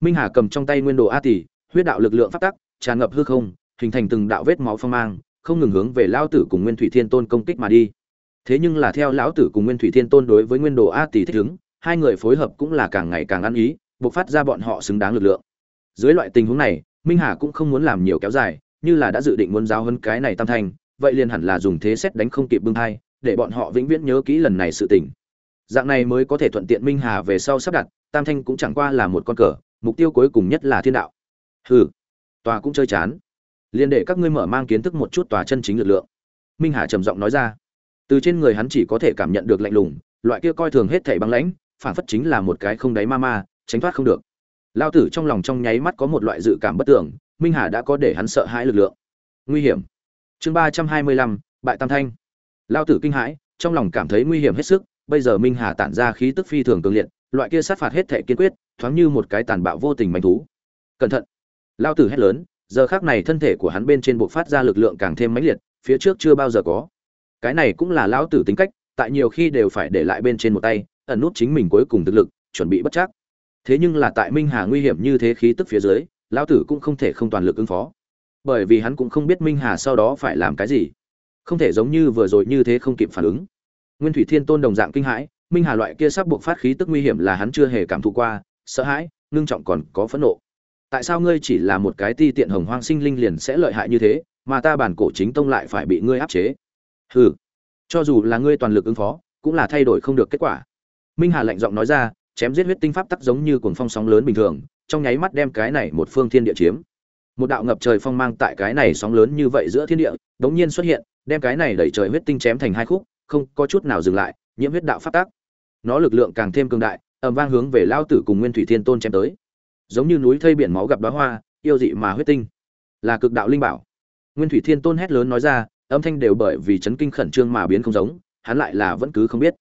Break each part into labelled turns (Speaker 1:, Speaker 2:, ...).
Speaker 1: minh hà cầm trong tay nguyên đồ a tỷ huyết đạo lực lượng phát tắc, tràn ngập hư không, hình thành từng đạo vết máu phong mang, không ngừng hướng về Lão tử cùng nguyên thủy thiên tôn công kích mà đi. Thế nhưng là theo lão tử cùng nguyên thủy thiên tôn đối với nguyên đồ a tỷ thích ứng, hai người phối hợp cũng là càng ngày càng ăn ý buộc phát ra bọn họ xứng đáng lực lượng. Dưới loại tình huống này, minh hà cũng không muốn làm nhiều kéo dài, như là đã dự định muốn giáo hơn cái này tam thanh vậy liền hẳn là dùng thế xét đánh không kịp bưng thai, để bọn họ vĩnh viễn nhớ kỹ lần này sự tình. Dạng này mới có thể thuận tiện minh hà về sau sắp đặt, tam thanh cũng chẳng qua là một con cờ mục tiêu cuối cùng nhất là thiên đạo. Hừ, tòa cũng chơi chán. Liền để các ngươi mở mang kiến thức một chút tòa chân chính lực lượng. Minh hà trầm giọng nói ra. Từ trên người hắn chỉ có thể cảm nhận được lạnh lùng, loại kia coi thường hết thảy băng lãnh, phản phất chính là một cái không đáy ma ma, tránh thoát không được. Lao tử trong lòng trong nháy mắt có một loại dự cảm bất tưởng, minh hà đã có để hắn sợ hãi lực lượng. Nguy hiểm. Chương ba trăm hai mươi lăm, bại tam thanh. Lao tử kinh hãi, trong lòng cảm thấy nguy hiểm hết sức, bây giờ minh hà tản ra khí tức phi thường cường liệt loại kia sát phạt hết thệ kiên quyết, thoáng như một cái tàn bạo vô tình manh thú. Cẩn thận. Lao tử hét lớn, giờ khác này thân thể của hắn bên trên buộc phát ra lực lượng càng thêm mãnh liệt, phía trước chưa bao giờ có. Cái này cũng là lão tử tính cách, tại nhiều khi đều phải để lại bên trên một tay, ẩn nút chính mình cuối cùng thực lực, chuẩn bị bất chắc. Thế nhưng là tại minh hà nguy hiểm như thế khí tức phía dưới, lão tử cũng không thể không toàn lực ứng phó. Bởi vì hắn cũng không biết minh hà sau đó phải làm cái gì. Không thể giống như vừa rồi như thế không kịp phản ứng. Nguyên thủy thiên tôn đồng dạng kinh hãi minh hà loại kia sắp buộc phát khí tức nguy hiểm là hắn chưa hề cảm thụ qua, sợ hãi, ngưng trọng còn có phẫn nộ. Tại sao ngươi chỉ là một cái ti tiện hồng hoang sinh linh liền sẽ lợi hại như thế, mà ta bản cổ chính tông lại phải bị ngươi áp chế? Hừ. Cho dù là ngươi toàn lực ứng phó, cũng là thay đổi không được kết quả. Minh hà lạnh giọng nói ra, chém giết huyết tinh pháp tắc giống như cuồng phong sóng lớn bình thường, trong nháy mắt đem cái này một phương thiên địa chiếm. Một đạo ngập trời phong mang tại cái này sóng lớn như vậy giữa thiên địa, đống nhiên xuất hiện, đem cái này đẩy trời huyết tinh chém thành hai khúc, không có chút nào dừng lại, nhiễm huyết đạo pháp tắc nó lực lượng càng thêm cường đại, ầm vang hướng về lao tử cùng nguyên thủy thiên tôn chém tới. Giống như núi thây biển máu gặp đóa hoa, yêu dị mà huyết tinh. Là cực đạo linh bảo. Nguyên thủy thiên tôn hét lớn nói ra, âm thanh đều bởi vì chấn kinh khẩn trương mà biến không giống, hắn lại là vẫn cứ không biết.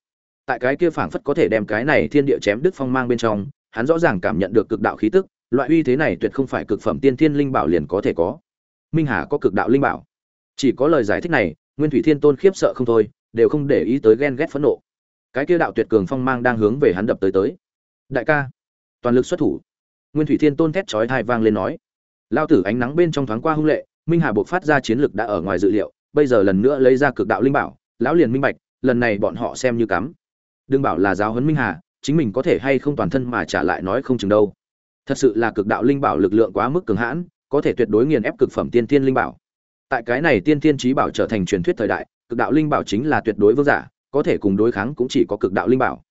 Speaker 1: Tại cái kia phảng phất có thể đem cái này thiên địa chém đứt phong mang bên trong, hắn rõ ràng cảm nhận được cực đạo khí tức, loại uy thế này tuyệt không phải cực phẩm tiên thiên linh bảo liền có thể có. Minh hà có cực đạo linh bảo. Chỉ có lời giải thích này, nguyên thủy thiên tôn khiếp sợ không thôi, đều không để ý tới ghen ghét phẫn nộ cái kia đạo tuyệt cường phong mang đang hướng về hắn đập tới tới. Đại ca, toàn lực xuất thủ. Nguyên thủy thiên tôn thét chói thai vang lên nói. Lao tử ánh nắng bên trong thoáng qua hung lệ, minh hà buộc phát ra chiến lực đã ở ngoài dự liệu, bây giờ lần nữa lấy ra cực đạo linh bảo, lão liền minh bạch, lần này bọn họ xem như cắm. Đừng bảo là giáo huấn minh hà, chính mình có thể hay không toàn thân mà trả lại nói không chừng đâu. Thật sự là cực đạo linh bảo lực lượng quá mức cường hãn, có thể tuyệt đối nghiền ép cực phẩm tiên thiên linh bảo. Tại cái này tiên thiên trí bảo trở thành truyền thuyết thời đại, cực đạo linh bảo chính là tuyệt đối vương giả có thể cùng đối kháng cũng chỉ có cực đạo linh bảo.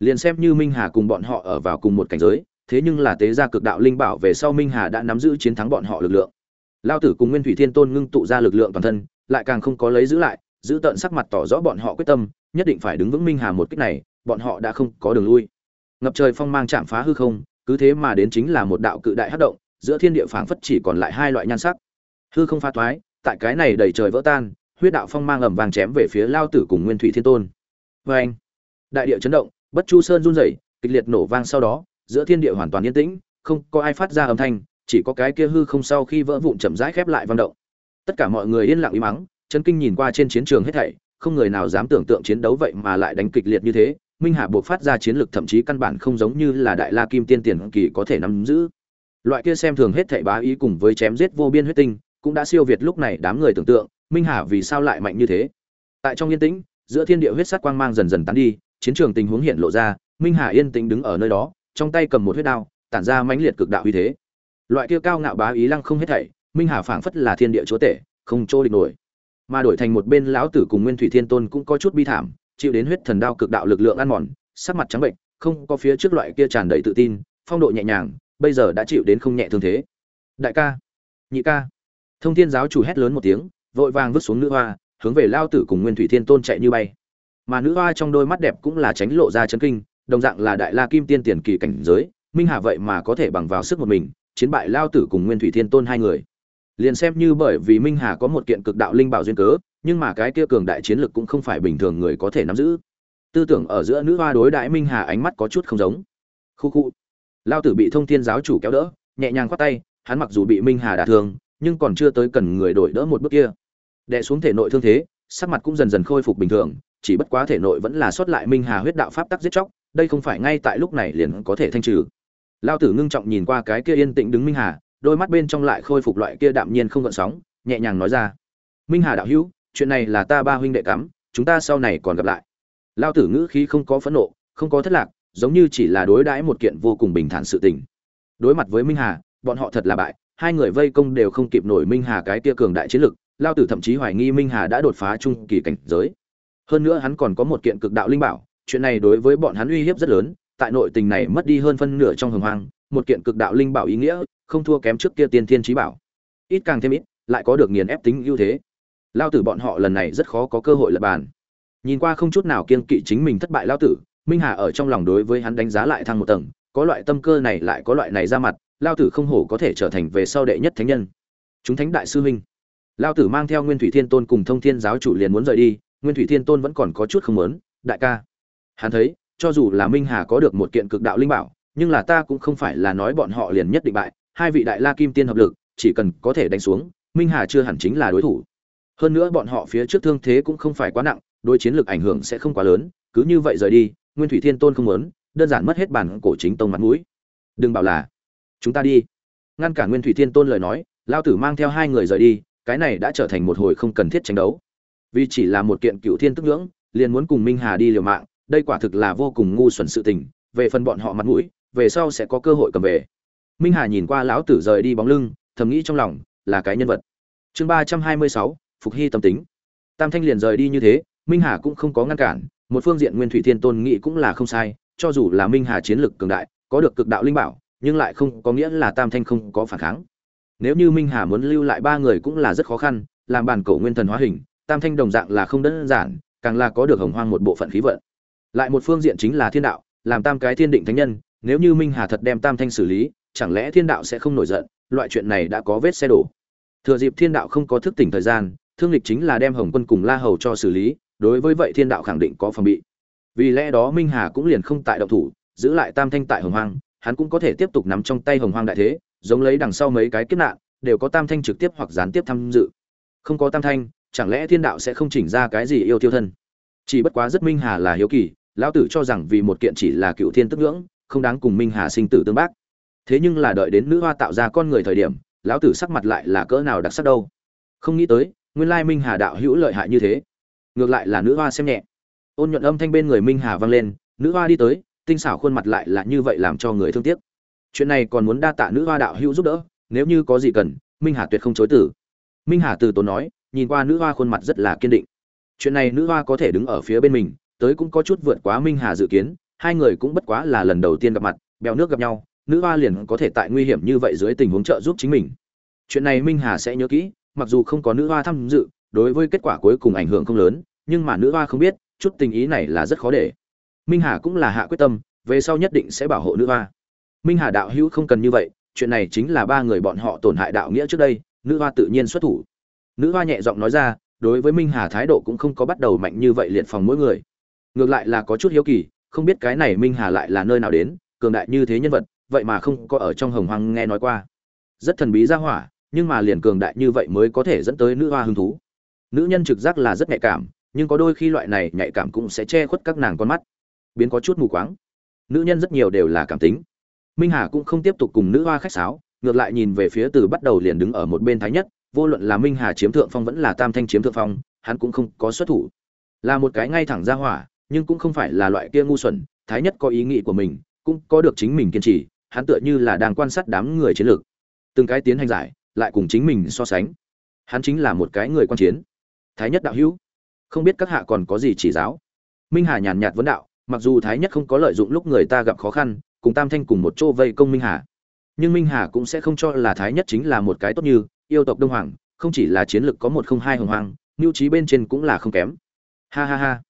Speaker 1: Liền xem như minh hà cùng bọn họ ở vào cùng một cảnh giới, thế nhưng là tế gia cực đạo linh bảo về sau minh hà đã nắm giữ chiến thắng bọn họ lực lượng. Lao tử cùng nguyên thủy thiên tôn ngưng tụ ra lực lượng toàn thân, lại càng không có lấy giữ lại, giữ tận sắc mặt tỏ rõ bọn họ quyết tâm, nhất định phải đứng vững minh hà một cách này, bọn họ đã không có đường lui. Ngập trời phong mang chạm phá hư không, cứ thế mà đến chính là một đạo cự đại hát động, giữa thiên địa phảng phất chỉ còn lại hai loại nhan sắc. Hư không pha thoái, tại cái này đầy trời vỡ tan huyết đạo phong mang ầm vàng chém về phía lao tử cùng nguyên thủy thiên tôn. Vê anh, đại địa chấn động, bất chu sơn run rẩy, kịch liệt nổ vang sau đó, giữa thiên địa hoàn toàn yên tĩnh, không có ai phát ra âm thanh, chỉ có cái kia hư không sau khi vỡ vụn chậm rãi khép lại vang động. Tất cả mọi người yên lặng im mắng chân kinh nhìn qua trên chiến trường hết thảy, không người nào dám tưởng tượng chiến đấu vậy mà lại đánh kịch liệt như thế, minh hà buộc phát ra chiến lực thậm chí căn bản không giống như là đại la kim tiên tiền kỳ có thể nắm giữ. Loại kia xem thường hết thảy bá ý cùng với chém giết vô biên huyết tinh, cũng đã siêu việt lúc này đám người tưởng tượng minh hà vì sao lại mạnh như thế? Tại trong yên tĩnh, giữa thiên địa huyết sát quang mang dần dần tán đi, chiến trường tình huống hiện lộ ra, minh hà yên tĩnh đứng ở nơi đó, trong tay cầm một huyết đao, tản ra mãnh liệt cực đạo uy thế. Loại kia cao ngạo bá ý lăng không hết thảy, minh hà phảng phất là thiên địa chúa tể, không trô địch nổi. Mà đổi thành một bên lão tử cùng nguyên thủy thiên tôn cũng có chút bi thảm, chịu đến huyết thần đao cực đạo lực lượng ăn mòn, sắc mặt trắng bệnh, không có phía trước loại kia tràn đầy tự tin, phong độ nhẹ nhàng, bây giờ đã chịu đến không nhẹ thương thế. Đại ca, nhị ca. Thông thiên giáo chủ hét lớn một tiếng vội vàng vứt xuống nữ hoa, hướng về lao tử cùng nguyên thủy thiên tôn chạy như bay. Mà nữ hoa trong đôi mắt đẹp cũng là tránh lộ ra chân kinh, đồng dạng là đại la kim tiên tiền kỳ cảnh giới, minh hà vậy mà có thể bằng vào sức một mình, chiến bại lao tử cùng nguyên thủy thiên tôn hai người. Liền xem như bởi vì minh hà có một kiện cực đạo linh bảo duyên cớ, nhưng mà cái kia cường đại chiến lực cũng không phải bình thường người có thể nắm giữ. Tư tưởng ở giữa nữ hoa đối đại minh hà ánh mắt có chút không giống. Khu khu. Lao tử bị thông thiên giáo chủ kéo đỡ, nhẹ nhàng khoát tay, hắn mặc dù bị minh hà đả thương, nhưng còn chưa tới cần người đổi đỡ một bước kia đè xuống thể nội thương thế, sắc mặt cũng dần dần khôi phục bình thường, chỉ bất quá thể nội vẫn là sót lại minh hà huyết đạo pháp tắc giết chóc, đây không phải ngay tại lúc này liền có thể thanh trừ. Lao tử ngưng trọng nhìn qua cái kia yên tĩnh đứng minh hà, đôi mắt bên trong lại khôi phục loại kia đạm nhiên không gợn sóng, nhẹ nhàng nói ra, minh hà đạo hữu, chuyện này là ta ba huynh đệ cắm, chúng ta sau này còn gặp lại. Lao tử ngữ khí không có phẫn nộ, không có thất lạc, giống như chỉ là đối đãi một kiện vô cùng bình thản sự tình. Đối mặt với minh hà, bọn họ thật là bại, hai người vây công đều không kịp nổi minh hà cái kia cường đại chiến lực lao tử thậm chí hoài nghi minh hà đã đột phá trung kỳ cảnh giới. Hơn nữa hắn còn có một kiện cực đạo linh bảo, chuyện này đối với bọn hắn uy hiếp rất lớn, tại nội tình này mất đi hơn phân nửa trong hồng hoang, một kiện cực đạo linh bảo ý nghĩa, không thua kém trước kia tiên thiên trí bảo. Ít càng thêm ít, lại có được nghiền ép tính ưu thế. Lao tử bọn họ lần này rất khó có cơ hội lập bàn. Nhìn qua không chút nào kiên kỵ chính mình thất bại lao tử, minh hà ở trong lòng đối với hắn đánh giá lại thăng một tầng, có loại tâm cơ này lại có loại này ra mặt, lao tử không hổ có thể trở thành về sau đệ nhất thánh nhân. Chúng thánh đại sư huynh lao tử mang theo nguyên thủy thiên tôn cùng thông thiên giáo chủ liền muốn rời đi, nguyên thủy thiên tôn vẫn còn có chút không muốn, đại ca. Hắn thấy, cho dù là minh hà có được một kiện cực đạo linh bảo, nhưng là ta cũng không phải là nói bọn họ liền nhất định bại, hai vị đại la kim tiên hợp lực, chỉ cần có thể đánh xuống, minh hà chưa hẳn chính là đối thủ. Hơn nữa bọn họ phía trước thương thế cũng không phải quá nặng, đối chiến lược ảnh hưởng sẽ không quá lớn, cứ như vậy rời đi, nguyên thủy thiên tôn không muốn, đơn giản mất hết bản cổ chính tông mặt mũi. Đừng bảo là, chúng ta đi. Ngăn cản nguyên thủy thiên tôn lời nói, lao tử mang theo hai người rời đi cái này đã trở thành một hồi không cần thiết tranh đấu. Vì chỉ là một kiện cựu thiên tức ngưỡng liền muốn cùng minh hà đi liều mạng, đây quả thực là vô cùng ngu xuẩn sự tình, về phần bọn họ mặt mũi, về sau sẽ có cơ hội cầm về. Minh hà nhìn qua lão tử rời đi bóng lưng, thầm nghĩ trong lòng, là cái nhân vật. Chương ba trăm hai mươi sáu, phục hy tâm tính. Tam thanh liền rời đi như thế, minh hà cũng không có ngăn cản, một phương diện nguyên thủy thiên tôn nghị cũng là không sai, cho dù là minh hà chiến lực cường đại, có được cực đạo linh bảo, nhưng lại không có nghĩa là tam thanh không có phản kháng nếu như minh hà muốn lưu lại ba người cũng là rất khó khăn, làm bản cổ nguyên thần hóa hình, tam thanh đồng dạng là không đơn giản, càng là có được hồng hoang một bộ phận khí vận. Lại một phương diện chính là thiên đạo, làm tam cái thiên định thánh nhân, nếu như minh hà thật đem tam thanh xử lý, chẳng lẽ thiên đạo sẽ không nổi giận, loại chuyện này đã có vết xe đổ. Thừa dịp thiên đạo không có thức tỉnh thời gian, thương lịch chính là đem hồng quân cùng la hầu cho xử lý, đối với vậy thiên đạo khẳng định có phòng bị. Vì lẽ đó minh hà cũng liền không tại động thủ, giữ lại tam thanh tại hồng hoang, hắn cũng có thể tiếp tục nắm trong tay hồng hoang đại thế giống lấy đằng sau mấy cái kiếp nạn, đều có tam thanh trực tiếp hoặc gián tiếp tham dự. Không có tam thanh, chẳng lẽ thiên đạo sẽ không chỉnh ra cái gì yêu tiêu thân? Chỉ bất quá rất minh hà là hiếu kỳ, lão tử cho rằng vì một kiện chỉ là cựu thiên tức ngưỡng, không đáng cùng minh hà sinh tử tương bác. Thế nhưng là đợi đến nữ hoa tạo ra con người thời điểm, lão tử sắc mặt lại là cỡ nào đặc sắc đâu. Không nghĩ tới, nguyên lai minh hà đạo hữu lợi hại như thế. Ngược lại là nữ hoa xem nhẹ. Ôn nhuận âm thanh bên người minh hà vang lên, nữ hoa đi tới, tinh xảo khuôn mặt lại là như vậy làm cho người thương tiếc chuyện này còn muốn đa tạ nữ hoa đạo hữu giúp đỡ, nếu như có gì cần, minh hà tuyệt không chối tử minh hà từ tốn nói, nhìn qua nữ hoa khuôn mặt rất là kiên định. Chuyện này nữ hoa có thể đứng ở phía bên mình, tới cũng có chút vượt quá minh hà dự kiến, hai người cũng bất quá là lần đầu tiên gặp mặt, bèo nước gặp nhau, nữ hoa liền có thể tại nguy hiểm như vậy dưới tình huống trợ giúp chính mình. Chuyện này minh hà sẽ nhớ kỹ, mặc dù không có nữ hoa tham dự, đối với kết quả cuối cùng ảnh hưởng không lớn, nhưng mà nữ hoa không biết, chút tình ý này là rất khó để. Minh hà cũng là hạ quyết tâm, về sau nhất định sẽ bảo hộ nữ hoa minh hà đạo hữu không cần như vậy, chuyện này chính là ba người bọn họ tổn hại đạo nghĩa trước đây, nữ hoa tự nhiên xuất thủ. Nữ hoa nhẹ giọng nói ra, đối với minh hà thái độ cũng không có bắt đầu mạnh như vậy liệt phòng mỗi người. Ngược lại là có chút hiếu kỳ, không biết cái này minh hà lại là nơi nào đến, cường đại như thế nhân vật, vậy mà không có ở trong hồng hoang nghe nói qua. Rất thần bí ra hỏa, nhưng mà liền cường đại như vậy mới có thể dẫn tới nữ hoa hứng thú. Nữ nhân trực giác là rất nhạy cảm, nhưng có đôi khi loại này nhạy cảm cũng sẽ che khuất các nàng con mắt. Biến có chút mù quáng. Nữ nhân rất nhiều đều là cảm tính minh hà cũng không tiếp tục cùng nữ hoa khách sáo, ngược lại nhìn về phía từ bắt đầu liền đứng ở một bên thái nhất, vô luận là minh hà chiếm thượng phong vẫn là tam thanh chiếm thượng phong, hắn cũng không có xuất thủ. Là một cái ngay thẳng ra hỏa, nhưng cũng không phải là loại kia ngu xuẩn, thái nhất có ý nghĩ của mình, cũng có được chính mình kiên trì, hắn tựa như là đang quan sát đám người chiến lược. Từng cái tiến hành giải, lại cùng chính mình so sánh. Hắn chính là một cái người quan chiến. Thái nhất đạo hữu, không biết các hạ còn có gì chỉ giáo? Minh hà nhàn nhạt vấn đạo, mặc dù thái nhất không có lợi dụng lúc người ta gặp khó khăn cùng tam thanh cùng một chỗ vây công minh hà. Nhưng minh hà cũng sẽ không cho là thái nhất chính là một cái tốt như, yêu tộc đông hoàng, không chỉ là chiến lược có một không hai hồng hoàng mưu trí bên trên cũng là không kém. Ha ha ha.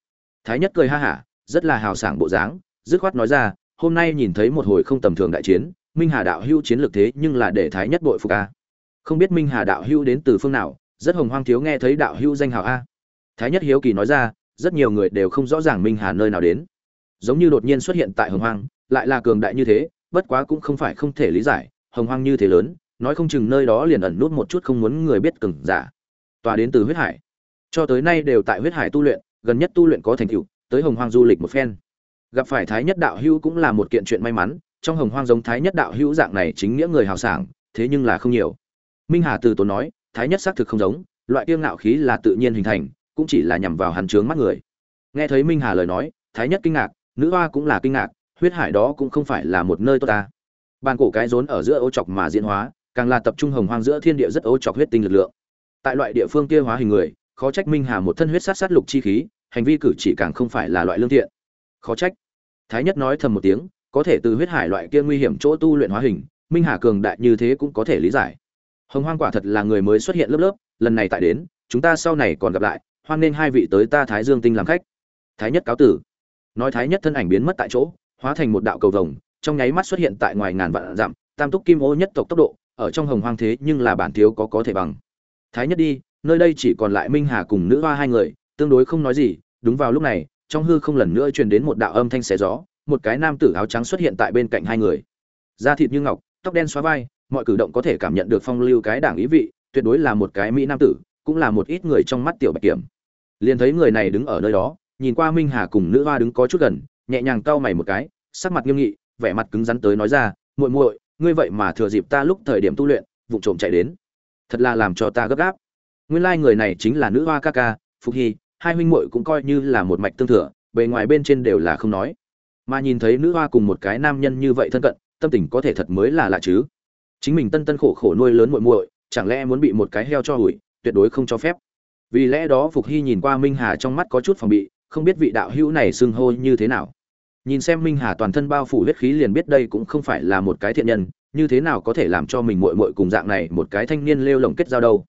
Speaker 1: Thái nhất cười ha hả, rất là hào sảng bộ dáng, dứt khoát nói ra, hôm nay nhìn thấy một hồi không tầm thường đại chiến, minh hà đạo hưu chiến lược thế nhưng là để thái nhất bội phục a. Không biết minh hà đạo hưu đến từ phương nào, rất hồng hoang thiếu nghe thấy đạo hưu danh hào a. Thái nhất hiếu kỳ nói ra, rất nhiều người đều không rõ ràng minh hà nơi nào đến. Giống như đột nhiên xuất hiện tại hồng hoang lại là cường đại như thế, bất quá cũng không phải không thể lý giải, hồng hoang như thế lớn, nói không chừng nơi đó liền ẩn nút một chút không muốn người biết cường giả. Tòa đến từ huyết hải. Cho tới nay đều tại huyết hải tu luyện, gần nhất tu luyện có thành tựu, tới hồng hoang du lịch một phen. Gặp phải thái nhất đạo hưu cũng là một kiện chuyện may mắn, trong hồng hoang giống thái nhất đạo hữu dạng này chính nghĩa người hào sảng, thế nhưng là không nhiều. Minh hà từ tốn nói, thái nhất xác thực không giống, loại kiêng ngạo khí là tự nhiên hình thành, cũng chỉ là nhằm vào hắn trướng mắt người. Nghe thấy minh hà lời nói, thái nhất kinh ngạc, nữ hoa cũng là kinh ngạc huyết hải đó cũng không phải là một nơi tốt ta. Bàn cổ cái rốn ở giữa ô chọc mà diễn hóa, càng là tập trung hồng hoang giữa thiên địa rất ô chọc huyết tinh lực lượng. Tại loại địa phương kia hóa hình người, khó trách minh hà một thân huyết sát sát lục chi khí, hành vi cử chỉ càng không phải là loại lương thiện. Khó trách. Thái nhất nói thầm một tiếng, có thể từ huyết hải loại kia nguy hiểm chỗ tu luyện hóa hình, minh hà cường đại như thế cũng có thể lý giải. Hồng hoang quả thật là người mới xuất hiện lớp lớp, lần này tại đến, chúng ta sau này còn gặp lại, hoan nên hai vị tới ta thái dương tinh làm khách. Thái nhất cáo tử. Nói thái nhất thân ảnh biến mất tại chỗ hóa thành một đạo cầu vồng, trong nháy mắt xuất hiện tại ngoài ngàn vạn dặm, tam túc kim ô nhất tộc tốc độ, ở trong hồng hoang thế nhưng là bản thiếu có có thể bằng. Thái nhất đi, nơi đây chỉ còn lại minh hà cùng nữ hoa hai người, tương đối không nói gì, đúng vào lúc này, trong hư không lần nữa truyền đến một đạo âm thanh xé gió, một cái nam tử áo trắng xuất hiện tại bên cạnh hai người. Da thịt như ngọc, tóc đen xóa vai, mọi cử động có thể cảm nhận được phong lưu cái đảng ý vị, tuyệt đối là một cái mỹ nam tử, cũng là một ít người trong mắt tiểu bạch kiểm. Liền thấy người này đứng ở nơi đó, nhìn qua minh hà cùng nữ hoa đứng có chút gần, nhẹ nhàng cau mày một cái sắc mặt nghiêm nghị, vẻ mặt cứng rắn tới nói ra, muội muội, ngươi vậy mà thừa dịp ta lúc thời điểm tu luyện vụ trộm chạy đến. Thật là làm cho ta gấp gáp. Nguyên lai người này chính là nữ hoa ca ca, phục hy, hai huynh muội cũng coi như là một mạch tương thừa, bề ngoài bên trên đều là không nói. Mà nhìn thấy nữ hoa cùng một cái nam nhân như vậy thân cận, tâm tình có thể thật mới là lạ chứ. Chính mình tân tân khổ khổ nuôi lớn muội muội, chẳng lẽ muốn bị một cái heo cho hủi, tuyệt đối không cho phép. Vì lẽ đó phục hy nhìn qua minh hà trong mắt có chút phòng bị, không biết vị đạo hữu này xưng hô như thế nào nhìn xem minh hà toàn thân bao phủ huyết khí liền biết đây cũng không phải là một cái thiện nhân, như thế nào có thể làm cho mình muội muội cùng dạng này một cái thanh niên lêu lồng kết giao đâu?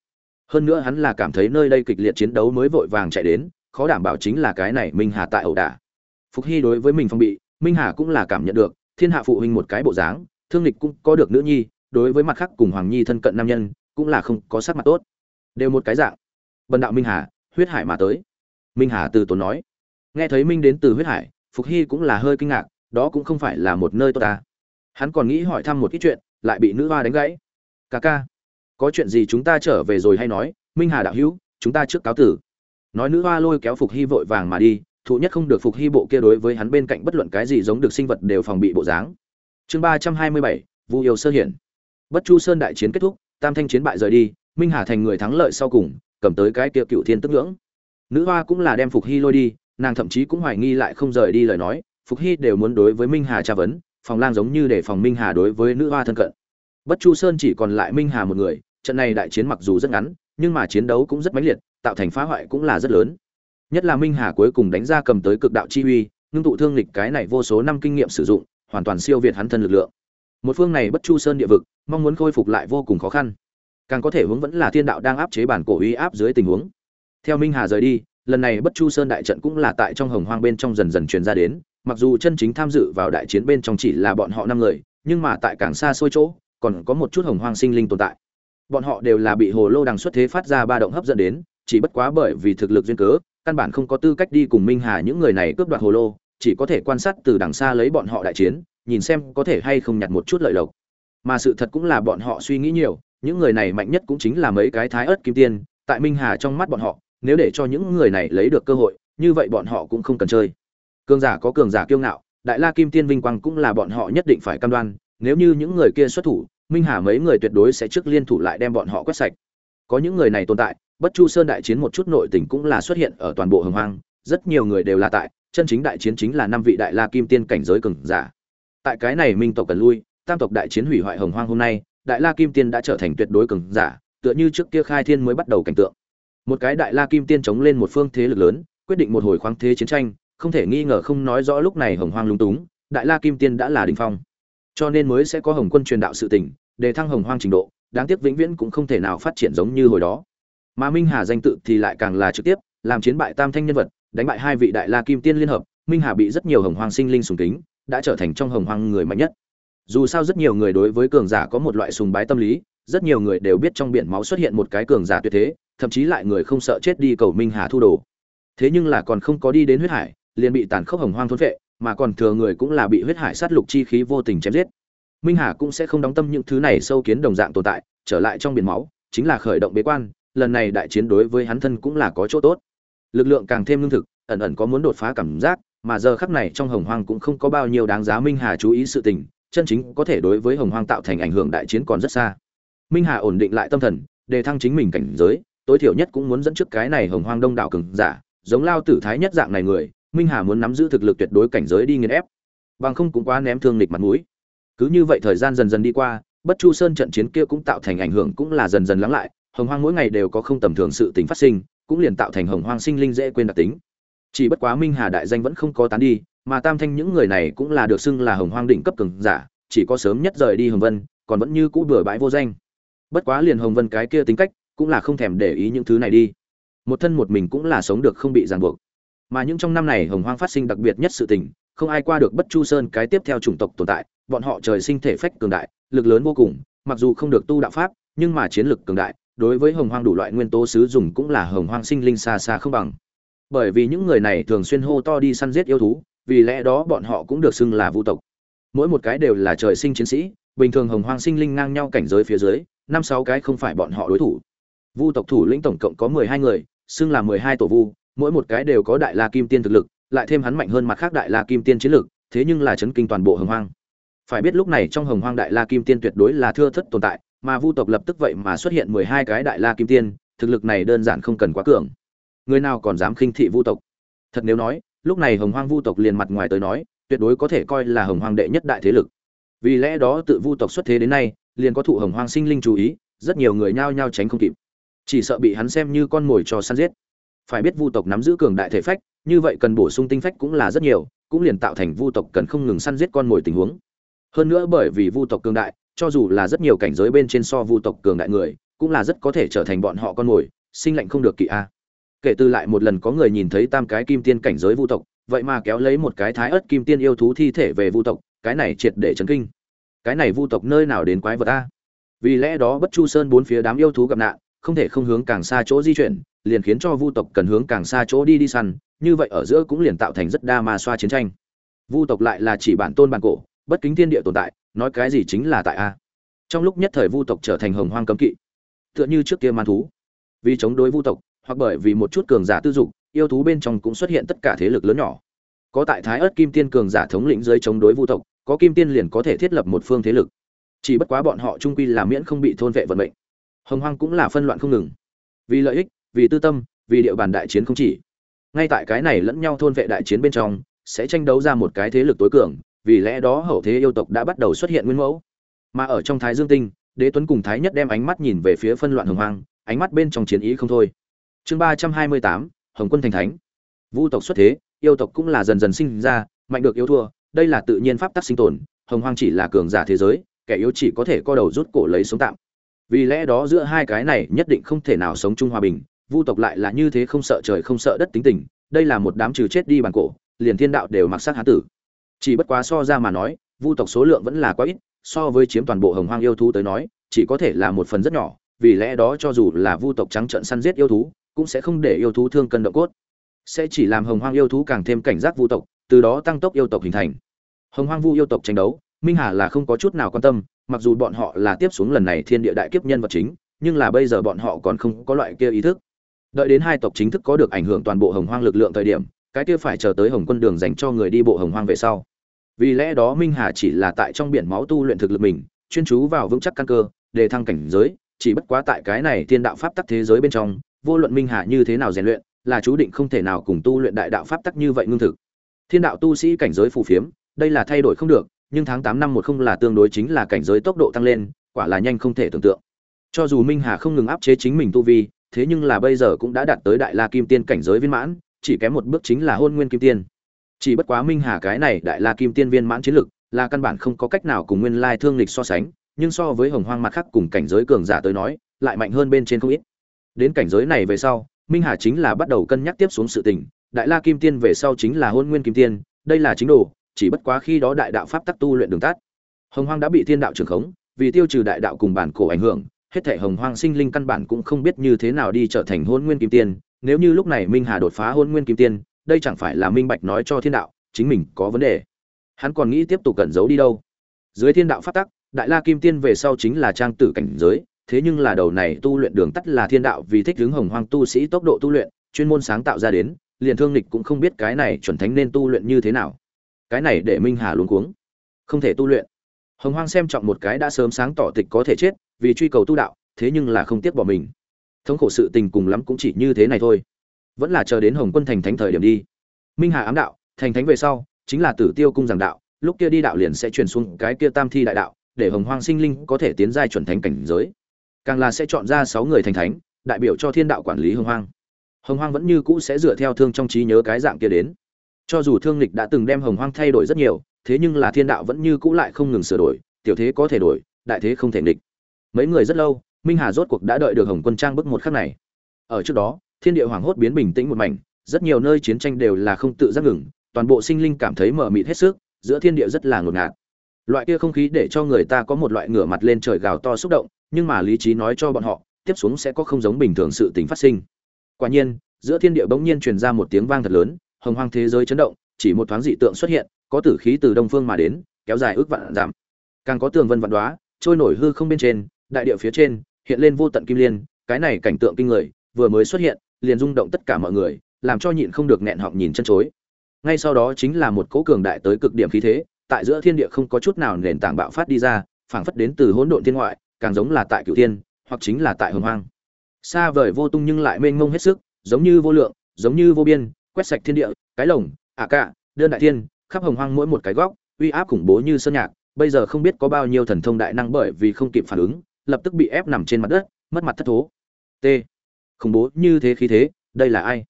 Speaker 1: Hơn nữa hắn là cảm thấy nơi đây kịch liệt chiến đấu mới vội vàng chạy đến, khó đảm bảo chính là cái này minh hà tại ẩu đả. Phục hy đối với mình phong bị, minh hà cũng là cảm nhận được, thiên hạ phụ huynh một cái bộ dáng, thương lịch cũng có được nữ nhi, đối với mặt khác cùng hoàng nhi thân cận nam nhân, cũng là không có sắc mặt tốt. Đều một cái dạng. Bần đạo minh hà, huyết hải mà tới. Minh hà từ tốn nói. Nghe thấy minh đến từ huyết hải phục hy cũng là hơi kinh ngạc, đó cũng không phải là một nơi tốt ta. Hắn còn nghĩ hỏi thăm một ít chuyện, lại bị nữ hoa đánh gãy. Ca ca, có chuyện gì chúng ta trở về rồi hay nói, minh hà đạo hữu, chúng ta trước cáo tử. Nói nữ hoa lôi kéo phục hy vội vàng mà đi, thụ nhất không được phục hy bộ kia đối với hắn bên cạnh bất luận cái gì giống được sinh vật đều phòng bị bộ dáng. Chương ba trăm hai mươi bảy, vu yêu sơ hiển. Bất chu sơn đại chiến kết thúc, tam thanh chiến bại rời đi, minh hà thành người thắng lợi sau cùng, cầm tới cái kia cựu thiên tức ngưỡng. Nữ hoa cũng là đem phục hy lôi đi nàng thậm chí cũng hoài nghi lại không rời đi lời nói, phục hy đều muốn đối với minh hà tra vấn, phòng lang giống như để phòng minh hà đối với nữ hoa thân cận. Bất chu sơn chỉ còn lại minh hà một người, trận này đại chiến mặc dù rất ngắn, nhưng mà chiến đấu cũng rất mãnh liệt, tạo thành phá hoại cũng là rất lớn. Nhất là minh hà cuối cùng đánh ra cầm tới cực đạo chi uy, ngưng tụ thương lịch cái này vô số năm kinh nghiệm sử dụng, hoàn toàn siêu việt hắn thân lực lượng. Một phương này bất chu sơn địa vực, mong muốn khôi phục lại vô cùng khó khăn. Càng có thể hướng vẫn là thiên đạo đang áp chế bản cổ uy áp dưới tình huống. Theo minh hà rời đi lần này bất chu sơn đại trận cũng là tại trong hồng hoang bên trong dần dần truyền ra đến, mặc dù chân chính tham dự vào đại chiến bên trong chỉ là bọn họ năm người, nhưng mà tại càng xa xôi chỗ, còn có một chút hồng hoang sinh linh tồn tại. Bọn họ đều là bị hồ lô đằng xuất thế phát ra ba động hấp dẫn đến, chỉ bất quá bởi vì thực lực duyên cớ, căn bản không có tư cách đi cùng minh hà những người này cướp đoạt hồ lô, chỉ có thể quan sát từ đằng xa lấy bọn họ đại chiến, nhìn xem có thể hay không nhặt một chút lợi lộc. Mà sự thật cũng là bọn họ suy nghĩ nhiều, những người này mạnh nhất cũng chính là mấy cái thái ớt kim tiên, tại minh hà trong mắt bọn họ nếu để cho những người này lấy được cơ hội, như vậy bọn họ cũng không cần chơi. Cường giả có cường giả kiêu ngạo, đại la kim tiên vinh quang cũng là bọn họ nhất định phải cam đoan, nếu như những người kia xuất thủ, minh hà mấy người tuyệt đối sẽ trước liên thủ lại đem bọn họ quét sạch. Có những người này tồn tại, bất chu sơn đại chiến một chút nội tình cũng là xuất hiện ở toàn bộ hồng hoang, rất nhiều người đều là tại, chân chính đại chiến chính là năm vị đại la kim tiên cảnh giới cường giả. Tại cái này minh tộc cần lui, tam tộc đại chiến hủy hoại hồng hoang hôm nay, đại la kim tiên đã trở thành tuyệt đối cường giả, tựa như trước kia khai thiên mới bắt đầu cảnh tượng một cái đại la kim tiên chống lên một phương thế lực lớn, quyết định một hồi khoáng thế chiến tranh, không thể nghi ngờ không nói rõ lúc này hồng hoang lung túng, đại la kim tiên đã là đình phong. Cho nên mới sẽ có hồng quân truyền đạo sự tỉnh để thăng hồng hoang trình độ, đáng tiếc vĩnh viễn cũng không thể nào phát triển giống như hồi đó. Mà minh hà danh tự thì lại càng là trực tiếp, làm chiến bại tam thanh nhân vật, đánh bại hai vị đại la kim tiên liên hợp, minh hà bị rất nhiều hồng hoang sinh linh sùng kính, đã trở thành trong hồng hoang người mạnh nhất. Dù sao rất nhiều người đối với cường giả có một loại sùng bái tâm lý, rất nhiều người đều biết trong biển máu xuất hiện một cái cường giả tuyệt thế thậm chí lại người không sợ chết đi cầu minh hà thu đồ. Thế nhưng là còn không có đi đến huyết hải, liền bị tàn khốc hồng hoang thôn vệ mà còn thừa người cũng là bị huyết hải sát lục chi khí vô tình chém giết. Minh hà cũng sẽ không đóng tâm những thứ này sâu kiến đồng dạng tồn tại, trở lại trong biển máu, chính là khởi động bế quan, lần này đại chiến đối với hắn thân cũng là có chỗ tốt. Lực lượng càng thêm lương thực, ẩn ẩn có muốn đột phá cảm giác, mà giờ khắc này trong hồng hoang cũng không có bao nhiêu đáng giá minh hà chú ý sự tình, chân chính có thể đối với hồng hoang tạo thành ảnh hưởng đại chiến còn rất xa. Minh hà ổn định lại tâm thần, đề thăng chính mình cảnh giới tối thiểu nhất cũng muốn dẫn trước cái này hồng hoang đông đảo cường giả, giống lao tử thái nhất dạng này người, minh hà muốn nắm giữ thực lực tuyệt đối cảnh giới đi nghiền ép. Bằng không cũng quá ném thương lịch mặt mũi. Cứ như vậy thời gian dần dần đi qua, bất chu sơn trận chiến kia cũng tạo thành ảnh hưởng cũng là dần dần lắng lại, hồng hoang mỗi ngày đều có không tầm thường sự tình phát sinh, cũng liền tạo thành hồng hoang sinh linh dễ quên đặc tính. Chỉ bất quá minh hà đại danh vẫn không có tán đi, mà tam thanh những người này cũng là được xưng là hồng hoang đỉnh cấp cường giả, chỉ có sớm nhất rời đi hồng vân, còn vẫn như cũ bừa bãi vô danh. Bất quá liền hồng vân cái kia tính cách cũng là không thèm để ý những thứ này đi. Một thân một mình cũng là sống được không bị ràng buộc. Mà những trong năm này hồng hoang phát sinh đặc biệt nhất sự tình, không ai qua được bất chu sơn cái tiếp theo chủng tộc tồn tại, bọn họ trời sinh thể phách cường đại, lực lớn vô cùng, mặc dù không được tu đạo pháp, nhưng mà chiến lực cường đại, đối với hồng hoang đủ loại nguyên tố sứ dùng cũng là hồng hoang sinh linh xa xa không bằng. Bởi vì những người này thường xuyên hô to đi săn giết yêu thú, vì lẽ đó bọn họ cũng được xưng là vu tộc. Mỗi một cái đều là trời sinh chiến sĩ, bình thường hồng hoang sinh linh ngang nhau cảnh giới phía dưới, năm sáu cái không phải bọn họ đối thủ vu tộc thủ lĩnh tổng cộng có mười hai người, xưng là mười hai tổ vu, mỗi một cái đều có đại la kim tiên thực lực, lại thêm hắn mạnh hơn mặt khác đại la kim tiên chiến lực, thế nhưng là chấn kinh toàn bộ hồng hoang. Phải biết lúc này trong hồng hoang đại la kim tiên tuyệt đối là thưa thất tồn tại, mà vu tộc lập tức vậy mà xuất hiện mười hai cái đại la kim tiên, thực lực này đơn giản không cần quá cường. Người nào còn dám khinh thị vu tộc? Thật nếu nói, lúc này hồng hoang vu tộc liền mặt ngoài tới nói, tuyệt đối có thể coi là hồng hoang đệ nhất đại thế lực. Vì lẽ đó tự vu tộc xuất thế đến nay, liền có thụ hồng hoang sinh linh chú ý, rất nhiều người nhao nhao tránh không kịp chỉ sợ bị hắn xem như con mồi cho săn giết. Phải biết vu tộc nắm giữ cường đại thể phách, như vậy cần bổ sung tinh phách cũng là rất nhiều, cũng liền tạo thành vu tộc cần không ngừng săn giết con mồi tình huống. Hơn nữa bởi vì vu tộc cường đại, cho dù là rất nhiều cảnh giới bên trên so vu tộc cường đại người, cũng là rất có thể trở thành bọn họ con mồi, sinh lệnh không được kỵ a. Kể từ lại một lần có người nhìn thấy tam cái kim tiên cảnh giới vu tộc, vậy mà kéo lấy một cái thái ớt kim tiên yêu thú thi thể về vu tộc, cái này triệt để chấn kinh. Cái này vu tộc nơi nào đến quái vật a? Vì lẽ đó bất chu sơn bốn phía đám yêu thú gặp nạn không thể không hướng càng xa chỗ di chuyển, liền khiến cho vu tộc cần hướng càng xa chỗ đi đi săn, như vậy ở giữa cũng liền tạo thành rất đa ma xoa chiến tranh. Vu tộc lại là chỉ bản tôn bản cổ, bất kính thiên địa tồn tại, nói cái gì chính là tại a. Trong lúc nhất thời vu tộc trở thành hồng hoang cấm kỵ, tựa như trước kia man thú. Vì chống đối vu tộc, hoặc bởi vì một chút cường giả tư dục, yêu thú bên trong cũng xuất hiện tất cả thế lực lớn nhỏ. Có tại thái ớt kim tiên cường giả thống lĩnh dưới chống đối vu tộc, có kim tiên liền có thể thiết lập một phương thế lực. Chỉ bất quá bọn họ trung quy là miễn không bị thôn vệ vận mệnh hồng hoang cũng là phân loạn không ngừng. Vì lợi ích, vì tư tâm, vì địa bàn đại chiến không chỉ. Ngay tại cái này lẫn nhau thôn vệ đại chiến bên trong, sẽ tranh đấu ra một cái thế lực tối cường, vì lẽ đó hậu thế yêu tộc đã bắt đầu xuất hiện nguyên mẫu. Mà ở trong thái dương tinh, đế tuấn cùng thái nhất đem ánh mắt nhìn về phía phân loạn hồng hoang, ánh mắt bên trong chiến ý không thôi. Chương ba trăm hai mươi tám, hồng quân thành thánh. Vu tộc xuất thế, yêu tộc cũng là dần dần sinh ra, mạnh được yêu thua, đây là tự nhiên pháp tắc sinh tồn, hồng hoang chỉ là cường giả thế giới, kẻ yếu chỉ có thể co đầu rút cổ lấy sống tạm vì lẽ đó giữa hai cái này nhất định không thể nào sống chung hòa bình, vu tộc lại là như thế không sợ trời không sợ đất tính tình, đây là một đám trừ chết đi bàn cổ, liền thiên đạo đều mặc sát hán tử. Chỉ bất quá so ra mà nói, vu tộc số lượng vẫn là quá ít, so với chiếm toàn bộ hồng hoang yêu thú tới nói, chỉ có thể là một phần rất nhỏ, vì lẽ đó cho dù là vu tộc trắng trợn săn giết yêu thú, cũng sẽ không để yêu thú thương cân độ cốt. Sẽ chỉ làm hồng hoang yêu thú càng thêm cảnh giác vu tộc, từ đó tăng tốc yêu tộc hình thành. Hồng hoang vu yêu tộc tranh đấu, minh hà là không có chút nào quan tâm mặc dù bọn họ là tiếp xuống lần này thiên địa đại kiếp nhân vật chính, nhưng là bây giờ bọn họ còn không có loại kia ý thức. Đợi đến hai tộc chính thức có được ảnh hưởng toàn bộ hồng hoang lực lượng thời điểm, cái kia phải chờ tới hồng quân đường dành cho người đi bộ hồng hoang về sau. Vì lẽ đó minh hà chỉ là tại trong biển máu tu luyện thực lực mình, chuyên chú vào vững chắc căn cơ, để thăng cảnh giới, chỉ bất quá tại cái này thiên đạo pháp tắc thế giới bên trong, vô luận minh hà như thế nào rèn luyện, là chú định không thể nào cùng tu luyện đại đạo pháp tắc như vậy ngưng thực. Thiên đạo tu sĩ cảnh giới phù phiếm, đây là thay đổi không được nhưng tháng tám năm một không là tương đối chính là cảnh giới tốc độ tăng lên, quả là nhanh không thể tưởng tượng. Cho dù minh hà không ngừng áp chế chính mình tu vi, thế nhưng là bây giờ cũng đã đạt tới đại la kim tiên cảnh giới viên mãn, chỉ kém một bước chính là hôn nguyên kim tiên. Chỉ bất quá minh hà cái này đại la kim tiên viên mãn chiến lực, là căn bản không có cách nào cùng nguyên lai thương lịch so sánh, nhưng so với hồng hoang mặt khác cùng cảnh giới cường giả tới nói, lại mạnh hơn bên trên không ít. Đến cảnh giới này về sau, minh hà chính là bắt đầu cân nhắc tiếp xuống sự tình, đại la kim tiên về sau chính là hôn nguyên kim tiên, đây là chính đồ chỉ bất quá khi đó đại đạo pháp tắc tu luyện đường tắt. Hồng hoang đã bị thiên đạo trường khống, vì tiêu trừ đại đạo cùng bản cổ ảnh hưởng, hết thể hồng hoang sinh linh căn bản cũng không biết như thế nào đi trở thành hôn nguyên kim tiên. Nếu như lúc này minh hà đột phá hôn nguyên kim tiên, đây chẳng phải là minh bạch nói cho thiên đạo, chính mình có vấn đề. Hắn còn nghĩ tiếp tục cẩn giấu đi đâu. Dưới thiên đạo pháp tắc, đại la kim tiên về sau chính là trang tử cảnh giới, thế nhưng là đầu này tu luyện đường tắt là thiên đạo vì thích hướng hồng hoang tu sĩ tốc độ tu luyện, chuyên môn sáng tạo ra đến, liền thương lịch cũng không biết cái này chuẩn thánh nên tu luyện như thế nào cái này để minh hà luống cuống. Không thể tu luyện. Hồng hoang xem trọng một cái đã sớm sáng tỏ tịch có thể chết, vì truy cầu tu đạo, thế nhưng là không tiếc bỏ mình. Thống khổ sự tình cùng lắm cũng chỉ như thế này thôi. Vẫn là chờ đến hồng quân thành thánh thời điểm đi. Minh hà ám đạo, thành thánh về sau, chính là tử tiêu cung giảng đạo, lúc kia đi đạo liền sẽ truyền xuống cái kia tam thi đại đạo, để hồng hoang sinh linh có thể tiến giai chuẩn thánh cảnh giới. Càng là sẽ chọn ra sáu người thành thánh, đại biểu cho thiên đạo quản lý hồng hoang. Hồng hoang vẫn như cũ sẽ dựa theo thương trong trí nhớ cái dạng kia đến cho dù thương lịch đã từng đem hồng hoang thay đổi rất nhiều, thế nhưng là thiên đạo vẫn như cũ lại không ngừng sửa đổi, tiểu thế có thể đổi, đại thế không thể nghịch. Mấy người rất lâu, minh hà rốt cuộc đã đợi được hồng quân trang bước một khắc này. Ở trước đó, thiên địa hoàng hốt biến bình tĩnh một mảnh, rất nhiều nơi chiến tranh đều là không tự giác ngừng, toàn bộ sinh linh cảm thấy mờ mịt hết sức, giữa thiên địa rất là ngột ngạt. Loại kia không khí để cho người ta có một loại ngửa mặt lên trời gào to xúc động, nhưng mà lý trí nói cho bọn họ, tiếp xuống sẽ có không giống bình thường sự tình phát sinh. Quả nhiên, giữa thiên địa bỗng nhiên truyền ra một tiếng vang thật lớn hồng hoang thế giới chấn động, chỉ một thoáng dị tượng xuất hiện, có tử khí từ đông phương mà đến, kéo dài ước vạn giảm càng có tường vân vạn đoá trôi nổi hư không bên trên, đại địa phía trên, hiện lên vô tận kim liên, cái này cảnh tượng kinh người, vừa mới xuất hiện, liền rung động tất cả mọi người, làm cho nhịn không được nghẹn họng nhìn chân chối. Ngay sau đó chính là một cỗ cường đại tới cực điểm khí thế, tại giữa thiên địa không có chút nào nền tảng bạo phát đi ra, phảng phất đến từ hỗn độn thiên ngoại, càng giống là tại cửu thiên, hoặc chính là tại hồng hoang. Xa vời vô tung nhưng lại mênh mông hết sức, giống như vô lượng, giống như vô biên quét sạch thiên địa, cái lồng, ả à cạ, đơn đại thiên, khắp hồng hoang mỗi một cái góc, uy áp khủng bố như sơn nhạc, bây giờ không biết có bao nhiêu thần thông đại năng bởi vì không kịp phản ứng, lập tức bị ép nằm trên mặt đất, mất mặt thất thố. T. Khủng bố như thế khí thế, đây là ai?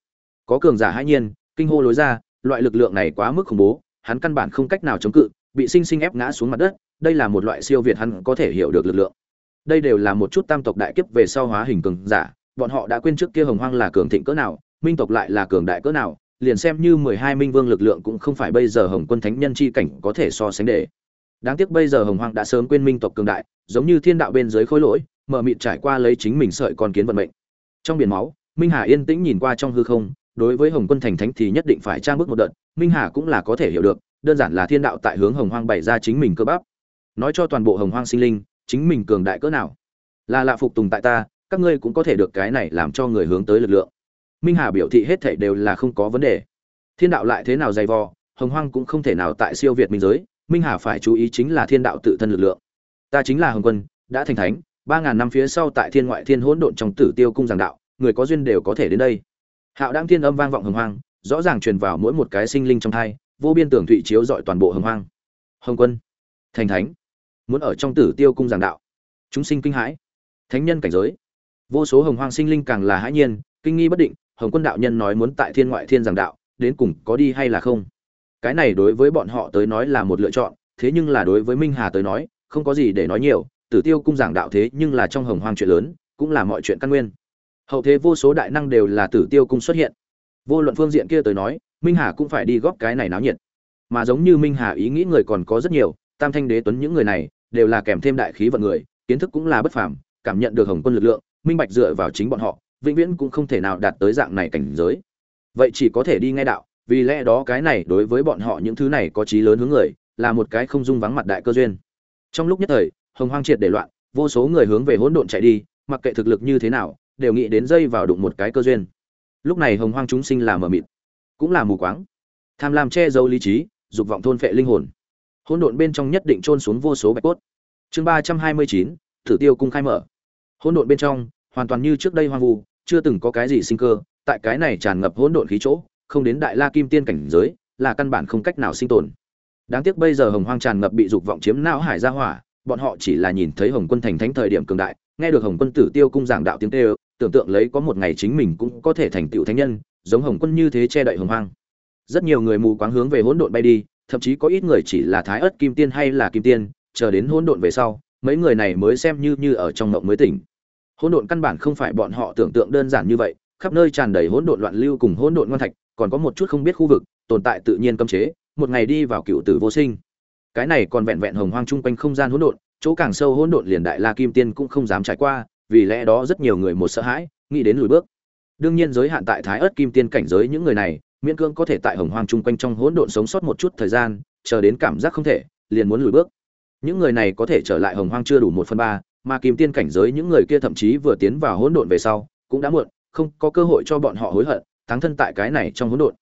Speaker 1: Có cường giả hãi nhiên, kinh hô lối ra, loại lực lượng này quá mức khủng bố, hắn căn bản không cách nào chống cự, bị sinh sinh ép ngã xuống mặt đất, đây là một loại siêu việt hắn có thể hiểu được lực lượng. Đây đều là một chút tam tộc đại kiếp về sau hóa hình cường giả, bọn họ đã quên trước kia hồng hoang là cường thịnh cỡ nào minh tộc lại là cường đại cỡ nào, liền xem như mười hai minh vương lực lượng cũng không phải bây giờ hồng quân thánh nhân chi cảnh có thể so sánh để. Đáng tiếc bây giờ hồng hoàng đã sớm quên minh tộc cường đại, giống như thiên đạo bên dưới khối lỗi, mở mịt trải qua lấy chính mình sợi con kiến vận mệnh. Trong biển máu, minh hà yên tĩnh nhìn qua trong hư không, đối với hồng quân thành thánh thì nhất định phải trang bước một đợt, minh hà cũng là có thể hiểu được, đơn giản là thiên đạo tại hướng hồng hoang bày ra chính mình cơ bắp. Nói cho toàn bộ hồng hoang sinh linh, chính mình cường đại cỡ nào. Là lạ phục tùng tại ta, các ngươi cũng có thể được cái này làm cho người hướng tới lực lượng minh hà biểu thị hết thảy đều là không có vấn đề. Thiên đạo lại thế nào dày vò, hồng hoang cũng không thể nào tại siêu việt minh giới, minh hà phải chú ý chính là thiên đạo tự thân lực lượng. Ta chính là hồng quân, đã thành thánh, ba ngàn năm phía sau tại thiên ngoại thiên hỗn độn trong tử tiêu cung giảng đạo, người có duyên đều có thể đến đây. Hạo đang thiên âm vang vọng hồng hoang, rõ ràng truyền vào mỗi một cái sinh linh trong thai, vô biên tưởng thụy chiếu dọi toàn bộ hồng hoang. Hồng quân, thành thánh, muốn ở trong tử tiêu cung giảng đạo. Chúng sinh kinh hãi, thánh nhân cảnh giới. Vô số hồng hoang sinh linh càng là hãi nhiên, kinh nghi bất định hồng quân đạo nhân nói muốn tại thiên ngoại thiên giảng đạo, đến cùng có đi hay là không? Cái này đối với bọn họ tới nói là một lựa chọn, thế nhưng là đối với minh hà tới nói, không có gì để nói nhiều, tử tiêu cung giảng đạo thế nhưng là trong hồng hoang chuyện lớn, cũng là mọi chuyện căn nguyên. Hậu thế vô số đại năng đều là tử tiêu cung xuất hiện. Vô luận phương diện kia tới nói, minh hà cũng phải đi góp cái này náo nhiệt. Mà giống như minh hà ý nghĩ người còn có rất nhiều, tam thanh đế tuấn những người này, đều là kèm thêm đại khí vận người, kiến thức cũng là bất phàm, cảm nhận được hồng quân lực lượng, minh bạch dựa vào chính bọn họ vĩnh viễn cũng không thể nào đạt tới dạng này cảnh giới. Vậy chỉ có thể đi ngay đạo, vì lẽ đó cái này đối với bọn họ những thứ này có trí lớn hướng người, là một cái không dung vắng mặt đại cơ duyên. Trong lúc nhất thời, hồng hoang triệt để loạn, vô số người hướng về hỗn độn chạy đi, mặc kệ thực lực như thế nào, đều nghĩ đến dây vào đụng một cái cơ duyên. Lúc này hồng hoang chúng sinh là mờ mịt, cũng là mù quáng. Tham lam che giấu lý trí, dục vọng thôn phệ linh hồn. Hỗn độn bên trong nhất định trôn xuống vô số bạch cốt. Chương ba trăm hai mươi chín, thử tiêu cung khai mở. Hỗn độn bên trong hoàn toàn như trước đây hoang vu, chưa từng có cái gì sinh cơ, tại cái này tràn ngập hỗn độn khí chỗ, không đến đại la kim tiên cảnh giới, là căn bản không cách nào sinh tồn. Đáng tiếc bây giờ hồng hoang tràn ngập bị dục vọng chiếm não hải ra hỏa, bọn họ chỉ là nhìn thấy hồng quân thành thánh thời điểm cường đại, nghe được hồng quân tử tiêu cung giảng đạo tiếng tê tưởng tượng lấy có một ngày chính mình cũng có thể thành tựu thánh nhân, giống hồng quân như thế che đậy hồng hoang. Rất nhiều người mù quáng hướng về hỗn độn bay đi, thậm chí có ít người chỉ là thái ớt kim tiên hay là kim tiên, chờ đến hỗn độn về sau, mấy người này mới xem như như ở trong mộng mới tỉnh hỗn độn căn bản không phải bọn họ tưởng tượng đơn giản như vậy, khắp nơi tràn đầy hỗn độn loạn lưu cùng hỗn độn ngoan thạch, còn có một chút không biết khu vực, tồn tại tự nhiên cấm chế, một ngày đi vào cựu tử vô sinh. Cái này còn vẹn vẹn hồng hoang chung quanh không gian hỗn độn, chỗ càng sâu hỗn độn liền đại la kim tiên cũng không dám trải qua, vì lẽ đó rất nhiều người một sợ hãi, nghĩ đến lùi bước. Đương nhiên giới hạn tại thái ớt kim tiên cảnh giới những người này, miễn cưỡng có thể tại hồng hoang chung quanh trong hỗn độn sống sót một chút thời gian, chờ đến cảm giác không thể, liền muốn lùi bước. Những người này có thể trở lại hồng hoang chưa đủ một phần ba mà kim tiên cảnh giới những người kia thậm chí vừa tiến vào hỗn độn về sau, cũng đã muộn, không có cơ hội cho bọn họ hối hận, thắng thân tại cái này trong hỗn độn.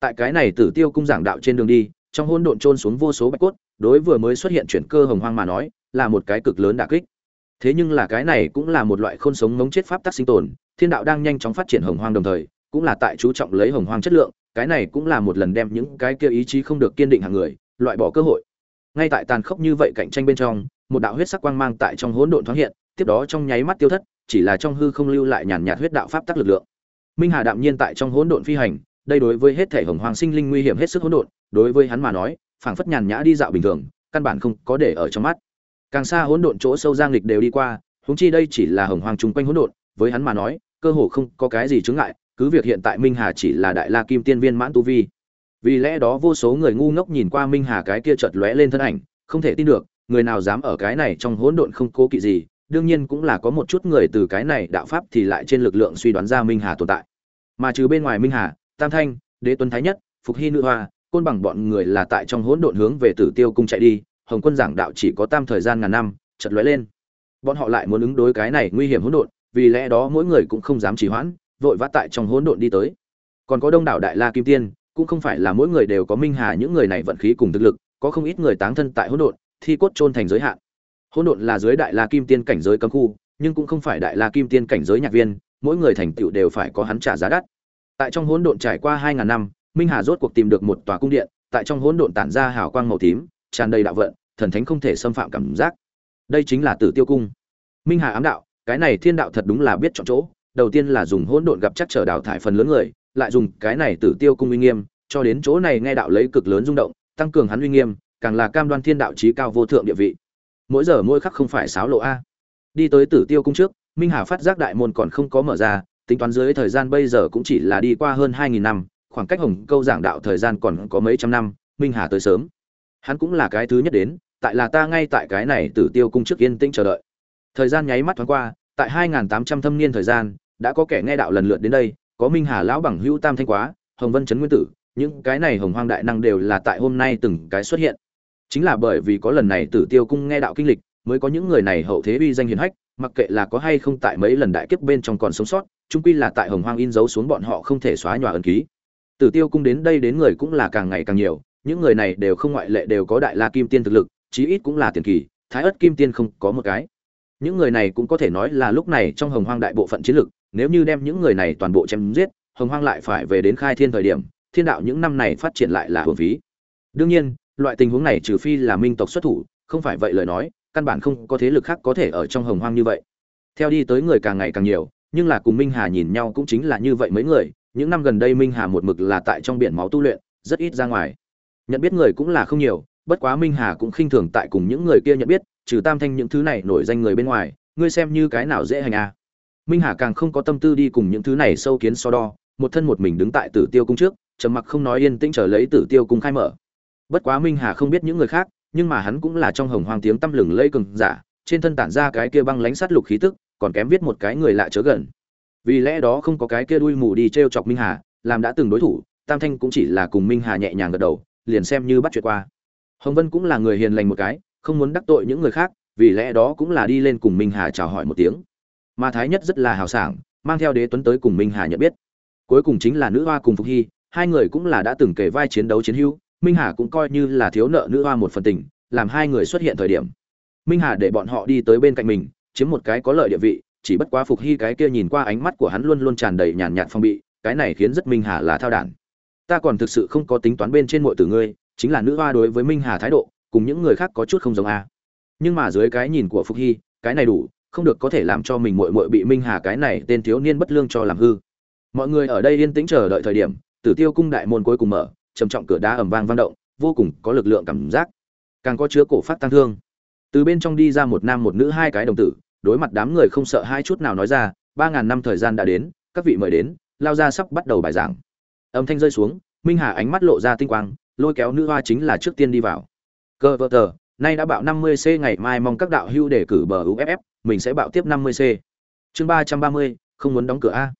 Speaker 1: Tại cái này tử tiêu cung giảng đạo trên đường đi, trong hỗn độn trôn xuống vô số bạch cốt, đối vừa mới xuất hiện chuyển cơ hồng hoang mà nói, là một cái cực lớn đả kích. Thế nhưng là cái này cũng là một loại khôn sống mống chết pháp tắc sinh tồn, thiên đạo đang nhanh chóng phát triển hồng hoang đồng thời, cũng là tại chú trọng lấy hồng hoang chất lượng, cái này cũng là một lần đem những cái kia ý chí không được kiên định hàng người, loại bỏ cơ hội. Ngay tại tàn khốc như vậy cạnh tranh bên trong một đạo huyết sắc quang mang tại trong hỗn độn thoáng hiện, tiếp đó trong nháy mắt tiêu thất, chỉ là trong hư không lưu lại nhàn nhạt huyết đạo pháp tắc lực lượng. Minh hà đạm nhiên tại trong hỗn độn phi hành, đây đối với hết thể hồng hoàng sinh linh nguy hiểm hết sức hỗn độn, đối với hắn mà nói, phảng phất nhàn nhã đi dạo bình thường, căn bản không có để ở trong mắt. Càng xa hỗn độn chỗ sâu giang lịch đều đi qua, huống chi đây chỉ là hồng hoàng trùng quanh hỗn độn, với hắn mà nói, cơ hồ không có cái gì chướng ngại, cứ việc hiện tại minh hà chỉ là đại la kim tiên viên mãn tu vi. Vì lẽ đó vô số người ngu ngốc nhìn qua minh hà cái kia chợt lóe lên thân ảnh, không thể tin được người nào dám ở cái này trong hỗn độn không cố kỵ gì, đương nhiên cũng là có một chút người từ cái này đạo pháp thì lại trên lực lượng suy đoán ra minh hà tồn tại. Mà trừ bên ngoài minh hà, tam thanh, đế tuấn thái nhất, phục hy nữ hoa, côn bằng bọn người là tại trong hỗn độn hướng về tử tiêu cung chạy đi, hồng quân giảng đạo chỉ có tam thời gian ngàn năm, chợt lóe lên. Bọn họ lại muốn ứng đối cái này nguy hiểm hỗn độn, vì lẽ đó mỗi người cũng không dám trì hoãn, vội vã tại trong hỗn độn đi tới. Còn có đông đảo đại la kim tiên, cũng không phải là mỗi người đều có minh hà, những người này vận khí cùng thực lực, có không ít người táng thân tại hỗn độn thi cốt chôn thành giới hạn. Hỗn độn là dưới đại la kim tiên cảnh giới cấm khu, nhưng cũng không phải đại la kim tiên cảnh giới nhạc viên, mỗi người thành tựu đều phải có hắn trả giá đắt. Tại trong hỗn độn trải qua hai ngàn năm, minh hà rốt cuộc tìm được một tòa cung điện, tại trong hỗn độn tản ra hào quang màu tím, tràn đầy đạo vận, thần thánh không thể xâm phạm cảm giác. Đây chính là tử tiêu cung. Minh hà ám đạo, cái này thiên đạo thật đúng là biết chọn chỗ, đầu tiên là dùng hỗn độn gặp chắc trở đào thải phần lớn người, lại dùng cái này tử tiêu cung uy nghiêm, cho đến chỗ này nghe đạo lấy cực lớn rung động, tăng cường hắn uy nghiêm càng là cam đoan thiên đạo trí cao vô thượng địa vị. Mỗi giờ mỗi khắc không phải sáo lộ a. Đi tới tử tiêu cung trước, minh hà phát giác đại môn còn không có mở ra, tính toán dưới thời gian bây giờ cũng chỉ là đi qua hơn hai nghìn năm, khoảng cách hồng câu giảng đạo thời gian còn có mấy trăm năm, minh hà tới sớm. Hắn cũng là cái thứ nhất đến, tại là ta ngay tại cái này tử tiêu cung trước yên tĩnh chờ đợi. Thời gian nháy mắt thoáng qua, tại hai nghìn tám trăm thâm niên thời gian, đã có kẻ nghe đạo lần lượt đến đây, có minh hà lão bằng hữu tam thanh quá, hồng vân trấn nguyên tử, những cái này hồng hoang đại năng đều là tại hôm nay từng cái xuất hiện chính là bởi vì có lần này tử tiêu cung nghe đạo kinh lịch, mới có những người này hậu thế uy danh hiền hách, mặc kệ là có hay không tại mấy lần đại kiếp bên trong còn sống sót trung quy là tại hồng hoang in dấu xuống bọn họ không thể xóa nhòa ẩn ký. Tử tiêu cung đến đây đến người cũng là càng ngày càng nhiều, những người này đều không ngoại lệ đều có đại la kim tiên thực lực, chí ít cũng là tiền kỳ, thái ất kim tiên không có một cái. Những người này cũng có thể nói là lúc này trong hồng hoang đại bộ phận chiến lực, nếu như đem những người này toàn bộ chém giết, hồng hoang lại phải về đến khai thiên thời điểm, thiên đạo những năm này phát triển lại là hưởng phí. Đương nhiên loại tình huống này trừ phi là minh tộc xuất thủ, không phải vậy lời nói, căn bản không có thế lực khác có thể ở trong hồng hoang như vậy. Theo đi tới người càng ngày càng nhiều, nhưng là cùng minh hà nhìn nhau cũng chính là như vậy mấy người, những năm gần đây minh hà một mực là tại trong biển máu tu luyện, rất ít ra ngoài. Nhận biết người cũng là không nhiều, bất quá minh hà cũng khinh thường tại cùng những người kia nhận biết, trừ tam thanh những thứ này nổi danh người bên ngoài, ngươi xem như cái nào dễ hành à. minh hà càng không có tâm tư đi cùng những thứ này sâu kiến so đo, một thân một mình đứng tại tử tiêu cung trước, trầm mặc không nói yên tĩnh chờ lấy tử tiêu cung khai mở bất quá minh hà không biết những người khác, nhưng mà hắn cũng là trong hồng hoang tiếng tăm lừng lây cường giả, trên thân tản ra cái kia băng lánh sát lục khí tức, còn kém viết một cái người lạ chớ gần. Vì lẽ đó không có cái kia đuôi mù đi t r e o chọc minh hà, làm đã từng đối thủ, tam thanh cũng chỉ là cùng minh hà nhẹ nhàng gật đầu, liền xem như bắt chuyện qua. Hồng vân cũng là người hiền lành một cái, không muốn đắc tội những người khác, vì lẽ đó cũng là đi lên cùng minh hà chào hỏi một tiếng. Mà thái nhất rất là hào sảng, mang theo đế tuấn tới cùng minh hà nhận biết. Cuối cùng chính là nữ hoa cùng phục hy, hai người cũng là đã từng kể vai chiến đấu chiến hữu minh hà cũng coi như là thiếu nợ nữ hoa một phần tình, làm hai người xuất hiện thời điểm. Minh hà để bọn họ đi tới bên cạnh mình, chiếm một cái có lợi địa vị, chỉ bất quá phục hy cái kia nhìn qua ánh mắt của hắn luôn luôn tràn đầy nhàn nhạt phong bị, cái này khiến rất minh hà là thao đản. Ta còn thực sự không có tính toán bên trên mọi từ ngươi, chính là nữ hoa đối với minh hà thái độ, cùng những người khác có chút không giống a. Nhưng mà dưới cái nhìn của phục hy, cái này đủ, không được có thể làm cho mình muội muội bị minh hà cái này tên thiếu niên bất lương cho làm hư. Mọi người ở đây yên tĩnh chờ đợi thời điểm, tử tiêu cung đại môn cuối cùng mở trầm trọng cửa đá ầm vang vang động, vô cùng có lực lượng cảm giác, càng có chứa cổ phát tăng thương. Từ bên trong đi ra một nam một nữ hai cái đồng tử, đối mặt đám người không sợ hai chút nào nói ra, ba ngàn năm thời gian đã đến, các vị mời đến, lao ra sắp bắt đầu bài giảng. Âm thanh rơi xuống, minh hà ánh mắt lộ ra tinh quang, lôi kéo nữ hoa chính là trước tiên đi vào. Cơ vợ tờ, nay đã bạo năm mươi c, ngày mai mong các đạo hưu để cử bờ uff mình sẽ bạo tiếp năm mươi c. Chương ba trăm ba mươi, không muốn đóng cửa a.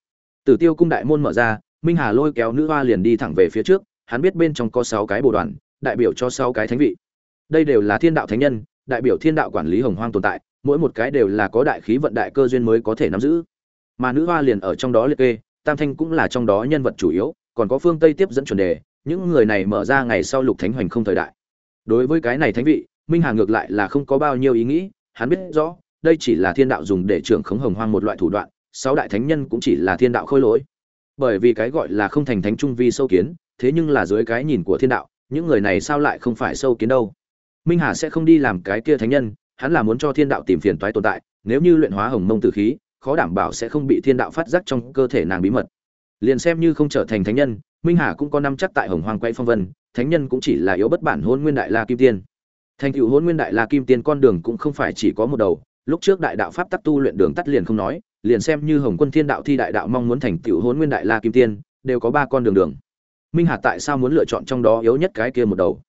Speaker 1: Tử tiêu cung đại môn mở ra, minh hà lôi kéo nữ hoa liền đi thẳng về phía trước hắn biết bên trong có sáu cái bồ đoàn, đại biểu cho sáu cái thánh vị. Đây đều là thiên đạo thánh nhân, đại biểu thiên đạo quản lý hồng hoang tồn tại, mỗi một cái đều là có đại khí vận đại cơ duyên mới có thể nắm giữ. Mà nữ hoa liền ở trong đó liệt kê, tam thanh cũng là trong đó nhân vật chủ yếu, còn có phương tây tiếp dẫn chuẩn đề, những người này mở ra ngày sau lục thánh hoành không thời đại. Đối với cái này thánh vị, minh hà ngược lại là không có bao nhiêu ý nghĩ, hắn biết rõ, đây chỉ là thiên đạo dùng để trưởng khống hồng hoang một loại thủ đoạn, sáu đại thánh nhân cũng chỉ là thiên đạo khôi lỗi. Bởi vì cái gọi là không thành thánh trung vi sâu kiến thế nhưng là dưới cái nhìn của thiên đạo, những người này sao lại không phải sâu kiến đâu? Minh hà sẽ không đi làm cái kia thánh nhân, hắn là muốn cho thiên đạo tìm phiền toái tồn tại, nếu như luyện hóa hồng mông tử khí, khó đảm bảo sẽ không bị thiên đạo phát giác trong cơ thể nàng bí mật. Liền xem như không trở thành thánh nhân, minh hà cũng có năm chắc tại hồng hoàng quay phong vân, thánh nhân cũng chỉ là yếu bất bản hôn nguyên đại la kim tiên. Thành cựu hôn nguyên đại la kim tiên con đường cũng không phải chỉ có một đầu, lúc trước đại đạo pháp tắc tu luyện đường tắt liền không nói, liền xem như hồng quân thiên đạo thi đại đạo mong muốn thành cựu hôn nguyên đại la kim tiên, đều có ba con đường đường minh hà tại sao muốn lựa chọn trong đó yếu nhất cái kia một đầu?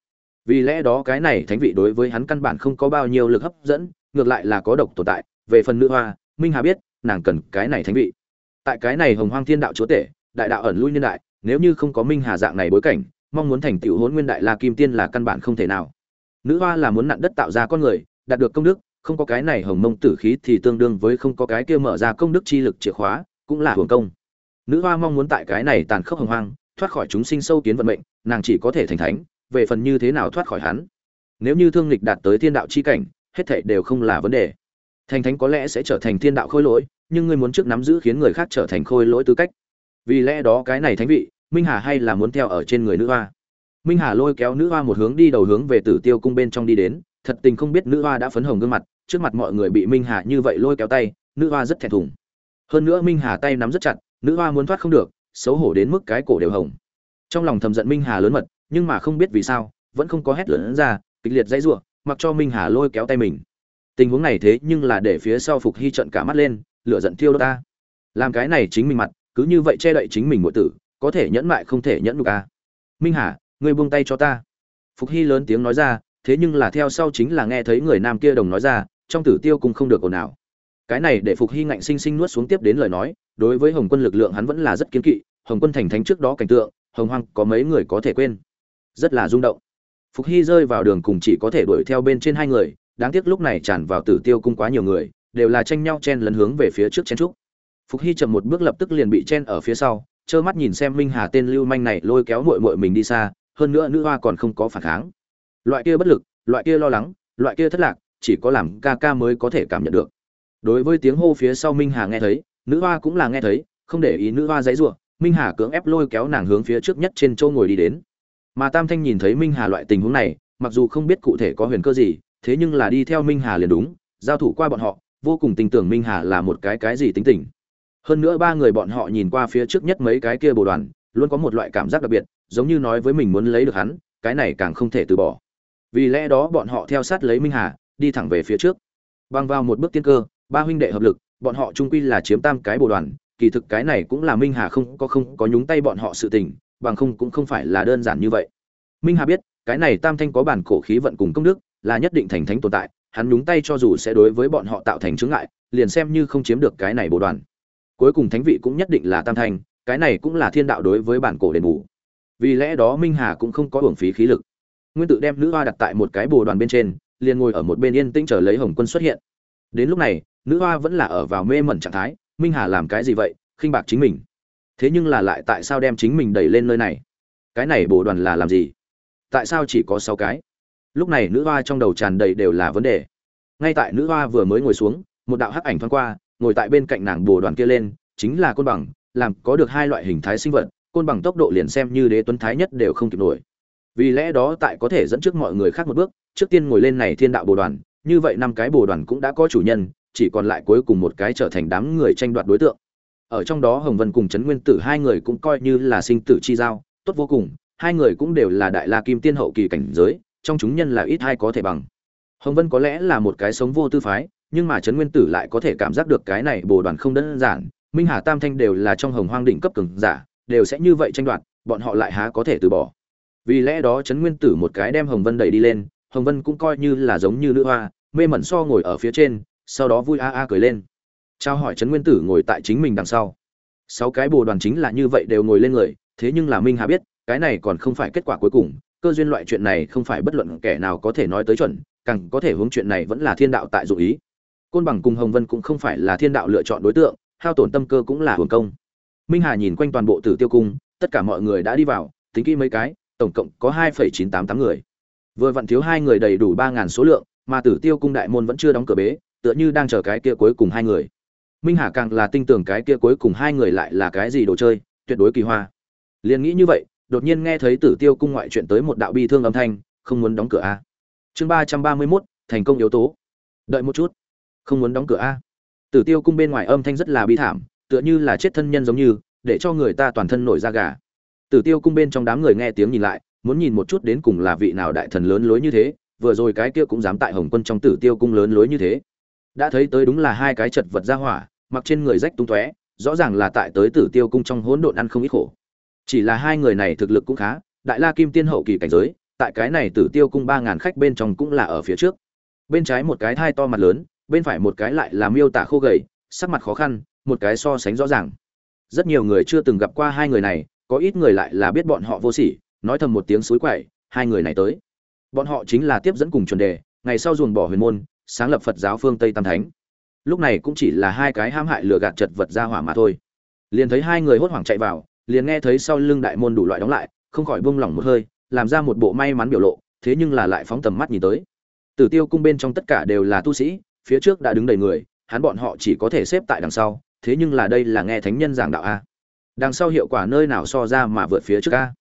Speaker 1: Vì lẽ đó cái này thánh vị đối với hắn căn bản không có bao nhiêu lực hấp dẫn, ngược lại là có độc tồn tại. Về phần nữ hoa, minh hà biết, nàng cần cái này thánh vị. Tại cái này hồng hoang thiên đạo chúa tể, đại đạo ẩn lui niên đại, nếu như không có minh hà dạng này bối cảnh, mong muốn thành tựu hôn nguyên đại la kim tiên là căn bản không thể nào. Nữ hoa là muốn nặn đất tạo ra con người, đạt được công đức, không có cái này hồng mông tử khí thì tương đương với không có cái kia mở ra công đức chi lực chìa khóa, cũng là hưởng công. Nữ hoa mong muốn tại cái này tàn khốc hồng hoang thoát khỏi chúng sinh sâu kiến vận mệnh, nàng chỉ có thể thành thánh, về phần như thế nào thoát khỏi hắn. Nếu như thương lịch đạt tới thiên đạo chi cảnh, hết thảy đều không là vấn đề. Thành thánh có lẽ sẽ trở thành thiên đạo khôi lỗi, nhưng ngươi muốn trước nắm giữ khiến người khác trở thành khôi lỗi tư cách. Vì lẽ đó cái này thánh vị, minh hà hay là muốn theo ở trên người nữ hoa. Minh hà lôi kéo nữ hoa một hướng đi đầu hướng về tử tiêu cung bên trong đi đến, thật tình không biết nữ hoa đã phấn hồng gương mặt, trước mặt mọi người bị minh hà như vậy lôi kéo tay, nữ hoa rất thẹn thùng. Hơn nữa minh hà tay nắm rất chặt, nữ hoa muốn thoát không được xấu hổ đến mức cái cổ đều hồng. Trong lòng thầm giận minh hà lớn mật, nhưng mà không biết vì sao, vẫn không có hét lớn ra, kịch liệt dãy giụa, mặc cho minh hà lôi kéo tay mình. Tình huống này thế nhưng là để phía sau phục hy trận cả mắt lên, lửa giận thiêu đốt ta. Làm cái này chính mình mặt, cứ như vậy che đậy chính mình muội tử, có thể nhẫn mại không thể nhẫn nhục a minh hà, ngươi buông tay cho ta. Phục hy lớn tiếng nói ra, thế nhưng là theo sau chính là nghe thấy người nam kia đồng nói ra, trong tử tiêu cũng không được ồn nào cái này để phục hy ngạnh sinh sinh nuốt xuống tiếp đến lời nói đối với hồng quân lực lượng hắn vẫn là rất kiên kỵ, hồng quân thành thánh trước đó cảnh tượng, hồng hoang có mấy người có thể quên. Rất là rung động. Phục hy rơi vào đường cùng chỉ có thể đuổi theo bên trên hai người, đáng tiếc lúc này tràn vào tử tiêu cung quá nhiều người, đều là tranh nhau chen lấn hướng về phía trước chen trúc. Phục hy chậm một bước lập tức liền bị chen ở phía sau, trơ mắt nhìn xem minh hà tên lưu manh này lôi kéo mội mội mình đi xa, hơn nữa nữ hoa còn không có phản kháng. Loại kia bất lực, loại kia lo lắng, loại kia thất lạc, chỉ có làm ca ca mới có thể cảm nhận được. Đối với tiếng hô phía sau minh hà nghe thấy nữ hoa cũng là nghe thấy, không để ý nữ hoa dãy giụa minh hà cưỡng ép lôi kéo nàng hướng phía trước nhất trên châu ngồi đi đến. Mà tam thanh nhìn thấy minh hà loại tình huống này, mặc dù không biết cụ thể có huyền cơ gì, thế nhưng là đi theo minh hà liền đúng, giao thủ qua bọn họ, vô cùng tin tưởng minh hà là một cái cái gì tính tình. Hơn nữa ba người bọn họ nhìn qua phía trước nhất mấy cái kia bồ đoàn, luôn có một loại cảm giác đặc biệt, giống như nói với mình muốn lấy được hắn, cái này càng không thể từ bỏ. Vì lẽ đó bọn họ theo sát lấy minh hà, đi thẳng về phía trước. Băng vào một bước tiên cơ, ba huynh đệ hợp lực bọn họ trung quy là chiếm tam cái bộ đoàn, kỳ thực cái này cũng là minh hà không có không có nhúng tay bọn họ sự tình, bằng không cũng không phải là đơn giản như vậy. Minh hà biết, cái này tam thanh có bản cổ khí vận cùng công đức, là nhất định thành thánh tồn tại, hắn nhúng tay cho dù sẽ đối với bọn họ tạo thành chướng ngại, liền xem như không chiếm được cái này bộ đoàn. Cuối cùng thánh vị cũng nhất định là tam thanh, cái này cũng là thiên đạo đối với bản cổ đền bù. Vì lẽ đó minh hà cũng không có hưởng phí khí lực. Nguyên tự đem nữ hoa đặt tại một cái bồ đoàn bên trên, liền ngồi ở một bên yên tĩnh chờ lấy hồng quân xuất hiện. Đến lúc này nữ hoa vẫn là ở vào mê mẩn trạng thái, minh hà làm cái gì vậy, khinh bạc chính mình. Thế nhưng là lại tại sao đem chính mình đẩy lên nơi này? Cái này bồ đoàn là làm gì? Tại sao chỉ có sáu cái? Lúc này nữ hoa trong đầu tràn đầy đều là vấn đề. Ngay tại nữ hoa vừa mới ngồi xuống, một đạo hắc ảnh thoáng qua, ngồi tại bên cạnh nàng bồ đoàn kia lên, chính là côn bằng, làm có được hai loại hình thái sinh vật, côn bằng tốc độ liền xem như đế tuấn thái nhất đều không kịp nổi. Vì lẽ đó tại có thể dẫn trước mọi người khác một bước, trước tiên ngồi lên này thiên đạo bồ đoàn, như vậy năm cái bồ đoàn cũng đã có chủ nhân chỉ còn lại cuối cùng một cái trở thành đám người tranh đoạt đối tượng. Ở trong đó hồng vân cùng trấn nguyên tử hai người cũng coi như là sinh tử chi giao, tốt vô cùng, hai người cũng đều là đại la kim tiên hậu kỳ cảnh giới, trong chúng nhân là ít hai có thể bằng. Hồng vân có lẽ là một cái sống vô tư phái, nhưng mà trấn nguyên tử lại có thể cảm giác được cái này bồ đoàn không đơn giản, minh hà tam thanh đều là trong hồng hoang đỉnh cấp cường giả, đều sẽ như vậy tranh đoạt, bọn họ lại há có thể từ bỏ. Vì lẽ đó trấn nguyên tử một cái đem hồng vân đẩy đi lên, hồng vân cũng coi như là giống như nữ hoa, mê mẩn so ngồi ở phía trên sau đó vui a a cười lên. Trao hỏi trấn nguyên tử ngồi tại chính mình đằng sau. Sáu cái bồ đoàn chính là như vậy đều ngồi lên người, thế nhưng là minh hà biết, cái này còn không phải kết quả cuối cùng, cơ duyên loại chuyện này không phải bất luận kẻ nào có thể nói tới chuẩn, càng có thể hướng chuyện này vẫn là thiên đạo tại dụ ý. Côn bằng cùng hồng vân cũng không phải là thiên đạo lựa chọn đối tượng, hao tổn tâm cơ cũng là hưởng công. Minh hà nhìn quanh toàn bộ tử tiêu cung, tất cả mọi người đã đi vào, tính kỹ mấy cái, tổng cộng có hai phẩy chín tám tám người. Vừa vặn thiếu hai người đầy đủ ba ngàn số lượng, mà tử tiêu cung đại môn vẫn chưa đóng cửa bế tựa như đang chờ cái kia cuối cùng hai người. Minh hà càng là tin tưởng cái kia cuối cùng hai người lại là cái gì đồ chơi, tuyệt đối kỳ hoa. Liền nghĩ như vậy, đột nhiên nghe thấy tử tiêu cung ngoại chuyện tới một đạo bi thương âm thanh, không muốn đóng cửa a. Chương ba trăm ba mươi mốt, thành công yếu tố. Đợi một chút. Không muốn đóng cửa a. Tử tiêu cung bên ngoài âm thanh rất là bi thảm, tựa như là chết thân nhân giống như, để cho người ta toàn thân nổi da gà. Tử tiêu cung bên trong đám người nghe tiếng nhìn lại, muốn nhìn một chút đến cùng là vị nào đại thần lớn lối như thế, vừa rồi cái kia cũng dám tại hồng quân trong tử tiêu cung lớn lối như thế đã thấy tới đúng là hai cái chật vật ra hỏa, mặc trên người rách tung tóe, rõ ràng là tại tới tử tiêu cung trong hỗn độn ăn không ít khổ. Chỉ là hai người này thực lực cũng khá, đại la kim tiên hậu kỳ cảnh giới, tại cái này tử tiêu cung ba ngàn khách bên trong cũng là ở phía trước. Bên trái một cái thai to mặt lớn, bên phải một cái lại là miêu tả khô gầy, sắc mặt khó khăn, một cái so sánh rõ ràng. Rất nhiều người chưa từng gặp qua hai người này, có ít người lại là biết bọn họ vô sỉ, nói thầm một tiếng suối quậy, hai người này tới. Bọn họ chính là tiếp dẫn cùng chuẩn đề, ngày sau dồn bỏ huyền môn sáng lập phật giáo phương tây tam thánh. Lúc này cũng chỉ là hai cái ham hại lừa gạt chật vật ra hỏa mà thôi. Liền thấy hai người hốt hoảng chạy vào, liền nghe thấy sau lưng đại môn đủ loại đóng lại, không khỏi buông lỏng một hơi, làm ra một bộ may mắn biểu lộ, thế nhưng là lại phóng tầm mắt nhìn tới. Tử tiêu cung bên trong tất cả đều là tu sĩ, phía trước đã đứng đầy người, hắn bọn họ chỉ có thể xếp tại đằng sau, thế nhưng là đây là nghe thánh nhân giảng đạo a. Đằng sau hiệu quả nơi nào so ra mà vượt phía trước a?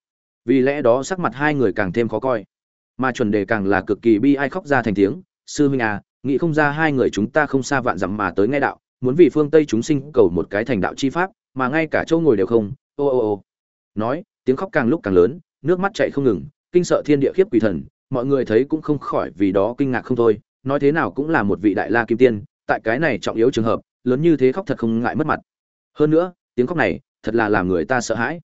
Speaker 1: Vì lẽ đó sắc mặt hai người càng thêm khó coi, mà chuẩn đề càng là cực kỳ bi ai khóc ra thành tiếng, sư huynh à nghĩ không ra hai người chúng ta không xa vạn dặm mà tới nghe đạo, muốn vì phương tây chúng sinh cầu một cái thành đạo chi pháp, mà ngay cả châu ngồi đều không. Ô ô ô. Nói, tiếng khóc càng lúc càng lớn, nước mắt chạy không ngừng, kinh sợ thiên địa khiếp quỷ thần, mọi người thấy cũng không khỏi vì đó kinh ngạc không thôi. Nói thế nào cũng là một vị đại la kim tiên, tại cái này trọng yếu trường hợp, lớn như thế khóc thật không ngại mất mặt. Hơn nữa, tiếng khóc này, thật là làm người ta sợ hãi.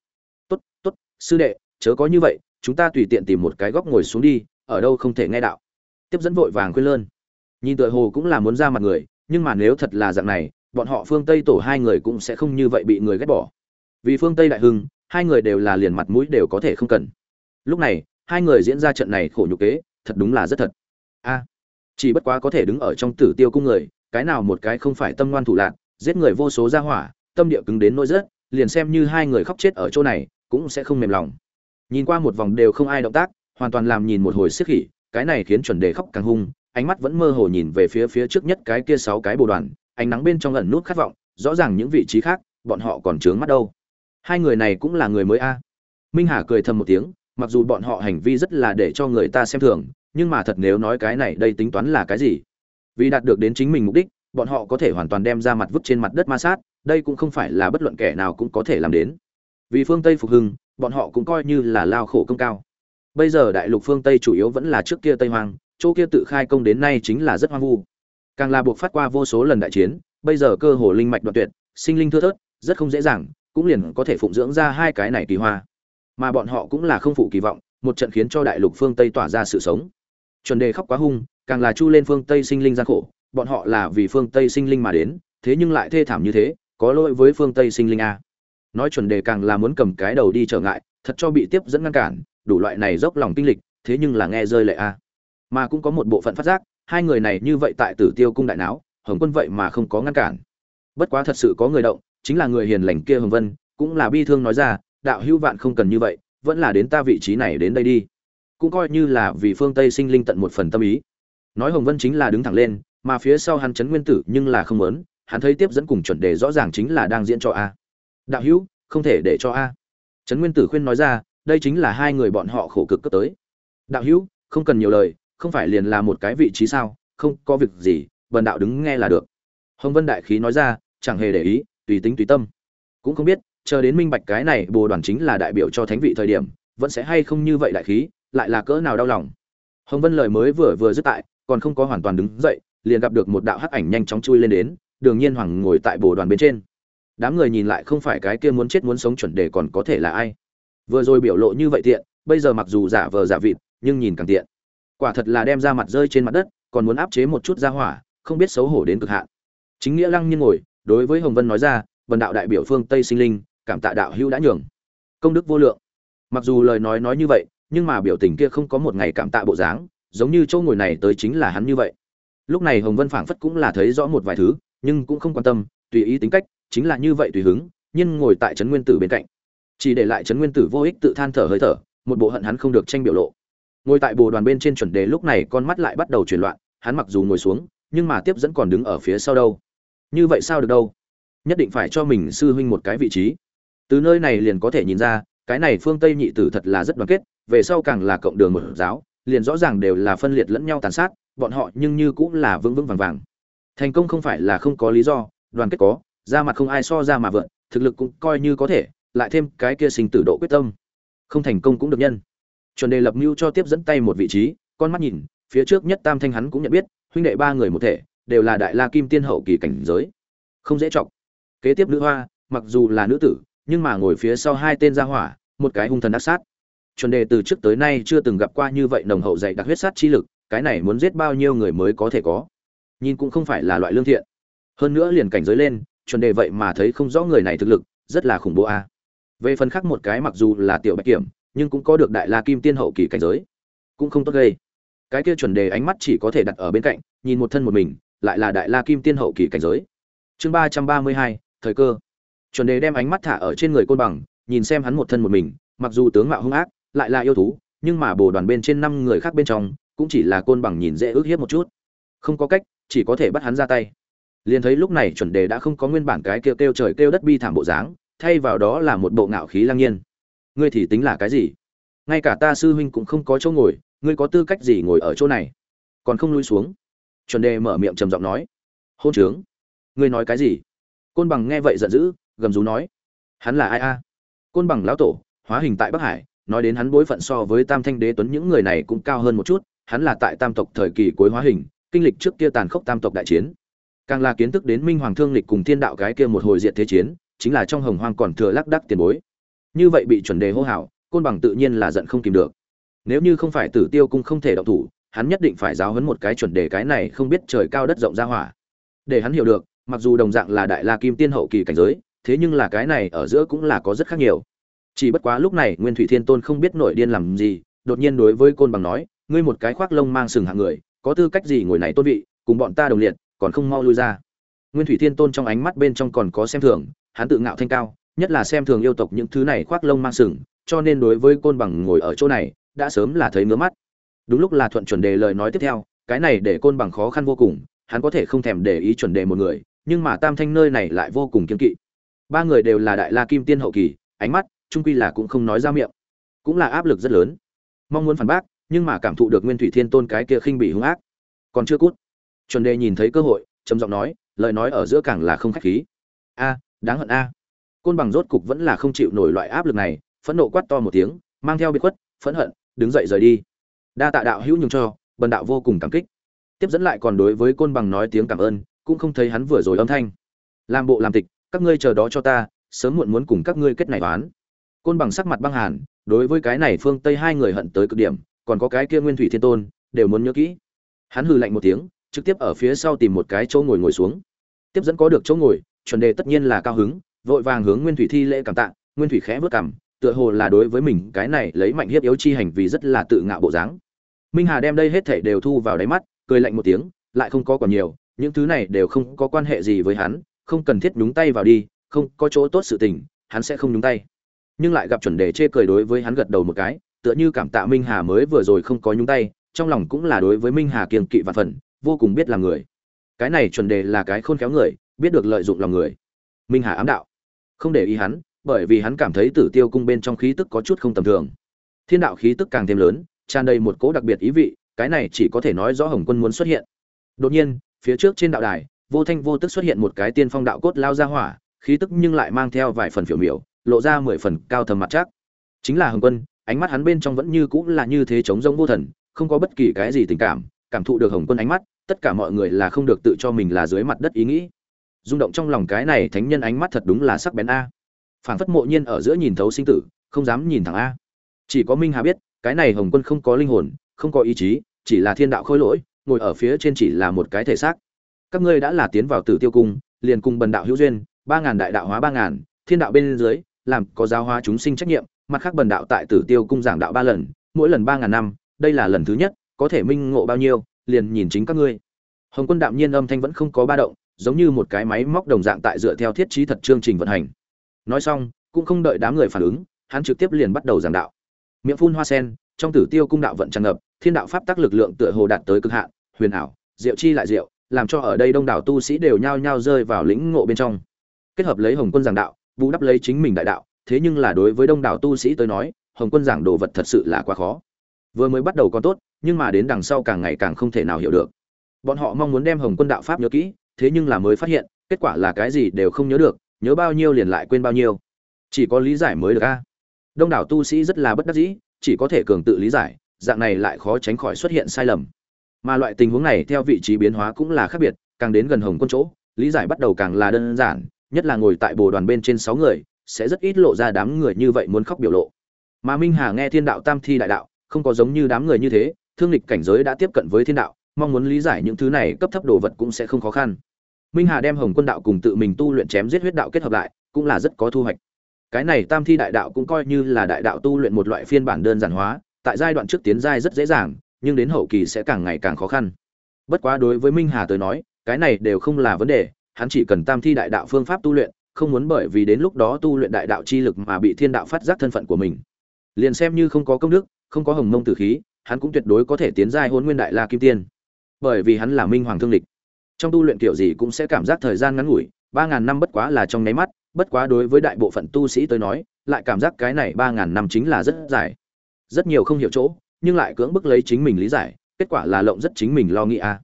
Speaker 1: Tốt tốt, sư đệ, chớ có như vậy, chúng ta tùy tiện tìm một cái góc ngồi xuống đi, ở đâu không thể nghe đạo. Tiếp dẫn vội vàng quên lơn nhìn tựa hồ cũng là muốn ra mặt người, nhưng mà nếu thật là dạng này, bọn họ phương tây tổ hai người cũng sẽ không như vậy bị người ghét bỏ. Vì phương tây đại hưng, hai người đều là liền mặt mũi đều có thể không cần. Lúc này, hai người diễn ra trận này khổ nhục kế, thật đúng là rất thật. A, chỉ bất quá có thể đứng ở trong tử tiêu cung người, cái nào một cái không phải tâm ngoan thủ lạc giết người vô số ra hỏa, tâm địa cứng đến nỗi rất liền xem như hai người khóc chết ở chỗ này, cũng sẽ không mềm lòng. Nhìn qua một vòng đều không ai động tác, hoàn toàn làm nhìn một hồi siết khỉ cái này khiến chuẩn đề khóc càng hung ánh mắt vẫn mơ hồ nhìn về phía phía trước nhất cái kia sáu cái bồ đoàn, ánh nắng bên trong ẩn nút khát vọng, rõ ràng những vị trí khác, bọn họ còn trướng mắt đâu. Hai người này cũng là người mới a. Minh hà cười thầm một tiếng, mặc dù bọn họ hành vi rất là để cho người ta xem thường, nhưng mà thật nếu nói cái này đây tính toán là cái gì? Vì đạt được đến chính mình mục đích, bọn họ có thể hoàn toàn đem ra mặt vứt trên mặt đất ma sát, đây cũng không phải là bất luận kẻ nào cũng có thể làm đến. Vì phương tây phục hưng, bọn họ cũng coi như là lao khổ công cao. Bây giờ đại lục phương tây chủ yếu vẫn là trước kia tây hoang chỗ kia tự khai công đến nay chính là rất hoang vu. Càng là buộc phát qua vô số lần đại chiến, bây giờ cơ hồ linh mạch đoạn tuyệt, sinh linh thưa thớt, rất không dễ dàng, cũng liền có thể phụng dưỡng ra hai cái này kỳ hoa. Mà bọn họ cũng là không phụ kỳ vọng, một trận khiến cho đại lục phương tây tỏa ra sự sống. Chuẩn đề khóc quá hung, càng là chu lên phương tây sinh linh gian khổ, bọn họ là vì phương tây sinh linh mà đến, thế nhưng lại thê thảm như thế, có lỗi với phương tây sinh linh a. Nói chuẩn đề càng là muốn cầm cái đầu đi trở ngại, thật cho bị tiếp dẫn ngăn cản, đủ loại này dốc lòng kinh lịch, thế nhưng là nghe rơi lệ a mà cũng có một bộ phận phát giác hai người này như vậy tại tử tiêu cung đại não hồng quân vậy mà không có ngăn cản. Bất quá thật sự có người động chính là người hiền lành kia hồng vân cũng là bi thương nói ra đạo hữu vạn không cần như vậy vẫn là đến ta vị trí này đến đây đi. Cũng coi như là vì phương tây sinh linh tận một phần tâm ý. Nói hồng vân chính là đứng thẳng lên mà phía sau hắn chấn nguyên tử nhưng là không lớn, hắn thấy tiếp dẫn cùng chuẩn đề rõ ràng chính là đang diễn cho a. Đạo hữu không thể để cho a. Trấn nguyên tử khuyên nói ra đây chính là hai người bọn họ khổ cực cấp tới. Đạo hữu không cần nhiều lời không phải liền là một cái vị trí sao, không có việc gì bần đạo đứng nghe là được. Hồng vân đại khí nói ra, chẳng hề để ý, tùy tính tùy tâm. Cũng không biết, chờ đến minh bạch cái này, bồ đoàn chính là đại biểu cho thánh vị thời điểm, vẫn sẽ hay không như vậy đại khí, lại là cỡ nào đau lòng. Hồng vân lời mới vừa vừa dứt tại, còn không có hoàn toàn đứng dậy, liền gặp được một đạo hắc ảnh nhanh chóng chui lên đến, đường nhiên hoàng ngồi tại bồ đoàn bên trên. Đám người nhìn lại không phải cái kia muốn chết muốn sống chuẩn đề còn có thể là ai. Vừa rồi biểu lộ như vậy tiện, bây giờ mặc dù giả vờ giả vịt, nhưng nhìn càng tiện quả thật là đem ra mặt rơi trên mặt đất, còn muốn áp chế một chút ra hỏa, không biết xấu hổ đến cực hạn. Chính nghĩa lăng nhiên ngồi, đối với hồng vân nói ra vần đạo đại biểu phương tây sinh linh, cảm tạ đạo hữu đã nhường. Công đức vô lượng. Mặc dù lời nói nói như vậy, nhưng mà biểu tình kia không có một ngày cảm tạ bộ dáng, giống như chỗ ngồi này tới chính là hắn như vậy. Lúc này hồng vân phảng phất cũng là thấy rõ một vài thứ, nhưng cũng không quan tâm, tùy ý tính cách, chính là như vậy tùy hứng, nhưng ngồi tại trấn nguyên tử bên cạnh. Chỉ để lại trấn nguyên tử vô ích tự than thở hơi thở, một bộ hận hắn không được tranh biểu lộ ngồi tại bồ đoàn bên trên chuẩn đề lúc này con mắt lại bắt đầu chuyển loạn, hắn mặc dù ngồi xuống, nhưng mà tiếp dẫn còn đứng ở phía sau đâu. Như vậy sao được đâu? Nhất định phải cho mình sư huynh một cái vị trí. Từ nơi này liền có thể nhìn ra, cái này phương tây nhị tử thật là rất đoàn kết, về sau càng là cộng đường một giáo, liền rõ ràng đều là phân liệt lẫn nhau tàn sát, bọn họ nhưng như cũng là vững vững vàng vàng. Thành công không phải là không có lý do, đoàn kết có, ra mặt không ai so ra mà vượn, thực lực cũng coi như có thể, lại thêm cái kia sinh tử độ quyết tâm. Không thành công cũng được nhân chuẩn đề lập mưu cho tiếp dẫn tay một vị trí, con mắt nhìn, phía trước nhất tam thanh hắn cũng nhận biết, huynh đệ ba người một thể, đều là đại la kim tiên hậu kỳ cảnh giới. Không dễ chọc. Kế tiếp nữ hoa, mặc dù là nữ tử, nhưng mà ngồi phía sau hai tên gia hỏa, một cái hung thần ác sát. Chuẩn đề từ trước tới nay chưa từng gặp qua như vậy nồng hậu dạy đặc huyết sát chi lực, cái này muốn giết bao nhiêu người mới có thể có? Nhìn cũng không phải là loại lương thiện. Hơn nữa liền cảnh giới lên, chuẩn đề vậy mà thấy không rõ người này thực lực, rất là khủng bố a. Về phần khác một cái mặc dù là tiểu bạch kiểm nhưng cũng có được đại la kim tiên hậu kỳ cảnh giới. Cũng không tốt gây. Cái kia chuẩn đề ánh mắt chỉ có thể đặt ở bên cạnh, nhìn một thân một mình, lại là đại la kim tiên hậu kỳ cảnh giới. Chương ba trăm ba mươi hai, thời cơ. Chuẩn đề đem ánh mắt thả ở trên người côn bằng, nhìn xem hắn một thân một mình, mặc dù tướng mạo hung ác, lại là yêu thú, nhưng mà bồ đoàn bên trên năm người khác bên trong, cũng chỉ là côn bằng nhìn dễ ước hiếp một chút. Không có cách, chỉ có thể bắt hắn ra tay. Liền thấy lúc này chuẩn đề đã không có nguyên bản cái kêu kêu trời kêu đất bi thảm bộ dáng, thay vào đó là một bộ ngạo khí lang nhiên ngươi thì tính là cái gì? Ngay cả ta sư huynh cũng không có chỗ ngồi, ngươi có tư cách gì ngồi ở chỗ này? Còn không lui xuống. Chuẩn đề mở miệng trầm giọng nói. Hôn trướng. Ngươi nói cái gì? Côn bằng nghe vậy giận dữ, gầm rú nói. Hắn là ai a? Côn bằng lão tổ, hóa hình tại bắc hải, nói đến hắn bối phận so với tam thanh đế tuấn những người này cũng cao hơn một chút, hắn là tại tam tộc thời kỳ cuối hóa hình, kinh lịch trước kia tàn khốc tam tộc đại chiến. Càng là kiến thức đến minh hoàng thương lịch cùng thiên đạo cái kia một hồi diện thế chiến, chính là trong hồng hoang còn thừa lác đắc tiền bối như vậy bị chuẩn đề hô hào, côn bằng tự nhiên là giận không kìm được. Nếu như không phải tử tiêu cung không thể động thủ, hắn nhất định phải giáo hấn một cái chuẩn đề cái này không biết trời cao đất rộng ra hỏa. Để hắn hiểu được, mặc dù đồng dạng là đại la kim tiên hậu kỳ cảnh giới, thế nhưng là cái này ở giữa cũng là có rất khác nhiều. Chỉ bất quá lúc này, nguyên thủy thiên tôn không biết nổi điên làm gì, đột nhiên đối với côn bằng nói, ngươi một cái khoác lông mang sừng hạng người, có tư cách gì ngồi này tôn vị, cùng bọn ta đồng liệt, còn không mau lui ra. Nguyên thủy thiên tôn trong ánh mắt bên trong còn có xem thường, hắn tự ngạo thanh cao nhất là xem thường yêu tộc những thứ này khoác lông mang sừng, cho nên đối với côn bằng ngồi ở chỗ này, đã sớm là thấy ngứa mắt. Đúng lúc là thuận chuẩn đề lời nói tiếp theo, cái này để côn bằng khó khăn vô cùng, hắn có thể không thèm để ý chuẩn đề một người, nhưng mà tam thanh nơi này lại vô cùng kiên kỵ. Ba người đều là đại la kim tiên hậu kỳ, ánh mắt, trung quy là cũng không nói ra miệng. Cũng là áp lực rất lớn. Mong muốn phản bác, nhưng mà cảm thụ được nguyên thủy thiên tôn cái kia khinh bỉ hung ác. Còn chưa cút. Chuẩn đề nhìn thấy cơ hội, trầm giọng nói, lời nói ở giữa càng là không khách khí. A, đáng hận a côn bằng rốt cục vẫn là không chịu nổi loại áp lực này, phẫn nộ quát to một tiếng, mang theo biệt khuất, phẫn hận, đứng dậy rời đi. Đa tạ đạo hữu nhường cho, bần đạo vô cùng cảm kích. Tiếp dẫn lại còn đối với côn bằng nói tiếng cảm ơn, cũng không thấy hắn vừa rồi âm thanh. Làm bộ làm tịch, các ngươi chờ đó cho ta, sớm muộn muốn cùng các ngươi kết này toán. Côn bằng sắc mặt băng hàn, đối với cái này phương tây hai người hận tới cực điểm, còn có cái kia nguyên thủy thiên tôn, đều muốn nhớ kỹ. Hắn hừ lạnh một tiếng, trực tiếp ở phía sau tìm một cái chỗ ngồi ngồi xuống. Tiếp dẫn có được chỗ ngồi, chuẩn đề tất nhiên là cao hứng vội vàng hướng nguyên thủy thi lễ cảm tạ, nguyên thủy khẽ vớt cảm tựa hồ là đối với mình cái này lấy mạnh hiếp yếu chi hành vì rất là tự ngạo bộ dáng. Minh hà đem đây hết thảy đều thu vào đáy mắt, cười lạnh một tiếng, lại không có còn nhiều, những thứ này đều không có quan hệ gì với hắn, không cần thiết nhúng tay vào đi, không có chỗ tốt sự tình, hắn sẽ không nhúng tay. Nhưng lại gặp chuẩn đề chê cười đối với hắn gật đầu một cái, tựa như cảm tạ minh hà mới vừa rồi không có nhúng tay, trong lòng cũng là đối với minh hà kiềng kỵ và phần, vô cùng biết là người. Cái này chuẩn đề là cái khôn khéo người, biết được lợi dụng lòng người. Minh hà ám đạo không để ý hắn, bởi vì hắn cảm thấy tử tiêu cung bên trong khí tức có chút không tầm thường. Thiên đạo khí tức càng thêm lớn, tràn đầy một cỗ đặc biệt ý vị, cái này chỉ có thể nói rõ hồng quân muốn xuất hiện. Đột nhiên, phía trước trên đạo đài, vô thanh vô tức xuất hiện một cái tiên phong đạo cốt lao ra hỏa, khí tức nhưng lại mang theo vài phần phiểu miểu, lộ ra mười phần cao thầm mặt chắc. Chính là hồng quân, ánh mắt hắn bên trong vẫn như cũng là như thế chống rông vô thần, không có bất kỳ cái gì tình cảm cảm thụ được hồng quân ánh mắt, tất cả mọi người là không được tự cho mình là dưới mặt đất ý nghĩ rung động trong lòng cái này thánh nhân ánh mắt thật đúng là sắc bén a. Phản phất mộ nhiên ở giữa nhìn thấu sinh tử, không dám nhìn thẳng a. Chỉ có minh hà biết, cái này hồng quân không có linh hồn, không có ý chí, chỉ là thiên đạo khôi lỗi, ngồi ở phía trên chỉ là một cái thể xác. Các ngươi đã là tiến vào tử tiêu cung, liền cùng bần đạo hữu duyên, ba ngàn đại đạo hóa ba ngàn, thiên đạo bên dưới, làm có giáo hóa chúng sinh trách nhiệm, mặt khác bần đạo tại tử tiêu cung giảng đạo ba lần, mỗi lần ba ngàn năm, đây là lần thứ nhất, có thể minh ngộ bao nhiêu, liền nhìn chính các ngươi. Hồng quân đạm nhiên âm thanh vẫn không có ba động giống như một cái máy móc đồng dạng tại dựa theo thiết trí thật chương trình vận hành. Nói xong, cũng không đợi đám người phản ứng, hắn trực tiếp liền bắt đầu giảng đạo. Miệng phun hoa sen, trong tử tiêu cung đạo vận tràn ngập, thiên đạo pháp tác lực lượng tựa hồ đạt tới cực hạn, huyền ảo, diệu chi lại diệu, làm cho ở đây đông đảo tu sĩ đều nhao nhao rơi vào lĩnh ngộ bên trong. Kết hợp lấy hồng quân giảng đạo, bù đắp lấy chính mình đại đạo, thế nhưng là đối với đông đảo tu sĩ tới nói, hồng quân giảng đồ vật thật sự là quá khó. Vừa mới bắt đầu còn tốt, nhưng mà đến đằng sau càng ngày càng không thể nào hiểu được. Bọn họ mong muốn đem hồng quân đạo pháp nhớ kỹ thế nhưng là mới phát hiện, kết quả là cái gì đều không nhớ được, nhớ bao nhiêu liền lại quên bao nhiêu. Chỉ có lý giải mới được a. Đông đảo tu sĩ rất là bất đắc dĩ, chỉ có thể cường tự lý giải, dạng này lại khó tránh khỏi xuất hiện sai lầm. Mà loại tình huống này theo vị trí biến hóa cũng là khác biệt, càng đến gần hồng quân chỗ, lý giải bắt đầu càng là đơn giản, nhất là ngồi tại bồ đoàn bên trên sáu người, sẽ rất ít lộ ra đám người như vậy muốn khóc biểu lộ. Mà minh hà nghe thiên đạo tam thi đại đạo, không có giống như đám người như thế, thương lịch cảnh giới đã tiếp cận với thiên đạo mong muốn lý giải những thứ này cấp thấp đồ vật cũng sẽ không khó khăn. Minh hà đem hồng quân đạo cùng tự mình tu luyện chém giết huyết đạo kết hợp lại, cũng là rất có thu hoạch. Cái này tam thi đại đạo cũng coi như là đại đạo tu luyện một loại phiên bản đơn giản hóa, tại giai đoạn trước tiến giai rất dễ dàng, nhưng đến hậu kỳ sẽ càng ngày càng khó khăn. Bất quá đối với minh hà tới nói, cái này đều không là vấn đề, hắn chỉ cần tam thi đại đạo phương pháp tu luyện, không muốn bởi vì đến lúc đó tu luyện đại đạo chi lực mà bị thiên đạo phát giác thân phận của mình. Liền xem như không có công đức, không có hồng mông tử khí, hắn cũng tuyệt đối có thể tiến giai hôn nguyên đại la kim tiên bởi vì hắn là minh hoàng thương lịch trong tu luyện kiểu gì cũng sẽ cảm giác thời gian ngắn ngủi ba ngàn năm bất quá là trong nháy mắt bất quá đối với đại bộ phận tu sĩ tới nói lại cảm giác cái này ba ngàn năm chính là rất dài. Rất nhiều không hiểu chỗ nhưng lại cưỡng bức lấy chính mình lý giải kết quả là lộng rất chính mình lo nghĩ a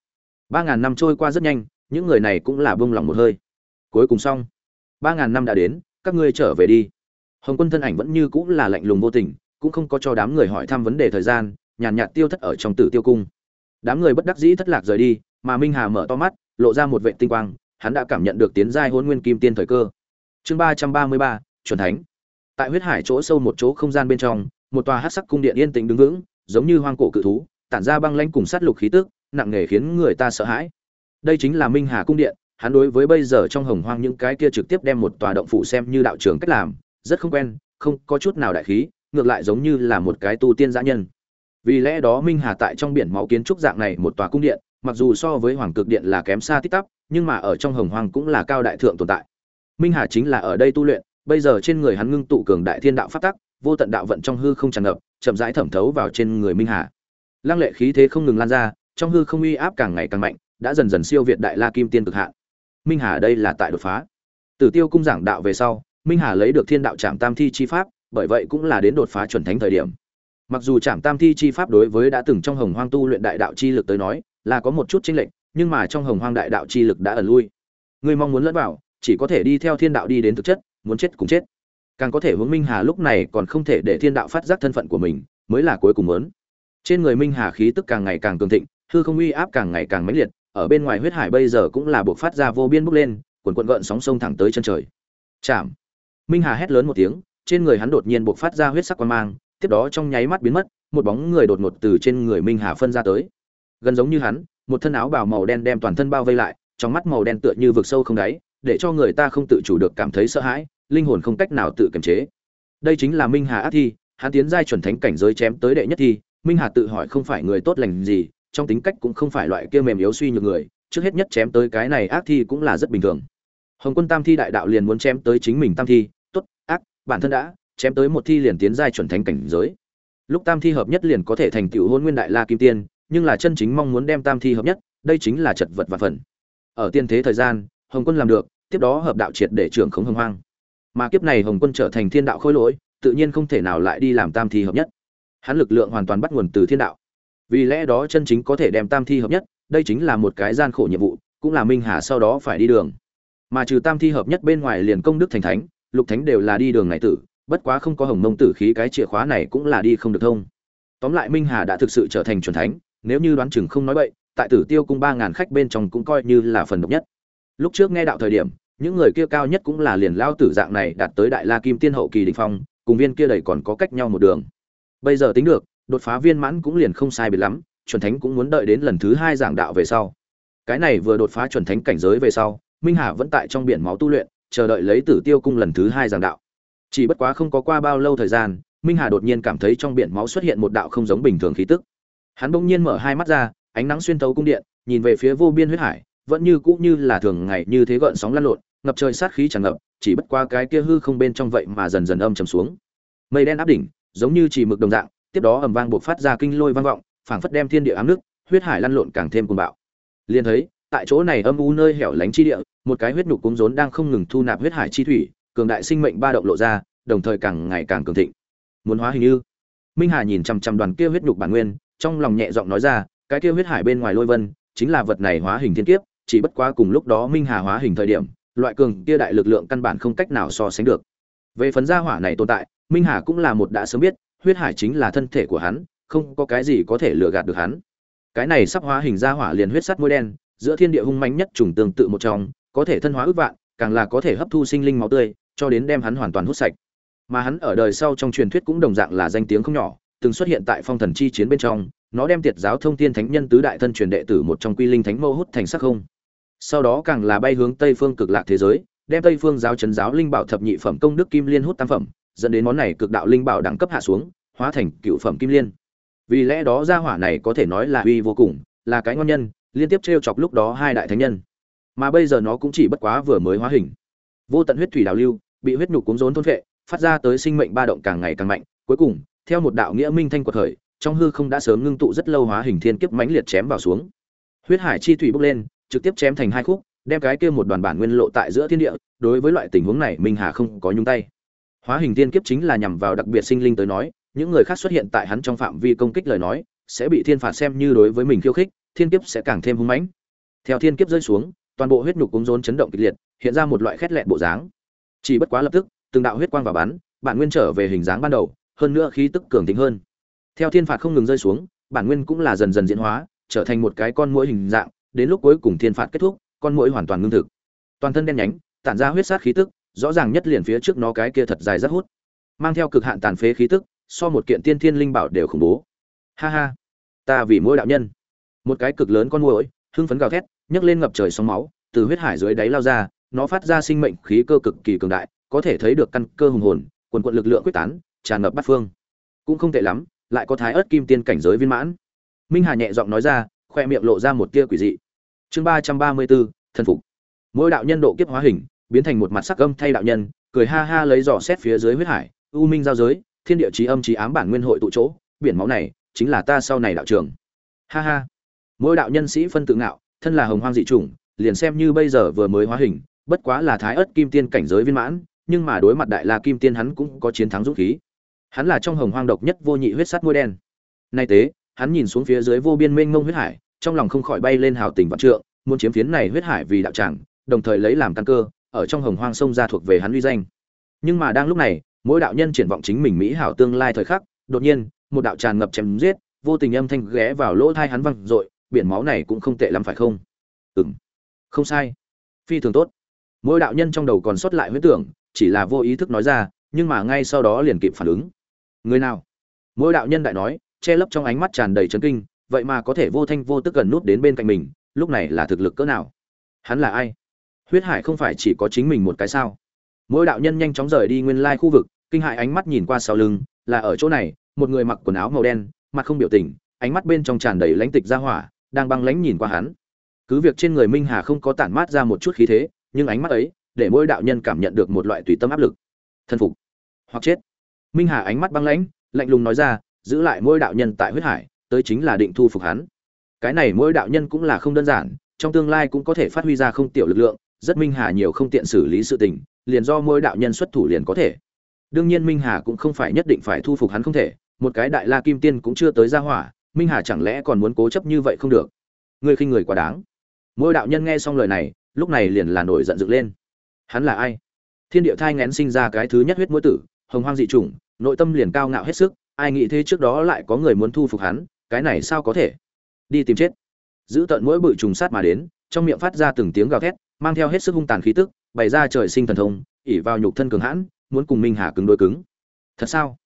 Speaker 1: ba ngàn năm trôi qua rất nhanh những người này cũng là bông lòng một hơi. Cuối cùng xong. Ba ngàn năm đã đến các ngươi trở về đi. Hồng quân thân ảnh vẫn như cũng là lạnh lùng vô tình cũng không có cho đám người hỏi thăm vấn đề thời gian nhàn nhạt, nhạt tiêu thất ở trong tử tiêu cung đám người bất đắc dĩ thất lạc rời đi, mà minh hà mở to mắt, lộ ra một vệ tinh quang, hắn đã cảm nhận được tiến giai hôn nguyên kim tiên thời cơ. Chương ba trăm ba mươi ba, chuẩn thánh. Tại huyết hải chỗ sâu một chỗ không gian bên trong, một tòa hát sắc cung điện yên tĩnh đứng vững, giống như hoang cổ cự thú, tản ra băng lãnh cùng sát lục khí tức, nặng nề khiến người ta sợ hãi. Đây chính là minh hà cung điện, hắn đối với bây giờ trong hồng hoang những cái kia trực tiếp đem một tòa động phủ xem như đạo trường cách làm, rất không quen, không có chút nào đại khí, ngược lại giống như là một cái tu tiên giã nhân vì lẽ đó minh hà tại trong biển máu kiến trúc dạng này một tòa cung điện, mặc dù so với hoàng cực điện là kém xa tích tắp, nhưng mà ở trong hồng hoang cũng là cao đại thượng tồn tại. Minh hà chính là ở đây tu luyện, bây giờ trên người hắn ngưng tụ cường đại thiên đạo phát tắc, vô tận đạo vận trong hư không tràn ngập, chậm rãi thẩm thấu vào trên người minh hà. Lăng lệ khí thế không ngừng lan ra, trong hư không uy áp càng ngày càng mạnh, đã dần dần siêu việt đại la kim tiên cực hạn. Minh hà đây là tại đột phá. Tử tiêu cung giảng đạo về sau, minh hà lấy được thiên đạo trạm tam thi chi pháp, bởi vậy cũng là đến đột phá chuẩn thánh thời điểm mặc dù trạm tam thi chi pháp đối với đã từng trong hồng hoang tu luyện đại đạo chi lực tới nói, là có một chút chênh lệch, nhưng mà trong hồng hoang đại đạo chi lực đã ẩn lui. Người mong muốn lẫn vào, chỉ có thể đi theo thiên đạo đi đến thực chất, muốn chết cũng chết. Càng có thể hướng minh hà lúc này còn không thể để thiên đạo phát giác thân phận của mình, mới là cuối cùng muốn. Trên người minh hà khí tức càng ngày càng cường thịnh, hư không uy áp càng ngày càng mãnh liệt, ở bên ngoài huyết hải bây giờ cũng là buộc phát ra vô biên bốc lên quần quận gợn sóng sông thẳng tới chân trời. Chạm minh hà hét lớn một tiếng, trên người hắn đột nhiên buộc phát ra huyết sắc quan mang tiếp đó trong nháy mắt biến mất, một bóng người đột ngột từ trên người minh hà phân ra tới. Gần giống như hắn, một thân áo bào màu đen đem toàn thân bao vây lại, trong mắt màu đen tựa như vực sâu không đáy, để cho người ta không tự chủ được cảm thấy sợ hãi, linh hồn không cách nào tự kiềm chế. Đây chính là minh hà ác thi, hắn tiến giai chuẩn thánh cảnh giới chém tới đệ nhất thi, minh hà tự hỏi không phải người tốt lành gì, trong tính cách cũng không phải loại kia mềm yếu suy nhược người, trước hết nhất chém tới cái này ác thi cũng là rất bình thường. Hồng quân tam thi đại đạo liền muốn chém tới chính mình tam thi, tốt, ác, bản thân đã chém tới một thi liền tiến giai chuẩn thánh cảnh giới. Lúc tam thi hợp nhất liền có thể thành tựu hôn nguyên đại la kim tiên, nhưng là chân chính mong muốn đem tam thi hợp nhất, đây chính là chật vật và phần. Ở tiên thế thời gian, hồng quân làm được, tiếp đó hợp đạo triệt để trưởng khống hồng hoang. Mà kiếp này hồng quân trở thành thiên đạo khôi lỗi, tự nhiên không thể nào lại đi làm tam thi hợp nhất. Hắn lực lượng hoàn toàn bắt nguồn từ thiên đạo. Vì lẽ đó chân chính có thể đem tam thi hợp nhất, đây chính là một cái gian khổ nhiệm vụ, cũng là minh hà sau đó phải đi đường. Mà trừ tam thi hợp nhất bên ngoài liền công đức thành thánh, lục thánh đều là đi đường này tử bất quá không có hồng mông tử khí, cái chìa khóa này cũng là đi không được thông. Tóm lại minh hà đã thực sự trở thành c thánh, nếu như đoán chừng không nói bậy, tại tử tiêu cung ba ngàn khách bên trong cũng coi như là phần độc nhất. Lúc trước nghe đạo thời điểm, những người kia cao nhất cũng là liền lao tử dạng này đạt tới đại la kim tiên hậu kỳ đình phong, cùng viên kia đầy còn có cách nhau một đường. Bây giờ tính được, đột phá viên mãn cũng liền không sai biệt lắm, chuẩn thánh cũng muốn đợi đến lần thứ hai giảng đạo về sau. Cái này vừa đột phá chuẩn thánh cảnh giới về sau, minh hà vẫn tại trong biển máu tu luyện, chờ đợi lấy tử tiêu cung lần thứ hai giảng đạo chỉ bất quá không có qua bao lâu thời gian, minh hà đột nhiên cảm thấy trong biển máu xuất hiện một đạo không giống bình thường khí tức. Hắn bỗng nhiên mở hai mắt ra, ánh nắng xuyên thấu cung điện, nhìn về phía vô biên huyết hải, vẫn như cũ như là thường ngày như thế gợn sóng lăn lộn, ngập trời sát khí tràn ngập, chỉ bất qua cái kia hư không bên trong vậy mà dần dần âm trầm xuống. Mây đen áp đỉnh, giống như chỉ mực đồng dạng, tiếp đó ầm vang buộc phát ra kinh lôi vang vọng, phảng phất đem thiên địa ám nước, huyết hải lăn lộn càng thêm cuồng bạo. Liền thấy, tại chỗ này âm u nơi hẻo lánh chi địa, một cái huyết nhục cúng rốn đang không ngừng thu nạp huyết hải chi thủy cường đại sinh mệnh ba động lộ ra, đồng thời càng ngày càng cường thịnh. Muốn hóa hình như, minh hà nhìn chằm chằm đoàn kia huyết nhục bản nguyên, trong lòng nhẹ giọng nói ra, cái kia huyết hải bên ngoài lôi vân, chính là vật này hóa hình thiên kiếp, chỉ bất quá cùng lúc đó minh hà hóa hình thời điểm, loại cường kia đại lực lượng căn bản không cách nào so sánh được. Về phần gia hỏa này tồn tại, minh hà cũng là một đã sớm biết, huyết hải chính là thân thể của hắn, không có cái gì có thể lừa gạt được hắn. Cái này sắp hóa hình gia hỏa liền huyết sắt môi đen, giữa thiên địa hung mãnh nhất trùng tương tự một trong, có thể thân hóa ước vạn, càng là có thể hấp thu sinh linh máu tươi cho đến đem hắn hoàn toàn hút sạch. Mà hắn ở đời sau trong truyền thuyết cũng đồng dạng là danh tiếng không nhỏ, từng xuất hiện tại phong thần chi chiến bên trong, nó đem tiệt giáo thông thiên thánh nhân tứ đại thân truyền đệ tử một trong quy linh thánh mâu hút thành sắc không. Sau đó càng là bay hướng tây phương cực lạc thế giới, đem tây phương giáo chấn giáo linh bảo thập nhị phẩm công đức kim liên hút tam phẩm, dẫn đến món này cực đạo linh bảo đẳng cấp hạ xuống, hóa thành cựu phẩm kim liên. Vì lẽ đó gia hỏa này có thể nói là uy vô cùng, là cái ngon nhân, liên tiếp trêu chọc lúc đó hai đại thánh nhân. Mà bây giờ nó cũng chỉ bất quá vừa mới hóa hình vô tận huyết thủy đào lưu, bị huyết nhục cuốn rốn thôn vệ phát ra tới sinh mệnh ba động càng ngày càng mạnh. Cuối cùng, theo một đạo nghĩa minh thanh quật khởi, trong hư không đã sớm ngưng tụ rất lâu hóa hình thiên kiếp mãnh liệt chém vào xuống. Huyết hải chi thủy bốc lên, trực tiếp chém thành hai khúc, đem cái kia một đoàn bản nguyên lộ tại giữa thiên địa, đối với loại tình huống này, minh hà không có nhung tay. Hóa hình thiên kiếp chính là nhằm vào đặc biệt sinh linh tới nói, những người khác xuất hiện tại hắn trong phạm vi công kích lời nói, sẽ bị thiên phạt xem như đối với mình khiêu khích, thiên kiếp sẽ càng thêm hung mãnh. Theo thiên kiếp rơi xuống, toàn bộ huyết nhục cúng rốn chấn động kịch liệt hiện ra một loại khét lẹn bộ dáng. Chỉ bất quá lập tức, từng đạo huyết quang vào bắn, bản nguyên trở về hình dáng ban đầu, hơn nữa khí tức cường thịnh hơn. Theo thiên phạt không ngừng rơi xuống, bản nguyên cũng là dần dần diễn hóa, trở thành một cái con mũi hình dạng, đến lúc cuối cùng thiên phạt kết thúc, con mũi hoàn toàn ngưng thực. Toàn thân đen nhánh, tản ra huyết sát khí tức, rõ ràng nhất liền phía trước nó cái kia thật dài rất hút. Mang theo cực hạn tàn phế khí tức, so một kiện tiên thiên linh bảo đều khủng bố. Ha ha, ta vì mỗi đạo nhân. Một cái cực lớn con muỗi, hưng phấn gào thét, nhấc lên ngập trời sóng máu, từ huyết hải dưới đáy lao ra nó phát ra sinh mệnh khí cơ cực kỳ cường đại, có thể thấy được căn cơ hùng hồn, quần quần lực lượng quyết tán, tràn ngập bát phương. Cũng không tệ lắm, lại có thái ớt kim tiên cảnh giới viên mãn. Minh hà nhẹ giọng nói ra, khoe miệng lộ ra một tia quỷ dị. Chương ba trăm ba mươi bốn, thần phục. Mỗi đạo nhân độ kiếp hóa hình, biến thành một mặt sắc âm thay đạo nhân, cười ha ha lấy dò xét phía dưới huyết hải, u minh giao giới, thiên địa chí âm chí ám bản nguyên hội tụ chỗ, biển máu này chính là ta sau này đạo trường. Ha ha. Mỗi đạo nhân sĩ phân tự ngạo, thân là hồng hoang dị chủng, liền xem như bây giờ vừa mới hóa hình bất quá là thái ớt kim tiên cảnh giới viên mãn, nhưng mà đối mặt đại la kim tiên hắn cũng có chiến thắng dũng khí. Hắn là trong hồng hoang độc nhất vô nhị huyết sắt môi đen. Nay tế, hắn nhìn xuống phía dưới vô biên mênh mông huyết hải, trong lòng không khỏi bay lên hào tình vạn trượng, muốn chiếm phiến này huyết hải vì đạo tràng, đồng thời lấy làm căn cơ, ở trong hồng hoang sông ra thuộc về hắn uy danh. Nhưng mà đang lúc này, mỗi đạo nhân triển vọng chính mình mỹ hảo tương lai thời khắc, đột nhiên, một đạo tràn ngập chém giết, vô tình âm thanh ghé vào lỗ thai hắn văng dội, biển máu này cũng không tệ lắm phải không? Ừ không sai. Phi thường tốt mỗi đạo nhân trong đầu còn sót lại huyết tưởng, chỉ là vô ý thức nói ra, nhưng mà ngay sau đó liền kịp phản ứng. Người nào? Mỗi đạo nhân đại nói, che lấp trong ánh mắt tràn đầy chấn kinh, vậy mà có thể vô thanh vô tức gần nút đến bên cạnh mình, lúc này là thực lực cỡ nào? Hắn là ai? Huyết hải không phải chỉ có chính mình một cái sao? Mỗi đạo nhân nhanh chóng rời đi nguyên lai khu vực, kinh hại ánh mắt nhìn qua sau lưng, là ở chỗ này, một người mặc quần áo màu đen, mặt không biểu tình, ánh mắt bên trong tràn đầy lãnh tịch ra hỏa, đang băng lãnh nhìn qua hắn. Cứ việc trên người minh hà không có tản mát ra một chút khí thế nhưng ánh mắt ấy để mỗi đạo nhân cảm nhận được một loại tùy tâm áp lực. Thân phục. Hoặc chết. Minh hà ánh mắt băng lãnh, lạnh lùng nói ra, giữ lại mỗi đạo nhân tại huyết hải, tới chính là định thu phục hắn. Cái này mỗi đạo nhân cũng là không đơn giản, trong tương lai cũng có thể phát huy ra không tiểu lực lượng, rất minh hà nhiều không tiện xử lý sự tình, liền do mỗi đạo nhân xuất thủ liền có thể. Đương nhiên minh hà cũng không phải nhất định phải thu phục hắn không thể, một cái đại la kim tiên cũng chưa tới ra hỏa, minh hà chẳng lẽ còn muốn cố chấp như vậy không được? Ngươi khinh người quá đáng. Mỗi đạo nhân nghe xong lời này lúc này liền là nổi giận dựng lên. Hắn là ai? Thiên địa thai ngén sinh ra cái thứ nhất huyết mũi tử, hồng hoang dị chủng, nội tâm liền cao ngạo hết sức, ai nghĩ thế trước đó lại có người muốn thu phục hắn, cái này sao có thể? Đi tìm chết. Giữ tận mỗi bự trùng sát mà đến, trong miệng phát ra từng tiếng gào thét, mang theo hết sức hung tàn khí tức, bày ra trời sinh thần thông ỉ vào nhục thân cường hãn, muốn cùng minh hà cứng đôi cứng. Thật sao?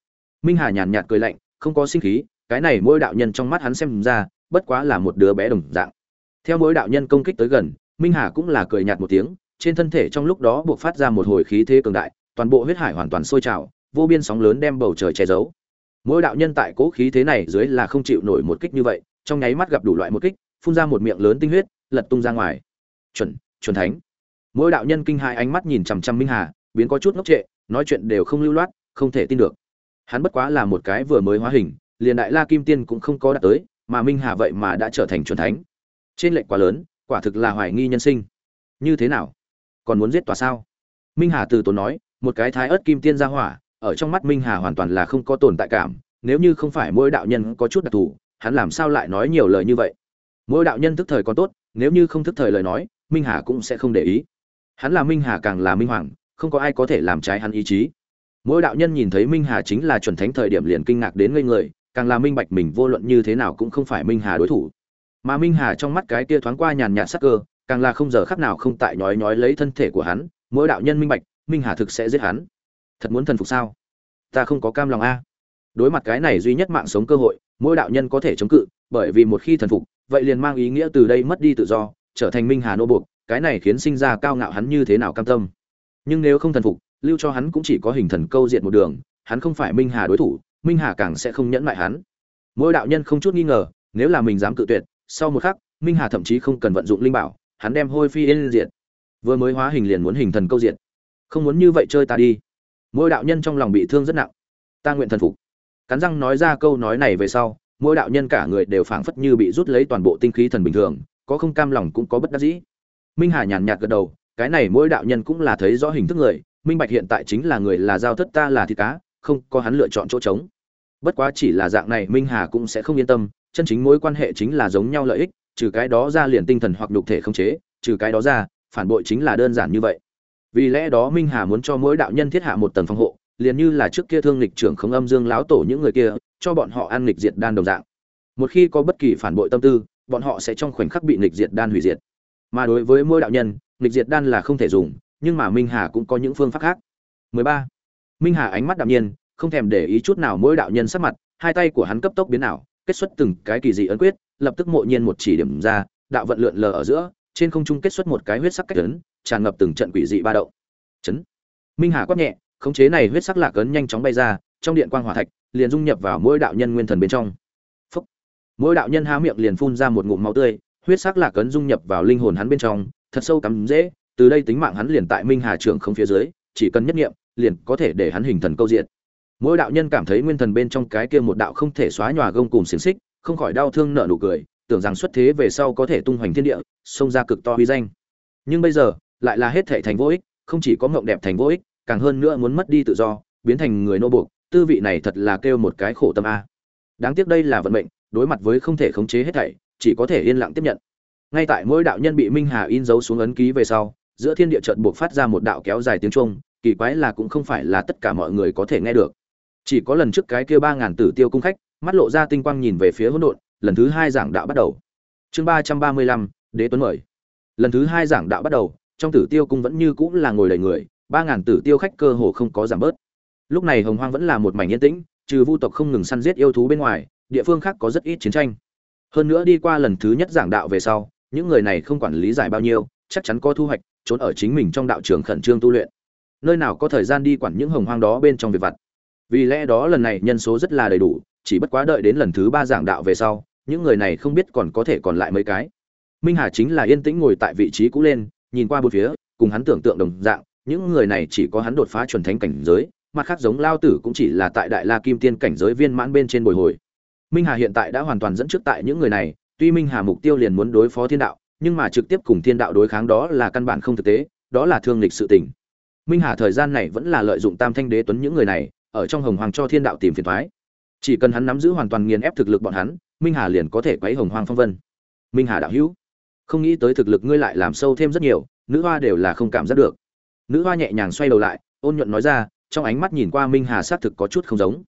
Speaker 1: Minh hà nhàn nhạt cười lạnh, không có sinh khí, cái này mỗi đạo nhân trong mắt hắn xem ra, bất quá là một đứa bé đồng dạng. Theo mỗi đạo nhân công kích tới gần minh hà cũng là cười nhạt một tiếng, trên thân thể trong lúc đó buộc phát ra một hồi khí thế cường đại, toàn bộ huyết hải hoàn toàn sôi trào, vô biên sóng lớn đem bầu trời che giấu. Mỗi đạo nhân tại cố khí thế này dưới là không chịu nổi một kích như vậy, trong nháy mắt gặp đủ loại một kích, phun ra một miệng lớn tinh huyết, lật tung ra ngoài. Chuẩn chuẩn thánh. Mỗi đạo nhân kinh hai ánh mắt nhìn chằm chằm minh hà, biến có chút ngốc trệ, nói chuyện đều không lưu loát, không thể tin được. Hắn bất quá là một cái vừa mới hóa hình, liền đại la kim tiên cũng không có đạt tới, mà minh hà vậy mà đã trở thành chuẩn thánh. Trên lệnh quá lớn quả thực là hoài nghi nhân sinh. Như thế nào? Còn muốn giết tòa sao? Minh hà từ tốn nói, một cái thái ớt kim tiên ra hỏa, ở trong mắt minh hà hoàn toàn là không có tồn tại cảm, nếu như không phải mỗi đạo nhân có chút đặc thù, hắn làm sao lại nói nhiều lời như vậy? Mỗi đạo nhân thức thời còn tốt, nếu như không thức thời lời nói, minh hà cũng sẽ không để ý. Hắn là minh hà càng là minh hoàng, không có ai có thể làm trái hắn ý chí. Mỗi đạo nhân nhìn thấy minh hà chính là chuẩn thánh thời điểm liền kinh ngạc đến ngây người, càng là minh bạch mình vô luận như thế nào cũng không phải minh hà đối thủ mà minh hà trong mắt cái kia thoáng qua nhàn nhạt sắc cơ, càng là không giờ khắc nào không tại nhói nhói lấy thân thể của hắn, mỗi đạo nhân minh bạch, minh hà thực sẽ giết hắn. Thật muốn thần phục sao? Ta không có cam lòng a. Đối mặt cái này duy nhất mạng sống cơ hội, mỗi đạo nhân có thể chống cự, bởi vì một khi thần phục, vậy liền mang ý nghĩa từ đây mất đi tự do, trở thành minh hà nô buộc, cái này khiến sinh ra cao ngạo hắn như thế nào cam tâm. Nhưng nếu không thần phục, lưu cho hắn cũng chỉ có hình thần câu diện một đường, hắn không phải minh hà đối thủ, minh hà càng sẽ không nhẫn lại hắn. Mỗi đạo nhân không chút nghi ngờ, nếu là mình dám cự tuyệt sau một khắc minh hà thậm chí không cần vận dụng linh bảo hắn đem hôi phi yên diệt. Vừa mới hóa hình liền muốn hình thần câu diệt, không muốn như vậy chơi ta đi. Mỗi đạo nhân trong lòng bị thương rất nặng. Ta nguyện thần phục. Cắn răng nói ra câu nói này về sau mỗi đạo nhân cả người đều phảng phất như bị rút lấy toàn bộ tinh khí thần bình thường có không cam lòng cũng có bất đắc dĩ. Minh hà nhàn nhạt gật đầu cái này mỗi đạo nhân cũng là thấy rõ hình thức người minh bạch hiện tại chính là người là giao thất ta là thịt cá không có hắn lựa chọn chỗ trống. Bất quá chỉ là dạng này minh hà cũng sẽ không yên tâm chân chính mối quan hệ chính là giống nhau lợi ích, trừ cái đó ra liền tinh thần hoặc nhục thể không chế, trừ cái đó ra, phản bội chính là đơn giản như vậy. Vì lẽ đó minh hà muốn cho mỗi đạo nhân thiết hạ một tầng phòng hộ, liền như là trước kia thương lịch trưởng không âm dương láo tổ những người kia, cho bọn họ ăn lịch diệt đan đồng dạng. Một khi có bất kỳ phản bội tâm tư, bọn họ sẽ trong khoảnh khắc bị lịch diệt đan hủy diệt. Mà đối với mỗi đạo nhân lịch diệt đan là không thể dùng, nhưng mà minh hà cũng có những phương pháp khác. 13. minh hà ánh mắt đạm nhiên, không thèm để ý chút nào mỗi đạo nhân sắc mặt, hai tay của hắn cấp tốc biến ảo kết xuất từng cái kỳ dị ấn quyết, lập tức mộ nhiên một chỉ điểm ra, đạo vận lượn lờ ở giữa, trên không trung kết xuất một cái huyết sắc cách ấn, tràn ngập từng trận quỷ dị ba động. Chấn. Minh hà quát nhẹ, khống chế này huyết sắc lạc ấn nhanh chóng bay ra, trong điện quang hỏa thạch, liền dung nhập vào mỗi đạo nhân nguyên thần bên trong. Phúc. mỗi đạo nhân há miệng liền phun ra một ngụm máu tươi, huyết sắc lạc ấn dung nhập vào linh hồn hắn bên trong, thật sâu cắm dễ, từ đây tính mạng hắn liền tại minh hà trưởng không phía dưới, chỉ cần nhất niệm liền có thể để hắn hình thần câu diện mỗi đạo nhân cảm thấy nguyên thần bên trong cái kia một đạo không thể xóa nhòa gông cùng xiềng xích, không khỏi đau thương nợ nụ cười, tưởng rằng xuất thế về sau có thể tung hoành thiên địa, xông ra cực to huy danh. Nhưng bây giờ, lại là hết thể thành vô ích, không chỉ có ngộng đẹp thành vô ích, càng hơn nữa muốn mất đi tự do, biến thành người nô buộc, tư vị này thật là kêu một cái khổ tâm a. Đáng tiếc đây là vận mệnh, đối mặt với không thể khống chế hết thảy, chỉ có thể yên lặng tiếp nhận. Ngay tại mỗi đạo nhân bị minh hà in dấu xuống ấn ký về sau, giữa thiên địa trận buộc phát ra một đạo kéo dài tiếng trung, kỳ quái là cũng không phải là tất cả mọi người có thể nghe được chỉ có lần trước cái kia ba ngàn tử tiêu cung khách, mắt lộ ra tinh quang nhìn về phía hỗn độn, lần thứ hai giảng đạo bắt đầu. Chương ba trăm ba mươi lăm, đế tuấn mời. Lần thứ hai giảng đạo bắt đầu, trong tử tiêu cung vẫn như cũng là ngồi đầy người, ba ngàn tử tiêu khách cơ hồ không có giảm bớt. Lúc này hồng hoang vẫn là một mảnh yên tĩnh, trừ vu tộc không ngừng săn giết yêu thú bên ngoài, địa phương khác có rất ít chiến tranh. Hơn nữa đi qua lần thứ nhất giảng đạo về sau, những người này không quản lý giải bao nhiêu, chắc chắn có thu hoạch, trốn ở chính mình trong đạo trường khẩn trương tu luyện. Nơi nào có thời gian đi quản những hồng hoang đó bên trong việc vặt vì lẽ đó lần này nhân số rất là đầy đủ, chỉ bất quá đợi đến lần thứ ba giảng đạo về sau, những người này không biết còn có thể còn lại mấy cái. Minh hà chính là yên tĩnh ngồi tại vị trí cũ lên, nhìn qua bốn phía, cùng hắn tưởng tượng đồng dạng, những người này chỉ có hắn đột phá chuẩn thánh cảnh giới, mặt khác giống lao tử cũng chỉ là tại đại la kim tiên cảnh giới viên mãn bên trên bồi hồi. Minh hà hiện tại đã hoàn toàn dẫn trước tại những người này, tuy minh hà mục tiêu liền muốn đối phó thiên đạo, nhưng mà trực tiếp cùng thiên đạo đối kháng đó là căn bản không thực tế, đó là thương lịch sự tình. Minh hà thời gian này vẫn là lợi dụng tam thanh đế tuấn những người này ở trong hồng hoàng cho thiên đạo tìm phiền thoái. Chỉ cần hắn nắm giữ hoàn toàn nghiền ép thực lực bọn hắn, minh hà liền có thể quấy hồng hoàng phong vân. Minh hà đạo hữu, không nghĩ tới thực lực ngươi lại làm sâu thêm rất nhiều, nữ hoa đều là không cảm giác được. Nữ hoa nhẹ nhàng xoay đầu lại, ôn nhuận nói ra, trong ánh mắt nhìn qua minh hà xác thực có chút không giống.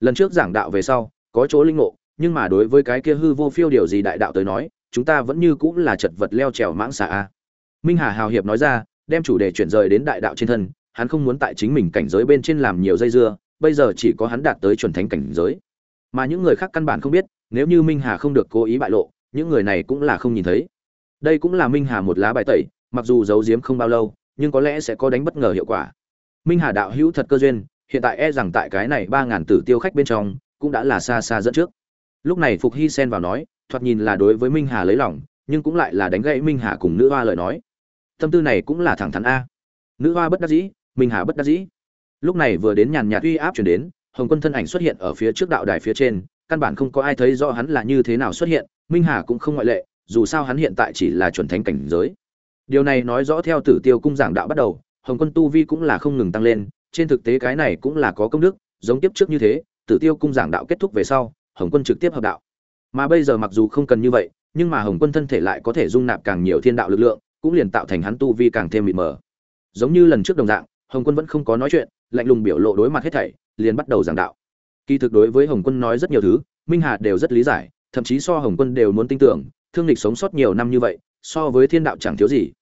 Speaker 1: Lần trước giảng đạo về sau, có chỗ linh ngộ, nhưng mà đối với cái kia hư vô phiêu điều gì đại đạo tới nói, chúng ta vẫn như cũng là chật vật leo trèo mãng xà a. Minh hà hào hiệp nói ra, đem chủ đề chuyển rời đến đại đạo trên thân, hắn không muốn tại chính mình cảnh giới bên trên làm nhiều dây dưa bây giờ chỉ có hắn đạt tới chuẩn thánh cảnh giới. Mà những người khác căn bản không biết, nếu như minh hà không được cố ý bại lộ, những người này cũng là không nhìn thấy. Đây cũng là minh hà một lá bài tẩy, mặc dù giấu giếm không bao lâu, nhưng có lẽ sẽ có đánh bất ngờ hiệu quả. Minh hà đạo hữu thật cơ duyên, hiện tại e rằng tại cái này ba ngàn tử tiêu khách bên trong, cũng đã là xa xa dẫn trước. Lúc này phục hy xen vào nói, thoạt nhìn là đối với minh hà lấy lòng, nhưng cũng lại là đánh gãy minh hà cùng nữ hoa lời nói. Tâm tư này cũng là thẳng thắn a. Nữ hoa bất đắc dĩ, minh hà bất đắc dĩ lúc này vừa đến nhàn nhạt uy áp chuyển đến, hồng quân thân ảnh xuất hiện ở phía trước đạo đài phía trên, căn bản không có ai thấy rõ hắn là như thế nào xuất hiện, minh hà cũng không ngoại lệ, dù sao hắn hiện tại chỉ là chuẩn thánh cảnh giới. Điều này nói rõ theo tử tiêu cung giảng đạo bắt đầu, hồng quân tu vi cũng là không ngừng tăng lên, trên thực tế cái này cũng là có công đức, giống tiếp trước như thế, tử tiêu cung giảng đạo kết thúc về sau, hồng quân trực tiếp hợp đạo. Mà bây giờ mặc dù không cần như vậy, nhưng mà hồng quân thân thể lại có thể dung nạp càng nhiều thiên đạo lực lượng, cũng liền tạo thành hắn tu vi càng thêm mịt mờ. Giống như lần trước đồng dạng, hồng quân vẫn không có nói chuyện lạnh lùng biểu lộ đối mặt hết thảy, liền bắt đầu giảng đạo. Kỳ thực đối với hồng quân nói rất nhiều thứ, minh hà đều rất lý giải, thậm chí so hồng quân đều muốn tin tưởng, thương lịch sống sót nhiều năm như vậy, so với thiên đạo chẳng thiếu gì.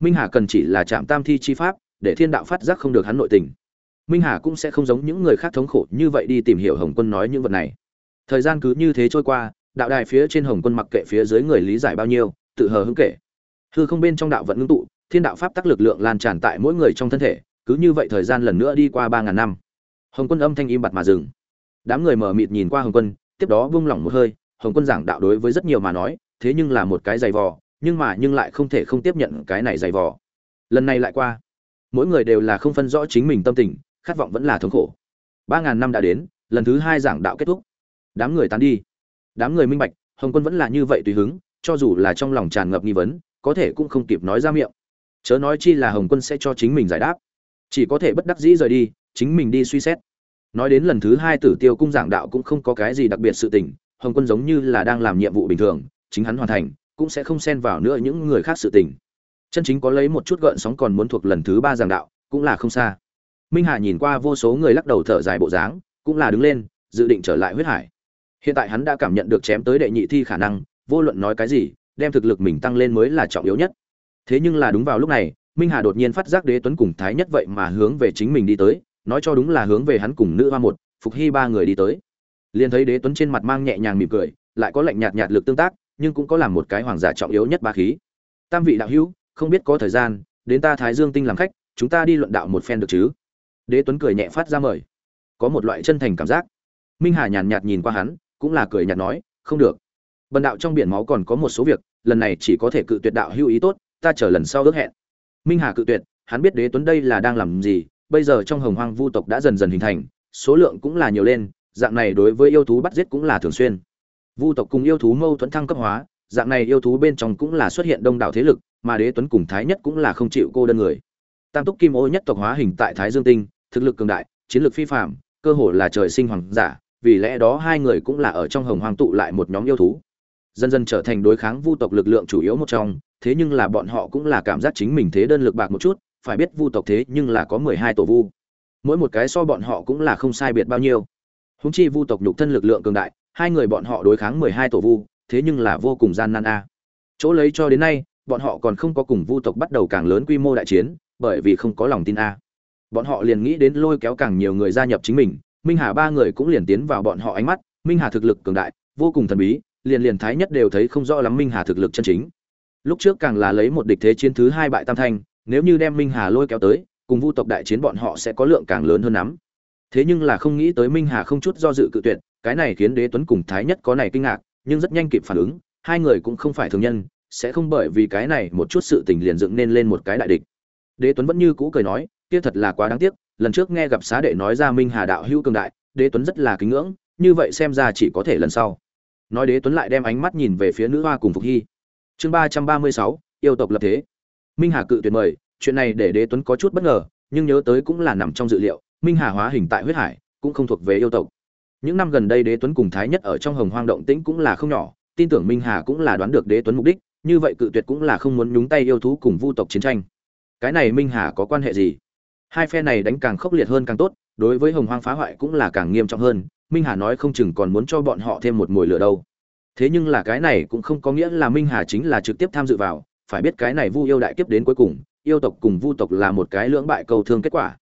Speaker 1: Minh hà cần chỉ là chạm tam thi chi pháp, để thiên đạo phát giác không được hắn nội tình. Minh hà cũng sẽ không giống những người khác thống khổ như vậy đi tìm hiểu hồng quân nói những vật này. Thời gian cứ như thế trôi qua, đạo đài phía trên hồng quân mặc kệ phía dưới người lý giải bao nhiêu, tự hờ hứng kể. Hư không bên trong đạo vận ngưng tụ, thiên đạo pháp tắc lực lượng lan tràn tại mỗi người trong thân thể cứ như vậy thời gian lần nữa đi qua ba ngàn năm. Hồng quân âm thanh im bặt mà dừng. Đám người mở mịt nhìn qua hồng quân, tiếp đó vung lỏng một hơi, hồng quân giảng đạo đối với rất nhiều mà nói, thế nhưng là một cái giày vò, nhưng mà nhưng lại không thể không tiếp nhận cái này giày vò. Lần này lại qua, mỗi người đều là không phân rõ chính mình tâm tình, khát vọng vẫn là thống khổ. Ba ngàn năm đã đến, lần thứ hai giảng đạo kết thúc. Đám người tán đi. Đám người minh bạch, hồng quân vẫn là như vậy tùy hứng, cho dù là trong lòng tràn ngập nghi vấn, có thể cũng không kịp nói ra miệng. Chớ nói chi là hồng quân sẽ cho chính mình giải đáp chỉ có thể bất đắc dĩ rời đi, chính mình đi suy xét. Nói đến lần thứ hai tử tiêu cung giảng đạo cũng không có cái gì đặc biệt sự tình, hồng quân giống như là đang làm nhiệm vụ bình thường, chính hắn hoàn thành, cũng sẽ không xen vào nữa những người khác sự tình. Chân chính có lấy một chút gợn sóng còn muốn thuộc lần thứ ba giảng đạo, cũng là không xa. Minh hà nhìn qua vô số người lắc đầu thở dài bộ dáng, cũng là đứng lên, dự định trở lại huyết hải. Hiện tại hắn đã cảm nhận được chém tới đệ nhị thi khả năng, vô luận nói cái gì, đem thực lực mình tăng lên mới là trọng yếu nhất. Thế nhưng là đúng vào lúc này minh hà đột nhiên phát giác đế tuấn cùng thái nhất vậy mà hướng về chính mình đi tới, nói cho đúng là hướng về hắn cùng nữ hoa một, phục hy ba người đi tới. Liền thấy đế tuấn trên mặt mang nhẹ nhàng mỉm cười, lại có lạnh nhạt nhạt lực tương tác, nhưng cũng có làm một cái hoàng giả trọng yếu nhất ba khí. Tam vị đạo hữu, không biết có thời gian, đến ta thái dương tinh làm khách, chúng ta đi luận đạo một phen được chứ? Đế tuấn cười nhẹ phát ra mời. Có một loại chân thành cảm giác. Minh hà nhàn nhạt nhìn qua hắn, cũng là cười nhạt nói, không được. Bần đạo trong biển máu còn có một số việc, lần này chỉ có thể cự tuyệt đạo hữu ý tốt, ta chờ lần sau ước hẹn minh hà cự tuyệt, hắn biết đế tuấn đây là đang làm gì, bây giờ trong hồng hoang vu tộc đã dần dần hình thành, số lượng cũng là nhiều lên, dạng này đối với yêu thú bắt giết cũng là thường xuyên. Vu tộc cùng yêu thú mâu thuẫn thăng cấp hóa, dạng này yêu thú bên trong cũng là xuất hiện đông đảo thế lực, mà đế tuấn cùng thái nhất cũng là không chịu cô đơn người. Tam túc kim ô nhất tộc hóa hình tại thái dương tinh, thực lực cường đại, chiến lược phi phạm cơ hồ là trời sinh hoàng giả, vì lẽ đó hai người cũng là ở trong hồng hoang tụ lại một nhóm yêu thú. Dần dần trở thành đối kháng vu tộc lực lượng chủ yếu một trong thế nhưng là bọn họ cũng là cảm giác chính mình thế đơn lực bạc một chút, phải biết vu tộc thế nhưng là có mười hai tổ vu. Mỗi một cái so bọn họ cũng là không sai biệt bao nhiêu. Húng chi vu tộc nhục thân lực lượng cường đại, hai người bọn họ đối kháng mười hai tổ vu, thế nhưng là vô cùng gian nan a. Chỗ lấy cho đến nay, bọn họ còn không có cùng vu tộc bắt đầu càng lớn quy mô đại chiến, bởi vì không có lòng tin a. Bọn họ liền nghĩ đến lôi kéo càng nhiều người gia nhập chính mình, minh hà ba người cũng liền tiến vào bọn họ ánh mắt, minh hà thực lực cường đại, vô cùng thần bí, liền liền thái nhất đều thấy không rõ lắm minh hà thực lực chân chính lúc trước càng là lấy một địch thế chiến thứ hai bại tam thanh, nếu như đem minh hà lôi kéo tới, cùng vu tộc đại chiến bọn họ sẽ có lượng càng lớn hơn lắm. Thế nhưng là không nghĩ tới minh hà không chút do dự cự tuyệt, cái này khiến đế tuấn cùng thái nhất có này kinh ngạc, nhưng rất nhanh kịp phản ứng, hai người cũng không phải thường nhân, sẽ không bởi vì cái này một chút sự tình liền dựng nên lên một cái đại địch. Đế tuấn vẫn như cũ cười nói, kia thật là quá đáng tiếc, lần trước nghe gặp xá đệ nói ra minh hà đạo hữu cường đại, đế tuấn rất là kính ngưỡng, như vậy xem ra chỉ có thể lần sau. Nói đế tuấn lại đem ánh mắt nhìn về phía nữ hoa cùng phục hy chương ba trăm ba mươi sáu, yêu tộc lập thế. Minh hà cự tuyệt mời, chuyện này để đế tuấn có chút bất ngờ, nhưng nhớ tới cũng là nằm trong dự liệu, minh hà hóa hình tại huyết hải, cũng không thuộc về yêu tộc. Những năm gần đây đế tuấn cùng thái nhất ở trong hồng hoang động tĩnh cũng là không nhỏ, tin tưởng minh hà cũng là đoán được đế tuấn mục đích, như vậy cự tuyệt cũng là không muốn nhúng tay yêu thú cùng vu tộc chiến tranh. Cái này minh hà có quan hệ gì? Hai phe này đánh càng khốc liệt hơn càng tốt, đối với hồng hoang phá hoại cũng là càng nghiêm trọng hơn, minh hà nói không chừng còn muốn cho bọn họ thêm một mồi lửa đâu thế nhưng là cái này cũng không có nghĩa là minh hà chính là trực tiếp tham dự vào, phải biết cái này vu yêu đại kiếp đến cuối cùng, yêu tộc cùng vu tộc là một cái lưỡng bại cầu thương kết quả.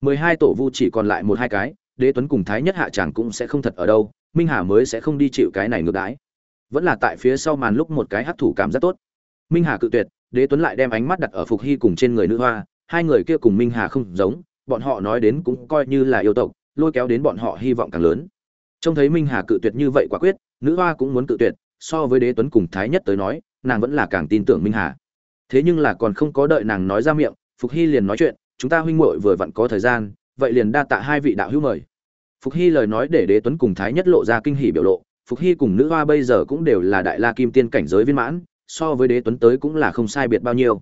Speaker 1: Mười hai tổ vu chỉ còn lại một hai cái, đế tuấn cùng thái nhất hạ chẳng cũng sẽ không thật ở đâu, minh hà mới sẽ không đi chịu cái này ngược đãi. Vẫn là tại phía sau màn lúc một cái hấp thủ cảm giác tốt. Minh hà cự tuyệt, đế tuấn lại đem ánh mắt đặt ở phục hy cùng trên người nữ hoa, hai người kia cùng minh hà không giống, bọn họ nói đến cũng coi như là yêu tộc, lôi kéo đến bọn họ hy vọng càng lớn. Trông thấy minh hà cự tuyệt như vậy quả quyết nữ hoa cũng muốn tự tuyệt, so với đế tuấn cùng thái nhất tới nói, nàng vẫn là càng tin tưởng minh hà. Thế nhưng là còn không có đợi nàng nói ra miệng, phục hy liền nói chuyện, chúng ta huynh muội vừa vặn có thời gian, vậy liền đa tạ hai vị đạo hữu mời. Phục hy lời nói để đế tuấn cùng thái nhất lộ ra kinh hỉ biểu lộ, phục hy cùng nữ hoa bây giờ cũng đều là đại la kim tiên cảnh giới viên mãn, so với đế tuấn tới cũng là không sai biệt bao nhiêu.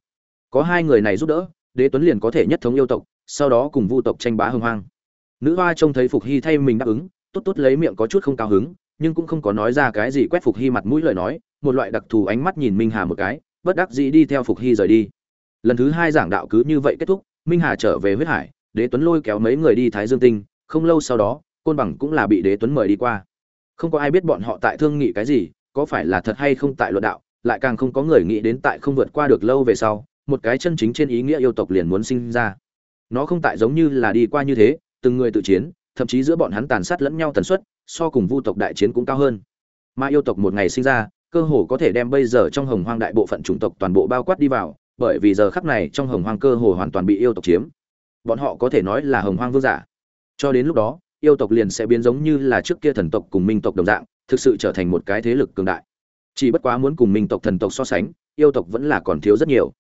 Speaker 1: Có hai người này giúp đỡ, đế tuấn liền có thể nhất thống yêu tộc, sau đó cùng vu tộc tranh bá hưng hoang. Nữ hoa trông thấy phục hy thay mình đáp ứng, tốt tốt lấy miệng có chút không cao hứng nhưng cũng không có nói ra cái gì quét phục hy mặt mũi lời nói, một loại đặc thù ánh mắt nhìn minh hà một cái, bất đắc dĩ đi theo phục hy rời đi. Lần thứ hai giảng đạo cứ như vậy kết thúc, minh hà trở về huyết hải, đế tuấn lôi kéo mấy người đi thái dương tinh, không lâu sau đó, côn bằng cũng là bị đế tuấn mời đi qua. Không có ai biết bọn họ tại thương nghị cái gì, có phải là thật hay không tại luận đạo, lại càng không có người nghĩ đến tại không vượt qua được lâu về sau, một cái chân chính trên ý nghĩa yêu tộc liền muốn sinh ra. Nó không tại giống như là đi qua như thế, từng người tự chiến, thậm chí giữa bọn hắn tàn sát lẫn nhau tần suất so cùng vu tộc đại chiến cũng cao hơn. Mà yêu tộc một ngày sinh ra, cơ hồ có thể đem bây giờ trong hồng hoang đại bộ phận chủng tộc toàn bộ bao quát đi vào, bởi vì giờ khắc này trong hồng hoang cơ hồ hoàn toàn bị yêu tộc chiếm. Bọn họ có thể nói là hồng hoang vương giả. Cho đến lúc đó, yêu tộc liền sẽ biến giống như là trước kia thần tộc cùng minh tộc đồng dạng, thực sự trở thành một cái thế lực cường đại. Chỉ bất quá muốn cùng minh tộc thần tộc so sánh, yêu tộc vẫn là còn thiếu rất nhiều.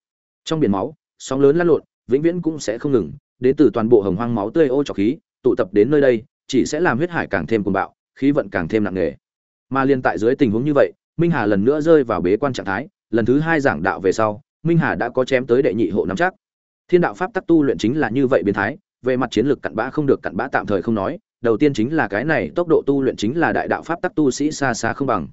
Speaker 1: Trong biển máu, sóng lớn lăn lộn, vĩnh viễn cũng sẽ không ngừng, đến từ toàn bộ hồng hoang máu tươi ô trọc khí, tụ tập đến nơi đây chỉ sẽ làm huyết hải càng thêm cuồng bạo, khí vận càng thêm nặng nề. Mà liên tại dưới tình huống như vậy, minh hà lần nữa rơi vào bế quan trạng thái, lần thứ hai giảng đạo về sau, minh hà đã có chém tới đệ nhị hộ nắm chắc. Thiên đạo pháp tắc tu luyện chính là như vậy biến thái, về mặt chiến lược cặn bã không được cặn bã tạm thời không nói, đầu tiên chính là cái này, tốc độ tu luyện chính là đại đạo pháp tắc tu sĩ xa xa không bằng.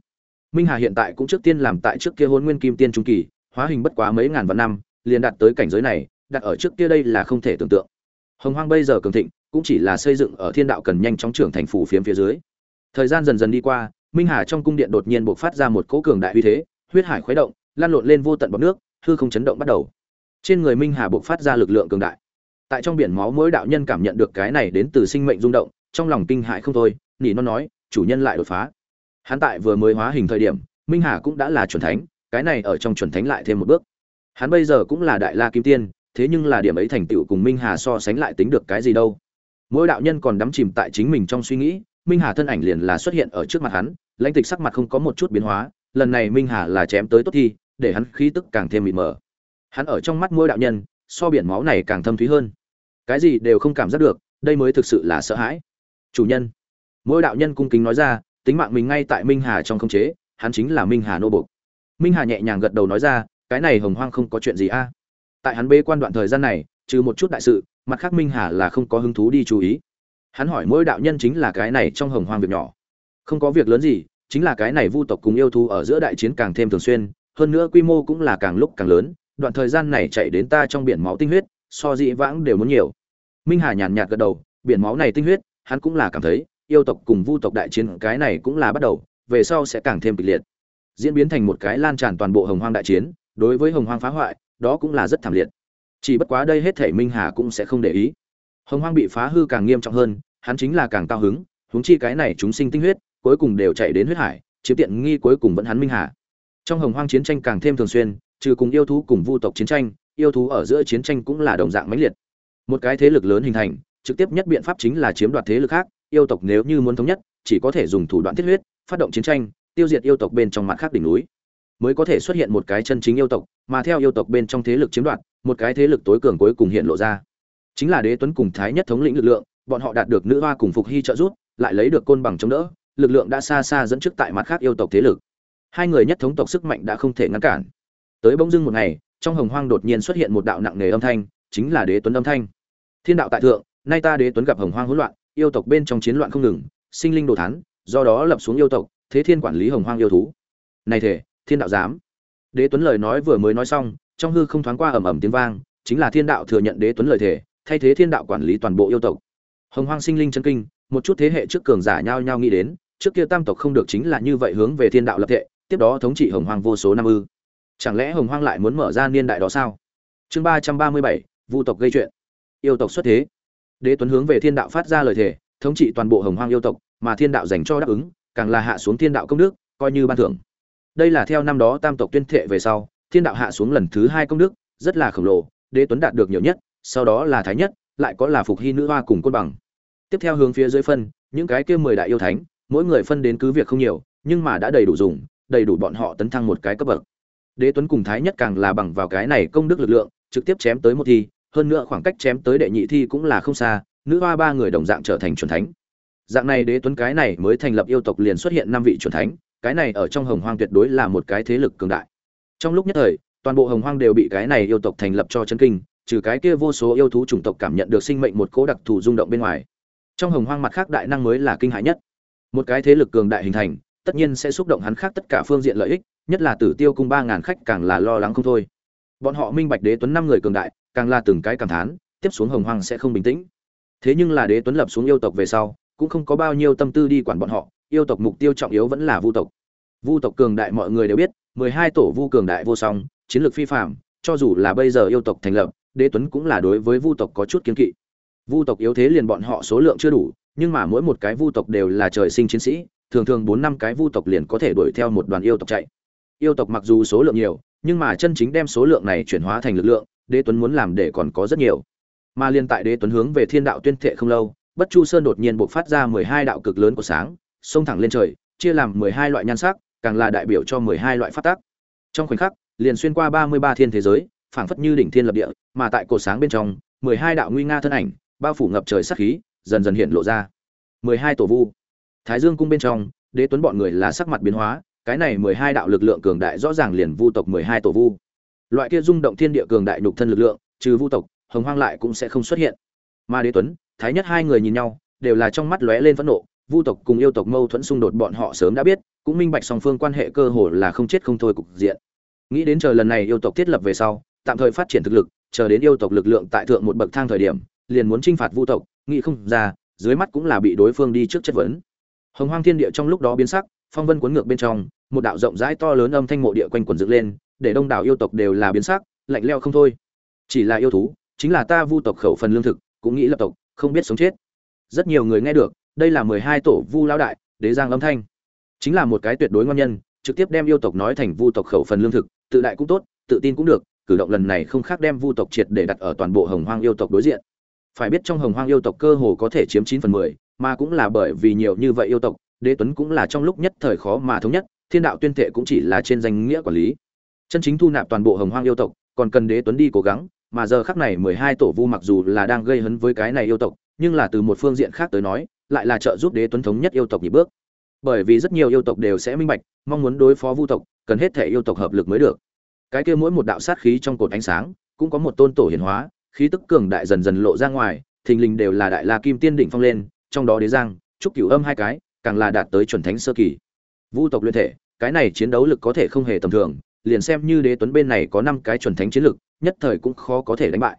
Speaker 1: Minh hà hiện tại cũng trước tiên làm tại trước kia Hỗn nguyên kim tiên trung kỳ, hóa hình bất quá mấy ngàn vạn năm, liền đạt tới cảnh giới này, đặt ở trước kia đây là không thể tưởng tượng. Hồng hoang bây giờ cường thịnh cũng chỉ là xây dựng ở thiên đạo cần nhanh chóng trưởng thành phủ phiếm phía dưới. Thời gian dần dần đi qua, minh hà trong cung điện đột nhiên bộc phát ra một cỗ cường đại uy thế, huyết hải khuấy động, lan lộn lên vô tận bọc nước, hư không chấn động bắt đầu. Trên người minh hà bộc phát ra lực lượng cường đại. Tại trong biển máu mỗi đạo nhân cảm nhận được cái này đến từ sinh mệnh rung động, trong lòng kinh hại không thôi, nỉ non nói, chủ nhân lại đột phá. Hắn tại vừa mới hóa hình thời điểm, minh hà cũng đã là chuẩn thánh, cái này ở trong chuẩn thánh lại thêm một bước. Hắn bây giờ cũng là đại la kim tiên, thế nhưng là điểm ấy thành tựu cùng minh hà so sánh lại tính được cái gì đâu mỗi đạo nhân còn đắm chìm tại chính mình trong suy nghĩ, minh hà thân ảnh liền là xuất hiện ở trước mặt hắn, lãnh tịch sắc mặt không có một chút biến hóa, lần này minh hà là chém tới tốt thi, để hắn khí tức càng thêm mịt mờ. Hắn ở trong mắt mỗi đạo nhân, so biển máu này càng thâm thúy hơn. Cái gì đều không cảm giác được, đây mới thực sự là sợ hãi. Chủ nhân, mỗi đạo nhân cung kính nói ra, tính mạng mình ngay tại minh hà trong không chế, hắn chính là minh hà nô bục minh hà nhẹ nhàng gật đầu nói ra, cái này hồng hoang không có chuyện gì a. Tại hắn bê quan đoạn thời gian này trừ một chút đại sự, mặt khác minh hà là không có hứng thú đi chú ý. Hắn hỏi mỗi đạo nhân chính là cái này trong hồng hoang việc nhỏ. Không có việc lớn gì, chính là cái này vu tộc cùng yêu thú ở giữa đại chiến càng thêm thường xuyên, hơn nữa quy mô cũng là càng lúc càng lớn, đoạn thời gian này chạy đến ta trong biển máu tinh huyết, so dị vãng đều muốn nhiều. Minh hà nhàn nhạt gật đầu, biển máu này tinh huyết, hắn cũng là cảm thấy, yêu tộc cùng vu tộc đại chiến cái này cũng là bắt đầu, về sau sẽ càng thêm kịch liệt. Diễn biến thành một cái lan tràn toàn bộ hồng hoang đại chiến, đối với hồng hoang phá hoại, đó cũng là rất thảm liệt chỉ bất quá đây hết thể minh hà cũng sẽ không để ý. Hồng hoang bị phá hư càng nghiêm trọng hơn, hắn chính là càng cao hứng, huống chi cái này chúng sinh tinh huyết, cuối cùng đều chạy đến huyết hải, chiếm tiện nghi cuối cùng vẫn hắn minh hà. Trong hồng hoang chiến tranh càng thêm thường xuyên, trừ cùng yêu thú cùng vu tộc chiến tranh, yêu thú ở giữa chiến tranh cũng là đồng dạng mãnh liệt. Một cái thế lực lớn hình thành, trực tiếp nhất biện pháp chính là chiếm đoạt thế lực khác, yêu tộc nếu như muốn thống nhất, chỉ có thể dùng thủ đoạn thiết huyết, phát động chiến tranh, tiêu diệt yêu tộc bên trong mặt khác đỉnh núi. Mới có thể xuất hiện một cái chân chính yêu tộc, mà theo yêu tộc bên trong thế lực chiếm đoạt một cái thế lực tối cường cuối cùng hiện lộ ra. Chính là đế tuấn cùng thái nhất thống lĩnh lực lượng, bọn họ đạt được nữ hoa cùng phục hy trợ giúp, lại lấy được côn bằng chống đỡ, lực lượng đã xa xa dẫn trước tại mặt khác yêu tộc thế lực. Hai người nhất thống tộc sức mạnh đã không thể ngăn cản. Tới bỗng dưng một ngày, trong hồng hoang đột nhiên xuất hiện một đạo nặng nề âm thanh, chính là đế tuấn âm thanh. Thiên đạo tại thượng, nay ta đế tuấn gặp hồng hoang hỗn loạn, yêu tộc bên trong chiến loạn không ngừng, sinh linh đồ thán, do đó lập xuống yêu tộc, thế thiên quản lý hồng hoang yêu thú. Này thể thiên đạo giám. Đế tuấn lời nói vừa mới nói xong trong hư không thoáng qua ầm ầm tiếng vang, chính là thiên đạo thừa nhận đế tuấn lời thể thay thế thiên đạo quản lý toàn bộ yêu tộc. Hồng hoang sinh linh chân kinh, một chút thế hệ trước cường giả nhao nhao nghĩ đến, trước kia tam tộc không được chính là như vậy hướng về thiên đạo lập thể tiếp đó thống trị hồng hoang vô số năm ư. Chẳng lẽ hồng hoang lại muốn mở ra niên đại đó sao? Chương ba trăm ba mươi bảy, vu tộc gây chuyện. Yêu tộc xuất thế. Đế tuấn hướng về thiên đạo phát ra lời thề, thống trị toàn bộ hồng hoang yêu tộc, mà thiên đạo dành cho đáp ứng, càng là hạ xuống thiên đạo công đức, coi như ban thưởng. Đây là theo năm đó tam tộc tuyên thệ về sau thiên đạo hạ xuống lần thứ hai công đức, rất là khổng lồ, đế tuấn đạt được nhiều nhất, sau đó là thái nhất, lại có là phục hy nữ hoa cùng côn bằng. Tiếp theo hướng phía dưới phân, những cái kia mười đại yêu thánh, mỗi người phân đến cứ việc không nhiều, nhưng mà đã đầy đủ dùng, đầy đủ bọn họ tấn thăng một cái cấp bậc. Đế tuấn cùng thái nhất càng là bằng vào cái này công đức lực lượng, trực tiếp chém tới một thi, hơn nữa khoảng cách chém tới đệ nhị thi cũng là không xa, nữ hoa ba người đồng dạng trở thành chuẩn thánh. Dạng này đế tuấn cái này mới thành lập yêu tộc liền xuất hiện năm vị chuẩn thánh, cái này ở trong hồng hoang tuyệt đối là một cái thế lực cường đại trong lúc nhất thời, toàn bộ hồng hoang đều bị cái này yêu tộc thành lập cho chân kinh, trừ cái kia vô số yêu thú chủng tộc cảm nhận được sinh mệnh một cố đặc thù rung động bên ngoài. Trong hồng hoang mặt khác đại năng mới là kinh hãi nhất. Một cái thế lực cường đại hình thành, tất nhiên sẽ xúc động hắn khác tất cả phương diện lợi ích, nhất là tử tiêu cung ba ngàn khách càng là lo lắng không thôi. Bọn họ minh bạch đế tuấn năm người cường đại, càng là từng cái cảm thán, tiếp xuống hồng hoang sẽ không bình tĩnh. Thế nhưng là đế tuấn lập xuống yêu tộc về sau, cũng không có bao nhiêu tâm tư đi quản bọn họ, yêu tộc mục tiêu trọng yếu vẫn là vu tộc. Vu tộc cường đại mọi người đều biết mười hai tổ vu cường đại vô song, chiến lược phi phạm cho dù là bây giờ yêu tộc thành lập, đế tuấn cũng là đối với vu tộc có chút kiến kỵ. Vu tộc yếu thế liền bọn họ số lượng chưa đủ, nhưng mà mỗi một cái vu tộc đều là trời sinh chiến sĩ, thường thường bốn năm cái vu tộc liền có thể đuổi theo một đoàn yêu tộc chạy. Yêu tộc mặc dù số lượng nhiều, nhưng mà chân chính đem số lượng này chuyển hóa thành lực lượng, đế tuấn muốn làm để còn có rất nhiều. Mà liên tại đế tuấn hướng về thiên đạo tuyên thệ không lâu, bất chu sơn đột nhiên bộc phát ra mười hai đạo cực lớn của sáng, xông thẳng lên trời, chia làm mười hai loại nhan sắc càng là đại biểu cho mười hai loại phát tác. Trong khoảnh khắc, liền xuyên qua ba mươi ba thiên thế giới, phảng phất như đỉnh thiên lập địa, mà tại cổ sáng bên trong, mười hai đạo nguy nga thân ảnh, bao phủ ngập trời sát khí, dần dần hiện lộ ra. Mười hai tổ vu. Thái dương cung bên trong, đế tuấn bọn người là sắc mặt biến hóa, cái này mười hai đạo lực lượng cường đại rõ ràng liền vu tộc mười hai tổ vu. Loại kia rung động thiên địa cường đại nhục thân lực lượng, trừ vu tộc, hồng hoang lại cũng sẽ không xuất hiện. Mà đế tuấn, thái nhất hai người nhìn nhau, đều là trong mắt lóe lên phẫn nộ vu tộc cùng yêu tộc mâu thuẫn xung đột bọn họ sớm đã biết, cũng minh bạch song phương quan hệ cơ hồ là không chết không thôi cục diện. Nghĩ đến chờ lần này yêu tộc thiết lập về sau, tạm thời phát triển thực lực, chờ đến yêu tộc lực lượng tại thượng một bậc thang thời điểm, liền muốn chinh phạt vu tộc, nghĩ không ra, dưới mắt cũng là bị đối phương đi trước chất vấn. Hồng hoang thiên địa trong lúc đó biến sắc, phong vân cuốn ngược bên trong, một đạo rộng rãi to lớn âm thanh mộ địa quanh quần dựng lên, để đông đảo yêu tộc đều là biến sắc, lạnh leo không thôi. Chỉ là yêu thú, chính là ta vu tộc khẩu phần lương thực, cũng nghĩ lập tộc, không biết sống chết. Rất nhiều người nghe được đây là mười hai tổ vu lão đại, đế giang âm thanh. Chính là một cái tuyệt đối ngon nhân, trực tiếp đem yêu tộc nói thành vu tộc khẩu phần lương thực, tự đại cũng tốt, tự tin cũng được, cử động lần này không khác đem vu tộc triệt để đặt ở toàn bộ hồng hoang yêu tộc đối diện. Phải biết trong hồng hoang yêu tộc cơ hồ có thể chiếm chín phần mười, mà cũng là bởi vì nhiều như vậy yêu tộc, đế tuấn cũng là trong lúc nhất thời khó mà thống nhất, thiên đạo tuyên thệ cũng chỉ là trên danh nghĩa quản lý. Chân chính thu nạp toàn bộ hồng hoang yêu tộc, còn cần đế tuấn đi cố gắng, mà giờ khắc này mười hai tổ vu mặc dù là đang gây hấn với cái này yêu tộc, nhưng là từ một phương diện khác tới nói lại là trợ giúp đế tuấn thống nhất yêu tộc nhịp bước. Bởi vì rất nhiều yêu tộc đều sẽ minh bạch, mong muốn đối phó vu tộc, cần hết thể yêu tộc hợp lực mới được. Cái kia mỗi một đạo sát khí trong cột ánh sáng, cũng có một tôn tổ hiển hóa, khí tức cường đại dần dần lộ ra ngoài, thình lình đều là đại la kim tiên đỉnh phong lên, trong đó đế giang, trúc cửu âm hai cái, càng là đạt tới chuẩn thánh sơ kỳ. Vu tộc luyện thể, cái này chiến đấu lực có thể không hề tầm thường, liền xem như đế tuấn bên này có năm cái chuẩn thánh chiến lực, nhất thời cũng khó có thể đánh bại.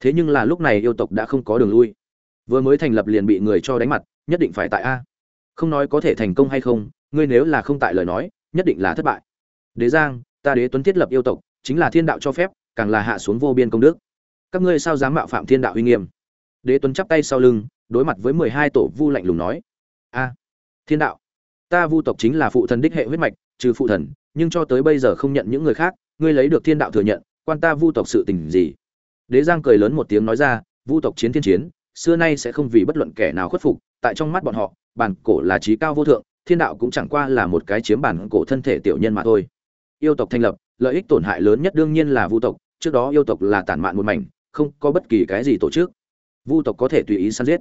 Speaker 1: Thế nhưng là lúc này yêu tộc đã không có đường lui vừa mới thành lập liền bị người cho đánh mặt, nhất định phải tại a. Không nói có thể thành công hay không, ngươi nếu là không tại lời nói, nhất định là thất bại. Đế giang, ta đế tuấn thiết lập yêu tộc, chính là thiên đạo cho phép, càng là hạ xuống vô biên công đức. Các ngươi sao dám mạo phạm thiên đạo uy nghiêm? Đế tuấn chắp tay sau lưng, đối mặt với mười hai tổ vu lạnh lùng nói. A, thiên đạo, ta vu tộc chính là phụ thần đích hệ huyết mạch, trừ phụ thần, nhưng cho tới bây giờ không nhận những người khác, ngươi lấy được thiên đạo thừa nhận, quan ta vu tộc sự tình gì? Đế giang cười lớn một tiếng nói ra, vu tộc chiến thiên chiến xưa nay sẽ không vì bất luận kẻ nào khuất phục, tại trong mắt bọn họ, bản cổ là trí cao vô thượng, thiên đạo cũng chẳng qua là một cái chiếm bản cổ thân thể tiểu nhân mà thôi. Yêu tộc thành lập, lợi ích tổn hại lớn nhất đương nhiên là vu tộc, trước đó yêu tộc là tản mạn một mảnh, không có bất kỳ cái gì tổ chức. Vu tộc có thể tùy ý săn giết.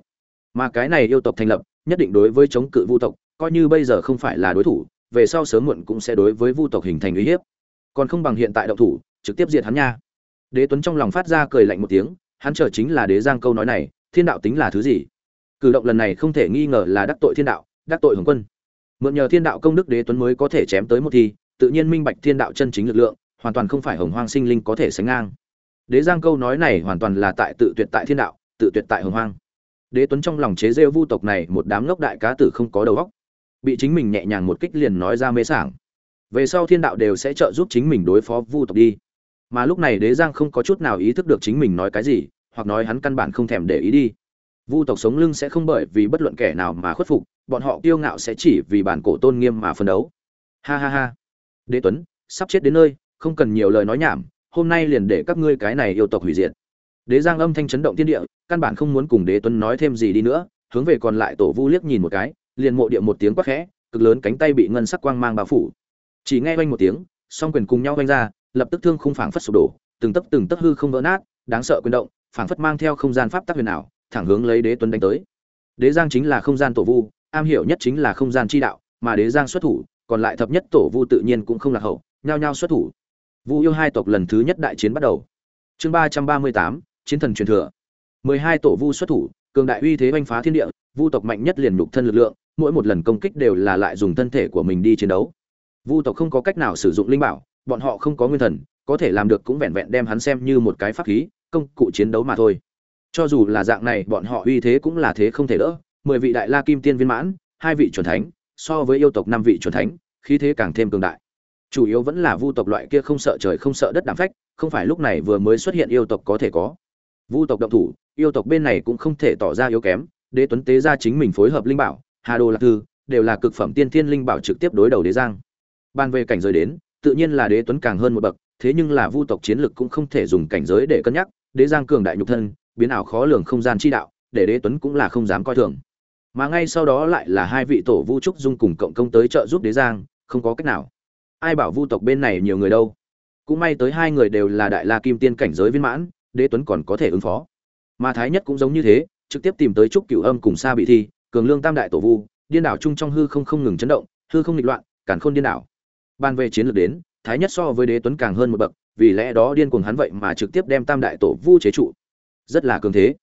Speaker 1: Mà cái này yêu tộc thành lập, nhất định đối với chống cự vu tộc, coi như bây giờ không phải là đối thủ, về sau sớm muộn cũng sẽ đối với vu tộc hình thành uy hiếp. Còn không bằng hiện tại động thủ, trực tiếp diệt hắn nha. Đế tuấn trong lòng phát ra cười lạnh một tiếng, hắn chờ chính là đế giang câu nói này thiên đạo tính là thứ gì? Cử động lần này không thể nghi ngờ là đắc tội thiên đạo, đắc tội hồng quân. Mượn nhờ thiên đạo công đức đế tuấn mới có thể chém tới một thi, tự nhiên minh bạch thiên đạo chân chính lực lượng, hoàn toàn không phải hồng hoang sinh linh có thể sánh ngang. Đế giang câu nói này hoàn toàn là tại tự tuyệt tại thiên đạo, tự tuyệt tại hồng hoang. Đế tuấn trong lòng chế rêu vu tộc này một đám ngốc đại cá tử không có đầu óc, bị chính mình nhẹ nhàng một kích liền nói ra mê sảng. Về sau thiên đạo đều sẽ trợ giúp chính mình đối phó vu tộc đi. Mà lúc này đế giang không có chút nào ý thức được chính mình nói cái gì hoặc nói hắn căn bản không thèm để ý đi. Vu tộc sống lưng sẽ không bởi vì bất luận kẻ nào mà khuất phục, bọn họ kiêu ngạo sẽ chỉ vì bản cổ tôn nghiêm mà phân đấu. Ha ha ha. Đế tuấn, sắp chết đến nơi, không cần nhiều lời nói nhảm, hôm nay liền để các ngươi cái này yêu tộc hủy diệt. Đế giang âm thanh chấn động thiên địa, căn bản không muốn cùng đế tuấn nói thêm gì đi nữa, hướng về còn lại tổ vu liếc nhìn một cái, liền mộ địa một tiếng quát khẽ, cực lớn cánh tay bị ngân sắc quang mang bao phủ. Chỉ nghe oanh một tiếng, song quyền cùng nhau oanh ra, lập tức thương khung phảng phất sụp đổ, từng tấc từng tấc hư không vỡ nát, đáng sợ quyền động phảng phất mang theo không gian pháp tắc huyền ảo, thẳng hướng lấy đế tuấn đánh tới. Đế giang chính là không gian tổ vu, am hiểu nhất chính là không gian chi đạo, mà đế giang xuất thủ, còn lại thập nhất tổ vu tự nhiên cũng không lạc hậu, nhao nhao xuất thủ. Vu yêu hai tộc lần thứ nhất đại chiến bắt đầu. Chương ba trăm ba mươi tám, chiến thần truyền thừa. Mười hai tổ vu xuất thủ, cường đại uy thế oanh phá thiên địa, vu tộc mạnh nhất liền nhục thân lực lượng, mỗi một lần công kích đều là lại dùng thân thể của mình đi chiến đấu. Vu tộc không có cách nào sử dụng linh bảo, bọn họ không có nguyên thần, có thể làm được cũng vẹn vẹn đem hắn xem như một cái pháp khí công cụ chiến đấu mà thôi. Cho dù là dạng này, bọn họ uy thế cũng là thế không thể đỡ. Mười vị đại la kim tiên viên mãn, hai vị chuẩn thánh, so với yêu tộc năm vị chuẩn thánh, khí thế càng thêm cường đại. Chủ yếu vẫn là vu tộc loại kia không sợ trời không sợ đất đạm phách, không phải lúc này vừa mới xuất hiện yêu tộc có thể có. Vu tộc động thủ, yêu tộc bên này cũng không thể tỏ ra yếu kém, đế tuấn tế ra chính mình phối hợp linh bảo, hà đồ lạc thư, đều là cực phẩm tiên thiên linh bảo trực tiếp đối đầu đế giang. Ban về cảnh giới đến, tự nhiên là đế tuấn càng hơn một bậc, thế nhưng là vu tộc chiến lực cũng không thể dùng cảnh giới để cân nhắc đế giang cường đại nhục thân, biến ảo khó lường không gian chi đạo, để đế tuấn cũng là không dám coi thường. Mà ngay sau đó lại là hai vị tổ vu trúc dung cùng cộng công tới trợ giúp đế giang, không có cách nào. Ai bảo vu tộc bên này nhiều người đâu? Cũng may tới hai người đều là đại la kim tiên cảnh giới viên mãn, đế tuấn còn có thể ứng phó. Mà thái nhất cũng giống như thế, trực tiếp tìm tới trúc cửu âm cùng xa bị thi, cường lương tam đại tổ vu, điên đảo chung trong hư không không ngừng chấn động, hư không nghịch loạn cản khôn điên đảo. Ban về chiến lược đến, thái nhất so với đế tuấn càng hơn một bậc vì lẽ đó điên cuồng hắn vậy mà trực tiếp đem tam đại tổ vu chế trụ. Rất là cường thế.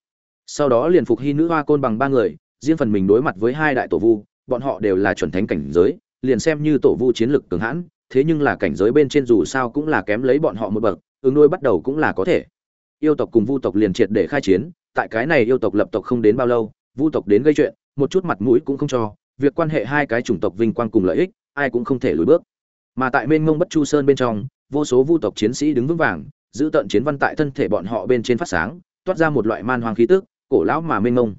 Speaker 1: Sau đó liền phục hy nữ hoa côn bằng ba người, riêng phần mình đối mặt với hai đại tổ vu, bọn họ đều là chuẩn thánh cảnh giới, liền xem như tổ vu chiến lực cường hãn, thế nhưng là cảnh giới bên trên dù sao cũng là kém lấy bọn họ một bậc, ứng đôi bắt đầu cũng là có thể. Yêu tộc cùng vu tộc liền triệt để khai chiến, tại cái này yêu tộc lập tộc không đến bao lâu, vu tộc đến gây chuyện, một chút mặt mũi cũng không cho, việc quan hệ hai cái chủng tộc vinh quang cùng lợi ích, ai cũng không thể lùi bước. Mà tại mênh mông bất chu sơn bên trong vô số vu tộc chiến sĩ đứng vững vàng, giữ tận chiến văn tại thân thể bọn họ bên trên phát sáng, toát ra một loại man hoang khí tức, cổ lão mà mênh mông.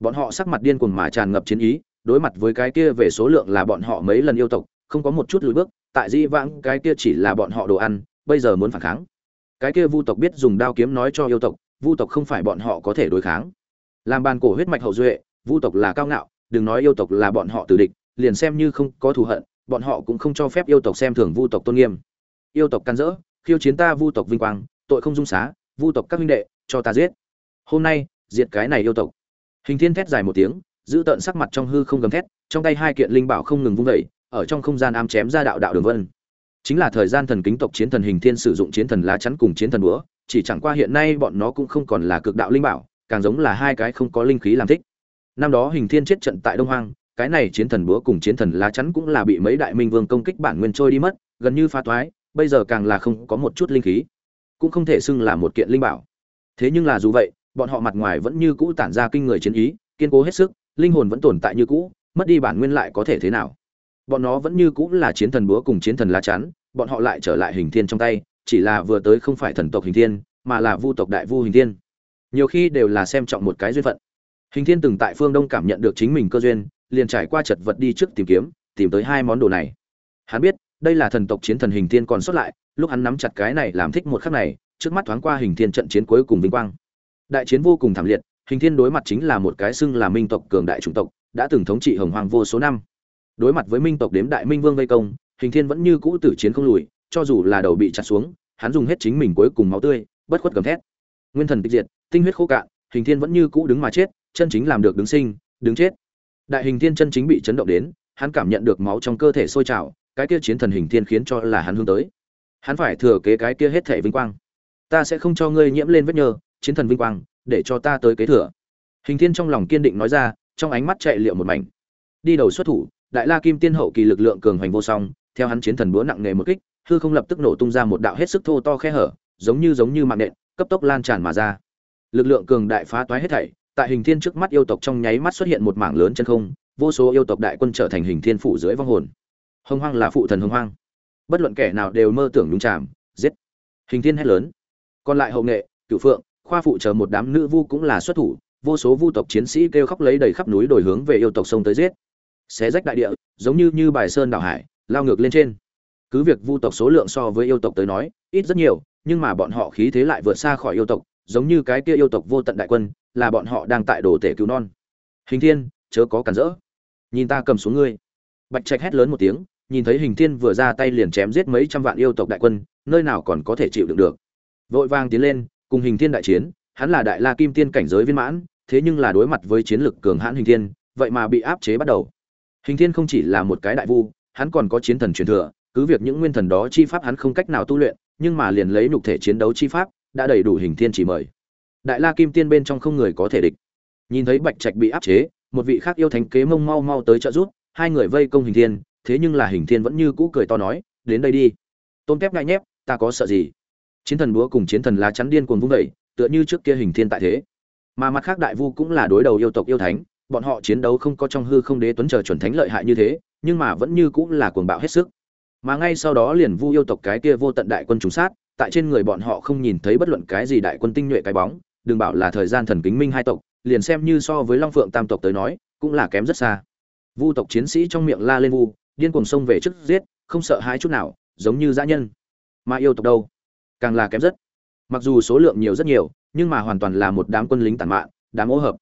Speaker 1: Bọn họ sắc mặt điên cuồng mà tràn ngập chiến ý, đối mặt với cái kia về số lượng là bọn họ mấy lần yêu tộc, không có một chút lùi bước, tại di vãng, cái kia chỉ là bọn họ đồ ăn, bây giờ muốn phản kháng. Cái kia vu tộc biết dùng đao kiếm nói cho yêu tộc, vu tộc không phải bọn họ có thể đối kháng. Làm bàn cổ huyết mạch hậu duệ, vu tộc là cao ngạo, đừng nói yêu tộc là bọn họ tử địch, liền xem như không có thù hận, bọn họ cũng không cho phép yêu tộc xem thường vu tộc tôn nghiêm yêu tộc can dỡ, khiêu chiến ta vu tộc vinh quang, tội không dung xá, vu tộc các huynh đệ, cho ta giết. Hôm nay, diệt cái này yêu tộc. Hình thiên thét dài một tiếng, giữ tợn sắc mặt trong hư không gầm thét, trong tay hai kiện linh bảo không ngừng vung vẩy ở trong không gian ám chém ra đạo đạo đường vân. Chính là thời gian thần kính tộc chiến thần hình thiên sử dụng chiến thần lá chắn cùng chiến thần búa, chỉ chẳng qua hiện nay bọn nó cũng không còn là cực đạo linh bảo, càng giống là hai cái không có linh khí làm thích. Năm đó hình thiên chết trận tại đông hoang, cái này chiến thần búa cùng chiến thần lá chắn cũng là bị mấy đại minh vương công kích bản nguyên trôi đi mất, gần như pha toái bây giờ càng là không có một chút linh khí, cũng không thể xưng là một kiện linh bảo. Thế nhưng là dù vậy, bọn họ mặt ngoài vẫn như cũ tản ra kinh người chiến ý, kiên cố hết sức, linh hồn vẫn tồn tại như cũ, mất đi bản nguyên lại có thể thế nào? Bọn nó vẫn như cũ là chiến thần búa cùng chiến thần lá chắn, bọn họ lại trở lại hình thiên trong tay, chỉ là vừa tới không phải thần tộc hình thiên, mà là vu tộc đại vu hình thiên. Nhiều khi đều là xem trọng một cái duyên phận. Hình thiên từng tại phương đông cảm nhận được chính mình cơ duyên, liền trải qua chật vật đi trước tìm kiếm, tìm tới hai món đồ này. Hắn biết đây là thần tộc chiến thần hình thiên còn sót lại, lúc hắn nắm chặt cái này làm thích một khắc này, trước mắt thoáng qua hình thiên trận chiến cuối cùng vinh quang. Đại chiến vô cùng thảm liệt, hình thiên đối mặt chính là một cái xưng là minh tộc cường đại chủng tộc, đã từng thống trị hồng hoàng vô số năm. Đối mặt với minh tộc đếm đại minh vương vây công, hình thiên vẫn như cũ tử chiến không lùi, cho dù là đầu bị chặt xuống, hắn dùng hết chính mình cuối cùng máu tươi, bất khuất gầm thét. Nguyên thần tịch diệt, tinh huyết khô cạn, hình thiên vẫn như cũ đứng mà chết, chân chính làm được đứng sinh, đứng chết. Đại hình thiên chân chính bị chấn động đến, hắn cảm nhận được máu trong cơ thể sôi trào cái kia chiến thần hình thiên khiến cho là hắn hướng tới. Hắn phải thừa kế cái kia hết thể vinh quang. Ta sẽ không cho ngươi nhiễm lên vết nhơ, chiến thần vinh quang, để cho ta tới kế thừa. Hình thiên trong lòng kiên định nói ra, trong ánh mắt chạy liệu một mảnh. Đi đầu xuất thủ, đại la kim tiên hậu kỳ lực lượng cường hoành vô song, theo hắn chiến thần búa nặng nề một kích, hư không lập tức nổ tung ra một đạo hết sức thô to khe hở, giống như giống như mạng nện, cấp tốc lan tràn mà ra. Lực lượng cường đại phá toái hết thảy, tại hình thiên trước mắt yêu tộc trong nháy mắt xuất hiện một mảng lớn chân không, vô số yêu tộc đại quân trở thành hình thiên phủ dưới vong hồn hồng hoang là phụ thần hồng hoang. Bất luận kẻ nào đều mơ tưởng nhúng chạm giết. Hình thiên hét lớn. Còn lại hậu nghệ, cửu phượng, khoa phụ chờ một đám nữ vu cũng là xuất thủ, vô số vu tộc chiến sĩ kêu khóc lấy đầy khắp núi đổi hướng về yêu tộc sông tới giết. Xé rách đại địa, giống như như bài sơn đảo hải, lao ngược lên trên. Cứ việc vu tộc số lượng so với yêu tộc tới nói, ít rất nhiều, nhưng mà bọn họ khí thế lại vượt xa khỏi yêu tộc, giống như cái kia yêu tộc vô tận đại quân, là bọn họ đang tại đồ tể cứu non. Hình thiên, chớ có cản rỡ. Nhìn ta cầm xuống ngươi bạch trạch hét lớn một tiếng, nhìn thấy hình thiên vừa ra tay liền chém giết mấy trăm vạn yêu tộc đại quân, nơi nào còn có thể chịu đựng được. Vội vàng tiến lên, cùng hình thiên đại chiến, hắn là đại la kim tiên cảnh giới viên mãn, thế nhưng là đối mặt với chiến lực cường hãn hình thiên, vậy mà bị áp chế bắt đầu. Hình thiên không chỉ là một cái đại vu, hắn còn có chiến thần truyền thừa, cứ việc những nguyên thần đó chi pháp hắn không cách nào tu luyện, nhưng mà liền lấy nhục thể chiến đấu chi pháp, đã đầy đủ hình thiên chỉ mời. Đại la kim tiên bên trong không người có thể địch. Nhìn thấy bạch trạch bị áp chế, một vị khác yêu thánh kế mông mau mau tới trợ giúp hai người vây công hình thiên, thế nhưng là hình thiên vẫn như cũ cười to nói, đến đây đi. Tôm tép ngại nhép, ta có sợ gì? Chiến thần búa cùng chiến thần lá chắn điên cuồng vung vẩy tựa như trước kia hình thiên tại thế. Mà mặt khác đại vu cũng là đối đầu yêu tộc yêu thánh, bọn họ chiến đấu không có trong hư không đế tuấn chờ chuẩn thánh lợi hại như thế, nhưng mà vẫn như cũng là cuồng bạo hết sức. Mà ngay sau đó liền vu yêu tộc cái kia vô tận đại quân trùng sát, tại trên người bọn họ không nhìn thấy bất luận cái gì đại quân tinh nhuệ cái bóng, đừng bảo là thời gian thần kính minh hai tộc, liền xem như so với long phượng tam tộc tới nói, cũng là kém rất xa vu tộc chiến sĩ trong miệng la lên vu, điên cuồng xông về trước giết, không sợ hãi chút nào, giống như dã nhân. Mà yêu tộc đâu? Càng là kém rất. Mặc dù số lượng nhiều rất nhiều, nhưng mà hoàn toàn là một đám quân lính tàn mạn, đám ô hợp.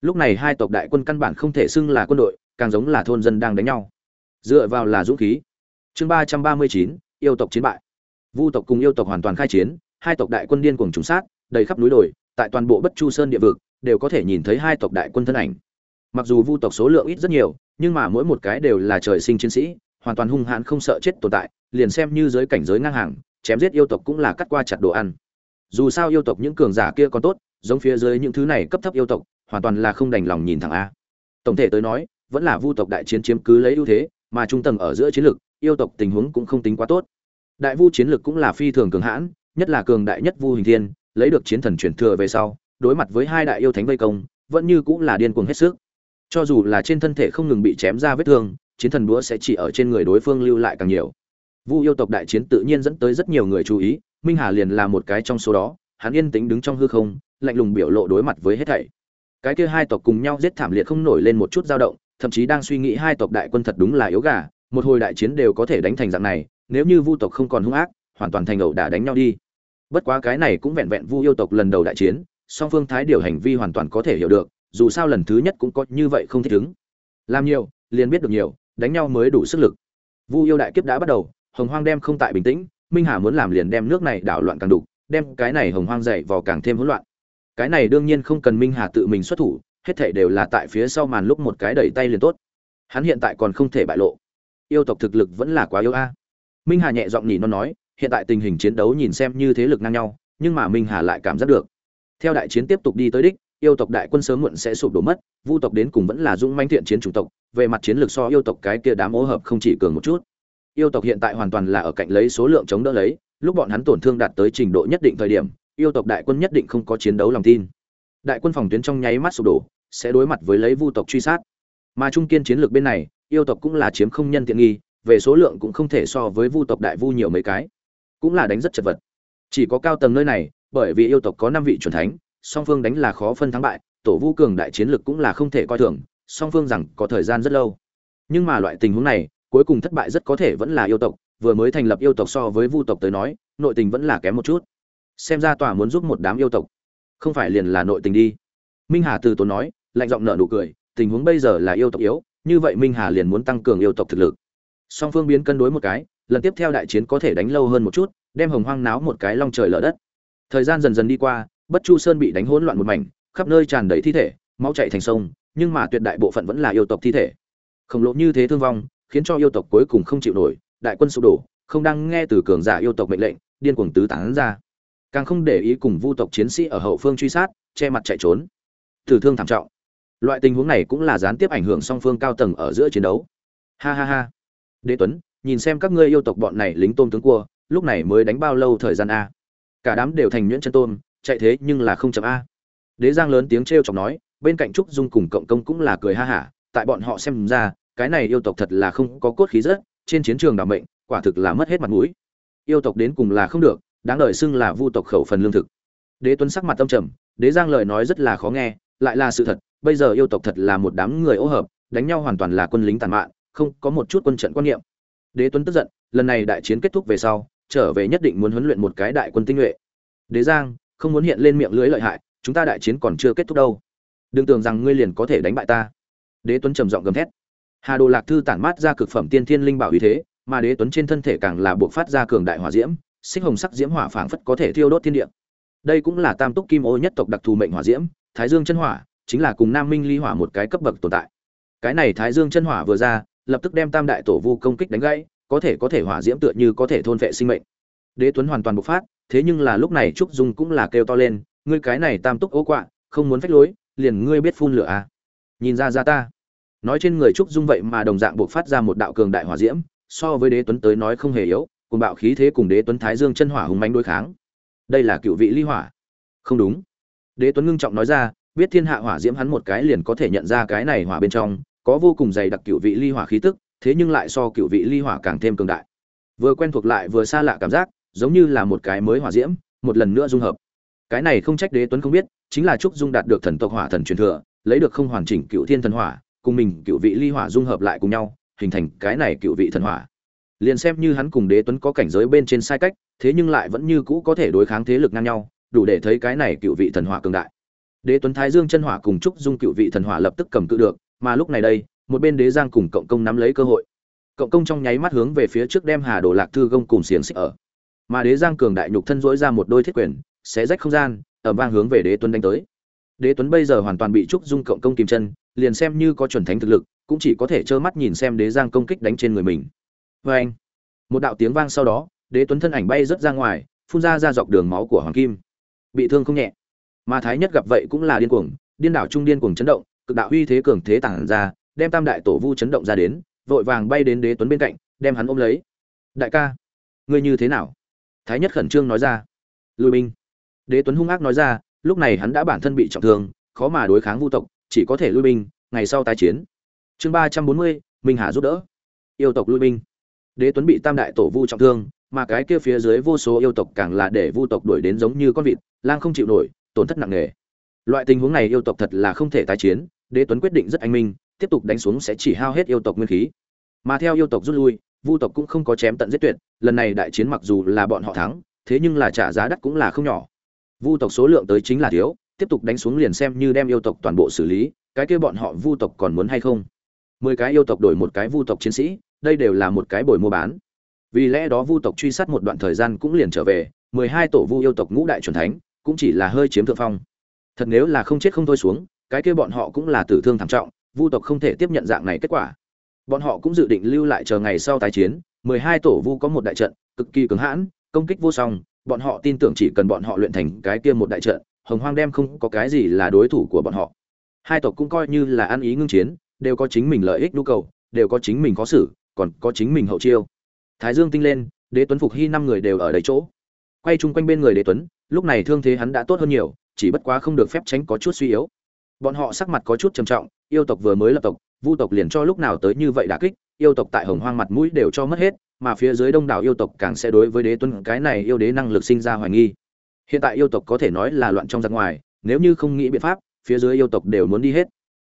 Speaker 1: Lúc này hai tộc đại quân căn bản không thể xưng là quân đội, càng giống là thôn dân đang đánh nhau. Dựa vào là dũng khí. Chương ba trăm ba mươi chín, yêu tộc chiến bại. Vu tộc cùng yêu tộc hoàn toàn khai chiến, hai tộc đại quân điên cuồng trùng sát, đầy khắp núi đồi, tại toàn bộ bất chu sơn địa vực, đều có thể nhìn thấy hai tộc đại quân thân ảnh mặc dù vu tộc số lượng ít rất nhiều, nhưng mà mỗi một cái đều là trời sinh chiến sĩ, hoàn toàn hung hãn không sợ chết tồn tại, liền xem như giới cảnh giới ngang hàng, chém giết yêu tộc cũng là cắt qua chặt đồ ăn. Dù sao yêu tộc những cường giả kia còn tốt, giống phía dưới những thứ này cấp thấp yêu tộc, hoàn toàn là không đành lòng nhìn thẳng a. Tổng thể tới nói, vẫn là vu tộc đại chiến chiếm cứ lấy ưu thế, mà trung tầng ở giữa chiến lược yêu tộc tình huống cũng không tính quá tốt. Đại vu chiến lược cũng là phi thường cường hãn, nhất là cường đại nhất vu hình thiên, lấy được chiến thần chuyển thừa về sau, đối mặt với hai đại yêu thánh vây công, vẫn như cũng là điên cuồng hết sức cho dù là trên thân thể không ngừng bị chém ra vết thương, chiến thần đũa sẽ chỉ ở trên người đối phương lưu lại càng nhiều. Vu yêu tộc đại chiến tự nhiên dẫn tới rất nhiều người chú ý, minh hà liền là một cái trong số đó, hắn yên tĩnh đứng trong hư không, lạnh lùng biểu lộ đối mặt với hết thảy. Cái kia hai tộc cùng nhau giết thảm liệt không nổi lên một chút dao động, thậm chí đang suy nghĩ hai tộc đại quân thật đúng là yếu gà, một hồi đại chiến đều có thể đánh thành dạng này, nếu như vu tộc không còn hung ác, hoàn toàn thành ẩu đả đánh nhau đi. Bất quá cái này cũng vẹn vẹn vu yêu tộc lần đầu đại chiến, song phương thái điều hành vi hoàn toàn có thể hiểu được dù sao lần thứ nhất cũng có như vậy không thích ứng. Làm nhiều, liền biết được nhiều, đánh nhau mới đủ sức lực. Vu yêu đại kiếp đã bắt đầu, hồng hoang đem không tại bình tĩnh, minh hà muốn làm liền đem nước này đảo loạn càng đục, đem cái này hồng hoang dậy vào càng thêm hỗn loạn. Cái này đương nhiên không cần minh hà tự mình xuất thủ, hết thảy đều là tại phía sau màn lúc một cái đẩy tay liền tốt. Hắn hiện tại còn không thể bại lộ. Yêu tộc thực lực vẫn là quá yếu a. Minh hà nhẹ giọng nhỉ nó nói, hiện tại tình hình chiến đấu nhìn xem như thế lực ngang nhau, nhưng mà minh hà lại cảm giác được. Theo đại chiến tiếp tục đi tới đích yêu tộc đại quân sớm muộn sẽ sụp đổ mất, vu tộc đến cùng vẫn là dũng manh thiện chiến chủ tộc, về mặt chiến lược so yêu tộc cái kia đám ô hợp không chỉ cường một chút. Yêu tộc hiện tại hoàn toàn là ở cạnh lấy số lượng chống đỡ lấy, lúc bọn hắn tổn thương đạt tới trình độ nhất định thời điểm, yêu tộc đại quân nhất định không có chiến đấu lòng tin. Đại quân phòng tuyến trong nháy mắt sụp đổ, sẽ đối mặt với lấy vu tộc truy sát. Mà trung kiên chiến lược bên này, yêu tộc cũng là chiếm không nhân tiện nghi, về số lượng cũng không thể so với vu tộc đại vu nhiều mấy cái. Cũng là đánh rất chật vật. Chỉ có cao tầng nơi này, bởi vì yêu tộc có năm vị chuẩn thánh song phương đánh là khó phân thắng bại, tổ vu cường đại chiến lực cũng là không thể coi thường, song phương rằng có thời gian rất lâu. Nhưng mà loại tình huống này, cuối cùng thất bại rất có thể vẫn là yêu tộc, vừa mới thành lập yêu tộc so với vu tộc tới nói, nội tình vẫn là kém một chút. Xem ra tòa muốn giúp một đám yêu tộc, không phải liền là nội tình đi. Minh hà từ tốn nói, lạnh giọng nợ nụ cười, tình huống bây giờ là yêu tộc yếu, như vậy minh hà liền muốn tăng cường yêu tộc thực lực. Song phương biến cân đối một cái, lần tiếp theo đại chiến có thể đánh lâu hơn một chút, đem hồng hoang náo một cái long trời lở đất. Thời gian dần dần đi qua bất chu sơn bị đánh hỗn loạn một mảnh, khắp nơi tràn đầy thi thể, máu chảy thành sông, nhưng mà tuyệt đại bộ phận vẫn là yêu tộc thi thể. Khổng lồ như thế thương vong, khiến cho yêu tộc cuối cùng không chịu nổi, đại quân sụp đổ, không đang nghe từ cường giả yêu tộc mệnh lệnh, điên cuồng tứ tán ra. Càng không để ý cùng vu tộc chiến sĩ ở hậu phương truy sát, che mặt chạy trốn. Tử thương thảm trọng. Loại tình huống này cũng là gián tiếp ảnh hưởng song phương cao tầng ở giữa chiến đấu. Ha ha ha. Đế tuấn, nhìn xem các ngươi yêu tộc bọn này lính tôm tướng cua, lúc này mới đánh bao lâu thời gian a? Cả đám đều thành nhuyễn chân tôm chạy thế nhưng là không chậm a. Đế giang lớn tiếng t r chọc nói, bên cạnh trúc dung cùng cộng công cũng là cười ha hả, tại bọn họ xem ra, cái này yêu tộc thật là không có cốt khí rất trên chiến trường đảm mệnh, quả thực là mất hết mặt mũi. Yêu tộc đến cùng là không được, đáng đời xưng là vu tộc khẩu phần lương thực. Đế tuấn sắc mặt tâm trầm, đế giang lời nói rất là khó nghe, lại là sự thật, bây giờ yêu tộc thật là một đám người ô hợp, đánh nhau hoàn toàn là quân lính tàn mạn, không có một chút quân trận quan niệm. Đế tuấn tức giận, lần này đại chiến kết thúc về sau, trở về nhất định muốn huấn luyện một cái đại quân tinh nhuệ. Đế giang không muốn hiện lên miệng lưới lợi hại, chúng ta đại chiến còn chưa kết thúc đâu. Đừng tưởng rằng ngươi liền có thể đánh bại ta. Đế tuấn trầm giọng gầm thét. Hà đồ lạc thư tản mát ra cực phẩm tiên thiên linh bảo uy thế, mà đế tuấn trên thân thể càng là buộc phát ra cường đại hỏa diễm, xích hồng sắc diễm hỏa phảng phất có thể thiêu đốt thiên địa. Đây cũng là tam túc kim ô nhất tộc đặc thù mệnh hỏa diễm, thái dương chân hỏa, chính là cùng nam minh ly hỏa một cái cấp bậc tồn tại. Cái này thái dương chân hỏa vừa ra, lập tức đem tam đại tổ vu công kích đánh gãy, có thể có thể hỏa diễm tựa như có thể thôn vệ sinh mệnh. Đế tuấn hoàn toàn bộc phát thế nhưng là lúc này trúc dung cũng là kêu to lên, ngươi cái này tam túc ố quạ, không muốn phách lối, liền ngươi biết phun lửa à? Nhìn ra ra ta. Nói trên người trúc dung vậy mà đồng dạng buộc phát ra một đạo cường đại hỏa diễm, so với đế tuấn tới nói không hề yếu cùng bạo khí thế cùng đế tuấn thái dương chân hỏa hùng mánh đối kháng. Đây là cựu vị ly hỏa. Không đúng. Đế tuấn ngưng trọng nói ra, biết thiên hạ hỏa diễm hắn một cái liền có thể nhận ra cái này hỏa bên trong, có vô cùng dày đặc cựu vị ly hỏa khí tức, thế nhưng lại so cựu vị ly hỏa càng thêm cường đại. Vừa quen thuộc lại vừa xa lạ cảm giác giống như là một cái mới hỏa diễm, một lần nữa dung hợp. Cái này không trách đế tuấn không biết, chính là trúc dung đạt được thần tộc hỏa thần truyền thừa, lấy được không hoàn chỉnh cựu thiên thần hỏa, cùng mình cựu vị ly hỏa dung hợp lại cùng nhau, hình thành cái này cựu vị thần hỏa. Liền xem như hắn cùng đế tuấn có cảnh giới bên trên sai cách, thế nhưng lại vẫn như cũ có thể đối kháng thế lực ngang nhau, đủ để thấy cái này cựu vị thần hỏa cường đại. Đế tuấn thái dương chân hỏa cùng trúc dung cựu vị thần hỏa lập tức cầm cự được, mà lúc này đây, một bên đế giang cùng cộng công nắm lấy cơ hội. Cộng công trong nháy mắt hướng về phía trước đem hà đồ lạc thư gông cùng xiển xích ở mà đế giang cường đại nhục thân dỗi ra một đôi thiết quyền, xé rách không gian ở vang hướng về đế tuấn đánh tới. Đế tuấn bây giờ hoàn toàn bị trúc dung cộng công kìm chân, liền xem như có chuẩn thánh thực lực, cũng chỉ có thể trơ mắt nhìn xem đế giang công kích đánh trên người mình. Vê anh một đạo tiếng vang sau đó, đế tuấn thân ảnh bay rớt ra ngoài, phun ra ra dọc đường máu của hoàng kim. Bị thương không nhẹ. Mà thái nhất gặp vậy cũng là điên cuồng, điên đảo trung điên cuồng chấn động, cực đạo uy thế cường thế tản ra, đem tam đại tổ vu chấn động ra đến, vội vàng bay đến đế tuấn bên cạnh, đem hắn ôm lấy. Đại ca, ngươi như thế nào? Thái nhất khẩn trương nói ra. Lùi binh. Đế tuấn hung ác nói ra, lúc này hắn đã bản thân bị trọng thương, khó mà đối kháng vu tộc, chỉ có thể lui binh, ngày sau tái chiến. Chương ba trăm bốn mươi, minh hà giúp đỡ. Yêu tộc lui binh. Đế tuấn bị tam đại tổ vu trọng thương, mà cái kia phía dưới vô số yêu tộc càng là để vu tộc đuổi đến giống như con vịt, lang không chịu nổi, tổn thất nặng nề. Loại tình huống này yêu tộc thật là không thể tái chiến, đế tuấn quyết định rất anh minh, tiếp tục đánh xuống sẽ chỉ hao hết yêu tộc nguyên khí. Mà theo yêu tộc rút lui vu tộc cũng không có chém tận giết tuyệt, lần này đại chiến mặc dù là bọn họ thắng, thế nhưng là trả giá đắt cũng là không nhỏ. Vu tộc số lượng tới chính là thiếu, tiếp tục đánh xuống liền xem như đem yêu tộc toàn bộ xử lý, cái kia bọn họ vu tộc còn muốn hay không? Mười cái yêu tộc đổi một cái vu tộc chiến sĩ, đây đều là một cái bồi mua bán. Vì lẽ đó vu tộc truy sát một đoạn thời gian cũng liền trở về, mười hai tổ vu yêu tộc ngũ đại truyền thánh, cũng chỉ là hơi chiếm thượng phong. Thật nếu là không chết không thôi xuống, cái kia bọn họ cũng là tử thương thảm trọng, vu tộc không thể tiếp nhận dạng này kết quả bọn họ cũng dự định lưu lại chờ ngày sau tái chiến, mười hai tổ vu có một đại trận, cực kỳ cứng hãn, công kích vô song, bọn họ tin tưởng chỉ cần bọn họ luyện thành cái kia một đại trận, hồng hoang đem không có cái gì là đối thủ của bọn họ. Hai tộc cũng coi như là ăn ý ngưng chiến, đều có chính mình lợi ích nhu cầu, đều có chính mình có xử, còn có chính mình hậu chiêu. Thái dương tinh lên, đế tuấn phục hy năm người đều ở đấy chỗ. Quay chung quanh bên người đế tuấn, lúc này thương thế hắn đã tốt hơn nhiều, chỉ bất quá không được phép tránh có chút suy yếu bọn họ sắc mặt có chút trầm trọng, yêu tộc vừa mới lập tộc, vu tộc liền cho lúc nào tới như vậy đả kích, yêu tộc tại hồng hoang mặt mũi đều cho mất hết, mà phía dưới đông đảo yêu tộc càng sẽ đối với đế tuấn cái này yêu đế năng lực sinh ra hoài nghi. Hiện tại yêu tộc có thể nói là loạn trong giặc ngoài, nếu như không nghĩ biện pháp, phía dưới yêu tộc đều muốn đi hết.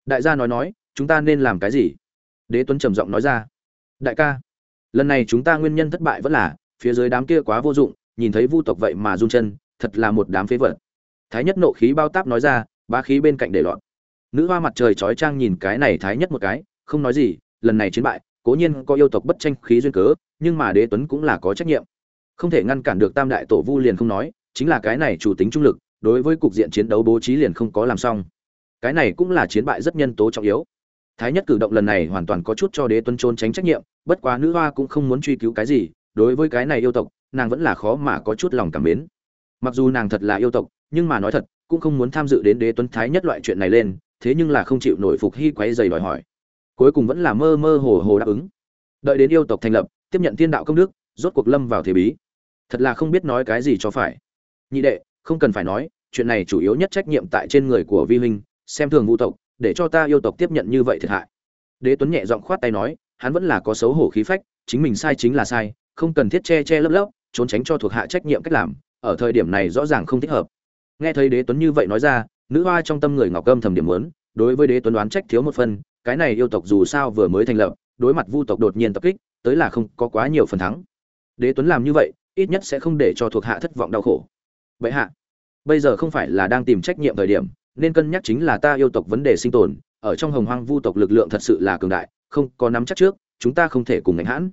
Speaker 1: Đại gia nói nói, chúng ta nên làm cái gì? Đế tuấn trầm giọng nói ra. Đại ca, lần này chúng ta nguyên nhân thất bại vẫn là, phía dưới đám kia quá vô dụng, nhìn thấy vu tộc vậy mà run chân, thật là một đám phế vật. Thái nhất nộ khí bao táp nói ra ba khí bên cạnh để lọt. Nữ hoa mặt trời trói trang nhìn cái này thái nhất một cái, không nói gì, lần này chiến bại, cố nhiên có yêu tộc bất tranh khí duyên cớ, nhưng mà đế tuấn cũng là có trách nhiệm. Không thể ngăn cản được tam đại tổ vu liền không nói, chính là cái này chủ tính trung lực, đối với cục diện chiến đấu bố trí liền không có làm xong. Cái này cũng là chiến bại rất nhân tố trọng yếu. Thái nhất cử động lần này hoàn toàn có chút cho đế tuấn trốn tránh trách nhiệm, bất quá nữ hoa cũng không muốn truy cứu cái gì, đối với cái này yêu tộc, nàng vẫn là khó mà có chút lòng cảm mến. Mặc dù nàng thật là yêu tộc, nhưng mà nói thật cũng không muốn tham dự đến đế tuấn thái nhất loại chuyện này lên, thế nhưng là không chịu nổi phục hy quay dày đòi hỏi. Cuối cùng vẫn là mơ mơ hồ hồ đáp ứng. Đợi đến yêu tộc thành lập, tiếp nhận thiên đạo công đức, rốt cuộc lâm vào thế bí. Thật là không biết nói cái gì cho phải. Nhị đệ, không cần phải nói, chuyện này chủ yếu nhất trách nhiệm tại trên người của vi huynh, xem thường vũ tộc, để cho ta yêu tộc tiếp nhận như vậy thiệt hại. Đế tuấn nhẹ giọng khoát tay nói, hắn vẫn là có xấu hổ khí phách, chính mình sai chính là sai, không cần thiết che che lấp lấp, trốn tránh cho thuộc hạ trách nhiệm cách làm, ở thời điểm này rõ ràng không thích hợp nghe thấy đế tuấn như vậy nói ra, nữ hoa trong tâm người ngọc âm thầm điểm muốn, đối với đế tuấn đoán trách thiếu một phần, cái này yêu tộc dù sao vừa mới thành lập, đối mặt vu tộc đột nhiên tập kích, tới là không có quá nhiều phần thắng. Đế tuấn làm như vậy, ít nhất sẽ không để cho thuộc hạ thất vọng đau khổ. Vậy hạ, bây giờ không phải là đang tìm trách nhiệm thời điểm, nên cân nhắc chính là ta yêu tộc vấn đề sinh tồn, ở trong hồng hoang vu tộc lực lượng thật sự là cường đại, không có nắm chắc trước, chúng ta không thể cùng ngạnh hãn.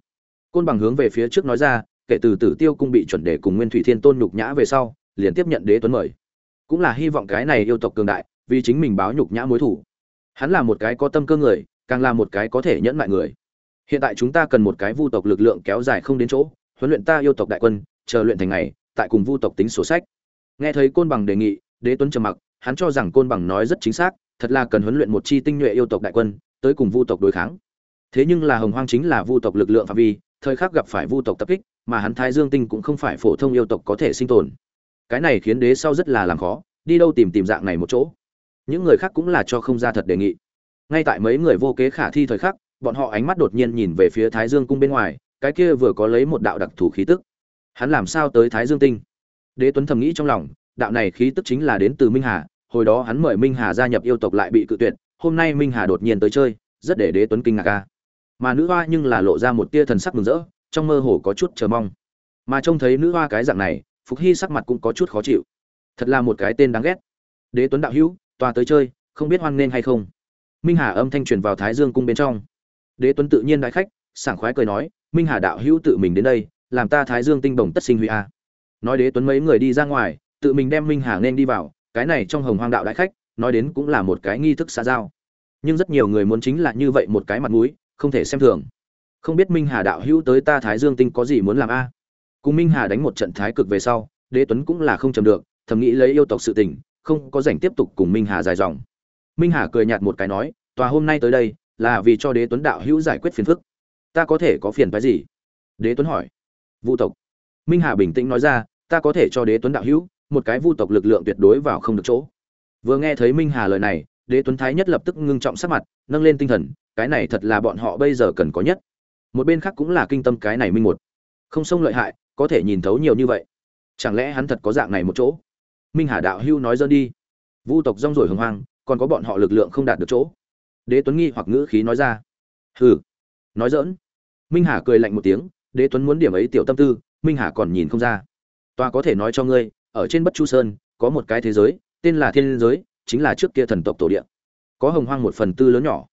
Speaker 1: Côn bằng hướng về phía trước nói ra, kể từ tử tiêu cung bị chuẩn đề cùng nguyên thủy thiên tôn nhục nhã về sau, liền tiếp nhận đế tuấn mời cũng là hy vọng cái này yêu tộc cường đại, vì chính mình báo nhục nhã mối thủ. Hắn là một cái có tâm cơ người, càng là một cái có thể nhẫn mại người. Hiện tại chúng ta cần một cái vu tộc lực lượng kéo dài không đến chỗ, huấn luyện ta yêu tộc đại quân, chờ luyện thành ngày, tại cùng vu tộc tính sổ sách. Nghe thấy côn bằng đề nghị, đế tuấn trầm mặc, hắn cho rằng côn bằng nói rất chính xác, thật là cần huấn luyện một chi tinh nhuệ yêu tộc đại quân, tới cùng vu tộc đối kháng. Thế nhưng là hồng hoang chính là vu tộc lực lượng phạm vi, thời khắc gặp phải vu tộc tập kích, mà hắn thái dương tinh cũng không phải phổ thông yêu tộc có thể sinh tồn cái này khiến đế sau rất là làm khó, đi đâu tìm tìm dạng này một chỗ. Những người khác cũng là cho không ra thật đề nghị. Ngay tại mấy người vô kế khả thi thời khắc, bọn họ ánh mắt đột nhiên nhìn về phía thái dương cung bên ngoài, cái kia vừa có lấy một đạo đặc thù khí tức. Hắn làm sao tới thái dương tinh? Đế tuấn thầm nghĩ trong lòng, đạo này khí tức chính là đến từ minh hà, hồi đó hắn mời minh hà gia nhập yêu tộc lại bị cự tuyệt, hôm nay minh hà đột nhiên tới chơi, rất để đế tuấn kinh ngạc ca mà nữ hoa nhưng là lộ ra một tia thần sắc mừng rỡ, trong mơ hồ có chút chờ mong. Mà trông thấy nữ hoa cái dạng này phục hy sắc mặt cũng có chút khó chịu. Thật là một cái tên đáng ghét. Đế tuấn đạo hữu, tòa tới chơi, không biết hoan nên hay không? Minh hà âm thanh truyền vào thái dương cung bên trong. Đế tuấn tự nhiên đại khách, sảng khoái cười nói, minh hà đạo hữu tự mình đến đây, làm ta thái dương tinh bồng tất sinh huy a. Nói đế tuấn mấy người đi ra ngoài, tự mình đem minh hà nên đi vào, cái này trong hồng hoang đạo đại khách, nói đến cũng là một cái nghi thức xã giao. Nhưng rất nhiều người muốn chính là như vậy một cái mặt mũi, không thể xem thường. Không biết minh hà đạo hữu tới ta thái dương tinh có gì muốn làm a? Cùng minh hà đánh một trận thái cực về sau, đế tuấn cũng là không chầm được, thầm nghĩ lấy yêu tộc sự tình, không có rảnh tiếp tục cùng minh hà dài dòng. Minh hà cười nhạt một cái nói, tòa hôm nay tới đây, là vì cho đế tuấn đạo hữu giải quyết phiền phức. Ta có thể có phiền phái gì? Đế tuấn hỏi. Vu tộc. Minh hà bình tĩnh nói ra, ta có thể cho đế tuấn đạo hữu, một cái vu tộc lực lượng tuyệt đối vào không được chỗ. Vừa nghe thấy minh hà lời này, đế tuấn thái nhất lập tức ngưng trọng sắc mặt, nâng lên tinh thần, cái này thật là bọn họ bây giờ cần có nhất. Một bên khác cũng là kinh tâm cái này minh một. Không sông lợi hại có thể nhìn thấu nhiều như vậy. Chẳng lẽ hắn thật có dạng này một chỗ? Minh hà đạo hưu nói dân đi. Vu tộc rong rồi hồng hoang, còn có bọn họ lực lượng không đạt được chỗ. Đế tuấn nghi hoặc ngữ khí nói ra. Hừ, nói dỡn. Minh hà cười lạnh một tiếng, đế tuấn muốn điểm ấy tiểu tâm tư, minh hà còn nhìn không ra. Toa có thể nói cho ngươi, ở trên bất chu sơn, có một cái thế giới, tên là thiên giới, chính là trước kia thần tộc tổ địa. Có hồng hoang một phần tư lớn nhỏ.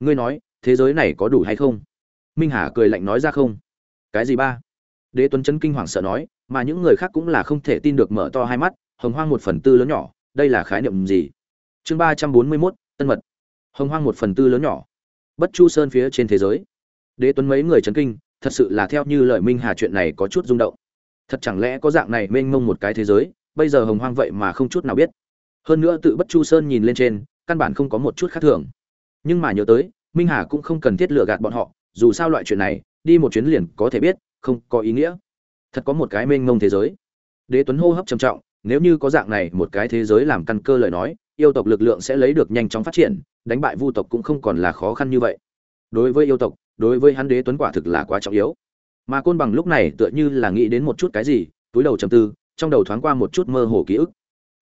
Speaker 1: Ngươi nói, thế giới này có đủ hay không? Minh hà cười lạnh nói ra không. Cái gì ba? Đế tuấn chấn kinh hoàng sợ nói, mà những người khác cũng là không thể tin được mở to hai mắt, hồng hoang một phần tư lớn nhỏ, đây là khái niệm gì? Chương ba trăm bốn mươi mốt, tân mật. Hồng hoang một phần tư lớn nhỏ. Bất chu sơn phía trên thế giới. Đế tuấn mấy người chấn kinh, thật sự là theo như lời minh hà chuyện này có chút rung động. Thật chẳng lẽ có dạng này mênh mông một cái thế giới, bây giờ hồng hoang vậy mà không chút nào biết. Hơn nữa tự bất chu sơn nhìn lên trên, căn bản không có một chút khác thường. Nhưng mà nhớ tới, minh hà cũng không cần thiết lừa gạt bọn họ, dù sao loại chuyện này, đi một chuyến liền có thể biết không có ý nghĩa. Thật có một cái mênh mông thế giới. Đế tuấn hô hấp trầm trọng, nếu như có dạng này một cái thế giới làm căn cơ lời nói, yêu tộc lực lượng sẽ lấy được nhanh chóng phát triển, đánh bại vu tộc cũng không còn là khó khăn như vậy. Đối với yêu tộc, đối với hắn đế tuấn quả thực là quá trọng yếu. Mà côn bằng lúc này tựa như là nghĩ đến một chút cái gì, túi đầu trầm tư, trong đầu thoáng qua một chút mơ hồ ký ức.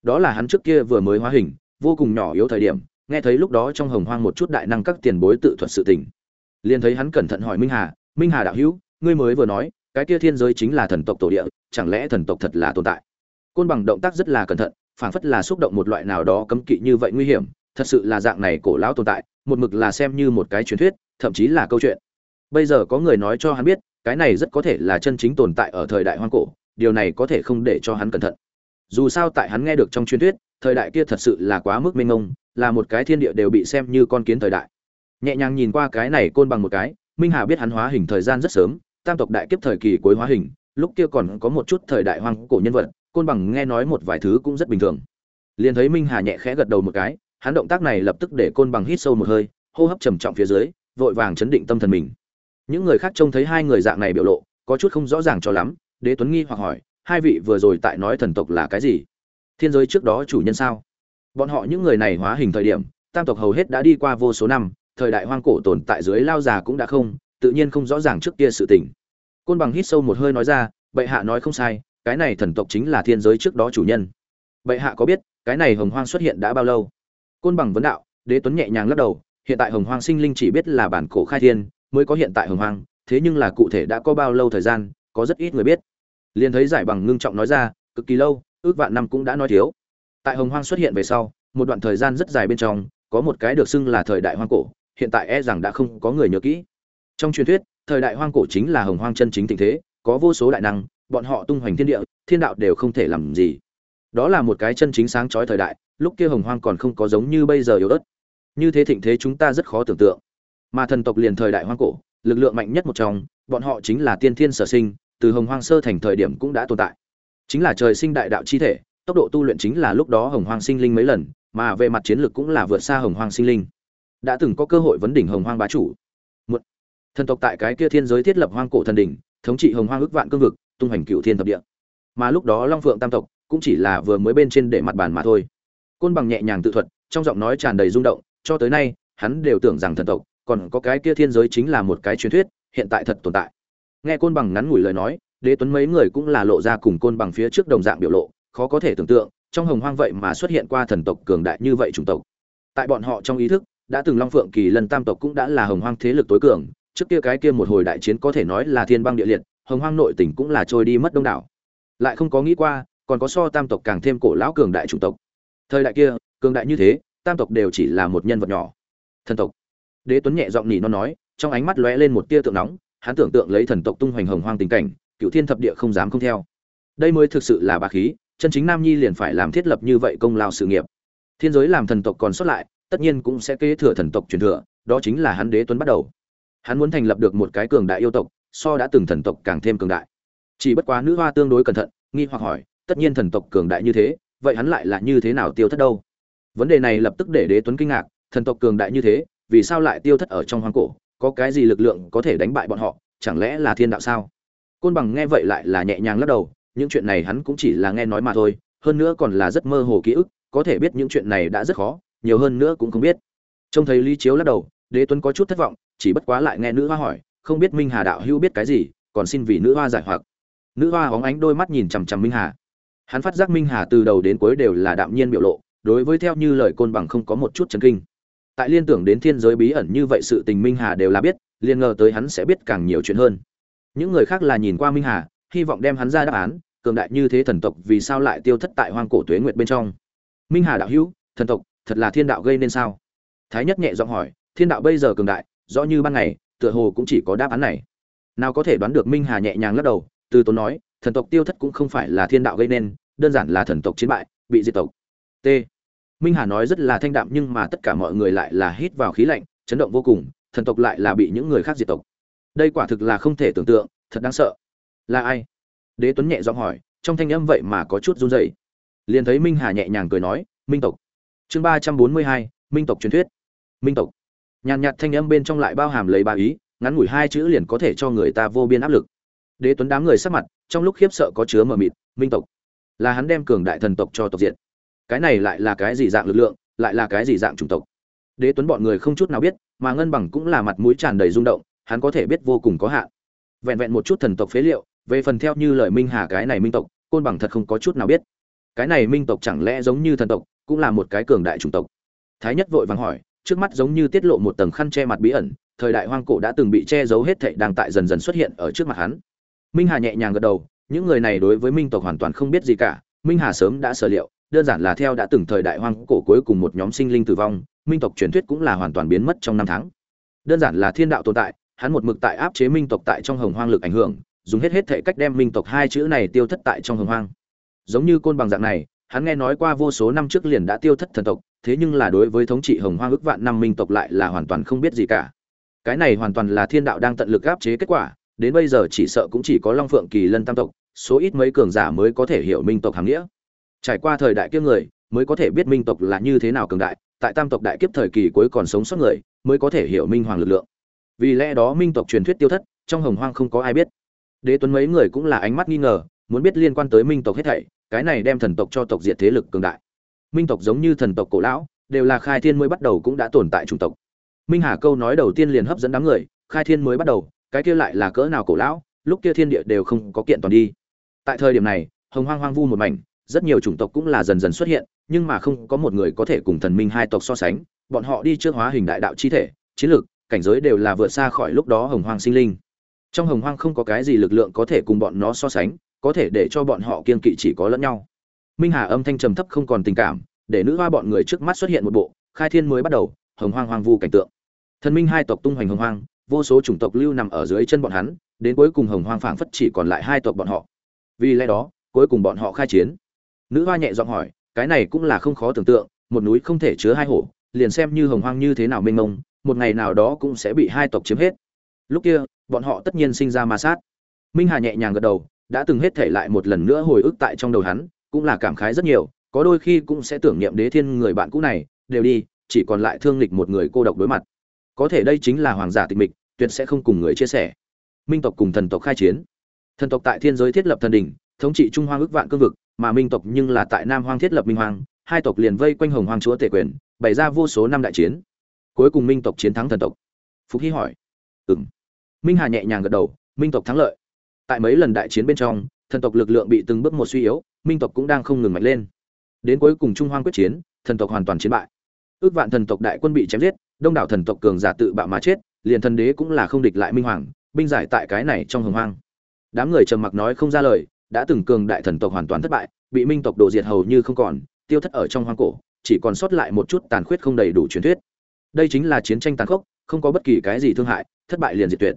Speaker 1: Đó là hắn trước kia vừa mới hóa hình, vô cùng nhỏ yếu thời điểm, nghe thấy lúc đó trong hồng hoang một chút đại năng các tiền bối tự thuật sự tình. Liền thấy hắn cẩn thận hỏi minh hà minh hà đạo hữu ngươi mới vừa nói, cái kia thiên giới chính là thần tộc tổ địa, chẳng lẽ thần tộc thật là tồn tại? Côn bằng động tác rất là cẩn thận, phảng phất là xúc động một loại nào đó cấm kỵ như vậy nguy hiểm, thật sự là dạng này cổ lão tồn tại, một mực là xem như một cái truyền thuyết, thậm chí là câu chuyện. Bây giờ có người nói cho hắn biết, cái này rất có thể là chân chính tồn tại ở thời đại hoang cổ, điều này có thể không để cho hắn cẩn thận. Dù sao tại hắn nghe được trong truyền thuyết, thời đại kia thật sự là quá mức mênh mông, là một cái thiên địa đều bị xem như con kiến thời đại. Nhẹ nhàng nhìn qua cái này côn bằng một cái, minh hà biết hắn hóa hình thời gian rất sớm tam tộc đại kiếp thời kỳ cuối hóa hình, lúc kia còn có một chút thời đại hoang cổ nhân vật, côn bằng nghe nói một vài thứ cũng rất bình thường. Liền thấy minh hà nhẹ khẽ gật đầu một cái, hắn động tác này lập tức để côn bằng hít sâu một hơi, hô hấp trầm trọng phía dưới, vội vàng chấn định tâm thần mình. Những người khác trông thấy hai người dạng này biểu lộ, có chút không rõ ràng cho lắm, đế tuấn nghi hoặc hỏi, hai vị vừa rồi tại nói thần tộc là cái gì? Thiên giới trước đó chủ nhân sao? Bọn họ những người này hóa hình thời điểm, tam tộc hầu hết đã đi qua vô số năm, thời đại hoang cổ tồn tại dưới lao già cũng đã không tự nhiên không rõ ràng trước kia sự tình. Côn bằng hít sâu một hơi nói ra, bệ hạ nói không sai, cái này thần tộc chính là thiên giới trước đó chủ nhân. Bệ hạ có biết, cái này hồng hoang xuất hiện đã bao lâu? Côn bằng vấn đạo, đế tuấn nhẹ nhàng lắc đầu, hiện tại hồng hoang sinh linh chỉ biết là bản cổ khai thiên, mới có hiện tại hồng hoang, thế nhưng là cụ thể đã có bao lâu thời gian, có rất ít người biết. Liền thấy giải bằng ngưng trọng nói ra, cực kỳ lâu, ước vạn năm cũng đã nói thiếu. Tại hồng hoang xuất hiện về sau, một đoạn thời gian rất dài bên trong, có một cái được xưng là thời đại hoang cổ, hiện tại e rằng đã không có người nhớ kỹ trong truyền thuyết, thời đại hoang cổ chính là hồng hoang chân chính tình thế, có vô số đại năng, bọn họ tung hoành thiên địa, thiên đạo đều không thể làm gì. Đó là một cái chân chính sáng chói thời đại, lúc kia hồng hoang còn không có giống như bây giờ yếu ớt. Như thế thịnh thế chúng ta rất khó tưởng tượng. Mà thần tộc liền thời đại hoang cổ, lực lượng mạnh nhất một trong, bọn họ chính là tiên thiên sở sinh, từ hồng hoang sơ thành thời điểm cũng đã tồn tại. Chính là trời sinh đại đạo chi thể, tốc độ tu luyện chính là lúc đó hồng hoang sinh linh mấy lần, mà về mặt chiến lược cũng là vượt xa hồng hoang sinh linh. Đã từng có cơ hội vấn đỉnh hồng hoang bá chủ thần tộc tại cái kia thiên giới thiết lập hoang cổ thần đỉnh, thống trị hồng hoang ước vạn cương vực, tung hành cựu thiên thập địa. Mà lúc đó long phượng tam tộc cũng chỉ là vừa mới bên trên để mặt bàn mà thôi. Côn bằng nhẹ nhàng tự thuật, trong giọng nói tràn đầy rung động, cho tới nay, hắn đều tưởng rằng thần tộc còn có cái kia thiên giới chính là một cái truyền thuyết, hiện tại thật tồn tại. Nghe côn bằng ngắn ngủi lời nói, đế tuấn mấy người cũng là lộ ra cùng côn bằng phía trước đồng dạng biểu lộ, khó có thể tưởng tượng, trong hồng hoang vậy mà xuất hiện qua thần tộc cường đại như vậy chủng tộc. Tại bọn họ trong ý thức, đã từng long phượng kỳ lần tam tộc cũng đã là hồng hoang thế lực tối cường trước kia cái kia một hồi đại chiến có thể nói là thiên băng địa liệt, hồng hoang nội tỉnh cũng là trôi đi mất đông đảo. Lại không có nghĩ qua, còn có so tam tộc càng thêm cổ lão cường đại chủng tộc. Thời đại kia, cường đại như thế, tam tộc đều chỉ là một nhân vật nhỏ. Thần tộc. Đế tuấn nhẹ giọng nhỉ nó nói, trong ánh mắt lóe lên một tia tượng nóng, hắn tưởng tượng lấy thần tộc tung hoành hồng hoang tình cảnh, cựu thiên thập địa không dám không theo. Đây mới thực sự là bà khí, chân chính nam nhi liền phải làm thiết lập như vậy công lao sự nghiệp. Thiên giới làm thần tộc còn xuất lại, tất nhiên cũng sẽ kế thừa thần tộc truyền thừa, đó chính là hắn đế tuấn bắt đầu hắn muốn thành lập được một cái cường đại yêu tộc, so đã từng thần tộc càng thêm cường đại. Chỉ bất quá nữ hoa tương đối cẩn thận, nghi hoặc hỏi, tất nhiên thần tộc cường đại như thế, vậy hắn lại là như thế nào tiêu thất đâu? Vấn đề này lập tức để đế tuấn kinh ngạc, thần tộc cường đại như thế, vì sao lại tiêu thất ở trong hoang cổ, có cái gì lực lượng có thể đánh bại bọn họ, chẳng lẽ là thiên đạo sao? Côn bằng nghe vậy lại là nhẹ nhàng lắc đầu, những chuyện này hắn cũng chỉ là nghe nói mà thôi, hơn nữa còn là rất mơ hồ ký ức, có thể biết những chuyện này đã rất khó, nhiều hơn nữa cũng không biết. Trông thấy lý chiếu lắc đầu, đế tuấn có chút thất vọng chỉ bất quá lại nghe nữ hoa hỏi, không biết minh hà đạo hữu biết cái gì, còn xin vì nữ hoa giải hoặc. Nữ hoa hóng ánh đôi mắt nhìn chằm chằm minh hà. Hắn phát giác minh hà từ đầu đến cuối đều là đạm nhiên biểu lộ, đối với theo như lời côn bằng không có một chút chấn kinh. Tại liên tưởng đến thiên giới bí ẩn như vậy sự tình minh hà đều là biết, liền ngờ tới hắn sẽ biết càng nhiều chuyện hơn. Những người khác là nhìn qua minh hà, hy vọng đem hắn ra đáp án, cường đại như thế thần tộc vì sao lại tiêu thất tại hoang cổ tuế nguyệt bên trong? Minh hà đạo hữu, thần tộc, thật là thiên đạo gây nên sao? Thái nhất nhẹ giọng hỏi, thiên đạo bây giờ cường đại rõ như ban ngày, tựa hồ cũng chỉ có đáp án này. Nào có thể đoán được minh hà nhẹ nhàng lắc đầu, từ tốn nói, thần tộc tiêu thất cũng không phải là thiên đạo gây nên, đơn giản là thần tộc chiến bại, bị diệt tộc. T. Minh hà nói rất là thanh đạm nhưng mà tất cả mọi người lại là hít vào khí lạnh, chấn động vô cùng, thần tộc lại là bị những người khác diệt tộc. Đây quả thực là không thể tưởng tượng, thật đáng sợ. Là ai? Đế tuấn nhẹ giọng hỏi, trong thanh âm vậy mà có chút run rẩy. Liền thấy minh hà nhẹ nhàng cười nói, minh tộc. Chương ba trăm bốn mươi hai, minh tộc truyền thuyết. Minh tộc nhàn nhạt thanh âm bên trong lại bao hàm lấy ba ý, ngắn ngủi hai chữ liền có thể cho người ta vô biên áp lực. Đế tuấn đám người sắc mặt, trong lúc khiếp sợ có chứa mờ mịt, minh tộc. Là hắn đem cường đại thần tộc cho tộc diện cái này lại là cái gì dạng lực lượng, lại là cái gì dạng chủng tộc? Đế tuấn bọn người không chút nào biết, mà ngân bằng cũng là mặt mũi tràn đầy rung động, hắn có thể biết vô cùng có hạn. Vẹn vẹn một chút thần tộc phế liệu, về phần theo như lời minh hà cái này minh tộc, côn bằng thật không có chút nào biết. Cái này minh tộc chẳng lẽ giống như thần tộc, cũng là một cái cường đại chủng tộc? Thái nhất vội vàng hỏi trước mắt giống như tiết lộ một tầng khăn che mặt bí ẩn, thời đại hoang cổ đã từng bị che giấu hết thảy đang tại dần dần xuất hiện ở trước mặt hắn. Minh hà nhẹ nhàng gật đầu, những người này đối với minh tộc hoàn toàn không biết gì cả, minh hà sớm đã sở liệu, đơn giản là theo đã từng thời đại hoang cổ cuối cùng một nhóm sinh linh tử vong, minh tộc truyền thuyết cũng là hoàn toàn biến mất trong năm tháng. Đơn giản là thiên đạo tồn tại, hắn một mực tại áp chế minh tộc tại trong hồng hoang lực ảnh hưởng, dùng hết hết thể cách đem minh tộc hai chữ này tiêu thất tại trong hồng hoang. Giống như côn bằng dạng này, hắn nghe nói qua vô số năm trước liền đã tiêu thất thần tộc thế nhưng là đối với thống trị hồng hoang ước vạn năm minh tộc lại là hoàn toàn không biết gì cả. Cái này hoàn toàn là thiên đạo đang tận lực áp chế kết quả, đến bây giờ chỉ sợ cũng chỉ có long phượng kỳ lân tam tộc, số ít mấy cường giả mới có thể hiểu minh tộc hàm nghĩa. Trải qua thời đại kiếp người, mới có thể biết minh tộc là như thế nào cường đại, tại tam tộc đại kiếp thời kỳ cuối còn sống sót người, mới có thể hiểu minh hoàng lực lượng. Vì lẽ đó minh tộc truyền thuyết tiêu thất, trong hồng hoang không có ai biết. Đế tuấn mấy người cũng là ánh mắt nghi ngờ, muốn biết liên quan tới minh tộc hết thảy, cái này đem thần tộc cho tộc diệt thế lực cường đại minh tộc giống như thần tộc cổ lão, đều là khai thiên mới bắt đầu cũng đã tồn tại chủng tộc. Minh hà câu nói đầu tiên liền hấp dẫn đám người, khai thiên mới bắt đầu, cái kia lại là cỡ nào cổ lão, lúc kia thiên địa đều không có kiện toàn đi. Tại thời điểm này, hồng hoang hoang vu một mảnh, rất nhiều chủng tộc cũng là dần dần xuất hiện, nhưng mà không có một người có thể cùng thần minh hai tộc so sánh, bọn họ đi trước hóa hình đại đạo chi thể, chiến lược, cảnh giới đều là vượt xa khỏi lúc đó hồng hoang sinh linh. Trong hồng hoang không có cái gì lực lượng có thể cùng bọn nó so sánh, có thể để cho bọn họ kiên kỵ chỉ có lẫn nhau minh hà âm thanh trầm thấp không còn tình cảm, để nữ hoa bọn người trước mắt xuất hiện một bộ, khai thiên mới bắt đầu, hồng hoang hoang vu cảnh tượng. Thần minh hai tộc tung hoành hồng hoang, vô số chủng tộc lưu nằm ở dưới chân bọn hắn, đến cuối cùng hồng hoang phảng phất chỉ còn lại hai tộc bọn họ. Vì lẽ đó, cuối cùng bọn họ khai chiến. Nữ hoa nhẹ giọng hỏi, cái này cũng là không khó tưởng tượng, một núi không thể chứa hai hổ, liền xem như hồng hoang như thế nào mênh mông, một ngày nào đó cũng sẽ bị hai tộc chiếm hết. Lúc kia, bọn họ tất nhiên sinh ra ma sát. Minh hà nhẹ nhàng gật đầu, đã từng hết thể lại một lần nữa hồi ức tại trong đầu hắn cũng là cảm khái rất nhiều, có đôi khi cũng sẽ tưởng niệm đế thiên người bạn cũ này, đều đi, chỉ còn lại thương lịch một người cô độc đối mặt. Có thể đây chính là hoàng giả tịch mịch, tuyệt sẽ không cùng người chia sẻ. Minh tộc cùng thần tộc khai chiến. Thần tộc tại thiên giới thiết lập thần đỉnh, thống trị trung hoang ước vạn cương vực, mà minh tộc nhưng là tại nam hoang thiết lập minh hoàng hai tộc liền vây quanh hồng hoàng chúa tể quyền, bày ra vô số năm đại chiến. Cuối cùng minh tộc chiến thắng thần tộc. Phúc hy hỏi. Ừ m minh hà nhẹ nhàng gật đầu, minh tộc thắng lợi. Tại mấy lần đại chiến bên trong, thần tộc lực lượng bị từng bước một suy yếu minh tộc cũng đang không ngừng mạnh lên. Đến cuối cùng trung hoang quyết chiến, thần tộc hoàn toàn chiến bại. Ước vạn thần tộc đại quân bị chém giết, đông đảo thần tộc cường giả tự bạo mà chết, liền thần đế cũng là không địch lại minh hoàng, binh giải tại cái này trong hồng hoang. Đám người trầm mặc nói không ra lời, đã từng cường đại thần tộc hoàn toàn thất bại, bị minh tộc đổ diệt hầu như không còn, tiêu thất ở trong hoang cổ, chỉ còn sót lại một chút tàn khuyết không đầy đủ truyền thuyết. Đây chính là chiến tranh tàn khốc, không có bất kỳ cái gì thương hại, thất bại liền diệt tuyệt.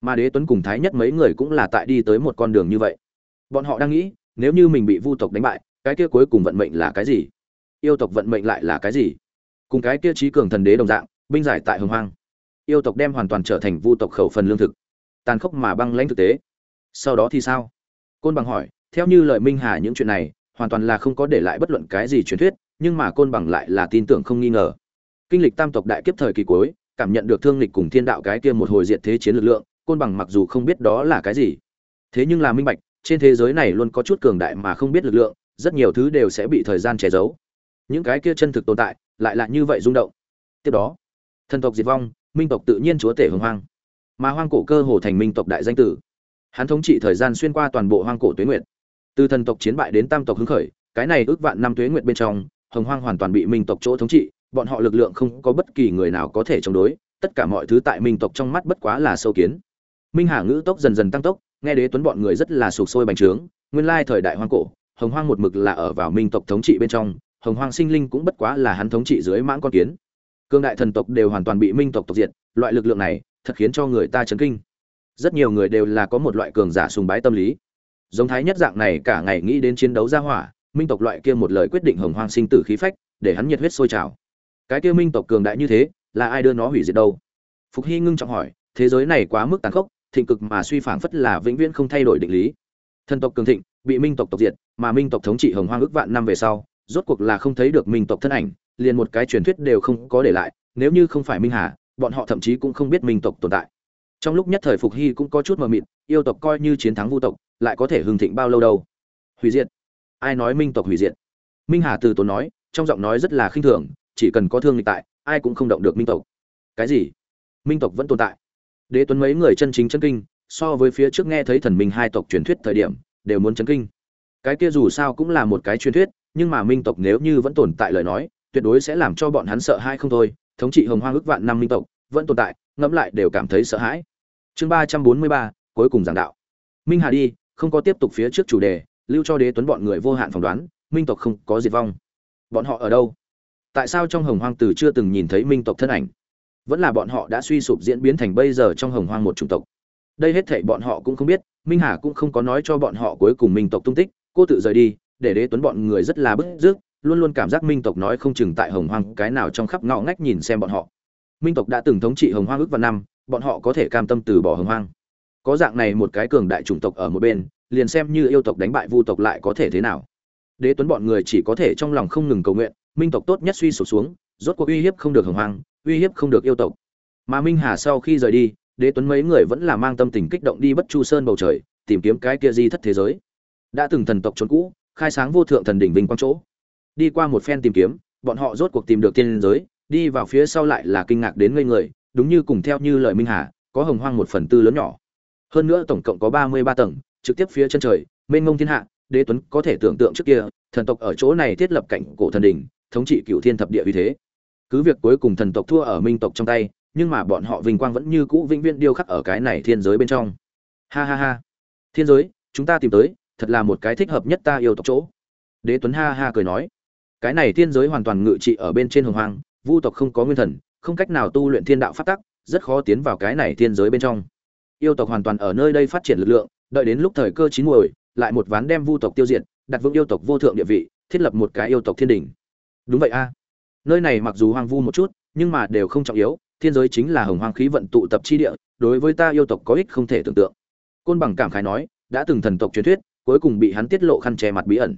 Speaker 1: Mà đế tuấn cùng thái nhất mấy người cũng là tại đi tới một con đường như vậy. Bọn họ đang nghĩ nếu như mình bị vu tộc đánh bại, cái kia cuối cùng vận mệnh là cái gì? Yêu tộc vận mệnh lại là cái gì? Cùng cái kia trí cường thần đế đồng dạng, binh giải tại hồng hoang. Yêu tộc đem hoàn toàn trở thành vu tộc khẩu phần lương thực. Tàn khốc mà băng lãnh thực tế. Sau đó thì sao? Côn bằng hỏi, theo như lời minh hà những chuyện này, hoàn toàn là không có để lại bất luận cái gì truyền thuyết, nhưng mà côn bằng lại là tin tưởng không nghi ngờ. Kinh lịch tam tộc đại kiếp thời kỳ cuối, cảm nhận được thương lịch cùng thiên đạo cái kia một hồi diện thế chiến lực lượng, côn bằng mặc dù không biết đó là cái gì. Thế nhưng là minh bạch trên thế giới này luôn có chút cường đại mà không biết lực lượng, rất nhiều thứ đều sẽ bị thời gian che giấu. Những cái kia chân thực tồn tại, lại là như vậy rung động. Tiếp đó, thần tộc diệt vong, minh tộc tự nhiên chúa tể hồng hoang. Mà hoang cổ cơ hồ thành minh tộc đại danh tử. Hắn thống trị thời gian xuyên qua toàn bộ hoang cổ tuế nguyệt. Từ thần tộc chiến bại đến tam tộc hứng khởi, cái này ước vạn năm tuế nguyệt bên trong, hồng hoang hoàn toàn bị minh tộc chỗ thống trị, bọn họ lực lượng không có bất kỳ người nào có thể chống đối, tất cả mọi thứ tại minh tộc trong mắt bất quá là sâu kiến. Minh hà ngữ tốc dần dần tăng tốc nghe đế tuấn bọn người rất là sụp sôi bành trướng, nguyên lai thời đại hoang cổ, hồng hoang một mực là ở vào minh tộc thống trị bên trong, hồng hoang sinh linh cũng bất quá là hắn thống trị dưới mãng con kiến. Cương đại thần tộc đều hoàn toàn bị minh tộc tộc diệt, loại lực lượng này thật khiến cho người ta chấn kinh. Rất nhiều người đều là có một loại cường giả sùng bái tâm lý. Giống thái nhất dạng này cả ngày nghĩ đến chiến đấu gia hỏa, minh tộc loại kia một lời quyết định hồng hoang sinh tử khí phách, để hắn nhiệt huyết sôi trào. Cái kia minh tộc cường đại như thế, là ai đưa nó hủy diệt đâu? Phục hy ngưng trọng hỏi, thế giới này quá mức tàn khốc thịnh cực mà suy phảng phất là vĩnh viễn không thay đổi định lý. Thần tộc cường thịnh, bị minh tộc tộc diệt, mà minh tộc thống trị hồng hoang ước vạn năm về sau, rốt cuộc là không thấy được minh tộc thân ảnh, liền một cái truyền thuyết đều không có để lại, nếu như không phải minh hà, bọn họ thậm chí cũng không biết minh tộc tồn tại. Trong lúc nhất thời phục hy cũng có chút mờ mịt, yêu tộc coi như chiến thắng vu tộc, lại có thể hưng thịnh bao lâu đâu. Hủy diệt. Ai nói minh tộc hủy diệt? Minh hà từ tốn nói, trong giọng nói rất là khinh thường, chỉ cần có thương lịch tại, ai cũng không động được minh tộc. Cái gì? Minh tộc vẫn tồn tại đế tuấn mấy người chân chính chân kinh, so với phía trước nghe thấy thần minh hai tộc truyền thuyết thời điểm, đều muốn chấn kinh. Cái kia dù sao cũng là một cái truyền thuyết, nhưng mà minh tộc nếu như vẫn tồn tại lời nói, tuyệt đối sẽ làm cho bọn hắn sợ hãi không thôi. Thống trị hồng hoang ước vạn năm minh tộc, vẫn tồn tại, ngẫm lại đều cảm thấy sợ hãi. Chương ba trăm bốn mươi ba, cuối cùng giảng đạo. Minh hà đi, không có tiếp tục phía trước chủ đề, lưu cho đế tuấn bọn người vô hạn phỏng đoán, minh tộc không có diệt vong. Bọn họ ở đâu? Tại sao trong hồng hoang từ chưa từng nhìn thấy minh tộc thân ảnh? Vẫn là bọn họ đã suy sụp diễn biến thành bây giờ trong hồng hoang một chủng tộc. Đây hết thảy bọn họ cũng không biết, minh hà cũng không có nói cho bọn họ cuối cùng minh tộc tung tích, cô tự rời đi, để đế tuấn bọn người rất là bức rước luôn luôn cảm giác minh tộc nói không chừng tại hồng hoang cái nào trong khắp ngõ ngách nhìn xem bọn họ. Minh tộc đã từng thống trị hồng hoang ước vào năm, bọn họ có thể cam tâm từ bỏ hồng hoang. Có dạng này một cái cường đại chủng tộc ở một bên, liền xem như yêu tộc đánh bại vu tộc lại có thể thế nào. Đế tuấn bọn người chỉ có thể trong lòng không ngừng cầu nguyện, minh tộc tốt nhất suy sụp xuống rốt cuộc uy hiếp không được hồng hoang, uy hiếp không được yêu tộc. Mà minh hà sau khi rời đi, đế tuấn mấy người vẫn là mang tâm tình kích động đi bất chu sơn bầu trời, tìm kiếm cái kia di thất thế giới. Đã từng thần tộc trốn cũ, khai sáng vô thượng thần đỉnh vinh quang chỗ. Đi qua một phen tìm kiếm, bọn họ rốt cuộc tìm được tiên giới, đi vào phía sau lại là kinh ngạc đến ngây người, đúng như cùng theo như lời minh hà, có hồng hoang một phần tư lớn nhỏ. Hơn nữa tổng cộng có ba mươi ba tầng, trực tiếp phía chân trời, mênh ngông thiên hạ, đế tuấn có thể tưởng tượng trước kia, thần tộc ở chỗ này thiết lập cảnh cổ thần đỉnh, thống trị cựu thiên thập địa uy thế cứ việc cuối cùng thần tộc thua ở minh tộc trong tay, nhưng mà bọn họ vinh quang vẫn như cũ vĩnh viễn điêu khắc ở cái này thiên giới bên trong. Ha ha ha. Thiên giới, chúng ta tìm tới, thật là một cái thích hợp nhất ta yêu tộc chỗ. Đế tuấn ha ha cười nói. Cái này thiên giới hoàn toàn ngự trị ở bên trên hồng hoang, vu tộc không có nguyên thần, không cách nào tu luyện thiên đạo phát tắc, rất khó tiến vào cái này thiên giới bên trong. Yêu tộc hoàn toàn ở nơi đây phát triển lực lượng, đợi đến lúc thời cơ chín muồi, lại một ván đem vu tộc tiêu diệt, đặt vững yêu tộc vô thượng địa vị, thiết lập một cái yêu tộc thiên đỉnh đúng vậy a nơi này mặc dù hoang vu một chút, nhưng mà đều không trọng yếu, thiên giới chính là hồng hoang khí vận tụ tập chi địa, đối với ta yêu tộc có ích không thể tưởng tượng. Côn bằng cảm khái nói, đã từng thần tộc truyền thuyết, cuối cùng bị hắn tiết lộ khăn che mặt bí ẩn.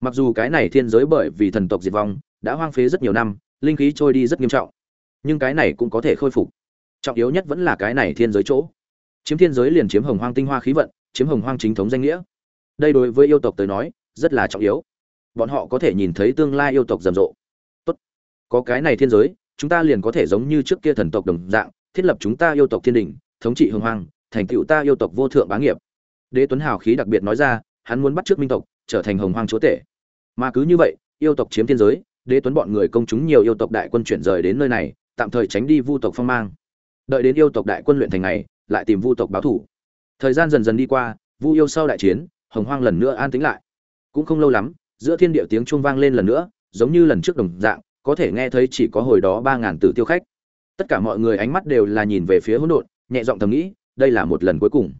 Speaker 1: Mặc dù cái này thiên giới bởi vì thần tộc diệt vong, đã hoang phế rất nhiều năm, linh khí trôi đi rất nghiêm trọng, nhưng cái này cũng có thể khôi phục. Trọng yếu nhất vẫn là cái này thiên giới chỗ. Chiếm thiên giới liền chiếm hồng hoang tinh hoa khí vận, chiếm hồng hoang chính thống danh nghĩa. Đây đối với yêu tộc tới nói, rất là trọng yếu. Bọn họ có thể nhìn thấy tương lai yêu tộc rầm rộ có cái này thiên giới, chúng ta liền có thể giống như trước kia thần tộc đồng dạng, thiết lập chúng ta yêu tộc thiên đình, thống trị hưng hoang, thành tựu ta yêu tộc vô thượng bá nghiệp. Đế tuấn hào khí đặc biệt nói ra, hắn muốn bắt trước minh tộc, trở thành hồng hoang chúa tể. Mà cứ như vậy, yêu tộc chiếm thiên giới, đế tuấn bọn người công chúng nhiều yêu tộc đại quân chuyển rời đến nơi này, tạm thời tránh đi vu tộc phong mang. Đợi đến yêu tộc đại quân luyện thành ngày, lại tìm vu tộc báo thủ. Thời gian dần dần đi qua, vu yêu sau đại chiến, hồng hoang lần nữa an tĩnh lại. Cũng không lâu lắm, giữa thiên địa tiếng chuông vang lên lần nữa, giống như lần trước đồng dạng có thể nghe thấy chỉ có hồi đó ba ngàn tử tiêu khách. Tất cả mọi người ánh mắt đều là nhìn về phía hỗn độn, nhẹ giọng thầm nghĩ, đây là một lần cuối cùng.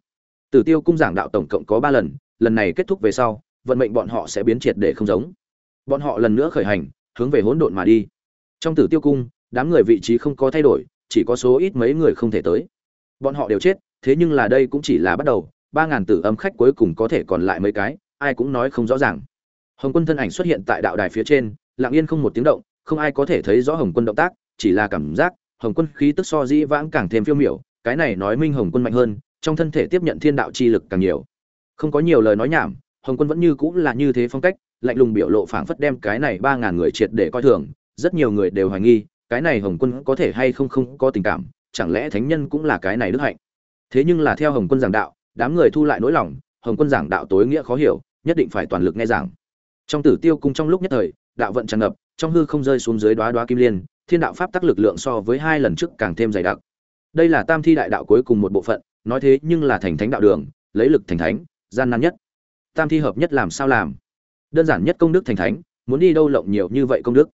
Speaker 1: Tử tiêu cung giảng đạo tổng cộng có ba lần lần này kết thúc về sau, vận mệnh bọn họ sẽ biến triệt để không giống. Bọn họ lần nữa khởi hành, hướng về hỗn độn mà đi. Trong tử tiêu cung, đám người vị trí không có thay đổi, chỉ có số ít mấy người không thể tới. Bọn họ đều chết, thế nhưng là đây cũng chỉ là bắt đầu, ba ngàn tử âm khách cuối cùng có thể còn lại mấy cái, ai cũng nói không rõ ràng. Hồng quân thân ảnh xuất hiện tại đạo đài phía trên, lặng yên không một tiếng động không ai có thể thấy rõ hồng quân động tác, chỉ là cảm giác, hồng quân khí tức so dĩ vãng càng thêm phiêu miểu, cái này nói minh hồng quân mạnh hơn, trong thân thể tiếp nhận thiên đạo chi lực càng nhiều. Không có nhiều lời nói nhảm, hồng quân vẫn như cũng là như thế phong cách, lạnh lùng biểu lộ phảng phất đem cái này ba ngàn người triệt để coi thường, rất nhiều người đều hoài nghi, cái này hồng quân có thể hay không không có tình cảm, chẳng lẽ thánh nhân cũng là cái này đức hạnh? Thế nhưng là theo hồng quân giảng đạo, đám người thu lại nỗi lòng, hồng quân giảng đạo tối nghĩa khó hiểu, nhất định phải toàn lực nghe giảng. Trong tử tiêu cung trong lúc nhất thời, đạo vận tràn ngập trong hư không rơi xuống dưới đóa đóa kim liên, thiên đạo pháp tắc lực lượng so với hai lần trước càng thêm dày đặc. Đây là tam thi đại đạo cuối cùng một bộ phận, nói thế nhưng là thành thánh đạo đường, lấy lực thành thánh, gian nan nhất. Tam thi hợp nhất làm sao làm? Đơn giản nhất công đức thành thánh, muốn đi đâu lộng nhiều như vậy công đức?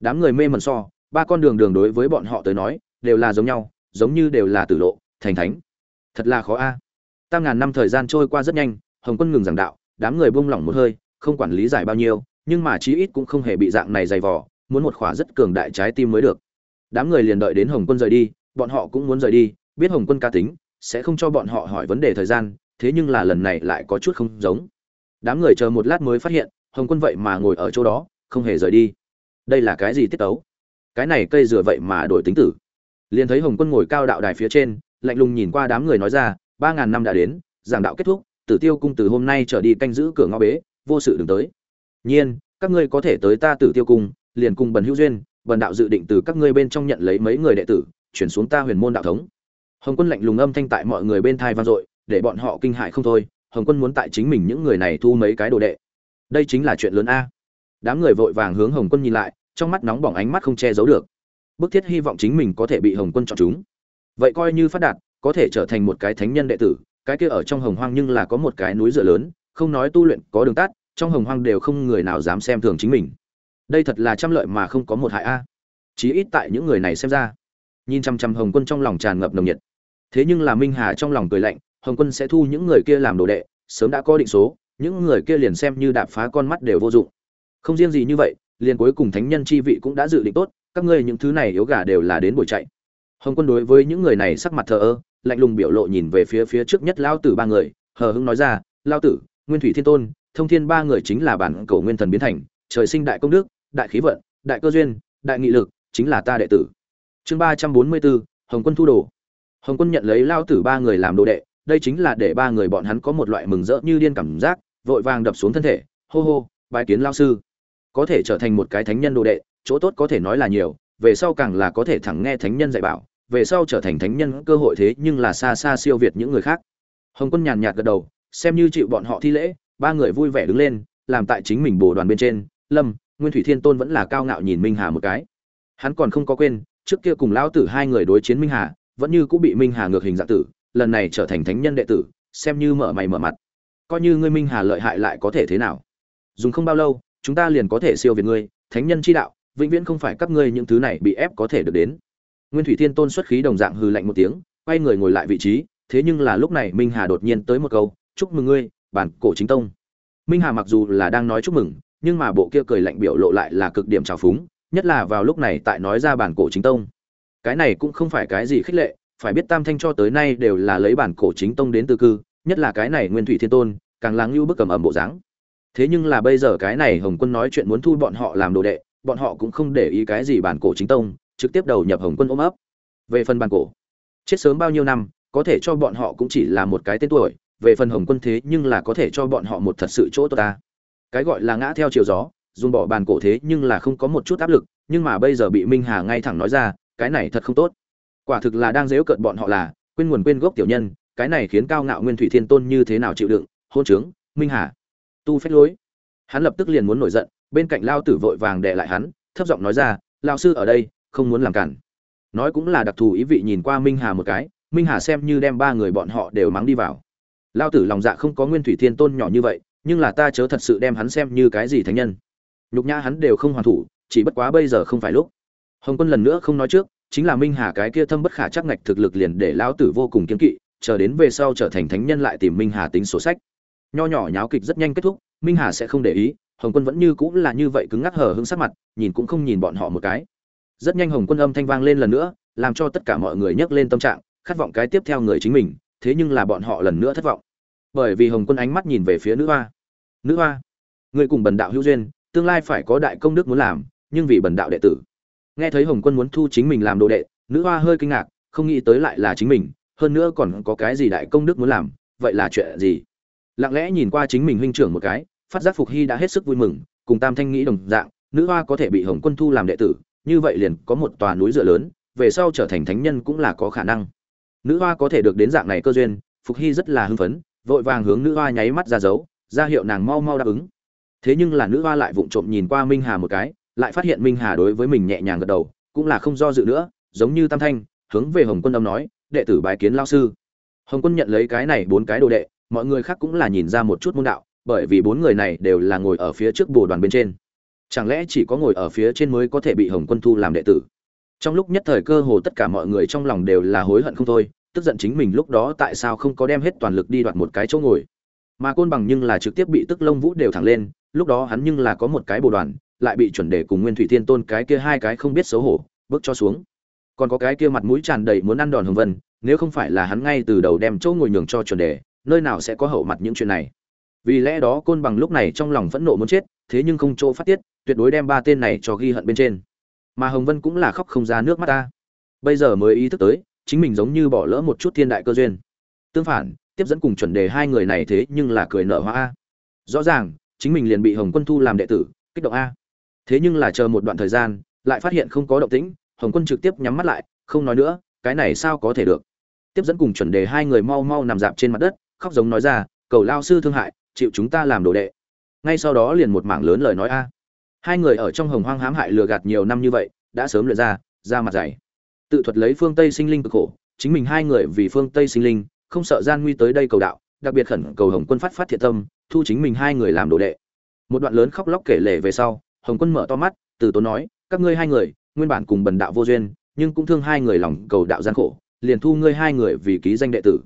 Speaker 1: Đám người mê mẩn so, ba con đường đường đối với bọn họ tới nói, đều là giống nhau, giống như đều là tử lộ, thành thánh. Thật là khó a. Tam ngàn năm thời gian trôi qua rất nhanh, hồng quân ngừng giảng đạo, đám người buông lỏng một hơi, không quản lý giải bao nhiêu nhưng mà chí ít cũng không hề bị dạng này dày vò, muốn một khỏa rất cường đại trái tim mới được. Đám người liền đợi đến hồng quân rời đi, bọn họ cũng muốn rời đi, biết hồng quân ca tính, sẽ không cho bọn họ hỏi vấn đề thời gian, thế nhưng là lần này lại có chút không giống. Đám người chờ một lát mới phát hiện, hồng quân vậy mà ngồi ở chỗ đó, không hề rời đi. Đây là cái gì tiết tấu? Cái này cây dừa vậy mà đổi tính tử. Liền thấy hồng quân ngồi cao đạo đài phía trên, lạnh lùng nhìn qua đám người nói ra, ba ngàn năm đã đến, giảng đạo kết thúc, tử tiêu cung từ hôm nay trở đi canh giữ cửa ngõ bế, vô sự đừng tới nhiên, các ngươi có thể tới ta tử tiêu cung, liền cùng bần hữu duyên, bần đạo dự định từ các ngươi bên trong nhận lấy mấy người đệ tử, chuyển xuống ta huyền môn đạo thống. Hồng quân lạnh lùng âm thanh tại mọi người bên thai vang dội, để bọn họ kinh hại không thôi. Hồng quân muốn tại chính mình những người này thu mấy cái đồ đệ. Đây chính là chuyện lớn a. Đám người vội vàng hướng hồng quân nhìn lại, trong mắt nóng bỏng ánh mắt không che giấu được. Bức thiết hy vọng chính mình có thể bị hồng quân chọn chúng. Vậy coi như phát đạt, có thể trở thành một cái thánh nhân đệ tử, cái kia ở trong hồng hoang nhưng là có một cái núi dựa lớn, không nói tu luyện có đường tắt trong hồng hoang đều không người nào dám xem thường chính mình. Đây thật là trăm lợi mà không có một hại a. Chí ít tại những người này xem ra. Nhìn chăm chăm hồng quân trong lòng tràn ngập nồng nhiệt. Thế nhưng là minh hà trong lòng cười lạnh, hồng quân sẽ thu những người kia làm đồ đệ, sớm đã có định số, những người kia liền xem như đạp phá con mắt đều vô dụng. Không riêng gì như vậy, liền cuối cùng thánh nhân chi vị cũng đã dự định tốt, các ngươi những thứ này yếu gà đều là đến buổi chạy. Hồng quân đối với những người này sắc mặt thờ ơ, lạnh lùng biểu lộ nhìn về phía phía trước nhất lao tử ba người, hờ hững nói ra, lao tử, nguyên thủy thiên tôn thông thiên ba người chính là bản cầu nguyên thần biến thành, trời sinh đại công đức, đại khí vận, đại cơ duyên, đại nghị lực, chính là ta đệ tử. Chương ba trăm bốn mươi bốn, hồng quân thu đồ. Hồng quân nhận lấy lao tử ba người làm đồ đệ, đây chính là để ba người bọn hắn có một loại mừng rỡ như điên cảm giác, vội vàng đập xuống thân thể, hô hô bài kiến lao sư. Có thể trở thành một cái thánh nhân đồ đệ, chỗ tốt có thể nói là nhiều, về sau càng là có thể thẳng nghe thánh nhân dạy bảo, về sau trở thành thánh nhân cơ hội thế nhưng là xa xa siêu việt những người khác. Hồng quân nhàn nhạt gật đầu, xem như chịu bọn họ thi lễ ba người vui vẻ đứng lên, làm tại chính mình bồ đoàn bên trên. Lâm, nguyên thủy thiên tôn vẫn là cao ngạo nhìn minh hà một cái. Hắn còn không có quên, trước kia cùng lão tử hai người đối chiến minh hà, vẫn như cũng bị minh hà ngược hình dạng tử, lần này trở thành thánh nhân đệ tử, xem như mở mày mở mặt. Coi như ngươi minh hà lợi hại lại có thể thế nào? Dùng không bao lâu, chúng ta liền có thể siêu việt ngươi, thánh nhân chi đạo, vĩnh viễn không phải các ngươi những thứ này bị ép có thể được đến. Nguyên thủy thiên tôn xuất khí đồng dạng hừ lạnh một tiếng, quay người ngồi lại vị trí, thế nhưng là lúc này minh hà đột nhiên tới một câu, chúc mừng ngươi bản cổ chính tông. Minh hà mặc dù là đang nói chúc mừng, nhưng mà bộ kia cười lạnh biểu lộ lại là cực điểm trào phúng, nhất là vào lúc này tại nói ra bản cổ chính tông. Cái này cũng không phải cái gì khích lệ, phải biết tam thanh cho tới nay đều là lấy bản cổ chính tông đến từ cư, nhất là cái này nguyên thủy thiên tôn, càng lắng như bức cầm ẩm bộ dáng. Thế nhưng là bây giờ cái này hồng quân nói chuyện muốn thu bọn họ làm đồ đệ, bọn họ cũng không để ý cái gì bản cổ chính tông, trực tiếp đầu nhập hồng quân ôm ấp. Về phần bản cổ, chết sớm bao nhiêu năm, có thể cho bọn họ cũng chỉ là một cái tên tuổi về phần hồng quân thế nhưng là có thể cho bọn họ một thật sự chỗ tốt ta. Cái gọi là ngã theo chiều gió, dùng bỏ bàn cổ thế nhưng là không có một chút áp lực, nhưng mà bây giờ bị minh hà ngay thẳng nói ra, cái này thật không tốt. Quả thực là đang dếu cợt bọn họ là, quên nguồn quên gốc tiểu nhân, cái này khiến cao ngạo nguyên thủy thiên tôn như thế nào chịu đựng, hôn trướng, minh hà. Tu phách lối. Hắn lập tức liền muốn nổi giận, bên cạnh lao tử vội vàng đệ lại hắn, thấp giọng nói ra lao sư ở đây, không muốn làm cản. Nói cũng là đặc thù ý vị nhìn qua minh hà một cái, minh hà xem như đem ba người bọn họ đều mắng đi vào lao tử lòng dạ không có nguyên thủy thiên tôn nhỏ như vậy, nhưng là ta chớ thật sự đem hắn xem như cái gì thánh nhân. Nhục nhã hắn đều không hoàn thủ, chỉ bất quá bây giờ không phải lúc. Hồng quân lần nữa không nói trước, chính là minh hà cái kia thâm bất khả chắc ngạch thực lực liền để lão tử vô cùng kiếm kỵ, chờ đến về sau trở thành thánh nhân lại tìm minh hà tính sổ sách. Nho nhỏ nháo kịch rất nhanh kết thúc, minh hà sẽ không để ý, hồng quân vẫn như cũng là như vậy cứng ngắc hở hứng sắc mặt, nhìn cũng không nhìn bọn họ một cái. Rất nhanh hồng quân âm thanh vang lên lần nữa, làm cho tất cả mọi người nhấc lên tâm trạng, khát vọng cái tiếp theo người chính mình thế nhưng là bọn họ lần nữa thất vọng. Bởi vì hồng quân ánh mắt nhìn về phía nữ hoa. Nữ hoa người cùng bần đạo hữu duyên, tương lai phải có đại công đức muốn làm, nhưng vì bần đạo đệ tử. Nghe thấy hồng quân muốn thu chính mình làm đồ đệ, nữ hoa hơi kinh ngạc, không nghĩ tới lại là chính mình, hơn nữa còn có cái gì đại công đức muốn làm, vậy là chuyện gì? Lặng lẽ nhìn qua chính mình huynh trưởng một cái, phát giác phục hy đã hết sức vui mừng, cùng tam thanh nghĩ đồng dạng, nữ hoa có thể bị hồng quân thu làm đệ tử, như vậy liền có một tòa núi dựa lớn, về sau trở thành thánh nhân cũng là có khả năng nữ hoa có thể được đến dạng này cơ duyên, phục hy rất là hưng phấn, vội vàng hướng nữ hoa nháy mắt ra dấu, ra hiệu nàng mau mau đáp ứng. Thế nhưng là nữ hoa lại vụng trộm nhìn qua minh hà một cái, lại phát hiện minh hà đối với mình nhẹ nhàng gật đầu, cũng là không do dự nữa, giống như tam thanh, hướng về hồng quân âm nói, đệ tử bái kiến lao sư. Hồng quân nhận lấy cái này bốn cái đồ đệ, mọi người khác cũng là nhìn ra một chút môn đạo, bởi vì bốn người này đều là ngồi ở phía trước bồ đoàn bên trên. Chẳng lẽ chỉ có ngồi ở phía trên mới có thể bị hồng quân thu làm đệ tử? Trong lúc nhất thời cơ hồ tất cả mọi người trong lòng đều là hối hận không thôi, tức giận chính mình lúc đó tại sao không có đem hết toàn lực đi đoạt một cái chỗ ngồi. Mà côn bằng nhưng là trực tiếp bị tức lông vũ đều thẳng lên, lúc đó hắn nhưng là có một cái bồ đoàn, lại bị chuẩn đề cùng nguyên thủy thiên tôn cái kia hai cái không biết xấu hổ, bước cho xuống. Còn có cái kia mặt mũi tràn đầy muốn ăn đòn hồng vân, nếu không phải là hắn ngay từ đầu đem chỗ ngồi nhường cho chuẩn đề nơi nào sẽ có hậu mặt những chuyện này. Vì lẽ đó côn bằng lúc này trong lòng phẫn nộ muốn chết, thế nhưng không chỗ phát tiết, tuyệt đối đem ba tên này cho ghi hận bên trên mà hồng vân cũng là khóc không ra nước mắt ta. Bây giờ mới ý thức tới, chính mình giống như bỏ lỡ một chút thiên đại cơ duyên. Tương phản, tiếp dẫn cùng chuẩn đề hai người này thế nhưng là cười nở hoa a. Rõ ràng, chính mình liền bị hồng quân thu làm đệ tử, kích động a. Thế nhưng là chờ một đoạn thời gian, lại phát hiện không có động tĩnh, hồng quân trực tiếp nhắm mắt lại, không nói nữa, cái này sao có thể được. Tiếp dẫn cùng chuẩn đề hai người mau mau nằm dạp trên mặt đất, khóc giống nói ra, cầu lao sư thương hại, chịu chúng ta làm đồ đệ. Ngay sau đó liền một mảng lớn lời nói a hai người ở trong hồng hoang hãm hại lừa gạt nhiều năm như vậy, đã sớm luyện ra ra mặt dày. Tự thuật lấy phương tây sinh linh cực khổ, chính mình hai người vì phương tây sinh linh, không sợ gian nguy tới đây cầu đạo, đặc biệt khẩn cầu hồng quân phát phát thiện tâm, thu chính mình hai người làm đồ đệ. Một đoạn lớn khóc lóc kể lể về sau, hồng quân mở to mắt, từ tốn nói, các ngươi hai người, nguyên bản cùng bần đạo vô duyên, nhưng cũng thương hai người lòng cầu đạo gian khổ, liền thu ngươi hai người vì ký danh đệ tử.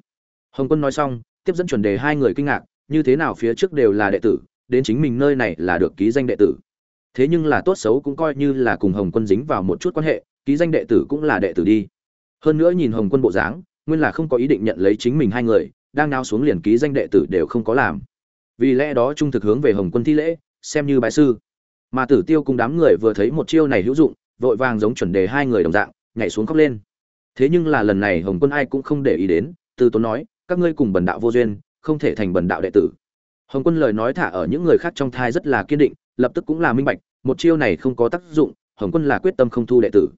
Speaker 1: Hồng quân nói xong, tiếp dẫn chuẩn đề hai người kinh ngạc, như thế nào phía trước đều là đệ tử, đến chính mình nơi này là được ký danh đệ tử? Thế nhưng là tốt xấu cũng coi như là cùng hồng quân dính vào một chút quan hệ, ký danh đệ tử cũng là đệ tử đi. Hơn nữa nhìn hồng quân bộ dáng, nguyên là không có ý định nhận lấy chính mình hai người, đang nao xuống liền ký danh đệ tử đều không có làm. Vì lẽ đó trung thực hướng về hồng quân thi lễ, xem như bái sư. Mà tử tiêu cùng đám người vừa thấy một chiêu này hữu dụng, vội vàng giống chuẩn đề hai người đồng dạng, nhảy xuống khóc lên. Thế nhưng là lần này hồng quân ai cũng không để ý đến, từ tốn nói, các ngươi cùng bần đạo vô duyên, không thể thành bần đạo đệ tử. Hồng quân lời nói thả ở những người khác trong thai rất là kiên định lập tức cũng là minh bạch, một chiêu này không có tác dụng, hồng quân là quyết tâm không thu đệ tử.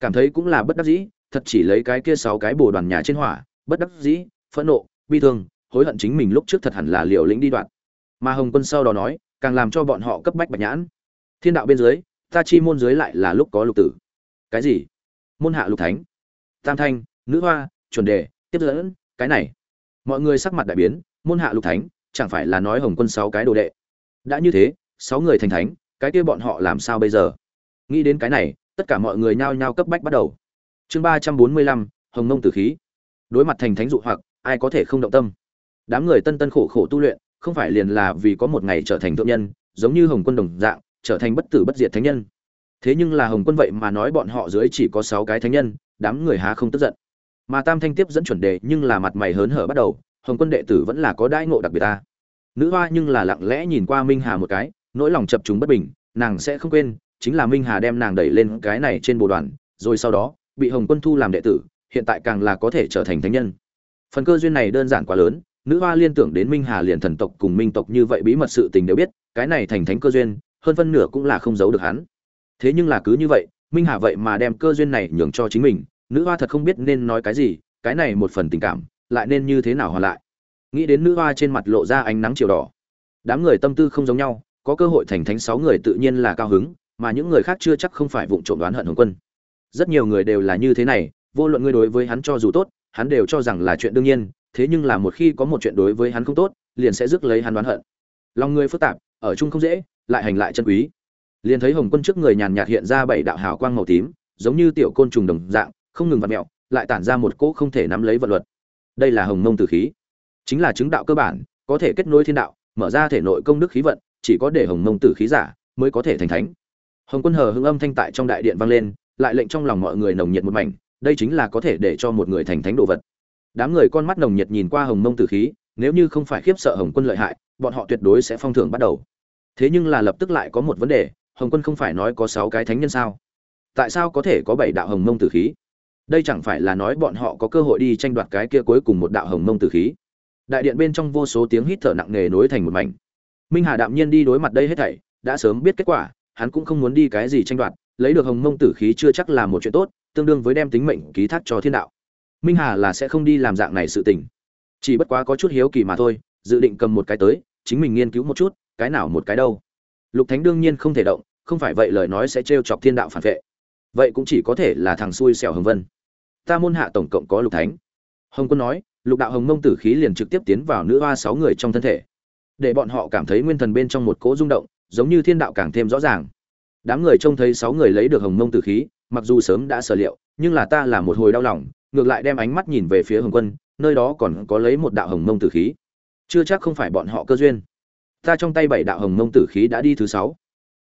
Speaker 1: Cảm thấy cũng là bất đắc dĩ, thật chỉ lấy cái kia sáu cái bồ đoàn nhà trên hỏa, bất đắc dĩ, phẫn nộ, bi thương, hối hận chính mình lúc trước thật hẳn là liều lĩnh đi đoạn. Mà hồng quân sau đó nói, càng làm cho bọn họ cấp bách bạch nhãn. Thiên đạo bên dưới, ta chi môn dưới lại là lúc có lục tử. Cái gì? Môn hạ lục thánh. Tam thanh, nữ hoa, chuẩn đề, tiếp dẫn, cái này. Mọi người sắc mặt đại biến, môn hạ lục thánh, chẳng phải là nói hồng quân sáu cái đồ đệ. Đã như thế sáu người thành thánh, cái kia bọn họ làm sao bây giờ? Nghĩ đến cái này, tất cả mọi người nhao nhao cấp bách bắt đầu. Chương ba trăm bốn mươi lăm, hồng mông tử khí. Đối mặt thành thánh dụ hoặc, ai có thể không động tâm? Đám người tân tân khổ khổ tu luyện, không phải liền là vì có một ngày trở thành thượng nhân, giống như hồng quân đồng dạng, trở thành bất tử bất diệt thánh nhân. Thế nhưng là hồng quân vậy mà nói bọn họ dưới chỉ có sáu cái thánh nhân, đám người há không tức giận. Mà tam thanh tiếp dẫn chuẩn đề nhưng là mặt mày hớn hở bắt đầu, hồng quân đệ tử vẫn là có đãi ngộ đặc biệt ta. Nữ hoa nhưng là lặng lẽ nhìn qua minh hà một cái nỗi lòng chập chúng bất bình, nàng sẽ không quên, chính là minh hà đem nàng đẩy lên cái này trên bộ đoàn, rồi sau đó, bị hồng quân thu làm đệ tử, hiện tại càng là có thể trở thành thánh nhân. Phần cơ duyên này đơn giản quá lớn, nữ hoa liên tưởng đến minh hà liền thần tộc cùng minh tộc như vậy bí mật sự tình đều biết, cái này thành thánh cơ duyên, hơn phân nửa cũng là không giấu được hắn. Thế nhưng là cứ như vậy, minh hà vậy mà đem cơ duyên này nhường cho chính mình, nữ hoa thật không biết nên nói cái gì, cái này một phần tình cảm, lại nên như thế nào hoàn lại? Nghĩ đến nữ hoa trên mặt lộ ra ánh nắng chiều đỏ. Đám người tâm tư không giống nhau có cơ hội thành thánh sáu người tự nhiên là cao hứng, mà những người khác chưa chắc không phải vụng trộm đoán hận hồng quân. Rất nhiều người đều là như thế này, vô luận ngươi đối với hắn cho dù tốt, hắn đều cho rằng là chuyện đương nhiên, thế nhưng là một khi có một chuyện đối với hắn không tốt, liền sẽ rước lấy hắn đoán hận. Lòng người phức tạp, ở chung không dễ, lại hành lại chân quý. Liền thấy hồng quân trước người nhàn nhạt hiện ra bảy đạo hào quang màu tím, giống như tiểu côn trùng đồng dạng, không ngừng vặt mẹo, lại tản ra một cỗ không thể nắm lấy vật luật. Đây là hồng mông tử khí. Chính là chứng đạo cơ bản, có thể kết nối thiên đạo, mở ra thể nội công đức khí vận chỉ có để hồng mông tử khí giả mới có thể thành thánh. Hồng quân hờ hưng âm thanh tại trong đại điện vang lên, lại lệnh trong lòng mọi người nồng nhiệt một mảnh, đây chính là có thể để cho một người thành thánh đồ vật. Đám người con mắt nồng nhiệt nhìn qua hồng mông tử khí, nếu như không phải khiếp sợ hồng quân lợi hại, bọn họ tuyệt đối sẽ phong thưởng bắt đầu. Thế nhưng là lập tức lại có một vấn đề, hồng quân không phải nói có sáu cái thánh nhân sao? Tại sao có thể có bảy đạo hồng mông tử khí? Đây chẳng phải là nói bọn họ có cơ hội đi tranh đoạt cái kia cuối cùng một đạo hồng mông tử khí? Đại điện bên trong vô số tiếng hít thở nặng nề nối thành một mảnh minh hà đạm nhiên đi đối mặt đây hết thảy, đã sớm biết kết quả, hắn cũng không muốn đi cái gì tranh đoạt, lấy được hồng mông tử khí chưa chắc là một chuyện tốt, tương đương với đem tính mệnh ký thác cho thiên đạo. Minh hà là sẽ không đi làm dạng này sự tình. Chỉ bất quá có chút hiếu kỳ mà thôi, dự định cầm một cái tới, chính mình nghiên cứu một chút, cái nào một cái đâu. Lục thánh đương nhiên không thể động, không phải vậy lời nói sẽ treo chọc thiên đạo phản vệ. Vậy cũng chỉ có thể là thằng xui xẻo hồng vân. Ta môn hạ tổng cộng có lục thánh. Hồng quân nói, lục đạo hồng mông tử khí liền trực tiếp tiến vào nữ hoa sáu người trong thân thể để bọn họ cảm thấy nguyên thần bên trong một cỗ rung động, giống như thiên đạo càng thêm rõ ràng. Đám người trông thấy sáu người lấy được hồng mông tử khí, mặc dù sớm đã sở liệu, nhưng là ta là một hồi đau lòng, ngược lại đem ánh mắt nhìn về phía hồng quân, nơi đó còn có lấy một đạo hồng mông tử khí. Chưa chắc không phải bọn họ cơ duyên. Ta trong tay bảy đạo hồng mông tử khí đã đi thứ sáu.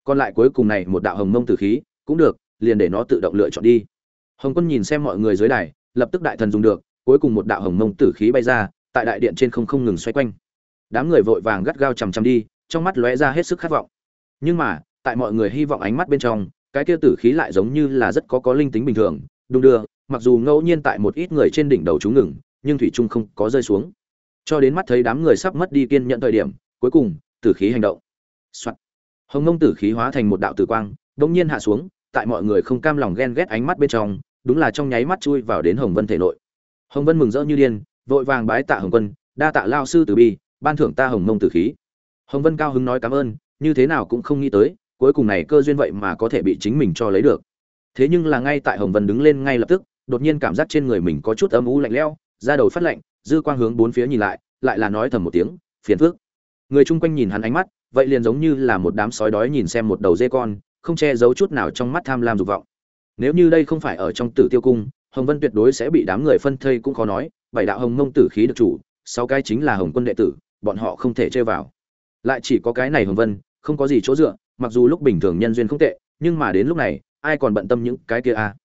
Speaker 1: Còn lại cuối cùng này một đạo hồng mông tử khí, cũng được, liền để nó tự động lựa chọn đi. Hồng quân nhìn xem mọi người dưới đài, lập tức đại thần dùng được, cuối cùng một đạo hồng mông tử khí bay ra, tại đại điện trên không không ngừng xoay quanh đám người vội vàng gắt gao chằm chằm đi, trong mắt lóe ra hết sức khát vọng. Nhưng mà, tại mọi người hy vọng ánh mắt bên trong, cái kia tử khí lại giống như là rất có có linh tính bình thường. Đung đưa, mặc dù ngẫu nhiên tại một ít người trên đỉnh đầu chúng ngừng, nhưng thủy trung không có rơi xuống. Cho đến mắt thấy đám người sắp mất đi kiên nhận thời điểm, cuối cùng, tử khí hành động、Soạn. hồng ngông tử khí hóa thành một đạo tử quang đông nhiên hạ xuống, tại mọi người không cam lòng ghen ghét ánh mắt bên trong, đúng là trong nháy mắt chui vào đến hồng vân thể nội. Hồng vân mừng rỡ như điên, vội vàng bái tạ hồng quân, đa tạ lao sư tử bi ban thưởng ta hồng mông tử khí. Hồng vân cao hứng nói cảm ơn, như thế nào cũng không nghĩ tới, cuối cùng này cơ duyên vậy mà có thể bị chính mình cho lấy được. Thế nhưng là ngay tại hồng vân đứng lên ngay lập tức, đột nhiên cảm giác trên người mình có chút âm u lạnh lẽo ra đầu phát lạnh, dư quang hướng bốn phía nhìn lại lại là nói thầm một tiếng, phiền phức. Người chung quanh nhìn hắn ánh mắt, vậy liền giống như là một đám sói đói nhìn xem một đầu dê con, không che giấu chút nào trong mắt tham lam dục vọng. Nếu như đây không phải ở trong tử tiêu cung, hồng vân tuyệt đối sẽ bị đám người phân thây cũng khó nói, bảy đạo hồng mông tử khí được chủ, sáu cái chính là hồng quân đệ tử bọn họ không thể chơi vào. Lại chỉ có cái này hồng vân, không có gì chỗ dựa, mặc dù lúc bình thường nhân duyên không tệ, nhưng mà đến lúc này, ai còn bận tâm những cái kia à?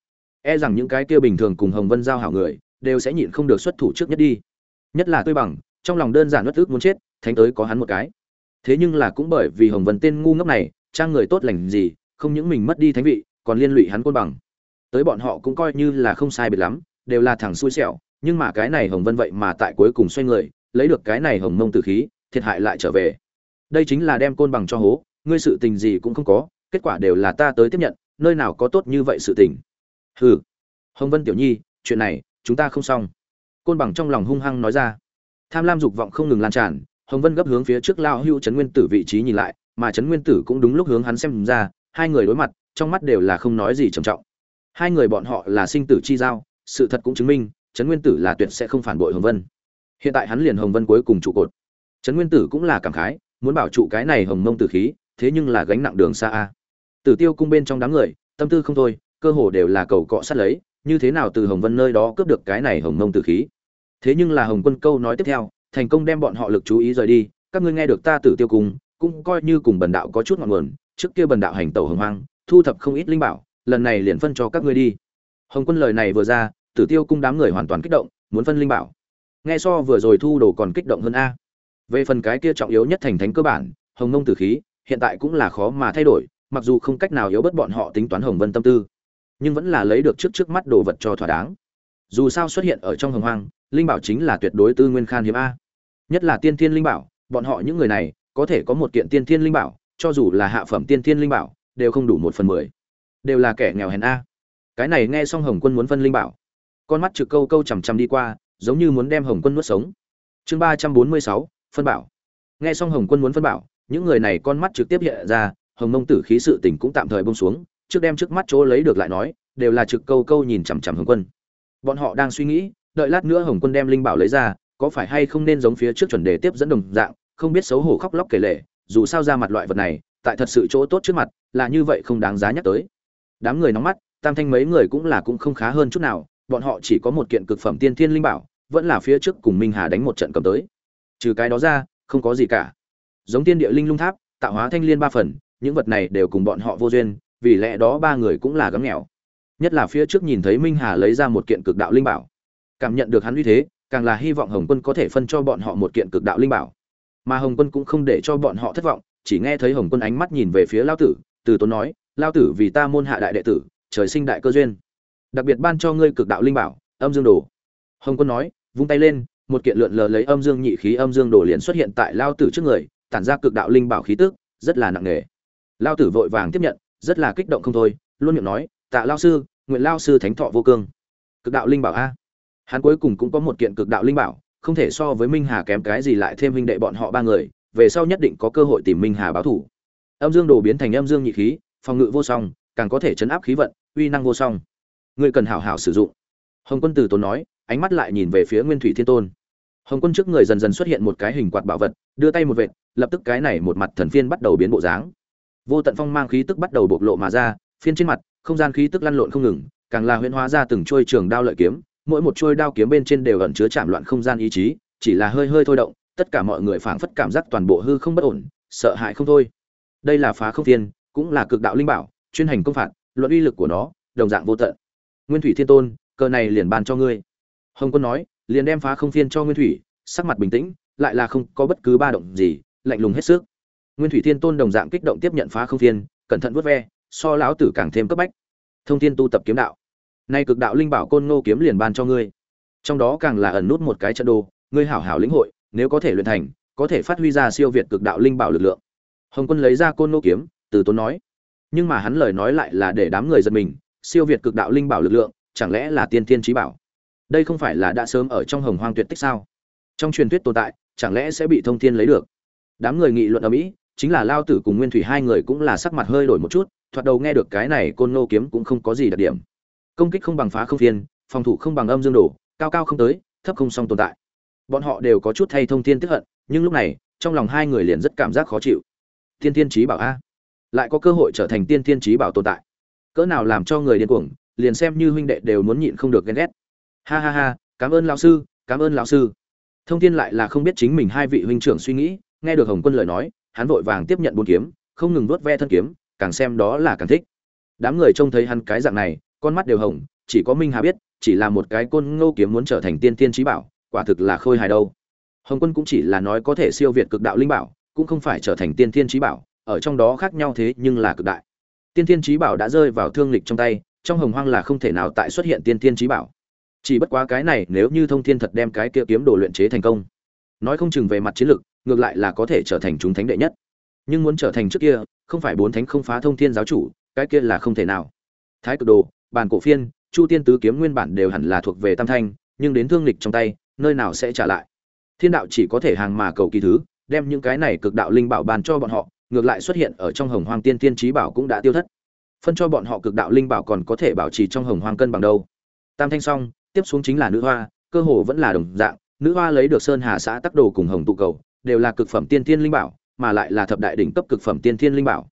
Speaker 1: e rằng những cái kia bình thường cùng hồng vân giao hảo người, đều sẽ nhịn không được xuất thủ trước nhất đi. Nhất là tôi bằng, trong lòng đơn giản bất ức muốn chết, thánh tới có hắn một cái. Thế nhưng là cũng bởi vì hồng vân tên ngu ngốc này, trang người tốt lành gì, không những mình mất đi thánh vị, còn liên lụy hắn côn bằng. Tới bọn họ cũng coi như là không sai biệt lắm, đều là thằng xui xẻo, nhưng mà cái này hồng vân vậy mà tại cuối cùng xoay người lấy được cái này hồng mông tử khí, thiệt hại lại trở về. Đây chính là đem côn bằng cho hố, ngươi sự tình gì cũng không có, kết quả đều là ta tới tiếp nhận, nơi nào có tốt như vậy sự tình. Hừ. Hồng vân tiểu nhi, chuyện này, chúng ta không xong. Côn bằng trong lòng hung hăng nói ra. Tham lam dục vọng không ngừng lan tràn, hồng vân gấp hướng phía trước lao hưu trấn nguyên tử vị trí nhìn lại, mà trấn nguyên tử cũng đúng lúc hướng hắn xem ra, hai người đối mặt, trong mắt đều là không nói gì trầm trọng. Hai người bọn họ là sinh tử chi giao, sự thật cũng chứng minh, trấn nguyên tử là tuyệt sẽ không phản bội hồng vân hiện tại hắn liền hồng vân cuối cùng trụ cột. Trấn nguyên tử cũng là cảm khái, muốn bảo trụ cái này hồng mông tử khí, thế nhưng là gánh nặng đường xa a. Tử tiêu cung bên trong đám người, tâm tư không thôi, cơ hồ đều là cầu cọ sát lấy, như thế nào từ hồng vân nơi đó cướp được cái này hồng mông tử khí? Thế nhưng là hồng quân câu nói tiếp theo, thành công đem bọn họ lực chú ý rời đi, các ngươi nghe được ta tử tiêu cung, cũng coi như cùng bần đạo có chút ngọn nguồn, trước kia bần đạo hành tẩu hồng hoang, thu thập không ít linh bảo, lần này liền phân cho các ngươi đi. Hồng quân lời này vừa ra, tử tiêu cung đám người hoàn toàn kích động, muốn phân linh bảo nghe so vừa rồi thu đồ còn kích động hơn a. Về phần cái kia trọng yếu nhất thành thánh cơ bản, hồng ngông tử khí, hiện tại cũng là khó mà thay đổi, mặc dù không cách nào yếu bất bọn họ tính toán hồng vân tâm tư, nhưng vẫn là lấy được trước trước mắt đồ vật cho thỏa đáng. Dù sao xuất hiện ở trong hồng hoang, linh bảo chính là tuyệt đối tư nguyên khan hiếm a. Nhất là tiên thiên linh bảo, bọn họ những người này, có thể có một kiện tiên thiên linh bảo, cho dù là hạ phẩm tiên thiên linh bảo, đều không đủ một phần mười. Đều là kẻ nghèo hèn a. Cái này nghe xong hồng quân muốn phân linh bảo. Con mắt trực câu câu chằm chằm đi qua giống như muốn đem hồng quân nuốt sống. Chương ba trăm bốn mươi sáu, phân bảo. Nghe xong hồng quân muốn phân bảo, những người này con mắt trực tiếp hiện ra, hồng mông tử khí sự tình cũng tạm thời buông xuống, trước đem trước mắt chỗ lấy được lại nói, đều là trực câu câu nhìn chằm chằm hồng quân. Bọn họ đang suy nghĩ, đợi lát nữa hồng quân đem linh bảo lấy ra, có phải hay không nên giống phía trước chuẩn đề tiếp dẫn đồng dạng, không biết xấu hổ khóc lóc kể lể, dù sao ra mặt loại vật này, tại thật sự chỗ tốt trước mặt, là như vậy không đáng giá nhắc tới. Đám người nóng mắt, tam thanh mấy người cũng là cũng không khá hơn chút nào bọn họ chỉ có một kiện cực phẩm tiên thiên linh bảo, vẫn là phía trước cùng minh hà đánh một trận cầm tới. Trừ cái đó ra, không có gì cả. Giống tiên địa linh lung tháp, tạo hóa thanh liên ba phần, những vật này đều cùng bọn họ vô duyên, vì lẽ đó ba người cũng là gấm nghèo. Nhất là phía trước nhìn thấy minh hà lấy ra một kiện cực đạo linh bảo. Cảm nhận được hắn uy thế, càng là hy vọng hồng quân có thể phân cho bọn họ một kiện cực đạo linh bảo. Mà hồng quân cũng không để cho bọn họ thất vọng, chỉ nghe thấy hồng quân ánh mắt nhìn về phía lao tử, từ tốn nói, lao tử vì ta môn hạ đại đệ tử, trời sinh đại cơ duyên đặc biệt ban cho ngươi cực đạo linh bảo, âm dương đồ. Hồng quân nói, vung tay lên, một kiện lượn lờ lấy âm dương nhị khí, âm dương đồ liền xuất hiện tại lao tử trước người, tản ra cực đạo linh bảo khí tức, rất là nặng nề. Lao tử vội vàng tiếp nhận, rất là kích động không thôi, luôn miệng nói, tạ lao sư, nguyện lao sư thánh thọ vô cương. Cực đạo linh bảo a. Hắn cuối cùng cũng có một kiện cực đạo linh bảo, không thể so với minh hà kém cái gì lại thêm huynh đệ bọn họ ba người, về sau nhất định có cơ hội tìm minh hà báo thủ âm dương đồ biến thành âm dương nhị khí, phòng ngự vô song, càng có thể chấn áp khí vận, uy năng vô song ngươi cần hảo hảo sử dụng. Hồng quân từ tốn nói, ánh mắt lại nhìn về phía nguyên thủy thiên tôn. Hồng quân trước người dần dần xuất hiện một cái hình quạt bảo vật, đưa tay một vệt, lập tức cái này một mặt thần phiên bắt đầu biến bộ dáng. Vô tận phong mang khí tức bắt đầu bộc lộ mà ra, phiên trên mặt, không gian khí tức lăn lộn không ngừng, càng là huyễn hóa ra từng trôi trường đao lợi kiếm, mỗi một trôi đao kiếm bên trên đều ẩn chứa chạm loạn không gian ý chí, chỉ là hơi hơi thôi động, tất cả mọi người phảng phất cảm giác toàn bộ hư không bất ổn, sợ hãi không thôi. Đây là phá không thiên, cũng là cực đạo linh bảo, chuyên hành công phạt, luận uy lực của nó, đồng dạng vô tận nguyên thủy thiên tôn, cờ này liền ban cho ngươi. Hồng quân nói, liền đem phá không phiên cho nguyên thủy, sắc mặt bình tĩnh, lại là không có bất cứ ba động gì, lạnh lùng hết sức. Nguyên thủy thiên tôn đồng dạng kích động tiếp nhận phá không phiên, cẩn thận vuốt ve, so lão tử càng thêm cấp bách. Thông thiên tu tập kiếm đạo. Nay cực đạo linh bảo côn ngô kiếm liền ban cho ngươi. Trong đó càng là ẩn nút một cái trận đồ, ngươi hảo hảo lĩnh hội, nếu có thể luyện thành, có thể phát huy ra siêu việt cực đạo linh bảo lực lượng. Hồng quân lấy ra côn ngô kiếm, từ tốn nói. Nhưng mà hắn lời nói lại là để đám người giật mình siêu việt cực đạo linh bảo lực lượng chẳng lẽ là tiên thiên trí bảo? Đây không phải là đã sớm ở trong hồng hoang tuyệt tích sao? Trong truyền thuyết tồn tại chẳng lẽ sẽ bị thông thiên lấy được? Đám người nghị luận ở mỹ chính là lao tử cùng nguyên thủy hai người cũng là sắc mặt hơi đổi một chút thoạt đầu nghe được cái này côn nô kiếm cũng không có gì đặc điểm. Công kích không bằng phá không phiên phòng thủ không bằng âm dương đổ, cao cao không tới thấp không song tồn tại. Bọn họ đều có chút thay thông thiên tức hận nhưng lúc này trong lòng hai người liền rất cảm giác khó chịu. Tiên thiên trí bảo a. Lại có cơ hội trở thành tiên thiên trí bảo tồn tại cỡ nào làm cho người điên cuồng, liền xem như huynh đệ đều muốn nhịn không được ghen ghét. Ha ha ha, cảm ơn lão sư, cảm ơn lão sư. Thông thiên lại là không biết chính mình hai vị huynh trưởng suy nghĩ, nghe được hồng quân lời nói, hắn vội vàng tiếp nhận bốn kiếm, không ngừng vuốt ve thân kiếm, càng xem đó là càng thích. Đám người trông thấy hắn cái dạng này, con mắt đều hồng, chỉ có minh hà biết, chỉ là một cái côn ngô kiếm muốn trở thành tiên tiên trí bảo, quả thực là khôi hài đâu. Hồng quân cũng chỉ là nói có thể siêu việt cực đạo linh bảo, cũng không phải trở thành tiên tiên trí bảo, ở trong đó khác nhau thế nhưng là cực đại tiên tiên trí bảo đã rơi vào thương lịch trong tay, trong hồng hoang là không thể nào tại xuất hiện tiên tiên trí bảo. Chỉ bất quá cái này nếu như thông thiên thật đem cái kia kiếm đồ luyện chế thành công. Nói không chừng về mặt chiến lược ngược lại là có thể trở thành chúng thánh đệ nhất. Nhưng muốn trở thành trước kia, không phải bốn thánh không phá thông thiên giáo chủ, cái kia là không thể nào. Thái cực đồ bàn cổ phiên, chu tiên tứ kiếm nguyên bản đều hẳn là thuộc về tam thanh, nhưng đến thương lịch trong tay, nơi nào sẽ trả lại? Thiên đạo chỉ có thể hàng mà cầu kỳ thứ, đem những cái này cực đạo linh bảo bàn cho bọn họ ngược lại xuất hiện ở trong hồng hoang tiên tiên trí bảo cũng đã tiêu thất. Phân cho bọn họ cực đạo linh bảo còn có thể bảo trì trong hồng hoang cân bằng đâu. Tam thanh xong tiếp xuống chính là nữ hoa, cơ hồ vẫn là đồng dạng, nữ hoa lấy được sơn hà xã tắc đồ cùng hồng tụ cầu, đều là cực phẩm tiên tiên linh bảo, mà lại là thập đại đỉnh cấp cực phẩm tiên tiên linh bảo.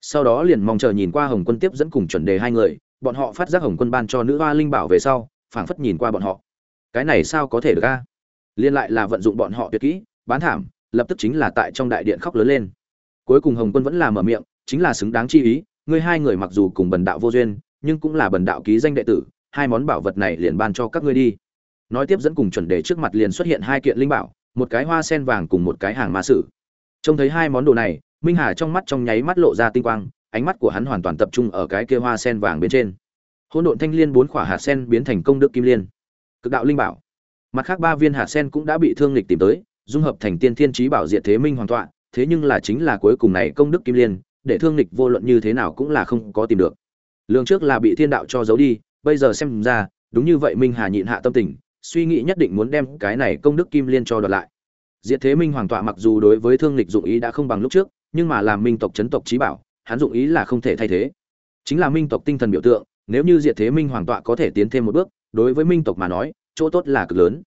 Speaker 1: Sau đó liền mong chờ nhìn qua hồng quân tiếp dẫn cùng chuẩn đề hai người, bọn họ phát giác hồng quân ban cho nữ hoa linh bảo về sau, phảng phất nhìn qua bọn họ. Cái này sao có thể được a? Liên lại là vận dụng bọn họ tuyệt kỹ, bán thảm, lập tức chính là tại trong đại điện khóc lớn lên cuối cùng hồng quân vẫn là mở miệng, chính là xứng đáng chi ý, ngươi hai người mặc dù cùng bần đạo vô duyên, nhưng cũng là bần đạo ký danh đệ tử, hai món bảo vật này liền ban cho các ngươi đi. Nói tiếp dẫn cùng chuẩn đề trước mặt liền xuất hiện hai kiện linh bảo, một cái hoa sen vàng cùng một cái hàng ma sử. Trông thấy hai món đồ này, minh hà trong mắt trong nháy mắt lộ ra tinh quang, ánh mắt của hắn hoàn toàn tập trung ở cái kia hoa sen vàng bên trên. Hỗn độn thanh liên bốn khỏa hạt sen biến thành công đức kim liên. Cực đạo linh bảo. Mặt khác ba viên hạt sen cũng đã bị thương lịch tìm tới, dung hợp thành tiên thiên trí bảo diệt thế minh hoàn tọa thế nhưng là chính là cuối cùng này công đức kim liên, để thương lịch vô luận như thế nào cũng là không có tìm được. Lương trước là bị thiên đạo cho giấu đi, bây giờ xem ra, đúng như vậy minh hà nhịn hạ tâm tình, suy nghĩ nhất định muốn đem cái này công đức kim liên cho đoạt lại. Diệt thế minh hoàng tọa mặc dù đối với thương lịch dụng ý đã không bằng lúc trước, nhưng mà làm minh tộc chấn tộc trí bảo, hắn dụng ý là không thể thay thế. Chính là minh tộc tinh thần biểu tượng, nếu như diệt thế minh hoàng tọa có thể tiến thêm một bước, đối với minh tộc mà nói, chỗ tốt là cực lớn.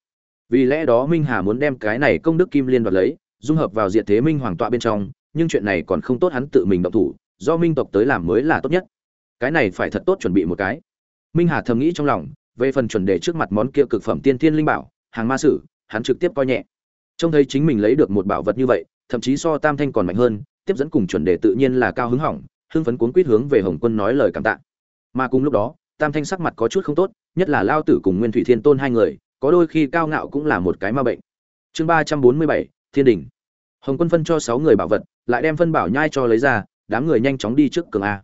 Speaker 1: Vì lẽ đó minh hà muốn đem cái này công đức kim liên đoạt lấy dung hợp vào diệt thế minh hoàng tọa bên trong, nhưng chuyện này còn không tốt hắn tự mình động thủ, do minh tộc tới làm mới là tốt nhất. Cái này phải thật tốt chuẩn bị một cái. Minh hà thầm nghĩ trong lòng, về phần chuẩn đề trước mặt món kia cực phẩm tiên thiên linh bảo, hàng ma sử, hắn trực tiếp coi nhẹ. Trông thấy chính mình lấy được một bảo vật như vậy, thậm chí so tam thanh còn mạnh hơn, tiếp dẫn cùng chuẩn đề tự nhiên là cao hứng hỏng, hưng phấn cuốn quýt hướng về hồng quân nói lời cảm tạ. Mà cùng lúc đó, tam thanh sắc mặt có chút không tốt, nhất là lao tử cùng nguyên thủy thiên tôn hai người, có đôi khi cao ngạo cũng là một cái ma bệnh. Chương ba trăm bốn mươi bảy thiên đình. Hồng quân phân cho sáu người bảo vật, lại đem phân bảo nhai cho lấy ra, đám người nhanh chóng đi trước cường a.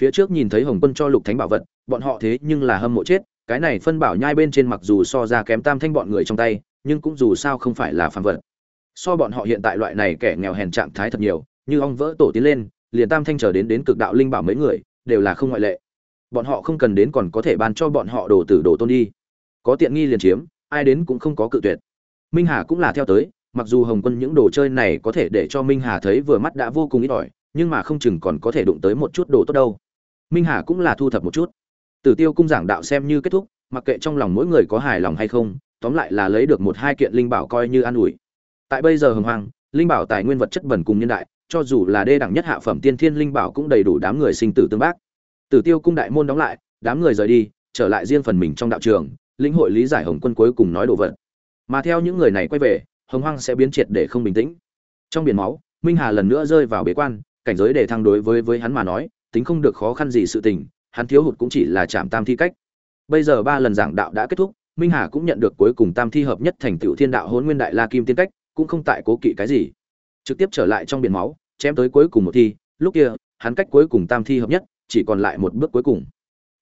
Speaker 1: Phía trước nhìn thấy hồng quân cho lục thánh bảo vật, bọn họ thế nhưng là hâm mộ chết, cái này phân bảo nhai bên trên mặc dù so ra kém tam thanh bọn người trong tay, nhưng cũng dù sao không phải là phàm vật. So bọn họ hiện tại loại này kẻ nghèo hèn trạng thái thật nhiều, như ong vỡ tổ tiến lên, liền tam thanh trở đến đến cực đạo linh bảo mấy người, đều là không ngoại lệ. Bọn họ không cần đến còn có thể ban cho bọn họ đồ tử đồ tôn đi. Có tiện nghi liền chiếm, ai đến cũng không có cự tuyệt. Minh hà cũng là theo tới mặc dù hồng quân những đồ chơi này có thể để cho minh hà thấy vừa mắt đã vô cùng ít ỏi, nhưng mà không chừng còn có thể đụng tới một chút đồ tốt đâu. Minh hà cũng là thu thập một chút. Tử tiêu cung giảng đạo xem như kết thúc, mặc kệ trong lòng mỗi người có hài lòng hay không, tóm lại là lấy được một hai kiện linh bảo coi như an ủi. Tại bây giờ hồng hoang, linh bảo tài nguyên vật chất bẩn cùng nhân đại, cho dù là đê đẳng nhất hạ phẩm tiên thiên linh bảo cũng đầy đủ đám người sinh tử tương bác. Tử tiêu cung đại môn đóng lại, đám người rời đi, trở lại riêng phần mình trong đạo trường, lĩnh hội lý giải hồng quân cuối cùng nói đồ vật. Mà theo những người này quay về hồng hoang sẽ biến triệt để không bình tĩnh. Trong biển máu, minh hà lần nữa rơi vào bế quan, cảnh giới để thăng đối với với hắn mà nói, tính không được khó khăn gì sự tình, hắn thiếu hụt cũng chỉ là chạm tam thi cách. Bây giờ ba lần giảng đạo đã kết thúc, minh hà cũng nhận được cuối cùng tam thi hợp nhất thành tựu thiên đạo hôn nguyên đại la kim tiên cách, cũng không tại cố kỵ cái gì. Trực tiếp trở lại trong biển máu, chém tới cuối cùng một thi, lúc kia, hắn cách cuối cùng tam thi hợp nhất, chỉ còn lại một bước cuối cùng.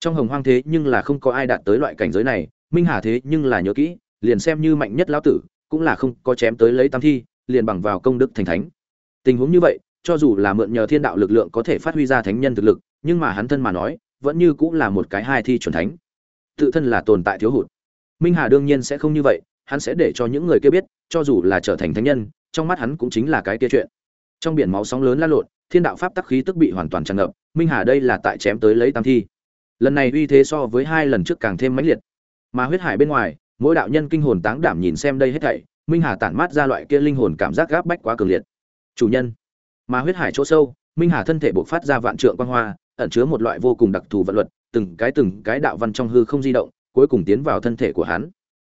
Speaker 1: Trong hồng hoang thế nhưng là không có ai đạt tới loại cảnh giới này, minh hà thế nhưng là nhớ kỹ, liền xem như mạnh nhất lão tử cũng là không có chém tới lấy tam thi, liền bằng vào công đức thành thánh. Tình huống như vậy, cho dù là mượn nhờ thiên đạo lực lượng có thể phát huy ra thánh nhân thực lực, nhưng mà hắn thân mà nói, vẫn như cũng là một cái hai thi chuẩn thánh. Tự thân là tồn tại thiếu hụt. Minh hà đương nhiên sẽ không như vậy, hắn sẽ để cho những người kia biết, cho dù là trở thành thánh nhân, trong mắt hắn cũng chính là cái kia chuyện. Trong biển máu sóng lớn lan lộn, thiên đạo pháp tắc khí tức bị hoàn toàn tràn ngập, minh hà đây là tại chém tới lấy tam thi. Lần này uy thế so với hai lần trước càng thêm mãnh liệt. Mà huyết hải bên ngoài mỗi đạo nhân kinh hồn táng đảm nhìn xem đây hết thảy, minh hà tản mát ra loại kia linh hồn cảm giác gáp bách quá cường liệt. Chủ nhân, mà huyết hải chỗ sâu, minh hà thân thể bộc phát ra vạn trượng quan hoa, ẩn chứa một loại vô cùng đặc thù vận luật, từng cái từng cái đạo văn trong hư không di động, cuối cùng tiến vào thân thể của hắn.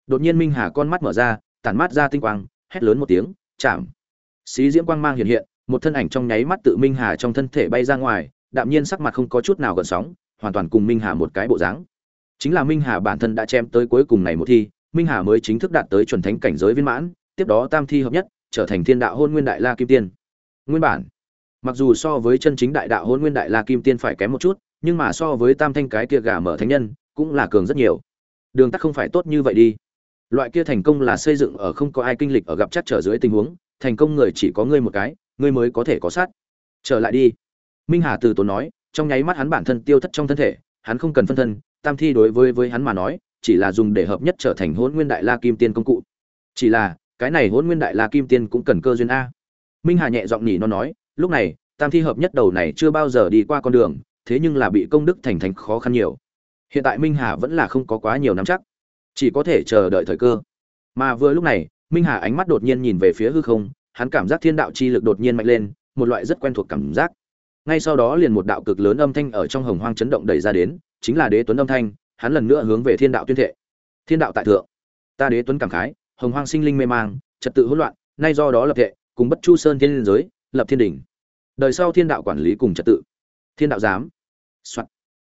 Speaker 1: Đột nhiên minh hà con mắt mở ra, tản mát ra tinh quang, hét lớn một tiếng, chạm. Xí diễm quang mang hiện hiện, một thân ảnh trong nháy mắt tự minh hà trong thân thể bay ra ngoài, đạm nhiên sắc mặt không có chút nào gợn sóng, hoàn toàn cùng minh hà một cái bộ dáng chính là minh hà bản thân đã chém tới cuối cùng này một thi, minh hà mới chính thức đạt tới chuẩn thánh cảnh giới viên mãn, tiếp đó tam thi hợp nhất, trở thành thiên đạo hôn nguyên đại la kim tiên. Nguyên bản, mặc dù so với chân chính đại đạo hôn nguyên đại la kim tiên phải kém một chút, nhưng mà so với tam thanh cái kia gà mở thánh nhân, cũng là cường rất nhiều. Đường tắt không phải tốt như vậy đi. Loại kia thành công là xây dựng ở không có ai kinh lịch ở gặp chắc trở dưới tình huống, thành công người chỉ có ngươi một cái, ngươi mới có thể có sát. Trở lại đi. Minh hà từ tốn nói, trong nháy mắt hắn bản thân tiêu thất trong thân thể, hắn không cần phân thân tam thi đối với với hắn mà nói, chỉ là dùng để hợp nhất trở thành hôn nguyên đại la kim tiên công cụ. Chỉ là, cái này hôn nguyên đại la kim tiên cũng cần cơ duyên a. Minh hà nhẹ giọng nhỉ nó nói, lúc này, tam thi hợp nhất đầu này chưa bao giờ đi qua con đường, thế nhưng là bị công đức thành thành khó khăn nhiều. Hiện tại minh hà vẫn là không có quá nhiều nắm chắc, chỉ có thể chờ đợi thời cơ. Mà vừa lúc này, minh hà ánh mắt đột nhiên nhìn về phía hư không, hắn cảm giác thiên đạo chi lực đột nhiên mạnh lên, một loại rất quen thuộc cảm giác. Ngay sau đó liền một đạo cực lớn âm thanh ở trong hồng hoang chấn động đẩy ra đến chính là đế tuấn âm thanh, hắn lần nữa hướng về thiên đạo tuyên thệ. Thiên đạo tại thượng. Ta đế tuấn cảm khái, hồng hoang sinh linh mê mang, trật tự hỗn loạn, nay do đó lập thệ, cùng bất chu sơn thiên liên giới, lập thiên đỉnh. Đời sau thiên đạo quản lý cùng trật tự. Thiên đạo giám. Soạn.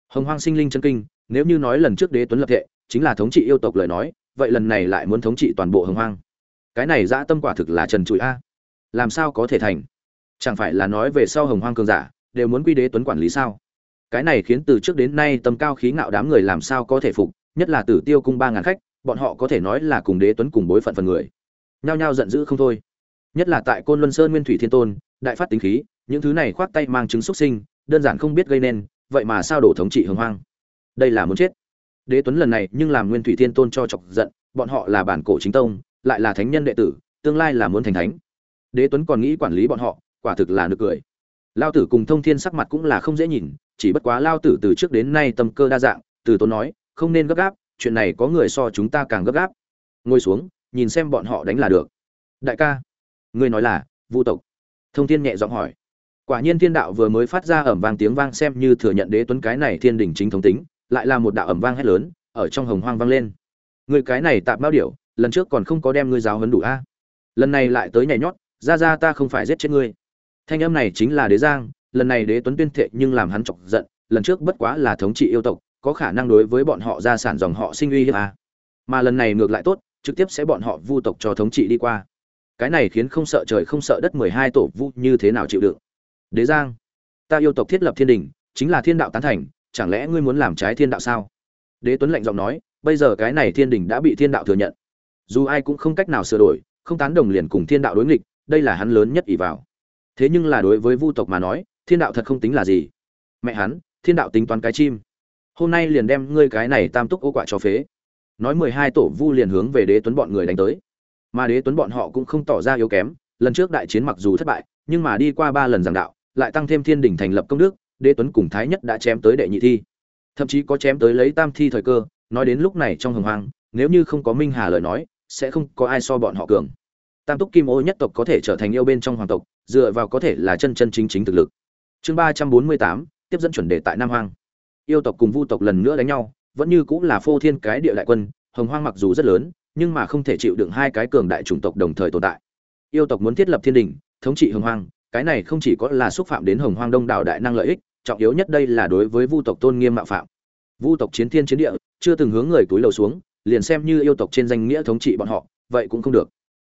Speaker 1: hồng hoang sinh linh chân kinh, nếu như nói lần trước đế tuấn lập thệ, chính là thống trị yêu tộc lời nói, vậy lần này lại muốn thống trị toàn bộ hồng hoang. Cái này dã tâm quả thực là trần trụi a. Làm sao có thể thành? Chẳng phải là nói về sau hồng hoang cường giả, đều muốn quy đế tuấn quản lý sao? Cái này khiến từ trước đến nay tầm cao khí ngạo đám người làm sao có thể phục, nhất là tử tiêu cung ba ngàn khách, bọn họ có thể nói là cùng đế tuấn cùng bối phận phần người. Nhao nhao giận dữ không thôi. Nhất là tại côn luân sơn nguyên thủy thiên tôn, đại phát tính khí, những thứ này khoác tay mang chứng xuất sinh, đơn giản không biết gây nên, vậy mà sao đổ thống trị hưng hoang? Đây là muốn chết. Đế tuấn lần này nhưng làm nguyên thủy thiên tôn cho chọc giận, bọn họ là bản cổ chính tông, lại là thánh nhân đệ tử, tương lai là muốn thành thánh. Đế tuấn còn nghĩ quản lý bọn họ, quả thực là nực cười. Lao tử cùng thông thiên sắc mặt cũng là không dễ nhìn chỉ bất quá lao tử từ trước đến nay tâm cơ đa dạng, từ tốn nói, không nên gấp gáp, chuyện này có người so chúng ta càng gấp gáp. Ngồi xuống, nhìn xem bọn họ đánh là được. Đại ca, ngươi nói là, vu tộc. Thông thiên nhẹ giọng hỏi. Quả nhiên thiên đạo vừa mới phát ra ẩm vang tiếng vang xem như thừa nhận đế tuấn cái này thiên đình chính thống tính, lại là một đạo ẩm vang hét lớn, ở trong hồng hoang vang lên. Người cái này tạm bao điểu, lần trước còn không có đem ngươi giáo huấn đủ a? Lần này lại tới nhảy nhót, ra ra ta không phải giết chết ngươi. Thanh âm này chính là đế giang lần này đế tuấn tuyên thệ nhưng làm hắn chọc giận, lần trước bất quá là thống trị yêu tộc, có khả năng đối với bọn họ gia sản dòng họ sinh uy hiếp à. mà lần này ngược lại tốt, trực tiếp sẽ bọn họ vu tộc cho thống trị đi qua. Cái này khiến không sợ trời không sợ đất mười hai tổ vu như thế nào chịu đựng? Đế giang, ta yêu tộc thiết lập thiên đình, chính là thiên đạo tán thành, chẳng lẽ ngươi muốn làm trái thiên đạo sao? Đế tuấn lạnh giọng nói, bây giờ cái này thiên đình đã bị thiên đạo thừa nhận. Dù ai cũng không cách nào sửa đổi, không tán đồng liền cùng thiên đạo đối nghịch, đây là hắn lớn nhất ỷ vào. Thế nhưng là đối với vu tộc mà nói thiên đạo thật không tính là gì. Mẹ hắn, thiên đạo tính toán cái chim. Hôm nay liền đem ngươi cái này tam túc ô quả cho phế. Nói mười hai tổ vu liền hướng về đế tuấn bọn người đánh tới. Mà đế tuấn bọn họ cũng không tỏ ra yếu kém, lần trước đại chiến mặc dù thất bại, nhưng mà đi qua ba lần giảng đạo, lại tăng thêm thiên đình thành lập công đức, đế tuấn cùng thái nhất đã chém tới đệ nhị thi. Thậm chí có chém tới lấy tam thi thời cơ, nói đến lúc này trong hồng hoang, nếu như không có minh hà lời nói, sẽ không có ai so bọn họ cường. Tam túc kim ô nhất tộc có thể trở thành yêu bên trong hoàng tộc, dựa vào có thể là chân chân chính chính thực lực chương ba trăm bốn mươi tám, tiếp dẫn chuẩn đề tại nam hoang. Yêu tộc cùng vu tộc lần nữa đánh nhau, vẫn như cũng là phô thiên cái địa đại quân, hồng hoang mặc dù rất lớn, nhưng mà không thể chịu đựng hai cái cường đại chủng tộc đồng thời tồn tại. Yêu tộc muốn thiết lập thiên đình, thống trị hồng hoang, cái này không chỉ có là xúc phạm đến hồng hoang đông đảo đại năng lợi ích, trọng yếu nhất đây là đối với vu tộc tôn nghiêm mạo phạm. Vu tộc chiến thiên chiến địa, chưa từng hướng người túi lầu xuống, liền xem như yêu tộc trên danh nghĩa thống trị bọn họ, vậy cũng không được.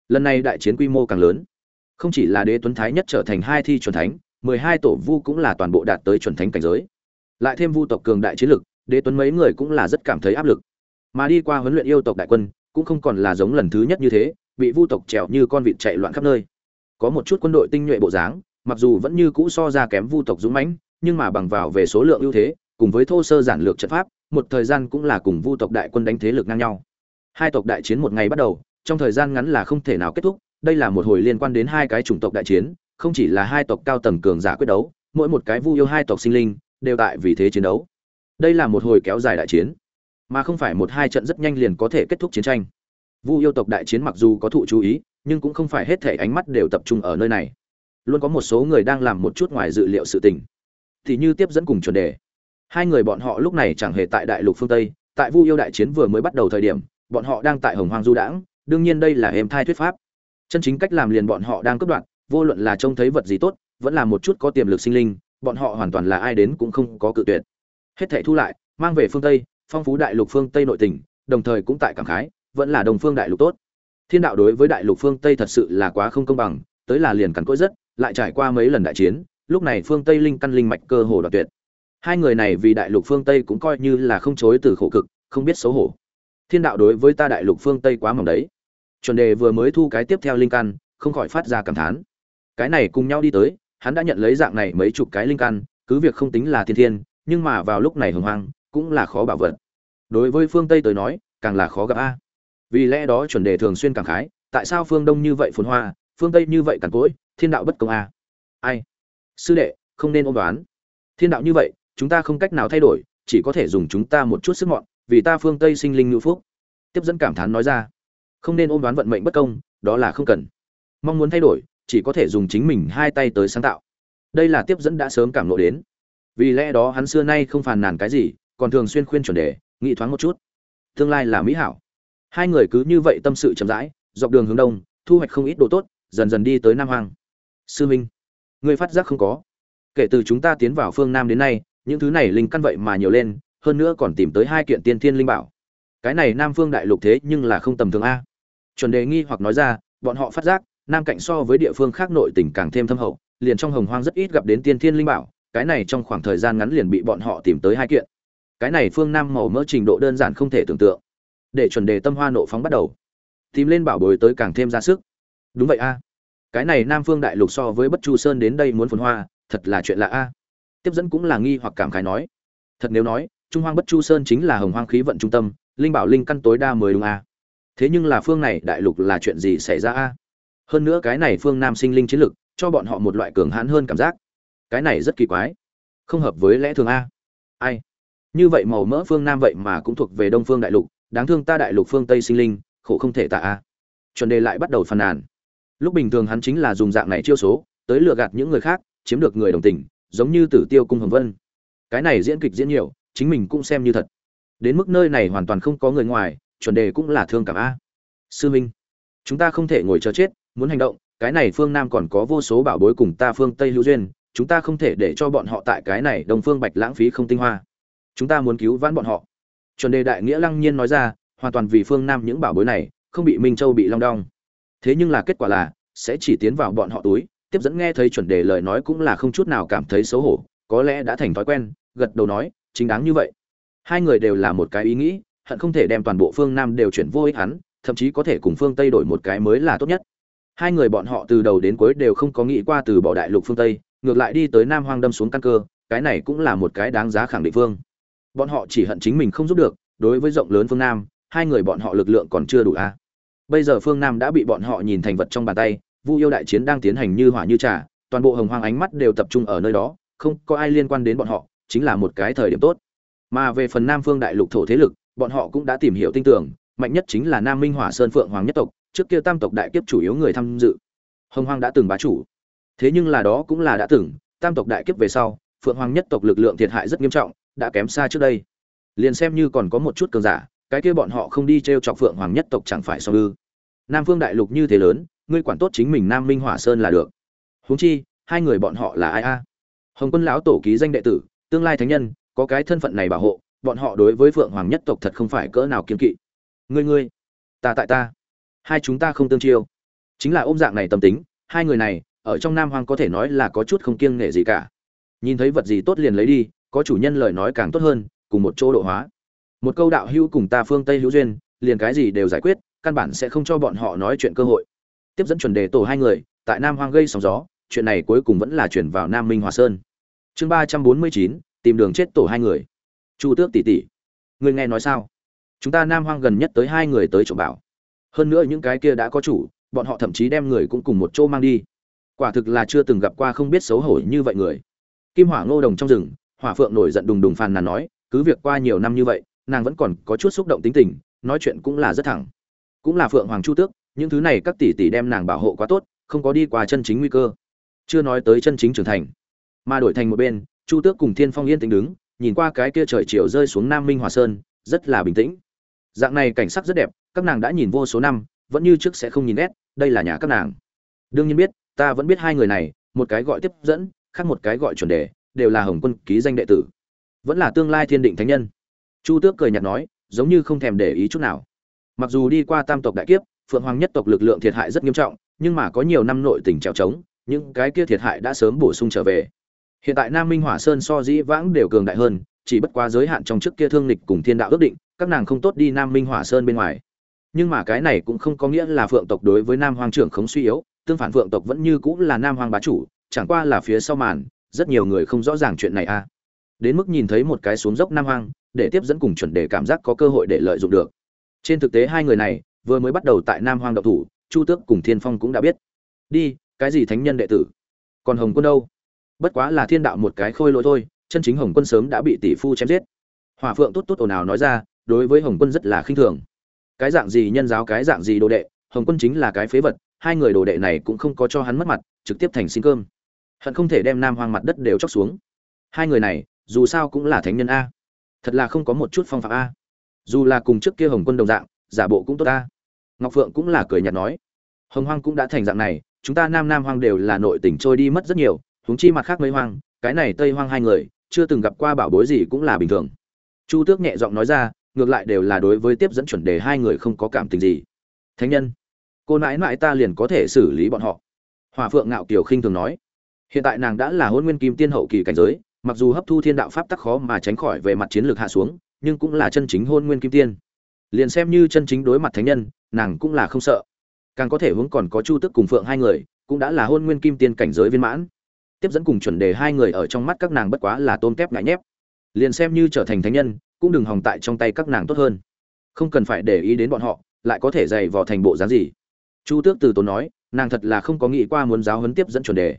Speaker 1: Lần này đại chiến quy mô càng lớn. Không chỉ là đế tuấn thái nhất trở thành hai thi chuẩn thánh mười hai tổ vu cũng là toàn bộ đạt tới chuẩn thánh cảnh giới. Lại thêm vu tộc cường đại chiến lực, đế tuấn mấy người cũng là rất cảm thấy áp lực. Mà đi qua huấn luyện yêu tộc đại quân, cũng không còn là giống lần thứ nhất như thế, bị vu tộc trèo như con vịt chạy loạn khắp nơi. Có một chút quân đội tinh nhuệ bộ dáng, mặc dù vẫn như cũ so ra kém vu tộc dũng mãnh, nhưng mà bằng vào về số lượng ưu thế, cùng với thô sơ giản lược trận pháp, một thời gian cũng là cùng vu tộc đại quân đánh thế lực ngang nhau. Hai tộc đại chiến một ngày bắt đầu, trong thời gian ngắn là không thể nào kết thúc, đây là một hồi liên quan đến hai cái chủng tộc đại chiến không chỉ là hai tộc cao tầng cường giả quyết đấu, mỗi một cái vu yêu hai tộc sinh linh đều tại vì thế chiến đấu. Đây là một hồi kéo dài đại chiến, mà không phải một hai trận rất nhanh liền có thể kết thúc chiến tranh. Vu yêu tộc đại chiến mặc dù có thụ chú ý, nhưng cũng không phải hết thể ánh mắt đều tập trung ở nơi này. Luôn có một số người đang làm một chút ngoài dự liệu sự tình. Thì như tiếp dẫn cùng chuẩn đề. Hai người bọn họ lúc này chẳng hề tại đại lục phương tây, tại vu yêu đại chiến vừa mới bắt đầu thời điểm, bọn họ đang tại hồng hoang du đãng, đương nhiên đây là êm thai thuyết pháp. Chân chính cách làm liền bọn họ đang cướp đoạt vô luận là trông thấy vật gì tốt, vẫn là một chút có tiềm lực sinh linh, bọn họ hoàn toàn là ai đến cũng không có cự tuyệt. Hết thể thu lại, mang về phương tây, phong phú đại lục phương tây nội tỉnh, đồng thời cũng tại cảm khái, vẫn là đồng phương đại lục tốt. Thiên đạo đối với đại lục phương tây thật sự là quá không công bằng, tới là liền cắn cỗi rất, lại trải qua mấy lần đại chiến, lúc này phương tây linh căn linh mạch cơ hồ đoạt tuyệt. Hai người này vì đại lục phương tây cũng coi như là không chối từ khổ cực, không biết xấu hổ. Thiên đạo đối với ta đại lục phương tây quá mỏng đấy. Chuẩn đề vừa mới thu cái tiếp theo linh căn, không khỏi phát ra cảm thán cái này cùng nhau đi tới, hắn đã nhận lấy dạng này mấy chục cái linh căn, cứ việc không tính là thiên thiên, nhưng mà vào lúc này hồng hoang, cũng là khó bảo vật. Đối với phương tây tới nói, càng là khó gặp a. Vì lẽ đó chuẩn đề thường xuyên cảm khái, tại sao phương đông như vậy phồn hoa, phương tây như vậy cằn cỗi, thiên đạo bất công a. Ai? Sư đệ, không nên ôm đoán. Thiên đạo như vậy, chúng ta không cách nào thay đổi, chỉ có thể dùng chúng ta một chút sức mọn, vì ta phương tây sinh linh ngữ phúc. Tiếp dẫn cảm thán nói ra. Không nên ôm đoán vận mệnh bất công, đó là không cần. Mong muốn thay đổi chỉ có thể dùng chính mình hai tay tới sáng tạo. Đây là tiếp dẫn đã sớm cảm lộ đến. Vì lẽ đó hắn xưa nay không phàn nàn cái gì, còn thường xuyên khuyên chuẩn đề nghĩ thoáng một chút. Tương lai là mỹ hảo. Hai người cứ như vậy tâm sự chậm rãi, dọc đường hướng đông, thu hoạch không ít đồ tốt, dần dần đi tới nam hoàng sư minh, người phát giác không có. Kể từ chúng ta tiến vào phương nam đến nay, những thứ này linh căn vậy mà nhiều lên, hơn nữa còn tìm tới hai kiện tiên thiên linh bảo. Cái này nam phương đại lục thế nhưng là không tầm thường a. Chuẩn đề nghi hoặc nói ra, bọn họ phát giác nam cạnh so với địa phương khác nội tỉnh càng thêm thâm hậu, liền trong hồng hoang rất ít gặp đến tiên thiên linh bảo, cái này trong khoảng thời gian ngắn liền bị bọn họ tìm tới hai kiện. Cái này phương nam màu mỡ trình độ đơn giản không thể tưởng tượng. Để chuẩn đề tâm hoa nộ phóng bắt đầu. Tìm lên bảo bối tới càng thêm ra sức. Đúng vậy a. Cái này nam phương đại lục so với bất chu sơn đến đây muốn phồn hoa, thật là chuyện lạ a. Tiếp dẫn cũng là nghi hoặc cảm khái nói. Thật nếu nói, trung hoang bất chu sơn chính là hồng hoang khí vận trung tâm, linh bảo linh căn tối đa mười đúng a. Thế nhưng là phương này đại lục là chuyện gì xảy ra a? Hơn nữa cái này phương nam sinh linh chiến lực, cho bọn họ một loại cường hãn hơn cảm giác. Cái này rất kỳ quái. Không hợp với lẽ thường a. Ai? Như vậy màu mỡ phương nam vậy mà cũng thuộc về đông phương đại lục, đáng thương ta đại lục phương tây sinh linh, khổ không thể tạ a. Chuẩn đề lại bắt đầu phàn nàn. Lúc bình thường hắn chính là dùng dạng này chiêu số, tới lừa gạt những người khác, chiếm được người đồng tình, giống như tử tiêu cung hồng vân. Cái này diễn kịch diễn nhiều, chính mình cũng xem như thật. Đến mức nơi này hoàn toàn không có người ngoài, chuẩn đề cũng là thương cảm a. Sư minh, chúng ta không thể ngồi chờ chết muốn hành động, cái này phương nam còn có vô số bảo bối cùng ta phương tây hữu duyên, chúng ta không thể để cho bọn họ tại cái này đồng phương bạch lãng phí không tinh hoa. Chúng ta muốn cứu vãn bọn họ. Chuẩn đề đại nghĩa lăng nhiên nói ra, hoàn toàn vì phương nam những bảo bối này, không bị minh châu bị long đong. Thế nhưng là kết quả là, sẽ chỉ tiến vào bọn họ túi, tiếp dẫn nghe thấy chuẩn đề lời nói cũng là không chút nào cảm thấy xấu hổ, có lẽ đã thành thói quen, gật đầu nói, chính đáng như vậy. Hai người đều là một cái ý nghĩ, hận không thể đem toàn bộ phương nam đều chuyển vô ích hắn, thậm chí có thể cùng phương tây đổi một cái mới là tốt nhất hai người bọn họ từ đầu đến cuối đều không có nghĩ qua từ bỏ đại lục phương tây, ngược lại đi tới nam hoang đâm xuống căn cơ, cái này cũng là một cái đáng giá khẳng định phương bọn họ chỉ hận chính mình không giúp được, đối với rộng lớn phương nam, hai người bọn họ lực lượng còn chưa đủ a à. bây giờ phương nam đã bị bọn họ nhìn thành vật trong bàn tay, vu yêu đại chiến đang tiến hành như hỏa như trà, toàn bộ hồng hoang ánh mắt đều tập trung ở nơi đó, không có ai liên quan đến bọn họ, chính là một cái thời điểm tốt mà về phần nam phương đại lục thổ thế lực, bọn họ cũng đã tìm hiểu tin tưởng, mạnh nhất chính là nam minh hỏa sơn phượng hoàng nhất tộc trước kia tam tộc đại kiếp chủ yếu người tham dự. Hồng hoang đã từng bá chủ. Thế nhưng là đó cũng là đã từng, tam tộc đại kiếp về sau, phượng hoàng nhất tộc lực lượng thiệt hại rất nghiêm trọng, đã kém xa trước đây. Liền xem như còn có một chút cường giả, cái kia bọn họ không đi t r e o chọc phượng hoàng nhất tộc chẳng phải so ư. Nam phương đại lục như thế lớn, ngươi quản tốt chính mình nam minh hỏa sơn là được. Huống chi, hai người bọn họ là ai a? Hồng quân lão tổ ký danh đệ tử, tương lai thánh nhân, có cái thân phận này bảo hộ, bọn họ đối với phượng hoàng nhất tộc thật không phải cỡ nào kiên kỵ. Ngươi ngươi, ta tại ta hai chúng ta không tương chiêu. Chính là ôm dạng này tâm tính, hai người này, ở trong nam Hoang có thể nói là có chút không kiêng nể gì cả. Nhìn thấy vật gì tốt liền lấy đi, có chủ nhân lời nói càng tốt hơn, cùng một chỗ độ hóa. Một câu đạo hữu cùng ta phương tây hữu duyên, liền cái gì đều giải quyết, căn bản sẽ không cho bọn họ nói chuyện cơ hội. Tiếp dẫn chuẩn đề tổ hai người, tại nam hoang gây sóng gió, chuyện này cuối cùng vẫn là chuyển vào nam minh hòa sơn. Chương ba trăm bốn mươi chín, tìm đường chết tổ hai người. Chu tước tỷ tỷ, người nghe nói sao? Chúng ta nam hoang gần nhất tới hai người tới trộm bảo hơn nữa những cái kia đã có chủ, bọn họ thậm chí đem người cũng cùng một chỗ mang đi. Quả thực là chưa từng gặp qua không biết xấu hổ như vậy người. Kim hỏa ngô đồng trong rừng, hỏa phượng nổi giận đùng đùng phàn nàn nói, cứ việc qua nhiều năm như vậy, nàng vẫn còn có chút xúc động tính tình, nói chuyện cũng là rất thẳng. Cũng là phượng hoàng chu tước, những thứ này các tỷ tỷ đem nàng bảo hộ quá tốt, không có đi qua chân chính nguy cơ. Chưa nói tới chân chính trưởng thành. Mà đổi thành một bên, chu tước cùng thiên phong yên tĩnh đứng, nhìn qua cái kia trời chiều rơi xuống nam minh hòa sơn, rất là bình tĩnh dạng này cảnh sắc rất đẹp, các nàng đã nhìn vô số năm, vẫn như trước sẽ không nhìn nét đây là nhà các nàng. Đương nhiên biết, ta vẫn biết hai người này, một cái gọi tiếp dẫn, khác một cái gọi chuẩn đề, đều là hồng quân ký danh đệ tử. Vẫn là tương lai thiên định thánh nhân. Chu tước cười nhạt nói, giống như không thèm để ý chút nào. Mặc dù đi qua tam tộc đại kiếp, phượng hoàng nhất tộc lực lượng thiệt hại rất nghiêm trọng, nhưng mà có nhiều năm nội tình trèo trống, những cái kia thiệt hại đã sớm bổ sung trở về. Hiện tại nam minh hỏa sơn so dĩ vãng đều cường đại hơn, chỉ bất quá giới hạn trong trước kia thương lịch cùng thiên đạo ước định các nàng không tốt đi nam minh hỏa sơn bên ngoài. Nhưng mà cái này cũng không có nghĩa là phượng tộc đối với nam hoàng trưởng không suy yếu, tương phản phượng tộc vẫn như cũng là nam hoàng bá chủ, chẳng qua là phía sau màn, rất nhiều người không rõ ràng chuyện này a. À. đến mức nhìn thấy một cái xuống dốc nam hoàng để tiếp dẫn cùng chuẩn đề cảm giác có cơ hội để lợi dụng được. Trên thực tế hai người này, vừa mới bắt đầu tại nam hoàng độc thủ, chu tước cùng thiên phong cũng đã biết. Đi, cái gì thánh nhân đệ tử? Còn hồng quân đâu? Bất quá là thiên đạo một cái khôi lỗi thôi, chân chính hồng quân sớm đã bị tỷ phu chém giết. Hòa phượng tốt tốt ồn ào nói ra đối với hồng quân rất là khinh thường. Cái dạng gì nhân giáo, cái dạng gì đồ đệ, hồng quân chính là cái phế vật, hai người đồ đệ này cũng không có cho hắn mất mặt, trực tiếp thành xin cơm. Hận không thể đem nam hoang mặt đất đều chóc xuống. Hai người này, dù sao cũng là thánh nhân a. Thật là không có một chút phong phạm a. Dù là cùng trước kia hồng quân đồng dạng, giả bộ cũng tốt a. Ngọc phượng cũng là cười nhạt nói, hồng hoang cũng đã thành dạng này, chúng ta nam nam hoang đều là nội tỉnh trôi đi mất rất nhiều, huống chi mặt khác mấy hoang, cái này tây hoang hai người, chưa từng gặp qua bảo bối gì cũng là bình thường. Chu tước nhẹ giọng nói ra ngược lại đều là đối với tiếp dẫn chuẩn đề hai người không có cảm tình gì. Thánh nhân, cô nãi nãi ta liền có thể xử lý bọn họ. Hòa phượng ngạo kiều khinh thường nói. Hiện tại nàng đã là hôn nguyên kim tiên hậu kỳ cảnh giới, mặc dù hấp thu thiên đạo pháp tắc khó mà tránh khỏi về mặt chiến lược hạ xuống, nhưng cũng là chân chính hôn nguyên kim tiên. Liền xem như chân chính đối mặt thánh nhân, nàng cũng là không sợ. Càng có thể hướng còn có chu tức cùng phượng hai người, cũng đã là hôn nguyên kim tiên cảnh giới viên mãn. Tiếp dẫn cùng chuẩn đề hai người ở trong mắt các nàng bất quá là tôm tép ngại nhép. Liền xem như trở thành thánh nhân cũng đừng hòng tại trong tay các nàng tốt hơn. Không cần phải để ý đến bọn họ, lại có thể dày vò thành bộ dáng gì. Chu tước từ tốn nói, nàng thật là không có nghĩ qua muốn giáo huấn tiếp dẫn chuẩn đề.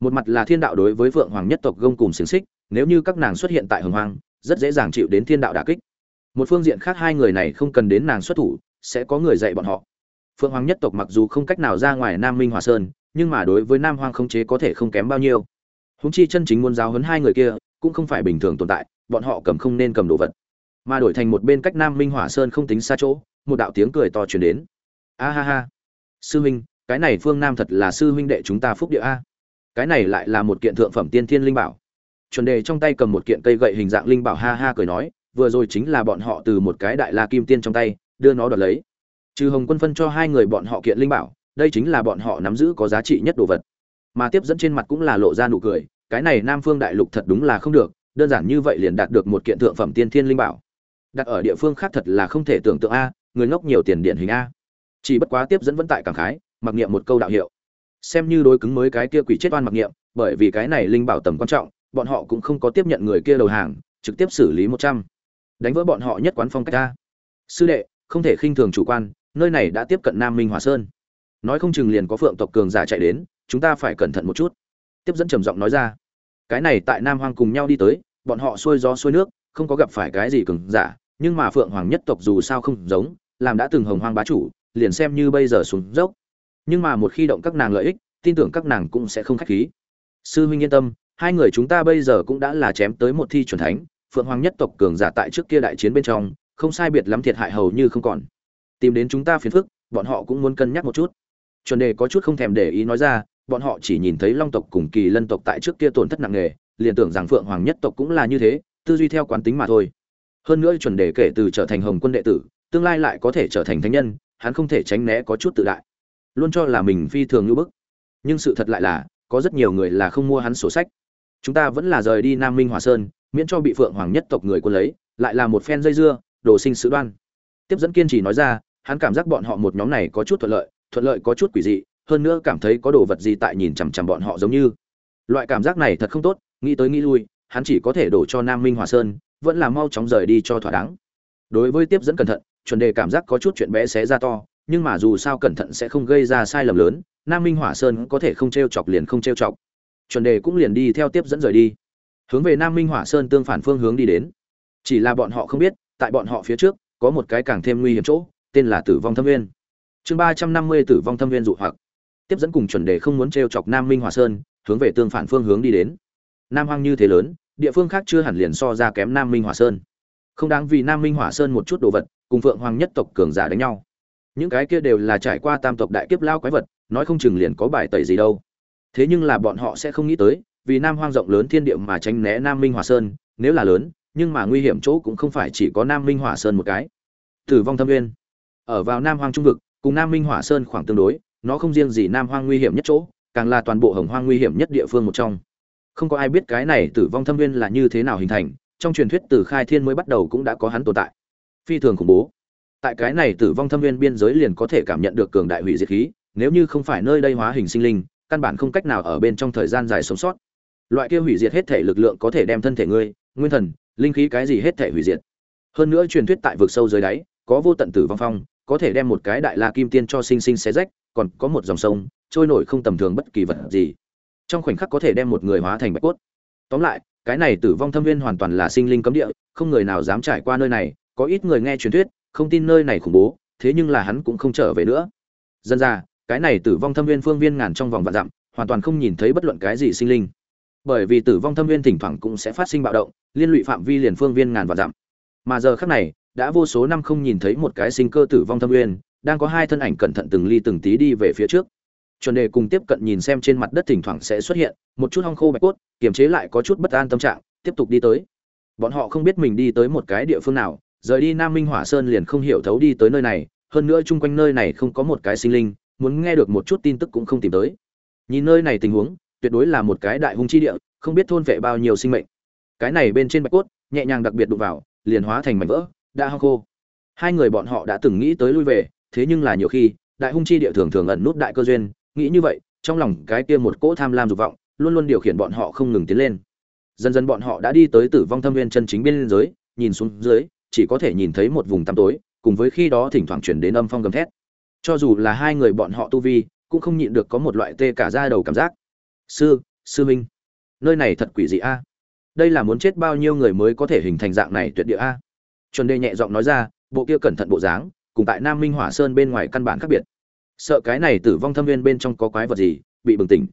Speaker 1: Một mặt là thiên đạo đối với vượng hoàng nhất tộc gông cùng xiềng xích, nếu như các nàng xuất hiện tại hồng hoang, rất dễ dàng chịu đến thiên đạo đà kích. Một phương diện khác hai người này không cần đến nàng xuất thủ, sẽ có người dạy bọn họ. Phượng hoàng nhất tộc mặc dù không cách nào ra ngoài nam minh hòa sơn, nhưng mà đối với nam hoang Không chế có thể không kém bao nhiêu. Húng chi chân chính muốn giáo huấn hai người kia cũng không phải bình thường tồn tại, bọn họ cầm không nên cầm đồ vật. Mà đổi thành một bên cách nam minh hỏa sơn không tính xa chỗ, một đạo tiếng cười to truyền đến. A ha ha. Sư huynh cái này phương nam thật là sư huynh đệ chúng ta phúc địa a. Cái này lại là một kiện thượng phẩm tiên thiên linh bảo. Chuẩn đề trong tay cầm một kiện cây gậy hình dạng linh bảo ha ha cười nói, vừa rồi chính là bọn họ từ một cái đại la kim tiên trong tay, đưa nó đoạt lấy. Trừ hồng quân phân cho hai người bọn họ kiện linh bảo, đây chính là bọn họ nắm giữ có giá trị nhất đồ vật. Mà tiếp dẫn trên mặt cũng là lộ ra nụ cười cái này nam phương đại lục thật đúng là không được, đơn giản như vậy liền đạt được một kiện thượng phẩm tiên thiên linh bảo. Đặt ở địa phương khác thật là không thể tưởng tượng a, người ngốc nhiều tiền điện hình a. Chỉ bất quá tiếp dẫn vẫn tại cảm khái, mặc niệm một câu đạo hiệu. Xem như đối cứng mới cái kia quỷ chết oan mặc niệm, bởi vì cái này linh bảo tầm quan trọng, bọn họ cũng không có tiếp nhận người kia đầu hàng, trực tiếp xử lý một trăm. Đánh vỡ bọn họ nhất quán phong cách a. sư đệ, không thể khinh thường chủ quan, nơi này đã tiếp cận nam minh hòa sơn. Nói không chừng liền có phượng tộc cường giả chạy đến, chúng ta phải cẩn thận một chút tiếp dẫn trầm giọng nói ra. Cái này tại nam hoang cùng nhau đi tới, bọn họ xuôi gió xuôi nước, không có gặp phải cái gì cường giả, nhưng mà phượng hoàng nhất tộc dù sao không giống, làm đã từng hồng hoang bá chủ, liền xem như bây giờ xuống dốc. Nhưng mà một khi động các nàng lợi ích, tin tưởng các nàng cũng sẽ không khách khí. Sư huynh yên tâm, hai người chúng ta bây giờ cũng đã là chém tới một thi chuẩn thánh, phượng hoàng nhất tộc cường giả tại trước kia đại chiến bên trong, không sai biệt lắm thiệt hại hầu như không còn. Tìm đến chúng ta phiền phức, bọn họ cũng muốn cân nhắc một chút. Chuẩn đề có chút không thèm để ý nói ra bọn họ chỉ nhìn thấy long tộc cùng kỳ lân tộc tại trước kia tổn thất nặng nề, liền tưởng rằng phượng hoàng nhất tộc cũng là như thế, tư duy theo quán tính mà thôi. Hơn nữa chuẩn đề kể từ trở thành hồng quân đệ tử, tương lai lại có thể trở thành thánh nhân, hắn không thể tránh né có chút tự đại. Luôn cho là mình phi thường như bức. Nhưng sự thật lại là, có rất nhiều người là không mua hắn sổ sách. Chúng ta vẫn là rời đi nam minh hòa sơn, miễn cho bị phượng hoàng nhất tộc người quân lấy, lại là một phen dây dưa, đồ sinh sự đoan. Tiếp dẫn kiên trì nói ra, hắn cảm giác bọn họ một nhóm này có chút thuận lợi thuận lợi có chút quỷ dị hơn nữa cảm thấy có đồ vật gì tại nhìn chằm chằm bọn họ giống như. Loại cảm giác này thật không tốt, nghĩ tới nghĩ lui, hắn chỉ có thể đổ cho nam minh hòa sơn, vẫn là mau chóng rời đi cho thỏa đáng. Đối với tiếp dẫn cẩn thận, chuẩn đề cảm giác có chút chuyện bé xé ra to, nhưng mà dù sao cẩn thận sẽ không gây ra sai lầm lớn, nam minh hỏa sơn có thể không t r e o chọc liền không t r e o chọc. Chuẩn đề cũng liền đi theo tiếp dẫn rời đi. Hướng về nam minh hỏa sơn tương phản phương hướng đi đến. Chỉ là bọn họ không biết, tại bọn họ phía trước, có một cái càng thêm nguy hiểm chỗ, tên là tử vong thâm viên chương ba trăm năm mươi tử vong thâm viên dụ hoặc tiếp dẫn cùng chuẩn đề không muốn t chọc nam minh hòa sơn, hướng về tương phản phương hướng đi đến. Nam hoang như thế lớn, địa phương khác chưa hẳn liền so ra kém nam minh hòa sơn. Không đáng vì nam minh hỏa sơn một chút đồ vật, cùng phượng hoàng nhất tộc cường giả đánh nhau. Những cái kia đều là trải qua tam tộc đại kiếp lao quái vật, nói không chừng liền có bài tẩy gì đâu. Thế nhưng là bọn họ sẽ không nghĩ tới, vì nam hoang rộng lớn thiên địa mà tránh né nam minh hỏa sơn, nếu là lớn, nhưng mà nguy hiểm chỗ cũng không phải chỉ có nam minh hỏa sơn một cái. Tử vong thâm nguyên. Ở vào nam hoang trung vực, cùng nam minh hỏa sơn khoảng tương đối nó không riêng gì nam hoang nguy hiểm nhất chỗ, càng là toàn bộ hồng hoang nguy hiểm nhất địa phương một trong. Không có ai biết cái này tử vong thâm nguyên là như thế nào hình thành, trong truyền thuyết từ khai thiên mới bắt đầu cũng đã có hắn tồn tại. Phi thường khủng bố. Tại cái này tử vong thâm viên biên giới liền có thể cảm nhận được cường đại hủy diệt khí, nếu như không phải nơi đây hóa hình sinh linh, căn bản không cách nào ở bên trong thời gian dài sống sót. Loại kia hủy diệt hết thể lực lượng có thể đem thân thể ngươi, nguyên thần, linh khí cái gì hết thể hủy diệt. Hơn nữa truyền thuyết tại vực sâu dưới đáy, có vô tận tử vong phong, có thể đem một cái đại la kim tiên cho sinh sinh xé rách còn có một dòng sông, trôi nổi không tầm thường bất kỳ vật gì. Trong khoảnh khắc có thể đem một người hóa thành bạch cốt. Tóm lại, cái này tử vong thâm viên hoàn toàn là sinh linh cấm địa, không người nào dám trải qua nơi này, có ít người nghe truyền thuyết, không tin nơi này khủng bố, thế nhưng là hắn cũng không trở về nữa. Dân ra, cái này tử vong thâm viên phương viên ngàn trong vòng vạn dặm, hoàn toàn không nhìn thấy bất luận cái gì sinh linh. Bởi vì tử vong thâm viên thỉnh thoảng cũng sẽ phát sinh bạo động, liên lụy phạm vi liền phương viên ngàn vạn dặm. Mà giờ khác này, đã vô số năm không nhìn thấy một cái sinh cơ tử vong thâm uyên đang có hai thân ảnh cẩn thận từng ly từng tí đi về phía trước. Chuẩn đề cùng tiếp cận nhìn xem trên mặt đất thỉnh thoảng sẽ xuất hiện một chút hong khô bạch cốt, kiềm chế lại có chút bất an tâm trạng, tiếp tục đi tới. Bọn họ không biết mình đi tới một cái địa phương nào, rời đi nam minh hỏa sơn liền không hiểu thấu đi tới nơi này, hơn nữa chung quanh nơi này không có một cái sinh linh, muốn nghe được một chút tin tức cũng không tìm tới. Nhìn nơi này tình huống, tuyệt đối là một cái đại hung chi địa, không biết thôn vệ bao nhiêu sinh mệnh. Cái này bên trên bạch cốt, nhẹ nhàng đặc biệt đụng vào, liền hóa thành mảnh vỡ, đã hong khô. Hai người bọn họ đã từng nghĩ tới lui về thế nhưng là nhiều khi, đại hung chi địa thường thường ẩn nút đại cơ duyên, nghĩ như vậy, trong lòng cái kia một cỗ tham lam dục vọng, luôn luôn điều khiển bọn họ không ngừng tiến lên. Dần dần bọn họ đã đi tới tử vong thâm viên chân chính biên giới, nhìn xuống dưới, chỉ có thể nhìn thấy một vùng tăm tối, cùng với khi đó thỉnh thoảng chuyển đến âm phong gầm thét. Cho dù là hai người bọn họ tu vi, cũng không nhịn được có một loại tê cả da đầu cảm giác. Sư sư minh, nơi này thật quỷ dị a. Đây là muốn chết bao nhiêu người mới có thể hình thành dạng này tuyệt địa a? Chuẩn đề nhẹ giọng nói ra, bộ kia cẩn thận bộ dáng cùng tại nam minh hỏa sơn bên ngoài căn bản khác biệt. Sợ cái này tử vong thâm viên bên trong có quái vật gì, bị bừng tỉnh.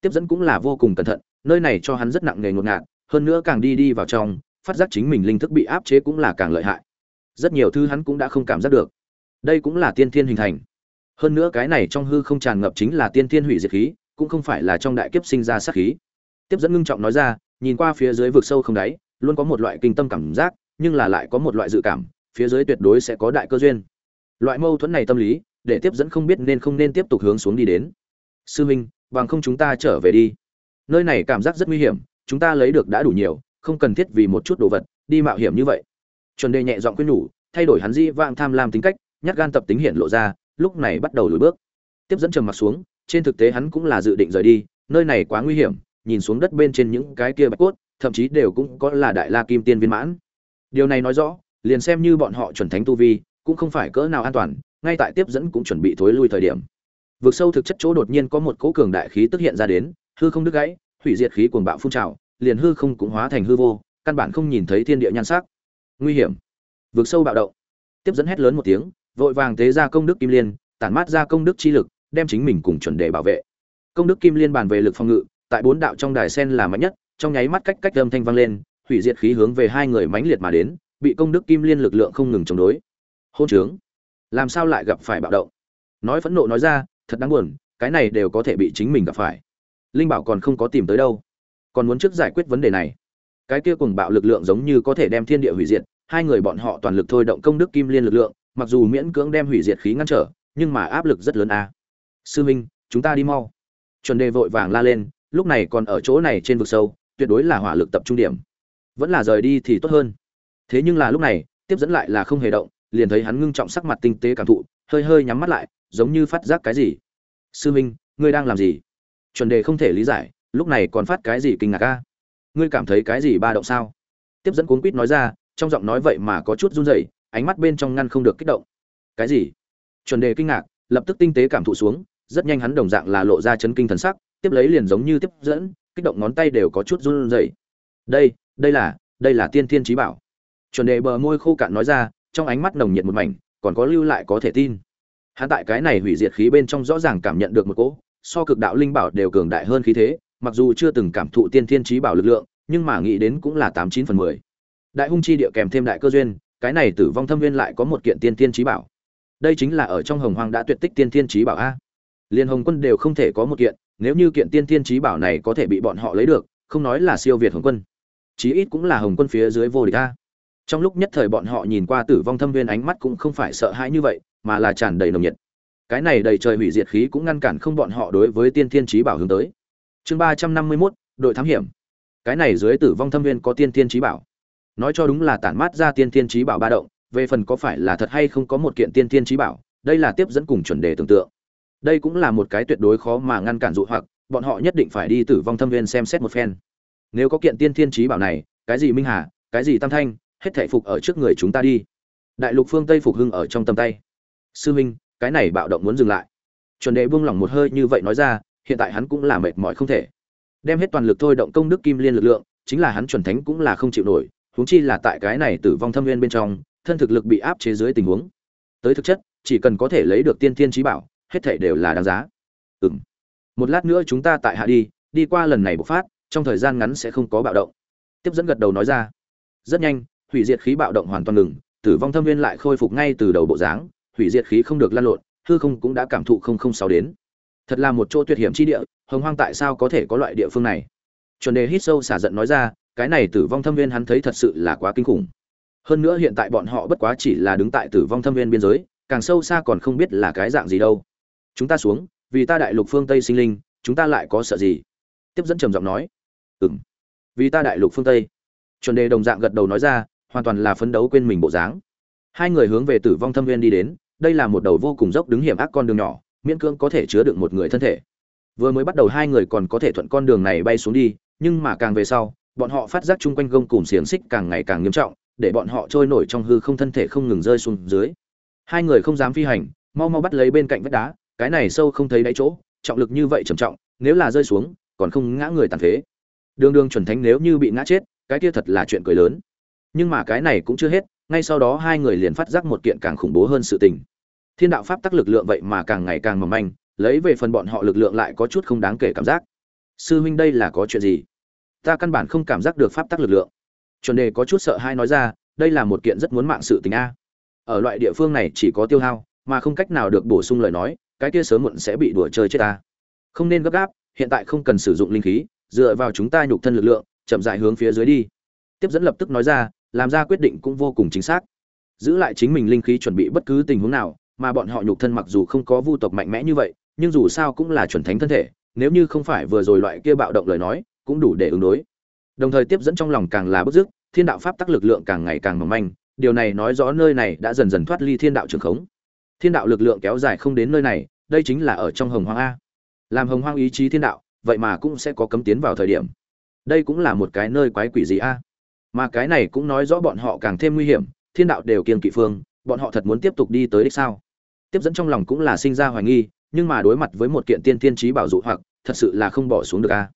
Speaker 1: Tiếp dẫn cũng là vô cùng cẩn thận, nơi này cho hắn rất nặng nề ngột ngạt, hơn nữa càng đi đi vào trong, phát giác chính mình linh thức bị áp chế cũng là càng lợi hại. Rất nhiều thứ hắn cũng đã không cảm giác được. Đây cũng là tiên thiên hình thành. Hơn nữa cái này trong hư không tràn ngập chính là tiên thiên hủy diệt khí, cũng không phải là trong đại kiếp sinh ra sát khí. Tiếp dẫn ngưng trọng nói ra, nhìn qua phía dưới vực sâu không đáy, luôn có một loại kinh tâm cảm giác, nhưng là lại có một loại dự cảm, phía dưới tuyệt đối sẽ có đại cơ duyên loại mâu thuẫn này tâm lý, để tiếp dẫn không biết nên không nên tiếp tục hướng xuống đi đến. Sư minh bằng không chúng ta trở về đi. Nơi này cảm giác rất nguy hiểm, chúng ta lấy được đã đủ nhiều, không cần thiết vì một chút đồ vật, đi mạo hiểm như vậy. Chuẩn đề nhẹ giọng khuyên nhủ, thay đổi hắn di vang tham lam tính cách, nhát gan tập tính hiện lộ ra, lúc này bắt đầu lùi bước. Tiếp dẫn trầm mặt xuống, trên thực tế hắn cũng là dự định rời đi, nơi này quá nguy hiểm, nhìn xuống đất bên trên những cái kia bạch cốt, thậm chí đều cũng có là đại la kim tiên viên mãn. Điều này nói rõ, liền xem như bọn họ chuẩn thánh tu vi cũng không phải cỡ nào an toàn, ngay tại tiếp dẫn cũng chuẩn bị thối lui thời điểm. Vượt sâu thực chất chỗ đột nhiên có một cỗ cường đại khí tức hiện ra đến, hư không đứt gãy, hủy diệt khí cuồng bạo phun trào, liền hư không cũng hóa thành hư vô, căn bản không nhìn thấy thiên địa nhan sắc. Nguy hiểm. Vượt sâu bạo động. Tiếp dẫn hét lớn một tiếng, vội vàng tế ra công đức kim liên, tản mát ra công đức chi lực, đem chính mình cùng chuẩn đề bảo vệ. Công đức kim liên bàn về lực phòng ngự, tại bốn đạo trong đài sen là mạnh nhất, trong nháy mắt cách cách âm thanh vang lên, hủy diệt khí hướng về hai người mãnh liệt mà đến, bị công đức kim liên lực lượng không ngừng chống đối hôn trướng. Làm sao lại gặp phải bạo động? Nói phẫn nộ nói ra, thật đáng buồn, cái này đều có thể bị chính mình gặp phải. Linh bảo còn không có tìm tới đâu. Còn muốn trước giải quyết vấn đề này. Cái kia cùng bạo lực lượng giống như có thể đem thiên địa hủy diệt, hai người bọn họ toàn lực thôi động công đức kim liên lực lượng, mặc dù miễn cưỡng đem hủy diệt khí ngăn trở, nhưng mà áp lực rất lớn a. Sư minh, chúng ta đi mau. Chuẩn đề vội vàng la lên, lúc này còn ở chỗ này trên vực sâu, tuyệt đối là hỏa lực tập trung điểm. Vẫn là rời đi thì tốt hơn. Thế nhưng là lúc này, tiếp dẫn lại là không hề động liền thấy hắn ngưng trọng sắc mặt tinh tế cảm thụ, hơi hơi nhắm mắt lại, giống như phát giác cái gì. Sư minh, ngươi đang làm gì? Chuẩn đề không thể lý giải, lúc này còn phát cái gì kinh ngạc a? Ngươi cảm thấy cái gì ba động sao? Tiếp dẫn cuốn quýt nói ra, trong giọng nói vậy mà có chút run rẩy, ánh mắt bên trong ngăn không được kích động. Cái gì? Chuẩn đề kinh ngạc, lập tức tinh tế cảm thụ xuống, rất nhanh hắn đồng dạng là lộ ra chấn kinh thần sắc, tiếp lấy liền giống như tiếp dẫn, kích động ngón tay đều có chút run rẩy. Đây đây là đây là tiên thiên trí bảo. Chuẩn đề bờ môi khô cạn nói ra trong ánh mắt nồng nhiệt một mảnh, còn có lưu lại có thể tin. Hắn tại cái này hủy diệt khí bên trong rõ ràng cảm nhận được một cỗ, so cực đạo linh bảo đều cường đại hơn khí thế, mặc dù chưa từng cảm thụ tiên thiên trí bảo lực lượng, nhưng mà nghĩ đến cũng là tám chín phần mười. Đại hung chi địa kèm thêm đại cơ duyên, cái này tử vong thâm viên lại có một kiện tiên thiên trí bảo. Đây chính là ở trong hồng hoang đã tuyệt tích tiên thiên trí bảo a. Liên hồng quân đều không thể có một kiện, nếu như kiện tiên thiên trí bảo này có thể bị bọn họ lấy được, không nói là siêu việt hồng quân. Chí ít cũng là hồng quân phía dưới vô địch a trong lúc nhất thời bọn họ nhìn qua tử vong thâm viên ánh mắt cũng không phải sợ hãi như vậy, mà là tràn đầy nồng nhiệt. Cái này đầy trời hủy diệt khí cũng ngăn cản không bọn họ đối với tiên thiên trí bảo hướng tới. Chương ba trăm năm mươi mốt, đội thám hiểm. Cái này dưới tử vong thâm viên có tiên thiên trí bảo. Nói cho đúng là tản mát ra tiên thiên trí bảo ba động, về phần có phải là thật hay không có một kiện tiên thiên trí bảo, đây là tiếp dẫn cùng chuẩn đề tưởng tượng. Đây cũng là một cái tuyệt đối khó mà ngăn cản dụ hoặc, bọn họ nhất định phải đi tử vong thâm viên xem xét một phen. Nếu có kiện tiên thiên trí bảo này, cái gì minh hà, cái gì tam thanh hết thể phục ở trước người chúng ta đi. Đại lục phương tây phục hưng ở trong tầm tay. Sư minh, cái này bạo động muốn dừng lại. Chuẩn đệ buông lỏng một hơi như vậy nói ra, hiện tại hắn cũng là mệt mỏi không thể. Đem hết toàn lực thôi động công đức kim liên lực lượng, chính là hắn chuẩn thánh cũng là không chịu nổi, huống chi là tại cái này tử vong thâm nguyên bên trong, thân thực lực bị áp chế dưới tình huống. Tới thực chất, chỉ cần có thể lấy được tiên thiên trí bảo, hết thể đều là đáng giá. Ừm. Một lát nữa chúng ta tại hạ đi đi qua lần này bộc phát, trong thời gian ngắn sẽ không có bạo động. Tiếp dẫn gật đầu nói ra. Rất nhanh hủy diệt khí bạo động hoàn toàn ngừng, tử vong thâm viên lại khôi phục ngay từ đầu bộ dáng, hủy diệt khí không được lan lộn, hư không cũng đã cảm thụ không không sáu đến. Thật là một chỗ tuyệt hiểm chi địa, hồng hoang tại sao có thể có loại địa phương này? Chuẩn đề hít sâu xả giận nói ra, cái này tử vong thâm viên hắn thấy thật sự là quá kinh khủng. Hơn nữa hiện tại bọn họ bất quá chỉ là đứng tại tử vong thâm viên biên giới, càng sâu xa còn không biết là cái dạng gì đâu. Chúng ta xuống, vì ta đại lục phương tây sinh linh, chúng ta lại có sợ gì? Tiếp dẫn trầm giọng nói. Ừm. Vì ta đại lục phương tây. Chuẩn đề đồng dạng gật đầu nói ra hoàn toàn là phấn đấu quên mình bộ dáng. Hai người hướng về tử vong thâm viên đi đến, đây là một đầu vô cùng dốc đứng hiểm ác con đường nhỏ, miễn cưỡng có thể chứa được một người thân thể. Vừa mới bắt đầu hai người còn có thể thuận con đường này bay xuống đi, nhưng mà càng về sau, bọn họ phát giác chung quanh gông cùng xiềng xích càng ngày càng nghiêm trọng, để bọn họ trôi nổi trong hư không thân thể không ngừng rơi xuống dưới. Hai người không dám phi hành, mau mau bắt lấy bên cạnh vách đá, cái này sâu không thấy đáy chỗ, trọng lực như vậy trầm trọng, nếu là rơi xuống, còn không ngã người tàn phế. Đường đường chuẩn thánh nếu như bị ngã chết, cái kia thật là chuyện cười lớn nhưng mà cái này cũng chưa hết, ngay sau đó hai người liền phát giác một kiện càng khủng bố hơn sự tình. Thiên đạo pháp tắc lực lượng vậy mà càng ngày càng mỏng manh, lấy về phần bọn họ lực lượng lại có chút không đáng kể cảm giác. Sư huynh đây là có chuyện gì? Ta căn bản không cảm giác được pháp tắc lực lượng. Chuẩn đề có chút sợ hai nói ra, đây là một kiện rất muốn mạng sự tình a. Ở loại địa phương này chỉ có tiêu hao, mà không cách nào được bổ sung lời nói, cái kia sớm muộn sẽ bị đùa chơi chết ta. Không nên gấp gáp, hiện tại không cần sử dụng linh khí, dựa vào chúng ta nhục thân lực lượng, chậm dại hướng phía dưới đi. Tiếp dẫn lập tức nói ra làm ra quyết định cũng vô cùng chính xác. Giữ lại chính mình linh khí chuẩn bị bất cứ tình huống nào, mà bọn họ nhục thân mặc dù không có vu tộc mạnh mẽ như vậy, nhưng dù sao cũng là chuẩn thánh thân thể, nếu như không phải vừa rồi loại kia bạo động lời nói, cũng đủ để ứng đối. Đồng thời tiếp dẫn trong lòng càng là bức dứt, thiên đạo pháp tắc lực lượng càng ngày càng mỏng manh, điều này nói rõ nơi này đã dần dần thoát ly thiên đạo trường khống. Thiên đạo lực lượng kéo dài không đến nơi này, đây chính là ở trong hồng hoang a. Làm hồng hoang ý chí thiên đạo, vậy mà cũng sẽ có cấm tiến vào thời điểm. Đây cũng là một cái nơi quái quỷ gì a? Mà cái này cũng nói rõ bọn họ càng thêm nguy hiểm, thiên đạo đều kiên kỵ phương, bọn họ thật muốn tiếp tục đi tới đích sao? Tiếp dẫn trong lòng cũng là sinh ra hoài nghi, nhưng mà đối mặt với một kiện tiên tiên trí bảo dụ hoặc, thật sự là không bỏ xuống được a.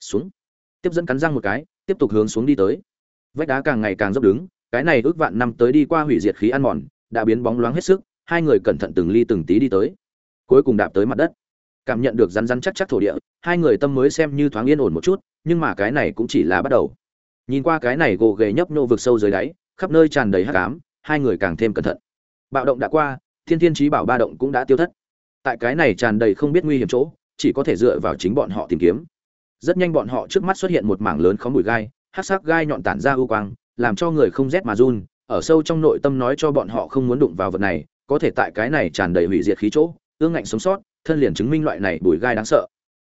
Speaker 1: Xuống. Tiếp dẫn cắn răng một cái, tiếp tục hướng xuống đi tới. Vách đá càng ngày càng dốc đứng, cái này ước vạn năm tới đi qua hủy diệt khí ăn mòn, đã biến bóng loáng hết sức, hai người cẩn thận từng ly từng tí đi tới. Cuối cùng đạp tới mặt đất. Cảm nhận được rắn rắn chắc chắc thổ địa, hai người tâm mới xem như thoáng yên ổn một chút, nhưng mà cái này cũng chỉ là bắt đầu nhìn qua cái này gồ ghề nhấp nô vực sâu dưới đáy, khắp nơi tràn đầy hắc ám, hai người càng thêm cẩn thận. Bạo động đã qua, thiên thiên trí bảo ba động cũng đã tiêu thất. Tại cái này tràn đầy không biết nguy hiểm chỗ, chỉ có thể dựa vào chính bọn họ tìm kiếm. Rất nhanh bọn họ trước mắt xuất hiện một mảng lớn khó mùi gai hát sắc gai nhọn tản ra ưu quang, làm cho người không rét mà run, ở sâu trong nội tâm nói cho bọn họ không muốn đụng vào vật này, có thể tại cái này tràn đầy hủy diệt khí chỗ, ương ngạnh sống sót, thân liền chứng minh loại này bùi gai đáng sợ.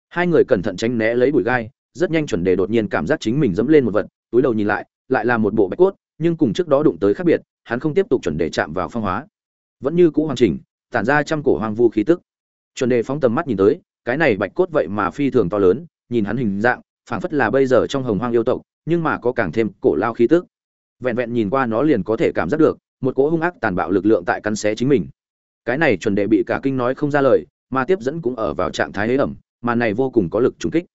Speaker 1: Hai người cẩn thận tránh né lấy bùi gai, rất nhanh chuẩn đề đột nhiên cảm giác chính mình dẫm lên một vật túi đầu nhìn lại lại là một bộ bạch cốt, nhưng cùng trước đó đụng tới khác biệt, hắn không tiếp tục chuẩn đề chạm vào phong hóa. Vẫn như cũ hoàn chỉnh, tản ra trăm cổ hoang vu khí tức. Chuẩn đề phóng tầm mắt nhìn tới, cái này bạch cốt vậy mà phi thường to lớn, nhìn hắn hình dạng, phảng phất là bây giờ trong hồng hoang yêu tộc, nhưng mà có càng thêm cổ lao khí tức. Vẹn vẹn nhìn qua nó liền có thể cảm giác được, một cỗ hung ác tàn bạo lực lượng tại cắn xé chính mình. Cái này chuẩn đề bị cả kinh nói không ra lời, mà tiếp dẫn cũng ở vào trạng thái hế ẩm mà này vô cùng có lực trùng kích.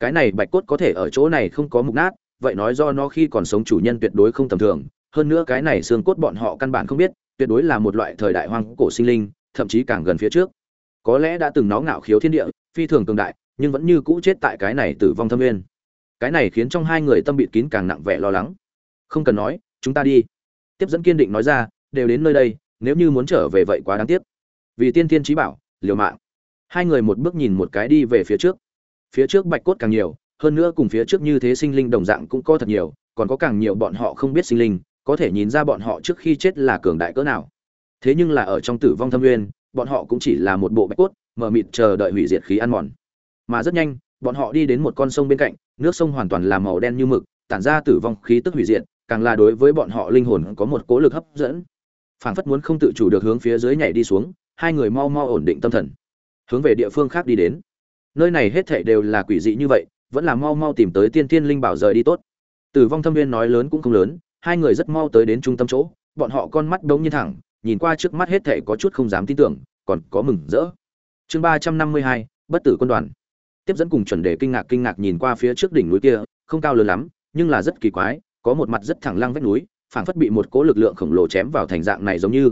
Speaker 1: Cái này bạch cốt có thể ở chỗ này không có mục nát vậy nói do nó khi còn sống chủ nhân tuyệt đối không tầm thường. Hơn nữa cái này xương cốt bọn họ căn bản không biết, tuyệt đối là một loại thời đại hoang cổ sinh linh, thậm chí càng gần phía trước. Có lẽ đã từng nó ngạo khiếu thiên địa, phi thường cường đại, nhưng vẫn như cũ chết tại cái này tử vong thâm nguyên. Cái này khiến trong hai người tâm bịt kín càng nặng vẻ lo lắng. Không cần nói, chúng ta đi. Tiếp dẫn kiên định nói ra, đều đến nơi đây, nếu như muốn trở về vậy quá đáng tiếc. Vì tiên tiên trí bảo, liều mạng. Hai người một bước nhìn một cái đi về phía trước. Phía trước bạch cốt càng nhiều hơn nữa cùng phía trước như thế sinh linh đồng dạng cũng có thật nhiều, còn có càng nhiều bọn họ không biết sinh linh, có thể nhìn ra bọn họ trước khi chết là cường đại cỡ nào. Thế nhưng là ở trong tử vong thâm nguyên, bọn họ cũng chỉ là một bộ bạch cốt, mờ mịt chờ đợi hủy diệt khí ăn mòn. Mà rất nhanh, bọn họ đi đến một con sông bên cạnh, nước sông hoàn toàn là màu đen như mực, tản ra tử vong khí tức hủy diệt, càng là đối với bọn họ linh hồn có một cố lực hấp dẫn. Phảng phất muốn không tự chủ được hướng phía dưới nhảy đi xuống, hai người mau mau ổn định tâm thần, hướng về địa phương khác đi đến. Nơi này hết thảy đều là quỷ dị như vậy vẫn là mau mau tìm tới tiên tiên linh bảo rời đi tốt. Tử vong thâm viên nói lớn cũng không lớn, hai người rất mau tới đến trung tâm chỗ, bọn họ con mắt đống như thẳng, nhìn qua trước mắt hết thảy có chút không dám tin tưởng, còn có mừng rỡ. Chương ba trăm năm mươi hai, bất tử quân đoàn. Tiếp dẫn cùng chuẩn đề kinh ngạc kinh ngạc nhìn qua phía trước đỉnh núi kia, không cao lớn lắm, nhưng là rất kỳ quái, có một mặt rất thẳng lăng vách núi, phảng phất bị một cỗ lực lượng khổng lồ chém vào thành dạng này giống như.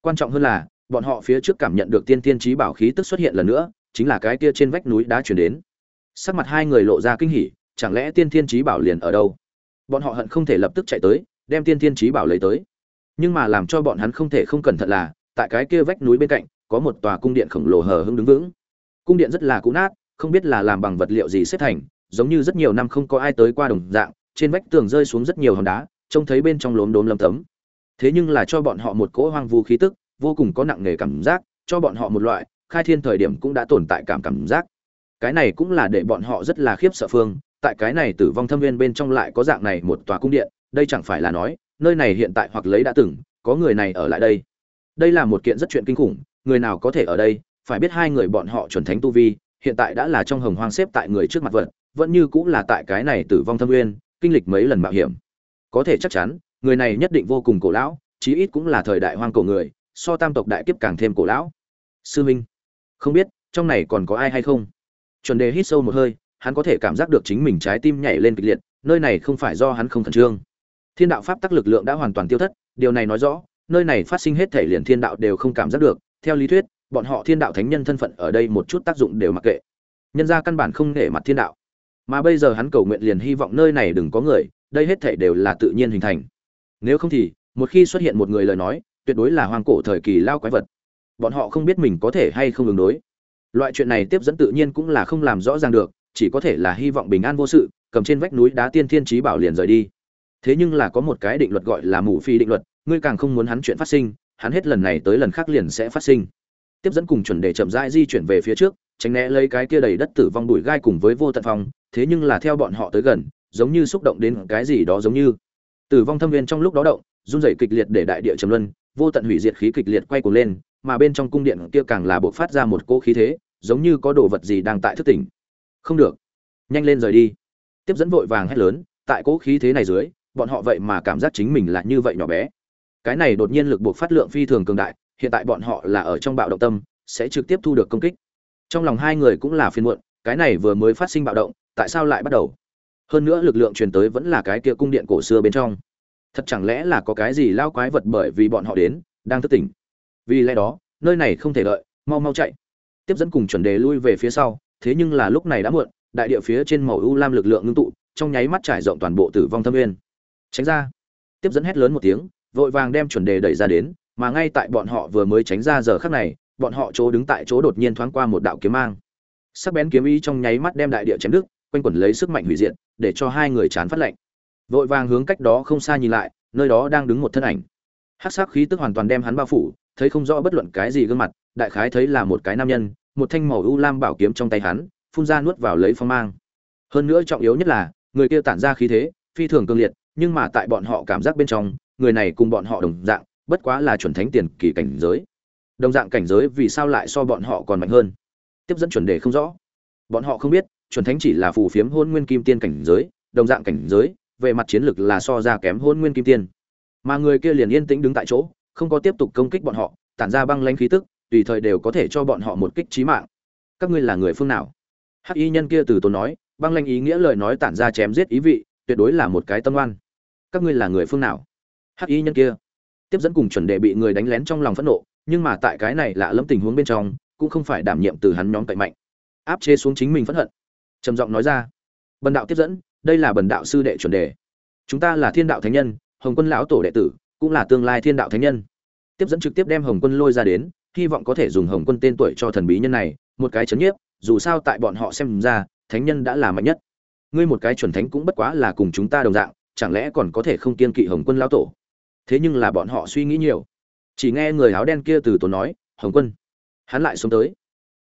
Speaker 1: Quan trọng hơn là, bọn họ phía trước cảm nhận được tiên tiên trí bảo khí tức xuất hiện lần nữa, chính là cái kia trên vách núi đã chuyển đến sắc mặt hai người lộ ra kinh hỉ, chẳng lẽ tiên Thiên trí bảo liền ở đâu? Bọn họ hận không thể lập tức chạy tới, đem tiên Thiên trí bảo lấy tới. Nhưng mà làm cho bọn hắn không thể không cẩn thận là, tại cái kia vách núi bên cạnh, có một tòa cung điện khổng lồ hờ hững đứng vững. Cung điện rất là cũ nát, không biết là làm bằng vật liệu gì xếp thành, giống như rất nhiều năm không có ai tới qua đồng dạng, trên vách tường rơi xuống rất nhiều hòn đá, trông thấy bên trong lốm đốm lấm tấm. Thế nhưng là cho bọn họ một cỗ hoang vu khí tức, vô cùng có nặng nề cảm giác, cho bọn họ một loại, khai thiên thời điểm cũng đã tồn tại cảm cảm giác cái này cũng là để bọn họ rất là khiếp sợ phương, tại cái này tử vong thâm viên bên trong lại có dạng này một tòa cung điện, đây chẳng phải là nói, nơi này hiện tại hoặc lấy đã từng, có người này ở lại đây. Đây là một kiện rất chuyện kinh khủng, người nào có thể ở đây, phải biết hai người bọn họ chuẩn thánh tu vi, hiện tại đã là trong hồng hoang xếp tại người trước mặt vật, vẫn như cũng là tại cái này tử vong thâm uyên kinh lịch mấy lần mạo hiểm. Có thể chắc chắn, người này nhất định vô cùng cổ lão, chí ít cũng là thời đại hoang cổ người, so tam tộc đại kiếp càng thêm cổ lão. Sư minh, không biết, trong này còn có ai hay không? Chuẩn đề hít sâu một hơi, hắn có thể cảm giác được chính mình trái tim nhảy lên kịch liệt, nơi này không phải do hắn không khẩn trương. Thiên đạo pháp tắc lực lượng đã hoàn toàn tiêu thất, điều này nói rõ, nơi này phát sinh hết thể liền thiên đạo đều không cảm giác được. Theo lý thuyết, bọn họ thiên đạo thánh nhân thân phận ở đây một chút tác dụng đều mặc kệ. Nhân ra căn bản không nể mặt thiên đạo. Mà bây giờ hắn cầu nguyện liền hy vọng nơi này đừng có người, đây hết thể đều là tự nhiên hình thành. Nếu không thì, một khi xuất hiện một người lời nói, tuyệt đối là hoang cổ thời kỳ lao quái vật. Bọn họ không biết mình có thể hay không ứng đối loại chuyện này tiếp dẫn tự nhiên cũng là không làm rõ ràng được, chỉ có thể là hy vọng bình an vô sự, cầm trên vách núi đá tiên thiên trí bảo liền rời đi. Thế nhưng là có một cái định luật gọi là mù phi định luật, ngươi càng không muốn hắn chuyện phát sinh, hắn hết lần này tới lần khác liền sẽ phát sinh. Tiếp dẫn cùng chuẩn đề chậm rãi di chuyển về phía trước, tránh né lấy cái kia đầy đất tử vong đuổi gai cùng với vô tận phong, thế nhưng là theo bọn họ tới gần, giống như xúc động đến cái gì đó giống như. Tử vong thâm viên trong lúc đó động, run rẩy kịch liệt để đại địa trầm luân, vô tận hủy diệt khí kịch liệt quay cuồng lên mà bên trong cung điện kia càng là bộc phát ra một cỗ khí thế, giống như có đồ vật gì đang tại thức tỉnh. Không được. Nhanh lên rời đi. Tiếp dẫn vội vàng hét lớn, tại cỗ khí thế này dưới, bọn họ vậy mà cảm giác chính mình là như vậy nhỏ bé. Cái này đột nhiên lực buộc phát lượng phi thường cường đại, hiện tại bọn họ là ở trong bạo động tâm, sẽ trực tiếp thu được công kích. Trong lòng hai người cũng là phiền muộn, cái này vừa mới phát sinh bạo động, tại sao lại bắt đầu? Hơn nữa lực lượng truyền tới vẫn là cái kia cung điện cổ xưa bên trong. Thật chẳng lẽ là có cái gì lao quái vật bởi vì bọn họ đến, đang thức tỉnh? Vì lẽ đó, nơi này không thể đợi, mau mau chạy. Tiếp dẫn cùng chuẩn đề lui về phía sau, thế nhưng là lúc này đã muộn, đại địa phía trên màu u lam lực lượng ngưng tụ, trong nháy mắt trải rộng toàn bộ tử vong thâm nguyên. Tránh ra. Tiếp dẫn hét lớn một tiếng, vội vàng đem chuẩn đề đẩy ra đến, mà ngay tại bọn họ vừa mới tránh ra giờ khắc này, bọn họ chỗ đứng tại chỗ đột nhiên thoáng qua một đạo kiếm mang. Sắc bén kiếm ý trong nháy mắt đem đại địa chém đứt, quanh quẩn lấy sức mạnh hủy diệt, để cho hai người chán phát lạnh. Vội vàng hướng cách đó không xa nhìn lại, nơi đó đang đứng một thân ảnh. Hắc sắc khí tức hoàn toàn đem hắn bao phủ thấy không rõ bất luận cái gì gương mặt, đại khái thấy là một cái nam nhân, một thanh màu u lam bảo kiếm trong tay hắn, phun ra nuốt vào lấy phong mang. Hơn nữa trọng yếu nhất là, người kia tản ra khí thế, phi thường cường liệt, nhưng mà tại bọn họ cảm giác bên trong, người này cùng bọn họ đồng dạng, bất quá là chuẩn thánh tiền kỳ cảnh giới. Đồng dạng cảnh giới vì sao lại so bọn họ còn mạnh hơn? Tiếp dẫn chuẩn đề không rõ. Bọn họ không biết, chuẩn thánh chỉ là phù phiếm hôn nguyên kim tiên cảnh giới, đồng dạng cảnh giới, về mặt chiến lược là so ra kém hôn nguyên kim tiên. Mà người kia liền yên tĩnh đứng tại chỗ không có tiếp tục công kích bọn họ, tản ra băng lãnh khí tức, tùy thời đều có thể cho bọn họ một kích trí mạng. Các ngươi là người phương nào? Hắc y nhân kia từ tốn nói, băng lãnh ý nghĩa lời nói tản ra chém giết ý vị, tuyệt đối là một cái tâm oan. Các ngươi là người phương nào? Hắc y nhân kia. Tiếp dẫn cùng chuẩn đệ bị người đánh lén trong lòng phẫn nộ, nhưng mà tại cái này lạ lẫm tình huống bên trong, cũng không phải đảm nhiệm từ hắn nhóm cậy mạnh. Áp chế xuống chính mình phẫn hận. Trầm giọng nói ra. Bần đạo tiếp dẫn, đây là bần đạo sư đệ chuẩn đề. Chúng ta là thiên đạo thánh nhân, hồng quân lão tổ đệ tử cũng là tương lai thiên đạo thánh nhân. Tiếp dẫn trực tiếp đem hồng quân lôi ra đến, hy vọng có thể dùng hồng quân tên tuổi cho thần bí nhân này, một cái chấn nhiếp, dù sao tại bọn họ xem ra, thánh nhân đã là mạnh nhất. Ngươi một cái chuẩn thánh cũng bất quá là cùng chúng ta đồng dạng, chẳng lẽ còn có thể không kiên kỵ hồng quân lão tổ? Thế nhưng là bọn họ suy nghĩ nhiều. Chỉ nghe người áo đen kia từ tốn nói, hồng quân. Hắn lại sống tới.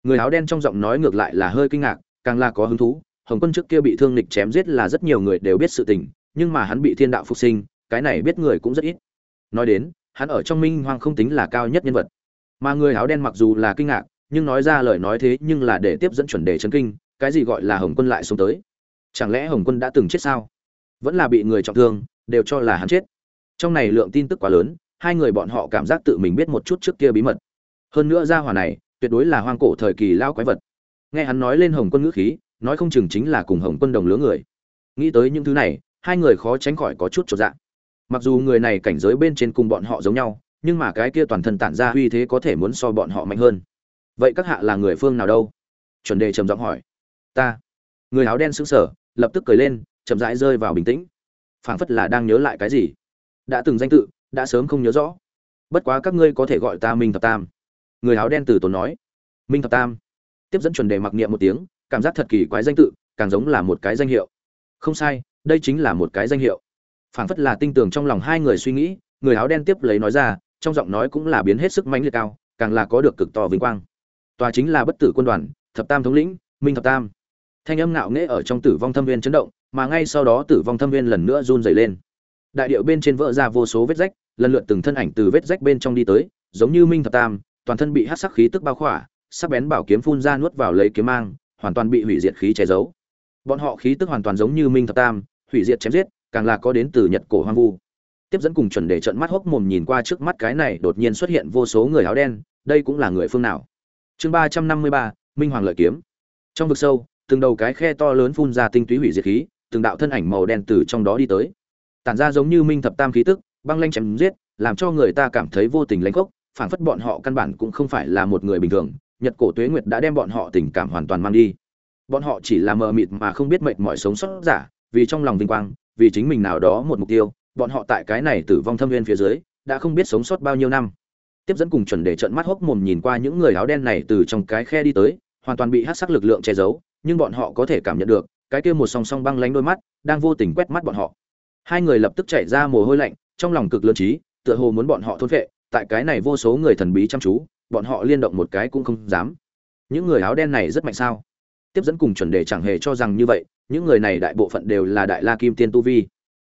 Speaker 1: Người áo đen trong giọng nói ngược lại là hơi kinh ngạc, càng là có hứng thú. Hồng quân trước kia bị thương nịch chém giết là rất nhiều người đều biết sự tình, nhưng mà hắn bị thiên đạo phục sinh, cái này biết người cũng rất ít nói đến, hắn ở trong minh hoang không tính là cao nhất nhân vật. Mà người áo đen mặc dù là kinh ngạc, nhưng nói ra lời nói thế nhưng là để tiếp dẫn chuẩn đề chấn kinh, cái gì gọi là hồng quân lại sống tới? Chẳng lẽ hồng quân đã từng chết sao? Vẫn là bị người trọng thương, đều cho là hắn chết. Trong này lượng tin tức quá lớn, hai người bọn họ cảm giác tự mình biết một chút trước kia bí mật. Hơn nữa ra hỏa này, tuyệt đối là hoang cổ thời kỳ lao quái vật. Nghe hắn nói lên hồng quân ngữ khí, nói không chừng chính là cùng hồng quân đồng lứa người. Nghĩ tới những thứ này, hai người khó tránh khỏi có chút trọn dạng mặc dù người này cảnh giới bên trên cùng bọn họ giống nhau, nhưng mà cái kia toàn thân tản ra uy thế có thể muốn so bọn họ mạnh hơn. Vậy các hạ là người phương nào đâu? Chuẩn đề trầm giọng hỏi. Ta. Người áo đen sững sờ, lập tức cười lên, chậm rãi rơi vào bình tĩnh. Phảng phất là đang nhớ lại cái gì. Đã từng danh tự, đã sớm không nhớ rõ. Bất quá các ngươi có thể gọi ta minh thập tam. Người áo đen từ tốn nói. Minh thập tam. Tiếp dẫn chuẩn đề mặc niệm một tiếng, cảm giác thật kỳ quái danh tự, càng giống là một cái danh hiệu. Không sai, đây chính là một cái danh hiệu phảng phất là tinh tường trong lòng hai người suy nghĩ, người áo đen tiếp lấy nói ra, trong giọng nói cũng là biến hết sức mãnh liệt cao, càng là có được cực to vinh quang. Tòa chính là bất tử quân đoàn, thập tam thống lĩnh, minh thập tam. Thanh âm ngạo nghễ ở trong tử vong thâm viên chấn động, mà ngay sau đó tử vong thâm viên lần nữa run dày lên. Đại điệu bên trên vỡ ra vô số vết rách, lần lượt từng thân ảnh từ vết rách bên trong đi tới, giống như minh thập tam, toàn thân bị hát sắc khí tức bao khỏa, sắc bén bảo kiếm phun ra nuốt vào lấy kiếm mang, hoàn toàn bị hủy diệt khí che giấu. Bọn họ khí tức hoàn toàn giống như minh thập tam, hủy diệt chém giết càng là có đến từ nhật cổ hoang vu. Tiếp dẫn cùng chuẩn để trận mắt hốc mồm nhìn qua trước mắt cái này đột nhiên xuất hiện vô số người áo đen, đây cũng là người phương nào? Chương ba trăm năm mươi ba, minh hoàng lợi kiếm. Trong vực sâu, từng đầu cái khe to lớn phun ra tinh túy hủy diệt khí, từng đạo thân ảnh màu đen từ trong đó đi tới. Tản ra giống như minh thập tam khí tức, băng lanh chém giết, làm cho người ta cảm thấy vô tình lãnh khốc phản phất bọn họ căn bản cũng không phải là một người bình thường, nhật cổ tuế nguyệt đã đem bọn họ tình cảm hoàn toàn mang đi. Bọn họ chỉ là mờ mịt mà không biết mệnh mọi sống sót giả, vì trong lòng vinh quang vì chính mình nào đó một mục tiêu, bọn họ tại cái này tử vong thâm viên phía dưới, đã không biết sống sót bao nhiêu năm. Tiếp dẫn cùng chuẩn để trận mắt hốc mồm nhìn qua những người áo đen này từ trong cái khe đi tới, hoàn toàn bị hát sắc lực lượng che giấu, nhưng bọn họ có thể cảm nhận được, cái kia một song song băng lánh đôi mắt, đang vô tình quét mắt bọn họ. Hai người lập tức chạy ra mồ hôi lạnh, trong lòng cực lớn trí, tựa hồ muốn bọn họ thôn vệ tại cái này vô số người thần bí chăm chú, bọn họ liên động một cái cũng không dám. Những người áo đen này rất mạnh sao? Tiếp dẫn cùng chuẩn đề chẳng hề cho rằng như vậy những người này đại bộ phận đều là đại la kim tiên tu vi.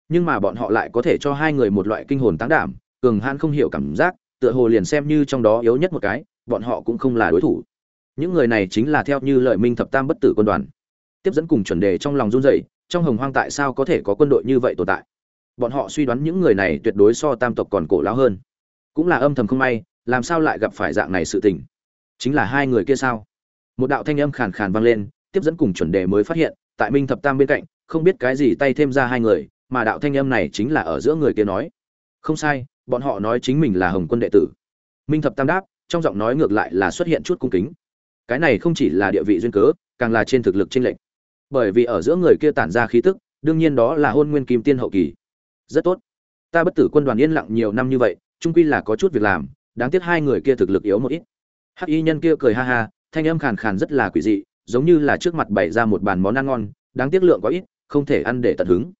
Speaker 1: Nhưng mà bọn họ lại có thể cho hai người một loại kinh hồn táng đảm, cường han không hiểu cảm giác, tựa hồ liền xem như trong đó yếu nhất một cái, bọn họ cũng không là đối thủ. Những người này chính là theo như lợi minh thập tam bất tử quân đoàn. Tiếp dẫn cùng chuẩn đề trong lòng run rẩy, trong hồng hoang tại sao có thể có quân đội như vậy tồn tại? Bọn họ suy đoán những người này tuyệt đối so tam tộc còn cổ lão hơn. Cũng là âm thầm không may, làm sao lại gặp phải dạng này sự tình? Chính là hai người kia sao? Một đạo thanh âm khàn khàn vang lên, tiếp dẫn cùng chuẩn đề mới phát hiện tại minh thập tam bên cạnh, không biết cái gì tay thêm ra hai người, mà đạo thanh âm này chính là ở giữa người kia nói. Không sai, bọn họ nói chính mình là hồng quân đệ tử. Minh thập tam đáp, trong giọng nói ngược lại là xuất hiện chút cung kính. Cái này không chỉ là địa vị duyên cớ, càng là trên thực lực chênh lệch. Bởi vì ở giữa người kia tản ra khí tức, đương nhiên đó là hôn nguyên kim tiên hậu kỳ. Rất tốt. Ta bất tử quân đoàn yên lặng nhiều năm như vậy trung quy là có chút việc làm, đáng tiếc hai người kia thực lực yếu một ít. Hắc y nhân kia cười ha ha, thanh âm khàn khàn rất là quỷ dị giống như là trước mặt bày ra một bàn món ăn ngon, đáng tiếc lượng có ít, không thể ăn để tận hứng.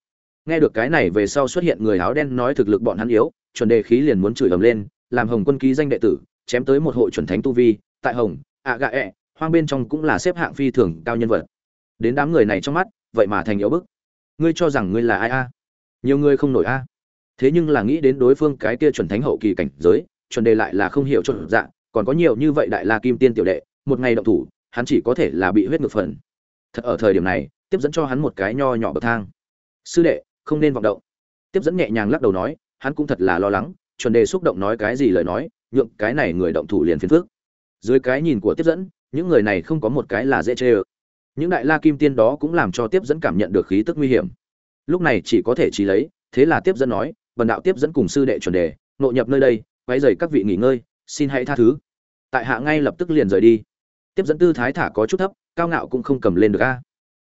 Speaker 1: Nghe được cái này về sau xuất hiện người áo đen nói thực lực bọn hắn yếu, chuẩn đề khí liền muốn chửi ầm lên, làm hồng quân ký danh đệ tử, chém tới một hội chuẩn thánh tu vi, tại hồng, ạ gạ ẹ, hoang bên trong cũng là xếp hạng phi thường cao nhân vật. Đến đám người này trong mắt, vậy mà thành yếu bức. Ngươi cho rằng ngươi là ai a? À? Nhiều người không nổi a. À? Thế nhưng là nghĩ đến đối phương cái kia chuẩn thánh hậu kỳ cảnh giới, chuẩn đề lại là không hiểu cho dạ còn có nhiều như vậy đại la kim tiên tiểu đệ, một ngày động thủ hắn chỉ có thể là bị huyết ngược phần. Thật ở thời điểm này, tiếp dẫn cho hắn một cái nho nhỏ bậc thang. Sư đệ, không nên vọng động. Tiếp dẫn nhẹ nhàng lắc đầu nói, hắn cũng thật là lo lắng, chuẩn đề xúc động nói cái gì lời nói, nhượng cái này người động thủ liền phiền phước dưới cái nhìn của tiếp dẫn, những người này không có một cái là dễ chê ơ. Những đại la kim tiên đó cũng làm cho tiếp dẫn cảm nhận được khí tức nguy hiểm. Lúc này chỉ có thể trí lấy, thế là tiếp dẫn nói, bần đạo tiếp dẫn cùng sư đệ chuẩn đề nội nhập nơi đây quay dày các vị nghỉ ngơi, xin hãy tha thứ. Tại hạ ngay lập tức liền rời đi tiếp dẫn tư thái thả có chút thấp, cao ngạo cũng không cầm lên được a.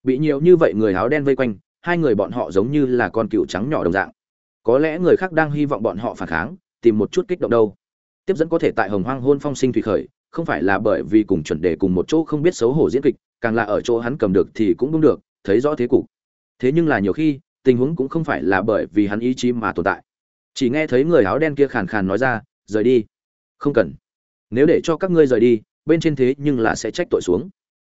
Speaker 1: Bị nhiều như vậy người áo đen vây quanh, hai người bọn họ giống như là con cựu trắng nhỏ đồng dạng. Có lẽ người khác đang hy vọng bọn họ phản kháng, tìm một chút kích động đâu. Tiếp dẫn có thể tại hồng hoang hôn phong sinh thủy khởi, không phải là bởi vì cùng chuẩn đề cùng một chỗ không biết xấu hổ diễn kịch, càng là ở chỗ hắn cầm được thì cũng đúng được, thấy rõ thế cục. Thế nhưng là nhiều khi, tình huống cũng không phải là bởi vì hắn ý chí mà tồn tại. Chỉ nghe thấy người áo đen kia khàn khàn nói ra, rời đi. Không cần. Nếu để cho các ngươi rời đi bên trên thế nhưng là sẽ trách tội xuống.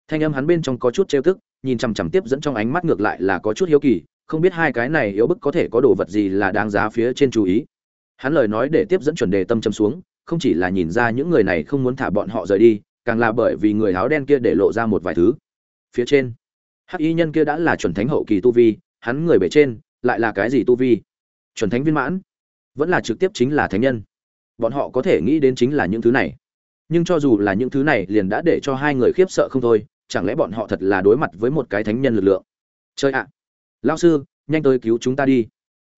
Speaker 1: Thanh âm hắn bên trong có chút trêu tức, nhìn chằm chằm tiếp dẫn trong ánh mắt ngược lại là có chút hiếu kỳ, không biết hai cái này yếu bức có thể có đồ vật gì là đáng giá phía trên chú ý. Hắn lời nói để tiếp dẫn chuẩn đề tâm châm xuống, không chỉ là nhìn ra những người này không muốn thả bọn họ rời đi, càng là bởi vì người áo đen kia để lộ ra một vài thứ. Phía trên, hắc y nhân kia đã là chuẩn thánh hậu kỳ tu vi, hắn người bề trên, lại là cái gì tu vi? Chuẩn thánh viên mãn, vẫn là trực tiếp chính là thánh nhân. Bọn họ có thể nghĩ đến chính là những thứ này nhưng cho dù là những thứ này liền đã để cho hai người khiếp sợ không thôi, chẳng lẽ bọn họ thật là đối mặt với một cái thánh nhân lực lượng? Chơi ạ! À. lao sư, nhanh tới cứu chúng ta đi.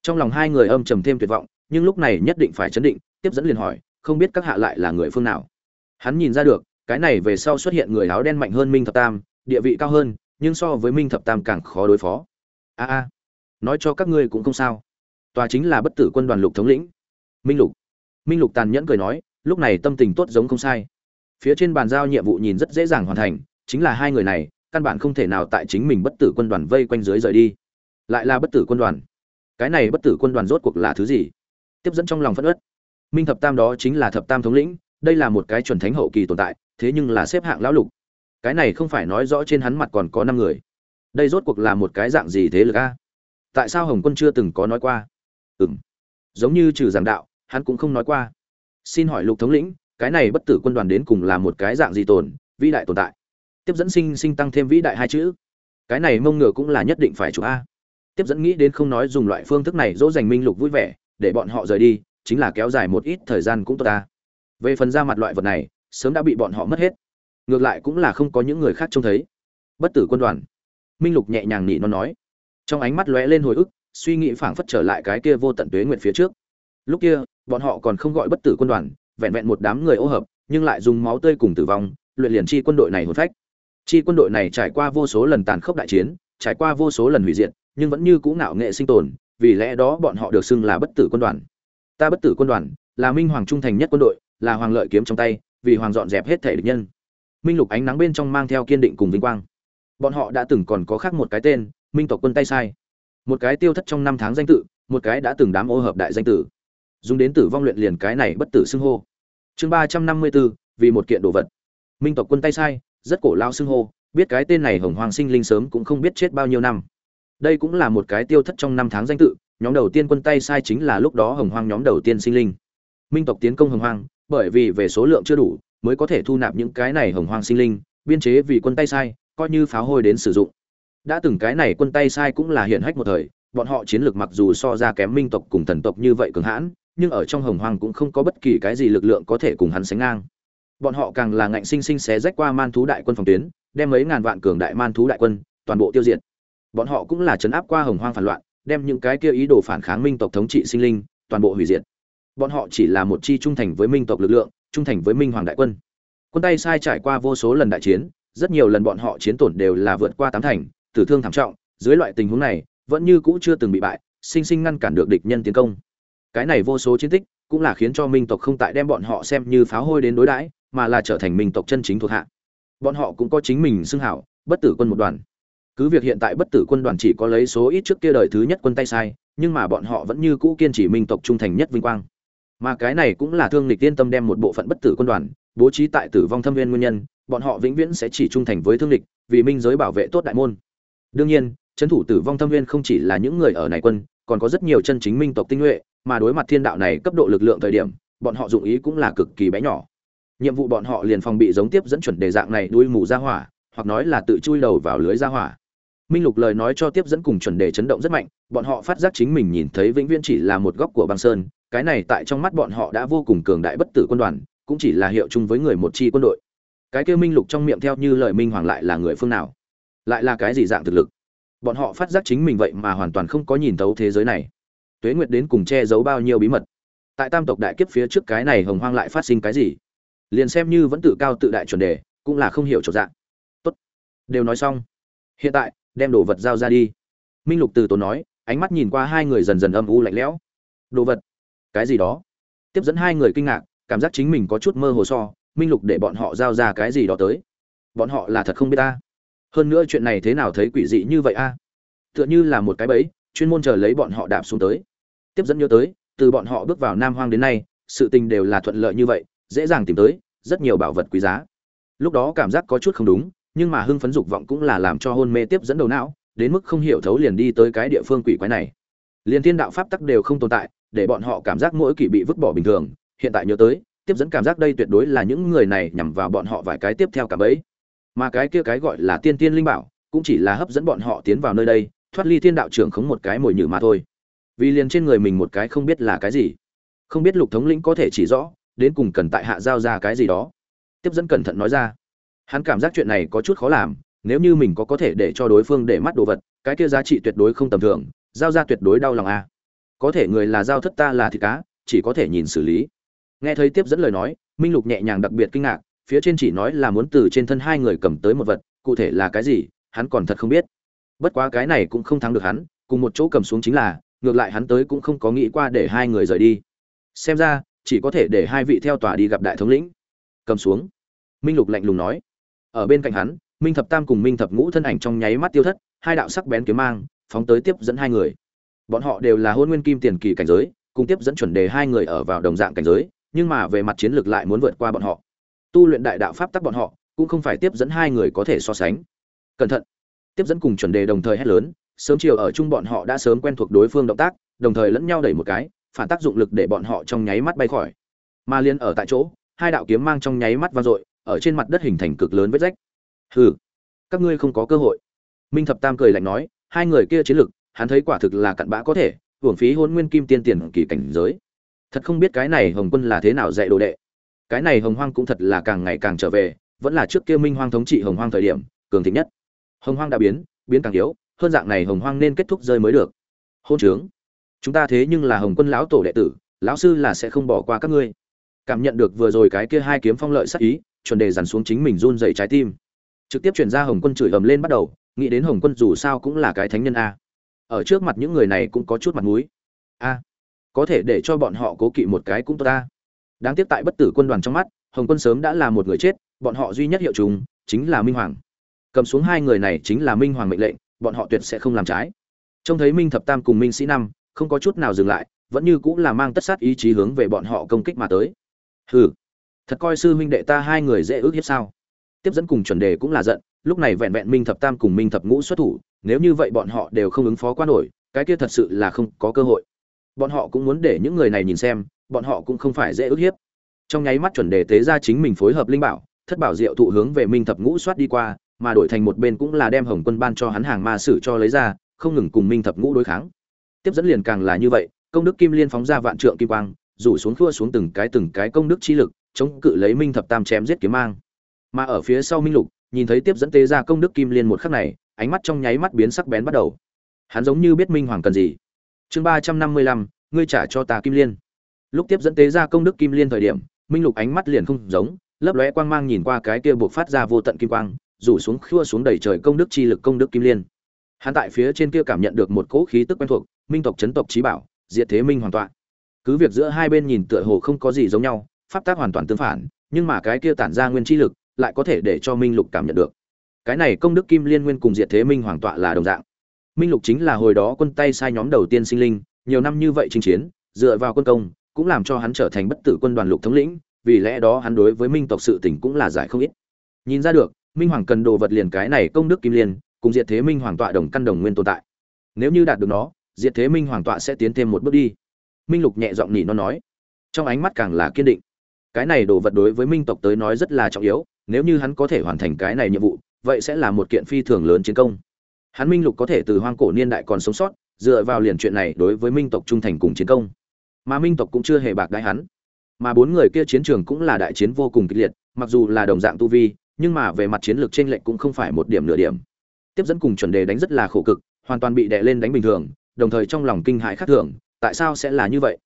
Speaker 1: Trong lòng hai người âm trầm thêm tuyệt vọng, nhưng lúc này nhất định phải chấn định, tiếp dẫn liền hỏi, không biết các hạ lại là người phương nào? Hắn nhìn ra được, cái này về sau xuất hiện người áo đen mạnh hơn minh thập tam, địa vị cao hơn, nhưng so với minh thập tam càng khó đối phó. A a, nói cho các ngươi cũng không sao. Tòa chính là bất tử quân đoàn lục thống lĩnh. Minh lục. Minh lục tàn nhẫn cười nói lúc này tâm tình tốt giống không sai. Phía trên bàn giao nhiệm vụ nhìn rất dễ dàng hoàn thành, chính là hai người này, căn bản không thể nào tại chính mình bất tử quân đoàn vây quanh dưới rời đi. Lại là bất tử quân đoàn. Cái này bất tử quân đoàn rốt cuộc là thứ gì? Tiếp dẫn trong lòng phất ớt minh thập tam đó chính là thập tam thống lĩnh, đây là một cái chuẩn thánh hậu kỳ tồn tại, thế nhưng là xếp hạng lão lục. Cái này không phải nói rõ trên hắn mặt còn có năm người. Đây rốt cuộc là một cái dạng gì thế lực a? Tại sao hồng quân chưa từng có nói qua? Ừ m giống như trừ giảng đạo, hắn cũng không nói qua xin hỏi lục thống lĩnh, cái này bất tử quân đoàn đến cùng là một cái dạng gì tồn, vĩ đại tồn tại? Tiếp dẫn sinh sinh tăng thêm vĩ đại hai chữ. Cái này mông ngựa cũng là nhất định phải chụp a. Tiếp dẫn nghĩ đến không nói dùng loại phương thức này dỗ dành minh lục vui vẻ, để bọn họ rời đi, chính là kéo dài một ít thời gian cũng tốt ta về phần ra mặt loại vật này, sớm đã bị bọn họ mất hết. Ngược lại cũng là không có những người khác trông thấy. Bất tử quân đoàn. Minh lục nhẹ nhàng nị nó nói. Trong ánh mắt lóe lên hồi ức, suy nghĩ phảng phất trở lại cái kia vô tận tuế nguyện phía trước lúc kia, bọn họ còn không gọi bất tử quân đoàn, vẹn vẹn một đám người ô hợp, nhưng lại dùng máu tươi cùng tử vong, luyện liền chi quân đội này hồn phách. Chi quân đội này trải qua vô số lần tàn khốc đại chiến, trải qua vô số lần hủy diệt, nhưng vẫn như cũ ngạo nghệ sinh tồn, vì lẽ đó bọn họ được xưng là bất tử quân đoàn. Ta bất tử quân đoàn, là minh hoàng trung thành nhất quân đội, là hoàng lợi kiếm trong tay, vì hoàng dọn dẹp hết thể địch nhân. Minh lục ánh nắng bên trong mang theo kiên định cùng vinh quang. Bọn họ đã từng còn có khác một cái tên, minh tộc quân tay sai. Một cái tiêu thất trong năm tháng danh tự, một cái đã từng đám ô hợp đại danh tử dùng đến tử vong luyện liền cái này bất tử xưng hô. Chương ba trăm năm mươi bốn vì một kiện đồ vật. Minh tộc quân tay sai, rất cổ lao xưng hô, biết cái tên này hồng hoàng sinh linh sớm cũng không biết chết bao nhiêu năm. Đây cũng là một cái tiêu thất trong năm tháng danh tự, nhóm đầu tiên quân tay sai chính là lúc đó hồng hoang nhóm đầu tiên sinh linh. Minh tộc tiến công hồng hoang, bởi vì về số lượng chưa đủ, mới có thể thu nạp những cái này hồng hoang sinh linh, biên chế vì quân tay sai, coi như pháo hôi đến sử dụng. Đã từng cái này quân tay sai cũng là hiện hách một thời, bọn họ chiến lược mặc dù so ra kém minh tộc cùng thần tộc như vậy cường hãn nhưng ở trong hồng hoang cũng không có bất kỳ cái gì lực lượng có thể cùng hắn sánh ngang. Bọn họ càng là ngạnh sinh sinh xé rách qua man thú đại quân phòng tuyến, đem mấy ngàn vạn cường đại man thú đại quân toàn bộ tiêu diệt. Bọn họ cũng là chấn áp qua hồng hoang phản loạn, đem những cái kia ý đồ phản kháng minh tộc thống trị sinh linh toàn bộ hủy diệt. Bọn họ chỉ là một chi trung thành với minh tộc lực lượng, trung thành với minh hoàng đại quân. Quân tay sai trải qua vô số lần đại chiến, rất nhiều lần bọn họ chiến tổn đều là vượt qua tám thành, tử thương thảm trọng, dưới loại tình huống này, vẫn như cũ chưa từng bị bại, sinh sinh ngăn cản được địch nhân tiến công cái này vô số chiến tích cũng là khiến cho minh tộc không tại đem bọn họ xem như pháo hôi đến đối đãi, mà là trở thành minh tộc chân chính thuộc hạ. Bọn họ cũng có chính mình xưng hảo, bất tử quân một đoàn. Cứ việc hiện tại bất tử quân đoàn chỉ có lấy số ít trước kia đời thứ nhất quân tay sai, nhưng mà bọn họ vẫn như cũ kiên trì minh tộc trung thành nhất vinh quang. Mà cái này cũng là thương lịch tiên tâm đem một bộ phận bất tử quân đoàn bố trí tại tử vong thâm viên nguyên nhân, bọn họ vĩnh viễn sẽ chỉ trung thành với thương lịch vì minh giới bảo vệ tốt đại môn. Đương nhiên, trấn thủ tử vong thâm viên không chỉ là những người ở này quân, còn có rất nhiều chân chính minh tộc tinh nhuệ mà đối mặt thiên đạo này cấp độ lực lượng thời điểm, bọn họ dụng ý cũng là cực kỳ bé nhỏ. Nhiệm vụ bọn họ liền phòng bị giống tiếp dẫn chuẩn đề dạng này đuôi mù ra hỏa, hoặc nói là tự chui đầu vào lưới ra hỏa. Minh lục lời nói cho tiếp dẫn cùng chuẩn đề chấn động rất mạnh, bọn họ phát giác chính mình nhìn thấy vĩnh viễn chỉ là một góc của băng sơn, cái này tại trong mắt bọn họ đã vô cùng cường đại bất tử quân đoàn, cũng chỉ là hiệu chung với người một chi quân đội. Cái kêu minh lục trong miệng theo như lời minh hoàng lại là người phương nào? Lại là cái gì dạng thực lực? Bọn họ phát giác chính mình vậy mà hoàn toàn không có nhìn thấu thế giới này tuế nguyệt đến cùng che giấu bao nhiêu bí mật. Tại tam tộc đại kiếp phía trước cái này hồng hoang lại phát sinh cái gì? Liền xem như vẫn tự cao tự đại chuẩn đề, cũng là không hiểu chỗ dạng. Tốt. Đều nói xong. Hiện tại, đem đồ vật giao ra đi. Minh lục từ tốn nói, ánh mắt nhìn qua hai người dần dần âm u lạnh lẽo. Đồ vật? Cái gì đó? Tiếp dẫn hai người kinh ngạc, cảm giác chính mình có chút mơ hồ so, minh lục để bọn họ giao ra cái gì đó tới. Bọn họ là thật không biết ta. Hơn nữa chuyện này thế nào thấy quỷ dị như vậy a? Tựa như là một cái bẫy, chuyên môn chờ lấy bọn họ đạp xuống tới tiếp dẫn nhớ tới, từ bọn họ bước vào nam hoang đến nay, sự tình đều là thuận lợi như vậy, dễ dàng tìm tới, rất nhiều bảo vật quý giá. Lúc đó cảm giác có chút không đúng, nhưng mà hưng phấn dục vọng cũng là làm cho hôn mê tiếp dẫn đầu não, đến mức không hiểu thấu liền đi tới cái địa phương quỷ quái này. Liền thiên đạo pháp tắc đều không tồn tại, để bọn họ cảm giác mỗi kỳ bị vứt bỏ bình thường, hiện tại nhớ tới, tiếp dẫn cảm giác đây tuyệt đối là những người này nhằm vào bọn họ vài cái tiếp theo cả bấy. Mà cái kia cái gọi là tiên tiên linh bảo, cũng chỉ là hấp dẫn bọn họ tiến vào nơi đây, thoát ly thiên đạo trưởng khống một cái mồi nhử mà thôi vì liền trên người mình một cái không biết là cái gì. Không biết lục thống lĩnh có thể chỉ rõ, đến cùng cần tại hạ giao ra cái gì đó. Tiếp dẫn cẩn thận nói ra. Hắn cảm giác chuyện này có chút khó làm, nếu như mình có có thể để cho đối phương để mắt đồ vật, cái kia giá trị tuyệt đối không tầm thường, giao ra tuyệt đối đau lòng a có thể người là giao thất ta là thịt cá, chỉ có thể nhìn xử lý. Nghe thấy tiếp dẫn lời nói, minh lục nhẹ nhàng đặc biệt kinh ngạc, phía trên chỉ nói là muốn từ trên thân hai người cầm tới một vật, cụ thể là cái gì, hắn còn thật không biết. Bất quá cái này cũng không thắng được hắn, cùng một chỗ cầm xuống chính là ngược lại hắn tới cũng không có nghĩ qua để hai người rời đi. Xem ra, chỉ có thể để hai vị theo tòa đi gặp đại thống lĩnh. Cầm xuống. Minh lục lạnh lùng nói. Ở bên cạnh hắn, minh thập tam cùng minh thập ngũ thân ảnh trong nháy mắt tiêu thất, hai đạo sắc bén kiếm mang, phóng tới tiếp dẫn hai người. Bọn họ đều là hôn nguyên kim tiền kỳ cảnh giới, cùng tiếp dẫn chuẩn đề hai người ở vào đồng dạng cảnh giới, nhưng mà về mặt chiến lược lại muốn vượt qua bọn họ. Tu luyện đại đạo pháp tắc bọn họ, cũng không phải tiếp dẫn hai người có thể so sánh. Cẩn thận. Tiếp dẫn cùng chuẩn đề đồng thời hét lớn sớm chiều ở chung bọn họ đã sớm quen thuộc đối phương động tác, đồng thời lẫn nhau đẩy một cái, phản tác dụng lực để bọn họ trong nháy mắt bay khỏi. Mà liên ở tại chỗ, hai đạo kiếm mang trong nháy mắt vang dội, ở trên mặt đất hình thành cực lớn vết rách. Hừ, các ngươi không có cơ hội. Minh thập tam cười lạnh nói, hai người kia chiến lực, hắn thấy quả thực là cặn bã có thể, hưởng phí hôn nguyên kim tiên tiền kỳ cảnh giới. Thật không biết cái này hồng quân là thế nào dạy đồ đệ. Cái này hồng hoang cũng thật là càng ngày càng trở về, vẫn là trước kia minh hoang thống trị hồng hoang thời điểm, cường thịnh nhất. Hồng hoang đã biến biến càng yếu hơn dạng này hồng hoang nên kết thúc rơi mới được. Hôn trướng. Chúng ta thế nhưng là hồng quân lão tổ đệ tử, lão sư là sẽ không bỏ qua các ngươi. Cảm nhận được vừa rồi cái kia hai kiếm phong lợi sắc ý, chuẩn đề dằn xuống chính mình run dậy trái tim. Trực tiếp chuyển ra hồng quân chửi ầm lên bắt đầu, nghĩ đến hồng quân dù sao cũng là cái thánh nhân a. Ở trước mặt những người này cũng có chút mặt mũi. A. Có thể để cho bọn họ cố kỵ một cái cũng tốt ta đáng tiếc tại bất tử quân đoàn trong mắt, hồng quân sớm đã là một người chết, bọn họ duy nhất hiệu chúng chính là minh hoàng. Cầm xuống hai người này chính là minh hoàng mệnh lệnh bọn họ tuyệt sẽ không làm trái. Trông thấy minh thập tam cùng minh sĩ năm, không có chút nào dừng lại, vẫn như cũng là mang tất sát ý chí hướng về bọn họ công kích mà tới. Hừ, thật coi sư huynh đệ ta hai người dễ ước hiếp sao? Tiếp dẫn cùng chuẩn đề cũng là giận, lúc này vẹn vẹn minh thập tam cùng minh thập ngũ xuất thủ, nếu như vậy bọn họ đều không ứng phó qua nổi, cái kia thật sự là không có cơ hội. Bọn họ cũng muốn để những người này nhìn xem, bọn họ cũng không phải dễ ước hiếp. Trong nháy mắt chuẩn đề tế ra chính mình phối hợp linh bảo, thất bảo diệu thụ hướng về minh thập ngũ soát đi qua mà đổi thành một bên cũng là đem hồng quân ban cho hắn hàng ma sử cho lấy ra, không ngừng cùng minh thập ngũ đối kháng. Tiếp dẫn liền càng là như vậy, công đức kim liên phóng ra vạn trượng kim quang, rủ xuống khua xuống từng cái từng cái công đức chi lực, chống cự lấy minh thập tam chém giết kiếm mang. Mà ở phía sau minh lục, nhìn thấy tiếp dẫn tế ra công đức kim liên một khắc này, ánh mắt trong nháy mắt biến sắc bén bắt đầu. Hắn giống như biết minh hoàng cần gì. Chương ba trăm năm mươi lăm, ngươi trả cho ta kim liên. Lúc tiếp dẫn tế ra công đức kim liên thời điểm, minh lục ánh mắt liền không giống, lấp lóe quang mang nhìn qua cái kia buộc phát ra vô tận kim quang rủ xuống khua xuống đầy trời công đức chi lực công đức kim liên. Hắn tại phía trên kia cảm nhận được một cỗ khí tức quen thuộc, minh tộc chấn tộc trí bảo, diệt thế minh hoàn toàn. Cứ việc giữa hai bên nhìn tựa hồ không có gì giống nhau, pháp tác hoàn toàn tương phản, nhưng mà cái kia tản ra nguyên chi lực, lại có thể để cho minh lục cảm nhận được. Cái này công đức kim liên nguyên cùng diệt thế minh hoàng tọa là đồng dạng. Minh lục chính là hồi đó quân tay sai nhóm đầu tiên sinh linh, nhiều năm như vậy chinh chiến, dựa vào quân công, cũng làm cho hắn trở thành bất tử quân đoàn lục thống lĩnh, vì lẽ đó hắn đối với minh tộc sự tình cũng là giải không ít. Nhìn ra được minh hoàng cần đồ vật liền cái này công đức kim liên, cùng diệt thế minh hoàng tọa đồng căn đồng nguyên tồn tại. Nếu như đạt được nó, diệt thế minh hoàng tọa sẽ tiến thêm một bước đi. Minh lục nhẹ giọng nỉ nó nói. Trong ánh mắt càng là kiên định. Cái này đồ vật đối với minh tộc tới nói rất là trọng yếu, nếu như hắn có thể hoàn thành cái này nhiệm vụ, vậy sẽ là một kiện phi thường lớn chiến công. Hắn minh lục có thể từ hoang cổ niên đại còn sống sót, dựa vào liền chuyện này đối với minh tộc trung thành cùng chiến công. Mà minh tộc cũng chưa hề bạc đãi hắn. Mà bốn người kia chiến trường cũng là đại chiến vô cùng kịch liệt, mặc dù là đồng dạng tu vi nhưng mà về mặt chiến lược trên lệnh cũng không phải một điểm nửa điểm. Tiếp dẫn cùng chuẩn đề đánh rất là khổ cực, hoàn toàn bị đè lên đánh bình thường, đồng thời trong lòng kinh hãi khác thường, tại sao sẽ là như vậy?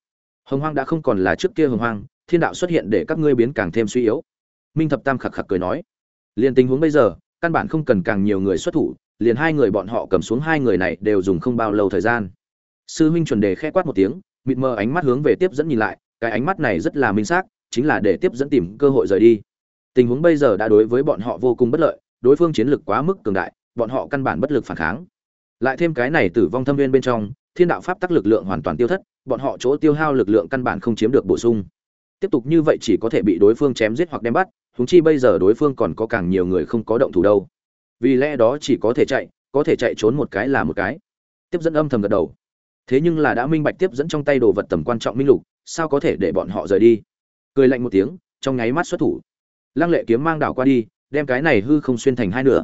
Speaker 1: Hồng hoang đã không còn là trước kia hồng hoang, thiên đạo xuất hiện để các ngươi biến càng thêm suy yếu. Minh thập tam khạc khạc cười nói liền tình huống bây giờ, căn bản không cần càng nhiều người xuất thủ, liền hai người bọn họ cầm xuống hai người này đều dùng không bao lâu thời gian. Sư huynh chuẩn đề khẽ quát một tiếng, mịt mờ ánh mắt hướng về tiếp dẫn nhìn lại, cái ánh mắt này rất là minh xác, chính là để tiếp dẫn tìm cơ hội rời đi tình huống bây giờ đã đối với bọn họ vô cùng bất lợi, đối phương chiến lực quá mức cường đại, bọn họ căn bản bất lực phản kháng. Lại thêm cái này tử vong thâm viên bên trong, thiên đạo pháp tắc lực lượng hoàn toàn tiêu thất, bọn họ chỗ tiêu hao lực lượng căn bản không chiếm được bổ sung. Tiếp tục như vậy chỉ có thể bị đối phương chém giết hoặc đem bắt húng chi bây giờ đối phương còn có càng nhiều người không có động thủ đâu. Vì lẽ đó chỉ có thể chạy, có thể chạy trốn một cái là một cái. Tiếp dẫn âm thầm gật đầu. Thế nhưng là đã minh bạch tiếp dẫn trong tay đồ vật tầm quan trọng minh lục, sao có thể để bọn họ rời đi? Cười lạnh một tiếng, trong nháy mắt xuất thủ lăng lệ kiếm mang đảo qua đi, đem cái này hư không xuyên thành hai nửa.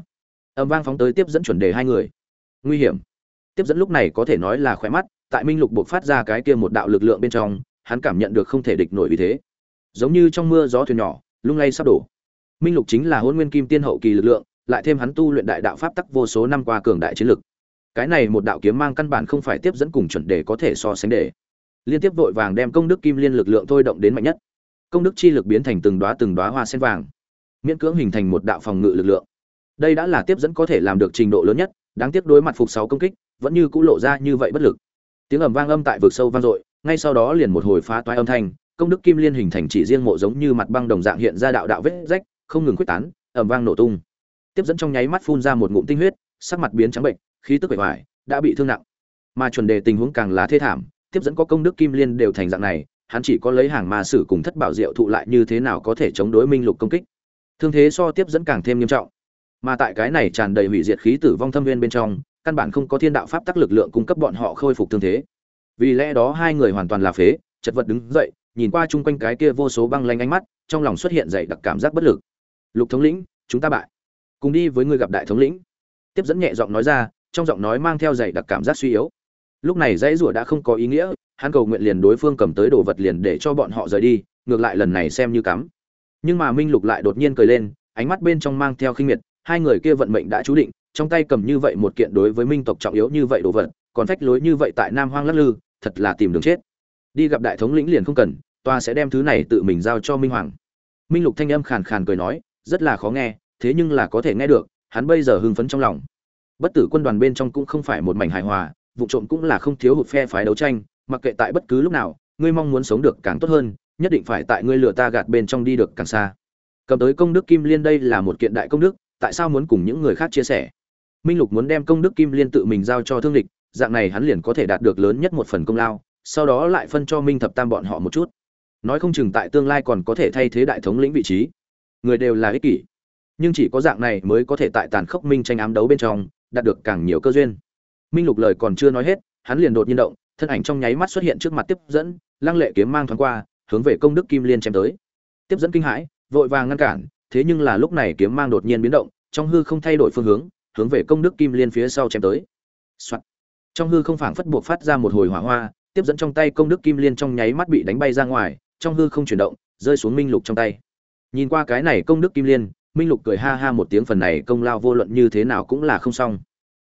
Speaker 1: Âm vang phóng tới tiếp dẫn chuẩn đề hai người. Nguy hiểm. Tiếp dẫn lúc này có thể nói là khỏe mắt, tại minh lục buộc phát ra cái kia một đạo lực lượng bên trong, hắn cảm nhận được không thể địch nổi vì thế. Giống như trong mưa gió thuyền nhỏ, lung lay sắp đổ. Minh lục chính là hôn nguyên kim tiên hậu kỳ lực lượng, lại thêm hắn tu luyện đại đạo pháp tắc vô số năm qua cường đại chiến lực. Cái này một đạo kiếm mang căn bản không phải tiếp dẫn cùng chuẩn đề có thể so sánh để. Liên tiếp vội vàng đem công đức kim liên lực lượng thôi động đến mạnh nhất công đức chi lực biến thành từng đóa từng đóa hoa sen vàng miễn cưỡng hình thành một đạo phòng ngự lực lượng. Đây đã là tiếp dẫn có thể làm được trình độ lớn nhất đáng tiếc đối mặt phục sáu công kích vẫn như cũ lộ ra như vậy bất lực. Tiếng ầm vang âm tại vực sâu vang dội ngay sau đó liền một hồi phá toái âm thanh công đức kim liên hình thành chỉ riêng mộ giống như mặt băng đồng dạng hiện ra đạo đạo vết rách không ngừng quyết tán ầm vang nổ tung. Tiếp dẫn trong nháy mắt phun ra một ngụm tinh huyết sắc mặt biến trắng bệnh khí tức bề hoài, đã bị thương nặng. Mà chuẩn đề tình huống càng là thê thảm tiếp dẫn có công đức kim liên đều thành dạng này hắn chỉ có lấy hàng ma sử cùng thất bảo diệu thụ lại như thế nào có thể chống đối minh lục công kích. Thương thế so tiếp dẫn càng thêm nghiêm trọng. Mà tại cái này tràn đầy hủy diệt khí tử vong thâm viên bên trong, căn bản không có thiên đạo pháp tắc lực lượng cung cấp bọn họ khôi phục thương thế. Vì lẽ đó hai người hoàn toàn là phế, chật vật đứng dậy, nhìn qua chung quanh cái kia vô số băng lanh ánh mắt, trong lòng xuất hiện dày đặc cảm giác bất lực. Lục thống lĩnh, chúng ta bại. Cùng đi với người gặp đại thống lĩnh. Tiếp dẫn nhẹ giọng nói ra, trong giọng nói mang theo dày đặc cảm giác suy yếu. Lúc này dãy rủa đã không có ý nghĩa hắn cầu nguyện liền đối phương cầm tới đồ vật liền để cho bọn họ rời đi, ngược lại lần này xem như cắm. Nhưng mà minh lục lại đột nhiên cười lên, ánh mắt bên trong mang theo khinh miệt, hai người kia vận mệnh đã chú định, trong tay cầm như vậy một kiện đối với minh tộc trọng yếu như vậy đồ vật, còn phách lối như vậy tại nam hoang lắc lư, thật là tìm đường chết. Đi gặp đại thống lĩnh liền không cần toa sẽ đem thứ này tự mình giao cho minh hoàng. Minh lục thanh âm khàn khàn cười nói, rất là khó nghe, thế nhưng là có thể nghe được, hắn bây giờ hưng phấn trong lòng. Bất tử quân đoàn bên trong cũng không phải một mảnh hài hòa, vụ trộm cũng là không thiếu hụt phe phái đấu tranh mặc kệ tại bất cứ lúc nào, ngươi mong muốn sống được càng tốt hơn, nhất định phải tại ngươi lừa ta gạt bên trong đi được càng xa. Cầm tới công đức kim liên đây là một kiện đại công đức, tại sao muốn cùng những người khác chia sẻ? Minh lục muốn đem công đức kim liên tự mình giao cho thương lịch, dạng này hắn liền có thể đạt được lớn nhất một phần công lao, sau đó lại phân cho minh thập tam bọn họ một chút. Nói không chừng tại tương lai còn có thể thay thế đại thống lĩnh vị trí. Người đều là ích kỷ, nhưng chỉ có dạng này mới có thể tại tàn khốc minh tranh ám đấu bên trong, đạt được càng nhiều cơ duyên. Minh lục lời còn chưa nói hết, hắn liền đột nhiên động thân ảnh trong nháy mắt xuất hiện trước mặt tiếp dẫn, lăng lệ kiếm mang thoáng qua, hướng về công đức kim liên chém tới. Tiếp dẫn kinh hãi, vội vàng ngăn cản, thế nhưng là lúc này kiếm mang đột nhiên biến động, trong hư không thay đổi phương hướng hướng về công đức kim liên phía sau chém tới、Soạn. trong hư không phảng phất buộc phát ra một hồi hỏa hoa, tiếp dẫn trong tay công đức kim liên trong nháy mắt bị đánh bay ra ngoài, trong hư không chuyển động, rơi xuống minh lục trong tay. Nhìn qua cái này công đức kim liên, minh lục cười ha ha một tiếng phần này công lao vô luận như thế nào cũng là không xong.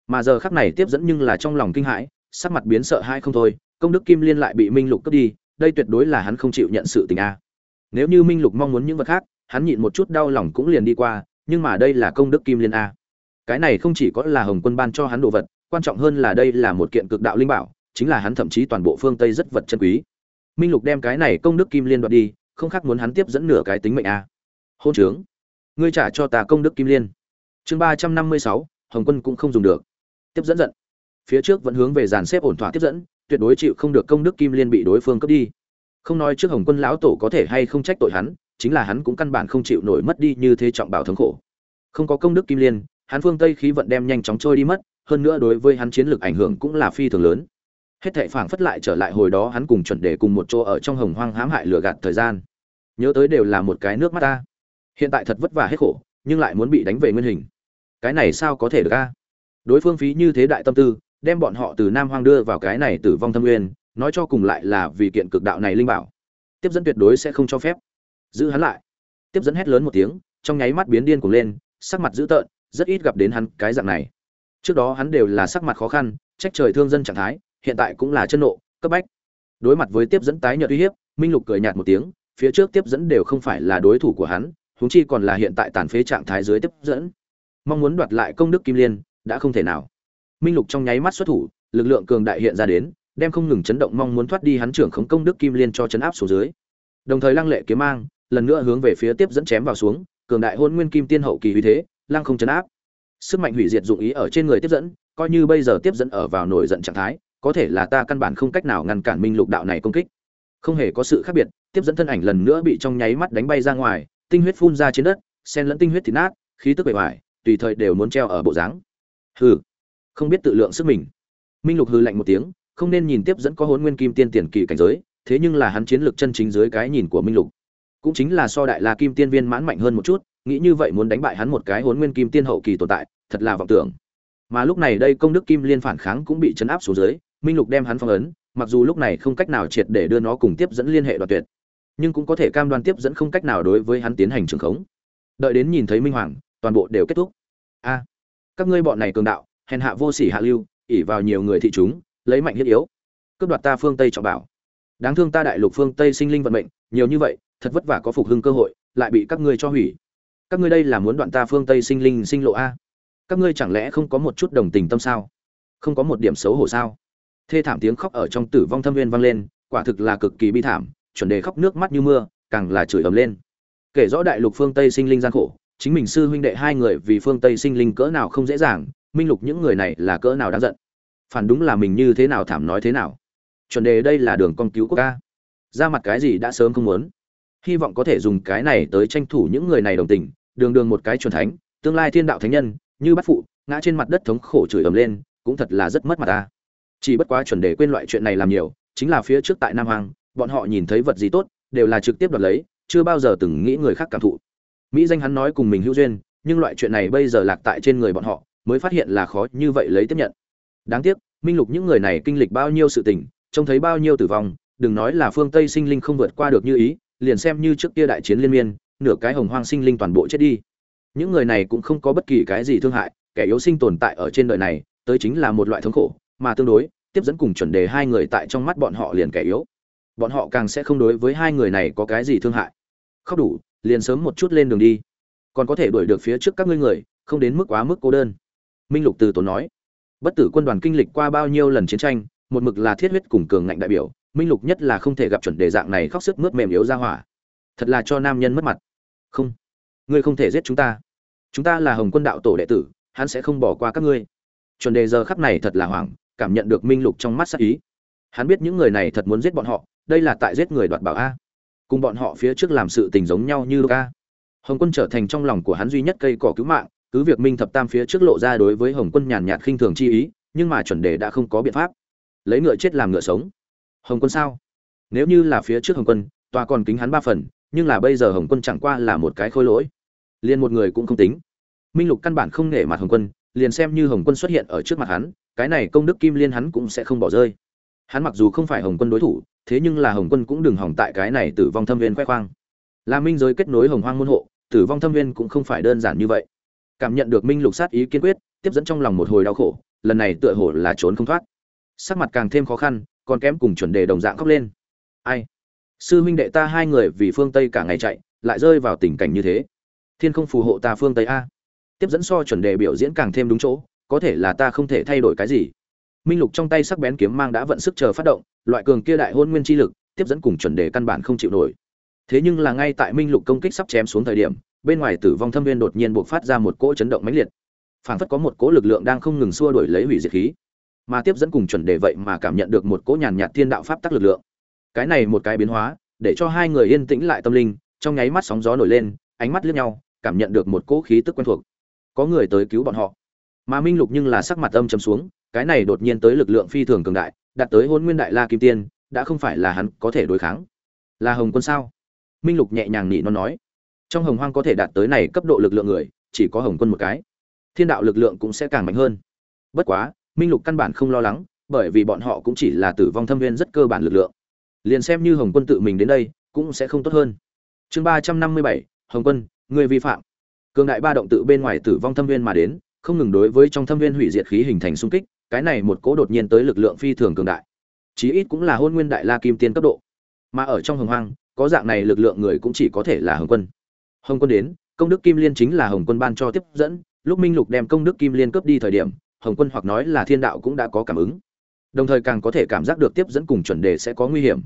Speaker 1: Mà giờ khắc này tiếp dẫn nhưng là trong lòng kinh hãi sắc mặt biến sợ hai không thôi, công đức kim liên lại bị minh lục cướp đi, đây tuyệt đối là hắn không chịu nhận sự tình a. Nếu như minh lục mong muốn những vật khác, hắn nhịn một chút đau lòng cũng liền đi qua, nhưng mà đây là công đức kim liên a. Cái này không chỉ có là hồng quân ban cho hắn đồ vật, quan trọng hơn là đây là một kiện cực đạo linh bảo, chính là hắn thậm chí toàn bộ phương tây rất vật chân quý. Minh lục đem cái này công đức kim liên đoạt đi, không khác muốn hắn tiếp dẫn nửa cái tính mệnh a. Hôn trướng. Ngươi trả cho ta công đức kim liên. Chương ba trăm năm mươi sáu, hồng quân cũng không dùng được. Tiếp dẫn giận phía trước vẫn hướng về dàn xếp ổn thỏa tiếp dẫn, tuyệt đối chịu không được công đức kim liên bị đối phương cướp đi. Không nói trước hồng quân lão tổ có thể hay không trách tội hắn, chính là hắn cũng căn bản không chịu nổi mất đi như thế trọng bảo thống khổ. Không có công đức kim liên, hắn phương tây khí vận đem nhanh chóng trôi đi mất, hơn nữa đối với hắn chiến lược ảnh hưởng cũng là phi thường lớn. Hết thệ phảng phất lại trở lại hồi đó hắn cùng chuẩn để cùng một chỗ ở trong hồng hoang hãm hại lừa gạt thời gian. Nhớ tới đều là một cái nước mắt ta. Hiện tại thật vất vả hết khổ, nhưng lại muốn bị đánh về nguyên hình. Cái này sao có thể được a? Đối phương phí như thế đại tâm tư đem bọn họ từ nam hoang đưa vào cái này tử vong thâm nguyên, nói cho cùng lại là vì kiện cực đạo này linh bảo. Tiếp dẫn tuyệt đối sẽ không cho phép. Giữ hắn lại. Tiếp dẫn hét lớn một tiếng, trong nháy mắt biến điên cuồng lên, sắc mặt dữ tợn, rất ít gặp đến hắn cái dạng này. Trước đó hắn đều là sắc mặt khó khăn, trách trời thương dân trạng thái, hiện tại cũng là chân nộ, cấp bách. Đối mặt với tiếp dẫn tái nhợt uy hiếp, minh lục cười nhạt một tiếng, phía trước tiếp dẫn đều không phải là đối thủ của hắn, huống chi còn là hiện tại tàn phế trạng thái dưới tiếp dẫn. Mong muốn đoạt lại công đức kim liên, đã không thể nào minh lục trong nháy mắt xuất thủ, lực lượng cường đại hiện ra đến, đem không ngừng chấn động mong muốn thoát đi hắn trưởng khống công đức kim liên cho chấn áp xuống dưới. Đồng thời lăng lệ kiếm mang, lần nữa hướng về phía tiếp dẫn chém vào xuống, cường đại hôn nguyên kim tiên hậu kỳ uy thế, lăng không chấn áp. Sức mạnh hủy diệt dụng ý ở trên người tiếp dẫn, coi như bây giờ tiếp dẫn ở vào nổi giận trạng thái, có thể là ta căn bản không cách nào ngăn cản minh lục đạo này công kích. Không hề có sự khác biệt, tiếp dẫn thân ảnh lần nữa bị trong nháy mắt đánh bay ra ngoài, tinh huyết phun ra trên đất, xen lẫn tinh huyết thịt nát, khí tức bề ngoài tùy thời đều muốn treo ở bộ dáng. Hừ không biết tự lượng sức mình. Minh lục hư lạnh một tiếng, không nên nhìn tiếp dẫn có hôn nguyên kim tiên tiền kỳ cảnh giới, thế nhưng là hắn chiến lược chân chính dưới cái nhìn của minh lục. Cũng chính là so đại la kim tiên viên mãn mạnh hơn một chút, nghĩ như vậy muốn đánh bại hắn một cái hôn nguyên kim tiên hậu kỳ tồn tại, thật là vọng tưởng. Mà lúc này đây công đức kim liên phản kháng cũng bị chấn áp xuống dưới, minh lục đem hắn phong ấn, mặc dù lúc này không cách nào triệt để đưa nó cùng tiếp dẫn liên hệ đoạt tuyệt, nhưng cũng có thể cam đoan tiếp dẫn không cách nào đối với hắn tiến hành trường khống. Đợi đến nhìn thấy minh hoàng, toàn bộ đều kết thúc. A, các ngươi bọn này cường đạo hèn hạ vô sỉ hạ lưu ỉ vào nhiều người thị chúng, lấy mạnh hiếp yếu. Cướp đoạt ta phương tây trọng bảo. Đáng thương ta đại lục phương tây sinh linh vận mệnh, nhiều như vậy, thật vất vả có phục hưng cơ hội, lại bị các ngươi cho hủy. Các ngươi đây là muốn đoạn ta phương tây sinh linh sinh lộ a. Các ngươi chẳng lẽ không có một chút đồng tình tâm sao? Không có một điểm xấu hổ sao? Thê thảm tiếng khóc ở trong tử vong thâm viên vang lên, quả thực là cực kỳ bi thảm, chuẩn đề khóc nước mắt như mưa, càng là chửi ầm lên. Kể rõ đại lục phương tây sinh linh gian khổ, chính mình sư huynh đệ hai người vì phương tây sinh linh cỡ nào không dễ dàng minh lục những người này là cỡ nào đáng giận? Phản đúng là mình như thế nào thảm nói thế nào? Chuẩn đề đây là đường con cứu quốc ca. Ra mặt cái gì đã sớm không muốn. Hy vọng có thể dùng cái này tới tranh thủ những người này đồng tình, đường đường một cái chuẩn thánh, tương lai thiên đạo thánh nhân, như bắt phụ, ngã trên mặt đất thống khổ chửi ầm lên, cũng thật là rất mất mặt ta. Chỉ bất quá chuẩn đề quên loại chuyện này làm nhiều, chính là phía trước tại nam hoàng bọn họ nhìn thấy vật gì tốt, đều là trực tiếp đoạt lấy, chưa bao giờ từng nghĩ người khác cảm thụ. Mỹ danh hắn nói cùng mình hữu duyên, nhưng loại chuyện này bây giờ lạc tại trên người bọn họ mới phát hiện là khó như vậy lấy tiếp nhận. Đáng tiếc, minh lục những người này kinh lịch bao nhiêu sự tình, trông thấy bao nhiêu tử vong, đừng nói là phương tây sinh linh không vượt qua được như ý, liền xem như trước kia đại chiến liên miên, nửa cái hồng hoang sinh linh toàn bộ chết đi. Những người này cũng không có bất kỳ cái gì thương hại, kẻ yếu sinh tồn tại ở trên đời này, tới chính là một loại thống khổ, mà tương đối, tiếp dẫn cùng chuẩn đề hai người tại trong mắt bọn họ liền kẻ yếu. Bọn họ càng sẽ không đối với hai người này có cái gì thương hại. Khóc đủ, liền sớm một chút lên đường đi. Còn có thể đuổi được phía trước các ngươi người, không đến mức quá mức cô đơn minh lục từ tốn nói, bất tử quân đoàn kinh lịch qua bao nhiêu lần chiến tranh, một mực là thiết huyết cùng cường ngạnh đại biểu, minh lục nhất là không thể gặp chuẩn đề dạng này khóc sức mướt mềm yếu ra hỏa. Thật là cho nam nhân mất mặt. Không, ngươi không thể giết chúng ta. Chúng ta là hồng quân đạo tổ đệ tử, hắn sẽ không bỏ qua các ngươi. Chuẩn đề giờ khắc này thật là hoảng, cảm nhận được minh lục trong mắt sắc ý. Hắn biết những người này thật muốn giết bọn họ, đây là tại giết người đoạt bảo a. Cùng bọn họ phía trước làm sự tình giống nhau như ca hồng quân trở thành trong lòng của hắn duy nhất cây cỏ cứu mạng cứ việc minh thập tam phía trước lộ ra đối với hồng quân nhàn nhạt khinh thường chi ý, nhưng mà chuẩn đề đã không có biện pháp. Lấy ngựa chết làm ngựa sống. Hồng quân sao? Nếu như là phía trước hồng quân, tòa còn kính hắn ba phần, nhưng là bây giờ hồng quân chẳng qua là một cái khôi lỗi. Liền một người cũng không tính. Minh lục căn bản không nể mặt hồng quân, liền xem như hồng quân xuất hiện ở trước mặt hắn, cái này công đức kim liên hắn cũng sẽ không bỏ rơi. Hắn mặc dù không phải hồng quân đối thủ, thế nhưng là hồng quân cũng đừng hỏng tại cái này tử vong thâm viên khoe khoang. Là minh giới kết nối hồng hoang môn hộ, tử vong thâm viên cũng không phải đơn giản như vậy cảm nhận được minh lục sát ý kiên quyết, tiếp dẫn trong lòng một hồi đau khổ, lần này tựa hồ là trốn không thoát. Sắc mặt càng thêm khó khăn, còn kém cùng chuẩn đề đồng dạng khóc lên. Ai? Sư huynh đệ ta hai người vì phương tây cả ngày chạy, lại rơi vào tình cảnh như thế. Thiên không phù hộ ta phương tây a. Tiếp dẫn so chuẩn đề biểu diễn càng thêm đúng chỗ, có thể là ta không thể thay đổi cái gì. Minh lục trong tay sắc bén kiếm mang đã vận sức chờ phát động, loại cường kia đại hôn nguyên chi lực, tiếp dẫn cùng chuẩn đề căn bản không chịu nổi. Thế nhưng là ngay tại minh lục công kích sắp chém xuống thời điểm bên ngoài tử vong thâm viên đột nhiên buộc phát ra một cỗ chấn động mãnh liệt. Phảng phất có một cỗ lực lượng đang không ngừng xua đuổi lấy hủy diệt khí. Mà tiếp dẫn cùng chuẩn đề vậy mà cảm nhận được một cỗ nhàn nhạt thiên đạo pháp tắc lực lượng. Cái này một cái biến hóa, để cho hai người yên tĩnh lại tâm linh, trong nháy mắt sóng gió nổi lên, ánh mắt liếc nhau, cảm nhận được một cỗ khí tức quen thuộc. Có người tới cứu bọn họ. Mà minh lục nhưng là sắc mặt âm trầm xuống, cái này đột nhiên tới lực lượng phi thường cường đại, đạt tới hôn nguyên đại la kim tiên, đã không phải là hắn có thể đối kháng. Là hồng quân sao? Minh lục nhẹ nhàng nhị nó nói trong hồng hoang có thể đạt tới này cấp độ lực lượng người, chỉ có hồng quân một cái. Thiên đạo lực lượng cũng sẽ càng mạnh hơn. Bất quá, minh lục căn bản không lo lắng, bởi vì bọn họ cũng chỉ là tử vong thâm viên rất cơ bản lực lượng. Liền xem như hồng quân tự mình đến đây, cũng sẽ không tốt hơn. Chương ba trăm năm mươi bảy, hồng quân người vi phạm. Cường đại ba động tự bên ngoài tử vong thâm viên mà đến, không ngừng đối với trong thâm viên hủy diệt khí hình thành xung kích, cái này một cỗ đột nhiên tới lực lượng phi thường cường đại. Chí ít cũng là hôn nguyên đại la kim tiên cấp độ. Mà ở trong hồng hoang, có dạng này lực lượng người cũng chỉ có thể là hồng quân hồng quân đến, công đức kim liên chính là hồng quân ban cho tiếp dẫn. Lúc minh lục đem công đức kim liên cướp đi thời điểm, hồng quân hoặc nói là thiên đạo cũng đã có cảm ứng. Đồng thời càng có thể cảm giác được tiếp dẫn cùng chuẩn đề sẽ có nguy hiểm.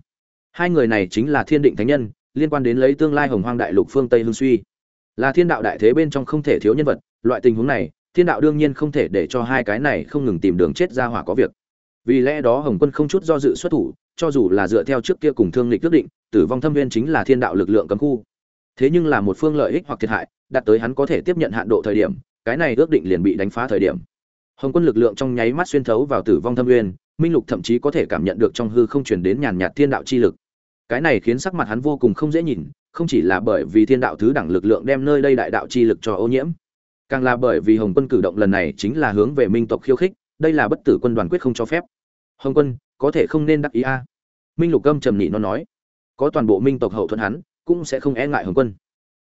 Speaker 1: Hai người này chính là thiên định thánh nhân, liên quan đến lấy tương lai hồng hoang đại lục phương tây hương suy. Là thiên đạo đại thế bên trong không thể thiếu nhân vật, loại tình huống này, thiên đạo đương nhiên không thể để cho hai cái này không ngừng tìm đường chết ra hỏa có việc. Vì lẽ đó hồng quân không chút do dự xuất thủ, cho dù là dựa theo trước kia cùng thương lịch quyết định, tử vong thâm viên chính là thiên đạo lực lượng cấm khu thế nhưng là một phương lợi ích hoặc thiệt hại, đạt tới hắn có thể tiếp nhận hạn độ thời điểm, cái này ước định liền bị đánh phá thời điểm. Hồng quân lực lượng trong nháy mắt xuyên thấu vào tử vong thâm uyên minh lục thậm chí có thể cảm nhận được trong hư không chuyển đến nhàn nhạt thiên đạo chi lực. Cái này khiến sắc mặt hắn vô cùng không dễ nhìn, không chỉ là bởi vì thiên đạo thứ đẳng lực lượng đem nơi đây đại đạo chi lực cho ô nhiễm, càng là bởi vì hồng quân cử động lần này chính là hướng về minh tộc khiêu khích, đây là bất tử quân đoàn quyết không cho phép. Hồng quân, có thể không nên đắc ý a? Minh lục âm trầm nhị nó nói. Có toàn bộ minh tộc hậu thuẫn hắn cũng sẽ không e ngại hồng quân.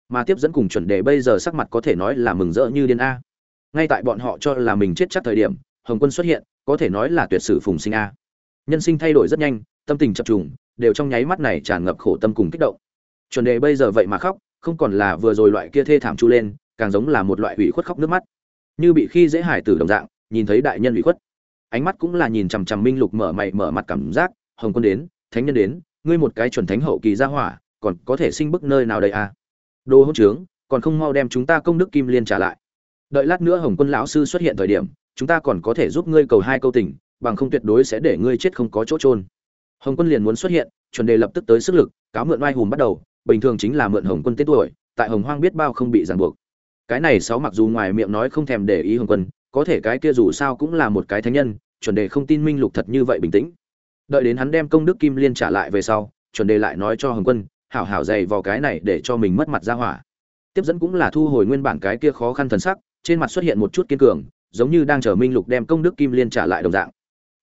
Speaker 1: Mà tiếp dẫn cùng chuẩn đề bây giờ sắc mặt có thể nói là mừng rỡ như điên a. Ngay tại bọn họ cho là mình chết chắc thời điểm, hồng quân xuất hiện, có thể nói là tuyệt sử phùng sinh a. Nhân sinh thay đổi rất nhanh, tâm tình chập trùng, đều trong nháy mắt này tràn ngập khổ tâm cùng kích động. Chuẩn đề bây giờ vậy mà khóc, không còn là vừa rồi loại kia thê thảm chu lên, càng giống là một loại ủy khuất khóc nước mắt. Như bị khi dễ hải tử đồng dạng, nhìn thấy đại nhân ủy khuất. Ánh mắt cũng là nhìn chằm chằm minh lục mở mày mở mặt cảm giác, hồng quân đến, thánh nhân đến, ngươi một cái chuẩn thánh hậu kỳ ra hỏa còn có thể sinh bức nơi nào đây à? Đồ hỗn trướng, còn không mau đem chúng ta công đức kim liên trả lại. Đợi lát nữa hồng quân lão sư xuất hiện thời điểm, chúng ta còn có thể giúp ngươi cầu hai câu tình, bằng không tuyệt đối sẽ để ngươi chết không có chỗ trôn hồng quân liền muốn xuất hiện, chuẩn đề lập tức tới sức lực, cáo mượn oai hùng bắt đầu, bình thường chính là mượn hồng quân tên tuổi, tại hồng hoang biết bao không bị ràng buộc. Cái này sáu mặc dù ngoài miệng nói không thèm để ý hồng quân, có thể cái kia dù sao cũng là một cái thánh nhân, chuẩn đề không tin minh lục thật như vậy bình tĩnh. Đợi đến hắn đem công đức kim liên trả lại về sau, chuẩn đề lại nói cho hồng quân hảo hảo dày vào cái này để cho mình mất mặt ra hỏa. Tiếp dẫn cũng là thu hồi nguyên bản cái kia khó khăn thần sắc, trên mặt xuất hiện một chút kiên cường, giống như đang chờ minh lục đem công đức kim liên trả lại đồng dạng.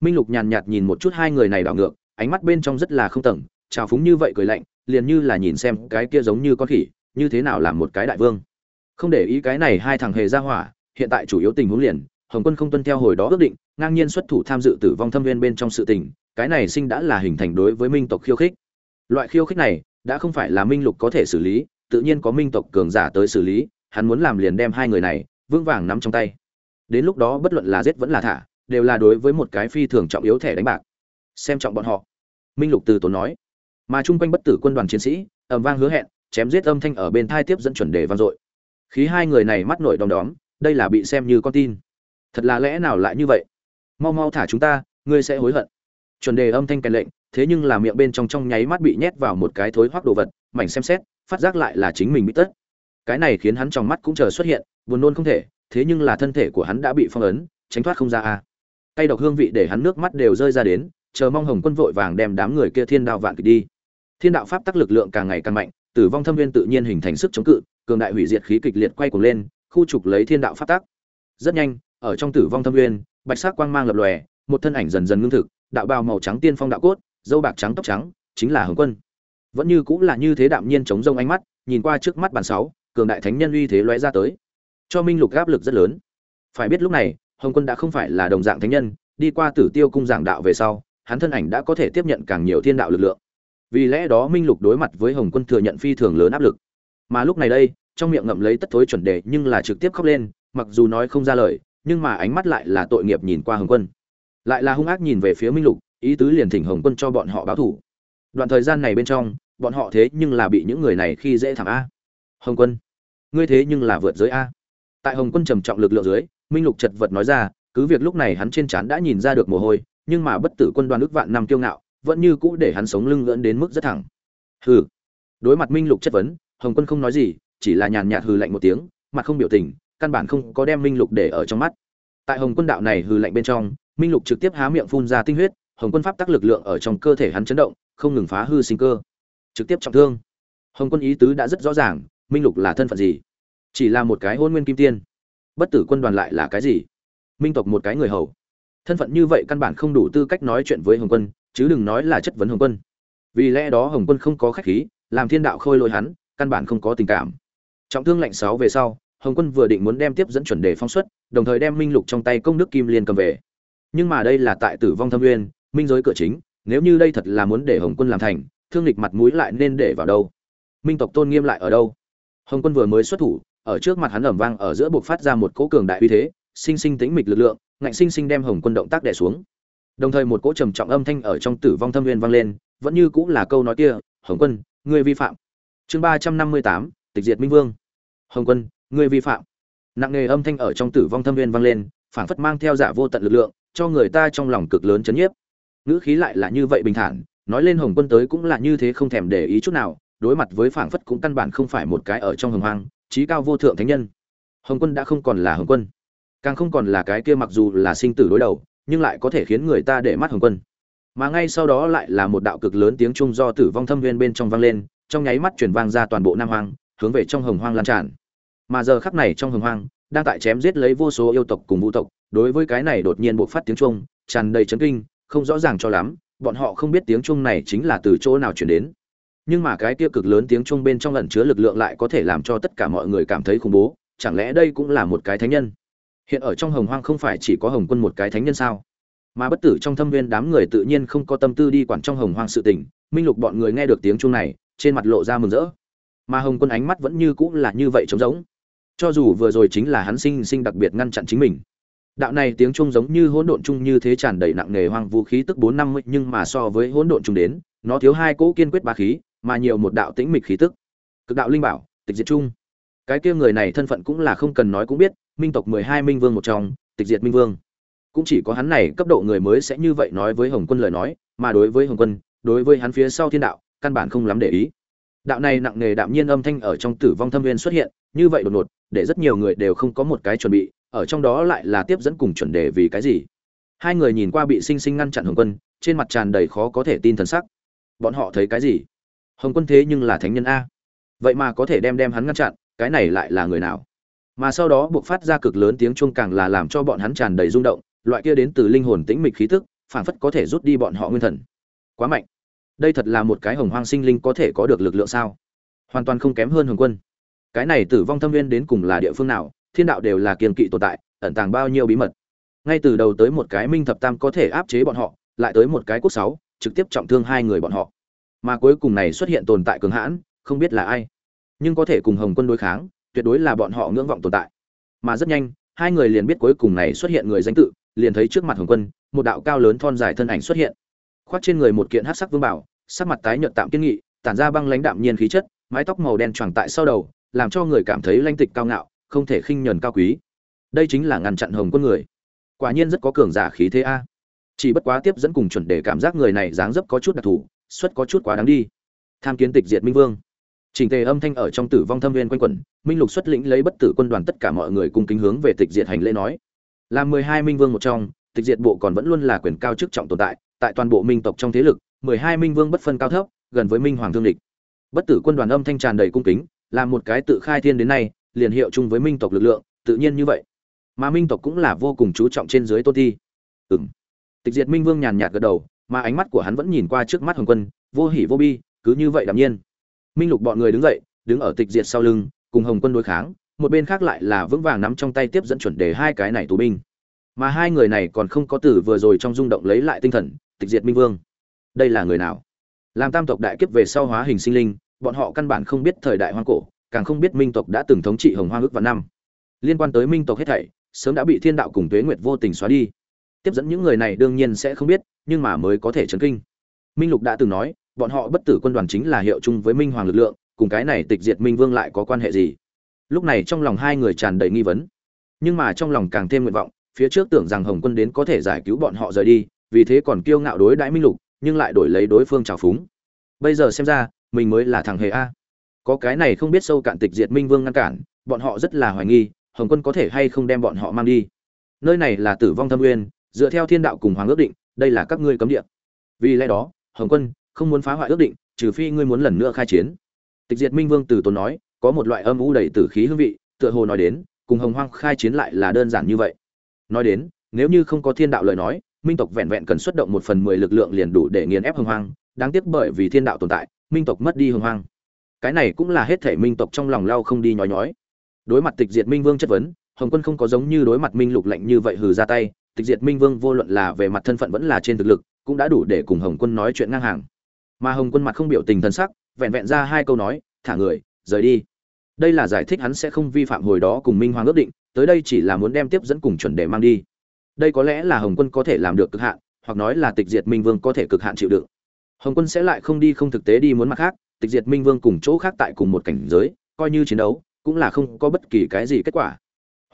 Speaker 1: Minh lục nhàn nhạt nhìn một chút hai người này đảo ngược, ánh mắt bên trong rất là không tầng, trào phúng như vậy cười lạnh, liền như là nhìn xem cái kia giống như con khỉ, như thế nào làm một cái đại vương. Không để ý cái này hai thằng hề ra hỏa, hiện tại chủ yếu tình huống liền, hồng quân không tuân theo hồi đó ước định, ngang nhiên xuất thủ tham dự tử vong thâm viên bên trong sự tình, cái này sinh đã là hình thành đối với minh tộc khiêu khích. Loại khiêu khích này đã không phải là minh lục có thể xử lý, tự nhiên có minh tộc cường giả tới xử lý, hắn muốn làm liền đem hai người này, vững vàng nắm trong tay. Đến lúc đó bất luận là giết vẫn là thả, đều là đối với một cái phi thường trọng yếu thẻ đánh bạc. Xem trọng bọn họ. Minh lục từ tốn nói. Mà chung quanh bất tử quân đoàn chiến sĩ ẩm vang hứa hẹn, chém giết âm thanh ở bên thai tiếp dẫn chuẩn đề vang dội. Khí hai người này mắt nổi đom đóm, đây là bị xem như con tin. Thật là lẽ nào lại như vậy? Mau mau thả chúng ta, ngươi sẽ hối hận. Chuẩn đề âm thanh kèn lệnh thế nhưng là miệng bên trong trong nháy mắt bị nhét vào một cái thối hoác đồ vật, mảnh xem xét, phát giác lại là chính mình bị tất cái này khiến hắn trong mắt cũng chờ xuất hiện, buồn nôn không thể, thế nhưng là thân thể của hắn đã bị phong ấn, tránh thoát không ra a. Tay độc hương vị để hắn nước mắt đều rơi ra đến, chờ mong hồng quân vội vàng đem đám người kia thiên đạo vạn kịch đi. Thiên đạo pháp tắc lực lượng càng ngày càng mạnh, tử vong thâm viên tự nhiên hình thành sức chống cự, cường đại hủy diệt khí kịch liệt quay cuồng lên, khu trục lấy thiên đạo pháp tắc. Rất nhanh, ở trong tử vong thâm viên, bạch sắc quang mang lập lòe, một thân ảnh dần dần ngưng thực, đạo bào màu trắng tiên phong đạo cốt dâu bạc trắng tóc trắng, chính là hồng quân. Vẫn như cũng là như thế đạm nhiên chống rông ánh mắt, nhìn qua trước mắt bàn sáu, cường đại thánh nhân uy thế lóe ra tới. Cho minh lục áp lực rất lớn. Phải biết lúc này, hồng quân đã không phải là đồng dạng thánh nhân, đi qua tử tiêu cung giảng đạo về sau, hắn thân ảnh đã có thể tiếp nhận càng nhiều thiên đạo lực lượng. Vì lẽ đó minh lục đối mặt với hồng quân thừa nhận phi thường lớn áp lực. Mà lúc này đây, trong miệng ngậm lấy tất thối chuẩn đề nhưng là trực tiếp khóc lên, mặc dù nói không ra lời, nhưng mà ánh mắt lại là tội nghiệp nhìn qua hồng quân. Lại là hung ác nhìn về phía minh lục ý tứ liền thỉnh hồng quân cho bọn họ báo thủ. Đoạn thời gian này bên trong, bọn họ thế nhưng là bị những người này khi dễ thảm a. Hồng quân, ngươi thế nhưng là vượt giới a. Tại hồng quân trầm trọng lực lượng dưới, minh lục chật vật nói ra, cứ việc lúc này hắn trên trán đã nhìn ra được mồ hôi, nhưng mà bất tử quân đoàn ước vạn năm kiêu ngạo, vẫn như cũ để hắn sống lưng gỡn đến mức rất thẳng. Hừ. Đối mặt minh lục chất vấn, hồng quân không nói gì, chỉ là nhàn nhạt hừ lạnh một tiếng, mặt không biểu tình, căn bản không có đem minh lục để ở trong mắt. Tại hồng quân đạo này hừ lạnh bên trong, minh lục trực tiếp há miệng phun ra tinh huyết hồng quân pháp tắc lực lượng ở trong cơ thể hắn chấn động, không ngừng phá hư sinh cơ. Trực tiếp trọng thương. Hồng quân ý tứ đã rất rõ ràng, minh lục là thân phận gì? Chỉ là một cái hôn nguyên kim tiên. Bất tử quân đoàn lại là cái gì? Minh tộc một cái người hầu. Thân phận như vậy căn bản không đủ tư cách nói chuyện với hồng quân, chứ đừng nói là chất vấn hồng quân. Vì lẽ đó hồng quân không có khách khí, làm thiên đạo khôi lỗi hắn, căn bản không có tình cảm. Trọng thương lạnh sáu về sau, hồng quân vừa định muốn đem tiếp dẫn chuẩn đề phong xuất, đồng thời đem minh lục trong tay công đức kim liên cầm về. Nhưng mà đây là tại tử vong thâm nguyên minh giới cửa chính, nếu như đây thật là muốn để hồng quân làm thành, thương lịch mặt mũi lại nên để vào đâu? Minh tộc tôn nghiêm lại ở đâu? Hồng quân vừa mới xuất thủ, ở trước mặt hắn ẩm vang ở giữa buộc phát ra một cỗ cường đại uy thế, sinh sinh tĩnh mịch lực lượng, ngạnh sinh sinh đem hồng quân động tác đè xuống. Đồng thời một cỗ trầm trọng âm thanh ở trong tử vong thâm nguyên vang lên, vẫn như cũng là câu nói kia, hồng quân, ngươi vi phạm. Chương ba trăm năm mươi tám, tịch diệt minh vương. Hồng quân, ngươi vi phạm. Nặng nề âm thanh ở trong tử vong thâm nguyên vang lên, phảng phất mang theo giả vô tận lực lượng, cho người ta trong lòng cực lớn chấn nhiếp ngữ khí lại là như vậy bình thản, nói lên hồng quân tới cũng là như thế không thèm để ý chút nào, đối mặt với phảng phất cũng căn bản không phải một cái ở trong hồng hoang trí cao vô thượng thánh nhân. Hồng quân đã không còn là hồng quân. Càng không còn là cái kia mặc dù là sinh tử đối đầu, nhưng lại có thể khiến người ta để mắt hồng quân. Mà ngay sau đó lại là một đạo cực lớn tiếng trung do tử vong thâm viên bên trong vang lên, trong nháy mắt chuyển vang ra toàn bộ nam hoang, hướng về trong hồng hoang lan tràn. Mà giờ khắc này trong hồng hoang, đang tại chém giết lấy vô số yêu tộc cùng vũ tộc, đối với cái này đột nhiên bộc phát tiếng trung tràn đầy chấn kinh không rõ ràng cho lắm, bọn họ không biết tiếng chuông này chính là từ chỗ nào chuyển đến. Nhưng mà cái kia cực lớn tiếng chuông bên trong ẩn chứa lực lượng lại có thể làm cho tất cả mọi người cảm thấy khủng bố, chẳng lẽ đây cũng là một cái thánh nhân? Hiện ở trong hồng hoang không phải chỉ có hồng quân một cái thánh nhân sao? Mà bất tử trong thâm viên đám người tự nhiên không có tâm tư đi quản trong hồng hoang sự tình, minh lục bọn người nghe được tiếng chuông này, trên mặt lộ ra mừng rỡ. Mà hồng quân ánh mắt vẫn như cũng là như vậy trống rỗng. Cho dù vừa rồi chính là hắn sinh sinh đặc biệt ngăn chặn chính mình đạo này tiếng chuông giống như hỗn độn chung như thế tràn đầy nặng nề hoang vũ khí tức bốn năm mươi, nhưng mà so với hỗn độn chung đến, nó thiếu hai cỗ kiên quyết ba khí, mà nhiều một đạo tĩnh mịch khí tức. Cực đạo linh bảo, tịch diệt chung. Cái kia người này thân phận cũng là không cần nói cũng biết, minh tộc mười hai minh vương một trong, tịch diệt minh vương. Cũng chỉ có hắn này cấp độ người mới sẽ như vậy nói với hồng quân lời nói, mà đối với hồng quân, đối với hắn phía sau thiên đạo, căn bản không lắm để ý. Đạo này nặng nề đạm nhiên âm thanh ở trong tử vong thâm viên xuất hiện, như vậy đột ngột để rất nhiều người đều không có một cái chuẩn bị, ở trong đó lại là tiếp dẫn cùng chuẩn đề vì cái gì. Hai người nhìn qua bị sinh sinh ngăn chặn hồng quân, trên mặt tràn đầy khó có thể tin thần sắc. Bọn họ thấy cái gì? Hồng quân thế nhưng là thánh nhân a. Vậy mà có thể đem đem hắn ngăn chặn, cái này lại là người nào? Mà sau đó buộc phát ra cực lớn tiếng chuông càng là làm cho bọn hắn tràn đầy rung động, loại kia đến từ linh hồn tĩnh mịch khí tức, phảng phất có thể rút đi bọn họ nguyên thần. Quá mạnh. Đây thật là một cái hồng hoang sinh linh có thể có được lực lượng sao? Hoàn toàn không kém hơn hồng quân cái này tử vong thâm viên đến cùng là địa phương nào, thiên đạo đều là kiềm kỵ tồn tại, ẩn tàng bao nhiêu bí mật. Ngay từ đầu tới một cái minh thập tam có thể áp chế bọn họ, lại tới một cái quốc sáu, trực tiếp trọng thương hai người bọn họ. Mà cuối cùng này xuất hiện tồn tại cường hãn, không biết là ai. Nhưng có thể cùng hồng quân đối kháng, tuyệt đối là bọn họ ngưỡng vọng tồn tại. Mà rất nhanh, hai người liền biết cuối cùng này xuất hiện người danh tự, liền thấy trước mặt hồng quân, một đạo cao lớn thon dài thân ảnh xuất hiện. Khoác trên người một kiện hát sắc vương bảo, sắc mặt tái nhợt tạm kiên nghị, tản ra băng lãnh đạm nhiên khí chất, mái tóc màu đen choàng tại sau đầu làm cho người cảm thấy lanh tịch cao ngạo, không thể khinh nhờn cao quý. Đây chính là ngăn chặn hồng quân người. Quả nhiên rất có cường giả khí thế a. Chỉ bất quá tiếp dẫn cùng chuẩn để cảm giác người này dáng dấp có chút đặc thù, xuất có chút quá đáng đi. Tham kiến tịch diệt minh vương. Trình tề âm thanh ở trong tử vong thâm viên quanh quẩn, minh lục xuất lĩnh lấy bất tử quân đoàn tất cả mọi người cùng kính hướng về tịch diệt hành lễ nói. Là mười hai minh vương một trong, tịch diệt bộ còn vẫn luôn là quyền cao chức trọng tồn tại tại toàn bộ minh tộc trong thế lực, mười hai minh vương bất phân cao thấp, gần với minh hoàng thương địch. Bất tử quân đoàn âm thanh tràn đầy cung kính là một cái tự khai thiên đến nay, liền hiệu chung với minh tộc lực lượng, tự nhiên như vậy. Mà minh tộc cũng là vô cùng chú trọng trên dưới tôn thi. Ừng tịch diệt minh vương nhàn nhạt gật đầu, mà ánh mắt của hắn vẫn nhìn qua trước mắt hồng quân, vô hỉ vô bi, cứ như vậy đạm nhiên. Minh lục bọn người đứng dậy, đứng ở tịch diệt sau lưng, cùng hồng quân đối kháng, một bên khác lại là vững vàng nắm trong tay tiếp dẫn chuẩn đề hai cái này tù binh. Mà hai người này còn không có tử vừa rồi trong rung động lấy lại tinh thần, tịch diệt minh vương. Đây là người nào? Làm tam tộc đại kiếp về sau hóa hình sinh linh bọn họ căn bản không biết thời đại hoang cổ, càng không biết minh tộc đã từng thống trị hồng hoang ước và năm. Liên quan tới minh tộc hết thảy, sớm đã bị thiên đạo cùng tuế nguyệt vô tình xóa đi. Tiếp dẫn những người này đương nhiên sẽ không biết, nhưng mà mới có thể chấn kinh. Minh lục đã từng nói, bọn họ bất tử quân đoàn chính là hiệu chung với minh hoàng lực lượng, cùng cái này tịch diệt minh vương lại có quan hệ gì? Lúc này trong lòng hai người tràn đầy nghi vấn. Nhưng mà trong lòng càng thêm nguyện vọng, phía trước tưởng rằng hồng quân đến có thể giải cứu bọn họ rời đi, vì thế còn kiêu ngạo đối đãi minh lục, nhưng lại đổi lấy đối phương trào phúng. Bây giờ xem ra mình mới là thằng hề a. Có cái này không biết sâu cạn tịch diệt minh vương ngăn cản, bọn họ rất là hoài nghi, hồng quân có thể hay không đem bọn họ mang đi. Nơi này là tử vong thâm nguyên, dựa theo thiên đạo cùng hoàng ước định, đây là các ngươi cấm địa. Vì lẽ đó, hồng quân không muốn phá hoại ước định, trừ phi ngươi muốn lần nữa khai chiến. Tịch diệt minh vương từ tốn nói, có một loại âm u đầy tử khí hương vị, tựa hồ nói đến, cùng hồng hoang khai chiến lại là đơn giản như vậy. Nói đến, nếu như không có thiên đạo lời nói, minh tộc vẹn vẹn cần xuất động một phần mười lực lượng liền đủ để nghiền ép hồng hoang, đáng tiếc bởi vì thiên đạo tồn tại minh tộc mất đi hồng hoang. Cái này cũng là hết thể minh tộc trong lòng lao không đi nhói nhói. Đối mặt tịch diệt minh vương chất vấn, hồng quân không có giống như đối mặt minh lục lạnh như vậy hừ ra tay, tịch diệt minh vương vô luận là về mặt thân phận vẫn là trên thực lực, cũng đã đủ để cùng hồng quân nói chuyện ngang hàng. Mà hồng quân mặt không biểu tình thân sắc, vẹn vẹn ra hai câu nói, thả người, rời đi. Đây là giải thích hắn sẽ không vi phạm hồi đó cùng minh hoàng ước định, tới đây chỉ là muốn đem tiếp dẫn cùng chuẩn đề mang đi. Đây có lẽ là hồng quân có thể làm được cực hạn, hoặc nói là tịch diệt minh vương có thể cực hạn chịu đựng hồng quân sẽ lại không đi không thực tế đi muốn mặt khác, tịch diệt minh vương cùng chỗ khác tại cùng một cảnh giới, coi như chiến đấu, cũng là không có bất kỳ cái gì kết quả.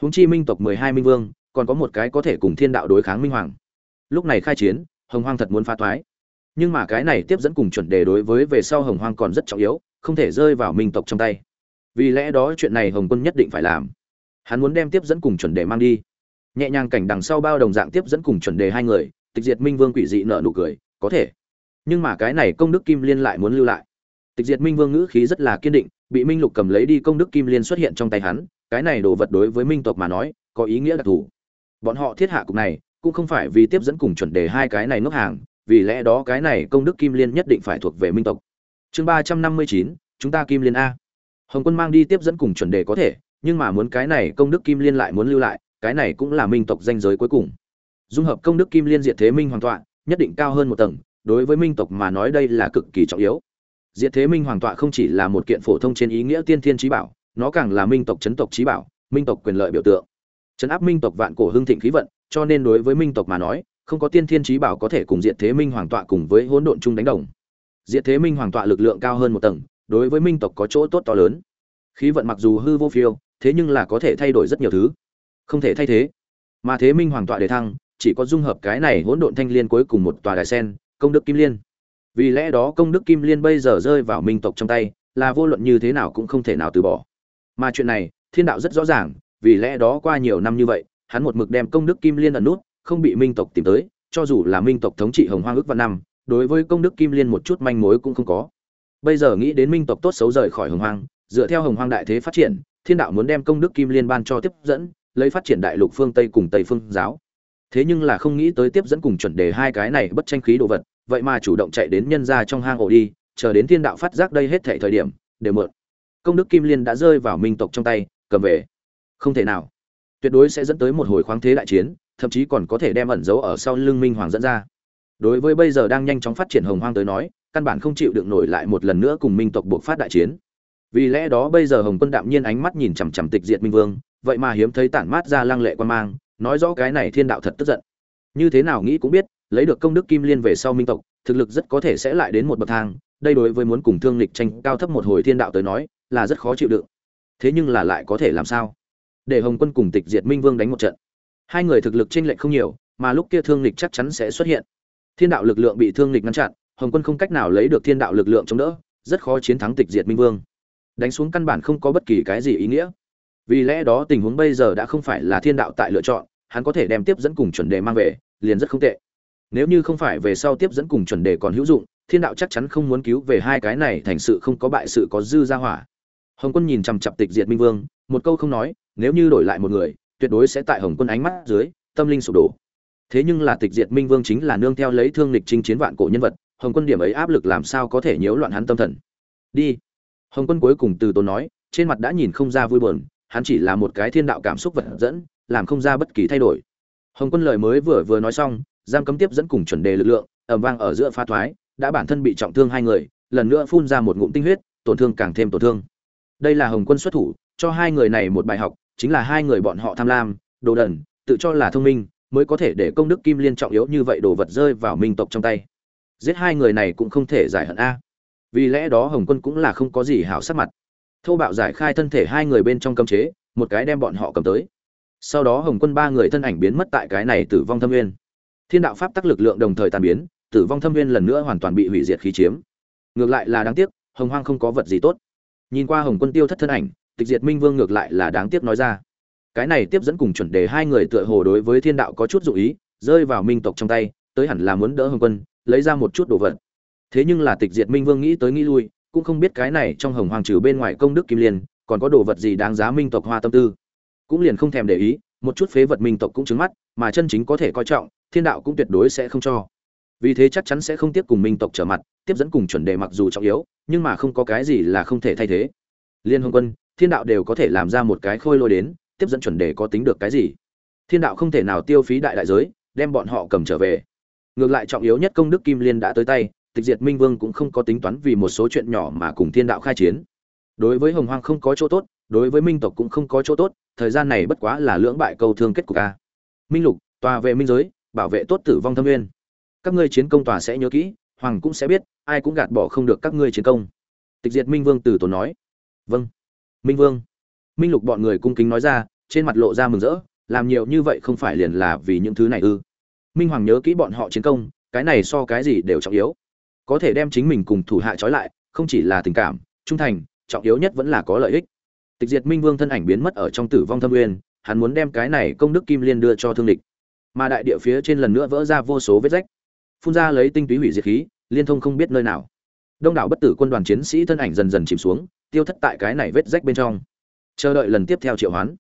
Speaker 1: Huống chi minh tộc mười hai minh vương, còn có một cái có thể cùng thiên đạo đối kháng minh hoàng. Lúc này khai chiến, hồng hoang thật muốn phá thoái. Nhưng mà cái này tiếp dẫn cùng chuẩn đề đối với về sau hồng hoang còn rất trọng yếu, không thể rơi vào minh tộc trong tay. Vì lẽ đó chuyện này hồng quân nhất định phải làm. Hắn muốn đem tiếp dẫn cùng chuẩn đề mang đi. Nhẹ nhàng cảnh đằng sau bao đồng dạng tiếp dẫn cùng chuẩn đề hai người, tịch diệt minh vương quỷ dị nợ nụ cười, có thể nhưng mà cái này công đức kim liên lại muốn lưu lại. Tịch diệt minh vương ngữ khí rất là kiên định, bị minh lục cầm lấy đi công đức kim liên xuất hiện trong tay hắn, cái này đồ vật đối với minh tộc mà nói, có ý nghĩa đặc thù. Bọn họ thiết hạ cục này, cũng không phải vì tiếp dẫn cùng chuẩn đề hai cái này ngốc hàng, vì lẽ đó cái này công đức kim liên nhất định phải thuộc về minh tộc. Chương ba trăm năm mươi chín, chúng ta kim liên a. Hồng quân mang đi tiếp dẫn cùng chuẩn đề có thể, nhưng mà muốn cái này công đức kim liên lại muốn lưu lại, cái này cũng là minh tộc danh giới cuối cùng. Dung hợp công đức kim liên diệt thế minh hoàn toàn nhất định cao hơn một tầng đối với minh tộc mà nói đây là cực kỳ trọng yếu. Diệt thế minh hoàng tọa không chỉ là một kiện phổ thông trên ý nghĩa tiên thiên trí bảo, nó càng là minh tộc chấn tộc trí bảo, minh tộc quyền lợi biểu tượng. Chấn áp minh tộc vạn cổ hưng thịnh khí vận, cho nên đối với minh tộc mà nói, không có tiên thiên trí bảo có thể cùng diệt thế minh hoàng tọa cùng với hỗn độn chung đánh đồng. Diệt thế minh hoàng tọa lực lượng cao hơn một tầng, đối với minh tộc có chỗ tốt to lớn. Khí vận mặc dù hư vô phiêu, thế nhưng là có thể thay đổi rất nhiều thứ. Không thể thay thế. Mà thế minh hoàng tọa để thăng, chỉ có dung hợp cái này hỗn độn thanh liên cuối cùng một tòa đài sen công đức kim liên. Vì lẽ đó công đức kim liên bây giờ rơi vào minh tộc trong tay, là vô luận như thế nào cũng không thể nào từ bỏ. Mà chuyện này, thiên đạo rất rõ ràng, vì lẽ đó qua nhiều năm như vậy, hắn một mực đem công đức kim liên ẩn nút, không bị minh tộc tìm tới, cho dù là minh tộc thống trị hồng hoang ước văn năm, đối với công đức kim liên một chút manh mối cũng không có. Bây giờ nghĩ đến minh tộc tốt xấu rời khỏi hồng hoang, dựa theo hồng hoang đại thế phát triển, thiên đạo muốn đem công đức kim liên ban cho tiếp dẫn, lấy phát triển đại lục phương tây cùng tây phương giáo thế nhưng là không nghĩ tới tiếp dẫn cùng chuẩn đề hai cái này bất tranh khí đồ vật, vậy mà chủ động chạy đến nhân ra trong hang ổ đi, chờ đến thiên đạo phát giác đây hết thể thời điểm, đều mượn. Công đức kim liên đã rơi vào minh tộc trong tay, cầm về. Không thể nào. Tuyệt đối sẽ dẫn tới một hồi khoáng thế đại chiến, thậm chí còn có thể đem ẩn giấu ở sau lưng minh hoàng dẫn ra. Đối với bây giờ đang nhanh chóng phát triển hồng hoang tới nói, căn bản không chịu đựng nổi lại một lần nữa cùng minh tộc buộc phát đại chiến. Vì lẽ đó bây giờ hồng quân đạm nhiên ánh mắt nhìn chằm chằm tịch diệt minh vương, vậy mà hiếm thấy tản mát ra lăng lệ quan mang nói rõ cái này thiên đạo thật tức giận. Như thế nào nghĩ cũng biết, lấy được công đức kim liên về sau minh tộc, thực lực rất có thể sẽ lại đến một bậc thang, đây đối với muốn cùng thương lịch tranh cao thấp một hồi thiên đạo tới nói, là rất khó chịu đựng. Thế nhưng là lại có thể làm sao? Để hồng quân cùng tịch diệt minh vương đánh một trận. Hai người thực lực chênh lệch không nhiều, mà lúc kia thương lịch chắc chắn sẽ xuất hiện. Thiên đạo lực lượng bị thương lịch ngăn chặn, hồng quân không cách nào lấy được thiên đạo lực lượng chống đỡ, rất khó chiến thắng tịch diệt minh vương. Đánh xuống căn bản không có bất kỳ cái gì ý nghĩa vì lẽ đó tình huống bây giờ đã không phải là thiên đạo tại lựa chọn, hắn có thể đem tiếp dẫn cùng chuẩn đề mang về, liền rất không tệ. Nếu như không phải về sau tiếp dẫn cùng chuẩn đề còn hữu dụng, thiên đạo chắc chắn không muốn cứu về hai cái này thành sự không có bại sự có dư ra hỏa. Hồng quân nhìn chằm chặp tịch diệt minh vương, một câu không nói, nếu như đổi lại một người, tuyệt đối sẽ tại hồng quân ánh mắt dưới, tâm linh sụp đổ. Thế nhưng là tịch diệt minh vương chính là nương theo lấy thương lịch chinh chiến vạn cổ nhân vật, hồng quân điểm ấy áp lực làm sao có thể nhiễu loạn hắn tâm thần. Đi. Hồng quân cuối cùng từ tốn nói, trên mặt đã nhìn không ra vui buồn hắn chỉ là một cái thiên đạo cảm xúc vật dẫn, làm không ra bất kỳ thay đổi. Hồng quân lời mới vừa vừa nói xong, giam cấm tiếp dẫn cùng chuẩn đề lực lượng ẩm vang ở giữa pha thoái, đã bản thân bị trọng thương hai người, lần nữa phun ra một ngụm tinh huyết, tổn thương càng thêm tổn thương. Đây là hồng quân xuất thủ, cho hai người này một bài học, chính là hai người bọn họ tham lam, đồ đần, tự cho là thông minh, mới có thể để công đức kim liên trọng yếu như vậy đồ vật rơi vào minh tộc trong tay. Giết hai người này cũng không thể giải hận a. Vì lẽ đó hồng quân cũng là không có gì hảo sắc mặt thô bạo giải khai thân thể hai người bên trong cấm chế, một cái đem bọn họ cầm tới. Sau đó hồng quân ba người thân ảnh biến mất tại cái này tử vong thâm nguyên. Thiên đạo pháp tắc lực lượng đồng thời tàn biến, tử vong thâm nguyên lần nữa hoàn toàn bị hủy diệt khí chiếm. Ngược lại là đáng tiếc, hồng hoang không có vật gì tốt. Nhìn qua hồng quân tiêu thất thân ảnh, tịch diệt minh vương ngược lại là đáng tiếc nói ra. Cái này tiếp dẫn cùng chuẩn đề hai người tựa hồ đối với thiên đạo có chút dụ ý, rơi vào minh tộc trong tay, tới hẳn là muốn đỡ hồng quân, lấy ra một chút đồ vật. Thế nhưng là tịch diệt minh vương nghĩ tới nghĩ lui cũng không biết cái này trong hồng hoàng trừ bên ngoài công đức kim liên, còn có đồ vật gì đáng giá minh tộc hoa tâm tư. Cũng liền không thèm để ý, một chút phế vật minh tộc cũng trứng mắt, mà chân chính có thể coi trọng, thiên đạo cũng tuyệt đối sẽ không cho. Vì thế chắc chắn sẽ không tiếp cùng minh tộc trở mặt, tiếp dẫn cùng chuẩn đề mặc dù trọng yếu, nhưng mà không có cái gì là không thể thay thế. Liên hồng quân, thiên đạo đều có thể làm ra một cái khôi lôi đến, tiếp dẫn chuẩn đề có tính được cái gì? Thiên đạo không thể nào tiêu phí đại đại giới, đem bọn họ cầm trở về. Ngược lại trọng yếu nhất công đức kim liên đã tới tay tịch diệt minh vương cũng không có tính toán vì một số chuyện nhỏ mà cùng thiên đạo khai chiến. Đối với hồng hoang không có chỗ tốt, đối với minh tộc cũng không có chỗ tốt, thời gian này bất quá là lưỡng bại câu thương kết cục a. Minh lục, tòa vệ minh giới, bảo vệ tốt tử vong thâm nguyên. Các ngươi chiến công tòa sẽ nhớ kỹ, hoàng cũng sẽ biết, ai cũng gạt bỏ không được các ngươi chiến công. Tịch diệt minh vương từ tốn nói. Vâng. Minh vương. Minh lục bọn người cung kính nói ra, trên mặt lộ ra mừng rỡ, làm nhiều như vậy không phải liền là vì những thứ này ư. Minh hoàng nhớ kỹ bọn họ chiến công, cái này so cái gì đều trọng yếu có thể đem chính mình cùng thủ hạ trói lại, không chỉ là tình cảm, trung thành, trọng yếu nhất vẫn là có lợi ích. Tịch diệt minh vương thân ảnh biến mất ở trong tử vong thâm uyên hắn muốn đem cái này công đức kim liên đưa cho thương địch. Mà đại địa phía trên lần nữa vỡ ra vô số vết rách. Phun ra lấy tinh túy hủy diệt khí, liên thông không biết nơi nào. Đông đảo bất tử quân đoàn chiến sĩ thân ảnh dần dần chìm xuống, tiêu thất tại cái này vết rách bên trong. Chờ đợi lần tiếp theo triệu hoán.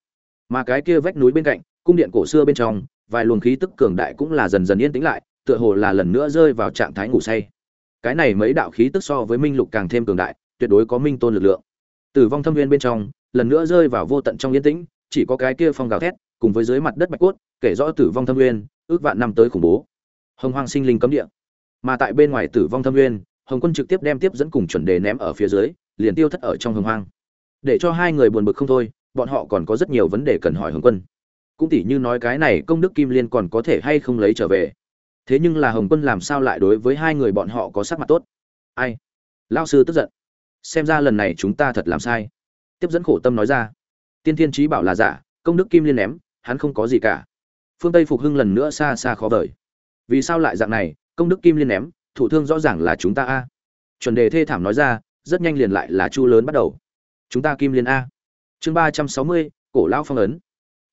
Speaker 1: Mà cái kia vách núi bên cạnh, cung điện cổ xưa bên trong, vài luồng khí tức cường đại cũng là dần dần yên tĩnh lại, tựa hồ là lần nữa rơi vào trạng thái ngủ say cái này mấy đạo khí tức so với minh lục càng thêm cường đại, tuyệt đối có minh tôn lực lượng. Tử vong thâm viên bên trong, lần nữa rơi vào vô tận trong yên tĩnh, chỉ có cái kia phong gào thét, cùng với dưới mặt đất bạch cốt, kể rõ tử vong thâm viên, ước vạn năm tới khủng bố. Hồng hoang sinh linh cấm địa. Mà tại bên ngoài tử vong thâm viên, hồng quân trực tiếp đem tiếp dẫn cùng chuẩn đề ném ở phía dưới, liền tiêu thất ở trong hồng hoang. Để cho hai người buồn bực không thôi, bọn họ còn có rất nhiều vấn đề cần hỏi hồng quân. Cũng tỉ như nói cái này công đức kim liên còn có thể hay không lấy trở về thế nhưng là hồng quân làm sao lại đối với hai người bọn họ có sắc mặt tốt? Ai? Lao sư tức giận. Xem ra lần này chúng ta thật làm sai. Tiếp dẫn khổ tâm nói ra. Tiên thiên trí bảo là giả, công đức kim liên ném, hắn không có gì cả. Phương tây phục hưng lần nữa xa xa khó vời. Vì sao lại dạng này, công đức kim liên ném, thủ thương rõ ràng là chúng ta a. Chuẩn đề thê thảm nói ra, rất nhanh liền lại là chu lớn bắt đầu. Chúng ta kim liên a. Chương ba trăm sáu mươi, cổ lão phong ấn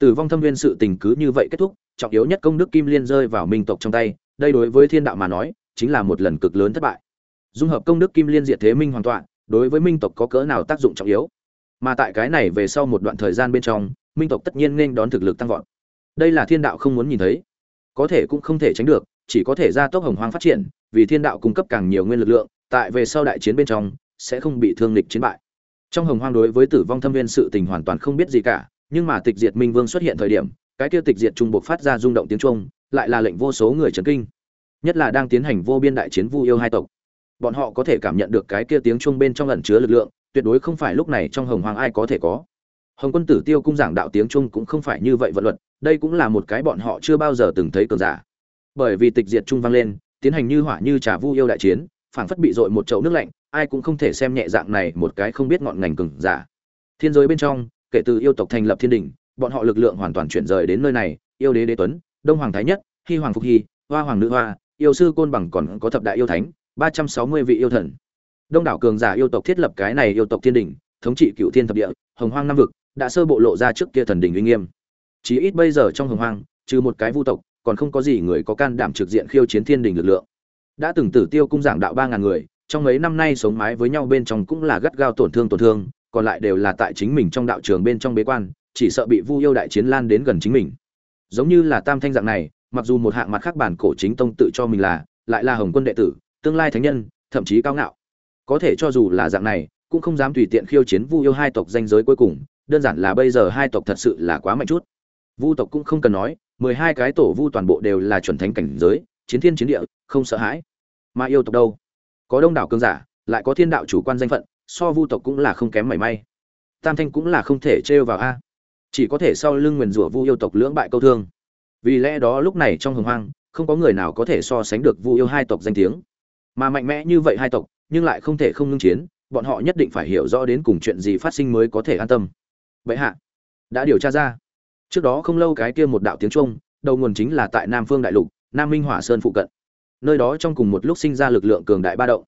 Speaker 1: tử vong thâm viên sự tình cứ như vậy kết thúc, trọng yếu nhất công đức kim liên rơi vào minh tộc trong tay, đây đối với thiên đạo mà nói, chính là một lần cực lớn thất bại. Dung hợp công đức kim liên diệt thế minh hoàn toàn, đối với minh tộc có cỡ nào tác dụng trọng yếu? Mà tại cái này về sau một đoạn thời gian bên trong, minh tộc tất nhiên nên đón thực lực tăng vọt. Đây là thiên đạo không muốn nhìn thấy. Có thể cũng không thể tránh được, chỉ có thể ra tốc hồng hoang phát triển, vì thiên đạo cung cấp càng nhiều nguyên lực lượng, tại về sau đại chiến bên trong, sẽ không bị thương lịch chiến bại. Trong hồng hoang đối với tử vong thâm viên sự tình hoàn toàn không biết gì cả nhưng mà tịch diệt minh vương xuất hiện thời điểm, cái kia tịch diệt trung buộc phát ra rung động tiếng trung lại là lệnh vô số người chấn kinh. Nhất là đang tiến hành vô biên đại chiến vu yêu hai tộc. Bọn họ có thể cảm nhận được cái kia tiếng trung bên trong ẩn chứa lực lượng, tuyệt đối không phải lúc này trong hồng hoàng ai có thể có. Hồng quân tử tiêu cung giảng đạo tiếng trung cũng không phải như vậy vận luật, đây cũng là một cái bọn họ chưa bao giờ từng thấy cường giả. Bởi vì tịch diệt trung vang lên, tiến hành như hỏa như trà vu yêu đại chiến, phảng phất bị dội một chậu nước lạnh, ai cũng không thể xem nhẹ dạng này một cái không biết ngọn ngành cường giả. Thiên giới bên trong kể từ yêu tộc thành lập thiên đình, bọn họ lực lượng hoàn toàn chuyển rời đến nơi này, yêu đế đế tuấn, đông hoàng thái nhất hy hoàng phục hy, hoa hoàng nữ hoa, yêu sư côn bằng còn có thập đại yêu thánh, ba trăm sáu mươi vị yêu thần. Đông đảo cường giả yêu tộc thiết lập cái này yêu tộc thiên đình, thống trị cựu thiên thập địa, hồng hoang năm vực, đã sơ bộ lộ ra trước kia thần đình uy nghiêm. Chí ít bây giờ trong hồng hoang, trừ một cái vu tộc, còn không có gì người có can đảm trực diện khiêu chiến thiên đình lực lượng. Đã từng tử tiêu cung giảng đạo ba ngàn người, trong mấy năm nay sống mái với nhau bên trong cũng là gắt gao tổn thương tổn thương còn lại đều là tại chính mình trong đạo trường bên trong bế quan, chỉ sợ bị vu yêu đại chiến lan đến gần chính mình. Giống như là tam thanh dạng này, mặc dù một hạng mặt khác bản cổ chính tông tự cho mình là, lại là hồng quân đệ tử, tương lai thánh nhân, thậm chí cao ngạo. Có thể cho dù là dạng này, cũng không dám tùy tiện khiêu chiến vu yêu hai tộc danh giới cuối cùng, đơn giản là bây giờ hai tộc thật sự là quá mạnh chút. Vu tộc cũng không cần nói, mười hai cái tổ vu toàn bộ đều là chuẩn thánh cảnh giới, chiến thiên chiến địa, không sợ hãi. Mà yêu tộc đâu? Có đông đảo cương giả, lại có thiên đạo chủ quan danh phận so vu tộc cũng là không kém mảy may. Tam thanh cũng là không thể trêu vào a. Chỉ có thể sau lưng nguyền rủa vu yêu tộc lưỡng bại câu thương. Vì lẽ đó lúc này trong hồng hoang, không có người nào có thể so sánh được vu yêu hai tộc danh tiếng. Mà mạnh mẽ như vậy hai tộc, nhưng lại không thể không ngưng chiến, bọn họ nhất định phải hiểu rõ đến cùng chuyện gì phát sinh mới có thể an tâm. Vậy hạ, đã điều tra ra. Trước đó không lâu cái kia một đạo tiếng trung đầu nguồn chính là tại nam phương đại lục, nam minh hỏa sơn phụ cận. Nơi đó trong cùng một lúc sinh ra lực lượng cường đại ba động.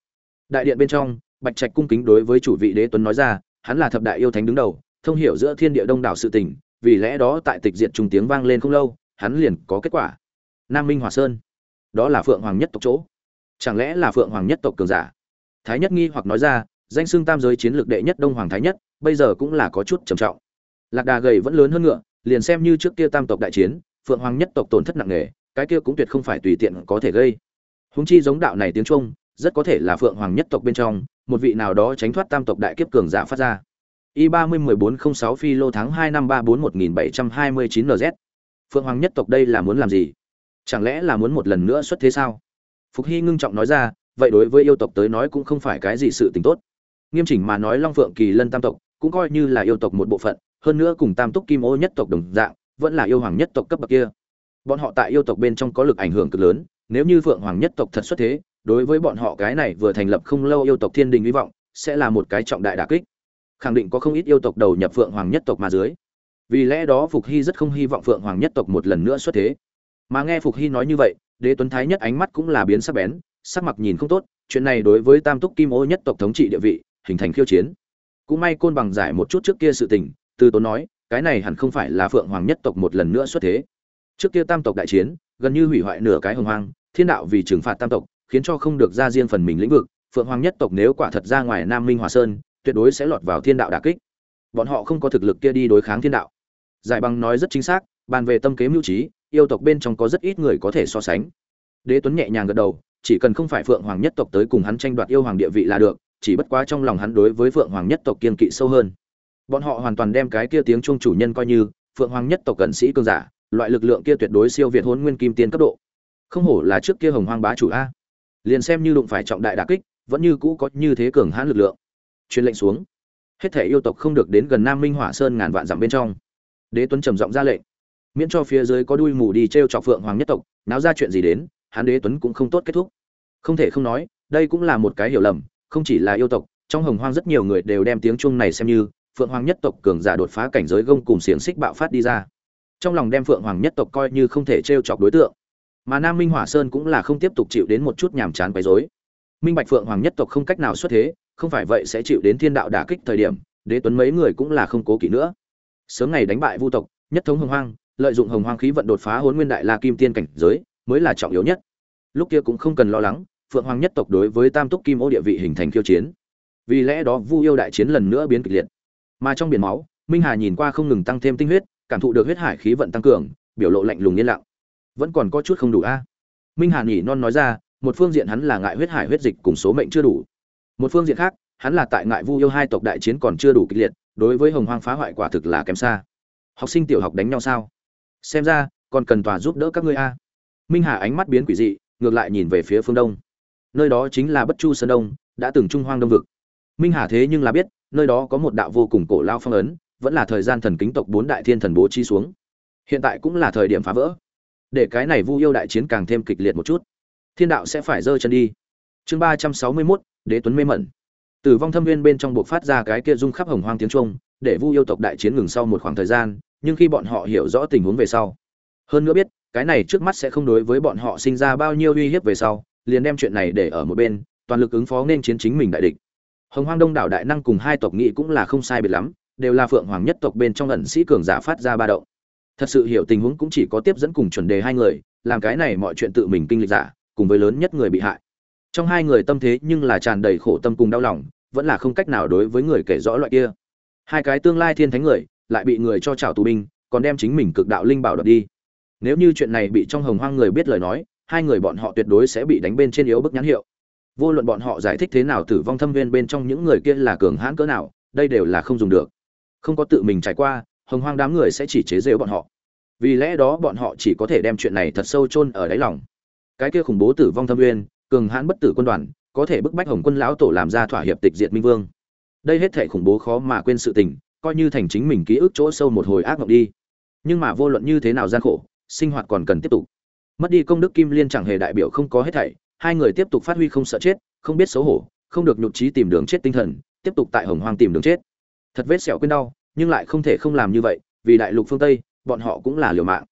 Speaker 1: Đại điện bên trong bạch trạch cung kính đối với chủ vị đế tuấn nói ra, hắn là thập đại yêu thánh đứng đầu, thông hiểu giữa thiên địa đông đảo sự tình, vì lẽ đó tại tịch diện trùng tiếng vang lên không lâu, hắn liền có kết quả. Nam minh hỏa sơn, đó là phượng hoàng nhất tộc chỗ. Chẳng lẽ là phượng hoàng nhất tộc cường giả? Thái nhất nghi hoặc nói ra, danh xưng tam giới chiến lược đệ nhất đông hoàng thái nhất, bây giờ cũng là có chút trầm trọng. Lạc đà gầy vẫn lớn hơn ngựa, liền xem như trước kia tam tộc đại chiến, phượng hoàng nhất tộc tổn thất nặng nề, cái kia cũng tuyệt không phải tùy tiện có thể gây. Húng chi giống đạo này tiếng trung rất có thể là phượng hoàng nhất tộc bên trong, một vị nào đó tránh thoát tam tộc đại kiếp cường giả phát ra. Y ba mươi mười bốn không sáu phi lô tháng hai năm ba bốn một nghìn bảy trăm hai mươi chín nz phượng hoàng nhất tộc đây là muốn làm gì? Chẳng lẽ là muốn một lần nữa xuất thế sao? Phục hy ngưng trọng nói ra, vậy đối với yêu tộc tới nói cũng không phải cái gì sự t ì n h tốt. Nghiêm chỉnh mà nói long phượng kỳ lân tam tộc cũng coi như là yêu tộc một bộ phận, hơn nữa cùng tam túc kim ô nhất tộc đồng dạng, vẫn là yêu hoàng nhất tộc cấp bậc kia. Bọn họ tại yêu tộc bên trong có lực ảnh hưởng cực lớn, nếu như phượng hoàng nhất tộc thật xuất thế đối với bọn họ cái này vừa thành lập không lâu yêu tộc thiên đình hy vọng, sẽ là một cái trọng đại đà kích. Khẳng định có không ít yêu tộc đầu nhập phượng hoàng nhất tộc mà dưới. Vì lẽ đó phục hy rất không hy vọng phượng hoàng nhất tộc một lần nữa xuất thế. Mà nghe phục hy nói như vậy, đế tuấn thái nhất ánh mắt cũng là biến sắc bén, sắc mặt nhìn không tốt, chuyện này đối với tam túc kim ô nhất tộc thống trị địa vị, hình thành khiêu chiến. Cũng may côn bằng giải một chút trước kia sự tình, từ tốn nói, cái này hẳn không phải là phượng hoàng nhất tộc một lần nữa xuất thế. Trước kia tam tộc đại chiến, gần như hủy hoại nửa cái hồng hoang, thiên đạo vì trừng phạt tam tộc khiến cho không được ra riêng phần mình lĩnh vực, phượng hoàng nhất tộc nếu quả thật ra ngoài nam minh hòa sơn, tuyệt đối sẽ lọt vào thiên đạo đà kích. Bọn họ không có thực lực kia đi đối kháng thiên đạo. Giải bằng nói rất chính xác, bàn về tâm kế mưu trí, yêu tộc bên trong có rất ít người có thể so sánh. Đế tuấn nhẹ nhàng gật đầu, chỉ cần không phải phượng hoàng nhất tộc tới cùng hắn tranh đoạt yêu hoàng địa vị là được, chỉ bất quá trong lòng hắn đối với phượng hoàng nhất tộc kiên kỵ sâu hơn. Bọn họ hoàn toàn đem cái kia tiếng trung chủ nhân coi như, phượng hoàng nhất tộc cận sĩ cương giả, loại lực lượng kia tuyệt đối siêu việt hôn nguyên kim tiên cấp độ. Không hổ là trước kia hồng hoang bá chủ a liền xem như đụng phải trọng đại đà kích, vẫn như cũ có như thế cường hãn lực lượng. Truyền lệnh xuống, hết thể yêu tộc không được đến gần nam minh hỏa sơn ngàn vạn dặm bên trong. Đế tuấn trầm giọng ra lệnh, miễn cho phía dưới có đuôi mù đi t r e o trọc phượng hoàng nhất tộc, náo ra chuyện gì đến, hắn đế tuấn cũng không tốt kết thúc. Không thể không nói, đây cũng là một cái hiểu lầm, không chỉ là yêu tộc, trong hồng hoang rất nhiều người đều đem tiếng chuông này xem như phượng hoàng nhất tộc cường giả đột phá cảnh giới gông cùng xiềng xích bạo phát đi ra. Trong lòng đem phượng hoàng nhất tộc coi như không thể t r e o chọc đối tượng mà nam minh hỏa sơn cũng là không tiếp tục chịu đến một chút nhàm chán quấy dối minh bạch phượng hoàng nhất tộc không cách nào xuất thế, không phải vậy sẽ chịu đến thiên đạo đả kích thời điểm, đế tuấn mấy người cũng là không cố kỵ nữa. Sớm ngày đánh bại vu tộc, nhất thống hồng hoang, lợi dụng hồng hoang khí vận đột phá hôn nguyên đại la kim tiên cảnh giới, mới là trọng yếu nhất. Lúc kia cũng không cần lo lắng, phượng hoàng nhất tộc đối với tam túc kim ô địa vị hình thành khiêu chiến. Vì lẽ đó vu yêu đại chiến lần nữa biến kịch liệt. Mà trong biển máu, minh hà nhìn qua không ngừng tăng thêm tinh huyết, cảm thụ được huyết hải khí vận tăng cường, biểu lộ lạnh lùng yên lặng vẫn còn có chút không đủ a. Minh hà nhỉ non nói ra, một phương diện hắn là ngại huyết hải huyết dịch cùng số mệnh chưa đủ. Một phương diện khác, hắn là tại ngại vu yêu hai tộc đại chiến còn chưa đủ kịch liệt, đối với hồng hoang phá hoại quả thực là kém xa. Học sinh tiểu học đánh nhau sao? Xem ra, còn cần tòa giúp đỡ các ngươi a. Minh hà ánh mắt biến quỷ dị, ngược lại nhìn về phía phương đông. Nơi đó chính là bất chu sơn đông, đã từng trung hoang đông vực. Minh hà thế nhưng là biết, nơi đó có một đạo vô cùng cổ lao phong ấn, vẫn là thời gian thần kính tộc bốn đại thiên thần bố trí xuống. Hiện tại cũng là thời điểm phá vỡ để cái này vu yêu đại chiến càng thêm kịch liệt một chút. Thiên đạo sẽ phải giơ chân đi. Chương ba trăm sáu mươi mốt, đế tuấn mê mẩn. Tử vong thâm viên bên trong buộc phát ra cái kia rung khắp hồng hoang tiếng trung để vu yêu tộc đại chiến ngừng sau một khoảng thời gian, nhưng khi bọn họ hiểu rõ tình huống về sau, hơn nữa biết, cái này trước mắt sẽ không đối với bọn họ sinh ra bao nhiêu uy hiếp về sau, liền đem chuyện này để ở một bên, toàn lực ứng phó nên chiến chính mình đại địch. Hồng hoang đông đảo đại năng cùng hai tộc nghị cũng là không sai biệt lắm, đều là phượng hoàng nhất tộc bên trong ẩn sĩ cường giả phát ra ba động thật sự hiểu tình huống cũng chỉ có tiếp dẫn cùng chuẩn đề hai người, làm cái này mọi chuyện tự mình kinh lịch giả, cùng với lớn nhất người bị hại. Trong hai người tâm thế nhưng là tràn đầy khổ tâm cùng đau lòng, vẫn là không cách nào đối với người kể rõ loại kia. Hai cái tương lai thiên thánh người, lại bị người cho trào tù binh, còn đem chính mình cực đạo linh bảo đoạt đi. Nếu như chuyện này bị trong hồng hoang người biết lời nói, hai người bọn họ tuyệt đối sẽ bị đánh bên trên yếu bức nhãn hiệu. Vô luận bọn họ giải thích thế nào tử vong thâm viên bên trong những người kia là cường hãn cỡ nào, đây đều là không dùng được. Không có tự mình trải qua hồng hoang đám người sẽ chỉ chế rêu bọn họ. Vì lẽ đó bọn họ chỉ có thể đem chuyện này thật sâu chôn ở đáy lòng. Cái kia khủng bố tử vong thâm uyên, cường hãn bất tử quân đoàn, có thể bức bách hồng quân lão tổ làm ra thỏa hiệp tịch diệt minh vương. Đây hết thể khủng bố khó mà quên sự tình, coi như thành chính mình ký ức chỗ sâu một hồi ác mộng đi. Nhưng mà vô luận như thế nào gian khổ, sinh hoạt còn cần tiếp tục. Mất đi công đức kim liên chẳng hề đại biểu không có hết thảy, hai người tiếp tục phát huy không sợ chết, không biết xấu hổ, không được nhục trí tìm đường chết tinh thần, tiếp tục tại hồng hoang tìm đường chết. Thật vết sẹo quên đau nhưng lại không thể không làm như vậy, vì đại lục phương tây, bọn họ cũng là liều mạng.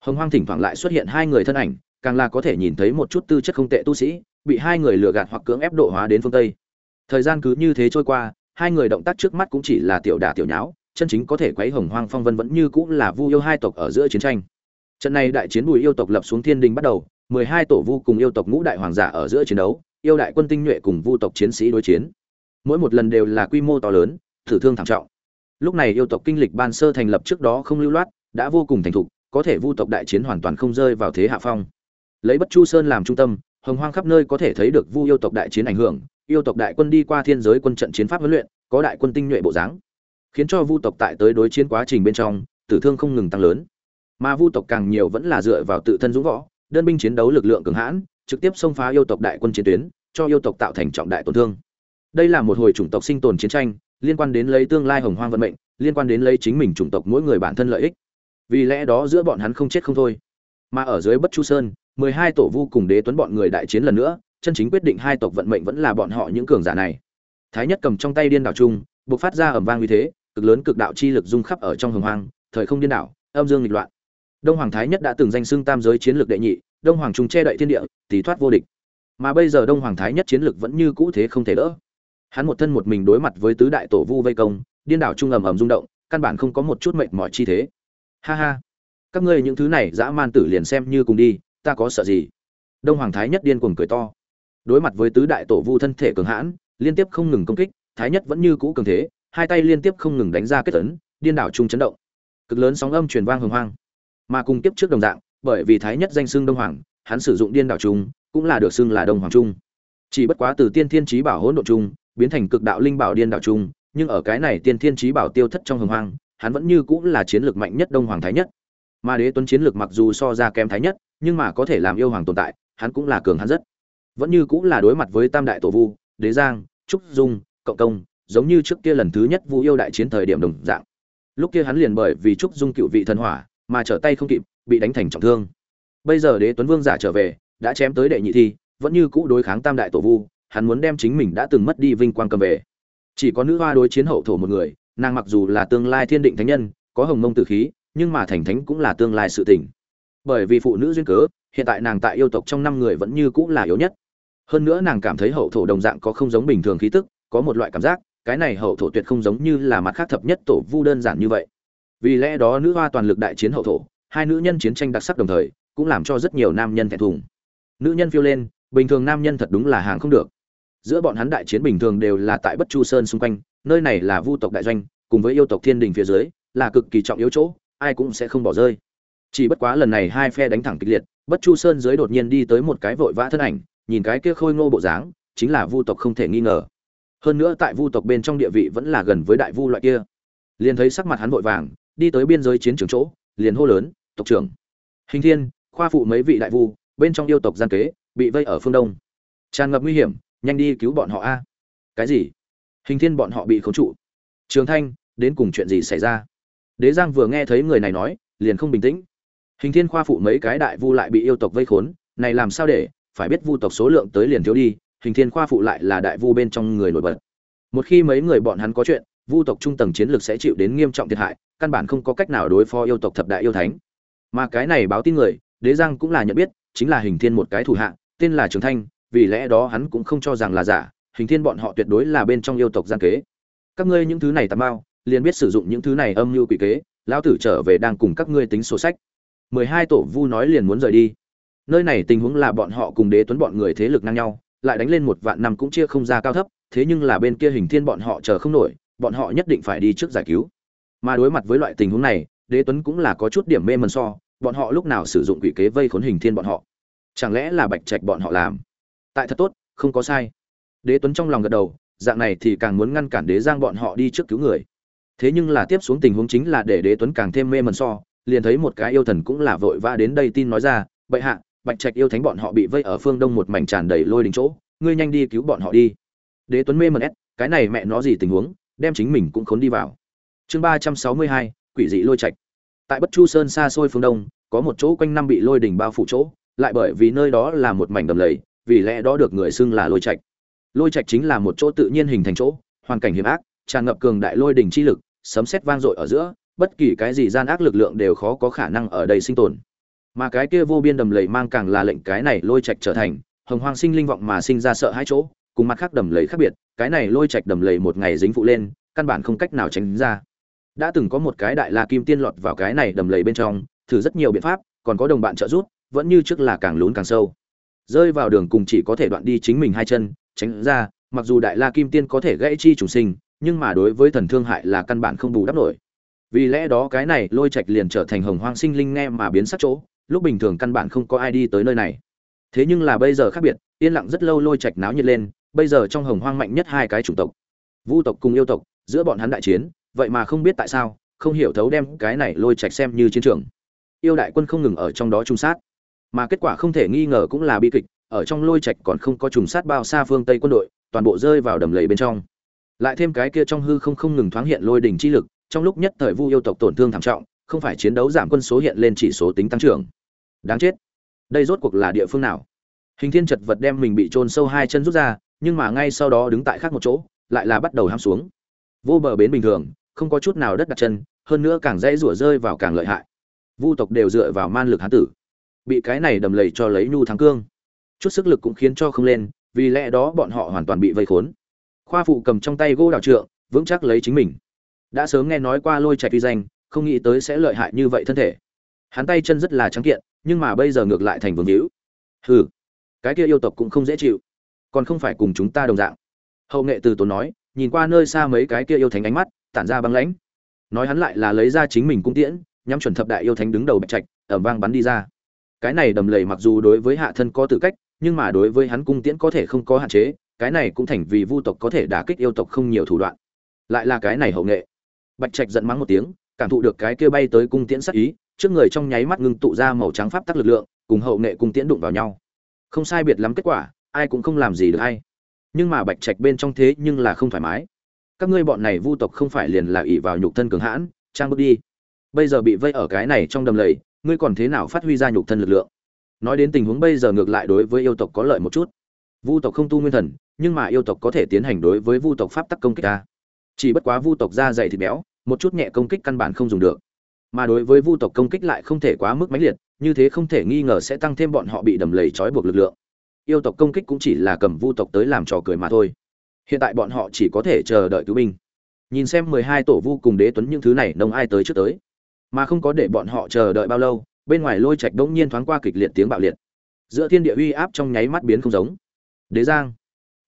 Speaker 1: Hồng hoang thỉnh thoảng lại xuất hiện hai người thân ảnh, càng là có thể nhìn thấy một chút tư chất không tệ tu sĩ, bị hai người lừa gạt hoặc cưỡng ép độ hóa đến phương tây. Thời gian cứ như thế trôi qua, hai người động tác trước mắt cũng chỉ là tiểu đả tiểu nháo, chân chính có thể quấy hồng hoang phong vân vẫn như cũng là vu yêu hai tộc ở giữa chiến tranh. Trận này đại chiến bùi yêu tộc lập xuống thiên đình bắt đầu, mười hai tổ vu cùng yêu tộc ngũ đại hoàng giả ở giữa chiến đấu, yêu đại quân tinh nhuệ cùng vu tộc chiến sĩ đối chiến. Mỗi một lần đều là quy mô to lớn, thử thương thảm trọng lúc này yêu tộc kinh lịch ban sơ thành lập trước đó không lưu loát, đã vô cùng thành thục, có thể vu tộc đại chiến hoàn toàn không rơi vào thế hạ phong. Lấy bất chu sơn làm trung tâm, hồng hoang khắp nơi có thể thấy được vu yêu tộc đại chiến ảnh hưởng, yêu tộc đại quân đi qua thiên giới quân trận chiến pháp huấn luyện, có đại quân tinh nhuệ bộ dáng, khiến cho vu tộc tại tới đối chiến quá trình bên trong, tử thương không ngừng tăng lớn. Mà vu tộc càng nhiều vẫn là dựa vào tự thân dũng võ, đơn binh chiến đấu lực lượng cường hãn, trực tiếp xông phá yêu tộc đại quân chiến tuyến, cho yêu tộc tạo thành trọng đại tổn thương. Đây là một hồi chủng tộc sinh tồn chiến tranh liên quan đến lấy tương lai hồng hoang vận mệnh liên quan đến lấy chính mình chủng tộc mỗi người bản thân lợi ích. Vì lẽ đó giữa bọn hắn không chết không thôi. Mà ở dưới bất chu sơn mười hai tổ vu cùng đế tuấn bọn người đại chiến lần nữa chân chính quyết định hai tộc vận mệnh vẫn là bọn họ những cường giả này. Thái nhất cầm trong tay điên đảo trung, buộc phát ra ẩm vang như thế cực lớn cực đạo chi lực dung khắp ở trong hồng hoang thời không điên đảo âm dương nghịch loạn. Đông hoàng thái nhất đã từng danh xưng tam giới chiến lược đệ nhị đông hoàng trung che đậy thiên địa tỷ thoát vô địch. Mà bây giờ đông hoàng thái nhất chiến lược vẫn như cũ thế không thể đỡ hắn một thân một mình đối mặt với tứ đại tổ vu vây công, điên đảo trung ầm ầm rung động, căn bản không có một chút mệnh mọi chi thế. Ha ha. Các ngươi những thứ này dã man tử liền xem như cùng đi, ta có sợ gì? Đông hoàng thái nhất điên cuồng cười to. Đối mặt với tứ đại tổ vu thân thể cường hãn, liên tiếp không ngừng công kích, thái nhất vẫn như cũ cường thế, hai tay liên tiếp không ngừng đánh ra kết tấn điên đảo trung chấn động. Cực lớn sóng âm truyền vang hồng hoang. Mà cùng kiếp trước đồng dạng, bởi vì thái nhất danh xưng đông hoàng, hắn sử dụng điên đảo trung cũng là được xưng là đông hoàng trung chỉ bất quá từ tiên thiên trí bảo hỗn độ trung biến thành cực đạo linh bảo điên đảo trung nhưng ở cái này tiên thiên trí bảo tiêu thất trong hồng hoang, hắn vẫn như cũng là chiến lược mạnh nhất đông hoàng thái nhất. Mà đế tuấn chiến lược mặc dù so ra kém thái nhất, nhưng mà có thể làm yêu hoàng tồn tại, hắn cũng là cường hắn rất. Vẫn như cũng là đối mặt với tam đại tổ vu, đế giang, trúc dung, cộng công, giống như trước kia lần thứ nhất vu yêu đại chiến thời điểm đồng dạng. Lúc kia hắn liền bởi vì trúc dung cựu vị thần hỏa, mà trở tay không kịp, bị đánh thành trọng thương. Bây giờ đế tuấn vương giả trở về, đã chém tới đệ nhị thi, vẫn như cũ đối kháng tam đại tổ vu hắn muốn đem chính mình đã từng mất đi vinh quang cầm về. Chỉ có nữ hoa đối chiến hậu thổ một người, nàng mặc dù là tương lai thiên định thánh nhân, có hồng mông tử khí, nhưng mà thành thánh cũng là tương lai sự tình. Bởi vì phụ nữ duyên cớ, hiện tại nàng tại yêu tộc trong năm người vẫn như cũng là yếu nhất. Hơn nữa nàng cảm thấy hậu thổ đồng dạng có không giống bình thường khí tức, có một loại cảm giác, cái này hậu thổ tuyệt không giống như là mặt khác thập nhất tổ vu đơn giản như vậy. Vì lẽ đó nữ hoa toàn lực đại chiến hậu thổ, hai nữ nhân chiến tranh đặc sắc đồng thời, cũng làm cho rất nhiều nam nhân thẹn thùng. Nữ nhân phiêu lên, bình thường nam nhân thật đúng là hàng không được giữa bọn hắn đại chiến bình thường đều là tại bất chu sơn xung quanh, nơi này là vu tộc đại doanh, cùng với yêu tộc thiên đình phía dưới, là cực kỳ trọng yếu chỗ, ai cũng sẽ không bỏ rơi. Chỉ bất quá lần này hai phe đánh thẳng kịch liệt, bất chu sơn dưới đột nhiên đi tới một cái vội vã thân ảnh, nhìn cái kia khôi ngô bộ dáng, chính là vu tộc không thể nghi ngờ. Hơn nữa tại vu tộc bên trong địa vị vẫn là gần với đại vu loại kia. Liền thấy sắc mặt hắn vội vàng, đi tới biên giới chiến trường chỗ, liền hô lớn, tộc trưởng. Hình thiên, khoa phụ mấy vị đại vu, bên trong yêu tộc gian kế, bị vây ở phương đông. Tràn ngập nguy hiểm nhanh đi cứu bọn họ a. Cái gì? Hình thiên bọn họ bị khống trụ. Trường thanh, đến cùng chuyện gì xảy ra? Đế giang vừa nghe thấy người này nói, liền không bình tĩnh. Hình thiên khoa phụ mấy cái đại vu lại bị yêu tộc vây khốn, này làm sao để, phải biết vu tộc số lượng tới liền thiếu đi, hình thiên khoa phụ lại là đại vu bên trong người nổi bật. Một khi mấy người bọn hắn có chuyện, vu tộc trung tầng chiến lược sẽ chịu đến nghiêm trọng thiệt hại, căn bản không có cách nào đối phó yêu tộc thập đại yêu thánh. Mà cái này báo tin người, đế giang cũng là nhận biết, chính là hình thiên một cái thủ hạ, tên là trường thanh vì lẽ đó hắn cũng không cho rằng là giả, hình thiên bọn họ tuyệt đối là bên trong yêu tộc gian kế. Các ngươi những thứ này tạm bao liền biết sử dụng những thứ này âm mưu quỷ kế, lão tử trở về đang cùng các ngươi tính sổ sách. Mười hai tổ vu nói liền muốn rời đi. Nơi này tình huống là bọn họ cùng đế tuấn bọn người thế lực ngang nhau, lại đánh lên một vạn năm cũng chia không ra cao thấp, thế nhưng là bên kia hình thiên bọn họ chờ không nổi, bọn họ nhất định phải đi trước giải cứu. Mà đối mặt với loại tình huống này, đế tuấn cũng là có chút điểm mê mẩn so, bọn họ lúc nào sử dụng quỷ kế vây khốn hình thiên bọn họ? Chẳng lẽ là bạch trạch bọn họ làm? Tại thật tốt, không có sai. Đế tuấn trong lòng gật đầu, dạng này thì càng muốn ngăn cản đế giang bọn họ đi trước cứu người. Thế nhưng là tiếp xuống tình huống chính là để đế tuấn càng thêm mê mẩn so, liền thấy một cái yêu thần cũng là vội vã đến đây tin nói ra, bệ hạ, bạch trạch yêu thánh bọn họ bị vây ở phương đông một mảnh tràn đầy lôi đình chỗ, ngươi nhanh đi cứu bọn họ đi. Đế tuấn mê mẩn ép, cái này mẹ nó gì tình huống, đem chính mình cũng khốn đi vào. Chương ba trăm sáu mươi hai, quỷ dị lôi trạch. Tại bất chu sơn xa xôi phương đông, có một chỗ quanh năm bị lôi đình bao phủ chỗ, lại bởi vì nơi đó là một mảnh đầm lầy vì lẽ đó được người xưng là lôi trạch. Lôi trạch chính là một chỗ tự nhiên hình thành chỗ, hoàn cảnh hiểm ác, tràn ngập cường đại lôi đỉnh chi lực, sấm sét vang dội ở giữa, bất kỳ cái gì gian ác lực lượng đều khó có khả năng ở đây sinh tồn. Mà cái kia vô biên đầm lầy mang càng là lệnh cái này lôi trạch trở thành hồng hoang sinh linh vọng mà sinh ra sợ hai chỗ, cùng mặt khác đầm lầy khác biệt, cái này lôi trạch đầm lầy một ngày dính phụ lên, căn bản không cách nào tránh ra. Đã từng có một cái đại la kim tiên lọt vào cái này đầm lầy bên trong, thử rất nhiều biện pháp, còn có đồng bạn trợ giúp, vẫn như trước là càng lún càng sâu rơi vào đường cùng chỉ có thể đoạn đi chính mình hai chân, tránh ra, mặc dù đại la kim tiên có thể gãy chi trùng sinh, nhưng mà đối với thần thương hại là căn bản không bù đắp nổi. Vì lẽ đó cái này lôi trạch liền trở thành hồng hoang sinh linh nghe mà biến sắc chỗ, lúc bình thường căn bản không có ai đi tới nơi này. Thế nhưng là bây giờ khác biệt, yên lặng rất lâu lôi trạch náo nhiệt lên, bây giờ trong hồng hoang mạnh nhất hai cái chủng tộc. Vu tộc cùng yêu tộc, giữa bọn hắn đại chiến, vậy mà không biết tại sao, không hiểu thấu đem cái này lôi trạch xem như chiến trường. Yêu đại quân không ngừng ở trong đó trung sát mà kết quả không thể nghi ngờ cũng là bi kịch, ở trong lôi trạch còn không có trùng sát bao xa phương tây quân đội, toàn bộ rơi vào đầm lầy bên trong. Lại thêm cái kia trong hư không không ngừng thoáng hiện lôi đỉnh chi lực, trong lúc nhất thời vu yêu tộc tổn thương thảm trọng, không phải chiến đấu giảm quân số hiện lên chỉ số tính tăng trưởng. Đáng chết. Đây rốt cuộc là địa phương nào? Hình thiên chật vật đem mình bị trôn sâu hai chân rút ra, nhưng mà ngay sau đó đứng tại khác một chỗ, lại là bắt đầu ham xuống. Vô bờ bến bình thường, không có chút nào đất đặt chân, hơn nữa càng dễ rủa rơi vào càng lợi hại. Vu tộc đều dựa vào man lực hán tử bị cái này đầm lầy cho lấy nhu thắng cương. Chút sức lực cũng khiến cho không lên, vì lẽ đó bọn họ hoàn toàn bị vây khốn. Khoa phụ cầm trong tay gỗ đào trượng, vững chắc lấy chính mình. Đã sớm nghe nói qua lôi chạy phi danh, không nghĩ tới sẽ lợi hại như vậy thân thể. Hắn tay chân rất là trắng kiện, nhưng mà bây giờ ngược lại thành vương hữu. Hừ, cái kia yêu tộc cũng không dễ chịu. Còn không phải cùng chúng ta đồng dạng. Hậu nghệ từ tốn nói, nhìn qua nơi xa mấy cái kia yêu thánh ánh mắt, tản ra băng lãnh. Nói hắn lại là lấy ra chính mình cung tiễn, nhắm chuẩn thập đại yêu thánh đứng đầu bạch trạch, ẩm vang bắn đi ra cái này đầm lầy mặc dù đối với hạ thân có tư cách, nhưng mà đối với hắn cung tiễn có thể không có hạn chế, cái này cũng thành vì vu tộc có thể đả kích yêu tộc không nhiều thủ đoạn. Lại là cái này hậu nghệ. Bạch trạch giận mắng một tiếng, cảm thụ được cái kia bay tới cung tiễn sắc ý, trước người trong nháy mắt ngưng tụ ra màu trắng pháp tắc lực lượng, cùng hậu nghệ cung tiễn đụng vào nhau. Không sai biệt lắm kết quả, ai cũng không làm gì được hay. Nhưng mà bạch trạch bên trong thế nhưng là không thoải mái. Các ngươi bọn này vu tộc không phải liền là ỷ vào nhục thân cường hãn, trang bước đi. Bây giờ bị vây ở cái này trong đầm lầy ngươi còn thế nào phát huy ra nhục thân lực lượng? Nói đến tình huống bây giờ ngược lại đối với yêu tộc có lợi một chút. Vu tộc không tu nguyên thần, nhưng mà yêu tộc có thể tiến hành đối với vu tộc pháp tắc công kích ta. Chỉ bất quá vu tộc da dày thịt béo, một chút nhẹ công kích căn bản không dùng được. Mà đối với vu tộc công kích lại không thể quá mức mãnh liệt, như thế không thể nghi ngờ sẽ tăng thêm bọn họ bị đầm lầy trói buộc lực lượng. Yêu tộc công kích cũng chỉ là cầm vu tộc tới làm trò cười mà thôi. Hiện tại bọn họ chỉ có thể chờ đợi cứu binh. Nhìn xem mười hai tổ vu cùng đế tuấn những thứ này, nông ai tới trước tới mà không có để bọn họ chờ đợi bao lâu, bên ngoài lôi trạch đống nhiên thoáng qua kịch liệt tiếng bạo liệt. Giữa thiên địa uy áp trong nháy mắt biến không giống. Đế giang,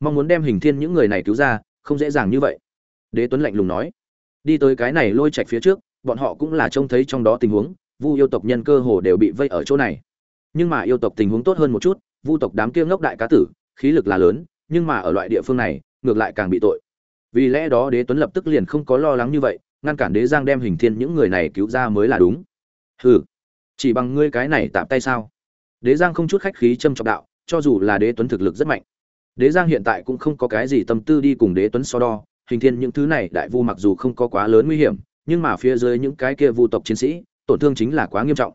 Speaker 1: mong muốn đem hình thiên những người này cứu ra, không dễ dàng như vậy. Đế tuấn lạnh lùng nói. Đi tới cái này lôi trạch phía trước, bọn họ cũng là trông thấy trong đó tình huống, vu yêu tộc nhân cơ hồ đều bị vây ở chỗ này. Nhưng mà yêu tộc tình huống tốt hơn một chút, vu tộc đám kia ngốc đại cá tử, khí lực là lớn, nhưng mà ở loại địa phương này, ngược lại càng bị tội. Vì lẽ đó đế tuấn lập tức liền không có lo lắng như vậy ngăn cản đế giang đem hình thiên những người này cứu ra mới là đúng. Hừ, chỉ bằng ngươi cái này tạm tay sao? Đế giang không chút khách khí châm trọng đạo, cho dù là đế tuấn thực lực rất mạnh, đế giang hiện tại cũng không có cái gì tâm tư đi cùng đế tuấn so đo. Hình thiên những thứ này, đại vu mặc dù không có quá lớn nguy hiểm, nhưng mà phía dưới những cái kia vu tộc chiến sĩ, tổn thương chính là quá nghiêm trọng.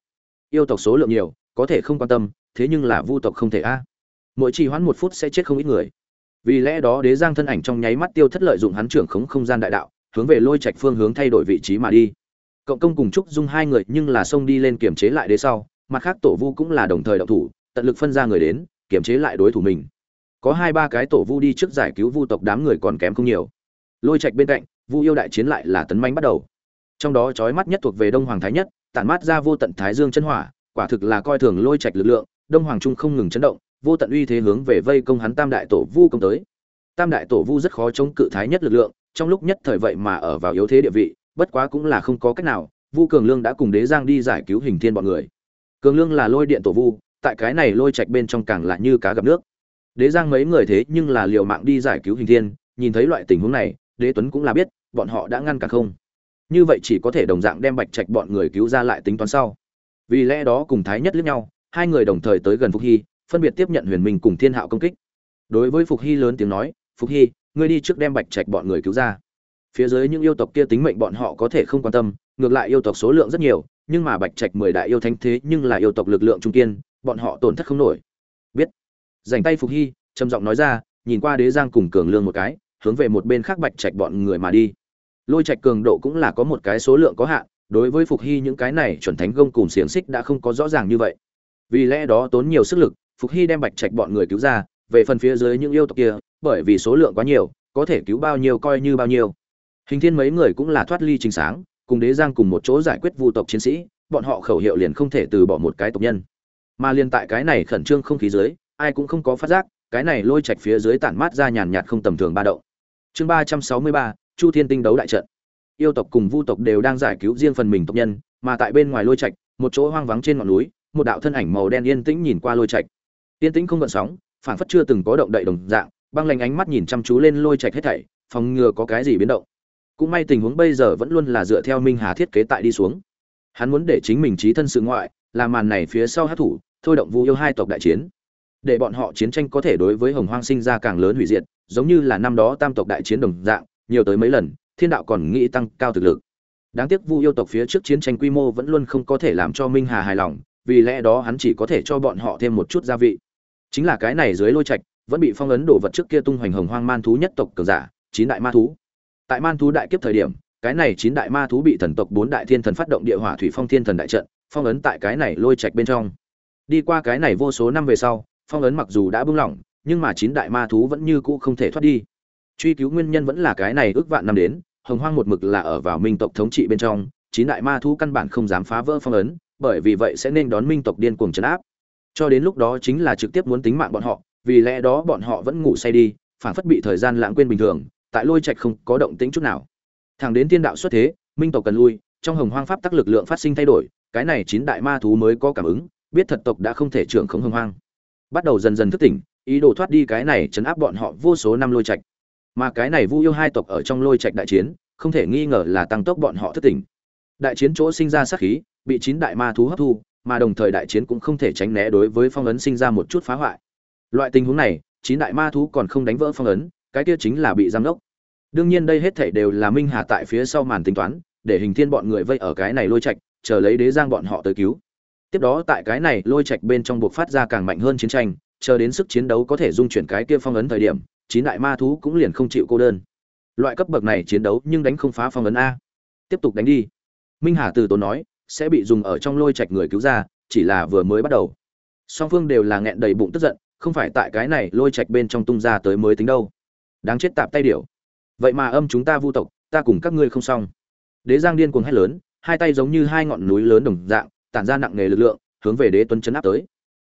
Speaker 1: Yêu tộc số lượng nhiều, có thể không quan tâm, thế nhưng là vu tộc không thể a. Mỗi trì hoãn một phút sẽ chết không ít người. Vì lẽ đó đế giang thân ảnh trong nháy mắt tiêu thất lợi dụng hắn trưởng khống không gian đại đạo hướng về lôi trạch phương hướng thay đổi vị trí mà đi. Cộng công cùng trúc dung hai người nhưng là xông đi lên kiểm chế lại đế sau, mặt khác tổ vu cũng là đồng thời động thủ, tận lực phân ra người đến, kiểm chế lại đối thủ mình. Có hai ba cái tổ vu đi trước giải cứu vu tộc đám người còn kém không nhiều. Lôi trạch bên cạnh, vu yêu đại chiến lại là tấn manh bắt đầu. Trong đó chói mắt nhất thuộc về đông hoàng thái nhất, tản mát ra vô tận thái dương chân hỏa, quả thực là coi thường lôi trạch lực lượng, đông hoàng trung không ngừng chấn động, vô tận uy thế hướng về vây công hắn tam đại tổ vu công tới. Tam đại tổ vu rất khó chống cự thái nhất lực lượng trong lúc nhất thời vậy mà ở vào yếu thế địa vị, bất quá cũng là không có cách nào, vu cường lương đã cùng đế giang đi giải cứu hình thiên bọn người. Cường lương là lôi điện tổ vu, tại cái này lôi trạch bên trong càng là như cá gặp nước. Đế giang mấy người thế nhưng là liều mạng đi giải cứu hình thiên, nhìn thấy loại tình huống này, đế tuấn cũng là biết, bọn họ đã ngăn cả không. Như vậy chỉ có thể đồng dạng đem bạch trạch bọn người cứu ra lại tính toán sau. Vì lẽ đó cùng thái nhất liếc nhau, hai người đồng thời tới gần phục hy, phân biệt tiếp nhận huyền minh cùng thiên hạo công kích. Đối với phục hy lớn tiếng nói, phục hy ngươi đi trước đem bạch trạch bọn người cứu ra. Phía dưới những yêu tộc kia tính mệnh bọn họ có thể không quan tâm, ngược lại yêu tộc số lượng rất nhiều, nhưng mà bạch trạch mười đại yêu thánh thế nhưng là yêu tộc lực lượng trung kiên, bọn họ tổn thất không nổi. Biết. Dành tay phục hy, trầm giọng nói ra, nhìn qua đế giang cùng cường lương một cái, hướng về một bên khác bạch trạch bọn người mà đi. Lôi trạch cường độ cũng là có một cái số lượng có hạn, đối với phục hy những cái này chuẩn thánh gông cùng xiềng xích đã không có rõ ràng như vậy. Vì lẽ đó tốn nhiều sức lực, phục hy đem bạch trạch bọn người cứu ra về phần phía dưới những yêu tộc kia, bởi vì số lượng quá nhiều, có thể cứu bao nhiêu coi như bao nhiêu. Hình thiên mấy người cũng là thoát ly chính sáng, cùng đế giang cùng một chỗ giải quyết vu tộc chiến sĩ, bọn họ khẩu hiệu liền không thể từ bỏ một cái tộc nhân. Mà liên tại cái này khẩn trương không khí dưới, ai cũng không có phát giác, cái này lôi trạch phía dưới tản mát ra nhàn nhạt không tầm thường ba động. Chương ba trăm sáu mươi ba, chu thiên tinh đấu đại trận. Yêu tộc cùng vu tộc đều đang giải cứu riêng phần mình tộc nhân, mà tại bên ngoài lôi trạch, một chỗ hoang vắng trên ngọn núi, một đạo thân ảnh màu đen yên tĩnh nhìn qua lôi trạch. Yên tĩnh không gợn sóng phản phất chưa từng có động đậy đồng dạng, băng lanh ánh mắt nhìn chăm chú lên lôi trạch hết thảy, phòng ngừa có cái gì biến động. Cũng may tình huống bây giờ vẫn luôn là dựa theo minh hà thiết kế tại đi xuống. Hắn muốn để chính mình trí thân sự ngoại làm màn này phía sau hát thủ, thôi động vu yêu hai tộc đại chiến. Để bọn họ chiến tranh có thể đối với hồng hoang sinh ra càng lớn hủy diệt, giống như là năm đó tam tộc đại chiến đồng dạng, nhiều tới mấy lần, thiên đạo còn nghĩ tăng cao thực lực. Đáng tiếc vu yêu tộc phía trước chiến tranh quy mô vẫn luôn không có thể làm cho minh hà hài lòng, vì lẽ đó hắn chỉ có thể cho bọn họ thêm một chút gia vị chính là cái này dưới lôi trạch, vẫn bị phong ấn đổ vật trước kia tung hoành hồng hoang man thú nhất tộc cường giả, chín đại ma thú. Tại man thú đại kiếp thời điểm, cái này chín đại ma thú bị thần tộc bốn đại thiên thần phát động địa hỏa thủy phong thiên thần đại trận, phong ấn tại cái này lôi trạch bên trong. Đi qua cái này vô số năm về sau, phong ấn mặc dù đã bung lỏng, nhưng mà chín đại ma thú vẫn như cũ không thể thoát đi. Truy cứu nguyên nhân vẫn là cái này ước vạn năm đến, hồng hoang một mực là ở vào minh tộc thống trị bên trong, chín đại ma thú căn bản không dám phá vỡ phong ấn, bởi vì vậy sẽ nên đón minh tộc điên cuồng trấn áp cho đến lúc đó chính là trực tiếp muốn tính mạng bọn họ, vì lẽ đó bọn họ vẫn ngủ say đi phản phất bị thời gian lãng quên bình thường, tại lôi trạch không có động tĩnh chút nào. Thẳng đến tiên đạo xuất thế, minh tộc cần lui, trong hồng hoang pháp tắc lực lượng phát sinh thay đổi, cái này chín đại ma thú mới có cảm ứng, biết thật tộc đã không thể trưởng khống hồng hoang. Bắt đầu dần dần thức tỉnh, ý đồ thoát đi cái này chấn áp bọn họ vô số năm lôi trạch. Mà cái này vu yêu hai tộc ở trong lôi trạch đại chiến, không thể nghi ngờ là tăng tốc bọn họ thức tỉnh. Đại chiến chỗ sinh ra sát khí, bị chín đại ma thú hấp thu mà đồng thời đại chiến cũng không thể tránh né đối với phong ấn sinh ra một chút phá hoại. Loại tình huống này, chín đại ma thú còn không đánh vỡ phong ấn, cái kia chính là bị giam lốc. Đương nhiên đây hết thảy đều là minh hà tại phía sau màn tính toán, để hình thiên bọn người vây ở cái này lôi trạch, chờ lấy đế giang bọn họ tới cứu. Tiếp đó tại cái này lôi trạch bên trong buộc phát ra càng mạnh hơn chiến tranh, chờ đến sức chiến đấu có thể dung chuyển cái kia phong ấn thời điểm, chín đại ma thú cũng liền không chịu cô đơn. Loại cấp bậc này chiến đấu nhưng đánh không phá phong ấn a. Tiếp tục đánh đi. Minh hà từ tốn nói sẽ bị dùng ở trong lôi trạch người cứu ra, chỉ là vừa mới bắt đầu. Song phương đều là nghẹn đầy bụng tức giận, không phải tại cái này lôi trạch bên trong tung ra tới mới tính đâu. Đáng chết tạp tay điểu. Vậy mà âm chúng ta vu tộc, ta cùng các ngươi không xong. Đế giang điên cuồng hét lớn, hai tay giống như hai ngọn núi lớn đồng dạng, tản ra nặng nề lực lượng, hướng về đế tuấn chấn áp tới.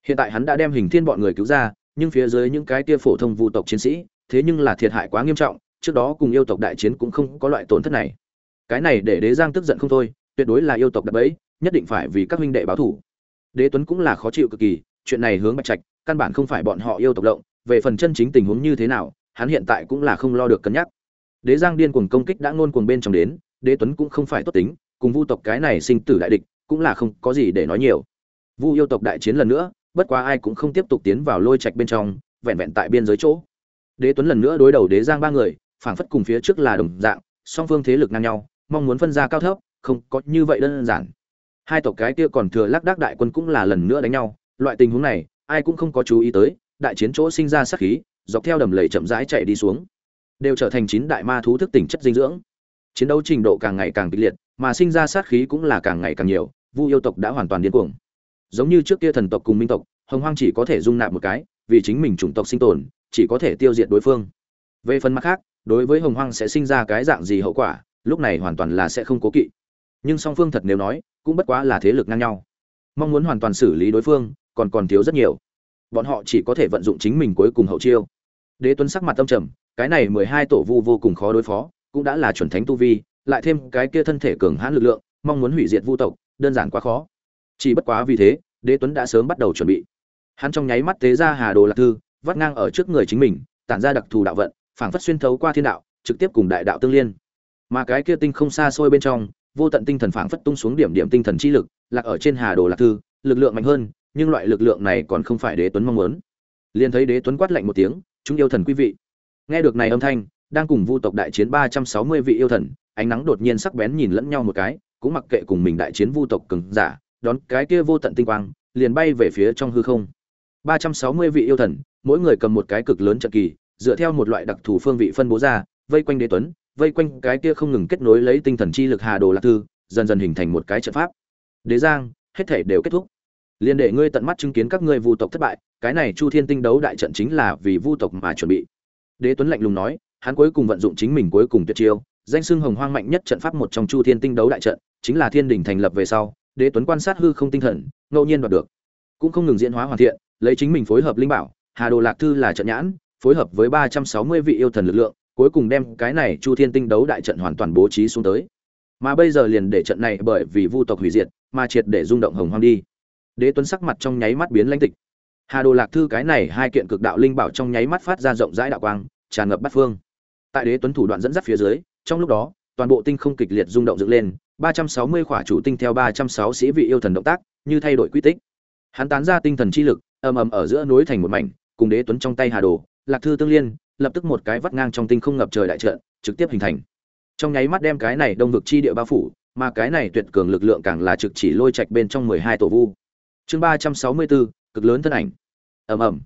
Speaker 1: Hiện tại hắn đã đem hình thiên bọn người cứu ra, nhưng phía dưới những cái kia phổ thông vu tộc chiến sĩ, thế nhưng là thiệt hại quá nghiêm trọng, trước đó cùng yêu tộc đại chiến cũng không có loại tổn thất này. Cái này để đế giang tức giận không thôi tuyệt đối là yêu tộc đập bẫy, nhất định phải vì các huynh đệ báo thủ đế tuấn cũng là khó chịu cực kỳ, chuyện này hướng bạch trạch, căn bản không phải bọn họ yêu tộc động về phần chân chính tình huống như thế nào, hắn hiện tại cũng là không lo được cân nhắc. Đế giang điên cuồng công kích đã ngôn cuồng bên trong đến, đế tuấn cũng không phải tốt tính, cùng vu tộc cái này sinh tử đại địch, cũng là không có gì để nói nhiều. Vu yêu tộc đại chiến lần nữa, bất quá ai cũng không tiếp tục tiến vào lôi trạch bên trong, vẹn vẹn tại biên giới chỗ. Đế tuấn lần nữa đối đầu đế giang ba người, phảng phất cùng phía trước là đồng dạng, song phương thế lực ngang nhau, mong muốn phân ra cao thấp không có như vậy đơn giản. Hai tộc cái kia còn thừa lác đác đại quân cũng là lần nữa đánh nhau, loại tình huống này, ai cũng không có chú ý tới, đại chiến chỗ sinh ra sát khí, dọc theo đầm lầy chậm rãi chạy đi xuống. Đều trở thành chín đại ma thú thức tỉnh chất dinh dưỡng. Chiến đấu trình độ càng ngày càng kịch liệt, mà sinh ra sát khí cũng là càng ngày càng nhiều, vu yêu tộc đã hoàn toàn điên cuồng. Giống như trước kia thần tộc cùng minh tộc, hồng hoang chỉ có thể dung nạp một cái, vì chính mình chủng tộc sinh tồn, chỉ có thể tiêu diệt đối phương. Về phần mặt khác, đối với hồng hoang sẽ sinh ra cái dạng gì hậu quả, lúc này hoàn toàn là sẽ không cố kỵ nhưng song phương thật nếu nói, cũng bất quá là thế lực ngang nhau. Mong muốn hoàn toàn xử lý đối phương, còn còn thiếu rất nhiều. Bọn họ chỉ có thể vận dụng chính mình cuối cùng hậu chiêu. Đế tuấn sắc mặt tâm trầm, cái này mười hai tổ vu vô cùng khó đối phó, cũng đã là chuẩn thánh tu vi, lại thêm cái kia thân thể cường hãn lực lượng, mong muốn hủy diệt vu tộc, đơn giản quá khó. Chỉ bất quá vì thế, đế tuấn đã sớm bắt đầu chuẩn bị. Hắn trong nháy mắt tế ra hà đồ lạc thư, vắt ngang ở trước người chính mình, tản ra đặc thù đạo vận, phảng phất xuyên thấu qua thiên đạo, trực tiếp cùng đại đạo tương liên. Mà cái kia tinh không xa xôi bên trong vô tận tinh thần phảng phất tung xuống điểm điểm tinh thần chi lực, lạc ở trên hà đồ lạc thư, lực lượng mạnh hơn, nhưng loại lực lượng này còn không phải đế tuấn mong muốn. Liền thấy đế tuấn quát lạnh một tiếng, chúng yêu thần quý vị. Nghe được này âm thanh, đang cùng vu tộc đại chiến ba trăm sáu mươi vị yêu thần, ánh nắng đột nhiên sắc bén nhìn lẫn nhau một cái, cũng mặc kệ cùng mình đại chiến vu tộc cường giả, đón cái kia vô tận tinh quang, liền bay về phía trong hư không. Ba trăm sáu mươi vị yêu thần, mỗi người cầm một cái cực lớn trận kỳ, dựa theo một loại đặc thù phương vị phân bố ra, vây quanh đế tuấn vây quanh cái kia không ngừng kết nối lấy tinh thần chi lực hà đồ lạc thư, dần dần hình thành một cái trận pháp. Đế giang, hết thể đều kết thúc. Liên để ngươi tận mắt chứng kiến các ngươi vu tộc thất bại, cái này chu thiên tinh đấu đại trận chính là vì vu tộc mà chuẩn bị. Đế tuấn lạnh lùng nói, hắn cuối cùng vận dụng chính mình cuối cùng tuyệt chiêu, danh xưng hồng hoang mạnh nhất trận pháp một trong chu thiên tinh đấu đại trận, chính là thiên đình thành lập về sau, đế tuấn quan sát hư không tinh thần, ngẫu nhiên đoạt được. Cũng không ngừng diễn hóa hoàn thiện, lấy chính mình phối hợp linh bảo, hà đồ lạc thư là trận nhãn, phối hợp với ba trăm sáu mươi vị yêu thần lực lượng cuối cùng đem cái này chu thiên tinh đấu đại trận hoàn toàn bố trí xuống tới. Mà bây giờ liền để trận này bởi vì vu tộc hủy diệt mà triệt để rung động hồng hoang đi. Đế tuấn sắc mặt trong nháy mắt biến lãnh tịch. Hà đồ lạc thư cái này hai kiện cực đạo linh bảo trong nháy mắt phát ra rộng rãi đạo quang, tràn ngập bát phương. Tại đế tuấn thủ đoạn dẫn dắt phía dưới, trong lúc đó, toàn bộ tinh không kịch liệt rung động dựng lên, ba trăm sáu mươi khỏa chủ tinh theo ba trăm sáu sĩ vị yêu thần động tác, như thay đổi quy tích. Hắn tán ra tinh thần chi lực, ầm ầm ở giữa núi thành một mảnh, cùng đế tuấn trong tay hà đồ, lạc thư tương liên lập tức một cái vắt ngang trong tinh không ngập trời đại trận, trực tiếp hình thành. Trong nháy mắt đem cái này đông vực chi địa bao phủ, mà cái này tuyệt cường lực lượng càng là trực chỉ lôi trạch bên trong mười hai tổ vu. Chương ba trăm sáu mươi bốn, cực lớn thân ảnh. Ầm ầm.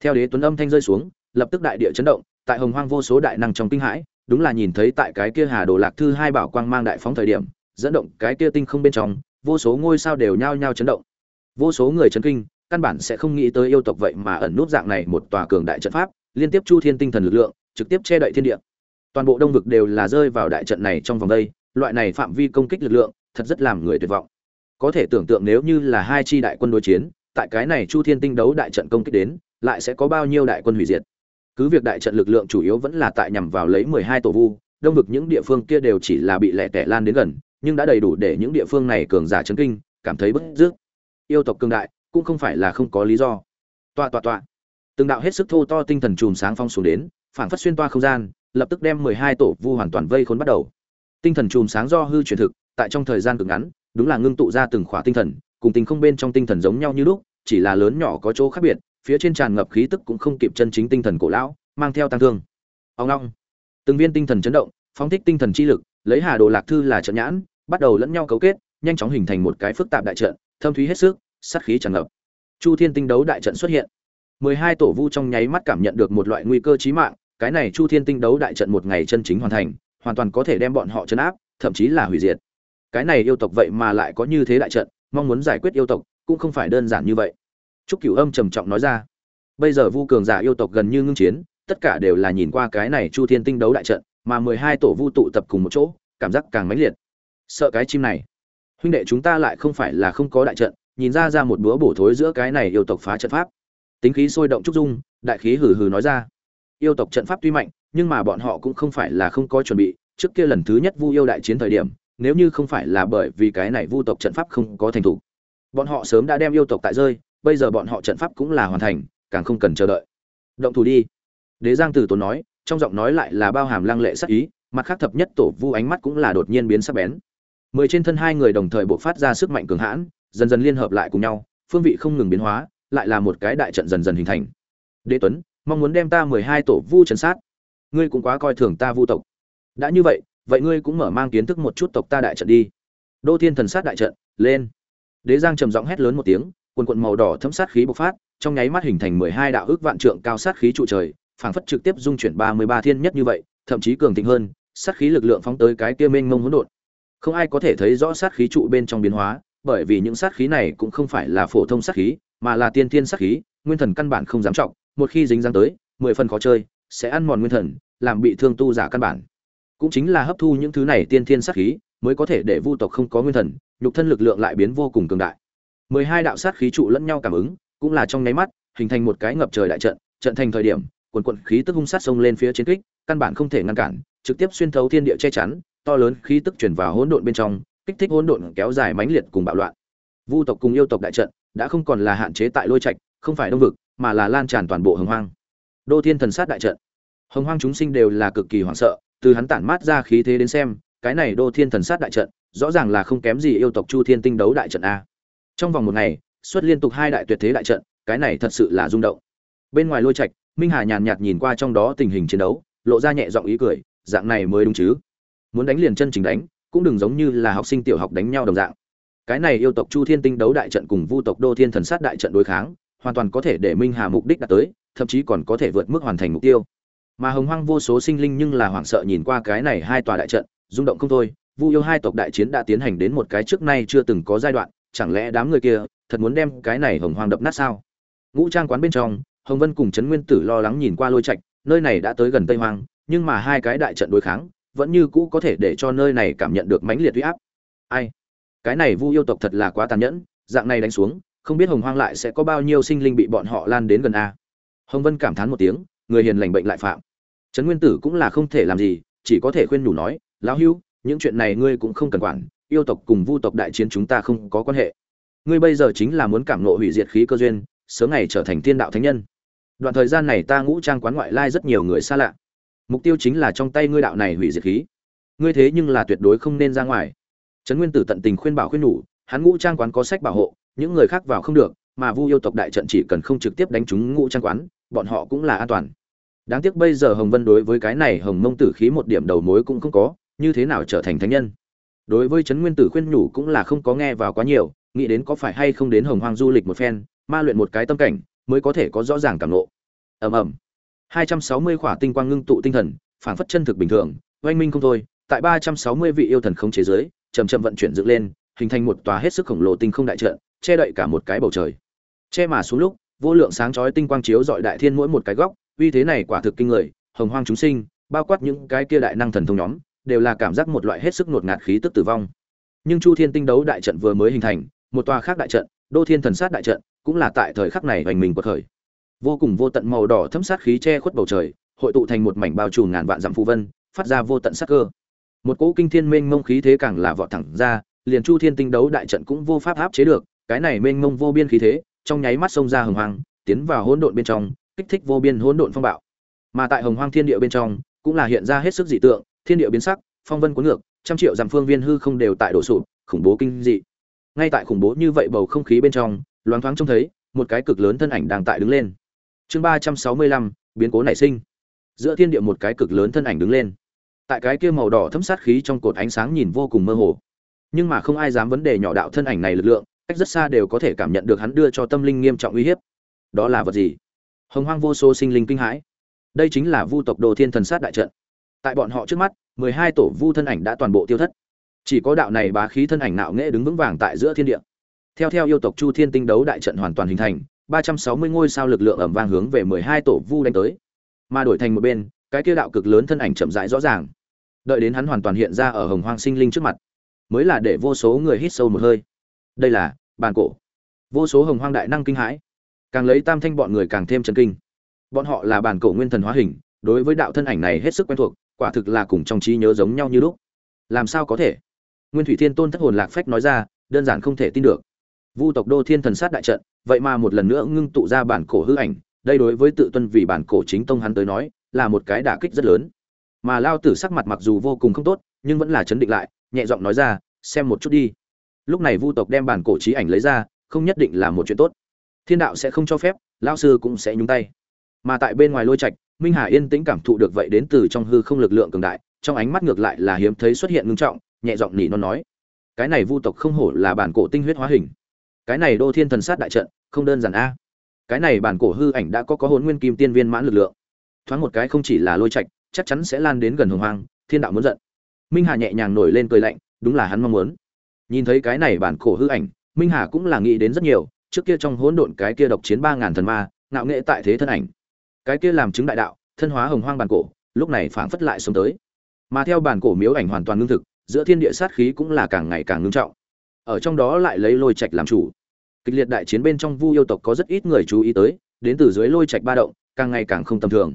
Speaker 1: Theo đế tuấn âm thanh rơi xuống, lập tức đại địa chấn động, tại hồng hoang vô số đại năng trong kinh hãi, đúng là nhìn thấy tại cái kia hà đồ lạc thư hai bảo quang mang đại phóng thời điểm, dẫn động cái kia tinh không bên trong, vô số ngôi sao đều nhao nhao chấn động. Vô số người chấn kinh, căn bản sẽ không nghĩ tới yêu tộc vậy mà ẩn nút dạng này một tòa cường đại trận pháp liên tiếp chu thiên tinh thần lực lượng, trực tiếp che đậy thiên địa. Toàn bộ đông vực đều là rơi vào đại trận này trong vòng đây, loại này phạm vi công kích lực lượng, thật rất làm người tuyệt vọng. Có thể tưởng tượng nếu như là hai chi đại quân đối chiến, tại cái này chu thiên tinh đấu đại trận công kích đến, lại sẽ có bao nhiêu đại quân hủy diệt. Cứ việc đại trận lực lượng chủ yếu vẫn là tại nhằm vào lấy mười hai tổ vu, đông vực những địa phương kia đều chỉ là bị lẻ tẻ lan đến gần, nhưng đã đầy đủ để những địa phương này cường giả chấn kinh, cảm thấy bức rước yêu tộc cường đại, cũng không phải là không có lý do. Toa toa toa từng đạo hết sức thô to tinh thần chùm sáng phong xuống đến, phảng phất xuyên toa không gian, lập tức đem mười hai tổ vu hoàn toàn vây khốn bắt đầu. Tinh thần chùm sáng do hư chuyển thực, tại trong thời gian cực ngắn, đúng là ngưng tụ ra từng khỏa tinh thần, cùng tình không bên trong tinh thần giống nhau như lúc, chỉ là lớn nhỏ có chỗ khác biệt, phía trên tràn ngập khí tức cũng không kịp chân chính tinh thần cổ lão, mang theo tăng thương. Ông long. Từng viên tinh thần chấn động, phóng thích tinh thần chi lực, lấy hà đồ lạc thư là trận nhãn, bắt đầu lẫn nhau cấu kết, nhanh chóng hình thành một cái phức tạp đại trận, thâm thúy hết sức, sát khí tràn ngập. Chu thiên tinh đấu đại trận xuất hiện mười hai tổ vu trong nháy mắt cảm nhận được một loại nguy cơ chí mạng, cái này chu thiên tinh đấu đại trận một ngày chân chính hoàn thành, hoàn toàn có thể đem bọn họ chấn áp, thậm chí là hủy diệt. Cái này yêu tộc vậy mà lại có như thế đại trận, mong muốn giải quyết yêu tộc, cũng không phải đơn giản như vậy. Trúc cửu âm trầm trọng nói ra, bây giờ vu cường giả yêu tộc gần như ngưng chiến, tất cả đều là nhìn qua cái này chu thiên tinh đấu đại trận, mà mười hai tổ vu tụ tập cùng một chỗ, cảm giác càng mãnh liệt. Sợ cái chim này. Huynh đệ chúng ta lại không phải là không có đại trận, nhìn ra ra một búa bổ thối giữa cái này yêu tộc phá trận pháp tính khí sôi động trúc dung, đại khí hừ hừ nói ra. Yêu tộc trận pháp tuy mạnh, nhưng mà bọn họ cũng không phải là không có chuẩn bị, trước kia lần thứ nhất vu yêu đại chiến thời điểm, nếu như không phải là bởi vì cái này vu tộc trận pháp không có thành thủ. Bọn họ sớm đã đem yêu tộc tại rơi, bây giờ bọn họ trận pháp cũng là hoàn thành, càng không cần chờ đợi. Động thủ đi. Đế giang tử tốn nói, trong giọng nói lại là bao hàm lăng lệ sắc ý, mặt khác thập nhất tổ vu ánh mắt cũng là đột nhiên biến sắc bén. Mười trên thân hai người đồng thời buộc phát ra sức mạnh cường hãn, dần dần liên hợp lại cùng nhau, phương vị không ngừng biến hóa lại là một cái đại trận dần dần hình thành. Đế tuấn, mong muốn đem ta mười hai tổ vu trấn sát. Ngươi cũng quá coi thường ta vu tộc. Đã như vậy vậy ngươi cũng mở mang kiến thức một chút tộc ta đại trận đi. Đô thiên thần sát đại trận, lên. Đế giang trầm giọng hét lớn một tiếng, quần quận màu đỏ thấm sát khí bộc phát, trong nháy mắt hình thành mười hai đạo ước vạn trượng cao sát khí trụ trời, phảng phất trực tiếp dung chuyển ba mươi ba thiên nhất như vậy, thậm chí cường thịnh hơn, sát khí lực lượng phóng tới cái kia mênh mông hỗn độn. Không ai có thể thấy rõ sát khí trụ bên trong biến hóa, bởi vì những sát khí này cũng không phải là phổ thông sát khí mà là tiên thiên sát khí, nguyên thần căn bản không dám trọng, một khi dính dáng tới, mười phần khó chơi, sẽ ăn mòn nguyên thần, làm bị thương tu giả căn bản. Cũng chính là hấp thu những thứ này tiên thiên sát khí, mới có thể để vu tộc không có nguyên thần, nhục thân lực lượng lại biến vô cùng cường đại. Mười hai đạo sát khí trụ lẫn nhau cảm ứng, cũng là trong nháy mắt, hình thành một cái ngập trời đại trận trận thành thời điểm, quần quần khí tức hung sát xông lên phía chiến kích, căn bản không thể ngăn cản, trực tiếp xuyên thấu thiên địa che chắn, to lớn khí tức truyền vào hỗn độn bên trong, kích thích hỗn độn kéo dài mãnh liệt cùng bạo loạn. Vu tộc cùng yêu tộc đại trận đã không còn là hạn chế tại lôi trạch, không phải đông vực, mà là lan tràn toàn bộ hồng hoang. Đô thiên thần sát đại trận. Hồng hoang chúng sinh đều là cực kỳ hoảng sợ, từ hắn tản mát ra khí thế đến xem, cái này đô thiên thần sát đại trận, rõ ràng là không kém gì yêu tộc chu thiên tinh đấu đại trận a. Trong vòng một ngày, xuất liên tục hai đại tuyệt thế đại trận, cái này thật sự là rung động. Bên ngoài lôi trạch, minh hà nhàn nhạt nhìn qua trong đó tình hình chiến đấu, lộ ra nhẹ giọng ý cười, dạng này mới đúng chứ. Muốn đánh liền chân chính đánh, cũng đừng giống như là học sinh tiểu học đánh nhau đồng dạng cái này yêu tộc chu thiên tinh đấu đại trận cùng vu tộc đô thiên thần sát đại trận đối kháng, hoàn toàn có thể để minh hà mục đích đạt tới, thậm chí còn có thể vượt mức hoàn thành mục tiêu. Mà hồng hoang vô số sinh linh nhưng là hoảng sợ nhìn qua cái này hai tòa đại trận, rung động không thôi. Vu yêu hai tộc đại chiến đã tiến hành đến một cái trước nay chưa từng có giai đoạn, chẳng lẽ đám người kia thật muốn đem cái này hồng hoang đập nát sao? Ngũ trang quán bên trong, hồng vân cùng trấn nguyên tử lo lắng nhìn qua lôi trạch, nơi này đã tới gần tây hoang, nhưng mà hai cái đại trận đối kháng, vẫn như cũ có thể để cho nơi này cảm nhận được mãnh liệt huy áp. Ai? Cái này vu yêu tộc thật là quá tàn nhẫn, dạng này đánh xuống, không biết hồng hoang lại sẽ có bao nhiêu sinh linh bị bọn họ lan đến gần a. Hồng vân cảm thán một tiếng, người hiền lành bệnh lại phạm. Trấn nguyên tử cũng là không thể làm gì, chỉ có thể khuyên nhủ nói, lão hưu, những chuyện này ngươi cũng không cần quản, yêu tộc cùng vu tộc đại chiến chúng ta không có quan hệ. Ngươi bây giờ chính là muốn cảm nộ hủy diệt khí cơ duyên, sớm ngày trở thành tiên đạo thánh nhân. Đoạn thời gian này ta ngũ trang quán ngoại lai rất nhiều người xa lạ. Mục tiêu chính là trong tay ngươi đạo này hủy diệt khí. Ngươi thế nhưng là tuyệt đối không nên ra ngoài trấn nguyên tử tận tình khuyên bảo khuyên nhủ, hắn ngũ trang quán có sách bảo hộ, những người khác vào không được, mà vu yêu tộc đại trận chỉ cần không trực tiếp đánh trúng ngũ trang quán, bọn họ cũng là an toàn. Đáng tiếc bây giờ hồng vân đối với cái này hồng mông tử khí một điểm đầu mối cũng không có, như thế nào trở thành thánh nhân? Đối với trấn nguyên tử khuyên nhủ cũng là không có nghe vào quá nhiều, nghĩ đến có phải hay không đến hồng hoang du lịch một phen, ma luyện một cái tâm cảnh, mới có thể có rõ ràng cảm ngộ. Ầm ầm. 260 khỏa tinh quang ngưng tụ tinh thần phản phất chân thực bình thường, oanh minh không thôi, tại 360 vị yêu thần không chế giới chậm chậm vận chuyển dựng lên, hình thành một tòa hết sức khổng lồ tinh không đại trận, che đậy cả một cái bầu trời. Che mà xuống lúc, vô lượng sáng chói tinh quang chiếu dọi đại thiên mỗi một cái góc, uy thế này quả thực kinh người, hồng hoang chúng sinh, bao quát những cái kia đại năng thần thông nhóm, đều là cảm giác một loại hết sức nuột ngạt khí tức tử vong. Nhưng chu thiên tinh đấu đại trận vừa mới hình thành, một tòa khác đại trận, đô thiên thần sát đại trận, cũng là tại thời khắc này hoành mình quật khởi. Vô cùng vô tận màu đỏ thấm sát khí che khuất bầu trời, hội tụ thành một mảnh bao trùm ngàn vạn dặm phù vân, phát ra vô tận sát cơ một cỗ kinh thiên mênh mông khí thế càng là vọt thẳng ra, liền chu thiên tinh đấu đại trận cũng vô pháp áp chế được, cái này mênh mông vô biên khí thế, trong nháy mắt xông ra hồng hoang, tiến vào hỗn độn bên trong, kích thích vô biên hỗn độn phong bạo. Mà tại hồng hoang thiên địa bên trong, cũng là hiện ra hết sức dị tượng, thiên địa biến sắc, phong vân cuốn ngược, trăm triệu dặm phương viên hư không đều tại đổ sụp, khủng bố kinh dị. Ngay tại khủng bố như vậy bầu không khí bên trong, loáng thoáng trông thấy, một cái cực lớn thân ảnh đang tại đứng lên. Chương ba trăm sáu mươi lăm, biến cố nảy sinh. Giữa thiên địa một cái cực lớn thân ảnh đứng lên tại cái kia màu đỏ thấm sát khí trong cột ánh sáng nhìn vô cùng mơ hồ. Nhưng mà không ai dám vấn đề nhỏ đạo thân ảnh này lực lượng, cách rất xa đều có thể cảm nhận được hắn đưa cho tâm linh nghiêm trọng uy hiếp. Đó là vật gì? Hồng hoang vô số sinh linh kinh hãi. Đây chính là vu tộc đồ thiên thần sát đại trận. Tại bọn họ trước mắt, mười hai tổ vu thân ảnh đã toàn bộ tiêu thất. Chỉ có đạo này bá khí thân ảnh nạo nghễ đứng vững vàng tại giữa thiên địa. Theo theo yêu tộc chu thiên tinh đấu đại trận hoàn toàn hình thành, ba trăm sáu mươi ngôi sao lực lượng ẩm vang hướng về mười hai tổ vu đánh tới. Mà đổi thành một bên, cái kia đạo cực lớn thân ảnh chậm rãi rõ ràng đợi đến hắn hoàn toàn hiện ra ở hồng hoang sinh linh trước mặt, mới là để vô số người hít sâu một hơi. Đây là bàn cổ. Vô số hồng hoang đại năng kinh hãi. Càng lấy tam thanh bọn người càng thêm chân kinh. Bọn họ là bàn cổ nguyên thần hóa hình, đối với đạo thân ảnh này hết sức quen thuộc, quả thực là cùng trong trí nhớ giống nhau như lúc. Làm sao có thể? Nguyên thủy thiên tôn thất hồn lạc phách nói ra, đơn giản không thể tin được. Vu tộc đô thiên thần sát đại trận, vậy mà một lần nữa ngưng tụ ra bản cổ hư ảnh, đây đối với tự tuân vì bản cổ chính tông hắn tới nói, là một cái đả kích rất lớn mà lao tử sắc mặt mặc dù vô cùng không tốt, nhưng vẫn là chấn định lại, nhẹ giọng nói ra, xem một chút đi. Lúc này vu tộc đem bản cổ trí ảnh lấy ra, không nhất định là một chuyện tốt. Thiên đạo sẽ không cho phép lao sư cũng sẽ nhúng tay. Mà tại bên ngoài lôi trạch, minh hà yên tĩnh cảm thụ được vậy đến từ trong hư không lực lượng cường đại, trong ánh mắt ngược lại là hiếm thấy xuất hiện ngưng trọng, nhẹ giọng nỉ non nói, cái này vu tộc không hổ là bản cổ tinh huyết hóa hình. Cái này đô thiên thần sát đại trận, không đơn giản a. Cái này bản cổ hư ảnh đã có có hồn nguyên kim tiên viên mãn lực lượng. Thoáng một cái không chỉ là lôi trạch chắc chắn sẽ lan đến gần hồng hoang, thiên đạo muốn giận. Minh hà nhẹ nhàng nổi lên cười lạnh, đúng là hắn mong muốn. Nhìn thấy cái này bản cổ hư ảnh, minh hà cũng là nghĩ đến rất nhiều, trước kia trong hỗn độn cái kia độc chiến ba ngàn thần ma, ngạo nghệ tại thế thân ảnh. Cái kia làm chứng đại đạo, thân hóa hồng hoang bản cổ, lúc này phảng phất lại sống tới. Mà theo bản cổ miếu ảnh hoàn toàn ngưng thực, giữa thiên địa sát khí cũng là càng ngày càng ngưng trọng. Ở trong đó lại lấy lôi trạch làm chủ. Kịch liệt đại chiến bên trong vu yêu tộc có rất ít người chú ý tới, đến từ dưới lôi trạch ba động, càng ngày càng không tầm thường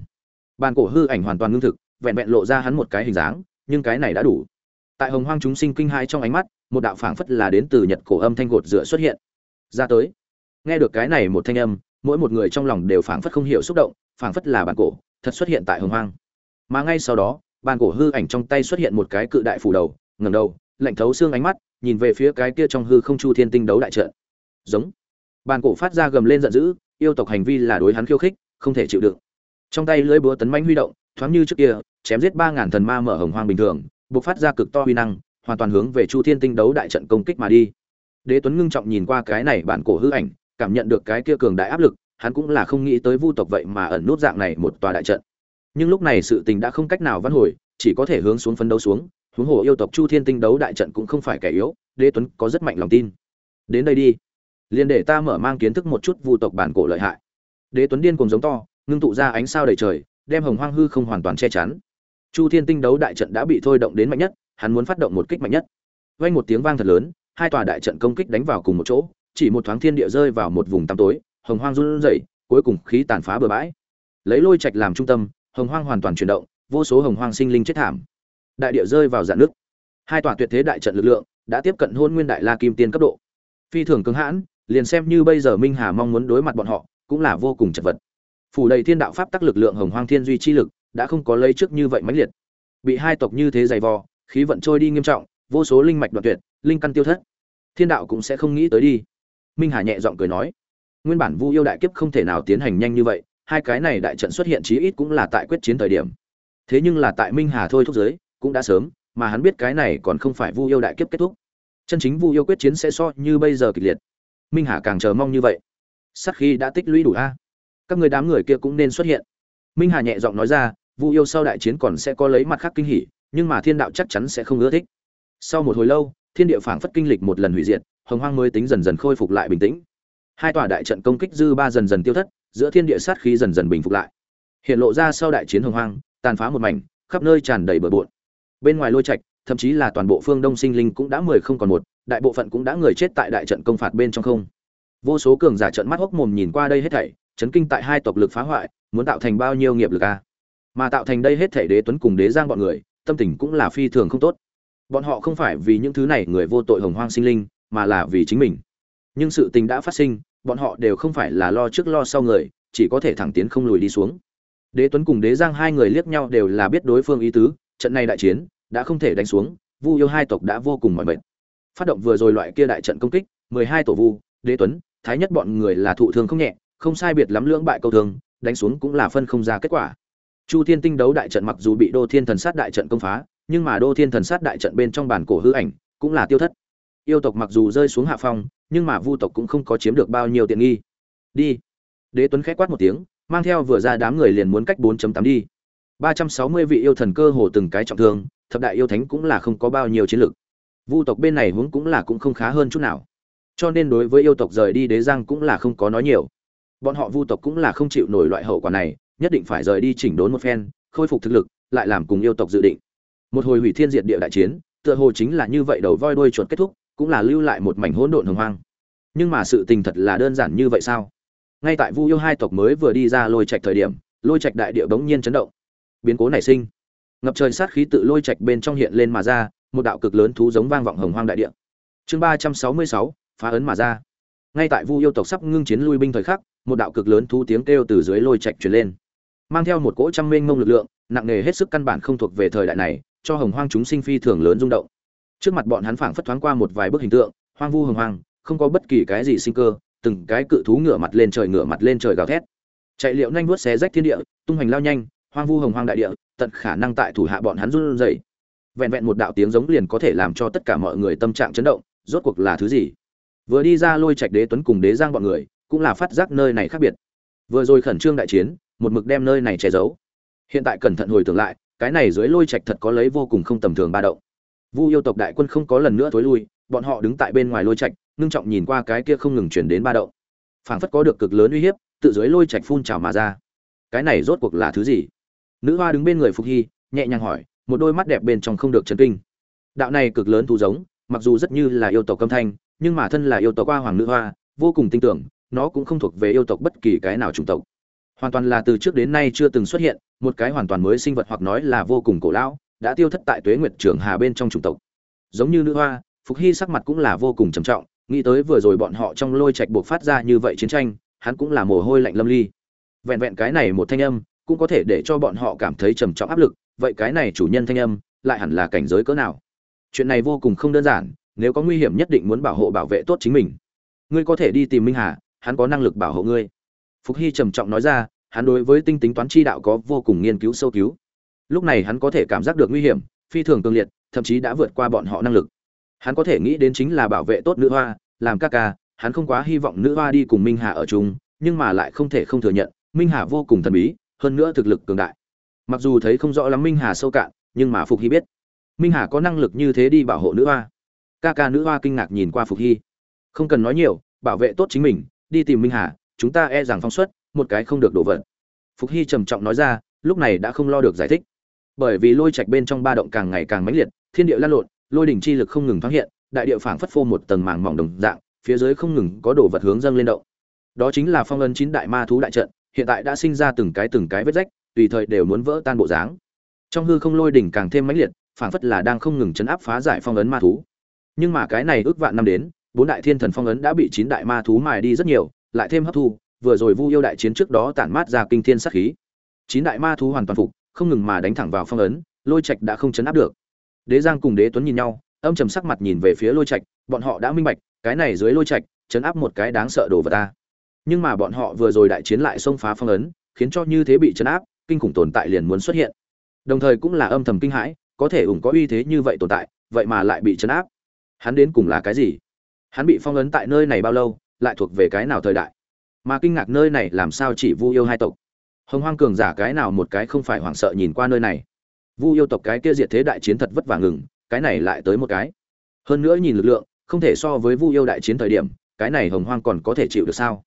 Speaker 1: bàn cổ hư ảnh hoàn toàn ngưng thực, vẹn vẹn lộ ra hắn một cái hình dáng, nhưng cái này đã đủ. Tại hồng hoang chúng sinh kinh hai trong ánh mắt, một đạo phảng phất là đến từ nhật cổ âm thanh gột dựa xuất hiện. Ra tới. Nghe được cái này một thanh âm, mỗi một người trong lòng đều phảng phất không hiểu xúc động, phảng phất là bàn cổ, thật xuất hiện tại hồng hoang. Mà ngay sau đó, bàn cổ hư ảnh trong tay xuất hiện một cái cự đại phủ đầu, ngẩng đầu, lạnh thấu xương ánh mắt, nhìn về phía cái kia trong hư không chu thiên tinh đấu đại trận. Giống. Bàn cổ phát ra gầm lên giận dữ, yêu tộc hành vi là đối hắn khiêu khích, không thể chịu đựng trong tay lưỡi búa tấn mãnh huy động, thoáng như trước kia, chém giết ba ngàn thần ma mở hồng hoang bình thường buộc phát ra cực to huy năng, hoàn toàn hướng về chu thiên tinh đấu đại trận công kích mà đi. Đế tuấn ngưng trọng nhìn qua cái này bản cổ hư ảnh, cảm nhận được cái kia cường đại áp lực, hắn cũng là không nghĩ tới vu tộc vậy mà ẩn nút dạng này một tòa đại trận. Nhưng lúc này sự tình đã không cách nào vãn hồi, chỉ có thể hướng xuống phấn đấu xuống, huống hồ yêu tộc chu thiên tinh đấu đại trận cũng không phải kẻ yếu, đế tuấn có rất mạnh lòng tin. Đến đây đi. Liền để ta mở mang kiến thức một chút vu tộc bản cổ lợi hại. Đế tuấn điên cùng giống to ngưng tụ ra ánh sao đầy trời, đem hồng hoang hư không hoàn toàn che chắn. Chu thiên tinh đấu đại trận đã bị thôi động đến mạnh nhất, hắn muốn phát động một kích mạnh nhất. Vang một tiếng vang thật lớn, hai tòa đại trận công kích đánh vào cùng một chỗ, chỉ một thoáng thiên địa rơi vào một vùng tăm tối, hồng hoang run rẩy, cuối cùng khí tàn phá bừa bãi. Lấy lôi trạch làm trung tâm, hồng hoang hoàn toàn chuyển động, vô số hồng hoang sinh linh chết thảm. Đại địa rơi vào dạng nước hai tòa tuyệt thế đại trận lực lượng đã tiếp cận hôn nguyên đại la kim tiên cấp độ. Phi thường cứng hãn, liền xem như bây giờ minh hà mong muốn đối mặt bọn họ, cũng là vô cùng chật vật phủ đầy thiên đạo pháp tắc lực lượng hồng hoang thiên duy chi lực, đã không có lấy trước như vậy mãnh liệt. Bị hai tộc như thế dày vò, khí vận trôi đi nghiêm trọng, vô số linh mạch đoạn tuyệt, linh căn tiêu thất. Thiên đạo cũng sẽ không nghĩ tới đi. Minh hà nhẹ giọng cười nói, nguyên bản vu yêu đại kiếp không thể nào tiến hành nhanh như vậy, hai cái này đại trận xuất hiện chí ít cũng là tại quyết chiến thời điểm. Thế nhưng là tại minh hà thôi thúc giới, cũng đã sớm, mà hắn biết cái này còn không phải vu yêu đại kiếp kết thúc. Chân chính vu yêu quyết chiến sẽ so như bây giờ kịch liệt. Minh hà càng chờ mong như vậy. Sắc khi đã tích lũy đủ a các người đám người kia cũng nên xuất hiện. Minh hà nhẹ giọng nói ra, vu yêu sau đại chiến còn sẽ có lấy mặt khác kinh hỉ, nhưng mà thiên đạo chắc chắn sẽ không ưa thích. Sau một hồi lâu, thiên địa phảng phất kinh lịch một lần hủy diệt, hồng hoang mới tính dần dần khôi phục lại bình tĩnh. Hai tòa đại trận công kích dư ba dần dần tiêu thất, giữa thiên địa sát khí dần dần bình phục lại. Hiện lộ ra sau đại chiến hồng hoang, tàn phá một mảnh, khắp nơi tràn đầy bờ bộn. Bên ngoài lôi trạch, thậm chí là toàn bộ phương đông sinh linh cũng đã mười không còn một, đại bộ phận cũng đã người chết tại đại trận công phạt bên trong không. Vô số cường giả trận mắt hốc mồm nhìn qua đây hết thảy chấn kinh tại hai tộc lực phá hoại, muốn tạo thành bao nhiêu nghiệp lực a mà tạo thành đây hết thảy đế tuấn cùng đế giang bọn người, tâm tình cũng là phi thường không tốt. Bọn họ không phải vì những thứ này người vô tội hồng hoang sinh linh, mà là vì chính mình. Nhưng sự tình đã phát sinh, bọn họ đều không phải là lo trước lo sau người, chỉ có thể thẳng tiến không lùi đi xuống. Đế tuấn cùng đế giang hai người liếc nhau đều là biết đối phương ý tứ, trận này đại chiến đã không thể đánh xuống, vu yêu hai tộc đã vô cùng mỏi mệt. Phát động vừa rồi loại kia đại trận công kích, mười hai tổ vu, đế tuấn, thái nhất bọn người là thụ thương không nhẹ không sai biệt lắm lưỡng bại câu thương đánh xuống cũng là phân không ra kết quả chu thiên tinh đấu đại trận mặc dù bị đô thiên thần sát đại trận công phá nhưng mà đô thiên thần sát đại trận bên trong bản cổ hư ảnh cũng là tiêu thất yêu tộc mặc dù rơi xuống hạ phong nhưng mà vu tộc cũng không có chiếm được bao nhiêu tiện nghi đi đế tuấn khẽ quát một tiếng mang theo vừa ra đám người liền muốn cách 4.8 đi. 360 vị yêu thần cơ hồ từng cái trọng thương, thập đại yêu thánh cũng là không có bao nhiêu chiến lực. Vu tộc bên này huống cũng là cũng không khá hơn chút nào. Cho nên đối với yêu tộc rời đi đế giang cũng là không có nói nhiều. Bọn họ Vu tộc cũng là không chịu nổi loại hậu quả này, nhất định phải rời đi chỉnh đốn một phen, khôi phục thực lực, lại làm cùng yêu tộc dự định. Một hồi hủy thiên diệt địa đại chiến, tựa hồ chính là như vậy đầu voi đuôi chuột kết thúc, cũng là lưu lại một mảnh hỗn độn hồng hoang. Nhưng mà sự tình thật là đơn giản như vậy sao? Ngay tại Vu yêu hai tộc mới vừa đi ra lôi trạch thời điểm, lôi trạch đại địa bỗng nhiên chấn động. Biến cố nảy sinh. Ngập trời sát khí tự lôi trạch bên trong hiện lên mà ra, một đạo cực lớn thú giống vang vọng hồng hoang đại địa. Chương ba trăm sáu mươi sáu phá ấn mà ra. Ngay tại Vu yêu tộc sắp ngưng chiến lui binh thời khắc, một đạo cực lớn thú tiếng kêu từ dưới lôi trạch truyền lên. Mang theo một cỗ trăm mênh mông lực lượng, nặng nề hết sức căn bản không thuộc về thời đại này, cho hồng hoang chúng sinh phi thường lớn rung động. Trước mặt bọn hắn phảng phất thoáng qua một vài bức hình tượng hoang vu hồng hoang không có bất kỳ cái gì sinh cơ từng cái cự thú ngửa mặt lên trời ngửa mặt lên trời gào thét. Chạy liệu nhanh vuốt xé rách thiên địa tung hoành lao nhanh hoang vu hồng hoang đại địa tận khả năng tại thủ hạ bọn hắn run rẩy. Vẹn vẹn một đạo tiếng giống liền có thể làm cho tất cả mọi người tâm trạng chấn động rốt cuộc là thứ gì? Vừa đi ra lôi trạch đế tuấn cùng đế giang bọn người cũng là phát giác nơi này khác biệt. Vừa rồi khẩn trương đại chiến, một mực đem nơi này che giấu. Hiện tại cẩn thận hồi tưởng lại, cái này dưới lôi trạch thật có lấy vô cùng không tầm thường ba động. Vu yêu tộc đại quân không có lần nữa thối lui, bọn họ đứng tại bên ngoài lôi trạch, ngưng trọng nhìn qua cái kia không ngừng chuyển đến ba động. Phảng phất có được cực lớn uy hiếp, tự dưới lôi trạch phun trào mà ra. Cái này rốt cuộc là thứ gì? Nữ hoa đứng bên người phục hy, nhẹ nhàng hỏi, một đôi mắt đẹp bên trong không được chấn kinh. Đạo này cực lớn thú giống, mặc dù rất như là yêu tộc âm thanh, nhưng mà thân là yêu tộc qua hoàng nữ hoa, vô cùng tin tưởng nó cũng không thuộc về yêu tộc bất kỳ cái nào chủng tộc. Hoàn toàn là từ trước đến nay chưa từng xuất hiện, một cái hoàn toàn mới sinh vật hoặc nói là vô cùng cổ lão, đã tiêu thất tại tuế nguyệt trường hà bên trong chủng tộc. Giống như nữ hoa, phục hy sắc mặt cũng là vô cùng trầm trọng, nghĩ tới vừa rồi bọn họ trong lôi trạch buộc phát ra như vậy chiến tranh, hắn cũng là mồ hôi lạnh lâm ly. Vẹn vẹn cái này một thanh âm, cũng có thể để cho bọn họ cảm thấy trầm trọng áp lực, vậy cái này chủ nhân thanh âm, lại hẳn là cảnh giới cỡ nào? Chuyện này vô cùng không đơn giản, nếu có nguy hiểm nhất định muốn bảo hộ bảo vệ tốt chính mình. Ngươi có thể đi tìm minh hà hắn có năng lực bảo hộ ngươi. Phục hy trầm trọng nói ra, hắn đối với tinh tính toán chi đạo có vô cùng nghiên cứu sâu cứu lúc này hắn có thể cảm giác được nguy hiểm, phi thường cường liệt, thậm chí đã vượt qua bọn họ năng lực. Hắn có thể nghĩ đến chính là bảo vệ tốt nữ hoa, làm ca ca, hắn không quá hy vọng nữ hoa đi cùng minh hà ở chung, nhưng mà lại không thể không thừa nhận, minh hà vô cùng thần bí, hơn nữa thực lực cường đại. Mặc dù thấy không rõ lắm minh hà sâu cạn, nhưng mà phục hy biết. Minh hà có năng lực như thế đi bảo hộ nữ hoa. Ca ca nữ hoa kinh ngạc nhìn qua phục hy. Không cần nói nhiều, bảo vệ tốt chính mình đi tìm minh hà, chúng ta e rằng phóng xuất một cái không được đổ vật. Phục hy trầm trọng nói ra, lúc này đã không lo được giải thích. Bởi vì lôi trạch bên trong ba động càng ngày càng mãnh liệt, thiên địa lan lộn, lôi đỉnh chi lực không ngừng thoáng hiện, đại địa phảng phất phô một tầng màng mỏng đồng dạng, phía dưới không ngừng có đồ vật hướng dâng lên động. Đó chính là phong ấn chín đại ma thú đại trận, hiện tại đã sinh ra từng cái từng cái vết rách, tùy thời đều muốn vỡ tan bộ dáng. Trong hư không lôi đỉnh càng thêm mãnh liệt, phảng phất là đang không ngừng chấn áp phá giải phong ấn ma thú. Nhưng mà cái này ước vạn năm đến bốn đại thiên thần phong ấn đã bị chín đại ma thú mài đi rất nhiều, lại thêm hấp thu, vừa rồi vu yêu đại chiến trước đó tản mát ra kinh thiên sát khí. Chín đại ma thú hoàn toàn phục, không ngừng mà đánh thẳng vào phong ấn, lôi trạch đã không chấn áp được. Đế giang cùng đế tuấn nhìn nhau, âm trầm sắc mặt nhìn về phía lôi trạch, bọn họ đã minh bạch, cái này dưới lôi trạch, chấn áp một cái đáng sợ đồ vật ta. Nhưng mà bọn họ vừa rồi đại chiến lại xông phá phong ấn, khiến cho như thế bị chấn áp, kinh khủng tồn tại liền muốn xuất hiện. Đồng thời cũng là âm thầm kinh hãi, có thể ủng có uy thế như vậy tồn tại, vậy mà lại bị chấn áp. Hắn đến cùng là cái gì? Hắn bị phong ấn tại nơi này bao lâu, lại thuộc về cái nào thời đại? Mà kinh ngạc nơi này làm sao chỉ vu yêu hai tộc? Hồng hoang cường giả cái nào một cái không phải hoảng sợ nhìn qua nơi này? Vu yêu tộc cái kia diệt thế đại chiến thật vất vả ngừng, cái này lại tới một cái. Hơn nữa nhìn lực lượng, không thể so với vu yêu đại chiến thời điểm, cái này hồng hoang còn có thể chịu được sao?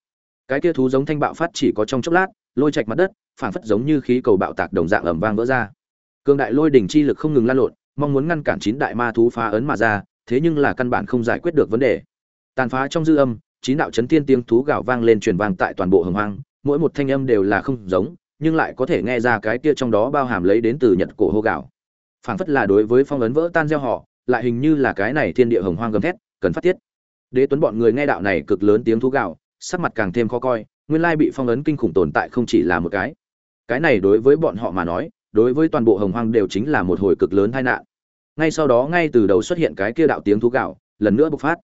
Speaker 1: Cái kia thú giống thanh bạo phát chỉ có trong chốc lát, lôi chạch mặt đất, phảng phất giống như khí cầu bạo tạc đồng dạng ầm vang vỡ ra. Cường đại lôi đỉnh chi lực không ngừng lan lộn, mong muốn ngăn cản chín đại ma thú phá ấn mà ra, thế nhưng là căn bản không giải quyết được vấn đề tàn phá trong dư âm, chín đạo chấn thiên tiếng thú gào vang lên truyền vang tại toàn bộ hồng hoang, mỗi một thanh âm đều là không giống, nhưng lại có thể nghe ra cái kia trong đó bao hàm lấy đến từ nhật cổ hô gạo phảng phất là đối với phong ấn vỡ tan gieo họ, lại hình như là cái này thiên địa hồng hoang gầm thét, cần phát tiết. Đế tuấn bọn người nghe đạo này cực lớn tiếng thú gạo sắc mặt càng thêm khó coi, nguyên lai bị phong ấn kinh khủng tồn tại không chỉ là một cái. Cái này đối với bọn họ mà nói, đối với toàn bộ hồng hoang đều chính là một hồi cực lớn tai nạn. Ngay sau đó, ngay từ đầu xuất hiện cái kia đạo tiếng thú gạo lần nữa bộc phát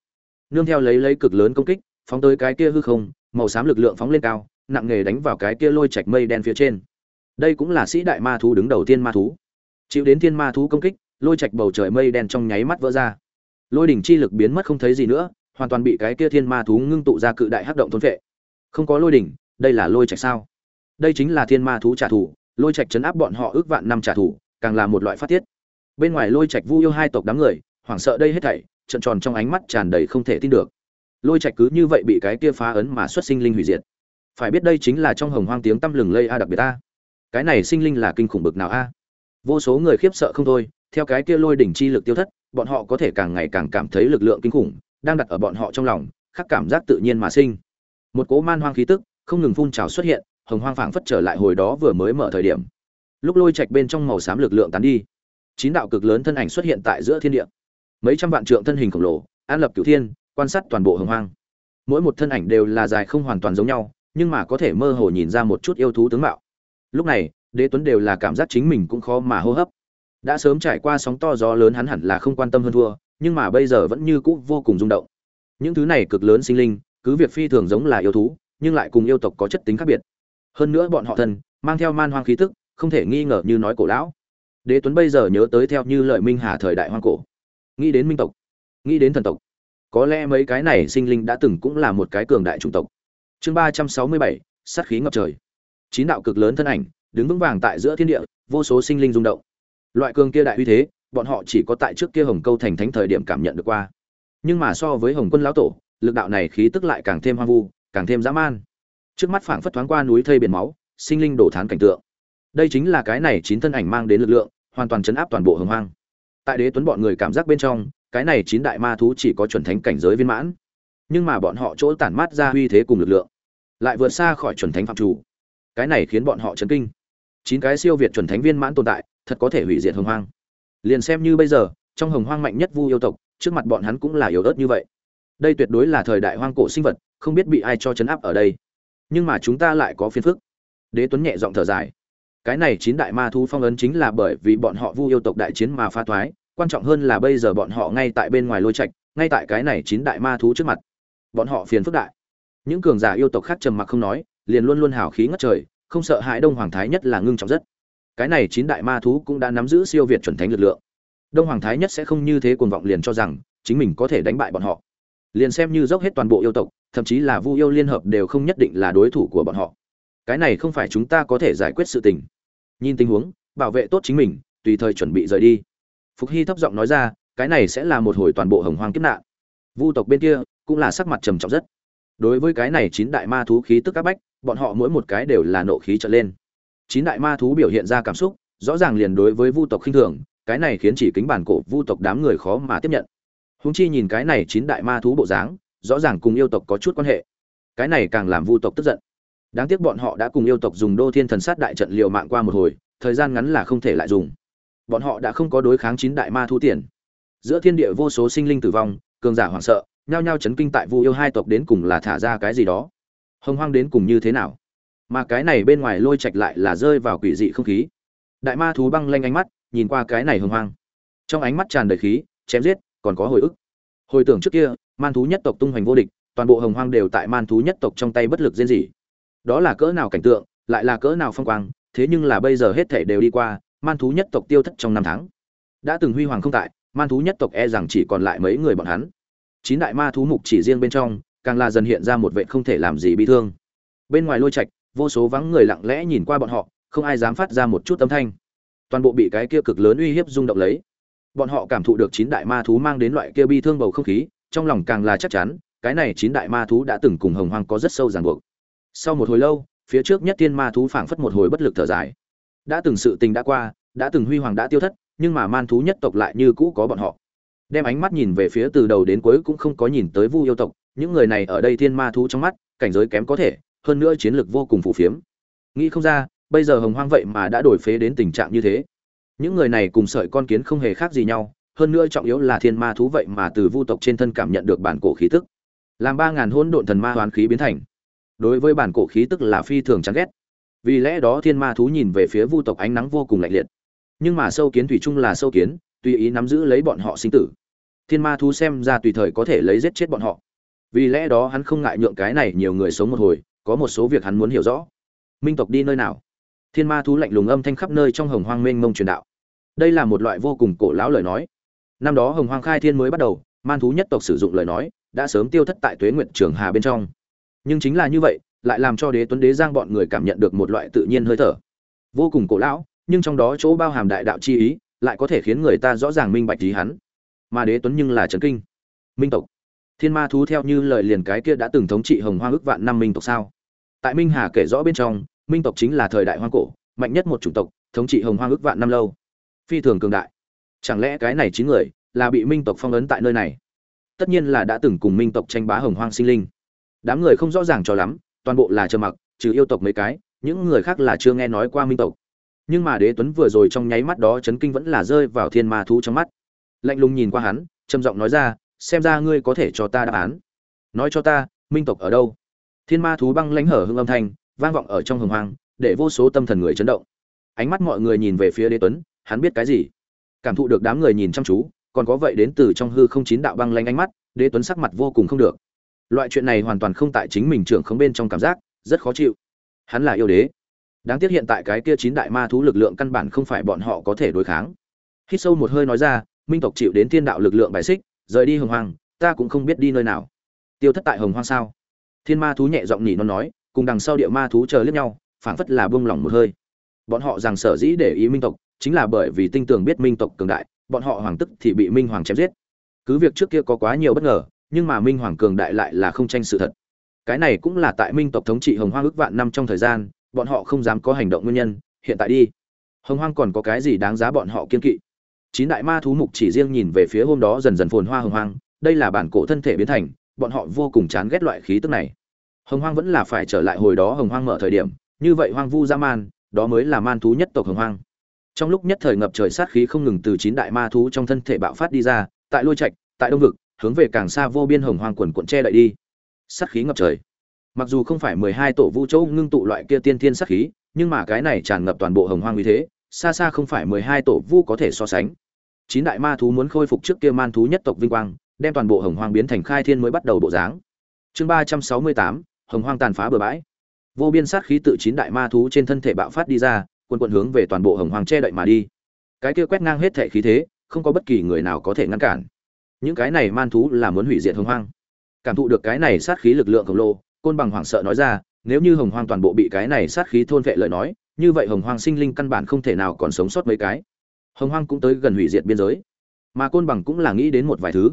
Speaker 1: nương theo lấy lấy cực lớn công kích, phóng tới cái kia hư không, màu xám lực lượng phóng lên cao, nặng nghề đánh vào cái kia lôi chạch mây đen phía trên. Đây cũng là sĩ đại ma thú đứng đầu tiên ma thú. Chịu đến thiên ma thú công kích, lôi chạch bầu trời mây đen trong nháy mắt vỡ ra. Lôi đỉnh chi lực biến mất không thấy gì nữa, hoàn toàn bị cái kia thiên ma thú ngưng tụ ra cự đại hắc động thôn vệ. Không có lôi đỉnh, đây là lôi chạch sao? Đây chính là thiên ma thú trả thù, lôi trạch chấn áp bọn họ ước vạn năm trả thù, càng là một loại phát tiết. Bên ngoài lôi trạch vu yêu hai tộc đám người, hoảng sợ đây hết thảy trận tròn trong ánh mắt tràn đầy không thể tin được. Lôi trạch cứ như vậy bị cái kia phá ấn mà xuất sinh linh hủy diệt. Phải biết đây chính là trong hồng hoang tiếng tăm lừng lây a đặc biệt a. Cái này sinh linh là kinh khủng bực nào a? Vô số người khiếp sợ không thôi, theo cái kia lôi đỉnh chi lực tiêu thất, bọn họ có thể càng ngày càng cảm thấy lực lượng kinh khủng, đang đặt ở bọn họ trong lòng, khắc cảm giác tự nhiên mà sinh. Một cỗ man hoang khí tức không ngừng phun trào xuất hiện, hồng hoang phảng phất trở lại hồi đó vừa mới mở thời điểm. Lúc lôi trạch bên trong màu xám lực lượng tán đi, chín đạo cực lớn thân ảnh xuất hiện tại giữa thiên địa mấy trăm vạn trượng thân hình khổng lồ, an lập cửu thiên, quan sát toàn bộ hồng hoang. Mỗi một thân ảnh đều là dài không hoàn toàn giống nhau, nhưng mà có thể mơ hồ nhìn ra một chút yêu thú tướng mạo. Lúc này, đế tuấn đều là cảm giác chính mình cũng khó mà hô hấp. Đã sớm trải qua sóng to gió lớn hắn hẳn là không quan tâm hơn thua, nhưng mà bây giờ vẫn như cũ vô cùng rung động. Những thứ này cực lớn sinh linh, cứ việc phi thường giống là yêu thú, nhưng lại cùng yêu tộc có chất tính khác biệt. Hơn nữa bọn họ thân, mang theo man hoang khí tức, không thể nghi ngờ như nói cổ lão. Đế tuấn bây giờ nhớ tới theo như lợi minh hà thời đại hoang cổ nghĩ đến minh tộc, nghĩ đến thần tộc, có lẽ mấy cái này sinh linh đã từng cũng là một cái cường đại chủng tộc. Chương ba trăm sáu mươi bảy, sát khí ngập trời. Chín đạo cực lớn thân ảnh đứng vững vàng tại giữa thiên địa, vô số sinh linh rung động. Loại cường kia đại uy thế, bọn họ chỉ có tại trước kia hồng câu thành thánh thời điểm cảm nhận được qua. Nhưng mà so với hồng quân lão tổ, lực đạo này khí tức lại càng thêm hoang vu, càng thêm dã man. Trước mắt phảng phất thoáng qua núi thây biển máu, sinh linh đổ thán cảnh tượng. Đây chính là cái này chín thân ảnh mang đến lực lượng, hoàn toàn chấn áp toàn bộ hồng hoang tại đế tuấn bọn người cảm giác bên trong, cái này chín đại ma thú chỉ có chuẩn thánh cảnh giới viên mãn. Nhưng mà bọn họ chỗ tản mát ra uy thế cùng lực lượng, lại vượt xa khỏi chuẩn thánh phạm chủ. Cái này khiến bọn họ chấn kinh. Chín cái siêu việt chuẩn thánh viên mãn tồn tại, thật có thể hủy diệt hồng hoang. Liền xem như bây giờ, trong hồng hoang mạnh nhất vu yêu tộc, trước mặt bọn hắn cũng là yếu ớt như vậy. Đây tuyệt đối là thời đại hoang cổ sinh vật, không biết bị ai cho chấn áp ở đây. Nhưng mà chúng ta lại có phiền phức. Đế tuấn nhẹ giọng thở dài cái này chín đại ma thú phong ấn chính là bởi vì bọn họ vu yêu tộc đại chiến mà phá thoái, quan trọng hơn là bây giờ bọn họ ngay tại bên ngoài lôi trạch, ngay tại cái này chín đại ma thú trước mặt. Bọn họ phiền phức đại. Những cường giả yêu tộc khác trầm mặc không nói, liền luôn luôn hào khí ngất trời, không sợ hãi đông hoàng thái nhất là ngưng trọng rất. Cái này chín đại ma thú cũng đã nắm giữ siêu việt chuẩn thánh lực lượng. Đông hoàng thái nhất sẽ không như thế cuồng vọng liền cho rằng chính mình có thể đánh bại bọn họ. Liền xem như dốc hết toàn bộ yêu tộc, thậm chí là vu yêu liên hợp đều không nhất định là đối thủ của bọn họ. Cái này không phải chúng ta có thể giải quyết sự tình nhìn tình huống, bảo vệ tốt chính mình, tùy thời chuẩn bị rời đi. Phục hy thấp giọng nói ra, cái này sẽ là một hồi toàn bộ hồng hoang kiếp nạn. Vu tộc bên kia cũng là sắc mặt trầm trọng rất. Đối với cái này chín đại ma thú khí tức các bách, bọn họ mỗi một cái đều là nộ khí trở lên. Chín đại ma thú biểu hiện ra cảm xúc, rõ ràng liền đối với vu tộc khinh thường, cái này khiến chỉ kính bản cổ vu tộc đám người khó mà tiếp nhận. Húng chi nhìn cái này chín đại ma thú bộ dáng, rõ ràng cùng yêu tộc có chút quan hệ. Cái này càng làm vu tộc tức giận đáng tiếc bọn họ đã cùng yêu tộc dùng đô thiên thần sát đại trận liều mạng qua một hồi, thời gian ngắn là không thể lại dùng. Bọn họ đã không có đối kháng chín đại ma thu tiền. Giữa thiên địa vô số sinh linh tử vong, cường giả hoảng sợ, nhao nhao chấn kinh tại vu yêu hai tộc đến cùng là thả ra cái gì đó. Hồng hoang đến cùng như thế nào? Mà cái này bên ngoài lôi chạch lại là rơi vào quỷ dị không khí. Đại ma thú băng lanh ánh mắt, nhìn qua cái này hồng hoang. Trong ánh mắt tràn đầy khí, chém giết, còn có hồi ức. Hồi tưởng trước kia, man thú nhất tộc tung hoành vô địch, toàn bộ hồng hoang đều tại man thú nhất tộc trong tay bất lực diễn gì đó là cỡ nào cảnh tượng, lại là cỡ nào phong quang, thế nhưng là bây giờ hết thể đều đi qua, man thú nhất tộc tiêu thất trong năm tháng. Đã từng huy hoàng không tại, man thú nhất tộc e rằng chỉ còn lại mấy người bọn hắn. Chín đại ma thú mục chỉ riêng bên trong, càng là dần hiện ra một vệ không thể làm gì bị thương. Bên ngoài lôi trạch, vô số vắng người lặng lẽ nhìn qua bọn họ, không ai dám phát ra một chút âm thanh. Toàn bộ bị cái kia cực lớn uy hiếp rung động lấy. Bọn họ cảm thụ được chín đại ma thú mang đến loại kia bi thương bầu không khí, trong lòng càng là chắc chắn, cái này chín đại ma thú đã từng cùng hồng hoang có rất sâu ràng buộc sau một hồi lâu, phía trước nhất Thiên ma thú phảng phất một hồi bất lực thở dài. Đã từng sự tình đã qua, đã từng huy hoàng đã tiêu thất, nhưng mà man thú nhất tộc lại như cũ có bọn họ. Đem ánh mắt nhìn về phía từ đầu đến cuối cũng không có nhìn tới vu yêu tộc, những người này ở đây thiên ma thú trong mắt, cảnh giới kém có thể, hơn nữa chiến lược vô cùng phù phiếm. Nghĩ không ra, bây giờ hồng hoang vậy mà đã đổi phế đến tình trạng như thế. Những người này cùng sợi con kiến không hề khác gì nhau, hơn nữa trọng yếu là thiên ma thú vậy mà từ vu tộc trên thân cảm nhận được bản cổ khí tức. Làm ba ngàn hỗn độn thần ma hoán khí biến thành đối với bản cổ khí tức là phi thường chán ghét. Vì lẽ đó thiên ma thú nhìn về phía vu tộc ánh nắng vô cùng lạnh liệt. Nhưng mà sâu kiến thủy chung là sâu kiến, tùy ý nắm giữ lấy bọn họ sinh tử. Thiên ma thú xem ra tùy thời có thể lấy giết chết bọn họ. Vì lẽ đó hắn không ngại nhượng cái này nhiều người sống một hồi, có một số việc hắn muốn hiểu rõ. Minh tộc đi nơi nào? Thiên ma thú lạnh lùng âm thanh khắp nơi trong hồng hoang mênh mông truyền đạo. Đây là một loại vô cùng cổ lão lời nói. Năm đó hồng hoang khai thiên mới bắt đầu, man thú nhất tộc sử dụng lời nói, đã sớm tiêu thất tại tuế nguyện trường hà bên trong nhưng chính là như vậy, lại làm cho đế tuấn đế giang bọn người cảm nhận được một loại tự nhiên hơi thở. Vô cùng cổ lão, nhưng trong đó chỗ bao hàm đại đạo chi ý, lại có thể khiến người ta rõ ràng minh bạch ý hắn. Mà đế tuấn nhưng là trấn kinh. Minh tộc. Thiên ma thú theo như lời liền cái kia đã từng thống trị hồng hoang ước vạn năm minh tộc sao? Tại minh hà kể rõ bên trong, minh tộc chính là thời đại hoang cổ, mạnh nhất một chủng tộc, thống trị hồng hoang ước vạn năm lâu. Phi thường cường đại. Chẳng lẽ cái này chín người là bị minh tộc phong ấn tại nơi này? Tất nhiên là đã từng cùng minh tộc tranh bá hồng hoang sinh linh đám người không rõ ràng cho lắm, toàn bộ là trơ mặc, trừ yêu tộc mấy cái, những người khác là chưa nghe nói qua minh tộc. Nhưng mà đế tuấn vừa rồi trong nháy mắt đó chấn kinh vẫn là rơi vào thiên ma thú trong mắt. Lạnh lùng nhìn qua hắn, trầm giọng nói ra, xem ra ngươi có thể cho ta đáp án. Nói cho ta, minh tộc ở đâu? Thiên ma thú băng lãnh hở hưng âm thanh, vang vọng ở trong hồng hoang, để vô số tâm thần người chấn động. Ánh mắt mọi người nhìn về phía đế tuấn, hắn biết cái gì? Cảm thụ được đám người nhìn chăm chú, còn có vậy đến từ trong hư không chín đạo băng lanh ánh mắt, đế tuấn sắc mặt vô cùng không được loại chuyện này hoàn toàn không tại chính mình trưởng không bên trong cảm giác rất khó chịu. Hắn là yêu đế. Đáng tiếc hiện tại cái kia chín đại ma thú lực lượng căn bản không phải bọn họ có thể đối kháng. Hít sâu một hơi nói ra minh tộc chịu đến thiên đạo lực lượng bài xích rời đi hồng hoàng, ta cũng không biết đi nơi nào. Tiêu thất tại hồng hoang sao? Thiên ma thú nhẹ giọng nhỉ nó nói cùng đằng sau địa ma thú chờ liếc nhau phảng phất là buông lỏng một hơi. Bọn họ rằng sở dĩ để ý minh tộc chính là bởi vì tinh tường biết minh tộc cường đại bọn họ hoàng tức thì bị minh hoàng chém giết. Cứ việc trước kia có quá nhiều bất ngờ nhưng mà minh hoàng cường đại lại là không tranh sự thật. Cái này cũng là tại minh tộc thống trị hồng hoang ước vạn năm trong thời gian, bọn họ không dám có hành động nguyên nhân, hiện tại đi. Hồng hoang còn có cái gì đáng giá bọn họ kiên kỵ? Chín đại ma thú mục chỉ riêng nhìn về phía hôm đó dần dần phồn hoa hồng hoang, đây là bản cổ thân thể biến thành, bọn họ vô cùng chán ghét loại khí tức này. Hồng hoang vẫn là phải trở lại hồi đó hồng hoang mở thời điểm, như vậy hoang vu ra man, đó mới là man thú nhất tộc hồng hoang. Trong lúc nhất thời ngập trời sát khí không ngừng từ chín đại ma thú trong thân thể bạo phát đi ra, tại lôi trạch, tại đông vực hướng về càng xa vô biên hồng hoang quần cuộn che đậy đi. Sát khí ngập trời. Mặc dù không phải mười hai tổ vu châu ngưng tụ loại kia tiên thiên sát khí, nhưng mà cái này tràn ngập toàn bộ hồng hoang như thế, xa xa không phải mười hai tổ vu có thể so sánh. Chín đại ma thú muốn khôi phục trước kia man thú nhất tộc vinh quang, đem toàn bộ hồng hoang biến thành khai thiên mới bắt đầu bộ dáng. Chương ba trăm sáu mươi tám, hồng hoang tàn phá bừa bãi. Vô biên sát khí tự chín đại ma thú trên thân thể bạo phát đi ra quân quận hướng về toàn bộ hồng hoang che đậy mà đi. Cái kia quét ngang hết thể khí thế, không có bất kỳ người nào có thể ngăn cản những cái này man thú là muốn hủy diệt hồng hoang. Cảm thụ được cái này sát khí lực lượng khổng lồ, côn bằng hoảng sợ nói ra, nếu như hồng hoang toàn bộ bị cái này sát khí thôn vệ lời nói, như vậy hồng hoang sinh linh căn bản không thể nào còn sống sót mấy cái. Hồng hoang cũng tới gần hủy diệt biên giới. Mà côn bằng cũng là nghĩ đến một vài thứ.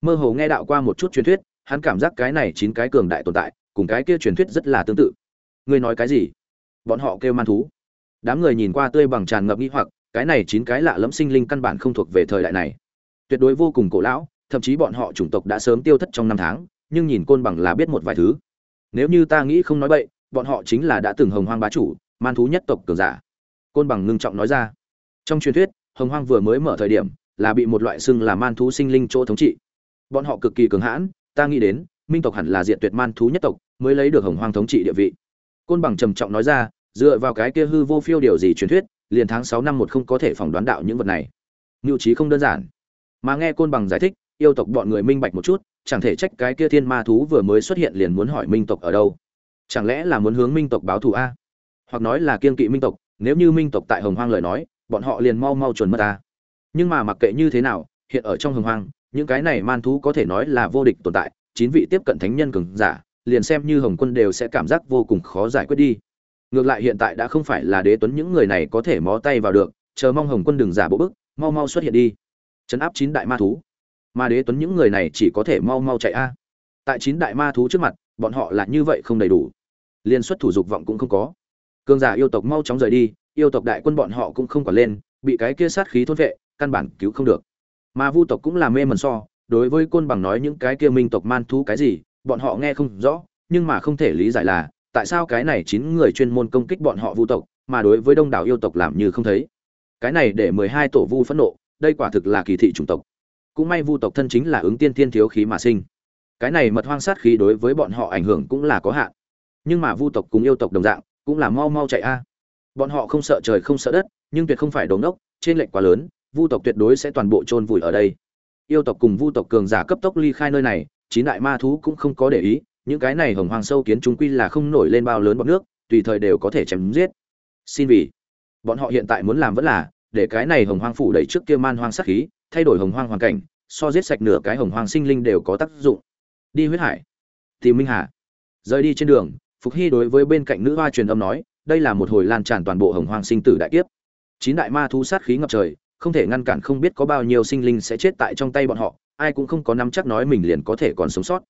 Speaker 1: Mơ hồ nghe đạo qua một chút truyền thuyết, hắn cảm giác cái này chín cái cường đại tồn tại, cùng cái kia truyền thuyết rất là tương tự. Ngươi nói cái gì? Bọn họ kêu man thú. Đám người nhìn qua tươi bằng tràn ngập nghi hoặc, cái này chín cái lạ lẫm sinh linh căn bản không thuộc về thời đại này tuyệt đối vô cùng cổ lão, thậm chí bọn họ chủng tộc đã sớm tiêu thất trong năm tháng, nhưng nhìn côn bằng là biết một vài thứ. Nếu như ta nghĩ không nói bậy, bọn họ chính là đã từng hồng hoang bá chủ, man thú nhất tộc cường giả. Côn bằng ngưng trọng nói ra. Trong truyền thuyết, hồng hoang vừa mới mở thời điểm, là bị một loại xưng là man thú sinh linh chỗ thống trị. Bọn họ cực kỳ cường hãn, ta nghĩ đến, minh tộc hẳn là diện tuyệt man thú nhất tộc, mới lấy được hồng hoang thống trị địa vị. Côn bằng trầm trọng nói ra, dựa vào cái kia hư vô phiêu điều gì truyền thuyết, liền tháng sáu năm một không có thể phỏng đoán đạo những vật này. Ngưu trí không đơn giản mà nghe côn bằng giải thích, yêu tộc bọn người minh bạch một chút, chẳng thể trách cái kia thiên ma thú vừa mới xuất hiện liền muốn hỏi minh tộc ở đâu. Chẳng lẽ là muốn hướng minh tộc báo thù a? Hoặc nói là kiên kỵ minh tộc, nếu như minh tộc tại hồng hoang lời nói, bọn họ liền mau mau chuẩn mất ta. Nhưng mà mặc kệ như thế nào, hiện ở trong hồng hoang, những cái này man thú có thể nói là vô địch tồn tại, chín vị tiếp cận thánh nhân cường giả, liền xem như hồng quân đều sẽ cảm giác vô cùng khó giải quyết đi. Ngược lại hiện tại đã không phải là đế tuấn những người này có thể mó tay vào được, chờ mong hồng quân đừng giả bộ bức, mau mau xuất hiện đi chấn áp chín đại ma thú. Mà đế tuấn những người này chỉ có thể mau mau chạy a. Tại chín đại ma thú trước mặt, bọn họ là như vậy không đầy đủ. Liên xuất thủ dục vọng cũng không có. Cương giả yêu tộc mau chóng rời đi, yêu tộc đại quân bọn họ cũng không còn lên, bị cái kia sát khí thôn vệ, căn bản cứu không được. Mà vu tộc cũng là mê mẩn so, đối với côn bằng nói những cái kia minh tộc man thú cái gì, bọn họ nghe không rõ, nhưng mà không thể lý giải là, tại sao cái này chín người chuyên môn công kích bọn họ vu tộc, mà đối với đông đảo yêu tộc làm như không thấy. Cái này để mười hai tổ vu phẫn nộ đây quả thực là kỳ thị chủng tộc. Cũng may vu tộc thân chính là ứng tiên thiên thiếu khí mà sinh. Cái này mật hoang sát khí đối với bọn họ ảnh hưởng cũng là có hạn. Nhưng mà vu tộc cùng yêu tộc đồng dạng, cũng là mau mau chạy a. Bọn họ không sợ trời không sợ đất, nhưng tuyệt không phải đống đốc trên lệnh quá lớn, vu tộc tuyệt đối sẽ toàn bộ chôn vùi ở đây. Yêu tộc cùng vu tộc cường giả cấp tốc ly khai nơi này, chín đại ma thú cũng không có để ý, những cái này hồng hoàng sâu kiến chúng quy là không nổi lên bao lớn bọn nước, tùy thời đều có thể chém giết. Xin vì. Bọn họ hiện tại muốn làm vẫn là để cái này hồng hoang phủ đẩy trước kia man hoang sát khí, thay đổi hồng hoang hoàn cảnh, so giết sạch nửa cái hồng hoang sinh linh đều có tác dụng. Đi huyết hải. Tìm minh hà. Rời đi trên đường, phục hy đối với bên cạnh nữ hoa truyền âm nói, đây là một hồi lan tràn toàn bộ hồng hoang sinh tử đại kiếp. Chín đại ma thú sát khí ngập trời, không thể ngăn cản không biết có bao nhiêu sinh linh sẽ chết tại trong tay bọn họ, ai cũng không có nắm chắc nói mình liền có thể còn sống sót.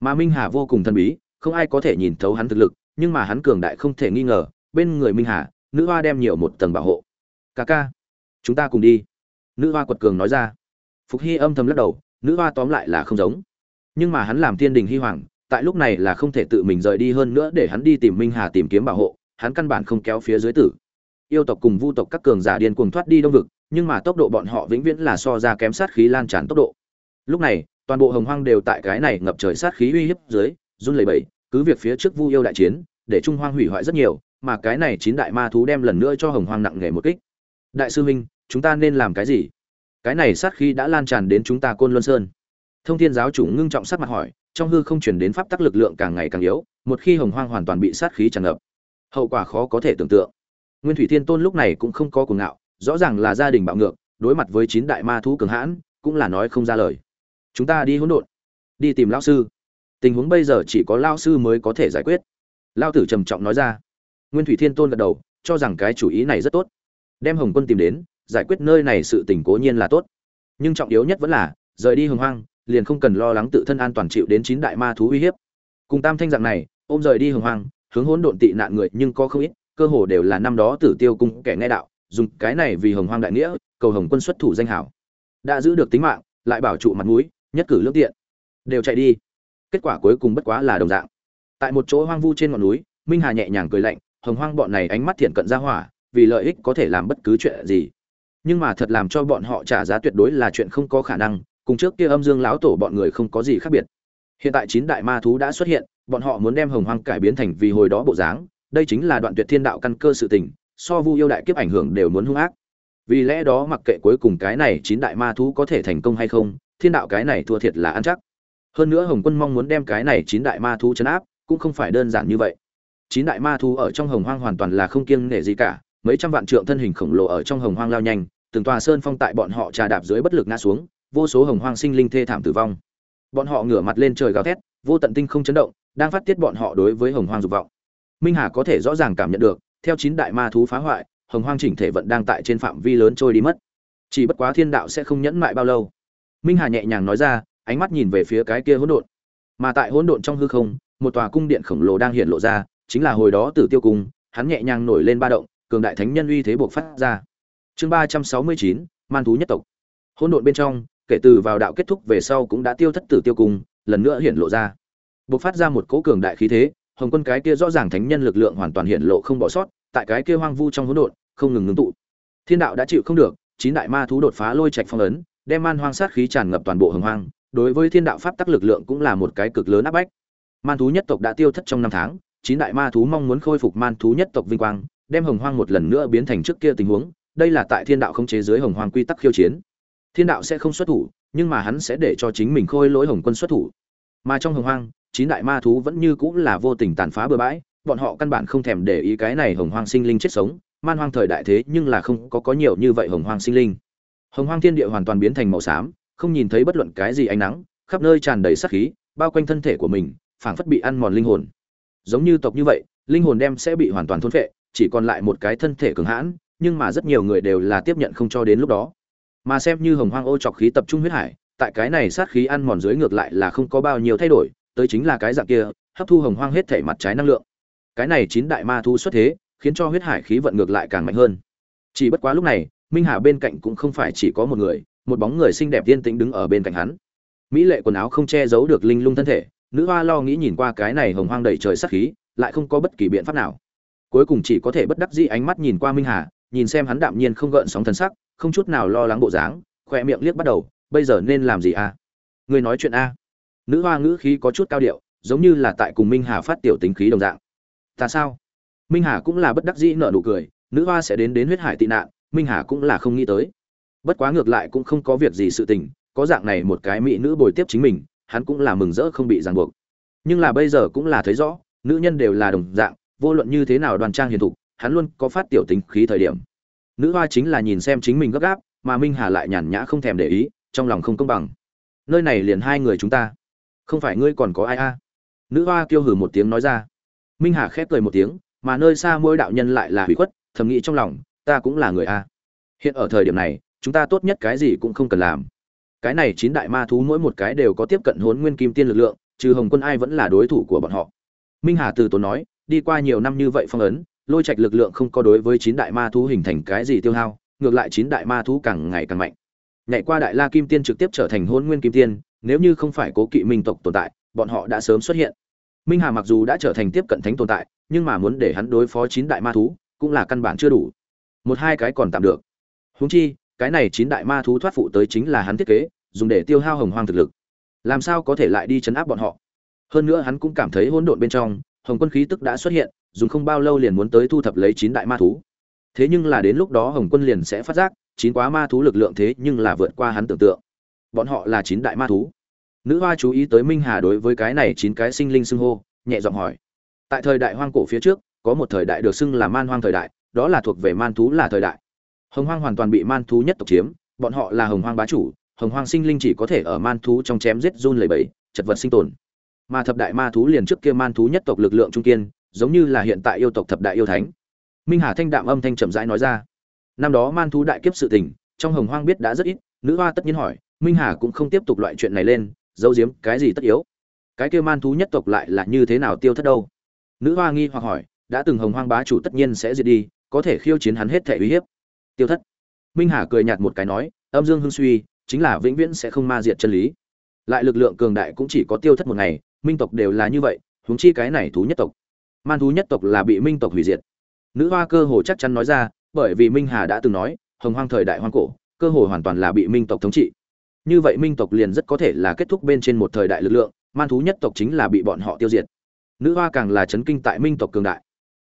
Speaker 1: Mà minh hà vô cùng thần bí, không ai có thể nhìn thấu hắn thực lực, nhưng mà hắn cường đại không thể nghi ngờ, bên người minh hà, nữ hoa đem nhiều một tầng bảo hộ. Ca ca chúng ta cùng đi. Nữ hoa quật cường nói ra. Phục hy âm thầm lắc đầu, nữ hoa tóm lại là không giống. Nhưng mà hắn làm thiên đình hy hoàng, tại lúc này là không thể tự mình rời đi hơn nữa để hắn đi tìm minh hà tìm kiếm bảo hộ, hắn căn bản không kéo phía dưới tử. Yêu tộc cùng vu tộc các cường giả điên cuồng thoát đi đông vực, nhưng mà tốc độ bọn họ vĩnh viễn là so ra kém sát khí lan tràn tốc độ. Lúc này, toàn bộ hồng hoang đều tại cái này ngập trời sát khí uy hiếp dưới, run lẩy bẩy, cứ việc phía trước vu yêu đại chiến, để trung hoang hủy hoại rất nhiều, mà cái này chín đại ma thú đem lần nữa cho hồng hoang nặng nề một kích. Đại sư huynh chúng ta nên làm cái gì? Cái này sát khí đã lan tràn đến chúng ta côn luân sơn. Thông thiên giáo chủ ngưng trọng sắc mặt hỏi, trong hư không chuyển đến pháp tắc lực lượng càng ngày càng yếu, một khi hồng hoang hoàn toàn bị sát khí tràn ngập, hậu quả khó có thể tưởng tượng. Nguyên thủy thiên tôn lúc này cũng không có cuồng ngạo, rõ ràng là gia đình bạo ngược, đối mặt với chín đại ma thú cường hãn, cũng là nói không ra lời. Chúng ta đi hỗn độn, đi tìm lão sư. Tình huống bây giờ chỉ có lao sư mới có thể giải quyết. Lao tử trầm trọng nói ra. Nguyên thủy thiên tôn gật đầu, cho rằng cái chủ ý này rất tốt. Đem hồng quân tìm đến giải quyết nơi này sự tình cố nhiên là tốt. Nhưng trọng yếu nhất vẫn là, rời đi hồng hoang, liền không cần lo lắng tự thân an toàn chịu đến chín đại ma thú uy hiếp. Cùng tam thanh dạng này, ôm rời đi hồng hoang, hướng hỗn độn tị nạn người nhưng có không ít, cơ hồ đều là năm đó tử tiêu cung kẻ nghe đạo, dùng cái này vì hồng hoang đại nghĩa, cầu hồng quân xuất thủ danh hảo. Đã giữ được tính mạng, lại bảo trụ mặt mũi, nhất cử lương tiện. Đều chạy đi. Kết quả cuối cùng bất quá là đồng dạng. Tại một chỗ hoang vu trên ngọn núi, minh hà nhẹ nhàng cười lạnh, hồng hoang bọn này ánh mắt thiện cận ra hỏa, vì lợi ích có thể làm bất cứ chuyện gì nhưng mà thật làm cho bọn họ trả giá tuyệt đối là chuyện không có khả năng, cùng trước kia âm dương lão tổ bọn người không có gì khác biệt. Hiện tại chín đại ma thú đã xuất hiện, bọn họ muốn đem hồng hoang cải biến thành vì hồi đó bộ dáng, đây chính là đoạn tuyệt thiên đạo căn cơ sự tình, so vu yêu đại kiếp ảnh hưởng đều muốn hung ác. Vì lẽ đó mặc kệ cuối cùng cái này chín đại ma thú có thể thành công hay không, thiên đạo cái này thua thiệt là ăn chắc. Hơn nữa hồng quân mong muốn đem cái này chín đại ma thú chấn áp, cũng không phải đơn giản như vậy. Chín đại ma thú ở trong hồng hoang hoàn toàn là không kiêng nể gì cả mấy trăm vạn trượng thân hình khổng lồ ở trong hồng hoang lao nhanh, từng tòa sơn phong tại bọn họ trà đạp dưới bất lực ngã xuống, vô số hồng hoang sinh linh thê thảm tử vong. Bọn họ ngửa mặt lên trời gào thét, vô tận tinh không chấn động, đang phát tiết bọn họ đối với hồng hoang dục vọng. Minh hà có thể rõ ràng cảm nhận được, theo chín đại ma thú phá hoại, hồng hoang chỉnh thể vận đang tại trên phạm vi lớn trôi đi mất. Chỉ bất quá thiên đạo sẽ không nhẫn mại bao lâu. Minh hà nhẹ nhàng nói ra, ánh mắt nhìn về phía cái kia hỗn độn. Mà tại hỗn độn trong hư không, một tòa cung điện khổng lồ đang hiện lộ ra, chính là hồi đó tử tiêu cung, hắn nhẹ nhàng nổi lên ba động cường đại thánh nhân uy thế buộc phát ra. Chương ba trăm sáu mươi chín, man thú nhất tộc. Hỗn độn bên trong, kể từ vào đạo kết thúc về sau cũng đã tiêu thất tử tiêu cung lần nữa hiện lộ ra. Buộc phát ra một cỗ cường đại khí thế, hồng quân cái kia rõ ràng thánh nhân lực lượng hoàn toàn hiện lộ không bỏ sót, tại cái kia hoang vu trong hỗn độn, không ngừng ngưng tụ. Thiên đạo đã chịu không được, chín đại ma thú đột phá lôi trạch phong ấn, đem man hoang sát khí tràn ngập toàn bộ hồng hoang, đối với thiên đạo pháp tắc lực lượng cũng là một cái cực lớn áp bách. Man thú nhất tộc đã tiêu thất trong năm tháng, chín đại ma thú mong muốn khôi phục man thú nhất tộc vinh quang đem hồng hoang một lần nữa biến thành trước kia tình huống, đây là tại thiên đạo không chế dưới hồng hoang quy tắc khiêu chiến. Thiên đạo sẽ không xuất thủ, nhưng mà hắn sẽ để cho chính mình khôi lỗi hồng quân xuất thủ. Mà trong hồng hoang, chín đại ma thú vẫn như cũng là vô tình tàn phá bừa bãi, bọn họ căn bản không thèm để ý cái này hồng hoang sinh linh chết sống, man hoang thời đại thế nhưng là không có có nhiều như vậy hồng hoang sinh linh. Hồng hoang thiên địa hoàn toàn biến thành màu xám, không nhìn thấy bất luận cái gì ánh nắng, khắp nơi tràn đầy sát khí, bao quanh thân thể của mình, phảng phất bị ăn mòn linh hồn. Giống như tộc như vậy, linh hồn đem sẽ bị hoàn toàn thôn phệ chỉ còn lại một cái thân thể cường hãn, nhưng mà rất nhiều người đều là tiếp nhận không cho đến lúc đó. Mà xem như hồng hoang ô trọc khí tập trung huyết hải, tại cái này sát khí ăn mòn dưới ngược lại là không có bao nhiêu thay đổi, tới chính là cái dạng kia, hấp thu hồng hoang hết thể mặt trái năng lượng. Cái này chín đại ma thu xuất thế, khiến cho huyết hải khí vận ngược lại càng mạnh hơn. Chỉ bất quá lúc này, minh hà bên cạnh cũng không phải chỉ có một người, một bóng người xinh đẹp yên tĩnh đứng ở bên cạnh hắn. Mỹ lệ quần áo không che giấu được linh lung thân thể, nữ hoa lo nghĩ nhìn qua cái này hồng hoang đầy trời sát khí, lại không có bất kỳ biện pháp nào cuối cùng chỉ có thể bất đắc dĩ ánh mắt nhìn qua minh hà, nhìn xem hắn đạm nhiên không gợn sóng thần sắc, không chút nào lo lắng bộ dáng khoe miệng liếc bắt đầu, bây giờ nên làm gì a à? người nói chuyện a nữ hoa ngữ khí có chút cao điệu, giống như là tại cùng minh hà phát tiểu tính khí đồng dạng. Ta sao? Minh hà cũng là bất đắc dĩ nở nụ cười, nữ hoa sẽ đến đến huyết hải tị nạn, minh hà cũng là không nghĩ tới. Bất quá ngược lại cũng không có việc gì sự tình, có dạng này một cái mỹ nữ bồi tiếp chính mình, hắn cũng là mừng rỡ không bị ràng buộc. Nhưng là bây giờ cũng là thấy rõ, nữ nhân đều là đồng dạng vô luận như thế nào đoàn trang hiền thục, hắn luôn có phát tiểu tính khí thời điểm. Nữ hoa chính là nhìn xem chính mình gấp gáp, mà minh hà lại nhàn nhã không thèm để ý, trong lòng không công bằng. Nơi này liền hai người chúng ta. Không phải ngươi còn có ai a? Nữ hoa kêu hử một tiếng nói ra. Minh hà khép cười một tiếng, mà nơi xa mỗi đạo nhân lại là hủy khuất, thầm nghĩ trong lòng, ta cũng là người a. Hiện ở thời điểm này, chúng ta tốt nhất cái gì cũng không cần làm. Cái này chín đại ma thú mỗi một cái đều có tiếp cận hốn nguyên kim tiên lực lượng, trừ hồng quân ai vẫn là đối thủ của bọn họ. Minh hà từ tốn nói đi qua nhiều năm như vậy phong ấn, lôi trạch lực lượng không có đối với chín đại ma thú hình thành cái gì tiêu hao, ngược lại chín đại ma thú càng ngày càng mạnh. Nhảy qua đại la kim tiên trực tiếp trở thành hôn nguyên kim tiên, nếu như không phải cố kỵ minh tộc tồn tại, bọn họ đã sớm xuất hiện. Minh hà mặc dù đã trở thành tiếp cận thánh tồn tại, nhưng mà muốn để hắn đối phó chín đại ma thú cũng là căn bản chưa đủ. Một hai cái còn tạm được. Húng chi, cái này chín đại ma thú thoát phụ tới chính là hắn thiết kế, dùng để tiêu hao hồng hoang thực lực. Làm sao có thể lại đi chấn áp bọn họ? Hơn nữa hắn cũng cảm thấy hỗn độn bên trong hồng quân khí tức đã xuất hiện, dùng không bao lâu liền muốn tới thu thập lấy chín đại ma thú. Thế nhưng là đến lúc đó hồng quân liền sẽ phát giác, chín quá ma thú lực lượng thế nhưng là vượt qua hắn tưởng tượng. Bọn họ là chín đại ma thú. Nữ hoa chú ý tới minh hà đối với cái này chín cái sinh linh xưng hô, nhẹ giọng hỏi. Tại thời đại hoang cổ phía trước, có một thời đại được xưng là man hoang thời đại, đó là thuộc về man thú là thời đại. Hồng hoang hoàn toàn bị man thú nhất tộc chiếm, bọn họ là hồng hoang bá chủ, hồng hoang sinh linh chỉ có thể ở man thú trong chém giết run lầy bẫy chật vật sinh tồn mà thập đại ma thú liền trước kia man thú nhất tộc lực lượng trung kiên, giống như là hiện tại yêu tộc thập đại yêu thánh. Minh hà thanh đạm âm thanh chậm rãi nói ra. Năm đó man thú đại kiếp sự tình, trong hồng hoang biết đã rất ít, nữ hoa tất nhiên hỏi, minh hà cũng không tiếp tục loại chuyện này lên, giấu giếm cái gì tất yếu? Cái kia man thú nhất tộc lại là như thế nào tiêu thất đâu? Nữ hoa nghi hoặc hỏi, đã từng hồng hoang bá chủ tất nhiên sẽ diệt đi, có thể khiêu chiến hắn hết thể uy hiếp. Tiêu thất. Minh hà cười nhạt một cái nói, âm dương hưng suy, chính là vĩnh viễn sẽ không ma diệt chân lý lại lực lượng cường đại cũng chỉ có tiêu thất một ngày, minh tộc đều là như vậy, huống chi cái này thú nhất tộc. Man thú nhất tộc là bị minh tộc hủy diệt. Nữ hoa cơ hồ chắc chắn nói ra, bởi vì minh hà đã từng nói, hồng hoang thời đại hoang cổ, cơ hồ hoàn toàn là bị minh tộc thống trị. Như vậy minh tộc liền rất có thể là kết thúc bên trên một thời đại lực lượng, man thú nhất tộc chính là bị bọn họ tiêu diệt. Nữ hoa càng là chấn kinh tại minh tộc cường đại.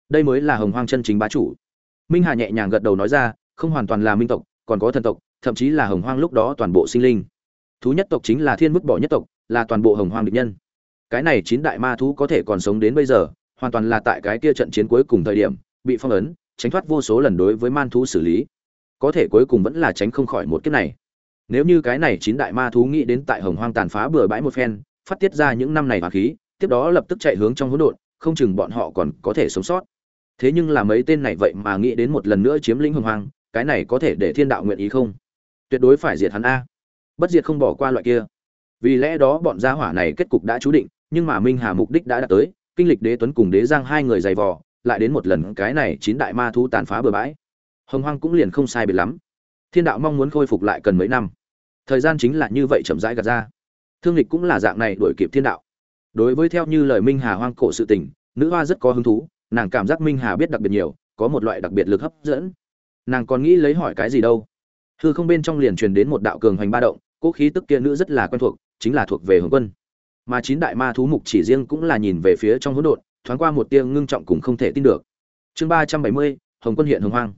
Speaker 1: Đây mới là hồng hoang chân chính bá chủ. Minh hà nhẹ nhàng gật đầu nói ra, không hoàn toàn là minh tộc, còn có thần tộc, thậm chí là hồng hoang lúc đó toàn bộ sinh linh thú nhất tộc chính là thiên vứt bỏ nhất tộc, là toàn bộ hồng hoàng địch nhân. Cái này chín đại ma thú có thể còn sống đến bây giờ, hoàn toàn là tại cái kia trận chiến cuối cùng thời điểm, bị phong ấn, tránh thoát vô số lần đối với man thú xử lý. Có thể cuối cùng vẫn là tránh không khỏi một kiếp này. Nếu như cái này chín đại ma thú nghĩ đến tại hồng hoang tàn phá bừa bãi một phen, phát tiết ra những năm này hỏa khí, tiếp đó lập tức chạy hướng trong hỗn độn, không chừng bọn họ còn có thể sống sót. Thế nhưng là mấy tên này vậy mà nghĩ đến một lần nữa chiếm lĩnh hồng hoang, cái này có thể để thiên đạo nguyện ý không? Tuyệt đối phải diệt hắn a bất diệt không bỏ qua loại kia. Vì lẽ đó bọn gia hỏa này kết cục đã chú định, nhưng mà minh hà mục đích đã đạt tới, kinh lịch đế tuấn cùng đế giang hai người dày vò, lại đến một lần cái này chín đại ma thú tàn phá bừa bãi. Hồng hoang cũng liền không sai biệt lắm. Thiên đạo mong muốn khôi phục lại cần mấy năm. Thời gian chính là như vậy chậm rãi gạt ra. Thương lịch cũng là dạng này đuổi kịp thiên đạo. Đối với theo như lời minh hà hoang cổ sự tình, nữ hoa rất có hứng thú, nàng cảm giác minh hà biết đặc biệt nhiều, có một loại đặc biệt lực hấp dẫn. Nàng còn nghĩ lấy hỏi cái gì đâu. Hư không bên trong liền truyền đến một đạo cường hoành ba động cỗ khí tức kia nữ rất là quen thuộc, chính là thuộc về hồng quân. Mà chín đại ma thú mục chỉ riêng cũng là nhìn về phía trong hỗn độn, thoáng qua một tia ngưng trọng cũng không thể tin được. Chương ba trăm bảy mươi, hồng quân hiện hồng hoang.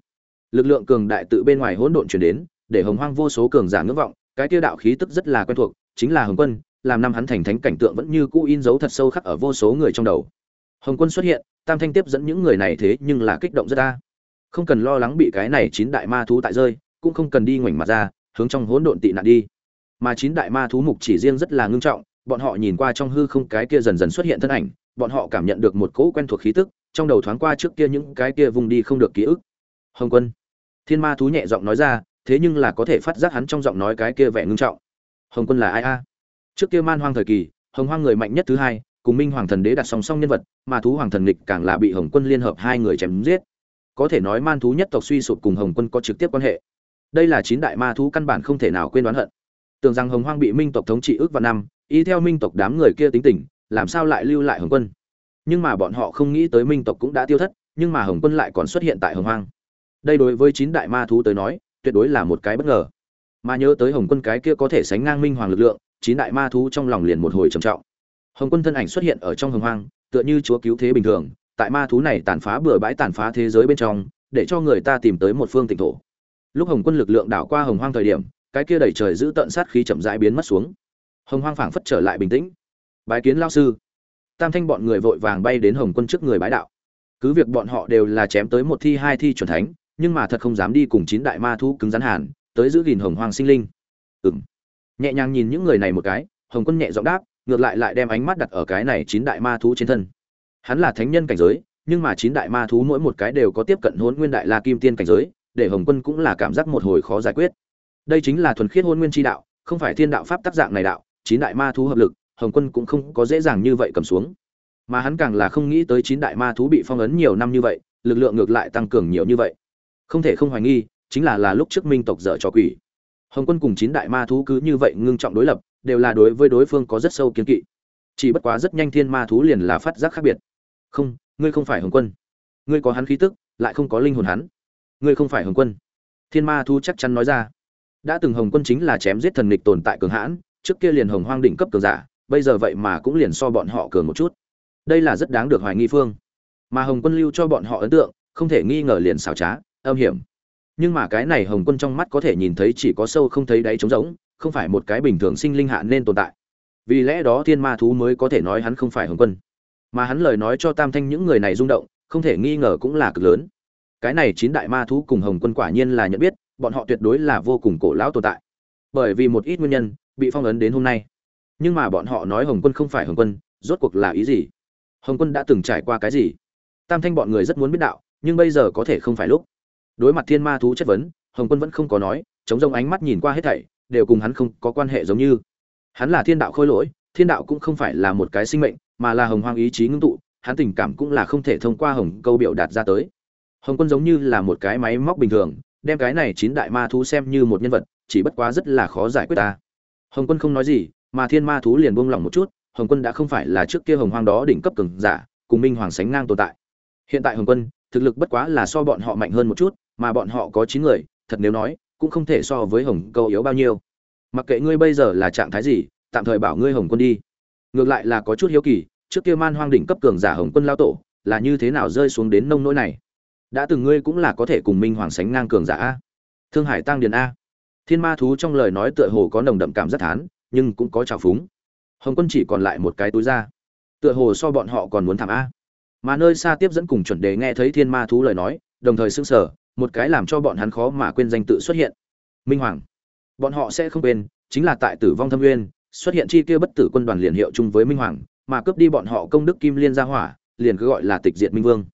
Speaker 1: Lực lượng cường đại tự bên ngoài hỗn độn truyền đến, để hồng hoang vô số cường giả ngưỡng vọng, cái tia đạo khí tức rất là quen thuộc, chính là hồng quân, làm năm hắn thành thánh cảnh tượng vẫn như cũ in dấu thật sâu khắc ở vô số người trong đầu. Hồng quân xuất hiện, tam thanh tiếp dẫn những người này thế nhưng là kích động rất ta không cần lo lắng bị cái này chín đại ma thú tại rơi, cũng không cần đi ngoảnh mặt ra, hướng trong hỗn độn tị nạn đi mà chín đại ma thú mục chỉ riêng rất là ngưng trọng, bọn họ nhìn qua trong hư không cái kia dần dần xuất hiện thân ảnh, bọn họ cảm nhận được một cỗ quen thuộc khí tức, trong đầu thoáng qua trước kia những cái kia vùng đi không được ký ức. Hồng quân, thiên ma thú nhẹ giọng nói ra, thế nhưng là có thể phát giác hắn trong giọng nói cái kia vẻ ngưng trọng. Hồng quân là ai a? Trước kia man hoang thời kỳ, hồng hoang người mạnh nhất thứ hai, cùng minh hoàng thần đế đặt song song nhân vật mà thú hoàng thần nghịch càng là bị hồng quân liên hợp hai người chém giết. Có thể nói man thú nhất tộc suy sụp cùng hồng quân có trực tiếp quan hệ. Đây là chín đại ma thú căn bản không thể nào quên đoán hận tưởng rằng hồng hoang bị minh tộc thống trị ước vào năm, y theo minh tộc đám người kia tính tình, làm sao lại lưu lại hồng quân? Nhưng mà bọn họ không nghĩ tới minh tộc cũng đã tiêu thất, nhưng mà hồng quân lại còn xuất hiện tại hồng hoang. Đây đối với chín đại ma thú tới nói, tuyệt đối là một cái bất ngờ. Mà nhớ tới hồng quân cái kia có thể sánh ngang minh hoàng lực lượng, chín đại ma thú trong lòng liền một hồi trầm trọng. Hồng quân thân ảnh xuất hiện ở trong hồng hoang, tựa như chúa cứu thế bình thường, tại ma thú này tàn phá bừa bãi tàn phá thế giới bên trong, để cho người ta tìm tới một phương tỉnh thổ. Lúc hồng quân lực lượng đảo qua hồng hoang thời điểm cái kia đẩy trời giữ tận sát khí chậm rãi biến mất xuống. Hồng hoang phảng phất trở lại bình tĩnh. Bái kiến lao sư. Tam thanh bọn người vội vàng bay đến hồng quân trước người bái đạo. Cứ việc bọn họ đều là chém tới một thi, hai thi chuẩn thánh, nhưng mà thật không dám đi cùng chín đại ma thú cứng rắn hàn, tới giữ gìn hồng hoang sinh linh. Ừm. Nhẹ nhàng nhìn những người này một cái, hồng quân nhẹ giọng đáp, ngược lại lại đem ánh mắt đặt ở cái này chín đại ma thú trên thân. Hắn là thánh nhân cảnh giới, nhưng mà chín đại ma thú mỗi một cái đều có tiếp cận hôn nguyên đại la kim tiên cảnh giới, để hồng quân cũng là cảm giác một hồi khó giải quyết đây chính là thuần khiết hôn nguyên tri đạo, không phải thiên đạo pháp tác dạng này đạo, chín đại ma thú hợp lực, hồng quân cũng không có dễ dàng như vậy cầm xuống. Mà hắn càng là không nghĩ tới chín đại ma thú bị phong ấn nhiều năm như vậy, lực lượng ngược lại tăng cường nhiều như vậy. Không thể không hoài nghi, chính là là lúc trước minh tộc dở trò quỷ. Hồng quân cùng chín đại ma thú cứ như vậy ngưng trọng đối lập, đều là đối với đối phương có rất sâu kiến kỵ. Chỉ bất quá rất nhanh thiên ma thú liền là phát giác khác biệt. Không, ngươi không phải hồng quân. Ngươi có hắn khí tức, lại không có linh hồn hắn. Ngươi không phải hồng quân. Thiên ma thú chắc chắn nói ra đã từng hồng quân chính là chém giết thần nghịch tồn tại cường hãn, trước kia liền hồng hoang đỉnh cấp cường giả, bây giờ vậy mà cũng liền so bọn họ cường một chút. Đây là rất đáng được hoài nghi phương. Mà hồng quân lưu cho bọn họ ấn tượng, không thể nghi ngờ liền xảo trá, âm hiểm. Nhưng mà cái này hồng quân trong mắt có thể nhìn thấy chỉ có sâu không thấy đáy trống rỗng, không phải một cái bình thường sinh linh hạ nên tồn tại. Vì lẽ đó thiên ma thú mới có thể nói hắn không phải hồng quân. Mà hắn lời nói cho tam thanh những người này rung động, không thể nghi ngờ cũng là cực lớn. Cái này chín đại ma thú cùng hồng quân quả nhiên là nhận biết bọn họ tuyệt đối là vô cùng cổ lão tồn tại. Bởi vì một ít nguyên nhân, bị phong ấn đến hôm nay. Nhưng mà bọn họ nói hồng quân không phải hồng quân, rốt cuộc là ý gì? Hồng quân đã từng trải qua cái gì? Tam thanh bọn người rất muốn biết đạo, nhưng bây giờ có thể không phải lúc. Đối mặt thiên ma thú chất vấn, hồng quân vẫn không có nói, chống rông ánh mắt nhìn qua hết thảy, đều cùng hắn không có quan hệ giống như. Hắn là thiên đạo khôi lỗi, thiên đạo cũng không phải là một cái sinh mệnh, mà là hồng hoang ý chí ngưng tụ, hắn tình cảm cũng là không thể thông qua hồng câu biểu đạt ra tới. Hồng quân giống như là một cái máy móc bình thường đem cái này chín đại ma thú xem như một nhân vật, chỉ bất quá rất là khó giải quyết ta. Hồng quân không nói gì, mà thiên ma thú liền buông lỏng một chút, hồng quân đã không phải là trước kia hồng hoang đó đỉnh cấp cường giả, cùng minh hoàng sánh ngang tồn tại. Hiện tại hồng quân, thực lực bất quá là so bọn họ mạnh hơn một chút, mà bọn họ có chín người, thật nếu nói, cũng không thể so với hồng câu yếu bao nhiêu. Mặc kệ ngươi bây giờ là trạng thái gì, tạm thời bảo ngươi hồng quân đi. Ngược lại là có chút hiếu kỳ, trước kia man hoang đỉnh cấp cường giả hồng quân lao tổ, là như thế nào rơi xuống đến nông nỗi này? Đã từng ngươi cũng là có thể cùng minh hoàng sánh ngang cường giả a. Thương hải tăng điền a. Thiên ma thú trong lời nói tựa hồ có nồng đậm cảm rất thán, nhưng cũng có trào phúng. Hồng quân chỉ còn lại một cái túi ra tựa hồ so bọn họ còn muốn thảm a. Mà nơi xa tiếp dẫn cùng chuẩn đề nghe thấy thiên ma thú lời nói, đồng thời sững sờ, một cái làm cho bọn hắn khó mà quên danh tự xuất hiện. Minh hoàng. Bọn họ sẽ không quên, chính là tại tử vong thâm nguyên, xuất hiện chi kia bất tử quân đoàn liền hiệu chung với minh hoàng, mà cướp đi bọn họ công đức kim liên gia hỏa, liền cứ gọi là tịch diệt minh vương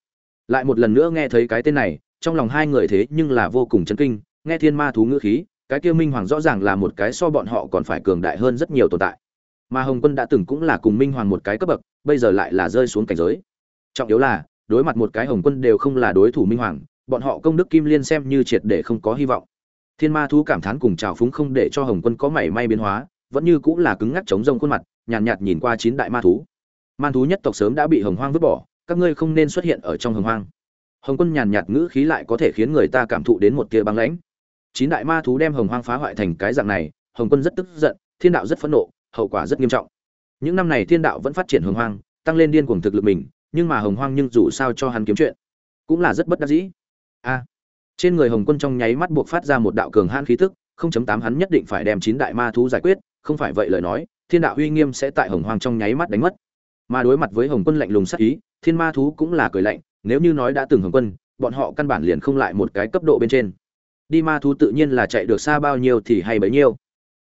Speaker 1: lại một lần nữa nghe thấy cái tên này trong lòng hai người thế nhưng là vô cùng chấn kinh nghe thiên ma thú ngữ khí cái kia minh hoàng rõ ràng là một cái so bọn họ còn phải cường đại hơn rất nhiều tồn tại. Mà hồng quân đã từng cũng là cùng minh hoàng một cái cấp bậc bây giờ lại là rơi xuống cảnh giới. Trọng yếu là đối mặt một cái hồng quân đều không là đối thủ minh hoàng bọn họ công đức kim liên xem như triệt để không có hy vọng. Thiên ma thú cảm thán cùng trào phúng không để cho hồng quân có mảy may biến hóa vẫn như cũng là cứng ngắc chống rông khuôn mặt nhàn nhạt, nhạt nhìn qua chín đại ma thú. Man thú nhất tộc sớm đã bị hồng hoang vứt bỏ các ngươi không nên xuất hiện ở trong hồng hoang. Hồng quân nhàn nhạt ngữ khí lại có thể khiến người ta cảm thụ đến một tia băng lãnh. Chín đại ma thú đem hồng hoang phá hoại thành cái dạng này, hồng quân rất tức giận, thiên đạo rất phẫn nộ, hậu quả rất nghiêm trọng. Những năm này thiên đạo vẫn phát triển hồng hoang, tăng lên điên cuồng thực lực mình, nhưng mà hồng hoang nhưng dù sao cho hắn kiếm chuyện, cũng là rất bất đắc dĩ. A, trên người hồng quân trong nháy mắt buộc phát ra một đạo cường hãn khí tức, không chấm tám hắn nhất định phải đem chín đại ma thú giải quyết, không phải vậy lời nói, thiên đạo uy nghiêm sẽ tại hồng hoang trong nháy mắt đánh mất. Mà đối mặt với hồng quân lạnh lùng sắc ý thiên ma thú cũng là cười lạnh, nếu như nói đã từng hồng quân, bọn họ căn bản liền không lại một cái cấp độ bên trên. Đi ma thú tự nhiên là chạy được xa bao nhiêu thì hay bấy nhiêu.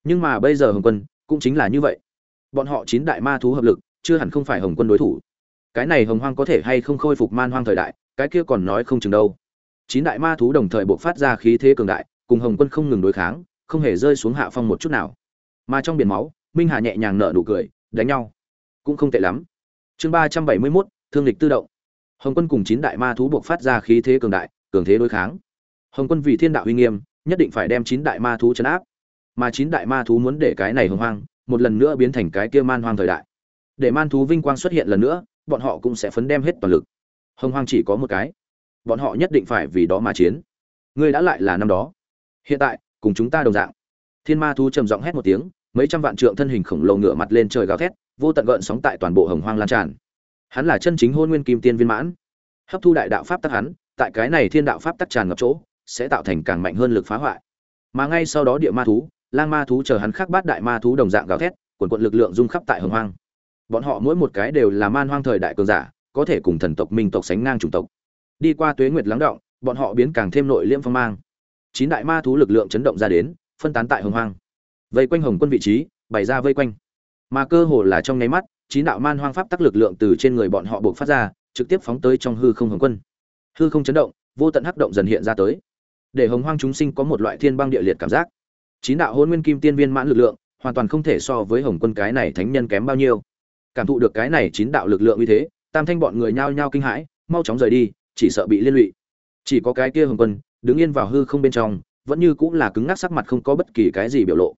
Speaker 1: Nhưng mà bây giờ hồng quân, cũng chính là như vậy. Bọn họ chín đại ma thú hợp lực, chưa hẳn không phải hồng quân đối thủ. Cái này hồng hoang có thể hay không khôi phục man hoang thời đại, cái kia còn nói không chừng đâu. Chín đại ma thú đồng thời buộc phát ra khí thế cường đại, cùng hồng quân không ngừng đối kháng, không hề rơi xuống hạ phong một chút nào. Mà trong biển máu, minh hà nhẹ nhàng nở nụ cười, đánh nhau. Cũng không tệ lắm. Chương ba trăm bảy mươi mốt thương lịch tự động. Hồng quân cùng chín đại ma thú buộc phát ra khí thế cường đại, cường thế đối kháng. Hồng quân vì thiên đạo uy nghiêm, nhất định phải đem chín đại ma thú chấn áp. Mà chín đại ma thú muốn để cái này hồng hoang, một lần nữa biến thành cái kia man hoang thời đại. Để man thú vinh quang xuất hiện lần nữa, bọn họ cũng sẽ phấn đem hết toàn lực. Hồng hoang chỉ có một cái. Bọn họ nhất định phải vì đó mà chiến. Ngươi đã lại là năm đó. Hiện tại, cùng chúng ta đồng dạng. Thiên ma thú trầm giọng hét một tiếng, mấy trăm vạn trượng thân hình khổng lồ ngửa mặt lên trời gào thét, vô tận gợn sóng tại toàn bộ hồng hoang lan tràn hắn là chân chính hôn nguyên kim tiên viên mãn. Hấp thu đại đạo pháp tắc hắn, tại cái này thiên đạo pháp tắc tràn ngập chỗ, sẽ tạo thành càng mạnh hơn lực phá hoại. Mà ngay sau đó địa ma thú, lang ma thú chờ hắn khắc bát đại ma thú đồng dạng gào thét quần quận lực lượng dung khắp tại hồng hoang. Bọn họ mỗi một cái đều là man hoang thời đại cường giả, có thể cùng thần tộc minh tộc sánh ngang chủng tộc. Đi qua tuế nguyệt lắng động, bọn họ biến càng thêm nội liêm phong mang. Chín đại ma thú lực lượng chấn động ra đến, phân tán tại hồng hoang. Vây quanh hồng quân vị trí, bày ra vây quanh. Mà cơ hồ là trong nháy mắt chín đạo man hoang pháp tắc lực lượng từ trên người bọn họ buộc phát ra, trực tiếp phóng tới trong hư không hồng quân. Hư không chấn động, vô tận hắc động dần hiện ra tới. Để hồng hoang chúng sinh có một loại thiên băng địa liệt cảm giác. Chín đạo hôn nguyên kim tiên viên mãn lực lượng, hoàn toàn không thể so với hồng quân cái này thánh nhân kém bao nhiêu. Cảm thụ được cái này chín đạo lực lượng như thế, tam thanh bọn người nhao nhao kinh hãi, mau chóng rời đi, chỉ sợ bị liên lụy. Chỉ có cái kia hồng quân, đứng yên vào hư không bên trong, vẫn như cũng là cứng ngắc sắc mặt không có bất kỳ cái gì biểu lộ.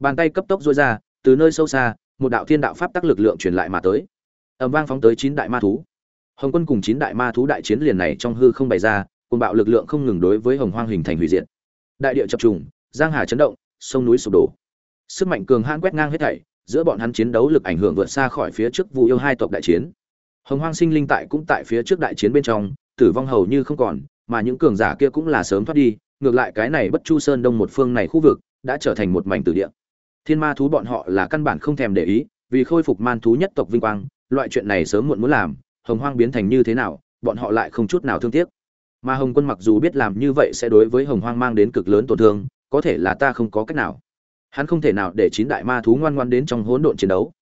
Speaker 1: Bàn tay cấp tốc dối ra, từ nơi sâu xa một đạo thiên đạo pháp tắc lực lượng truyền lại mà tới. Ầm vang phóng tới chín đại ma thú. Hồng quân cùng chín đại ma thú đại chiến liền này trong hư không bày ra cùng bạo lực lượng không ngừng đối với hồng hoang hình thành hủy diệt. Đại địa chập trùng, giang hà chấn động, sông núi sụp đổ. Sức mạnh cường hãn quét ngang hết thảy, giữa bọn hắn chiến đấu lực ảnh hưởng vượt xa khỏi phía trước vụ yêu hai tộc đại chiến. Hồng hoang sinh linh tại cũng tại phía trước đại chiến bên trong, tử vong hầu như không còn, mà những cường giả kia cũng là sớm thoát đi, ngược lại cái này bất chu sơn đông một phương này khu vực đã trở thành một mảnh tử địa thiên ma thú bọn họ là căn bản không thèm để ý, vì khôi phục man thú nhất tộc vinh quang, loại chuyện này sớm muộn muốn làm, hồng hoang biến thành như thế nào, bọn họ lại không chút nào thương tiếc. Mà hồng quân mặc dù biết làm như vậy sẽ đối với hồng hoang mang đến cực lớn tổn thương, có thể là ta không có cách nào. Hắn không thể nào để chín đại ma thú ngoan ngoan đến trong hỗn độn chiến đấu.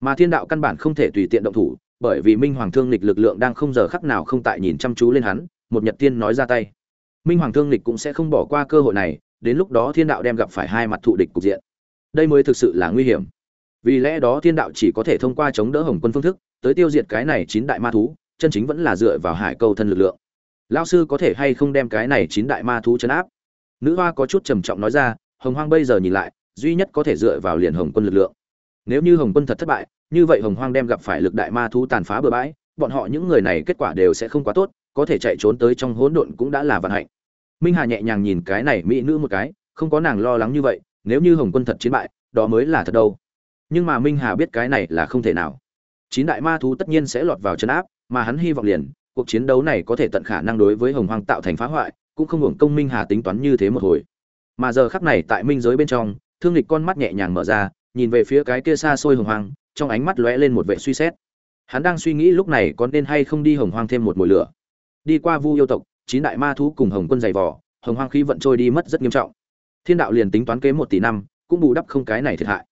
Speaker 1: Mà thiên đạo căn bản không thể tùy tiện động thủ, bởi vì minh hoàng thương lịch lực lượng đang không giờ khắc nào không tại nhìn chăm chú lên hắn, một nhật tiên nói ra tay. Minh hoàng thương lịch cũng sẽ không bỏ qua cơ hội này, đến lúc đó thiên đạo đem gặp phải hai mặt thụ địch cục diện đây mới thực sự là nguy hiểm. Vì lẽ đó thiên đạo chỉ có thể thông qua chống đỡ hồng quân phương thức, tới tiêu diệt cái này chín đại ma thú, chân chính vẫn là dựa vào hải câu thân lực lượng. Lão sư có thể hay không đem cái này chín đại ma thú chấn áp? Nữ hoa có chút trầm trọng nói ra, hồng hoang bây giờ nhìn lại, duy nhất có thể dựa vào liền hồng quân lực lượng. Nếu như hồng quân thật thất bại, như vậy hồng hoang đem gặp phải lực đại ma thú tàn phá bừa bãi, bọn họ những người này kết quả đều sẽ không quá tốt, có thể chạy trốn tới trong hỗn độn cũng đã là vận hạnh. Minh hà nhẹ nhàng nhìn cái này mỹ nữ một cái, không có nàng lo lắng như vậy nếu như hồng quân thật chiến bại, đó mới là thật đâu. Nhưng mà minh hà biết cái này là không thể nào. Chín đại ma thú tất nhiên sẽ lọt vào chân áp, mà hắn hy vọng liền, cuộc chiến đấu này có thể tận khả năng đối với hồng hoang tạo thành phá hoại, cũng không hưởng công minh hà tính toán như thế một hồi. Mà giờ khắc này tại minh giới bên trong, thương lịch con mắt nhẹ nhàng mở ra, nhìn về phía cái kia xa xôi hồng hoang, trong ánh mắt lóe lên một vệ suy xét. Hắn đang suy nghĩ lúc này có nên hay không đi hồng hoang thêm một mùi lửa. Đi qua vu yêu tộc, chín đại ma thú cùng hồng quân dày vỏ hồng hoang khí vận trôi đi mất rất nghiêm trọng thiên đạo liền tính toán kế một tỷ năm, cũng bù đắp không cái này thiệt hại.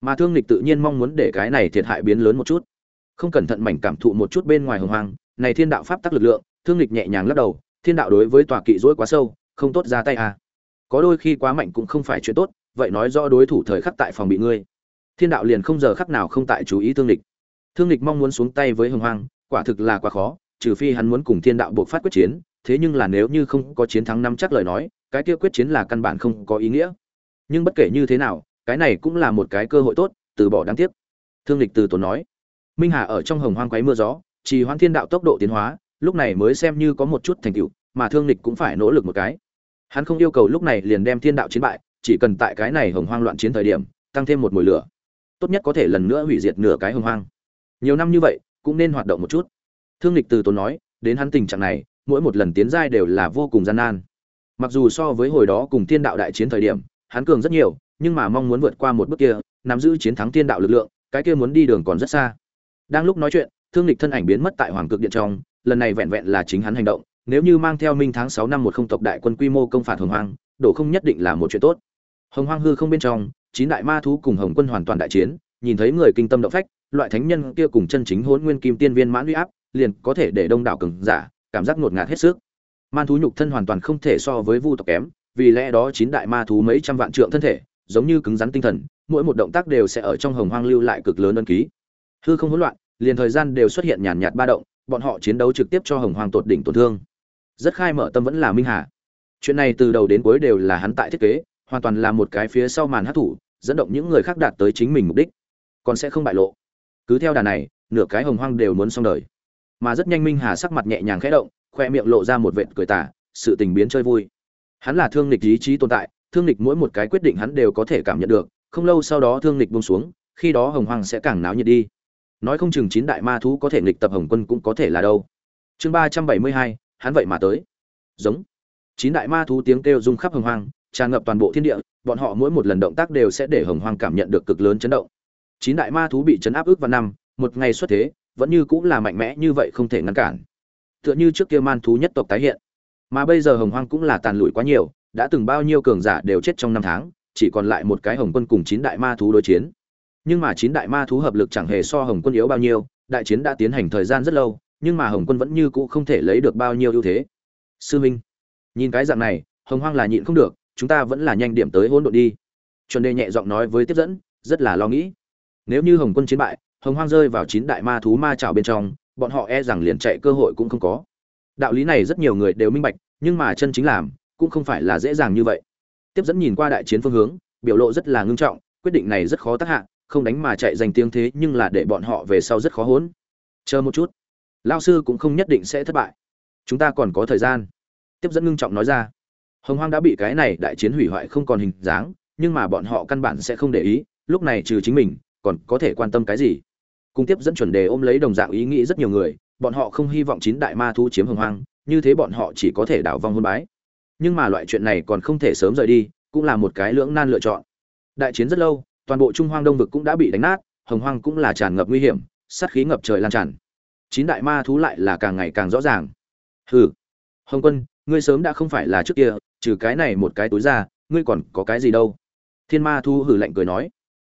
Speaker 1: Mà thương lịch tự nhiên mong muốn để cái này thiệt hại biến lớn một chút. Không cẩn thận mảnh cảm thụ một chút bên ngoài hồng hoang, này thiên đạo pháp tắc lực lượng, thương lịch nhẹ nhàng lắc đầu, thiên đạo đối với tòa kỵ dỗi quá sâu, không tốt ra tay à. có đôi khi quá mạnh cũng không phải chuyện tốt, vậy nói rõ đối thủ thời khắc tại phòng bị ngươi. Thiên đạo liền không giờ khắc nào không tại chú ý thương lịch. Thương lịch mong muốn xuống tay với hồng hoang, quả thực là quá khó, trừ phi hắn muốn cùng thiên đạo buộc phát quyết chiến, thế nhưng là nếu như không có chiến thắng năm chắc lời nói cái kia quyết chiến là căn bản không có ý nghĩa. Nhưng bất kể như thế nào, cái này cũng là một cái cơ hội tốt, từ bỏ đáng tiếc. Thương lịch từ tốn nói. Minh hà ở trong hồng hoang quấy mưa gió, trì hoãn thiên đạo tốc độ tiến hóa, lúc này mới xem như có một chút thành tựu, mà thương lịch cũng phải nỗ lực một cái. Hắn không yêu cầu lúc này liền đem thiên đạo chiến bại, chỉ cần tại cái này hồng hoang loạn chiến thời điểm, tăng thêm một mùi lửa. Tốt nhất có thể lần nữa hủy diệt nửa cái hồng hoang. Nhiều năm như vậy, cũng nên hoạt động một chút. Thương lịch từ tốn nói, đến hắn tình trạng này, mỗi một lần tiến giai đều là vô cùng gian nan mặc dù so với hồi đó cùng thiên đạo đại chiến thời điểm, hắn cường rất nhiều, nhưng mà mong muốn vượt qua một bước kia, nắm giữ chiến thắng thiên đạo lực lượng, cái kia muốn đi đường còn rất xa. Đang lúc nói chuyện, thương lịch thân ảnh biến mất tại hoàng cực điện trong, lần này vẹn vẹn là chính hắn hành động, nếu như mang theo minh tháng sáu năm một không tộc đại quân quy mô công phạt hồng hoang, đổ không nhất định là một chuyện tốt. Hồng hoang hư không bên trong, chín đại ma thú cùng hồng quân hoàn toàn đại chiến, nhìn thấy người kinh tâm động phách, loại thánh nhân kia cùng chân chính hỗn nguyên kim tiên viên mãn uy áp, liền có thể để đông đảo cường giả cảm giác ngột ngạt hết sức man thú nhục thân hoàn toàn không thể so với vu tộc kém, vì lẽ đó chín đại ma thú mấy trăm vạn trượng thân thể, giống như cứng rắn tinh thần, mỗi một động tác đều sẽ ở trong hồng hoang lưu lại cực lớn ân ký. Hư không hỗn loạn, liền thời gian đều xuất hiện nhàn nhạt ba động, bọn họ chiến đấu trực tiếp cho hồng hoang tột đỉnh tổn thương. Rất khai mở tâm vẫn là minh hà. Chuyện này từ đầu đến cuối đều là hắn tại thiết kế, hoàn toàn là một cái phía sau màn hát thủ dẫn động những người khác đạt tới chính mình mục đích. Còn sẽ không bại lộ. Cứ theo đà này, nửa cái hồng hoang đều muốn xong đời. Mà rất nhanh minh hà sắc mặt nhẹ nhàng khẽ động khoe miệng lộ ra một vệt cười tả sự tình biến chơi vui. Hắn là thương lịch ý chí tồn tại, thương lịch mỗi một cái quyết định hắn đều có thể cảm nhận được, không lâu sau đó thương lịch buông xuống, khi đó hồng Hoàng sẽ càng náo nhiệt đi. Nói không chừng chín đại ma thú có thể nghịch tập hồng quân cũng có thể là đâu. Chương ba trăm bảy mươi hai, hắn vậy mà tới. Giống. Chín đại ma thú tiếng kêu rung khắp hồng hoang, tràn ngập toàn bộ thiên địa, bọn họ mỗi một lần động tác đều sẽ để hồng hoang cảm nhận được cực lớn chấn động. Chín đại ma thú bị chấn áp ước vào năm, một ngày xuất thế, vẫn như cũng là mạnh mẽ như vậy không thể ngăn cản tựa như trước kia man thú nhất tộc tái hiện. Mà bây giờ hồng hoang cũng là tàn lụi quá nhiều, đã từng bao nhiêu cường giả đều chết trong năm tháng, chỉ còn lại một cái hồng quân cùng chín đại ma thú đối chiến. Nhưng mà chín đại ma thú hợp lực chẳng hề so hồng quân yếu bao nhiêu, đại chiến đã tiến hành thời gian rất lâu, nhưng mà hồng quân vẫn như cũ không thể lấy được bao nhiêu ưu thế. Sư minh, nhìn cái dạng này, hồng hoang là nhịn không được, chúng ta vẫn là nhanh điểm tới hỗn độn đi. Chuẩn đề nhẹ giọng nói với tiếp dẫn, rất là lo nghĩ. Nếu như hồng quân chiến bại, hồng hoang rơi vào chín đại ma thú ma trào bên trong bọn họ e rằng liền chạy cơ hội cũng không có. Đạo lý này rất nhiều người đều minh bạch, nhưng mà chân chính làm, cũng không phải là dễ dàng như vậy. Tiếp dẫn nhìn qua đại chiến phương hướng, biểu lộ rất là ngưng trọng, quyết định này rất khó tác hạ, không đánh mà chạy giành tiếng thế nhưng là để bọn họ về sau rất khó hỗn chờ một chút. Lao sư cũng không nhất định sẽ thất bại. Chúng ta còn có thời gian. Tiếp dẫn ngưng trọng nói ra. Hồng hoang đã bị cái này đại chiến hủy hoại không còn hình dáng, nhưng mà bọn họ căn bản sẽ không để ý, lúc này trừ chính mình, còn có thể quan tâm cái gì? Cùng tiếp dẫn chuẩn đề ôm lấy đồng dạng ý nghĩ rất nhiều người, bọn họ không hy vọng chín đại ma thu chiếm hồng hoang, như thế bọn họ chỉ có thể đảo vong hôn bái. Nhưng mà loại chuyện này còn không thể sớm rời đi, cũng là một cái lưỡng nan lựa chọn. Đại chiến rất lâu, toàn bộ trung hoang đông vực cũng đã bị đánh nát, hồng hoang cũng là tràn ngập nguy hiểm, sát khí ngập trời lan tràn. Chín đại ma thú lại là càng ngày càng rõ ràng. Hừ, hồng quân, ngươi sớm đã không phải là trước kia, trừ cái này một cái túi ra, ngươi còn có cái gì đâu? Thiên ma thu hử lạnh cười nói.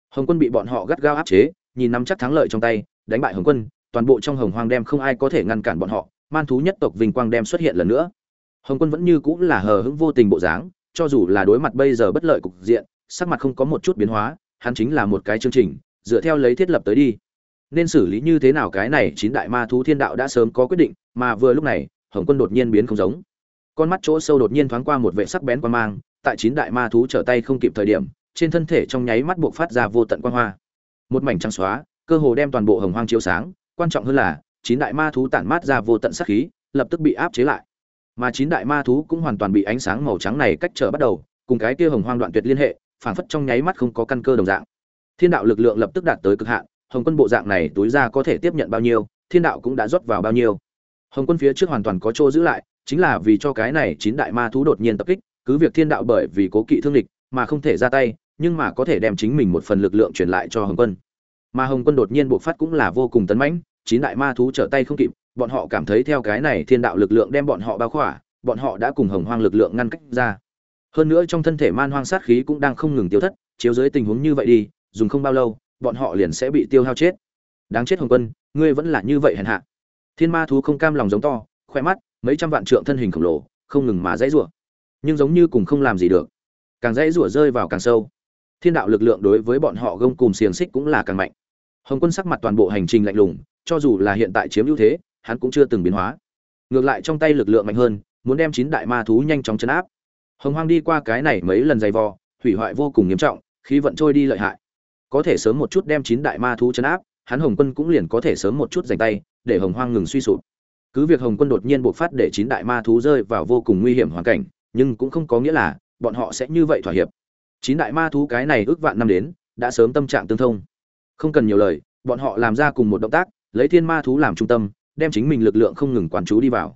Speaker 1: Hồng quân bị bọn họ gắt gao áp chế nhìn nắm chắc thắng lợi trong tay, đánh bại hồng quân, toàn bộ trong hồng hoang đem không ai có thể ngăn cản bọn họ, man thú nhất tộc vinh quang đem xuất hiện lần nữa. Hồng quân vẫn như cũng là hờ hững vô tình bộ dáng, cho dù là đối mặt bây giờ bất lợi cục diện, sắc mặt không có một chút biến hóa, hắn chính là một cái chương trình, dựa theo lấy thiết lập tới đi. Nên xử lý như thế nào cái này chín đại ma thú thiên đạo đã sớm có quyết định, mà vừa lúc này, hồng quân đột nhiên biến không giống. Con mắt chỗ sâu đột nhiên thoáng qua một vệ sắc bén quan mang, tại chín đại ma thú trở tay không kịp thời điểm, trên thân thể trong nháy mắt buộc phát ra vô tận quan hoa một mảnh trắng xóa, cơ hồ đem toàn bộ hồng hoang chiếu sáng, quan trọng hơn là, chín đại ma thú tản mát ra vô tận sắc khí, lập tức bị áp chế lại. Mà chín đại ma thú cũng hoàn toàn bị ánh sáng màu trắng này cách trở bắt đầu, cùng cái kia hồng hoang đoạn tuyệt liên hệ, phảng phất trong nháy mắt không có căn cơ đồng dạng. Thiên đạo lực lượng lập tức đạt tới cực hạn, hồng quân bộ dạng này tối ra có thể tiếp nhận bao nhiêu, thiên đạo cũng đã rót vào bao nhiêu. Hồng quân phía trước hoàn toàn có chỗ giữ lại, chính là vì cho cái này chín đại ma thú đột nhiên tập kích, cứ việc thiên đạo bởi vì cố kỵ thương địch, mà không thể ra tay nhưng mà có thể đem chính mình một phần lực lượng truyền lại cho hồng quân. Mà hồng quân đột nhiên buộc phát cũng là vô cùng tấn mãnh, chín đại ma thú trở tay không kịp, bọn họ cảm thấy theo cái này thiên đạo lực lượng đem bọn họ bao khỏa, bọn họ đã cùng hồng hoang lực lượng ngăn cách ra. Hơn nữa trong thân thể man hoang sát khí cũng đang không ngừng tiêu thất, chiếu dưới tình huống như vậy đi, dùng không bao lâu, bọn họ liền sẽ bị tiêu hao chết. Đáng chết hồng quân, ngươi vẫn là như vậy hèn hạ. Thiên ma thú không cam lòng giống to khoe mắt, mấy trăm vạn trượng thân hình khổng lồ, không ngừng mà dãy rủa. Nhưng giống như cùng không làm gì được. Càng dãy rủa rơi vào càng sâu thiên đạo lực lượng đối với bọn họ gông cùng xiềng xích cũng là càng mạnh. Hồng quân sắc mặt toàn bộ hành trình lạnh lùng, cho dù là hiện tại chiếm ưu thế, hắn cũng chưa từng biến hóa. Ngược lại trong tay lực lượng mạnh hơn, muốn đem chín đại ma thú nhanh chóng chấn áp. Hồng hoang đi qua cái này mấy lần dày vò, hủy hoại vô cùng nghiêm trọng, khí vận trôi đi lợi hại. Có thể sớm một chút đem chín đại ma thú chấn áp, hắn hồng quân cũng liền có thể sớm một chút giành tay, để hồng hoang ngừng suy sụp. Cứ việc hồng quân đột nhiên buộc phát để chín đại ma thú rơi vào vô cùng nguy hiểm hoàn cảnh, nhưng cũng không có nghĩa là bọn họ sẽ như vậy thỏa hiệp chín đại ma thú cái này ước vạn năm đến, đã sớm tâm trạng tương thông. Không cần nhiều lời, bọn họ làm ra cùng một động tác, lấy thiên ma thú làm trung tâm, đem chính mình lực lượng không ngừng quán chú đi vào.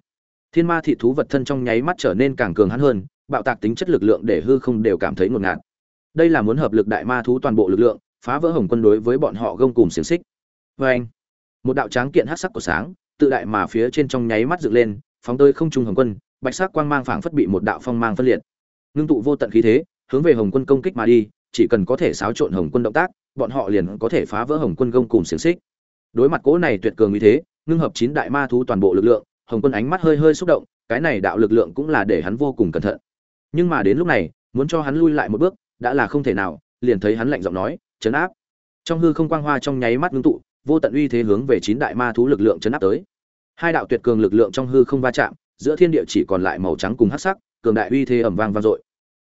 Speaker 1: Thiên ma thị thú vật thân trong nháy mắt trở nên càng cường hắn hơn, bạo tạc tính chất lực lượng để hư không đều cảm thấy ngột ngạt. Đây là muốn hợp lực đại ma thú toàn bộ lực lượng, phá vỡ hồng quân đối với bọn họ gông cùng xiềng xích. Vê anh, một đạo tráng kiện hát sắc của sáng, tự đại mà phía trên trong nháy mắt dựng lên, phóng tới không trung hồng quân, bạch sắc quang mang phảng phất bị một đạo phong mang phân liệt. Ngưng tụ vô tận khí thế hướng về hồng quân công kích mà đi, chỉ cần có thể xáo trộn hồng quân động tác, bọn họ liền có thể phá vỡ hồng quân gông cùng xiềng xích. Đối mặt cố này tuyệt cường như thế, ngưng hợp chín đại ma thú toàn bộ lực lượng, hồng quân ánh mắt hơi hơi xúc động, cái này đạo lực lượng cũng là để hắn vô cùng cẩn thận. Nhưng mà đến lúc này, muốn cho hắn lui lại một bước, đã là không thể nào, liền thấy hắn lạnh giọng nói chấn áp. Trong hư không quang hoa trong nháy mắt ngưng tụ, vô tận uy thế hướng về chín đại ma thú lực lượng chấn áp tới. Hai đạo tuyệt cường lực lượng trong hư không va chạm, giữa thiên địa chỉ còn lại màu trắng cùng hắc sắc, cường đại uy thế ầm vang vang dội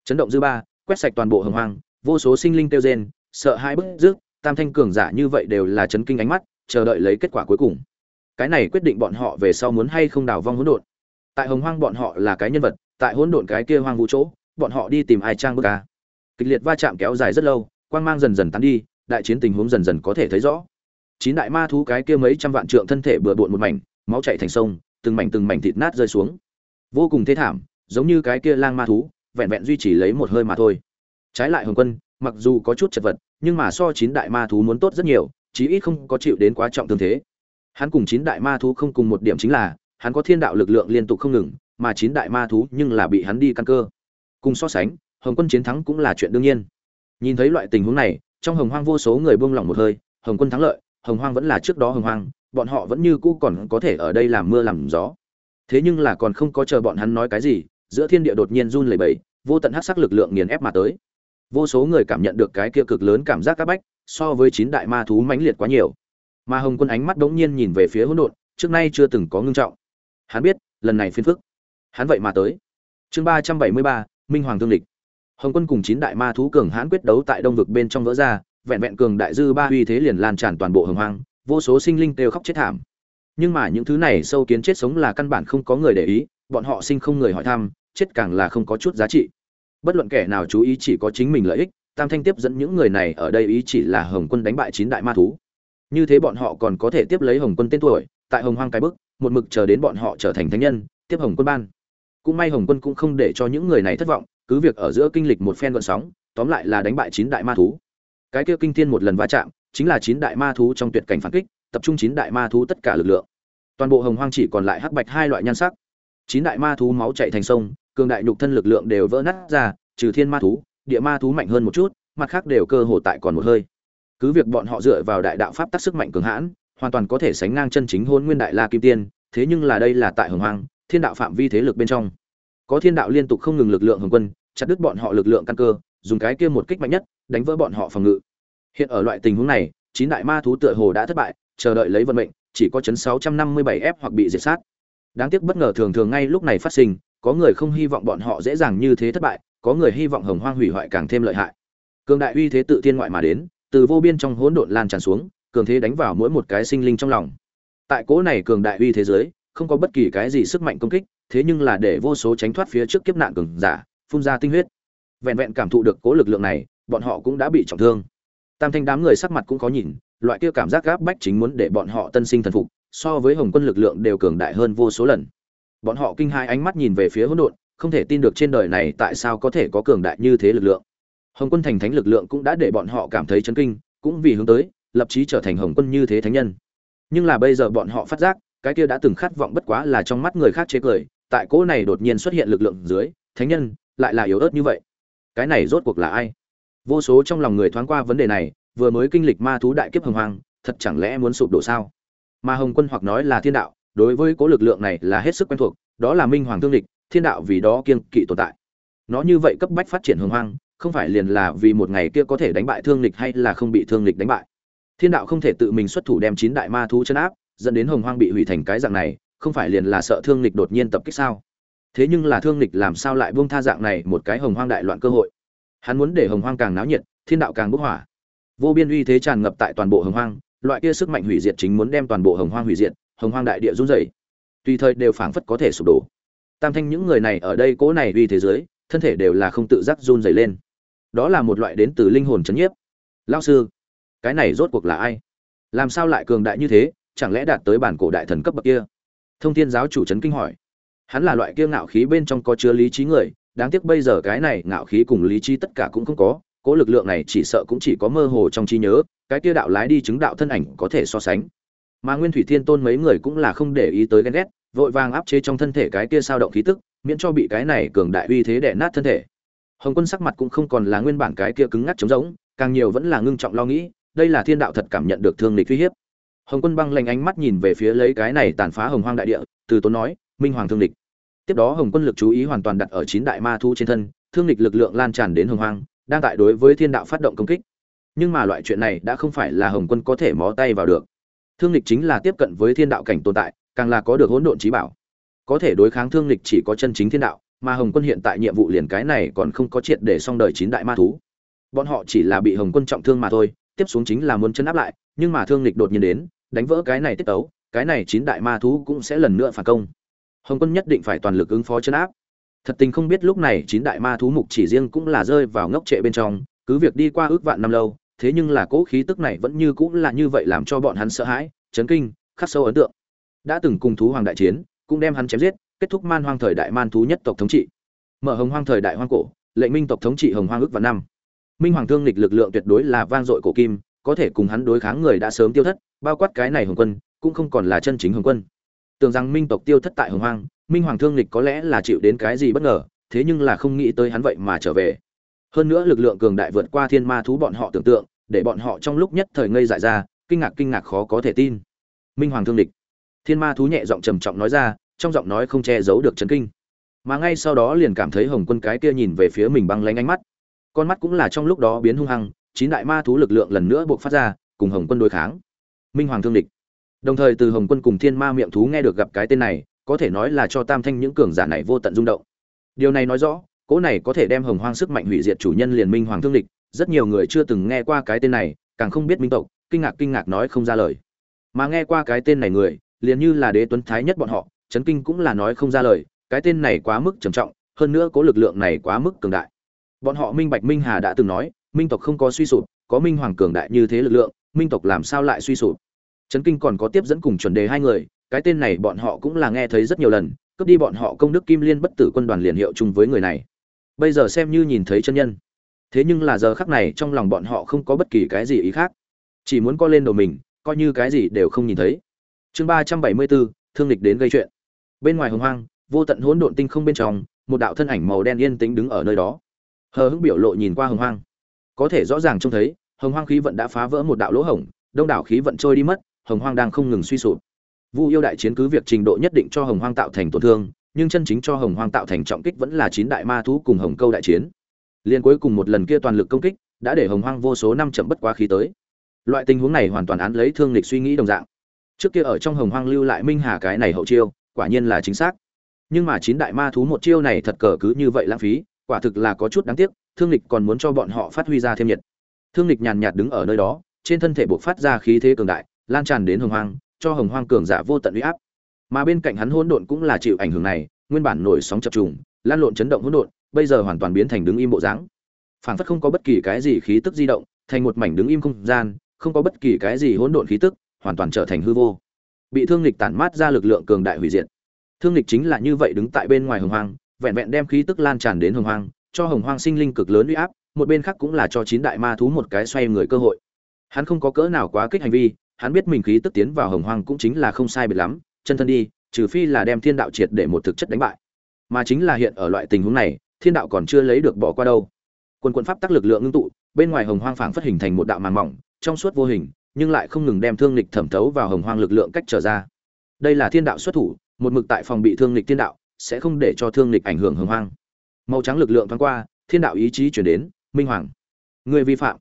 Speaker 1: chấn động dư ba, quét sạch toàn bộ hồng hoang, vô số sinh linh tiêu rên, sợ hai bức rước tam thanh cường giả như vậy đều là chấn kinh ánh mắt, chờ đợi lấy kết quả cuối cùng. Cái này quyết định bọn họ về sau muốn hay không đào vong hỗn độn. Tại hồng hoang bọn họ là cái nhân vật, tại hỗn độn cái kia hoang vũ chỗ, bọn họ đi tìm ai trang bức ca kịch liệt va chạm kéo dài rất lâu, quang mang dần dần tán đi, đại chiến tình huống dần dần có thể thấy rõ. Chín đại ma thú cái kia mấy trăm vạn trượng thân thể bừa bộn một mảnh, máu chảy thành sông, từng mảnh từng mảnh thịt nát rơi xuống. Vô cùng thê thảm, giống như cái kia lang ma thú vẹn vẹn duy trì lấy một hơi mà thôi. Trái lại hồng quân, mặc dù có chút chật vật, nhưng mà so chín đại ma thú muốn tốt rất nhiều, chí ít không có chịu đến quá trọng thương thế. Hắn cùng chín đại ma thú không cùng một điểm chính là, hắn có thiên đạo lực lượng liên tục không ngừng, mà chín đại ma thú nhưng là bị hắn đi căn cơ. Cùng so sánh, hồng quân chiến thắng cũng là chuyện đương nhiên. Nhìn thấy loại tình huống này, trong hồng hoang vô số người buông lỏng một hơi, hồng quân thắng lợi, hồng hoang vẫn là trước đó hồng hoang, bọn họ vẫn như cũ còn có thể ở đây làm mưa làm gió. Thế nhưng là còn không có chờ bọn hắn nói cái gì giữa thiên địa đột nhiên run lẩy bẩy, vô tận hắc sắc lực lượng nghiền ép mà tới. Vô số người cảm nhận được cái kia cực lớn cảm giác các bách, so với chín đại ma thú mãnh liệt quá nhiều. Mà hồng quân ánh mắt đống nhiên nhìn về phía hỗn độn, trước nay chưa từng có ngưng trọng. Hắn biết, lần này phiền phức. Hắn vậy mà tới. Chương ba trăm bảy mươi ba, minh hoàng thương địch. Hồng quân cùng chín đại ma thú cường hãn quyết đấu tại đông vực bên trong vỡ ra, vẹn vẹn cường đại dư ba uy thế liền lan tràn toàn bộ hồng hoang, vô số sinh linh đều khóc chết thảm. Nhưng mà những thứ này sâu kiến chết sống là căn bản không có người để ý bọn họ sinh không người hỏi thăm, chết càng là không có chút giá trị. Bất luận kẻ nào chú ý chỉ có chính mình lợi ích, tam thanh tiếp dẫn những người này ở đây ý chỉ là hồng quân đánh bại chín đại ma thú. Như thế bọn họ còn có thể tiếp lấy hồng quân tên tuổi, tại hồng hoang cái bức, một mực chờ đến bọn họ trở thành thánh nhân, tiếp hồng quân ban. Cũng may hồng quân cũng không để cho những người này thất vọng, cứ việc ở giữa kinh lịch một phen gợn sóng, tóm lại là đánh bại chín đại ma thú. Cái kia kinh thiên một lần va chạm, chính là chín đại ma thú trong tuyệt cảnh phản kích, tập trung chín đại ma thú tất cả lực lượng. Toàn bộ hồng hoang chỉ còn lại hắc bạch hai loại nhan sắc chín đại ma thú máu chạy thành sông, cường đại nhục thân lực lượng đều vỡ nát ra, trừ thiên ma thú, địa ma thú mạnh hơn một chút, mặt khác đều cơ hồ tại còn một hơi. Cứ việc bọn họ dựa vào đại đạo pháp tác sức mạnh cường hãn, hoàn toàn có thể sánh ngang chân chính hôn nguyên đại la kim tiên, thế nhưng là đây là tại hồng hoang, thiên đạo phạm vi thế lực bên trong. Có thiên đạo liên tục không ngừng lực lượng hồng quân, chặt đứt bọn họ lực lượng căn cơ, dùng cái kia một kích mạnh nhất, đánh vỡ bọn họ phòng ngự. Hiện ở loại tình huống này, chín đại ma thú tựa hồ đã thất bại, chờ đợi lấy vận mệnh, chỉ có chấn 657 f hoặc bị diệt sát đáng tiếc bất ngờ thường thường ngay lúc này phát sinh, có người không hy vọng bọn họ dễ dàng như thế thất bại, có người hy vọng hồng hoang hủy hoại càng thêm lợi hại. Cường đại uy thế tự thiên ngoại mà đến, từ vô biên trong hỗn độn lan tràn xuống, cường thế đánh vào mỗi một cái sinh linh trong lòng. Tại cỗ này cường đại uy thế giới không có bất kỳ cái gì sức mạnh công kích, thế nhưng là để vô số tránh thoát phía trước kiếp nạn cường giả, phun ra tinh huyết. Vẹn vẹn cảm thụ được cố lực lượng này, bọn họ cũng đã bị trọng thương. Tam thanh đám người sắc mặt cũng có nhìn, loại kia cảm giác gáp bách chính muốn để bọn họ tân sinh thần phục so với hồng quân lực lượng đều cường đại hơn vô số lần. Bọn họ kinh hai ánh mắt nhìn về phía hỗn độn, không thể tin được trên đời này tại sao có thể có cường đại như thế lực lượng. Hồng quân thành thánh lực lượng cũng đã để bọn họ cảm thấy chấn kinh, cũng vì hướng tới, lập chí trở thành hồng quân như thế thánh nhân. Nhưng là bây giờ bọn họ phát giác, cái kia đã từng khát vọng bất quá là trong mắt người khác chế cười, tại cỗ này đột nhiên xuất hiện lực lượng dưới, thánh nhân lại là yếu ớt như vậy. Cái này rốt cuộc là ai? Vô số trong lòng người thoáng qua vấn đề này, vừa mới kinh lịch ma thú đại kiếp hồng hoang, thật chẳng lẽ muốn sụp đổ sao? Mà hồng quân hoặc nói là thiên đạo, đối với cố lực lượng này là hết sức quen thuộc, đó là minh hoàng thương địch, thiên đạo vì đó kiên kỵ tồn tại. Nó như vậy cấp bách phát triển hồng hoang, không phải liền là vì một ngày kia có thể đánh bại thương lịch hay là không bị thương lịch đánh bại. Thiên đạo không thể tự mình xuất thủ đem chín đại ma thú chấn áp, dẫn đến hồng hoang bị hủy thành cái dạng này, không phải liền là sợ thương lịch đột nhiên tập kích sao? Thế nhưng là thương lịch làm sao lại buông tha dạng này một cái hồng hoang đại loạn cơ hội? Hắn muốn để hồng hoang càng náo nhiệt, thiên đạo càng bốc hỏa. Vô biên uy thế tràn ngập tại toàn bộ hồng hoang loại kia sức mạnh hủy diệt chính muốn đem toàn bộ hồng hoang hủy diệt, hồng hoang đại địa run rẩy. Tùy thời đều phảng phất có thể sụp đổ. Tam thanh những người này ở đây cố này uy thế giới, thân thể đều là không tự giác run rẩy lên. Đó là một loại đến từ linh hồn chấn nhiếp. Lao sư, cái này rốt cuộc là ai? Làm sao lại cường đại như thế, chẳng lẽ đạt tới bản cổ đại thần cấp bậc kia? Thông thiên giáo chủ trấn kinh hỏi. Hắn là loại kia ngạo khí bên trong có chứa lý trí người, đáng tiếc bây giờ cái này ngạo khí cùng lý trí tất cả cũng không có, cố lực lượng này chỉ sợ cũng chỉ có mơ hồ trong trí nhớ cái kia đạo lái đi chứng đạo thân ảnh có thể so sánh. Mà nguyên thủy thiên tôn mấy người cũng là không để ý tới ghen ghét, vội vàng áp chế trong thân thể cái kia sao động khí tức, miễn cho bị cái này cường đại uy thế đè nát thân thể. Hồng quân sắc mặt cũng không còn là nguyên bản cái kia cứng ngắc trống rỗng, càng nhiều vẫn là ngưng trọng lo nghĩ, đây là thiên đạo thật cảm nhận được thương lịch uy hiếp. Hồng quân băng lanh ánh mắt nhìn về phía lấy cái này tàn phá hồng hoang đại địa, từ tốn nói, minh hoàng thương lịch tiếp đó hồng quân lực chú ý hoàn toàn đặt ở chín đại ma thu trên thân, thương lịch lực lượng lan tràn đến hồng hoang, đang tại đối với thiên đạo phát động công kích nhưng mà loại chuyện này đã không phải là hồng quân có thể mó tay vào được. Thương lịch chính là tiếp cận với thiên đạo cảnh tồn tại, càng là có được hỗn độn trí bảo. Có thể đối kháng thương lịch chỉ có chân chính thiên đạo, mà hồng quân hiện tại nhiệm vụ liền cái này còn không có triệt để xong đời chín đại ma thú. Bọn họ chỉ là bị hồng quân trọng thương mà thôi, tiếp xuống chính là muốn chân áp lại, nhưng mà thương lịch đột nhiên đến, đánh vỡ cái này tiết ấu cái này chín đại ma thú cũng sẽ lần nữa phản công. Hồng quân nhất định phải toàn lực ứng phó chân áp. Thật tình không biết lúc này chín đại ma thú mục chỉ riêng cũng là rơi vào ngốc trệ bên trong, cứ việc đi qua ước vạn năm lâu thế nhưng là cỗ khí tức này vẫn như cũng là như vậy làm cho bọn hắn sợ hãi, chấn kinh, khắc sâu ấn tượng. Đã từng cùng thú hoàng đại chiến, cũng đem hắn chém giết, kết thúc man hoang thời đại man thú nhất tộc thống trị. Mở hồng hoang thời đại hoang cổ, lệnh minh tộc thống trị hồng hoang ước vạn năm. Minh hoàng thương lịch lực lượng tuyệt đối là vang dội cổ kim, có thể cùng hắn đối kháng người đã sớm tiêu thất, bao quát cái này hồng quân, cũng không còn là chân chính hồng quân. Tưởng rằng minh tộc tiêu thất tại hồng hoang, minh hoàng thương lịch có lẽ là chịu đến cái gì bất ngờ, thế nhưng là không nghĩ tới hắn vậy mà trở về hơn nữa lực lượng cường đại vượt qua thiên ma thú bọn họ tưởng tượng, để bọn họ trong lúc nhất thời ngây dại ra, kinh ngạc kinh ngạc khó có thể tin. Minh hoàng thương địch. Thiên ma thú nhẹ giọng trầm trọng nói ra, trong giọng nói không che giấu được chấn kinh. Mà ngay sau đó liền cảm thấy hồng quân cái kia nhìn về phía mình băng lánh ánh mắt. Con mắt cũng là trong lúc đó biến hung hăng, chín đại ma thú lực lượng lần nữa buộc phát ra, cùng hồng quân đối kháng. Minh hoàng thương địch. Đồng thời từ hồng quân cùng thiên ma miệng thú nghe được gặp cái tên này, có thể nói là cho tam thanh những cường giả này vô tận rung động. Điều này nói rõ cỗ này có thể đem hồng hoang sức mạnh hủy diệt chủ nhân liền minh hoàng thương Lịch, rất nhiều người chưa từng nghe qua cái tên này càng không biết minh tộc kinh ngạc kinh ngạc nói không ra lời. Mà nghe qua cái tên này người liền như là đế tuấn thái nhất bọn họ chấn kinh cũng là nói không ra lời cái tên này quá mức trầm trọng hơn nữa có lực lượng này quá mức cường đại. Bọn họ minh bạch minh hà đã từng nói minh tộc không có suy sụp có minh hoàng cường đại như thế lực lượng minh tộc làm sao lại suy sụp? Chấn kinh còn có tiếp dẫn cùng chuẩn đề hai người cái tên này bọn họ cũng là nghe thấy rất nhiều lần cướp đi bọn họ công đức kim liên bất tử quân đoàn liền hiệu chung với người này bây giờ xem như nhìn thấy chân nhân. Thế nhưng là giờ khắc này trong lòng bọn họ không có bất kỳ cái gì ý khác. Chỉ muốn co lên đầu mình, coi như cái gì đều không nhìn thấy. Chương ba trăm bảy mươi bốn thương lịch đến gây chuyện. Bên ngoài hồng hoang, vô tận hỗn độn tinh không bên trong, một đạo thân ảnh màu đen yên tĩnh đứng ở nơi đó. Hờ hững biểu lộ nhìn qua hồng hoang. Có thể rõ ràng trông thấy, hồng hoang khí vận đã phá vỡ một đạo lỗ hổng, đông đảo khí vận trôi đi mất, hồng hoang đang không ngừng suy sụp. Vu yêu đại chiến cứ việc trình độ nhất định cho hồng hoang tạo thành tổn thương nhưng chân chính cho hồng hoang tạo thành trọng kích vẫn là chín đại ma thú cùng hồng câu đại chiến. Liên cuối cùng một lần kia toàn lực công kích, đã để hồng hoang vô số năm chậm bất quá khí tới. Loại tình huống này hoàn toàn án lấy thương lịch suy nghĩ đồng dạng. Trước kia ở trong hồng hoang lưu lại minh hà cái này hậu chiêu, quả nhiên là chính xác. Nhưng mà chín đại ma thú một chiêu này thật cờ cứ như vậy lãng phí, quả thực là có chút đáng tiếc, thương lịch còn muốn cho bọn họ phát huy ra thêm nhiệt. Thương lịch nhàn nhạt đứng ở nơi đó, trên thân thể buộc phát ra khí thế cường đại, lan tràn đến hồng hoang, cho hồng hoang cường giả vô tận uy áp mà bên cạnh hắn hỗn độn cũng là chịu ảnh hưởng này, nguyên bản nổi sóng chập trùng, lan lộn chấn động hỗn độn, bây giờ hoàn toàn biến thành đứng im bộ dáng. Phảng phất không có bất kỳ cái gì khí tức di động, thành một mảnh đứng im không gian, không có bất kỳ cái gì hỗn độn khí tức, hoàn toàn trở thành hư vô. Bị thương lịch tản mát ra lực lượng cường đại hủy diệt. Thương lịch chính là như vậy đứng tại bên ngoài hồng hoang, vẹn vẹn đem khí tức lan tràn đến hồng hoang, cho hồng hoang sinh linh cực lớn uy áp, một bên khác cũng là cho chín đại ma thú một cái xoay người cơ hội. Hắn không có cỡ nào quá kích hành vi, hắn biết mình khí tức tiến vào hồng hoang cũng chính là không sai biệt lắm chân thân đi, trừ phi là đem thiên đạo triệt để một thực chất đánh bại. Mà chính là hiện ở loại tình huống này, thiên đạo còn chưa lấy được bỏ qua đâu. Quân quân pháp tác lực lượng ngưng tụ, bên ngoài hồng hoang phảng phất hình thành một đạo màn mỏng, trong suốt vô hình, nhưng lại không ngừng đem thương lịch thẩm thấu vào hồng hoang lực lượng cách trở ra. Đây là thiên đạo xuất thủ, một mực tại phòng bị thương lịch thiên đạo, sẽ không để cho thương lịch ảnh hưởng hồng hoang. Màu trắng lực lượng thoáng qua, thiên đạo ý chí chuyển đến, minh hoàng người vi phạm.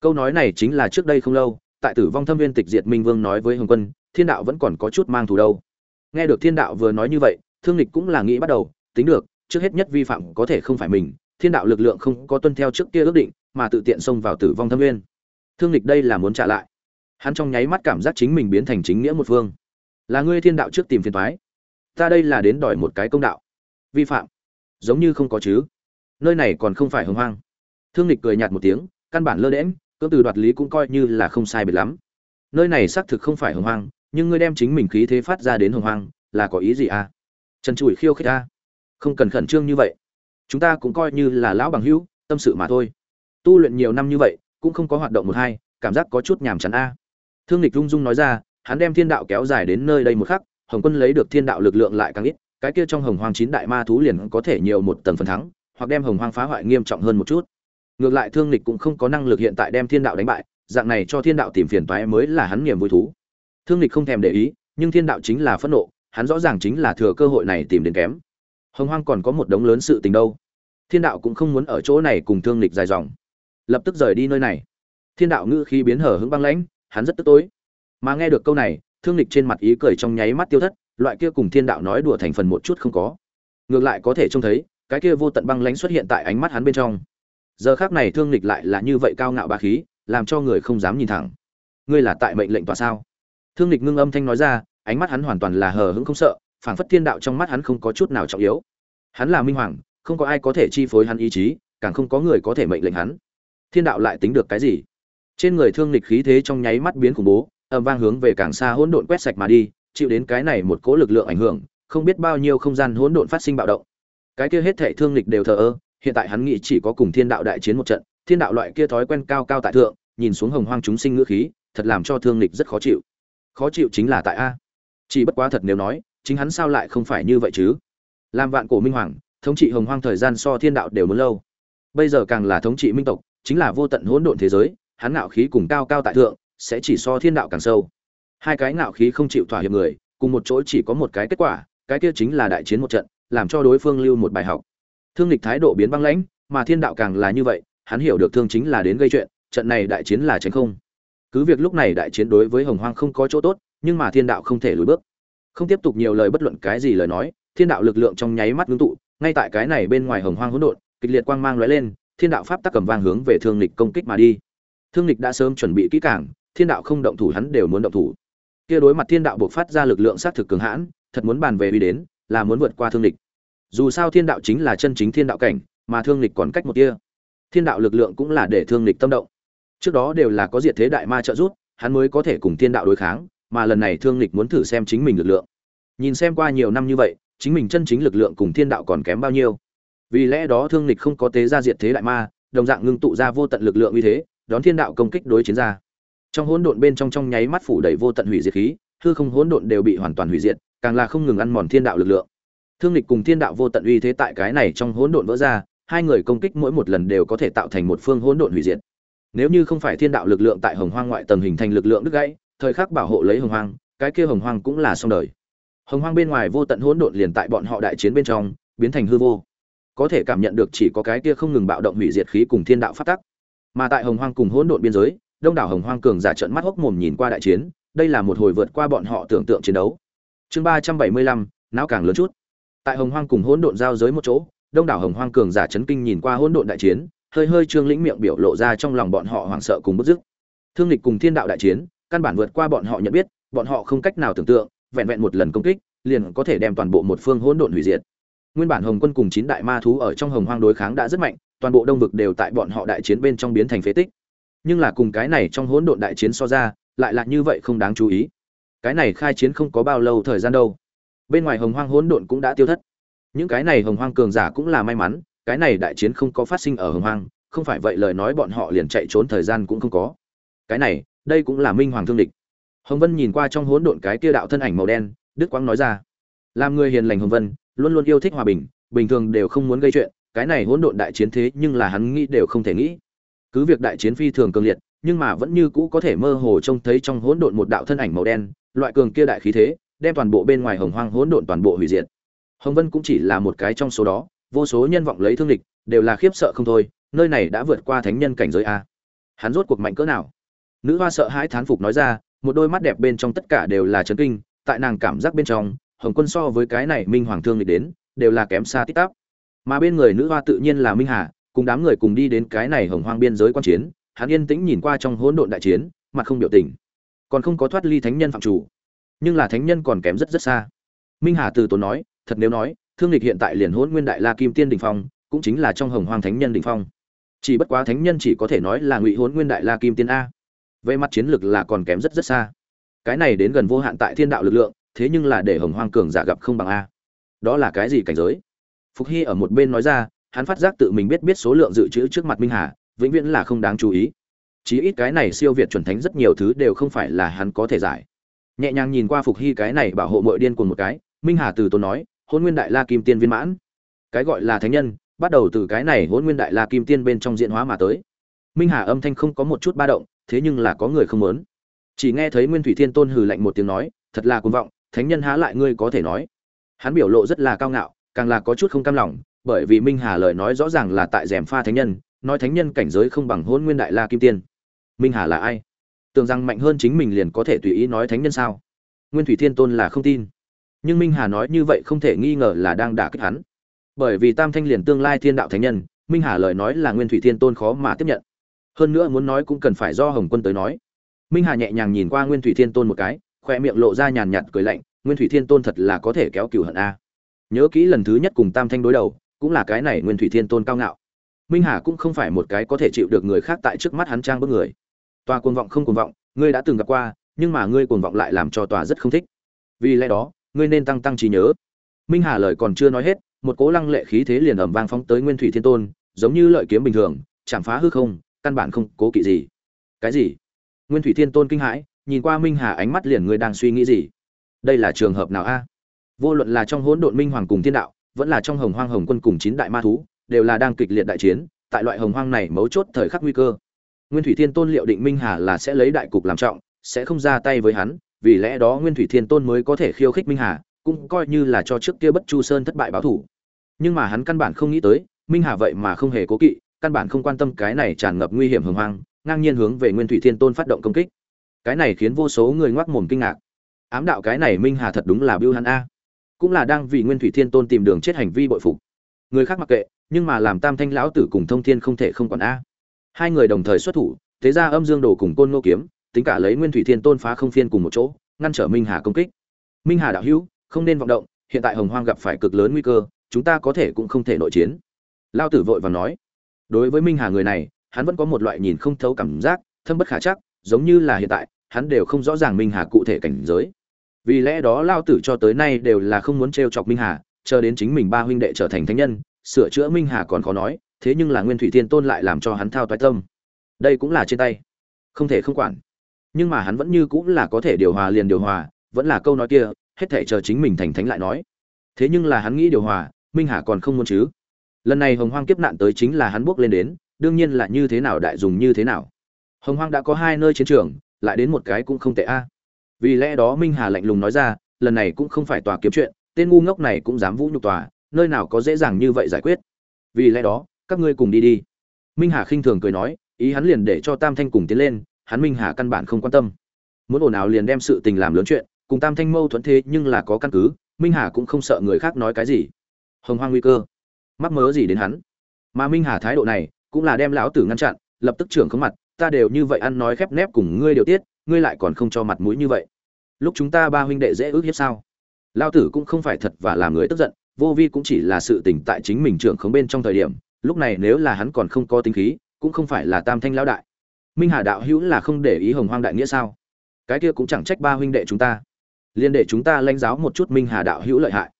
Speaker 1: Câu nói này chính là trước đây không lâu, tại tử vong thâm viên tịch diệt minh vương nói với hồng quân, thiên đạo vẫn còn có chút mang thù đâu nghe được thiên đạo vừa nói như vậy, thương lịch cũng là nghĩ bắt đầu, tính được, trước hết nhất vi phạm có thể không phải mình, thiên đạo lực lượng không có tuân theo trước kia ước định, mà tự tiện xông vào tử vong thâm nguyên. thương lịch đây là muốn trả lại. Hắn trong nháy mắt cảm giác chính mình biến thành chính nghĩa một phương. Là ngươi thiên đạo trước tìm phiền thoái ta đây là đến đòi một cái công đạo. Vi phạm. Giống như không có chứ. Nơi này còn không phải hưng hoang. Thương lịch cười nhạt một tiếng, căn bản lơ đễm cưỡng từ đoạt lý cũng coi như là không sai biệt lắm. Nơi này xác thực không phải hưng hoang nhưng ngươi đem chính mình khí thế phát ra đến hồng hoang, là có ý gì à? Trần trụi khiêu khích a không cần khẩn trương như vậy. Chúng ta cũng coi như là lão bằng hữu, tâm sự mà thôi. Tu luyện nhiều năm như vậy, cũng không có hoạt động một hai, cảm giác có chút nhàm chán a. Thương lịch rung rung nói ra, hắn đem thiên đạo kéo dài đến nơi đây một khắc, hồng quân lấy được thiên đạo lực lượng lại càng ít, cái kia trong hồng hoang chín đại ma thú liền có thể nhiều một tầng phần thắng, hoặc đem hồng hoang phá hoại nghiêm trọng hơn một chút. Ngược lại thương lịch cũng không có năng lực hiện tại đem thiên đạo đánh bại, dạng này cho thiên đạo tìm phiền toái mới là hắn niềm vui thú thương lịch không thèm để ý, nhưng thiên đạo chính là phẫn nộ, hắn rõ ràng chính là thừa cơ hội này tìm đến kém. Hồng hoang còn có một đống lớn sự tình đâu. Thiên đạo cũng không muốn ở chỗ này cùng thương lịch dài dòng. Lập tức rời đi nơi này. Thiên đạo ngữ khi biến hở hững băng lãnh, hắn rất tức tối. Mà nghe được câu này, thương lịch trên mặt ý cười trong nháy mắt tiêu thất, loại kia cùng thiên đạo nói đùa thành phần một chút không có. Ngược lại có thể trông thấy, cái kia vô tận băng lãnh xuất hiện tại ánh mắt hắn bên trong. Giờ khác này thương lịch lại là như vậy cao ngạo bá khí, làm cho người không dám nhìn thẳng. Ngươi là tại mệnh lệnh tòa sao? Thương lịch ngưng âm thanh nói ra, ánh mắt hắn hoàn toàn là hờ hững không sợ, phảng phất thiên đạo trong mắt hắn không có chút nào trọng yếu. Hắn là minh hoàng, không có ai có thể chi phối hắn ý chí, càng không có người có thể mệnh lệnh hắn. Thiên đạo lại tính được cái gì? Trên người thương lịch khí thế trong nháy mắt biến khủng bố ầm vang hướng về càng xa hỗn độn quét sạch mà đi, chịu đến cái này một cỗ lực lượng ảnh hưởng, không biết bao nhiêu không gian hỗn độn phát sinh bạo động. Cái kia hết thệ thương lịch đều thờ ơ, hiện tại hắn nghĩ chỉ có cùng thiên đạo đại chiến một trận, thiên đạo loại kia thói quen cao cao tại thượng, nhìn xuống hồng hoang chúng sinh ngữ khí, thật làm cho thương lịch rất khó chịu khó chịu chính là tại a. Chỉ bất quá thật nếu nói, chính hắn sao lại không phải như vậy chứ? Làm vạn cổ minh hoàng, thống trị hồng hoang thời gian so thiên đạo đều muốn lâu. Bây giờ càng là thống trị minh tộc, chính là vô tận hỗn độn thế giới, hắn ngạo khí cùng cao cao tại thượng, sẽ chỉ so thiên đạo càng sâu. Hai cái ngạo khí không chịu thỏa hiệp người, cùng một chỗ chỉ có một cái kết quả, cái kia chính là đại chiến một trận, làm cho đối phương lưu một bài học. Thương lịch thái độ biến băng lãnh, mà thiên đạo càng là như vậy, hắn hiểu được thương chính là đến gây chuyện, trận này đại chiến là tránh không cứ việc lúc này đại chiến đối với hồng hoang không có chỗ tốt, nhưng mà thiên đạo không thể lùi bước. Không tiếp tục nhiều lời bất luận cái gì lời nói, thiên đạo lực lượng trong nháy mắt ngưng tụ, ngay tại cái này bên ngoài hồng hoang hỗn độn, kịch liệt quang mang lóe lên, thiên đạo pháp tắc cầm vang hướng về thương lịch công kích mà đi. Thương lịch đã sớm chuẩn bị kỹ càng, thiên đạo không động thủ hắn đều muốn động thủ. Kia đối mặt thiên đạo buộc phát ra lực lượng sát thực cường hãn, thật muốn bàn về uy đến, là muốn vượt qua thương lịch dù sao thiên đạo chính là chân chính thiên đạo cảnh, mà thương lịch còn cách một kia thiên đạo lực lượng cũng là để thương lịch tâm động trước đó đều là có diệt thế đại ma trợ giúp, hắn mới có thể cùng thiên đạo đối kháng, mà lần này thương lịch muốn thử xem chính mình lực lượng. Nhìn xem qua nhiều năm như vậy, chính mình chân chính lực lượng cùng thiên đạo còn kém bao nhiêu. Vì lẽ đó thương lịch không có tế ra diệt thế đại ma, đồng dạng ngưng tụ ra vô tận lực lượng uy thế, đón thiên đạo công kích đối chiến ra. Trong hỗn độn bên trong trong nháy mắt phủ đầy vô tận hủy diệt khí, hư không hỗn độn đều bị hoàn toàn hủy diệt, càng là không ngừng ăn mòn thiên đạo lực lượng. Thương lịch cùng thiên đạo vô tận uy thế tại cái này trong hỗn độn vỡ ra, hai người công kích mỗi một lần đều có thể tạo thành một phương hỗn độn hủy diệt nếu như không phải thiên đạo lực lượng tại hồng hoang ngoại tầng hình thành lực lượng đứt gãy, thời khắc bảo hộ lấy hồng hoang, cái kia hồng hoang cũng là xong đời. Hồng hoang bên ngoài vô tận hỗn độn liền tại bọn họ đại chiến bên trong, biến thành hư vô. Có thể cảm nhận được chỉ có cái kia không ngừng bạo động hủy diệt khí cùng thiên đạo phát tắc. Mà tại hồng hoang cùng hỗn độn biên giới, đông đảo hồng hoang cường giả trận mắt hốc mồm nhìn qua đại chiến, đây là một hồi vượt qua bọn họ tưởng tượng chiến đấu. Chương ba trăm bảy mươi lăm, não càng lớn chút. Tại hồng hoang cùng hỗn độn giao giới một chỗ, đông đảo hồng hoang cường giả chấn kinh nhìn qua hỗn độn đại chiến hơi hơi trương lĩnh miệng biểu lộ ra trong lòng bọn họ hoảng sợ cùng bức dứt. Thương lịch cùng thiên đạo đại chiến, căn bản vượt qua bọn họ nhận biết, bọn họ không cách nào tưởng tượng, vẹn vẹn một lần công kích, liền có thể đem toàn bộ một phương hỗn độn hủy diệt. Nguyên bản hồng quân cùng chín đại ma thú ở trong hồng hoang đối kháng đã rất mạnh, toàn bộ đông vực đều tại bọn họ đại chiến bên trong biến thành phế tích. Nhưng là cùng cái này trong hỗn độn đại chiến so ra, lại là như vậy không đáng chú ý. Cái này khai chiến không có bao lâu thời gian đâu. Bên ngoài hồng hoang hỗn độn cũng đã tiêu thất. Những cái này hồng hoang cường giả cũng là may mắn cái này đại chiến không có phát sinh ở hồng hoang, không phải vậy lời nói bọn họ liền chạy trốn thời gian cũng không có. Cái này, đây cũng là minh hoàng thương địch. Hồng vân nhìn qua trong hỗn độn cái kia đạo thân ảnh màu đen, đức quang nói ra, làm người hiền lành hồng vân, luôn luôn yêu thích hòa bình bình thường đều không muốn gây chuyện, cái này hỗn độn đại chiến thế nhưng là hắn nghĩ đều không thể nghĩ. Cứ việc đại chiến phi thường cường liệt, nhưng mà vẫn như cũ có thể mơ hồ trông thấy trong hỗn độn một đạo thân ảnh màu đen, loại cường kia đại khí thế, đem toàn bộ bên ngoài hồng hoang hỗn độn toàn bộ hủy diệt. Hồng vân cũng chỉ là một cái trong số đó vô số nhân vọng lấy thương địch, đều là khiếp sợ không thôi, nơi này đã vượt qua thánh nhân cảnh giới a. Hắn rốt cuộc mạnh cỡ nào? Nữ hoa sợ hãi thán phục nói ra, một đôi mắt đẹp bên trong tất cả đều là chấn kinh, tại nàng cảm giác bên trong, hồng quân so với cái này minh hoàng thương địch đến, đều là kém xa tít tắp. Mà bên người nữ hoa tự nhiên là minh hà, cùng đám người cùng đi đến cái này hồng hoang biên giới quan chiến, hắn yên tĩnh nhìn qua trong hỗn độn đại chiến, mặt không biểu tình. Còn không có thoát ly thánh nhân phạm chủ, nhưng là thánh nhân còn kém rất rất xa. Minh hà từ tốn nói, thật nếu nói thương lịch hiện tại liền hôn nguyên đại la kim tiên đình phong, cũng chính là trong hồng hoàng thánh nhân đình phong. Chỉ bất quá thánh nhân chỉ có thể nói là ngụy hôn nguyên đại la kim tiên a. Về mặt chiến lược là còn kém rất rất xa. Cái này đến gần vô hạn tại thiên đạo lực lượng, thế nhưng là để hồng hoàng cường giả gặp không bằng a. Đó là cái gì cảnh giới? Phục hy ở một bên nói ra, hắn phát giác tự mình biết biết số lượng dự trữ trước mặt minh hà, vĩnh viễn là không đáng chú ý. Chí ít cái này siêu việt chuẩn thánh rất nhiều thứ đều không phải là hắn có thể giải. Nhẹ nhàng nhìn qua phục hy cái này bảo hộ mội điên cùng một cái, minh hà từ tốn nói hôn nguyên đại la kim tiên viên mãn. Cái gọi là thánh nhân, bắt đầu từ cái này hôn nguyên đại la kim tiên bên trong diện hóa mà tới. Minh hà âm thanh không có một chút ba động, thế nhưng là có người không muốn. Chỉ nghe thấy nguyên thủy thiên tôn hừ lạnh một tiếng nói, thật là cuồng vọng, thánh nhân há lại ngươi có thể nói? Hắn biểu lộ rất là cao ngạo, càng là có chút không cam lòng, bởi vì minh hà lời nói rõ ràng là tại rèm pha thánh nhân, nói thánh nhân cảnh giới không bằng hôn nguyên đại la kim tiên. Minh hà là ai? Tưởng rằng mạnh hơn chính mình liền có thể tùy ý nói thánh nhân sao? Nguyên thủy thiên tôn là không tin nhưng minh hà nói như vậy không thể nghi ngờ là đang đả kích hắn. Bởi vì tam thanh liền tương lai thiên đạo thánh nhân, minh hà lời nói là nguyên thủy thiên tôn khó mà tiếp nhận. Hơn nữa muốn nói cũng cần phải do hồng quân tới nói. Minh hà nhẹ nhàng nhìn qua nguyên thủy thiên tôn một cái, khoe miệng lộ ra nhàn nhạt cười lạnh, nguyên thủy thiên tôn thật là có thể kéo cửu hận a. Nhớ kỹ lần thứ nhất cùng tam thanh đối đầu, cũng là cái này nguyên thủy thiên tôn cao ngạo. Minh hà cũng không phải một cái có thể chịu được người khác tại trước mắt hắn trang bức người. Tòa cuồng vọng không cuồng vọng, ngươi đã từng gặp qua, nhưng mà ngươi cuồng vọng lại làm cho tòa rất không thích. Vì lẽ đó ngươi nên tăng tăng trí nhớ. Minh hà lời còn chưa nói hết, một cố lăng lệ khí thế liền ầm vang phóng tới nguyên thủy thiên tôn, giống như lợi kiếm bình thường, chạm phá hư không, căn bản không cố kỵ gì. Cái gì? Nguyên thủy thiên tôn kinh hãi, nhìn qua minh hà ánh mắt liền ngươi đang suy nghĩ gì? Đây là trường hợp nào a? Vô luận là trong hỗn độn minh hoàng cùng thiên đạo, vẫn là trong hồng hoang hồng quân cùng chín đại ma thú, đều là đang kịch liệt đại chiến, tại loại hồng hoang này mấu chốt thời khắc nguy cơ. Nguyên thủy thiên tôn liệu định minh hà là sẽ lấy đại cục làm trọng, sẽ không ra tay với hắn vì lẽ đó nguyên thủy thiên tôn mới có thể khiêu khích minh hà, cũng coi như là cho trước kia bất chu sơn thất bại báo thủ. Nhưng mà hắn căn bản không nghĩ tới, minh hà vậy mà không hề cố kỵ, căn bản không quan tâm cái này tràn ngập nguy hiểm hừng hoang, ngang nhiên hướng về nguyên thủy thiên tôn phát động công kích. Cái này khiến vô số người ngoác mồm kinh ngạc. Ám đạo cái này minh hà thật đúng là biêu hắn a. Cũng là đang vì nguyên thủy thiên tôn tìm đường chết hành vi bội phục. Người khác mặc kệ, nhưng mà làm tam thanh lão tử cùng thông thiên không thể không còn a. Hai người đồng thời xuất thủ, thế ra âm dương đồ cùng côn ngô kiếm tính cả lấy nguyên thủy thiên tôn phá không phiên cùng một chỗ, ngăn trở minh hà công kích. Minh hà đạo hữu, không nên vọng động, hiện tại hồng hoang gặp phải cực lớn nguy cơ, chúng ta có thể cũng không thể nội chiến. Lao tử vội và nói. Đối với minh hà người này, hắn vẫn có một loại nhìn không thấu cảm giác, thâm bất khả chắc, giống như là hiện tại, hắn đều không rõ ràng minh hà cụ thể cảnh giới. Vì lẽ đó lao tử cho tới nay đều là không muốn t chọc minh hà, chờ đến chính mình ba huynh đệ trở thành thánh nhân, sửa chữa minh hà còn khó nói, thế nhưng là nguyên thủy thiên tôn lại làm cho hắn thao toái tâm. Đây cũng là trên tay. Không thể không quản nhưng mà hắn vẫn như cũng là có thể điều hòa liền điều hòa, vẫn là câu nói kia, hết thể chờ chính mình thành thánh lại nói. Thế nhưng là hắn nghĩ điều hòa, minh hà còn không muốn chứ. Lần này hồng hoang kiếp nạn tới chính là hắn bước lên đến, đương nhiên là như thế nào đại dùng như thế nào. Hồng hoang đã có hai nơi chiến trường, lại đến một cái cũng không tệ a. Vì lẽ đó minh hà lạnh lùng nói ra, lần này cũng không phải tòa kiếm chuyện, tên ngu ngốc này cũng dám vũ nhục tòa, nơi nào có dễ dàng như vậy giải quyết. Vì lẽ đó, các ngươi cùng đi đi. Minh hà khinh thường cười nói, ý hắn liền để cho tam thanh cùng tiến lên hắn minh hà căn bản không quan tâm. Muốn ồn ào liền đem sự tình làm lớn chuyện, cùng tam thanh mâu thuẫn thế nhưng là có căn cứ, minh hà cũng không sợ người khác nói cái gì. Hồng hoang nguy cơ. Mắc mớ gì đến hắn? Mà minh hà thái độ này cũng là đem lão tử ngăn chặn, lập tức trưởng không mặt, ta đều như vậy ăn nói khép nép cùng ngươi điều tiết, ngươi lại còn không cho mặt mũi như vậy. Lúc chúng ta ba huynh đệ dễ ước hiếp sao? Lao tử cũng không phải thật và làm người tức giận, vô vi cũng chỉ là sự tỉnh tại chính mình trưởng không bên trong thời điểm, lúc này nếu là hắn còn không có tính khí, cũng không phải là tam thanh lão đại minh hà đạo hữu là không để ý hồng hoang đại nghĩa sao? Cái kia cũng chẳng trách ba huynh đệ chúng ta. Liên để chúng ta lãnh giáo một chút minh hà đạo hữu lợi hại.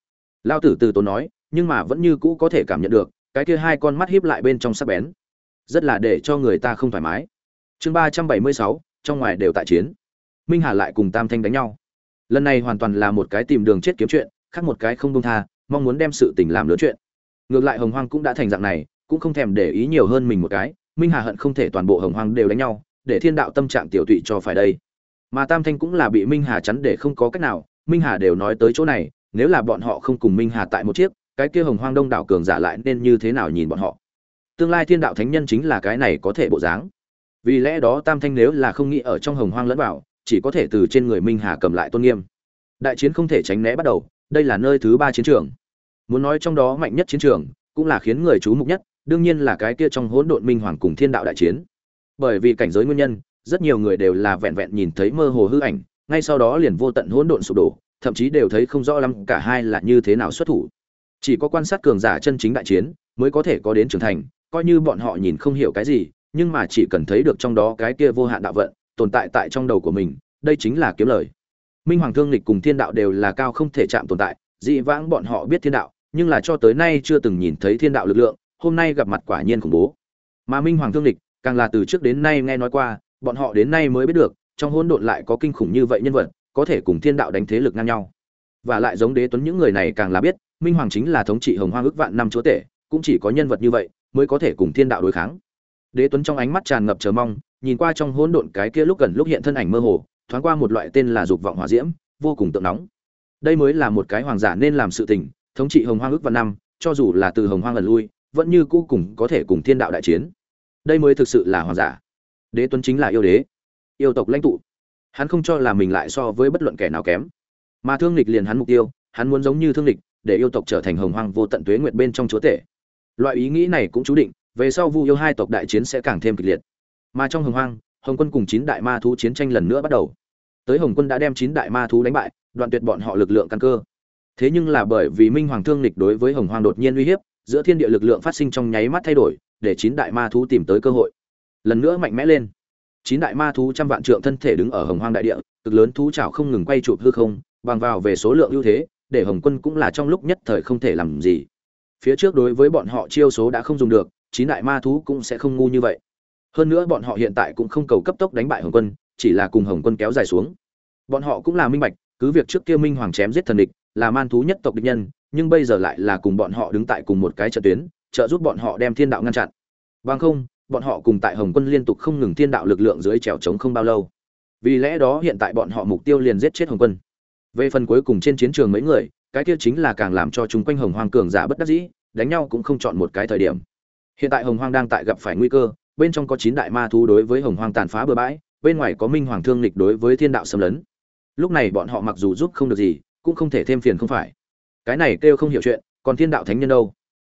Speaker 1: Lao tử từ tốn nói, nhưng mà vẫn như cũ có thể cảm nhận được, cái kia hai con mắt hiếp lại bên trong sắc bén. Rất là để cho người ta không thoải mái. Chương ba trăm bảy mươi sáu, trong ngoài đều tại chiến. Minh hà lại cùng tam thanh đánh nhau. Lần này hoàn toàn là một cái tìm đường chết kiếm chuyện, khác một cái không đông tha, mong muốn đem sự tình làm lớn chuyện. Ngược lại hồng hoang cũng đã thành dạng này, cũng không thèm để ý nhiều hơn mình một cái minh hà hận không thể toàn bộ hồng hoang đều đánh nhau, để thiên đạo tâm trạng tiểu tụy cho phải đây. Mà tam thanh cũng là bị minh hà chắn để không có cách nào, minh hà đều nói tới chỗ này, nếu là bọn họ không cùng minh hà tại một chiếc, cái kia hồng hoang đông đảo cường giả lại nên như thế nào nhìn bọn họ? Tương lai thiên đạo thánh nhân chính là cái này có thể bộ dáng. Vì lẽ đó tam thanh nếu là không nghĩ ở trong hồng hoang lẫn vào, chỉ có thể từ trên người minh hà cầm lại tôn nghiêm. Đại chiến không thể tránh né bắt đầu, đây là nơi thứ ba chiến trường. Muốn nói trong đó mạnh nhất chiến trường, cũng là khiến người chú mục nhất đương nhiên là cái kia trong hỗn độn minh hoàng cùng thiên đạo đại chiến. Bởi vì cảnh giới nguyên nhân, rất nhiều người đều là vẹn vẹn nhìn thấy mơ hồ hư ảnh, ngay sau đó liền vô tận hỗn độn sụp đổ, thậm chí đều thấy không rõ lắm cả hai là như thế nào xuất thủ. Chỉ có quan sát cường giả chân chính đại chiến, mới có thể có đến trưởng thành, coi như bọn họ nhìn không hiểu cái gì, nhưng mà chỉ cần thấy được trong đó cái kia vô hạn đạo vận, tồn tại tại trong đầu của mình, đây chính là kiếm lời. Minh hoàng thương lịch cùng thiên đạo đều là cao không thể chạm tồn tại, dị vãng bọn họ biết thiên đạo, nhưng là cho tới nay chưa từng nhìn thấy thiên đạo lực lượng hôm nay gặp mặt quả nhiên khủng bố. Mà minh hoàng thương lịch, càng là từ trước đến nay nghe nói qua, bọn họ đến nay mới biết được, trong hỗn độn lại có kinh khủng như vậy nhân vật, có thể cùng thiên đạo đánh thế lực ngang nhau. Và lại giống đế tuấn những người này càng là biết, minh hoàng chính là thống trị hồng hoang ước vạn năm chúa tể, cũng chỉ có nhân vật như vậy mới có thể cùng thiên đạo đối kháng. Đế tuấn trong ánh mắt tràn ngập chờ mong, nhìn qua trong hỗn độn cái kia lúc gần lúc hiện thân ảnh mơ hồ, thoáng qua một loại tên là dục vọng hỏa diễm, vô cùng tượng nóng. Đây mới là một cái hoàng giả nên làm sự tình, thống trị hồng hoang ước vạn năm, cho dù là từ hồng hoang lần lui vẫn như cũ cùng có thể cùng thiên đạo đại chiến. Đây mới thực sự là hoàng giả. Đế tuấn chính là yêu đế. Yêu tộc lãnh tụ. Hắn không cho là mình lại so với bất luận kẻ nào kém. Mà thương lịch liền hắn mục tiêu, hắn muốn giống như thương lịch để yêu tộc trở thành hồng hoang vô tận tuế nguyệt bên trong chúa tể. Loại ý nghĩ này cũng chú định, về sau vu yêu hai tộc đại chiến sẽ càng thêm kịch liệt. Mà trong hồng hoang, hồng quân cùng chín đại ma thú chiến tranh lần nữa bắt đầu. Tới hồng quân đã đem chín đại ma thú đánh bại, đoạn tuyệt bọn họ lực lượng căn cơ. Thế nhưng là bởi vì minh hoàng thương lịch đối với hồng hoang đột nhiên uy hiếp giữa thiên địa lực lượng phát sinh trong nháy mắt thay đổi, để chín đại ma thú tìm tới cơ hội. Lần nữa mạnh mẽ lên. Chín đại ma thú trăm vạn trượng thân thể đứng ở hồng hoang đại địa, cực lớn thú chảo không ngừng quay chụp hư không, bằng vào về số lượng ưu thế, để hồng quân cũng là trong lúc nhất thời không thể làm gì. Phía trước đối với bọn họ chiêu số đã không dùng được, chín đại ma thú cũng sẽ không ngu như vậy. Hơn nữa bọn họ hiện tại cũng không cầu cấp tốc đánh bại hồng quân, chỉ là cùng hồng quân kéo dài xuống. Bọn họ cũng là minh bạch, cứ việc trước kia minh hoàng chém giết thần địch, là man thú nhất tộc địch nhân nhưng bây giờ lại là cùng bọn họ đứng tại cùng một cái trận tuyến, trợ giúp bọn họ đem thiên đạo ngăn chặn. Bằng không, bọn họ cùng tại hồng quân liên tục không ngừng thiên đạo lực lượng dưới trèo chống không bao lâu. Vì lẽ đó hiện tại bọn họ mục tiêu liền giết chết hồng quân. Về phần cuối cùng trên chiến trường mấy người, cái kia chính là càng làm cho chúng quanh hồng hoang cường giả bất đắc dĩ, đánh nhau cũng không chọn một cái thời điểm. Hiện tại hồng hoang đang tại gặp phải nguy cơ, bên trong có chín đại ma thú đối với hồng hoang tàn phá bừa bãi, bên ngoài có minh hoàng thương lịch đối với thiên đạo xâm lấn. Lúc này bọn họ mặc dù giúp không được gì, cũng không thể thêm phiền không phải cái này kêu không hiểu chuyện, còn thiên đạo thánh nhân đâu?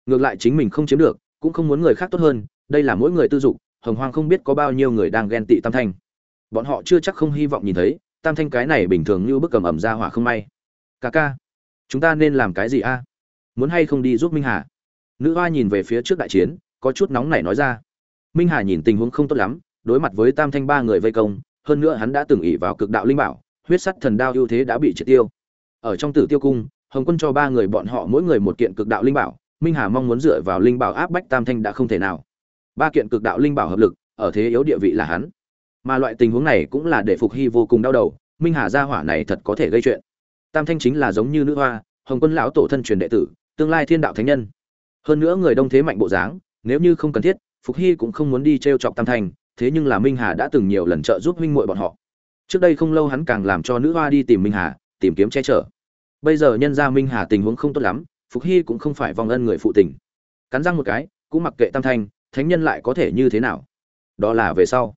Speaker 1: Ngược lại chính mình không chiếm được, cũng không muốn người khác tốt hơn, đây là mỗi người tư dục, hồng hoang không biết có bao nhiêu người đang ghen tị tam thanh. Bọn họ chưa chắc không hy vọng nhìn thấy, tam thanh cái này bình thường như bức cầm ẩm ra hỏa không may. Ca ca, chúng ta nên làm cái gì a? Muốn hay không đi giúp minh hà? Nữ hoa nhìn về phía trước đại chiến, có chút nóng nảy nói ra. Minh hà nhìn tình huống không tốt lắm, đối mặt với tam thanh ba người vây công, hơn nữa hắn đã từng ỉ vào cực đạo linh bảo, huyết sắt thần đao ưu thế đã bị triệt tiêu. Ở trong tử tiêu cung hồng quân cho ba người bọn họ mỗi người một kiện cực đạo linh bảo, minh hà mong muốn dựa vào linh bảo áp bách tam thanh đã không thể nào. Ba kiện cực đạo linh bảo hợp lực, ở thế yếu địa vị là hắn. Mà loại tình huống này cũng là để phục hy vô cùng đau đầu, minh hà gia hỏa này thật có thể gây chuyện. Tam thanh chính là giống như nữ hoa, hồng quân lão tổ thân truyền đệ tử, tương lai thiên đạo thánh nhân. Hơn nữa người đông thế mạnh bộ dáng, nếu như không cần thiết, phục hy cũng không muốn đi trêu chọc tam thanh, thế nhưng là minh hà đã từng nhiều lần trợ giúp minh muội bọn họ. Trước đây không lâu hắn càng làm cho nữ hoa đi tìm minh hà, tìm kiếm che chở bây giờ nhân gia minh hà tình huống không tốt lắm, phục hy cũng không phải vong ân người phụ tình. Cắn răng một cái, cũng mặc kệ tam thanh, thánh nhân lại có thể như thế nào. Đó là về sau.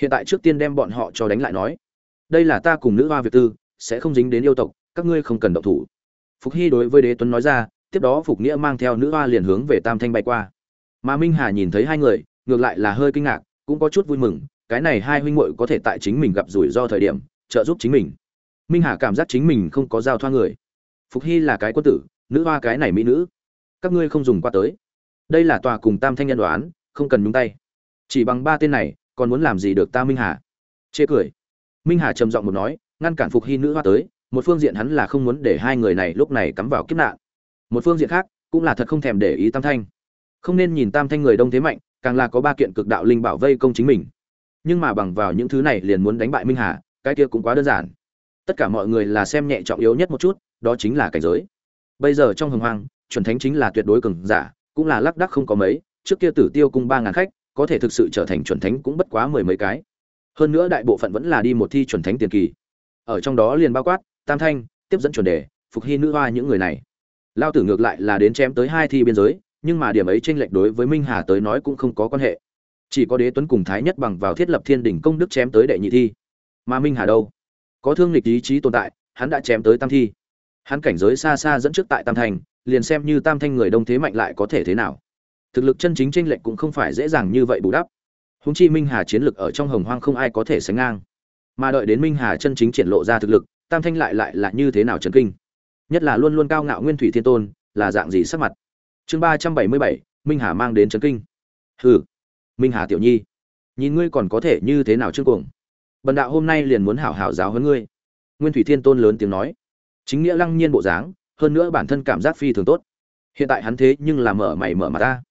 Speaker 1: Hiện tại trước tiên đem bọn họ cho đánh lại nói. Đây là ta cùng nữ hoa việt tư, sẽ không dính đến yêu tộc, các ngươi không cần động thủ. Phục hy đối với đế tuấn nói ra, tiếp đó phục nghĩa mang theo nữ hoa liền hướng về tam thanh bay qua. Mà minh hà nhìn thấy hai người, ngược lại là hơi kinh ngạc, cũng có chút vui mừng, cái này hai huynh muội có thể tại chính mình gặp rủi ro thời điểm, trợ giúp chính mình minh hà cảm giác chính mình không có giao thoa người. Phục hy là cái quân tử, nữ hoa cái này mỹ nữ. Các ngươi không dùng qua tới. Đây là tòa cùng tam thanh nhân đoán, không cần nhúng tay. Chỉ bằng ba tên này, còn muốn làm gì được ta minh hà? Chê cười. Minh hà trầm giọng một nói, ngăn cản phục hy nữ hoa tới, một phương diện hắn là không muốn để hai người này lúc này cắm vào kiếp nạn. Một phương diện khác, cũng là thật không thèm để ý tam thanh. Không nên nhìn tam thanh người đông thế mạnh, càng là có ba kiện cực đạo linh bảo vây công chính mình. Nhưng mà bằng vào những thứ này liền muốn đánh bại minh hà, cái kia cũng quá đơn giản tất cả mọi người là xem nhẹ trọng yếu nhất một chút, đó chính là cảnh giới. Bây giờ trong hồng hoang, chuẩn thánh chính là tuyệt đối cường giả, cũng là lác đắc không có mấy, trước kia tử tiêu cung ba ngàn khách, có thể thực sự trở thành chuẩn thánh cũng bất quá mười mấy cái. Hơn nữa đại bộ phận vẫn là đi một thi chuẩn thánh tiền kỳ. Ở trong đó liền bao quát, tam thanh, tiếp dẫn chuẩn đề, phục hy nữ hoa những người này. Lao tử ngược lại là đến chém tới hai thi biên giới, nhưng mà điểm ấy tranh lệch đối với minh hà tới nói cũng không có quan hệ. Chỉ có đế tuấn cùng thái nhất bằng vào thiết lập thiên đỉnh công đức chém tới đệ nhị thi. Mà minh hà đâu? Có thương lịch ý chí tồn tại, hắn đã chém tới tam thi. Hắn cảnh giới xa xa dẫn trước tại tam thành, liền xem như tam thanh người đông thế mạnh lại có thể thế nào. Thực lực chân chính tranh lệch cũng không phải dễ dàng như vậy bù đắp. Húng chi minh hà chiến lực ở trong hồng hoang không ai có thể sánh ngang. Mà đợi đến minh hà chân chính triển lộ ra thực lực, tam thanh lại lại là như thế nào trần kinh. Nhất là luôn luôn cao ngạo nguyên thủy thiên tôn, là dạng gì sắc mặt? Chương ba trăm bảy mươi bảy, minh hà mang đến trấn kinh. Hừ, minh hà tiểu nhi, nhìn ngươi còn có thể như thế nào chương cuồng? Bần đạo hôm nay liền muốn hảo hảo giáo hơn ngươi. Nguyên thủy thiên tôn lớn tiếng nói. Chính nghĩa lăng nhiên bộ dáng, hơn nữa bản thân cảm giác phi thường tốt. Hiện tại hắn thế nhưng là mở mày mở mặt ta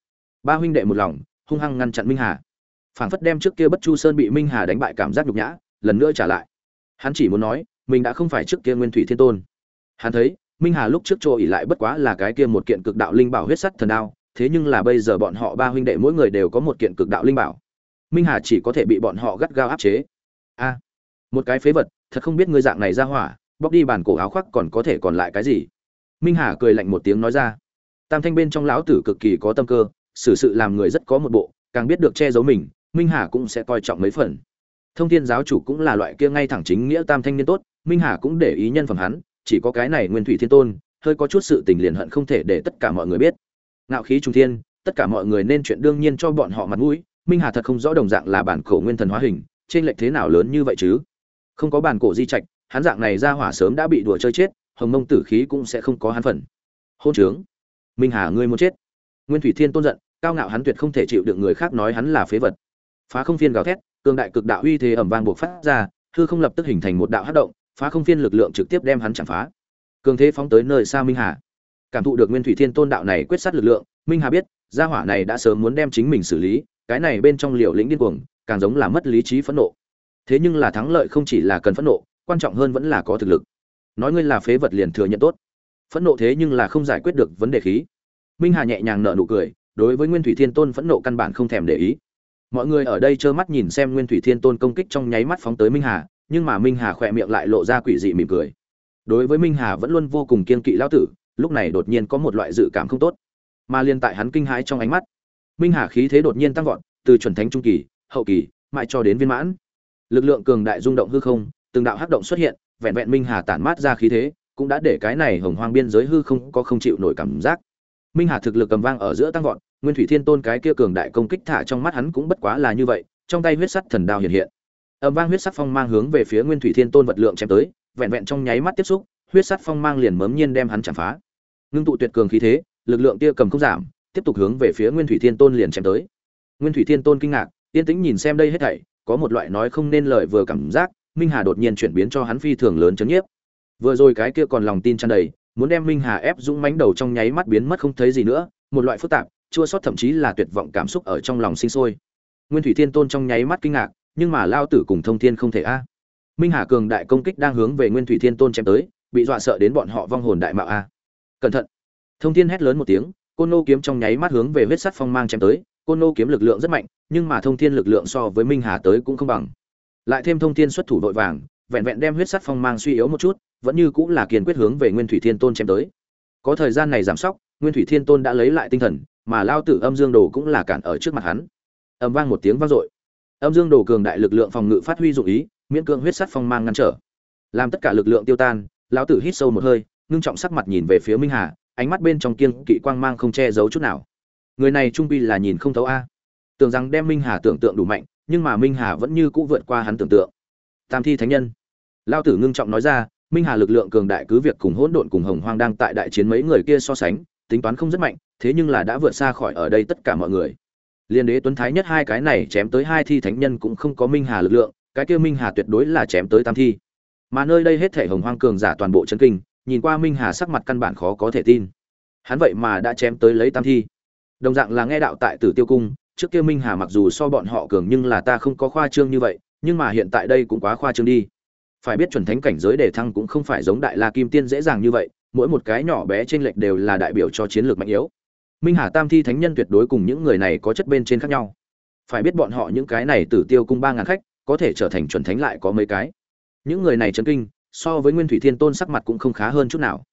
Speaker 1: ba huynh đệ một lòng, hung hăng ngăn chặn minh hà. Phảng phất đem trước kia bất chu sơn bị minh hà đánh bại cảm giác nhục nhã, lần nữa trả lại. Hắn chỉ muốn nói, mình đã không phải trước kia nguyên thủy thiên tôn. Hắn thấy, minh hà lúc trước chỗ ỉ lại bất quá là cái kia một kiện cực đạo linh bảo huyết sắt thần đao, thế nhưng là bây giờ bọn họ ba huynh đệ mỗi người đều có một kiện cực đạo linh bảo. Minh hà chỉ có thể bị bọn họ gắt gao áp chế a, một cái phế vật, thật không biết ngươi dạng này ra hỏa, bóc đi bàn cổ áo khoác còn có thể còn lại cái gì? Minh hà cười lạnh một tiếng nói ra. Tam thanh bên trong lão tử cực kỳ có tâm cơ, xử sự làm người rất có một bộ, càng biết được che giấu mình, minh hà cũng sẽ coi trọng mấy phần. Thông thiên giáo chủ cũng là loại kia ngay thẳng chính nghĩa tam thanh niên tốt, minh hà cũng để ý nhân phẩm hắn, chỉ có cái này nguyên thủy thiên tôn, hơi có chút sự tình liền hận không thể để tất cả mọi người biết. Ngạo khí trung thiên, tất cả mọi người nên chuyện đương nhiên cho bọn họ mặt mũi, minh hà thật không rõ đồng dạng là bản cổ nguyên thần hóa hình trên lệch thế nào lớn như vậy chứ? Không có bàn cổ di trạch, hắn dạng này ra hỏa sớm đã bị đùa chơi chết, hồng mông tử khí cũng sẽ không có hắn phần. Hôn trướng. Minh hà ngươi muốn chết. Nguyên thủy thiên tôn giận, cao ngạo hắn tuyệt không thể chịu được người khác nói hắn là phế vật. Phá không phiên gào thét, cường đại cực đạo uy thế ẩm vang buộc phát ra, hư không lập tức hình thành một đạo hát động, phá không phiên lực lượng trực tiếp đem hắn chạm phá. Cường thế phóng tới nơi xa minh hà. Cảm thụ được nguyên thủy thiên tôn đạo này quyết sát lực lượng, minh hà biết, gia hỏa này đã sớm muốn đem chính mình xử lý, cái này bên trong liều lĩnh điên cuồng càng giống là mất lý trí phẫn nộ. Thế nhưng là thắng lợi không chỉ là cần phẫn nộ, quan trọng hơn vẫn là có thực lực. Nói ngươi là phế vật liền thừa nhận tốt. Phẫn nộ thế nhưng là không giải quyết được vấn đề khí. Minh hà nhẹ nhàng nở nụ cười, đối với nguyên thủy thiên tôn phẫn nộ căn bản không thèm để ý. Mọi người ở đây trơ mắt nhìn xem nguyên thủy thiên tôn công kích trong nháy mắt phóng tới minh hà, nhưng mà minh hà khỏe miệng lại lộ ra quỷ dị mỉm cười. Đối với minh hà vẫn luôn vô cùng kiên kỵ lão tử, lúc này đột nhiên có một loại dự cảm không tốt. Mà liên tại hắn kinh hãi trong ánh mắt, minh hà khí thế đột nhiên tăng vọt, từ chuẩn thánh trung kỳ hậu kỳ, mãi cho đến viên mãn. Lực lượng cường đại rung động hư không, từng đạo hắc động xuất hiện, vẹn vẹn minh hà tản mát ra khí thế, cũng đã để cái này hồng hoang biên giới hư không có không chịu nổi cảm giác. Minh hà thực lực cầm vang ở giữa tăng vọt, nguyên thủy thiên tôn cái kia cường đại công kích thả trong mắt hắn cũng bất quá là như vậy, trong tay huyết sắt thần đao hiện hiện. Âm vang huyết sắt phong mang hướng về phía nguyên thủy thiên tôn vật lượng chém tới, vẹn vẹn trong nháy mắt tiếp xúc, huyết sắt phong mang liền mớm nhiên đem hắn chạm phá. Ngưng tụ tuyệt cường khí thế, lực lượng tia cầm không giảm, tiếp tục hướng về phía nguyên thủy thiên tôn liền chém tới. Nguyên thủy thiên tôn kinh ngạc yên tĩnh nhìn xem đây hết thảy, có một loại nói không nên lời vừa cảm giác, minh hà đột nhiên chuyển biến cho hắn phi thường lớn chấn nhiếp. Vừa rồi cái kia còn lòng tin tràn đầy, muốn đem minh hà ép dũng mãnh đầu trong nháy mắt biến mất không thấy gì nữa, một loại phức tạp, chua sót thậm chí là tuyệt vọng cảm xúc ở trong lòng sinh sôi. Nguyên thủy thiên tôn trong nháy mắt kinh ngạc, nhưng mà lao tử cùng thông thiên không thể a. Minh hà cường đại công kích đang hướng về nguyên thủy thiên tôn chém tới, bị dọa sợ đến bọn họ vong hồn đại mạo a. Cẩn thận. Thông thiên hét lớn một tiếng, côn nô kiếm trong nháy mắt hướng về huyết sắt phong mang chém tới côn nô kiếm lực lượng rất mạnh, nhưng mà thông thiên lực lượng so với minh hà tới cũng không bằng. Lại thêm thông thiên xuất thủ vội vàng, vẹn vẹn đem huyết sắt phong mang suy yếu một chút, vẫn như cũng là kiên quyết hướng về nguyên thủy thiên tôn chém tới. Có thời gian này giảm sóc, nguyên thủy thiên tôn đã lấy lại tinh thần, mà lao tử âm dương đồ cũng là cản ở trước mặt hắn. Ầm vang một tiếng vang dội. Âm dương đồ cường đại lực lượng phòng ngự phát huy dụng ý, miễn cưỡng huyết sắt phong mang ngăn trở. Làm tất cả lực lượng tiêu tan, lão tử hít sâu một hơi, ngưng trọng sắc mặt nhìn về phía minh hà, ánh mắt bên trong kiêng kỵ quang mang không che giấu chút nào người này trung bi là nhìn không thấu a. Tưởng rằng đem minh hà tưởng tượng đủ mạnh, nhưng mà minh hà vẫn như cũ vượt qua hắn tưởng tượng. Tam thi thánh nhân. Lao tử ngưng trọng nói ra, minh hà lực lượng cường đại cứ việc cùng hỗn độn cùng hồng hoang đang tại đại chiến mấy người kia so sánh, tính toán không rất mạnh, thế nhưng là đã vượt xa khỏi ở đây tất cả mọi người. Liên đế tuấn thái nhất hai cái này chém tới hai thi thánh nhân cũng không có minh hà lực lượng, cái kia minh hà tuyệt đối là chém tới tam thi. Mà nơi đây hết thể hồng hoang cường giả toàn bộ chân kinh, nhìn qua minh hà sắc mặt căn bản khó có thể tin. Hắn vậy mà đã chém tới lấy tam thi đồng dạng là nghe đạo tại tử tiêu cung, trước kia minh hà mặc dù so bọn họ cường nhưng là ta không có khoa trương như vậy, nhưng mà hiện tại đây cũng quá khoa trương đi. Phải biết chuẩn thánh cảnh giới đề thăng cũng không phải giống đại la kim tiên dễ dàng như vậy, mỗi một cái nhỏ bé trên lệch đều là đại biểu cho chiến lược mạnh yếu. Minh hà tam thi thánh nhân tuyệt đối cùng những người này có chất bên trên khác nhau. Phải biết bọn họ những cái này tử tiêu cung ba ngàn khách, có thể trở thành chuẩn thánh lại có mấy cái. Những người này chấn kinh, so với nguyên thủy thiên tôn sắc mặt cũng không khá hơn chút nào.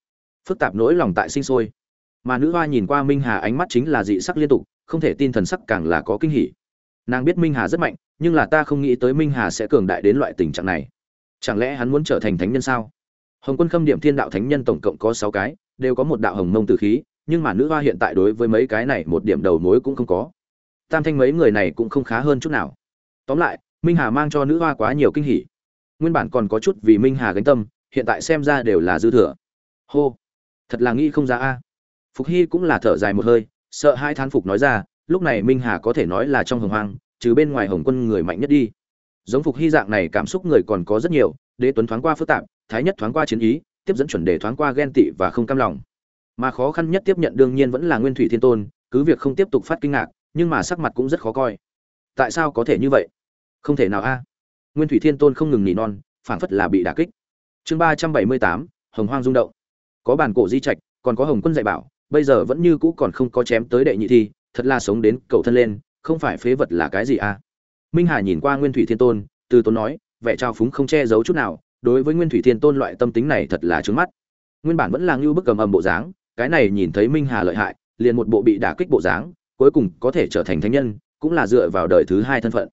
Speaker 1: Phức tạp nỗi lòng tại sinh sôi mà nữ hoa nhìn qua minh hà ánh mắt chính là dị sắc liên tục, không thể tin thần sắc càng là có kinh hỉ. Nàng biết minh hà rất mạnh, nhưng là ta không nghĩ tới minh hà sẽ cường đại đến loại tình trạng này. Chẳng lẽ hắn muốn trở thành thánh nhân sao? Hồng quân khâm điểm thiên đạo thánh nhân tổng cộng có sáu cái, đều có một đạo hồng mông từ khí, nhưng mà nữ hoa hiện tại đối với mấy cái này một điểm đầu mối cũng không có. Tam thanh mấy người này cũng không khá hơn chút nào. Tóm lại, minh hà mang cho nữ hoa quá nhiều kinh hỉ. Nguyên bản còn có chút vì minh hà gánh tâm, hiện tại xem ra đều là dư thừa. Hô! Thật là nghĩ không ra a phục hy cũng là thở dài một hơi, sợ hai thán phục nói ra, lúc này minh hà có thể nói là trong hồng hoang, trừ bên ngoài hồng quân người mạnh nhất đi. Giống phục hy dạng này cảm xúc người còn có rất nhiều, đế tuấn thoáng qua phức tạp, thái nhất thoáng qua chiến ý, tiếp dẫn chuẩn đề thoáng qua ghen tị và không cam lòng. Mà khó khăn nhất tiếp nhận đương nhiên vẫn là nguyên thủy thiên tôn, cứ việc không tiếp tục phát kinh ngạc, nhưng mà sắc mặt cũng rất khó coi. Tại sao có thể như vậy? Không thể nào a. Nguyên thủy thiên tôn không ngừng nỉ non, phảng phất là bị đả kích. Chương ba trăm bảy mươi tám, hồng hoang rung động. Có bản cổ di trạch, còn có hồng quân dạy bảo bây giờ vẫn như cũ còn không có chém tới đệ nhị thi, thật là sống đến cậu thân lên, không phải phế vật là cái gì à? Minh hà nhìn qua nguyên thủy thiên tôn, từ tốn nói, vẻ trao phúng không che giấu chút nào, đối với nguyên thủy thiên tôn loại tâm tính này thật là trướng mắt. Nguyên bản vẫn là ngưu bức cầm ầm bộ dáng, cái này nhìn thấy minh hà lợi hại, liền một bộ bị đả kích bộ dáng, cuối cùng có thể trở thành thánh nhân, cũng là dựa vào đời thứ hai thân phận.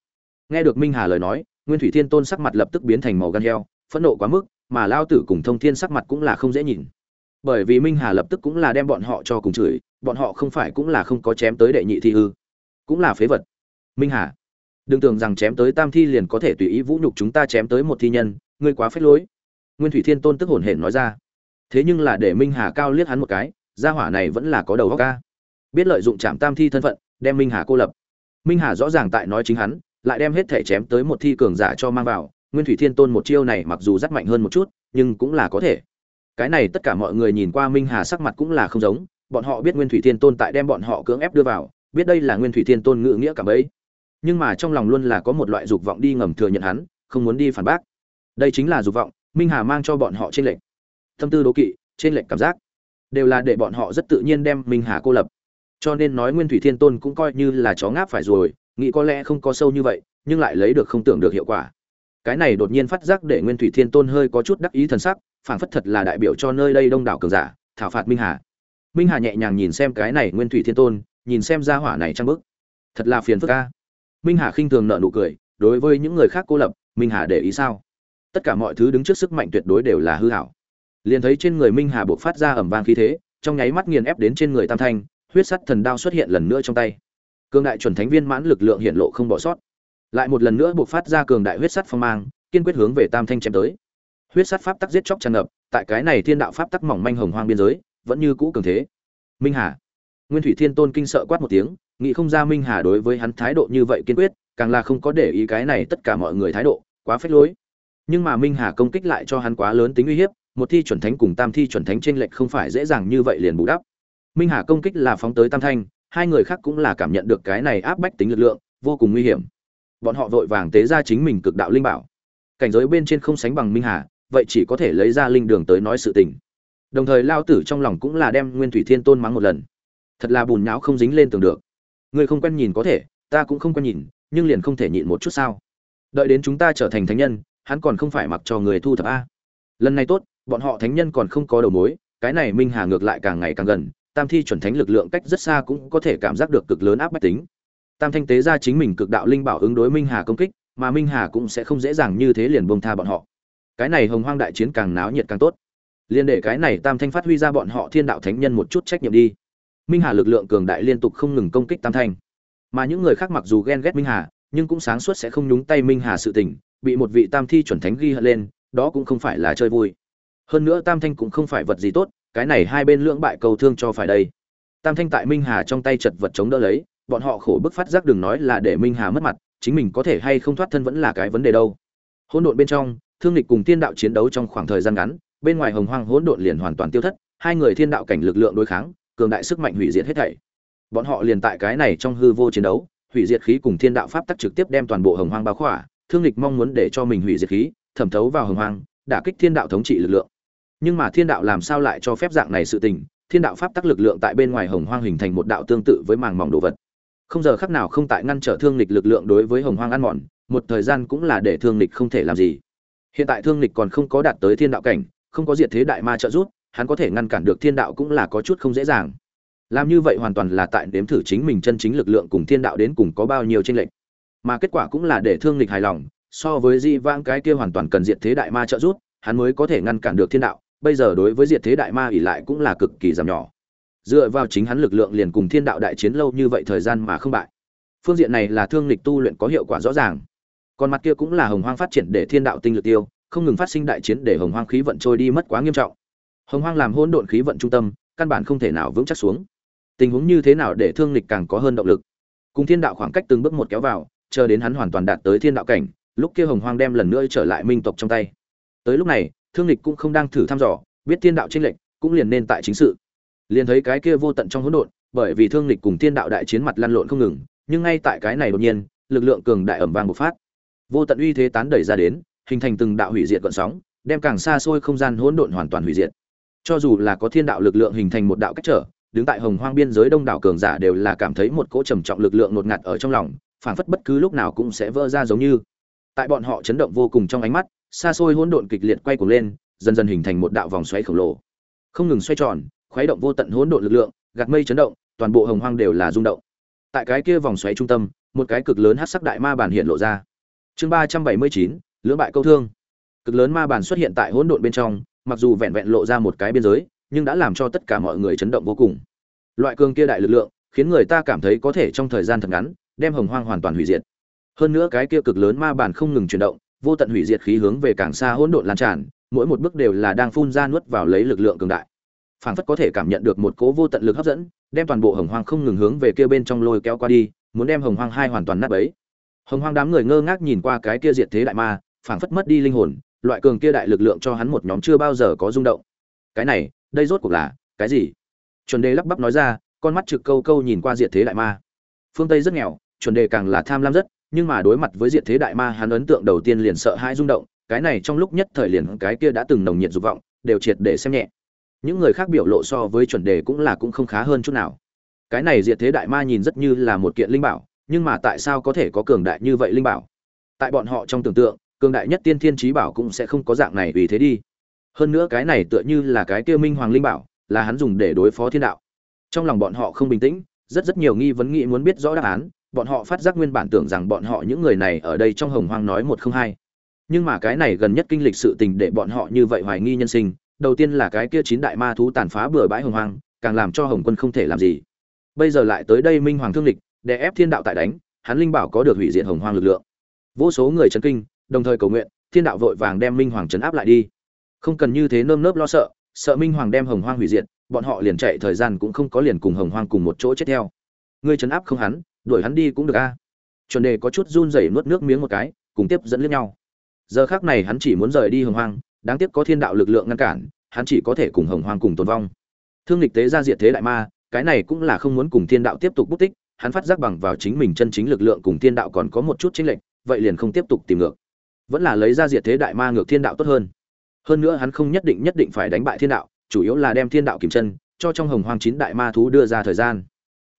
Speaker 1: Nghe được minh hà lời nói, nguyên thủy thiên tôn sắc mặt lập tức biến thành màu gan heo, phẫn nộ quá mức, mà lao tử cùng thông thiên sắc mặt cũng là không dễ nhìn bởi vì minh hà lập tức cũng là đem bọn họ cho cùng chửi, bọn họ không phải cũng là không có chém tới đệ nhị thi ư cũng là phế vật. Minh hà, đừng tưởng rằng chém tới tam thi liền có thể tùy ý vũ nhục chúng ta chém tới một thi nhân, ngươi quá phết lối. Nguyên thủy thiên tôn tức hổn hển nói ra. Thế nhưng là để minh hà cao liếc hắn một cái, gia hỏa này vẫn là có đầu óc ca biết lợi dụng chạm tam thi thân phận, đem minh hà cô lập. Minh hà rõ ràng tại nói chính hắn, lại đem hết thể chém tới một thi cường giả cho mang vào. Nguyên thủy thiên tôn một chiêu này mặc dù rất mạnh hơn một chút, nhưng cũng là có thể cái này tất cả mọi người nhìn qua minh hà sắc mặt cũng là không giống, bọn họ biết nguyên thủy thiên tôn tại đem bọn họ cưỡng ép đưa vào, biết đây là nguyên thủy thiên tôn ngự nghĩa cả ấy. Nhưng mà trong lòng luôn là có một loại dục vọng đi ngầm thừa nhận hắn, không muốn đi phản bác. Đây chính là dục vọng, minh hà mang cho bọn họ trên lệnh tâm tư đố kỵ trên lệnh cảm giác. Đều là để bọn họ rất tự nhiên đem minh hà cô lập. Cho nên nói nguyên thủy thiên tôn cũng coi như là chó ngáp phải rồi, nghĩ có lẽ không có sâu như vậy, nhưng lại lấy được không tưởng được hiệu quả. Cái này đột nhiên phát giác để nguyên thủy thiên tôn hơi có chút đắc ý thần sắc phảng phất thật là đại biểu cho nơi đây đông đảo cường giả, thảo phạt minh hà. Minh hà nhẹ nhàng nhìn xem cái này nguyên thủy thiên tôn, nhìn xem ra hỏa này trang bức thật là phiền phức ca minh hà khinh thường nợ nụ cười, đối với những người khác cô lập, minh hà để ý sao? Tất cả mọi thứ đứng trước sức mạnh tuyệt đối đều là hư hảo. Liền thấy trên người minh hà buộc phát ra ẩm vang khí thế, trong nháy mắt nghiền ép đến trên người tam thanh, huyết sắt thần đao xuất hiện lần nữa trong tay. Cường đại chuẩn thánh viên mãn lực lượng hiện lộ không bỏ sót. Lại một lần nữa buộc phát ra cường đại huyết sắt phong mang, kiên quyết hướng về tam thanh chém tới huyết sát pháp tắc giết chóc tràn ngập, tại cái này thiên đạo pháp tắc mỏng manh hồng hoang biên giới, vẫn như cũ cường thế. Minh hà. Nguyên thủy thiên tôn kinh sợ quát một tiếng, nghĩ không ra minh hà đối với hắn thái độ như vậy kiên quyết, càng là không có để ý cái này tất cả mọi người thái độ, quá phết lối. Nhưng mà minh hà công kích lại cho hắn quá lớn tính uy hiếp, một thi chuẩn thánh cùng tam thi chuẩn thánh trên lệch không phải dễ dàng như vậy liền bù đắp. Minh hà công kích là phóng tới tam thanh, hai người khác cũng là cảm nhận được cái này áp bách tính lực lượng, vô cùng nguy hiểm. Bọn họ vội vàng tế ra chính mình cực đạo linh bảo. Cảnh giới bên trên không sánh bằng minh hà vậy chỉ có thể lấy ra linh đường tới nói sự tình. Đồng thời lao tử trong lòng cũng là đem nguyên thủy thiên tôn mắng một lần. Thật là bùn nhão không dính lên tường được. Người không quen nhìn có thể, ta cũng không quen nhìn, nhưng liền không thể nhịn một chút sao? Đợi đến chúng ta trở thành thánh nhân, hắn còn không phải mặc cho người thu thập a. Lần này tốt, bọn họ thánh nhân còn không có đầu mối, cái này minh hà ngược lại càng ngày càng gần, tam thi chuẩn thánh lực lượng cách rất xa cũng có thể cảm giác được cực lớn áp bách tính. Tam thanh tế ra chính mình cực đạo linh bảo ứng đối minh hà công kích, mà minh hà cũng sẽ không dễ dàng như thế liền bông tha bọn họ cái này hồng hoang đại chiến càng náo nhiệt càng tốt. Liền để cái này tam thanh phát huy ra bọn họ thiên đạo thánh nhân một chút trách nhiệm đi. Minh hà lực lượng cường đại liên tục không ngừng công kích tam thanh. Mà những người khác mặc dù ghen ghét minh hà, nhưng cũng sáng suốt sẽ không nhúng tay minh hà sự tình, bị một vị tam thi chuẩn thánh ghi hận lên, đó cũng không phải là chơi vui. Hơn nữa tam thanh cũng không phải vật gì tốt, cái này hai bên lưỡng bại cầu thương cho phải đây. Tam thanh tại minh hà trong tay chật vật chống đỡ lấy, bọn họ khổ bức phát giác đừng nói là để minh hà mất mặt, chính mình có thể hay không thoát thân vẫn là cái vấn đề đâu. Hỗn độn bên trong thương lịch cùng Thiên đạo chiến đấu trong khoảng thời gian ngắn, bên ngoài hồng hoang hỗn độn liền hoàn toàn tiêu thất, hai người thiên đạo cảnh lực lượng đối kháng, cường đại sức mạnh hủy diệt hết thảy. Bọn họ liền tại cái này trong hư vô chiến đấu, hủy diệt khí cùng thiên đạo pháp tắc trực tiếp đem toàn bộ hồng hoang bao khỏa, thương lịch mong muốn để cho mình hủy diệt khí, thẩm thấu vào hồng hoang, đả kích thiên đạo thống trị lực lượng. Nhưng mà thiên đạo làm sao lại cho phép dạng này sự tình? Thiên đạo pháp tắc lực lượng tại bên ngoài hồng hoang hình thành một đạo tương tự với màng mỏng đồ vật. Không giờ khắc nào không tại ngăn trở thương lịch lực lượng đối với hồng hoang ăn mòn, một thời gian cũng là để thương lịch không thể làm gì hiện tại thương lịch còn không có đạt tới thiên đạo cảnh, không có diệt thế đại ma trợ giúp, hắn có thể ngăn cản được thiên đạo cũng là có chút không dễ dàng. Làm như vậy hoàn toàn là tại đếm thử chính mình chân chính lực lượng cùng thiên đạo đến cùng có bao nhiêu tranh lệch. Mà kết quả cũng là để thương lịch hài lòng, so với di vãng cái kia hoàn toàn cần diệt thế đại ma trợ giúp, hắn mới có thể ngăn cản được thiên đạo, bây giờ đối với diệt thế đại ma ỉ lại cũng là cực kỳ giảm nhỏ. Dựa vào chính hắn lực lượng liền cùng thiên đạo đại chiến lâu như vậy thời gian mà không bại. Phương diện này là thương lịch tu luyện có hiệu quả rõ ràng còn mặt kia cũng là hồng hoang phát triển để thiên đạo tinh lực tiêu, không ngừng phát sinh đại chiến để hồng hoang khí vận trôi đi mất quá nghiêm trọng. Hồng hoang làm hỗn độn khí vận trung tâm, căn bản không thể nào vững chắc xuống. Tình huống như thế nào để thương lịch càng có hơn động lực. Cùng thiên đạo khoảng cách từng bước một kéo vào, chờ đến hắn hoàn toàn đạt tới thiên đạo cảnh, lúc kia hồng hoang đem lần nữa trở lại minh tộc trong tay. Tới lúc này, thương lịch cũng không đang thử thăm dò, biết thiên đạo tranh lệch, cũng liền nên tại chính sự. Liền thấy cái kia vô tận trong hỗn độn, bởi vì thương lịch cùng thiên đạo đại chiến mặt lăn lộn không ngừng, nhưng ngay tại cái này đột nhiên, lực lượng cường đại ẩm vang bộc phát vô tận uy thế tán đẩy ra đến, hình thành từng đạo hủy diệt gọn sóng, đem càng xa xôi không gian hỗn độn hoàn toàn hủy diệt. Cho dù là có thiên đạo lực lượng hình thành một đạo cách trở, đứng tại hồng hoang biên giới đông đảo cường giả đều là cảm thấy một cỗ trầm trọng lực lượng ngột ngạt ở trong lòng, phảng phất bất cứ lúc nào cũng sẽ vỡ ra giống như. Tại bọn họ chấn động vô cùng trong ánh mắt, xa xôi hỗn độn kịch liệt quay cuồng lên, dần dần hình thành một đạo vòng xoáy khổng lồ. Không ngừng xoay tròn, khuấy động vô tận hỗn độn lực lượng, gạt mây chấn động, toàn bộ hồng hoang đều là rung động. Tại cái kia vòng xoáy trung tâm, một cái cực lớn hắc sắc đại ma bản hiện lộ ra chương ba trăm bảy mươi chín, lưỡng bại câu thương. Cực lớn ma bản xuất hiện tại hỗn độn bên trong, mặc dù vẹn vẹn lộ ra một cái biên giới, nhưng đã làm cho tất cả mọi người chấn động vô cùng. Loại cường kia đại lực lượng, khiến người ta cảm thấy có thể trong thời gian thật ngắn, đem hồng hoang hoàn toàn hủy diệt. Hơn nữa cái kia cực lớn ma bản không ngừng chuyển động, vô tận hủy diệt khí hướng về càng xa hỗn độn lan tràn, mỗi một bước đều là đang phun ra nuốt vào lấy lực lượng cường đại. Phảng phất có thể cảm nhận được một cố vô tận lực hấp dẫn, đem toàn bộ hồng hoang không ngừng hướng về kia bên trong lôi kéo qua đi, muốn đem hồng hoang hai hoàn toàn nát bấy hồng hoang đám người ngơ ngác nhìn qua cái kia diệt thế đại ma, phảng phất mất đi linh hồn, loại cường kia đại lực lượng cho hắn một nhóm chưa bao giờ có rung động. Cái này, đây rốt cuộc là cái gì? Chuẩn đề lắp bắp nói ra, con mắt trực câu câu nhìn qua diệt thế đại ma. Phương tây rất nghèo, chuẩn đề càng là tham lam rất, nhưng mà đối mặt với diệt thế đại ma hắn ấn tượng đầu tiên liền sợ hãi rung động, cái này trong lúc nhất thời liền cái kia đã từng nồng nhiệt dục vọng, đều triệt để xem nhẹ. Những người khác biểu lộ so với chuẩn đề cũng là cũng không khá hơn chút nào. Cái này diệt thế đại ma nhìn rất như là một kiện linh bảo nhưng mà tại sao có thể có cường đại như vậy linh bảo? Tại bọn họ trong tưởng tượng, cường đại nhất tiên thiên trí bảo cũng sẽ không có dạng này vì thế đi. Hơn nữa cái này tựa như là cái kia minh hoàng linh bảo, là hắn dùng để đối phó thiên đạo. Trong lòng bọn họ không bình tĩnh, rất rất nhiều nghi vấn nghĩ muốn biết rõ đáp án, bọn họ phát giác nguyên bản tưởng rằng bọn họ những người này ở đây trong hồng hoang nói một không hai. Nhưng mà cái này gần nhất kinh lịch sự tình để bọn họ như vậy hoài nghi nhân sinh, đầu tiên là cái kia chín đại ma thú tàn phá bừa bãi hồng hoang, càng làm cho hồng quân không thể làm gì. Bây giờ lại tới đây minh hoàng thương lịch để ép thiên đạo tại đánh, hắn linh bảo có được hủy diệt hồng hoang lực lượng. Vô số người chấn kinh, đồng thời cầu nguyện, thiên đạo vội vàng đem minh hoàng chấn áp lại đi. Không cần như thế nơm nớp lo sợ sợ minh hoàng đem hồng hoang hủy diệt, bọn họ liền chạy, thời gian cũng không có liền cùng hồng hoang cùng một chỗ chết theo. Ngươi chấn áp không hắn, đuổi hắn đi cũng được a. Chuẩn đề có chút run rẩy nuốt nước miếng một cái, cùng tiếp dẫn liếc nhau. Giờ khác này hắn chỉ muốn rời đi hồng hoang, đáng tiếc có thiên đạo lực lượng ngăn cản, hắn chỉ có thể cùng hồng hoang cùng tồn vong. Thương lịch tế ra diệt thế đại ma, cái này cũng là không muốn cùng thiên đạo tiếp tục bút tích hắn phát giác bằng vào chính mình chân chính lực lượng cùng thiên đạo còn có một chút chính lệnh vậy liền không tiếp tục tìm ngược. Vẫn là lấy ra diệt thế đại ma ngược thiên đạo tốt hơn. Hơn nữa hắn không nhất định nhất định phải đánh bại thiên đạo, chủ yếu là đem thiên đạo kìm chân, cho trong hồng hoang chín đại ma thú đưa ra thời gian.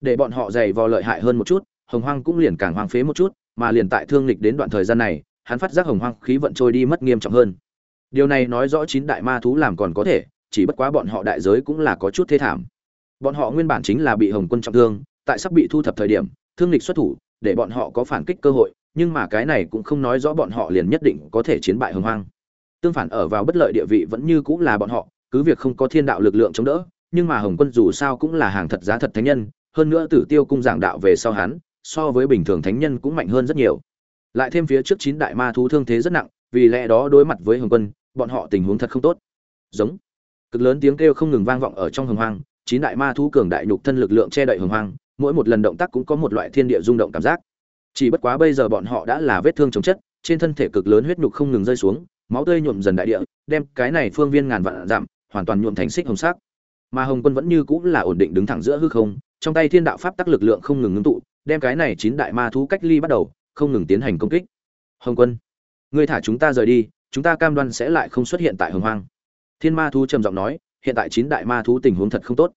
Speaker 1: Để bọn họ dày vò lợi hại hơn một chút, hồng hoang cũng liền càng hoang phế một chút, mà liền tại thương lịch đến đoạn thời gian này, hắn phát giác hồng hoang khí vận trôi đi mất nghiêm trọng hơn. Điều này nói rõ chín đại ma thú làm còn có thể, chỉ bất quá bọn họ đại giới cũng là có chút thế thảm. Bọn họ nguyên bản chính là bị hồng quân trọng thương tại sắp bị thu thập thời điểm, thương lịch xuất thủ, để bọn họ có phản kích cơ hội, nhưng mà cái này cũng không nói rõ bọn họ liền nhất định có thể chiến bại hưng hoang. Tương phản ở vào bất lợi địa vị vẫn như cũng là bọn họ, cứ việc không có thiên đạo lực lượng chống đỡ, nhưng mà hồng quân dù sao cũng là hàng thật giá thật thánh nhân, hơn nữa tử tiêu cung giảng đạo về sau hắn, so với bình thường thánh nhân cũng mạnh hơn rất nhiều. Lại thêm phía trước chín đại ma thú thương thế rất nặng, vì lẽ đó đối mặt với hồng quân, bọn họ tình huống thật không tốt. Giống. Cực lớn tiếng kêu không ngừng vang vọng ở trong hồng hoang, chín đại ma thú cường đại nhục thân lực lượng che đậy hồng hoang mỗi một lần động tác cũng có một loại thiên địa rung động cảm giác. Chỉ bất quá bây giờ bọn họ đã là vết thương chống chất, trên thân thể cực lớn huyết nhục không ngừng rơi xuống, máu tươi nhuộm dần đại địa, đem cái này phương viên ngàn vạn giảm hoàn toàn nhuộm thành xích hồng sắc. Mà hồng quân vẫn như cũng là ổn định đứng thẳng giữa hư không, trong tay thiên đạo pháp tắc lực lượng không ngừng ngưng tụ, đem cái này chín đại ma thú cách ly bắt đầu, không ngừng tiến hành công kích. Hồng quân, ngươi thả chúng ta rời đi, chúng ta cam đoan sẽ lại không xuất hiện tại hồng hoang. Thiên ma thú trầm giọng nói, hiện tại chín đại ma thú tình huống thật không tốt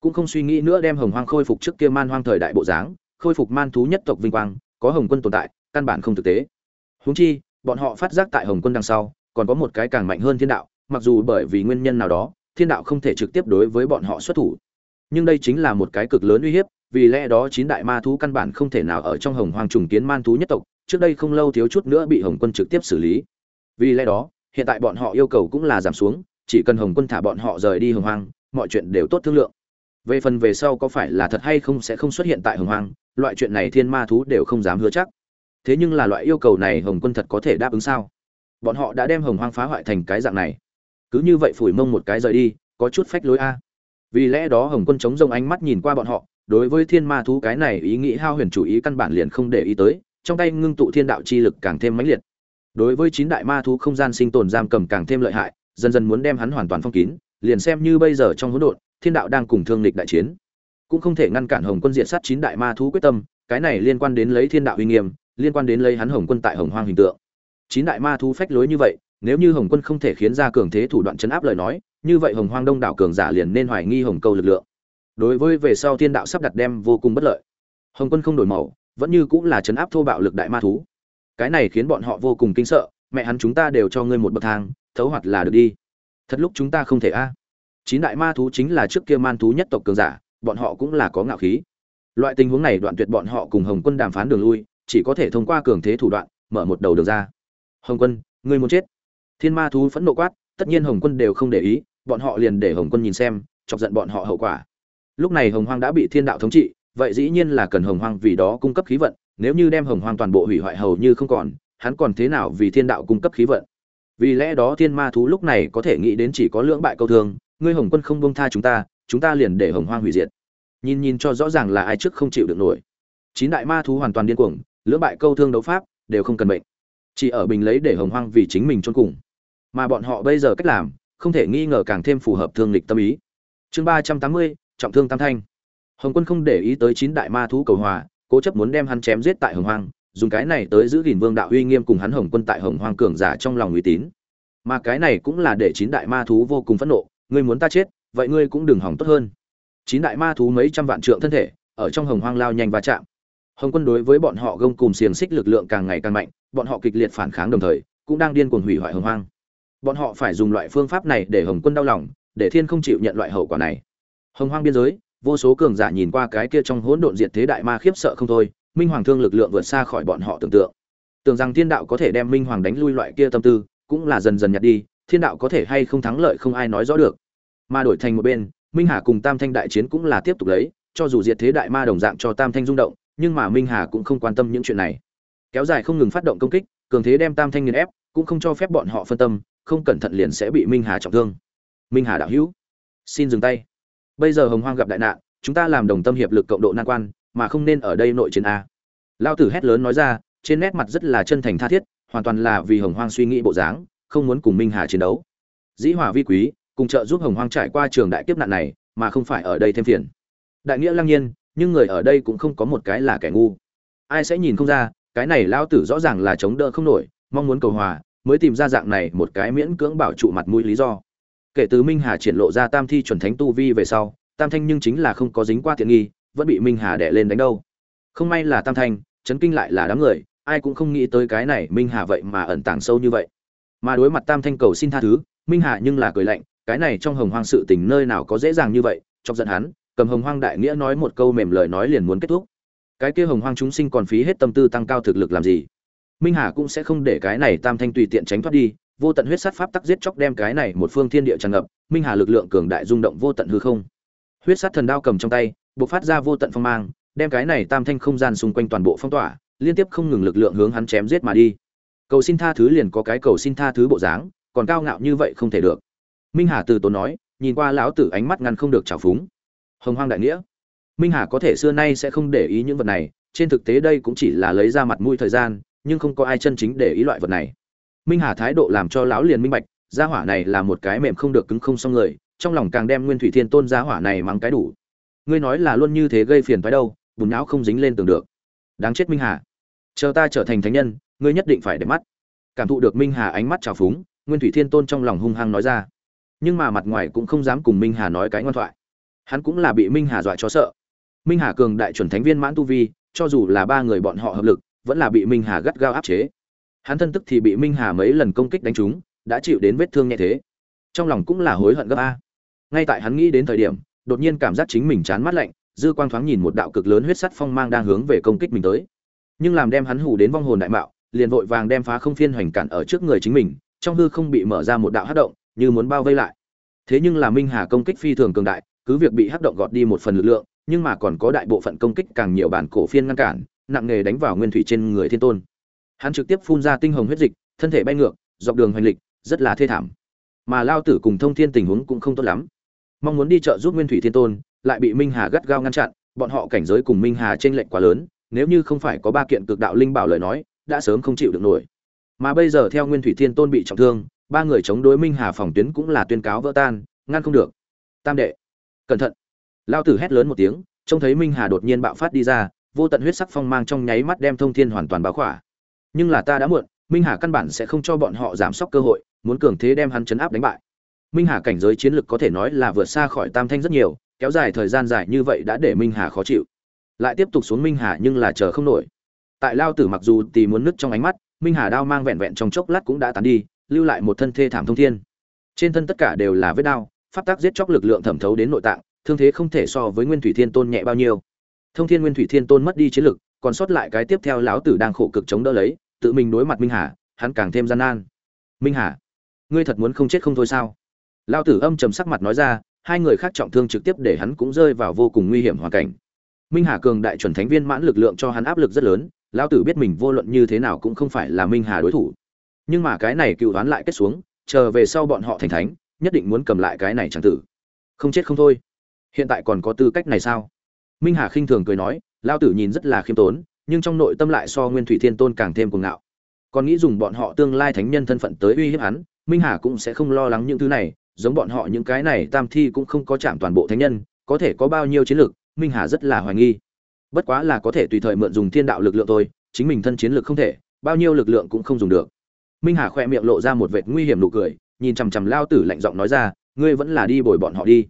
Speaker 1: cũng không suy nghĩ nữa đem hồng hoang khôi phục trước kia man hoang thời đại bộ dáng, khôi phục man thú nhất tộc vinh quang, có hồng quân tồn tại, căn bản không thực tế. Huống chi, bọn họ phát giác tại hồng quân đằng sau, còn có một cái càng mạnh hơn thiên đạo, mặc dù bởi vì nguyên nhân nào đó, thiên đạo không thể trực tiếp đối với bọn họ xuất thủ. Nhưng đây chính là một cái cực lớn uy hiếp, vì lẽ đó chín đại ma thú căn bản không thể nào ở trong hồng hoang trùng kiến man thú nhất tộc, trước đây không lâu thiếu chút nữa bị hồng quân trực tiếp xử lý. Vì lẽ đó, hiện tại bọn họ yêu cầu cũng là giảm xuống, chỉ cần hồng quân thả bọn họ rời đi hồng hoang, mọi chuyện đều tốt thương lượng về phần về sau có phải là thật hay không sẽ không xuất hiện tại hồng hoang, loại chuyện này thiên ma thú đều không dám hứa chắc. Thế nhưng là loại yêu cầu này hồng quân thật có thể đáp ứng sao? Bọn họ đã đem hồng hoang phá hoại thành cái dạng này. Cứ như vậy phủi mông một cái rời đi, có chút phách lối a. Vì lẽ đó hồng quân chống rông ánh mắt nhìn qua bọn họ, đối với thiên ma thú cái này ý nghĩ hao huyền chủ ý căn bản liền không để ý tới, trong tay ngưng tụ thiên đạo chi lực càng thêm mãnh liệt. Đối với chín đại ma thú không gian sinh tồn giam cầm càng thêm lợi hại, dần dần muốn đem hắn hoàn toàn phong kín, liền xem như bây giờ trong hỗn độn thiên đạo đang cùng thương lịch đại chiến. Cũng không thể ngăn cản hồng quân diện sát chín đại ma thú quyết tâm, cái này liên quan đến lấy thiên đạo uy nghiêm, liên quan đến lấy hắn hồng quân tại hồng hoang hình tượng. Chín đại ma thú phách lối như vậy, nếu như hồng quân không thể khiến ra cường thế thủ đoạn chấn áp lời nói, như vậy hồng hoang đông đảo cường giả liền nên hoài nghi hồng câu lực lượng. Đối với về sau thiên đạo sắp đặt đem vô cùng bất lợi. Hồng quân không đổi màu, vẫn như cũng là chấn áp thô bạo lực đại ma thú. Cái này khiến bọn họ vô cùng kinh sợ, mẹ hắn chúng ta đều cho ngươi một bậc thang, thấu hoạt là được đi. Thật lúc chúng ta không thể a chín đại ma thú chính là trước kia man thú nhất tộc cường giả, bọn họ cũng là có ngạo khí. Loại tình huống này đoạn tuyệt bọn họ cùng hồng quân đàm phán đường lui, chỉ có thể thông qua cường thế thủ đoạn, mở một đầu đường ra. Hồng quân, ngươi muốn chết? Thiên ma thú phẫn nộ quát, tất nhiên hồng quân đều không để ý, bọn họ liền để hồng quân nhìn xem, chọc giận bọn họ hậu quả. Lúc này hồng hoang đã bị thiên đạo thống trị, vậy dĩ nhiên là cần hồng hoang vì đó cung cấp khí vận, nếu như đem hồng hoang toàn bộ hủy hoại hầu như không còn, hắn còn thế nào vì thiên đạo cung cấp khí vận? Vì lẽ đó thiên ma thú lúc này có thể nghĩ đến chỉ có lưỡng bại câu thương ngươi hồng quân không bông tha chúng ta chúng ta liền để hồng hoang hủy diệt. Nhìn nhìn cho rõ ràng là ai trước không chịu được nổi. Chín đại ma thú hoàn toàn điên cuồng, lưỡng bại câu thương đấu pháp, đều không cần mệnh. Chỉ ở bình lấy để hồng hoang vì chính mình chôn cùng. Mà bọn họ bây giờ cách làm, không thể nghi ngờ càng thêm phù hợp thương lịch tâm ý. Chương ba trăm tám mươi, trọng thương tam thanh. Hồng quân không để ý tới chín đại ma thú cầu hòa, cố chấp muốn đem hắn chém giết tại hồng hoang, dùng cái này tới giữ gìn vương đạo uy nghiêm cùng hắn hồng quân tại hồng hoang cường giả trong lòng uy tín. Mà cái này cũng là để chín đại ma thú vô cùng phẫn nộ ngươi muốn ta chết, vậy ngươi cũng đừng hỏng tốt hơn. Chín đại ma thú mấy trăm vạn trượng thân thể, ở trong hồng hoang lao nhanh va chạm. Hồng quân đối với bọn họ gông cùng xiềng xích lực lượng càng ngày càng mạnh, bọn họ kịch liệt phản kháng đồng thời, cũng đang điên cuồng hủy hoại hồng hoang. Bọn họ phải dùng loại phương pháp này để hồng quân đau lòng, để thiên không chịu nhận loại hậu quả này. Hồng hoang biên giới, vô số cường giả nhìn qua cái kia trong hỗn độn diệt thế đại ma khiếp sợ không thôi, minh hoàng thương lực lượng vượt xa khỏi bọn họ tưởng tượng. Tưởng rằng thiên đạo có thể đem minh hoàng đánh lui loại kia tâm tư, cũng là dần dần nhạt đi thiên đạo có thể hay không thắng lợi không ai nói rõ được. Mà đổi thành một bên, minh hà cùng tam thanh đại chiến cũng là tiếp tục lấy, cho dù diệt thế đại ma đồng dạng cho tam thanh rung động, nhưng mà minh hà cũng không quan tâm những chuyện này. Kéo dài không ngừng phát động công kích, cường thế đem tam thanh nghiền ép, cũng không cho phép bọn họ phân tâm, không cẩn thận liền sẽ bị minh hà trọng thương. Minh hà đạo hữu, xin dừng tay. Bây giờ hồng hoang gặp đại nạn, chúng ta làm đồng tâm hiệp lực cộng độ nan quan, mà không nên ở đây nội chiến a. Lao tử hét lớn nói ra, trên nét mặt rất là chân thành tha thiết, hoàn toàn là vì hồng hoang suy nghĩ bộ dáng không muốn cùng minh hà chiến đấu. Dĩ hòa vi quý, cùng trợ giúp hồng hoang trải qua trường đại kiếp nạn này, mà không phải ở đây thêm phiền. Đại nghĩa lăng nhiên, nhưng người ở đây cũng không có một cái là kẻ ngu. Ai sẽ nhìn không ra, cái này lao tử rõ ràng là chống đỡ không nổi, mong muốn cầu hòa, mới tìm ra dạng này một cái miễn cưỡng bảo trụ mặt mũi lý do. Kể từ minh hà triển lộ ra tam thi chuẩn thánh tu vi về sau, tam thanh nhưng chính là không có dính qua tiện nghi, vẫn bị minh hà đè lên đánh đâu. Không may là tam thanh, chấn kinh lại là đám người, ai cũng không nghĩ tới cái này minh hà vậy mà ẩn tàng sâu như vậy mà đối mặt tam thanh cầu xin tha thứ, minh hà nhưng là cười lạnh, cái này trong hồng hoang sự tình nơi nào có dễ dàng như vậy, chọc giận hắn, cầm hồng hoang đại nghĩa nói một câu mềm lời nói liền muốn kết thúc. Cái kia hồng hoang chúng sinh còn phí hết tâm tư tăng cao thực lực làm gì? Minh hà cũng sẽ không để cái này tam thanh tùy tiện tránh thoát đi, vô tận huyết sát pháp tắc giết chóc đem cái này một phương thiên địa tràn ngập, minh hà lực lượng cường đại rung động vô tận hư không. Huyết sát thần đao cầm trong tay, bộc phát ra vô tận phong mang, đem cái này tam thanh không gian xung quanh toàn bộ phong tỏa, liên tiếp không ngừng lực lượng hướng hắn chém giết mà đi cầu xin tha thứ liền có cái cầu xin tha thứ bộ dáng, còn cao ngạo như vậy không thể được. Minh hà từ tốn nói, nhìn qua lão tử ánh mắt ngăn không được trào phúng. Hồng hoang đại nghĩa. Minh hà có thể xưa nay sẽ không để ý những vật này, trên thực tế đây cũng chỉ là lấy ra mặt mũi thời gian, nhưng không có ai chân chính để ý loại vật này. Minh hà thái độ làm cho lão liền minh bạch, gia hỏa này là một cái mềm không được cứng không xong người, trong lòng càng đem nguyên thủy thiên tôn gia hỏa này mắng cái đủ. Ngươi nói là luôn như thế gây phiền phái đâu, bùn não không dính lên tường được. Đáng chết minh hà. Chờ ta trở thành thánh nhân ngươi nhất định phải để mắt. Cảm thụ được minh hà ánh mắt trào phúng, nguyên thủy thiên tôn trong lòng hung hăng nói ra. Nhưng mà mặt ngoài cũng không dám cùng minh hà nói cái ngoan thoại. Hắn cũng là bị minh hà dọa cho sợ. Minh hà cường đại chuẩn thánh viên mãn tu vi, cho dù là ba người bọn họ hợp lực, vẫn là bị minh hà gắt gao áp chế. Hắn thân tức thì bị minh hà mấy lần công kích đánh trúng, đã chịu đến vết thương nhẹ thế. Trong lòng cũng là hối hận gấp a. Ngay tại hắn nghĩ đến thời điểm, đột nhiên cảm giác chính mình chán mắt lạnh, dư quang thoáng nhìn một đạo cực lớn huyết sắt phong mang đang hướng về công kích mình tới. Nhưng làm đem hắn hù đến vong hồn đại mạo liền vội vàng đem phá không phiên hoành cản ở trước người chính mình, trong hư không bị mở ra một đạo hát động, như muốn bao vây lại. Thế nhưng là minh hà công kích phi thường cường đại, cứ việc bị hát động gọt đi một phần lực lượng, nhưng mà còn có đại bộ phận công kích càng nhiều bản cổ phiên ngăn cản, nặng nghề đánh vào nguyên thủy trên người thiên tôn. Hắn trực tiếp phun ra tinh hồng huyết dịch, thân thể bay ngược, dọc đường hoành lịch, rất là thê thảm. Mà lao tử cùng thông thiên tình huống cũng không tốt lắm. Mong muốn đi chợ giúp nguyên thủy thiên tôn, lại bị minh hà gắt gao ngăn chặn, bọn họ cảnh giới cùng minh hà t r ê n lệch quá lớn, nếu như không phải có ba kiện cực đạo linh bảo lời nói đã sớm không chịu được nổi. Mà bây giờ theo nguyên thủy thiên tôn bị trọng thương, ba người chống đối minh hà phòng tuyến cũng là tuyên cáo vỡ tan, ngăn không được. Tam đệ, cẩn thận. Lao tử hét lớn một tiếng, trông thấy minh hà đột nhiên bạo phát đi ra, vô tận huyết sắc phong mang trong nháy mắt đem thông thiên hoàn toàn báo khỏa. Nhưng là ta đã muộn, minh hà căn bản sẽ không cho bọn họ giảm sốc cơ hội, muốn cường thế đem hắn chấn áp đánh bại. Minh hà cảnh giới chiến lực có thể nói là vượt xa khỏi tam thanh rất nhiều, kéo dài thời gian dài như vậy đã để minh hà khó chịu. Lại tiếp tục xuống minh hà nhưng là chờ không nổi tại lao tử mặc dù tì muốn nứt trong ánh mắt, minh hà đao mang vẹn vẹn trong chốc lát cũng đã tán đi, lưu lại một thân thê thảm thông thiên. Trên thân tất cả đều là vết đao, pháp tác giết chóc lực lượng thẩm thấu đến nội tạng, thương thế không thể so với nguyên thủy thiên tôn nhẹ bao nhiêu. Thông thiên nguyên thủy thiên tôn mất đi chiến lực, còn sót lại cái tiếp theo lão tử đang khổ cực chống đỡ lấy, tự mình đối mặt minh hà, hắn càng thêm gian nan. Minh hà, ngươi thật muốn không chết không thôi sao? Lao tử âm trầm sắc mặt nói ra, hai người khác trọng thương trực tiếp để hắn cũng rơi vào vô cùng nguy hiểm hoàn cảnh. Minh hà cường đại chuẩn thánh viên mãn lực lượng cho hắn áp lực rất lớn Lão tử biết mình vô luận như thế nào cũng không phải là minh hà đối thủ. Nhưng mà cái này cựu đoán lại kết xuống, chờ về sau bọn họ thành thánh, nhất định muốn cầm lại cái này chẳng tử. Không chết không thôi. Hiện tại còn có tư cách này sao? Minh hà khinh thường cười nói lao tử nhìn rất là khiêm tốn, nhưng trong nội tâm lại so nguyên thủy thiên tôn càng thêm cuồng ngạo. Còn nghĩ dùng bọn họ tương lai thánh nhân thân phận tới uy hiếp hắn, minh hà cũng sẽ không lo lắng những thứ này, giống bọn họ những cái này tam thi cũng không có chạm toàn bộ thánh nhân, có thể có bao nhiêu chiến lược minh hà rất là hoài nghi bất quá là có thể tùy thời mượn dùng thiên đạo lực lượng thôi, chính mình thân chiến lực không thể, bao nhiêu lực lượng cũng không dùng được. Minh hà khoe miệng lộ ra một vệt nguy hiểm nụ cười, nhìn chằm chằm lao tử lạnh giọng nói ra, ngươi vẫn là đi bồi bọn họ đi.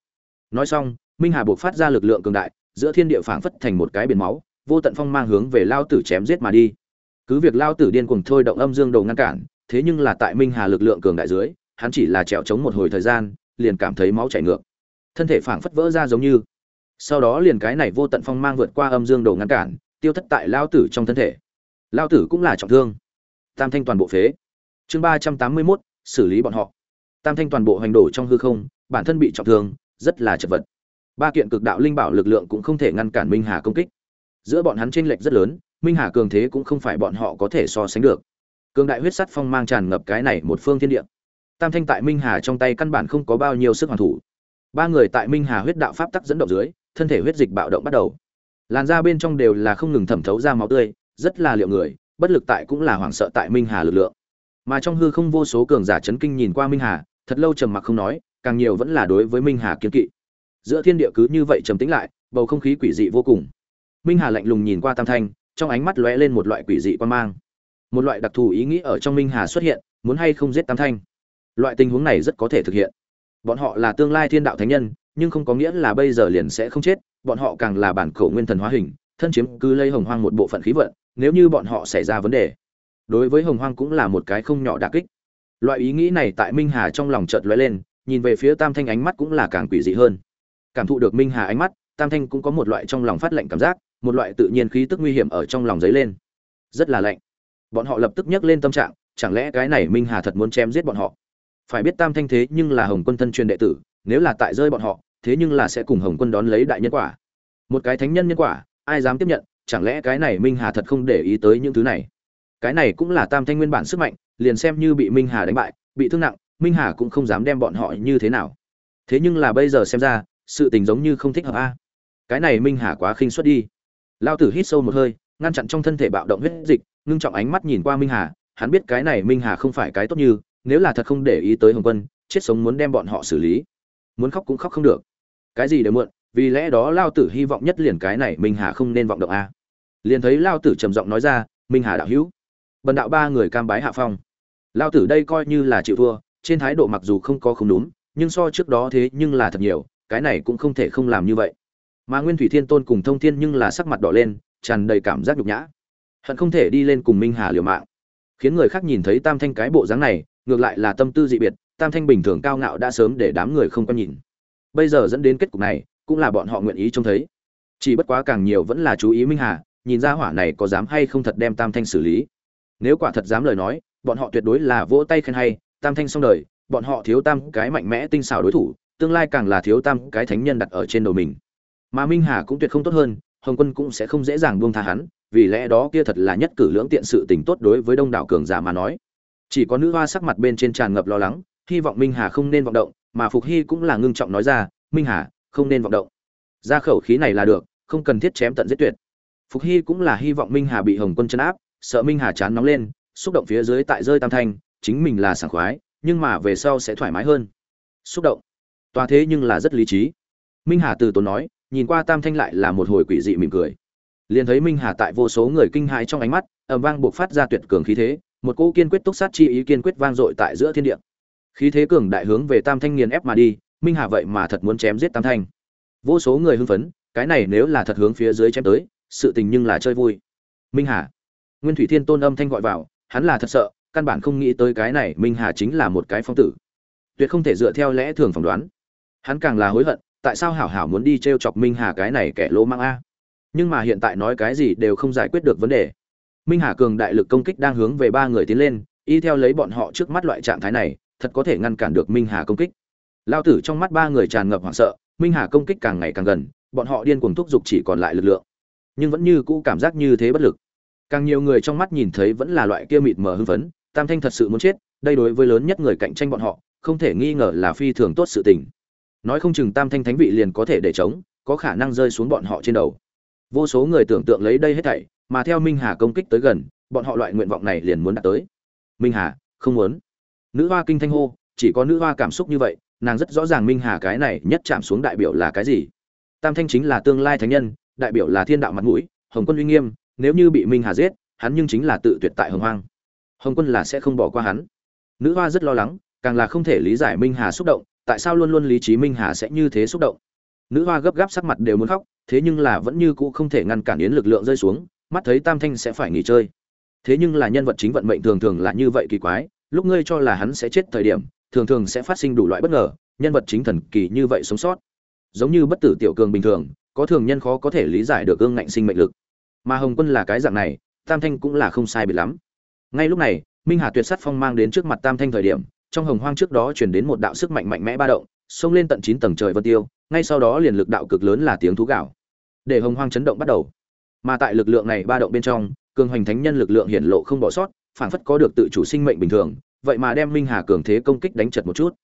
Speaker 1: Nói xong, minh hà buộc phát ra lực lượng cường đại, giữa thiên địa phảng phất thành một cái biển máu, vô tận phong mang hướng về lao tử chém giết mà đi. Cứ việc lao tử điên cuồng thôi động âm dương đồ ngăn cản, thế nhưng là tại minh hà lực lượng cường đại dưới, hắn chỉ là trèo trống một hồi thời gian, liền cảm thấy máu chảy ngược. Thân thể phảng phất vỡ ra giống như sau đó liền cái này vô tận phong mang vượt qua âm dương đồ ngăn cản, tiêu thất tại lao tử trong thân thể. Lao tử cũng là trọng thương. Tam thanh toàn bộ phế. Chương ba trăm tám mươi mốt, xử lý bọn họ. Tam thanh toàn bộ hành đổ trong hư không, bản thân bị trọng thương, rất là chật vật. Ba kiện cực đạo linh bảo lực lượng cũng không thể ngăn cản minh hà công kích. Giữa bọn hắn chênh lệch rất lớn, minh hà cường thế cũng không phải bọn họ có thể so sánh được. Cường đại huyết sắt phong mang tràn ngập cái này một phương thiên địa. Tam thanh tại minh hà trong tay căn bản không có bao nhiêu sức hoàn thủ. Ba người tại minh hà huyết đạo pháp tắc dẫn động dưới thân thể huyết dịch bạo động bắt đầu. Làn da bên trong đều là không ngừng thẩm thấu ra máu tươi, rất là liệu người, bất lực tại cũng là hoảng sợ tại minh hà lực lượng. Mà trong hư không vô số cường giả chấn kinh nhìn qua minh hà, thật lâu trầm mặc không nói, càng nhiều vẫn là đối với minh hà kiên kỵ. Giữa thiên địa cứ như vậy trầm tĩnh lại, bầu không khí quỷ dị vô cùng. Minh hà lạnh lùng nhìn qua tam thanh, trong ánh mắt lóe lên một loại quỷ dị quan mang. Một loại đặc thù ý nghĩ ở trong minh hà xuất hiện, muốn hay không giết tam thanh. Loại tình huống này rất có thể thực hiện. Bọn họ là tương lai thiên đạo thánh nhân nhưng không có nghĩa là bây giờ liền sẽ không chết, bọn họ càng là bản cổ nguyên thần hóa hình, thân chiếm cứ lây hồng hoang một bộ phận khí vận, nếu như bọn họ xảy ra vấn đề. Đối với hồng hoang cũng là một cái không nhỏ đả kích. Loại ý nghĩ này tại minh hà trong lòng chợt lóe lên, nhìn về phía tam thanh ánh mắt cũng là càng quỷ dị hơn. Cảm thụ được minh hà ánh mắt, tam thanh cũng có một loại trong lòng phát lạnh cảm giác, một loại tự nhiên khí tức nguy hiểm ở trong lòng dấy lên. Rất là lạnh. Bọn họ lập tức nhấc lên tâm trạng, chẳng lẽ cái này minh hà thật muốn chém giết bọn họ? Phải biết tam thanh thế nhưng là hồng quân thân truyền đệ tử, nếu là tại rơi bọn họ thế nhưng là sẽ cùng hồng quân đón lấy đại nhân quả. Một cái thánh nhân nhân quả, ai dám tiếp nhận, chẳng lẽ cái này minh hà thật không để ý tới những thứ này? Cái này cũng là tam thanh nguyên bản sức mạnh, liền xem như bị minh hà đánh bại, bị thương nặng, minh hà cũng không dám đem bọn họ như thế nào. Thế nhưng là bây giờ xem ra, sự tình giống như không thích hợp a. Cái này minh hà quá khinh suất đi. Lao tử hít sâu một hơi, ngăn chặn trong thân thể bạo động huyết dịch, ngưng trọng ánh mắt nhìn qua minh hà, hắn biết cái này minh hà không phải cái tốt như, nếu là thật không để ý tới hồng quân, chết sống muốn đem bọn họ xử lý muốn khóc cũng khóc không được. Cái gì đều muộn, vì lẽ đó lao tử hy vọng nhất liền cái này, minh hà không nên vọng động a. Liền thấy lao tử trầm giọng nói ra, minh hà đạo hữu, bần đạo ba người cam bái hạ phong. Lao tử đây coi như là chịu thua, trên thái độ mặc dù không có không đúng, nhưng so trước đó thế nhưng là thật nhiều, cái này cũng không thể không làm như vậy. Mà nguyên thủy thiên tôn cùng thông thiên nhưng là sắc mặt đỏ lên, tràn đầy cảm giác nhục nhã. Hận không thể đi lên cùng minh hà liều mạng. Khiến người khác nhìn thấy tam thanh cái bộ dáng này, ngược lại là tâm tư dị biệt tam thanh bình thường cao ngạo đã sớm để đám người không có nhìn. Bây giờ dẫn đến kết cục này, cũng là bọn họ nguyện ý trông thấy. Chỉ bất quá càng nhiều vẫn là chú ý minh hà, nhìn ra hỏa này có dám hay không thật đem tam thanh xử lý. Nếu quả thật dám lời nói, bọn họ tuyệt đối là vỗ tay khen hay. Tam thanh xong đời, bọn họ thiếu tam cái mạnh mẽ tinh xảo đối thủ, tương lai càng là thiếu tam cái thánh nhân đặt ở trên đầu mình. Mà minh hà cũng tuyệt không tốt hơn, hồng quân cũng sẽ không dễ dàng buông tha hắn, vì lẽ đó kia thật là nhất cử lưỡng tiện sự tình tốt đối với đông đảo cường giả mà nói. Chỉ có nữ hoa sắc mặt bên trên tràn ngập lo lắng hy vọng minh hà không nên vọng động, mà phục hy cũng là ngưng trọng nói ra, minh hà, không nên vọng động. Ra khẩu khí này là được, không cần thiết chém tận giết tuyệt. Phục hy cũng là hy vọng minh hà bị hồng quân chấn áp, sợ minh hà chán nóng lên, xúc động phía dưới tại rơi tam thanh, chính mình là sảng khoái, nhưng mà về sau sẽ thoải mái hơn. Xúc động. Tòa thế nhưng là rất lý trí. Minh hà từ tốn nói, nhìn qua tam thanh lại là một hồi quỷ dị mỉm cười. Liền thấy minh hà tại vô số người kinh hãi trong ánh mắt ẩm vang buộc phát ra tuyệt cường khí thế, một cỗ kiên quyết túc sát chi ý kiên quyết vang dội tại giữa thiên địa khí thế cường đại hướng về tam thanh nghiền ép mà đi, minh hà vậy mà thật muốn chém giết tam thanh. Vô số người hưng phấn, cái này nếu là thật hướng phía dưới chém tới, sự tình nhưng là chơi vui. Minh hà. Nguyên thủy thiên tôn âm thanh gọi vào, hắn là thật sợ, căn bản không nghĩ tới cái này minh hà chính là một cái phong tử. Tuyệt không thể dựa theo lẽ thường phỏng đoán. Hắn càng là hối hận, tại sao hảo hảo muốn đi t r e o chọc minh hà cái này kẻ lỗ mang a? Nhưng mà hiện tại nói cái gì đều không giải quyết được vấn đề. Minh hà cường đại lực công kích đang hướng về ba người tiến lên, y theo lấy bọn họ trước mắt loại trạng thái này thật có thể ngăn cản được minh hà công kích. Lao tử trong mắt ba người tràn ngập hoảng sợ, minh hà công kích càng ngày càng gần, bọn họ điên cuồng thúc giục chỉ còn lại lực lượng. Nhưng vẫn như cũ cảm giác như thế bất lực. Càng nhiều người trong mắt nhìn thấy vẫn là loại kia mịt mờ hưng phấn, tam thanh thật sự muốn chết, đây đối với lớn nhất người cạnh tranh bọn họ, không thể nghi ngờ là phi thường tốt sự tình. Nói không chừng tam thanh thánh vị liền có thể để chống, có khả năng rơi xuống bọn họ trên đầu. Vô số người tưởng tượng lấy đây hết thảy, mà theo minh hà công kích tới gần, bọn họ loại nguyện vọng này liền muốn đạt tới. Minh hà, không muốn nữ hoa kinh thanh hô, chỉ có nữ hoa cảm xúc như vậy, nàng rất rõ ràng minh hà cái này nhất chạm xuống đại biểu là cái gì. Tam thanh chính là tương lai thánh nhân, đại biểu là thiên đạo mặt mũi, hồng quân uy nghiêm, nếu như bị minh hà giết, hắn nhưng chính là tự tuyệt tại hồng hoang. Hồng quân là sẽ không bỏ qua hắn. Nữ hoa rất lo lắng, càng là không thể lý giải minh hà xúc động, tại sao luôn luôn lý trí minh hà sẽ như thế xúc động? Nữ hoa gấp gáp sắc mặt đều muốn khóc, thế nhưng là vẫn như cũ không thể ngăn cản yến lực lượng rơi xuống, mắt thấy tam thanh sẽ phải nghỉ chơi. Thế nhưng là nhân vật chính vận mệnh thường thường là như vậy kỳ quái lúc ngươi cho là hắn sẽ chết thời điểm, thường thường sẽ phát sinh đủ loại bất ngờ, nhân vật chính thần kỳ như vậy sống sót. Giống như bất tử tiểu cường bình thường, có thường nhân khó có thể lý giải được ương ngạnh sinh mệnh lực. Mà hồng quân là cái dạng này, tam thanh cũng là không sai biệt lắm. Ngay lúc này, minh hà tuyệt sắt phong mang đến trước mặt tam thanh thời điểm, trong hồng hoang trước đó chuyển đến một đạo sức mạnh mạnh mẽ ba động, xông lên tận chín tầng trời vân tiêu, ngay sau đó liền lực đạo cực lớn là tiếng thú gạo. Để hồng hoang chấn động bắt đầu. Mà tại lực lượng này ba động bên trong, cường hoành thánh nhân lực lượng hiển lộ không bỏ sót phản phất có được tự chủ sinh mệnh bình thường, vậy mà đem minh hà cường thế công kích đánh chật một chút.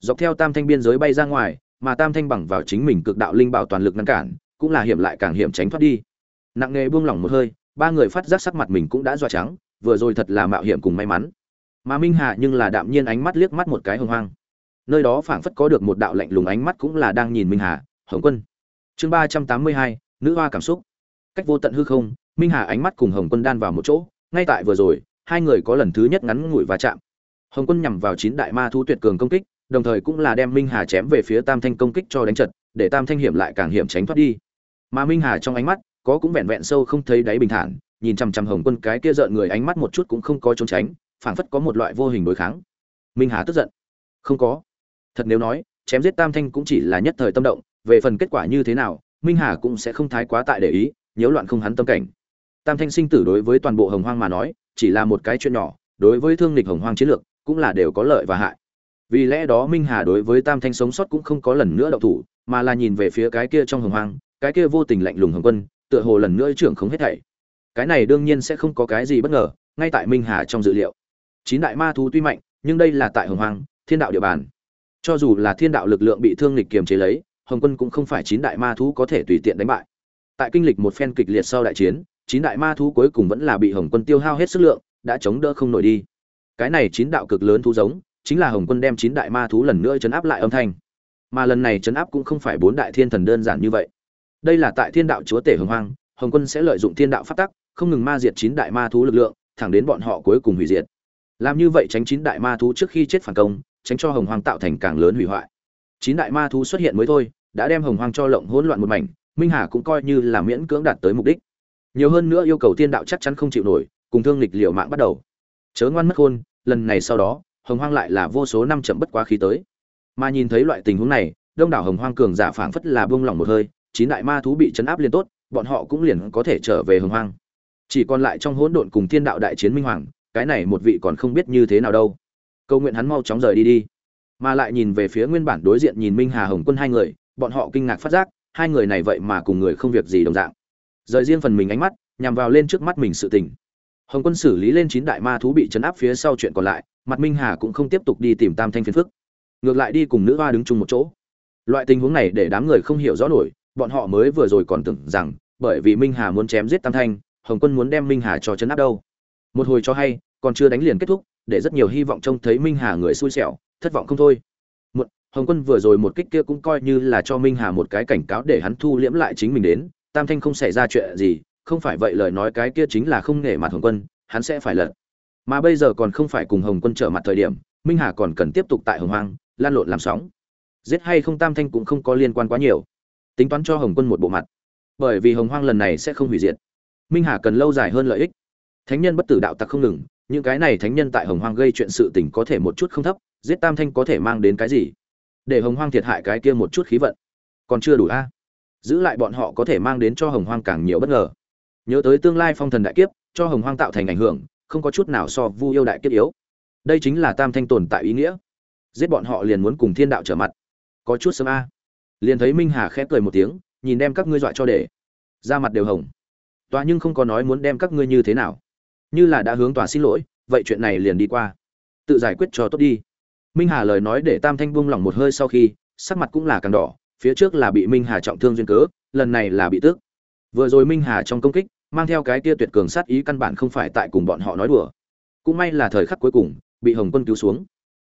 Speaker 1: Dọc theo tam thanh biên giới bay ra ngoài, mà tam thanh bằng vào chính mình cực đạo linh bảo toàn lực ngăn cản, cũng là hiểm lại càng hiểm tránh thoát đi. Nặng nề buông lỏng một hơi, ba người phát giác sắc mặt mình cũng đã dọa trắng, vừa rồi thật là mạo hiểm cùng may mắn. Mà minh hà nhưng là đạm nhiên ánh mắt liếc mắt một cái hồng hoang. Nơi đó phảng phất có được một đạo lạnh lùng ánh mắt cũng là đang nhìn minh hà, hồng quân. Chương ba trăm tám mươi hai, nữ hoa cảm xúc. Cách vô tận hư không, minh hà ánh mắt cùng hồng quân đan vào một chỗ, ngay tại vừa rồi hai người có lần thứ nhất ngắn ngủi va chạm. Hồng quân nhằm vào chín đại ma thu tuyệt cường công kích, đồng thời cũng là đem minh hà chém về phía tam thanh công kích cho đánh chật để tam thanh hiểm lại càng hiểm tránh thoát đi. Mà minh hà trong ánh mắt, có cũng vẹn vẹn sâu không thấy đáy bình thản, nhìn chằm chằm hồng quân cái kia rợn người ánh mắt một chút cũng không có trốn tránh, phảng phất có một loại vô hình đối kháng. Minh hà tức giận. Không có. Thật nếu nói, chém giết tam thanh cũng chỉ là nhất thời tâm động, về phần kết quả như thế nào, minh hà cũng sẽ không thái quá tại để ý, nhiễu loạn không hắn tâm cảnh. Tam thanh sinh tử đối với toàn bộ hồng hoang mà nói chỉ là một cái chuyện nhỏ, đối với thương lịch hồng hoang chiến lược, cũng là đều có lợi và hại. Vì lẽ đó minh hà đối với tam thanh sống sót cũng không có lần nữa động thủ, mà là nhìn về phía cái kia trong hồng hoang, cái kia vô tình lạnh lùng hồng quân, tựa hồ lần nữa trưởng không hết thảy. Cái này đương nhiên sẽ không có cái gì bất ngờ, ngay tại minh hà trong dự liệu. Chín đại ma thú tuy mạnh, nhưng đây là tại hồng hoang, thiên đạo địa bàn. Cho dù là thiên đạo lực lượng bị thương lịch kiềm chế lấy, hồng quân cũng không phải chín đại ma thú có thể tùy tiện đánh bại. Tại kinh lịch một phen kịch liệt sau đại chiến chín đại ma thú cuối cùng vẫn là bị hồng quân tiêu hao hết sức lượng, đã chống đỡ không nổi đi. Cái này chín đạo cực lớn thú giống, chính là hồng quân đem chín đại ma thú lần nữa chấn áp lại âm thanh. Mà lần này chấn áp cũng không phải bốn đại thiên thần đơn giản như vậy. Đây là tại thiên đạo chúa tể hồng hoang, hồng quân sẽ lợi dụng thiên đạo phát tắc, không ngừng ma diệt chín đại ma thú lực lượng, thẳng đến bọn họ cuối cùng hủy diệt. Làm như vậy tránh chín đại ma thú trước khi chết phản công, tránh cho hồng hoang tạo thành càng lớn hủy hoại. Chín đại ma thú xuất hiện mới thôi, đã đem hồng hoang cho lộng hỗn loạn một mảnh, minh hà cũng coi như là miễn cưỡng đạt tới mục đích nhiều hơn nữa yêu cầu thiên đạo chắc chắn không chịu nổi, cùng thương lịch liều mạng bắt đầu. Chớ ngoan mất khôn, lần này sau đó, hồng hoang lại là vô số năm chậm bất quá khí tới. Mà nhìn thấy loại tình huống này, đông đảo hồng hoang cường giả phảng phất là buông lỏng một hơi, chín đại ma thú bị chấn áp liên tốt, bọn họ cũng liền có thể trở về hồng hoang. Chỉ còn lại trong hỗn độn cùng thiên đạo đại chiến minh hoàng, cái này một vị còn không biết như thế nào đâu. Câu nguyện hắn mau chóng rời đi đi. Mà lại nhìn về phía nguyên bản đối diện nhìn minh hà hồng quân hai người, bọn họ kinh ngạc phát giác, hai người này vậy mà cùng người không việc gì đồng dạng rời riêng phần mình ánh mắt, nhằm vào lên trước mắt mình sự tình. Hồng quân xử lý lên chín đại ma thú bị chấn áp phía sau chuyện còn lại, mặt minh hà cũng không tiếp tục đi tìm tam thanh phiền phức. Ngược lại đi cùng nữ hoa đứng chung một chỗ. Loại tình huống này để đám người không hiểu rõ nổi, bọn họ mới vừa rồi còn tưởng rằng, bởi vì minh hà muốn chém giết tam thanh, hồng quân muốn đem minh hà cho chấn áp đâu. Một hồi cho hay, còn chưa đánh liền kết thúc, để rất nhiều hy vọng trông thấy minh hà người xui xẻo, thất vọng không thôi. Một, hồng quân vừa rồi một kích kia cũng coi như là cho minh hà một cái cảnh cáo để hắn thu liễm lại chính mình đến tam thanh không xảy ra chuyện gì, không phải vậy lời nói cái kia chính là không nể mặt hồng quân, hắn sẽ phải lật. Mà bây giờ còn không phải cùng hồng quân trở mặt thời điểm, minh hà còn cần tiếp tục tại hồng hoang, lan lộn làm sóng. Giết hay không tam thanh cũng không có liên quan quá nhiều. Tính toán cho hồng quân một bộ mặt. Bởi vì hồng hoang lần này sẽ không hủy diệt. Minh hà cần lâu dài hơn lợi ích. Thánh nhân bất tử đạo tặc không ngừng, những cái này thánh nhân tại hồng hoang gây chuyện sự tình có thể một chút không thấp, giết tam thanh có thể mang đến cái gì? Để hồng hoang thiệt hại cái kia một chút khí vận. Còn chưa đủ a? Giữ lại bọn họ có thể mang đến cho hồng hoang càng nhiều bất ngờ. Nhớ tới tương lai phong thần đại kiếp, cho hồng hoang tạo thành ảnh hưởng, không có chút nào so vu yêu đại kiếp yếu. Đây chính là tam thanh tồn tại ý nghĩa. Giết bọn họ liền muốn cùng thiên đạo trở mặt. Có chút sớm a. Liền thấy minh hà khẽ cười một tiếng, nhìn đem các ngươi dọa cho để. Ra mặt đều hồng. Tòa nhưng không có nói muốn đem các ngươi như thế nào. Như là đã hướng tòa xin lỗi, vậy chuyện này liền đi qua. Tự giải quyết cho tốt đi. Minh hà lời nói để tam thanh buông lỏng một hơi sau khi, sắc mặt cũng là càng đỏ phía trước là bị minh hà trọng thương duyên cớ, lần này là bị tước. Vừa rồi minh hà trong công kích, mang theo cái kia tuyệt cường sát ý căn bản không phải tại cùng bọn họ nói đùa. Cũng may là thời khắc cuối cùng, bị hồng quân cứu xuống.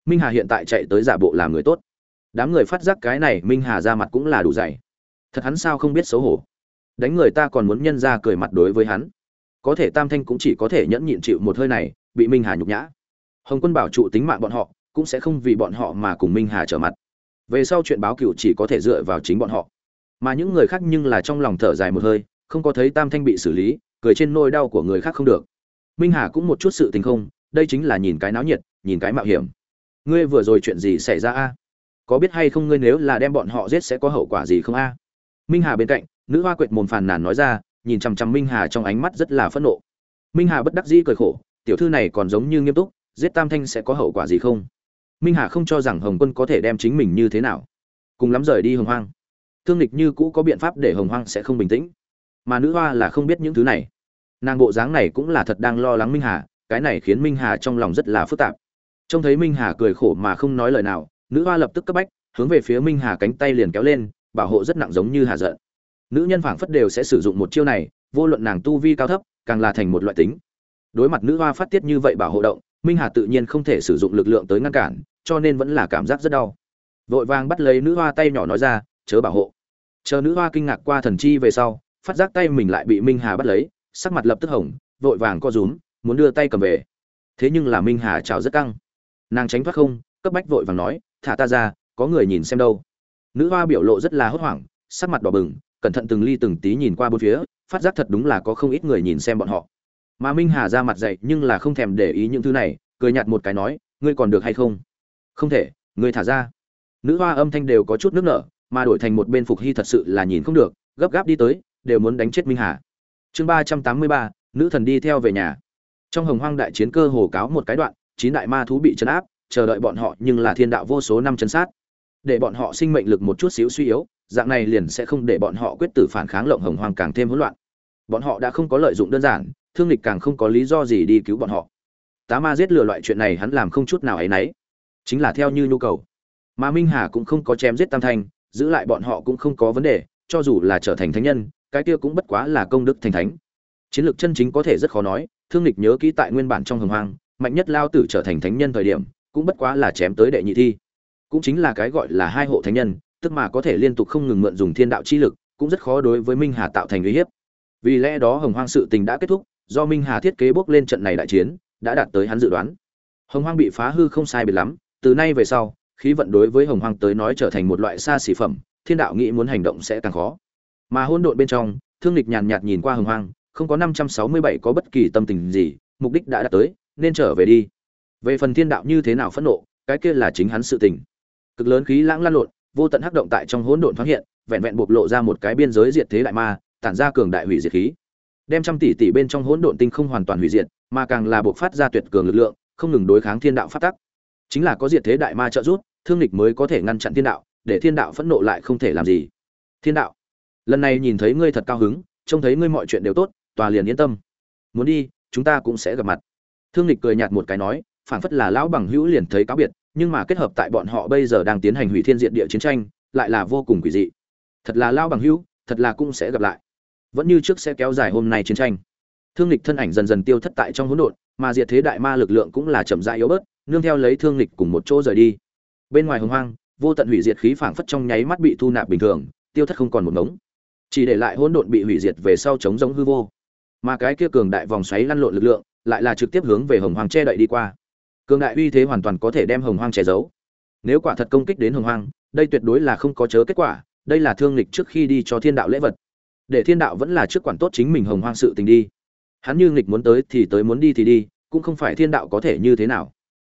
Speaker 1: Minh hà hiện tại chạy tới giả bộ làm người tốt. Đám người phát giác cái này, minh hà ra mặt cũng là đủ dày. Thật hắn sao không biết xấu hổ. Đánh người ta còn muốn nhân ra cười mặt đối với hắn. Có thể tam thanh cũng chỉ có thể nhẫn nhịn chịu một hơi này, bị minh hà nhục nhã. Hồng quân bảo trụ tính mạng bọn họ, cũng sẽ không vì bọn họ mà cùng minh hà trở mặt về sau chuyện báo cựu chỉ có thể dựa vào chính bọn họ. Mà những người khác nhưng là trong lòng thở dài một hơi, không có thấy tam thanh bị xử lý, cười trên nôi đau của người khác không được. Minh hà cũng một chút sự tình không, đây chính là nhìn cái náo nhiệt, nhìn cái mạo hiểm. Ngươi vừa rồi chuyện gì xảy ra a? Có biết hay không ngươi nếu là đem bọn họ giết sẽ có hậu quả gì không a? Minh hà bên cạnh, nữ hoa quệt mồm phàn nàn nói ra, nhìn chằm chằm minh hà trong ánh mắt rất là phẫn nộ. Minh hà bất đắc dĩ cười khổ, tiểu thư này còn giống như nghiêm túc, giết tam thanh sẽ có hậu quả gì không? Minh hà không cho rằng hồng quân có thể đem chính mình như thế nào. Cùng lắm rời đi hồng hoang. Thương lịch như cũ có biện pháp để hồng hoang sẽ không bình tĩnh. Mà nữ hoa là không biết những thứ này. Nàng bộ dáng này cũng là thật đang lo lắng minh hà, cái này khiến minh hà trong lòng rất là phức tạp. Trông thấy minh hà cười khổ mà không nói lời nào, nữ hoa lập tức cấp bách, hướng về phía minh hà cánh tay liền kéo lên, bảo hộ rất nặng giống như hà giận. Nữ nhân phảng phất đều sẽ sử dụng một chiêu này, vô luận nàng tu vi cao thấp, càng là thành một loại tính. Đối mặt nữ hoa phát tiết như vậy bảo hộ động minh hà tự nhiên không thể sử dụng lực lượng tới ngăn cản, cho nên vẫn là cảm giác rất đau. Vội vàng bắt lấy nữ hoa tay nhỏ nói ra, chớ bảo hộ. Chờ nữ hoa kinh ngạc qua thần chi về sau, phát giác tay mình lại bị minh hà bắt lấy, sắc mặt lập tức hỏng vội vàng co rúm, muốn đưa tay cầm về. Thế nhưng là minh hà trào rất căng. Nàng tránh thoát không, cấp bách vội vàng nói, thả ta ra, có người nhìn xem đâu. Nữ hoa biểu lộ rất là hốt hoảng, sắc mặt đỏ bừng, cẩn thận từng ly từng tí nhìn qua bốn phía, phát giác thật đúng là có không ít người nhìn xem bọn họ mà minh hà ra mặt dậy nhưng là không thèm để ý những thứ này, cười nhạt một cái nói, ngươi còn được hay không? Không thể, ngươi thả ra. Nữ hoa âm thanh đều có chút nước nở, mà đổi thành một bên phục hy thật sự là nhìn không được, gấp gáp đi tới, đều muốn đánh chết minh hà. Chương ba trăm tám mươi ba, nữ thần đi theo về nhà. Trong hồng hoang đại chiến cơ hồ cáo một cái đoạn, chín đại ma thú bị chấn áp, chờ đợi bọn họ nhưng là thiên đạo vô số năm chấn sát. Để bọn họ sinh mệnh lực một chút xíu suy yếu, dạng này liền sẽ không để bọn họ quyết tử phản kháng lộng hồng hoang càng thêm hỗn loạn. Bọn họ đã không có lợi dụng đơn giản thương lịch càng không có lý do gì đi cứu bọn họ. Tá ma giết lừa loại chuyện này hắn làm không chút nào ấy nấy. Chính là theo như nhu cầu. Mà minh hà cũng không có chém giết tam thanh, giữ lại bọn họ cũng không có vấn đề, cho dù là trở thành thánh nhân, cái kia cũng bất quá là công đức thành thánh. Chiến lược chân chính có thể rất khó nói, thương lịch nhớ kỹ tại nguyên bản trong hồng hoang, mạnh nhất lao tử trở thành thánh nhân thời điểm, cũng bất quá là chém tới đệ nhị thi. Cũng chính là cái gọi là hai hộ thánh nhân, tức mà có thể liên tục không ngừng mượn dùng thiên đạo chi lực, cũng rất khó đối với minh hà tạo thành uy hiếp. Vì lẽ đó hồng hoang sự tình đã kết thúc do minh hà thiết kế bước lên trận này đại chiến, đã đạt tới hắn dự đoán. Hồng hoang bị phá hư không sai biệt lắm, từ nay về sau, khí vận đối với hồng hoang tới nói trở thành một loại xa xỉ phẩm, thiên đạo nghĩ muốn hành động sẽ càng khó. Mà hỗn độn bên trong, thương lịch nhàn nhạt nhìn qua hồng hoang, không có năm trăm sáu mươi bảy có bất kỳ tâm tình gì, mục đích đã đạt tới, nên trở về đi. Về phần thiên đạo như thế nào phẫn nộ, cái kia là chính hắn sự tình. Cực lớn khí lãng lan lộn, vô tận hắc động tại trong hỗn độn thoáng hiện, vẹn vẹn bộc lộ ra một cái biên giới diệt thế đại ma, tản ra cường đại hủy diệt khí đem trăm tỷ tỷ bên trong hỗn độn tinh không hoàn toàn hủy diệt, mà càng là bộc phát ra tuyệt cường lực lượng, không ngừng đối kháng thiên đạo phát tắc. Chính là có diệt thế đại ma trợ giúp, thương lịch mới có thể ngăn chặn thiên đạo, để thiên đạo phẫn nộ lại không thể làm gì. Thiên đạo, lần này nhìn thấy ngươi thật cao hứng, trông thấy ngươi mọi chuyện đều tốt, tòa liền yên tâm. Muốn đi, chúng ta cũng sẽ gặp mặt. Thương lịch cười nhạt một cái nói, phảng phất là lão bằng hữu liền thấy cáo biệt, nhưng mà kết hợp tại bọn họ bây giờ đang tiến hành hủy thiên diện địa chiến tranh, lại là vô cùng quỷ dị. Thật là lão bằng hữu, thật là cũng sẽ gặp lại vẫn như trước sẽ kéo dài hôm nay chiến tranh. Thương lịch thân ảnh dần dần tiêu thất tại trong hỗn độn, mà diệt thế đại ma lực lượng cũng là chậm rãi yếu bớt, nương theo lấy thương lịch cùng một chỗ rời đi. Bên ngoài hồng hoang, vô tận hủy diệt khí phảng phất trong nháy mắt bị thu nạp bình thường, tiêu thất không còn một ngống. Chỉ để lại hỗn độn bị hủy diệt về sau chống giống hư vô. Mà cái kia cường đại vòng xoáy lăn lộn lực lượng, lại là trực tiếp hướng về hồng hoang che đậy đi qua. Cường đại uy thế hoàn toàn có thể đem hồng hoang che giấu. Nếu quả thật công kích đến hồng hoang, đây tuyệt đối là không có chớ kết quả, đây là thương lịch trước khi đi cho thiên đạo lễ vật để thiên đạo vẫn là trước quản tốt chính mình hồng hoang sự tình đi. Hắn như nghịch muốn tới thì tới muốn đi thì đi, cũng không phải thiên đạo có thể như thế nào.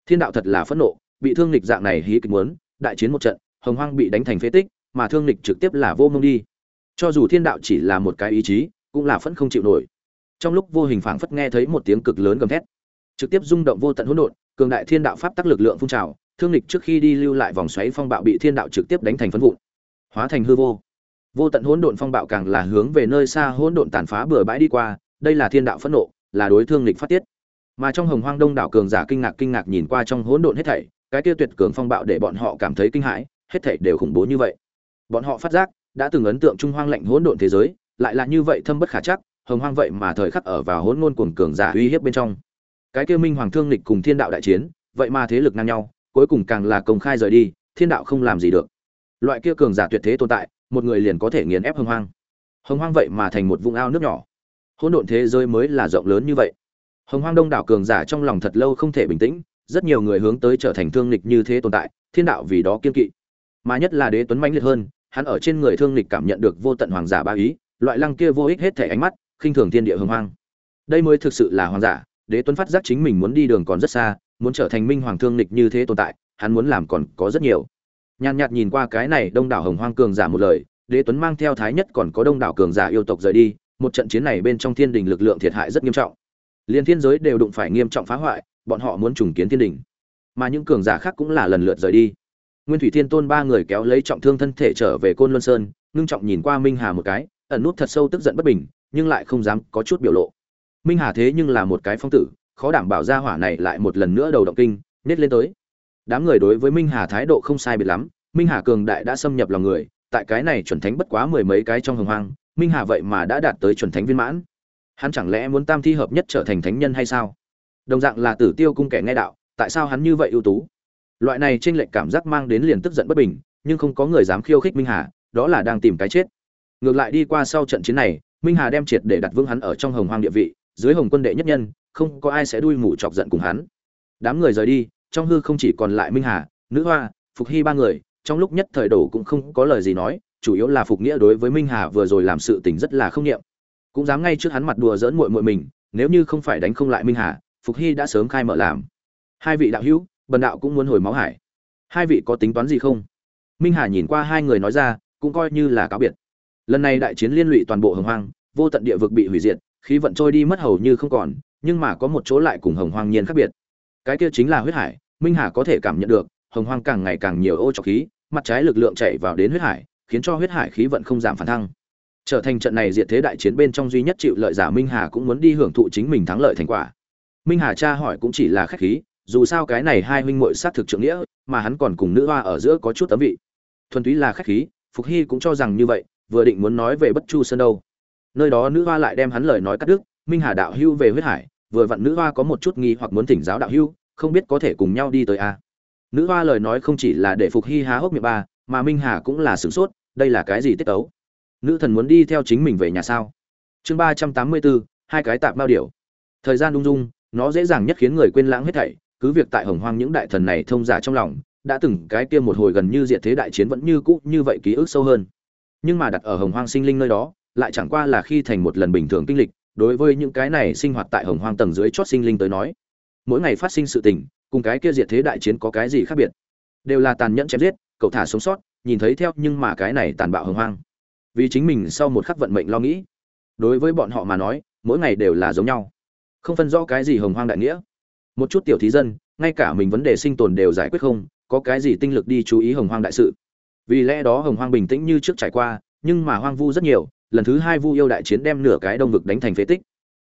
Speaker 1: Thiên đạo thật là phẫn nộ, bị thương lịch dạng này hí kịch muốn, đại chiến một trận, hồng hoang bị đánh thành phế tích, mà thương lịch trực tiếp là vô mông đi. Cho dù thiên đạo chỉ là một cái ý chí, cũng là phẫn không chịu nổi. Trong lúc vô hình phảng phất nghe thấy một tiếng cực lớn gầm thét, trực tiếp rung động vô tận hỗn độn, cường đại thiên đạo pháp tắc lực lượng phun trào, thương lịch trước khi đi lưu lại vòng xoáy phong bạo bị thiên đạo trực tiếp đánh thành phấn vụn, hóa thành hư vô vô tận hỗn độn phong bạo càng là hướng về nơi xa hỗn độn tàn phá bừa bãi đi qua, đây là thiên đạo phẫn nộ, là đối thương lịch phát tiết. Mà trong hồng hoang đông đảo cường giả kinh ngạc kinh ngạc nhìn qua trong hỗn độn hết thảy, cái kia tuyệt cường phong bạo để bọn họ cảm thấy kinh hãi, hết thảy đều khủng bố như vậy. Bọn họ phát giác, đã từng ấn tượng trung hoang lạnh hỗn độn thế giới, lại là như vậy thâm bất khả chắc, hồng hoang vậy mà thời khắc ở vào hỗn ngôn cuồng cường giả uy hiếp bên trong. Cái kia minh hoàng thương lịch cùng thiên đạo đại chiến, vậy mà thế lực ngang nhau, cuối cùng càng là công khai rời đi, thiên đạo không làm gì được. Loại kia cường giả tuyệt thế tồn tại một người liền có thể nghiền ép hồng hoang. Hồng hoang vậy mà thành một vùng ao nước nhỏ. Hỗn độn thế giới mới là rộng lớn như vậy. Hồng hoang đông đảo cường giả trong lòng thật lâu không thể bình tĩnh, rất nhiều người hướng tới trở thành thương lịch như thế tồn tại, thiên đạo vì đó kiên kỵ. Mà nhất là đế tuấn mãnh liệt hơn, hắn ở trên người thương lịch cảm nhận được vô tận hoàng giả ba ý, loại lăng kia vô ích hết thể ánh mắt, khinh thường thiên địa hưng hoang. Đây mới thực sự là hoàng giả, đế tuấn phát giác chính mình muốn đi đường còn rất xa, muốn trở thành minh hoàng thương lịch như thế tồn tại, hắn muốn làm còn có rất nhiều nhàn nhạt nhìn qua cái này đông đảo hồng hoang cường giả một lời, đế tuấn mang theo thái nhất còn có đông đảo cường giả yêu tộc rời đi, một trận chiến này bên trong thiên đình lực lượng thiệt hại rất nghiêm trọng. Liên thiên giới đều đụng phải nghiêm trọng phá hoại, bọn họ muốn trùng kiến thiên đình. Mà những cường giả khác cũng là lần lượt rời đi. Nguyên thủy thiên tôn ba người kéo lấy trọng thương thân thể trở về côn luân sơn, ngưng trọng nhìn qua minh hà một cái, ẩn nút thật sâu tức giận bất bình, nhưng lại không dám có chút biểu lộ. Minh hà thế nhưng là một cái phong tử, khó đảm bảo ra hỏa này lại một lần nữa đầu động kinh nết lên tới đám người đối với minh hà thái độ không sai biệt lắm, minh hà cường đại đã xâm nhập lòng người, tại cái này chuẩn thánh bất quá mười mấy cái trong hồng hoang, minh hà vậy mà đã đạt tới chuẩn thánh viên mãn. Hắn chẳng lẽ muốn tam thi hợp nhất trở thành thánh nhân hay sao? Đồng dạng là tử tiêu cung kẻ nghe đạo, tại sao hắn như vậy ưu tú? Loại này tranh lệch cảm giác mang đến liền tức giận bất bình, nhưng không có người dám khiêu khích minh hà, đó là đang tìm cái chết. Ngược lại đi qua sau trận chiến này, minh hà đem triệt để đặt vương hắn ở trong hồng hoang địa vị, dưới hồng quân đệ nhất nhân, không có ai sẽ đuôi mủ chọc giận cùng hắn. Đám người rời đi trong hư không chỉ còn lại minh hà, nữ hoa, phục hy ba người, trong lúc nhất thời đổ cũng không có lời gì nói, chủ yếu là phục nghĩa đối với minh hà vừa rồi làm sự tình rất là không nghiệm cũng dám ngay trước hắn mặt đùa dỡn muội muội mình, nếu như không phải đánh không lại minh hà, phục hy đã sớm khai mở làm. Hai vị đạo hữu, bần đạo cũng muốn hồi máu hải. Hai vị có tính toán gì không? Minh hà nhìn qua hai người nói ra, cũng coi như là cáo biệt. Lần này đại chiến liên lụy toàn bộ hồng hoang, vô tận địa vực bị hủy diệt, khí vận trôi đi mất hầu như không còn, nhưng mà có một chỗ lại cùng hồng hoang nhiên khác biệt cái kia chính là huyết hải, minh hà có thể cảm nhận được, hồng hoang càng ngày càng nhiều ô trọc khí, mặt trái lực lượng chạy vào đến huyết hải, khiến cho huyết hải khí vận không giảm phản thăng. Trở thành trận này diệt thế đại chiến bên trong duy nhất chịu lợi giả minh hà cũng muốn đi hưởng thụ chính mình thắng lợi thành quả. Minh hà cha hỏi cũng chỉ là khách khí, dù sao cái này hai huynh muội sát thực trưởng nghĩa, mà hắn còn cùng nữ hoa ở giữa có chút tấm vị. Thuần túy là khách khí, phục hy cũng cho rằng như vậy, vừa định muốn nói về bất chu sơn đâu. Nơi đó nữ hoa lại đem hắn lời nói cắt đứt, minh hà đạo hưu về huyết hải vừa vặn nữ hoa có một chút nghi hoặc muốn thỉnh giáo đạo hữu không biết có thể cùng nhau đi tới a. À. nữ hoa lời nói không chỉ là để phục hy há hốc miệng ba, mà minh hà cũng là sửng sốt, đây là cái gì tiết tấu? Nữ thần muốn đi theo chính mình về nhà sao? Chương ba trăm tám mươi bốn, hai cái tạm bao điều thời gian ung dung, nó dễ dàng nhất khiến người quên lãng hết thảy, cứ việc tại hồng hoang những đại thần này thông giả trong lòng, đã từng cái kia một hồi gần như diệt thế đại chiến vẫn như cũ như vậy ký ức sâu hơn. Nhưng mà đặt ở hồng hoang sinh linh nơi đó, lại chẳng qua là khi thành một lần bình thường kinh lịch đối với những cái này sinh hoạt tại hồng hoang tầng dưới chót sinh linh tới nói, mỗi ngày phát sinh sự tình, cùng cái kia diệt thế đại chiến có cái gì khác biệt? Đều là tàn nhẫn chém giết, cậu thả sống sót, nhìn thấy theo nhưng mà cái này tàn bạo hồng hoang. Vì chính mình sau một khắc vận mệnh lo nghĩ, đối với bọn họ mà nói, mỗi ngày đều là giống nhau. Không phân rõ cái gì hồng hoang đại nghĩa. Một chút tiểu thí dân, ngay cả mình vấn đề sinh tồn đều giải quyết không, có cái gì tinh lực đi chú ý hồng hoang đại sự. Vì lẽ đó hồng hoang bình tĩnh như trước trải qua, nhưng mà hoang vu rất nhiều lần thứ hai vu yêu đại chiến đem nửa cái đông vực đánh thành phế tích.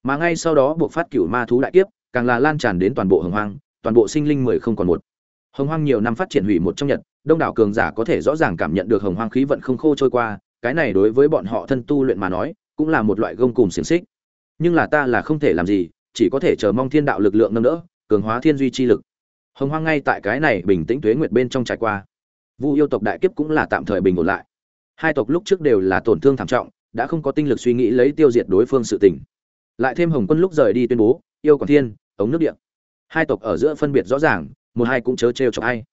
Speaker 1: Mà ngay sau đó buộc phát cửu ma thú đại kiếp, càng là lan tràn đến toàn bộ hồng hoang, toàn bộ sinh linh mười không còn một. Hồng hoang nhiều năm phát triển hủy một trong nhật, đông đảo cường giả có thể rõ ràng cảm nhận được hồng hoang khí vận không khô trôi qua, cái này đối với bọn họ thân tu luyện mà nói, cũng là một loại gông cùng xiềng xích. Nhưng là ta là không thể làm gì, chỉ có thể chờ mong thiên đạo lực lượng nâng đỡ, cường hóa thiên duy chi lực. Hồng hoang ngay tại cái này bình tĩnh tuế nguyệt bên trong trải qua. Vu yêu tộc đại kiếp cũng là tạm thời bình ổn lại. Hai tộc lúc trước đều là tổn thương thảm trọng đã không có tinh lực suy nghĩ lấy tiêu diệt đối phương sự tình. Lại thêm hồng quân lúc rời đi tuyên bố yêu quản thiên ống nước điện hai tộc ở giữa phân biệt rõ ràng một hai cũng chớ trêu chọc ai.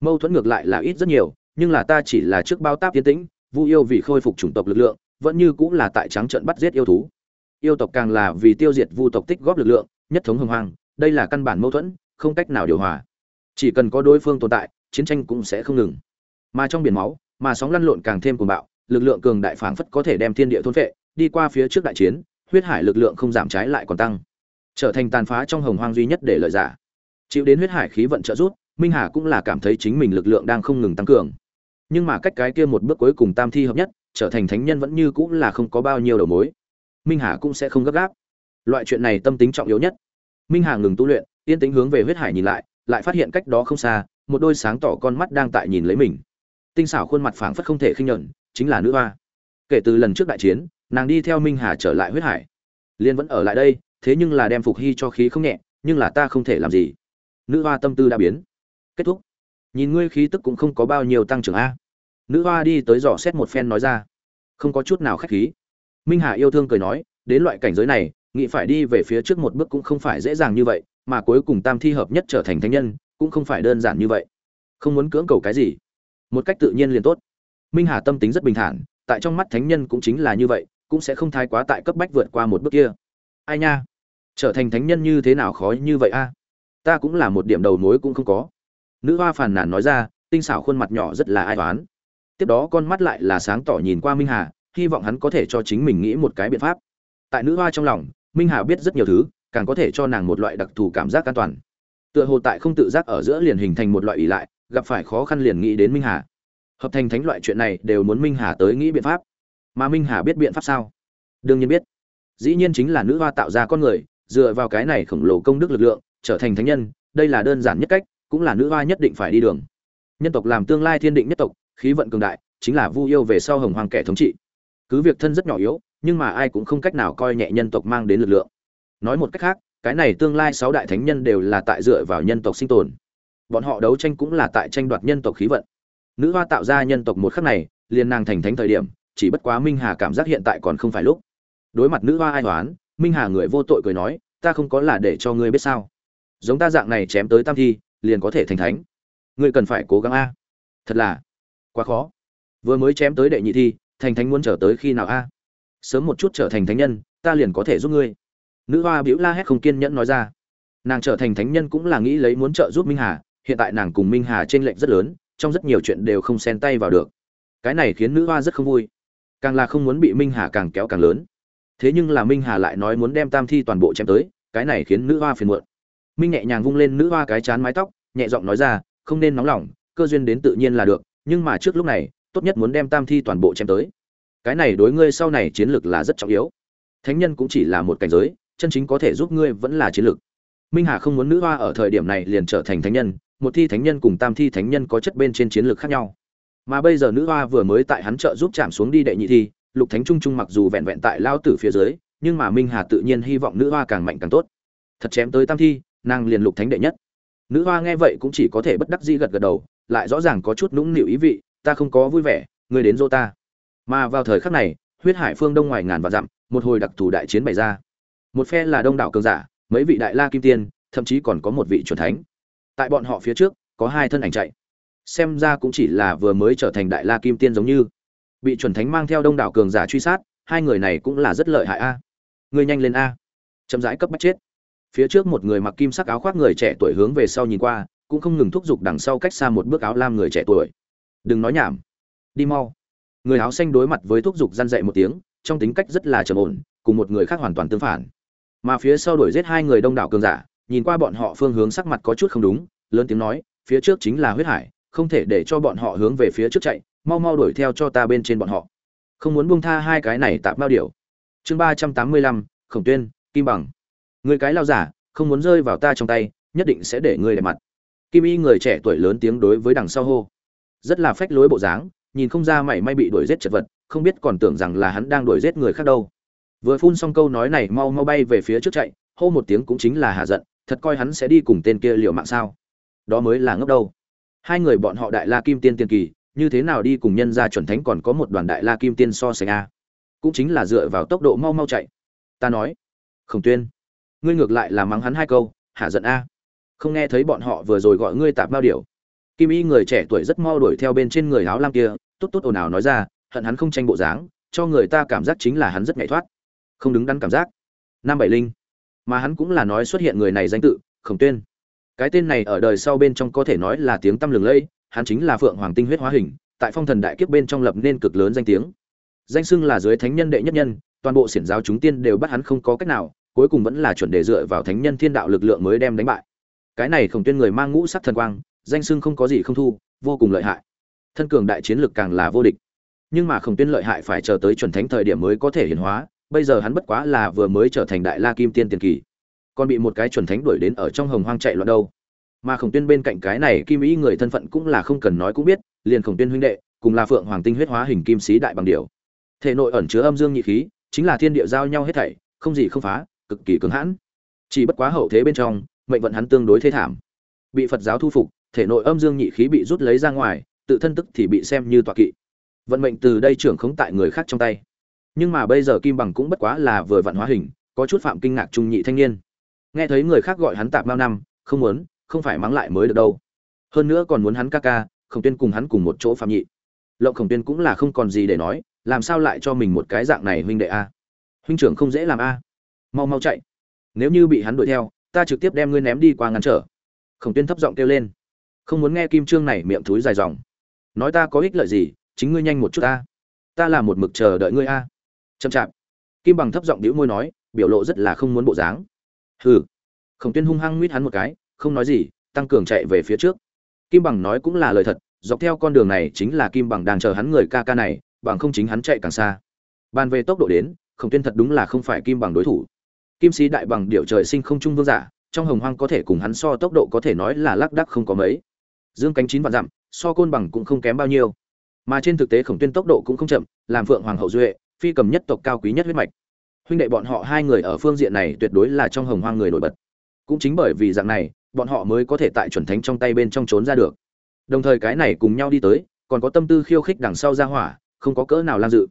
Speaker 1: Mâu thuẫn ngược lại là ít rất nhiều nhưng là ta chỉ là trước bao táp tiến tĩnh vu yêu vì khôi phục chủng tộc lực lượng vẫn như cũng là tại trắng trận bắt giết yêu thú. Yêu tộc càng là vì tiêu diệt vu tộc tích góp lực lượng nhất thống hưng hoàng, đây là căn bản mâu thuẫn không cách nào điều hòa. Chỉ cần có đối phương tồn tại chiến tranh cũng sẽ không ngừng. Mà trong biển máu mà sóng lăn lộn càng thêm cuồng bạo lực lượng cường đại phảng phất có thể đem thiên địa thôn phệ, đi qua phía trước đại chiến, huyết hải lực lượng không giảm trái lại còn tăng. Trở thành tàn phá trong hồng hoang duy nhất để lợi giả. Chịu đến huyết hải khí vận trợ rút minh hà cũng là cảm thấy chính mình lực lượng đang không ngừng tăng cường. Nhưng mà cách cái kia một bước cuối cùng tam thi hợp nhất, trở thành thánh nhân vẫn như cũng là không có bao nhiêu đầu mối. Minh hà cũng sẽ không gấp gáp. Loại chuyện này tâm tính trọng yếu nhất. Minh hà ngừng tu luyện, yên tĩnh hướng về huyết hải nhìn lại lại phát hiện cách đó không xa, một đôi sáng tỏ con mắt đang tại nhìn lấy mình. Tinh xảo khuôn mặt phảng phất không thể khinh nhẫn chính là nữ hoa. Kể từ lần trước đại chiến, nàng đi theo minh hà trở lại huyết hải. Liên vẫn ở lại đây, thế nhưng là đem phục hy cho khí không nhẹ, nhưng là ta không thể làm gì. Nữ hoa tâm tư đã biến. Kết thúc. Nhìn ngươi khí tức cũng không có bao nhiêu tăng trưởng a. Nữ hoa đi tới dò xét một phen nói ra. Không có chút nào khách khí. Minh hà yêu thương cười nói, đến loại cảnh giới này, nghĩ phải đi về phía trước một bước cũng không phải dễ dàng như vậy, mà cuối cùng tam thi hợp nhất trở thành thánh nhân, cũng không phải đơn giản như vậy. Không muốn cưỡng cầu cái gì. Một cách tự nhiên liền tốt minh hà tâm tính rất bình thản, tại trong mắt thánh nhân cũng chính là như vậy, cũng sẽ không thai quá tại cấp bách vượt qua một bước kia. Ai nha? Trở thành thánh nhân như thế nào khó như vậy a? Ta cũng là một điểm đầu mối cũng không có. Nữ hoa phàn nàn nói ra, tinh xảo khuôn mặt nhỏ rất là ai toán tiếp đó con mắt lại là sáng tỏ nhìn qua minh hà, hy vọng hắn có thể cho chính mình nghĩ một cái biện pháp. Tại nữ hoa trong lòng, minh hà biết rất nhiều thứ, càng có thể cho nàng một loại đặc thù cảm giác an toàn. Tựa hồ tại không tự giác ở giữa liền hình thành một loại ỷ lại, gặp phải khó khăn liền nghĩ đến minh hà hợp thành thánh loại chuyện này đều muốn minh hà tới nghĩ biện pháp. Mà minh hà biết biện pháp sao? Đương nhiên biết. Dĩ nhiên chính là nữ hoa tạo ra con người, dựa vào cái này khổng lồ công đức lực lượng, trở thành thánh nhân, đây là đơn giản nhất cách, cũng là nữ hoa nhất định phải đi đường. Nhân tộc làm tương lai thiên định nhất tộc, khí vận cường đại, chính là vu yêu về sau hồng hoàng kẻ thống trị. Cứ việc thân rất nhỏ yếu, nhưng mà ai cũng không cách nào coi nhẹ nhân tộc mang đến lực lượng. Nói một cách khác, cái này tương lai sáu đại thánh nhân đều là tại dựa vào nhân tộc sinh tồn. Bọn họ đấu tranh cũng là tại tranh đoạt nhân tộc khí vận nữ hoa tạo ra nhân tộc một khắc này, liền nàng thành thánh thời điểm, chỉ bất quá minh hà cảm giác hiện tại còn không phải lúc. Đối mặt nữ hoa ai toán minh hà người vô tội cười nói, ta không có là để cho ngươi biết sao. Giống ta dạng này chém tới tam thi, liền có thể thành thánh. Ngươi cần phải cố gắng a. Thật là quá khó. Vừa mới chém tới đệ nhị thi, thành thánh muốn trở tới khi nào a? Sớm một chút trở thành thánh nhân, ta liền có thể giúp ngươi. Nữ hoa biểu la hét không kiên nhẫn nói ra. Nàng trở thành thánh nhân cũng là nghĩ lấy muốn trợ giúp minh hà, hiện tại nàng cùng minh hà t r ê n lệch rất lớn trong rất nhiều chuyện đều không xen tay vào được. Cái này khiến nữ hoa rất không vui. Càng là không muốn bị minh hà càng kéo càng lớn. Thế nhưng là minh hà lại nói muốn đem tam thi toàn bộ chém tới, cái này khiến nữ hoa phiền muộn. Minh nhẹ nhàng vung lên nữ hoa cái chán mái tóc, nhẹ giọng nói ra, không nên nóng lòng, cơ duyên đến tự nhiên là được, nhưng mà trước lúc này, tốt nhất muốn đem tam thi toàn bộ chém tới. Cái này đối ngươi sau này chiến lược là rất trọng yếu. Thánh nhân cũng chỉ là một cảnh giới, chân chính có thể giúp ngươi vẫn là chiến lược. Minh hà không muốn nữ hoa ở thời điểm này liền trở thành thánh nhân một thi thánh nhân cùng tam thi thánh nhân có chất bên trên chiến lược khác nhau. Mà bây giờ nữ hoa vừa mới tại hắn trợ giúp chạm xuống đi đệ nhị thi, lục thánh trung trung mặc dù vẹn vẹn tại lao tử phía dưới, nhưng mà minh hà tự nhiên hy vọng nữ hoa càng mạnh càng tốt. Thật chém tới tam thi, nàng liền lục thánh đệ nhất. Nữ hoa nghe vậy cũng chỉ có thể bất đắc dĩ gật gật đầu, lại rõ ràng có chút nũng nịu ý vị, ta không có vui vẻ, ngươi đến dô ta. Mà vào thời khắc này, huyết hải phương đông ngoài ngàn và dặm, một hồi đặc thù đại chiến bày ra. Một phe là đông đảo cường giả, mấy vị đại la kim tiên, thậm chí còn có một vị chuẩn thánh tại bọn họ phía trước, có hai thân ảnh chạy. Xem ra cũng chỉ là vừa mới trở thành đại la kim tiên giống như. Bị chuẩn thánh mang theo đông đảo cường giả truy sát, hai người này cũng là rất lợi hại a. Người nhanh lên a. Chậm rãi cấp bắt chết. Phía trước một người mặc kim sắc áo khoác người trẻ tuổi hướng về sau nhìn qua, cũng không ngừng thúc giục đằng sau cách xa một bước áo lam người trẻ tuổi. Đừng nói nhảm. Đi mau. Người áo xanh đối mặt với thúc giục răn dậy một tiếng, trong tính cách rất là trầm ổn, cùng một người khác hoàn toàn tương phản. Mà phía sau đuổi giết hai người đông đảo cường giả nhìn qua bọn họ phương hướng sắc mặt có chút không đúng, lớn tiếng nói, phía trước chính là huyết hải, không thể để cho bọn họ hướng về phía trước chạy, mau mau đuổi theo cho ta bên trên bọn họ. Không muốn buông tha hai cái này tạm bao điều chương ba trăm tám mươi lăm, khổng tuyên, kim bằng. Người cái lao giả, không muốn rơi vào ta trong tay, nhất định sẽ để ngươi để mặt. Kim y người trẻ tuổi lớn tiếng đối với đằng sau hô. Rất là phách lối bộ dáng, nhìn không ra mảy may bị đuổi giết chật vật, không biết còn tưởng rằng là hắn đang đuổi giết người khác đâu. Vừa phun xong câu nói này mau mau bay về phía trước chạy, hô một tiếng cũng chính là hạ giận thật coi hắn sẽ đi cùng tên kia liều mạng sao? Đó mới là ngốc đâu. Hai người bọn họ đại la kim tiên tiên kỳ, như thế nào đi cùng nhân gia chuẩn thánh còn có một đoàn đại la kim tiên so sánh a? Cũng chính là dựa vào tốc độ mau mau chạy. Ta nói, khổng tuyên, ngươi ngược lại là mắng hắn hai câu hạ giận a? Không nghe thấy bọn họ vừa rồi gọi ngươi tạp bao điều kim y người trẻ tuổi rất mau đuổi theo bên trên người áo lam kia, tốt tốt ồn ào nói ra, hận hắn không tranh bộ dáng, cho người ta cảm giác chính là hắn rất nhạy thoát. Không đứng đắn cảm giác. Năm bảy linh mà hắn cũng là nói xuất hiện người này danh tự, khổng tuyên. Cái tên này ở đời sau bên trong có thể nói là tiếng tăm lừng lẫy hắn chính là phượng hoàng tinh huyết hóa hình, tại phong thần đại kiếp bên trong lập nên cực lớn danh tiếng. Danh xưng là dưới thánh nhân đệ nhất nhân, toàn bộ xiển giáo chúng tiên đều bắt hắn không có cách nào, cuối cùng vẫn là chuẩn đề dựa vào thánh nhân thiên đạo lực lượng mới đem đánh bại. Cái này khổng tuyên người mang ngũ sắc thần quang, danh xưng không có gì không thu, vô cùng lợi hại. Thân cường đại chiến lực càng là vô địch. Nhưng mà khổng tuyên lợi hại phải chờ tới chuẩn thánh thời điểm mới có thể hiển hóa bây giờ hắn bất quá là vừa mới trở thành đại la kim tiên tiền kỳ, còn bị một cái chuẩn thánh đuổi đến ở trong hồng hoang chạy loạn đâu. Mà khổng tuyên bên cạnh cái này kim ý người thân phận cũng là không cần nói cũng biết, liền khổng tuyên huynh đệ, cùng là phượng hoàng tinh huyết hóa hình kim sĩ đại bằng điều thể nội ẩn chứa âm dương nhị khí, chính là thiên địa giao nhau hết thảy, không gì không phá, cực kỳ cứng hãn. Chỉ bất quá hậu thế bên trong, mệnh vận hắn tương đối thế thảm. Bị phật giáo thu phục, thể nội âm dương nhị khí bị rút lấy ra ngoài, tự thân tức thì bị xem như tọa kỵ. Vận mệnh từ đây trưởng khống tại người khác trong tay nhưng mà bây giờ kim bằng cũng bất quá là vừa vặn hóa hình, có chút phạm kinh ngạc trung nhị thanh niên. Nghe thấy người khác gọi hắn tạp bao năm, không muốn, không phải mắng lại mới được đâu. Hơn nữa còn muốn hắn ca ca không tuyên cùng hắn cùng một chỗ phạm nhị. Lộng khổng tuyên cũng là không còn gì để nói, làm sao lại cho mình một cái dạng này huynh đệ a? Huynh trưởng không dễ làm a. Mau mau chạy. Nếu như bị hắn đuổi theo, ta trực tiếp đem ngươi ném đi qua ngăn trở. Khổng tuyên thấp giọng kêu lên. Không muốn nghe kim trương này miệng thúi dài dòng. Nói ta có ích lợi gì, chính ngươi nhanh một chút ta. Ta là một mực chờ đợi ngươi a chậm chạp. Kim bằng thấp giọng đĩu môi nói, biểu lộ rất là không muốn bộ dáng. Hừ. Khổng tuyên hung hăng nguyết hắn một cái, không nói gì, tăng cường chạy về phía trước. Kim bằng nói cũng là lời thật, dọc theo con đường này chính là kim bằng đang chờ hắn người ca ca này, bằng không chính hắn chạy càng xa. Bàn về tốc độ đến, khổng tuyên thật đúng là không phải kim bằng đối thủ. Kim sĩ đại bằng điệu trời sinh không trung vương giả, trong hồng hoang có thể cùng hắn so tốc độ có thể nói là lác đắc không có mấy. Dương cánh chín vạn dặm, so côn bằng cũng không kém bao nhiêu. Mà trên thực tế khổng tuyên tốc độ cũng không chậm, làm phượng hoàng hậu duệ phi cầm nhất tộc cao quý nhất huyết mạch. Huynh đệ bọn họ hai người ở phương diện này tuyệt đối là trong hồng hoang người nổi bật. Cũng chính bởi vì dạng này, bọn họ mới có thể tại chuẩn thánh trong tay bên trong trốn ra được. Đồng thời cái này cùng nhau đi tới, còn có tâm tư khiêu khích đằng sau ra hỏa, không có cỡ nào lam dự.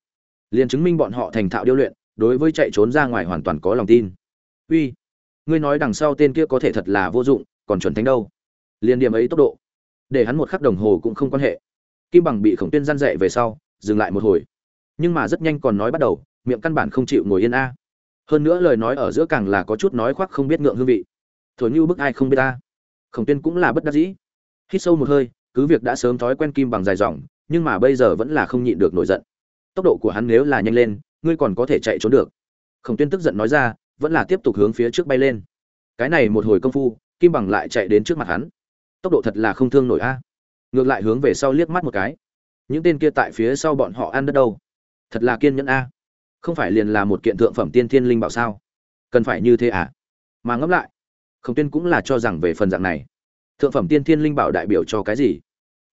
Speaker 1: Liền chứng minh bọn họ thành thạo điêu luyện, đối với chạy trốn ra ngoài hoàn toàn có lòng tin. Uy, ngươi nói đằng sau tên kia có thể thật là vô dụng, còn chuẩn thánh đâu? Liền điểm ấy tốc độ, để hắn một khắc đồng hồ cũng không quan hệ. Kim bằng bị khổng tuyên gian dậy về sau, dừng lại một hồi nhưng mà rất nhanh còn nói bắt đầu, miệng căn bản không chịu ngồi yên a. Hơn nữa lời nói ở giữa càng là có chút nói khoác không biết ngượng hương vị. Thổi như bức ai không biết ta khổng tuyên cũng là bất đắc dĩ. Hít sâu một hơi, cứ việc đã sớm thói quen kim bằng dài dòng, nhưng mà bây giờ vẫn là không nhịn được nổi giận. Tốc độ của hắn nếu là nhanh lên, ngươi còn có thể chạy trốn được. Khổng tuyên tức giận nói ra, vẫn là tiếp tục hướng phía trước bay lên. Cái này một hồi công phu, kim bằng lại chạy đến trước mặt hắn. Tốc độ thật là không thương nổi a. Ngược lại hướng về sau liếc mắt một cái. Những tên kia tại phía sau bọn họ ăn đất đâu? Thật là kiên nhẫn a. Không phải liền là một kiện thượng phẩm tiên thiên linh bảo sao? Cần phải như thế à? Mà ngẫm lại, khổng tuyên cũng là cho rằng về phần dạng này, thượng phẩm tiên thiên linh bảo đại biểu cho cái gì?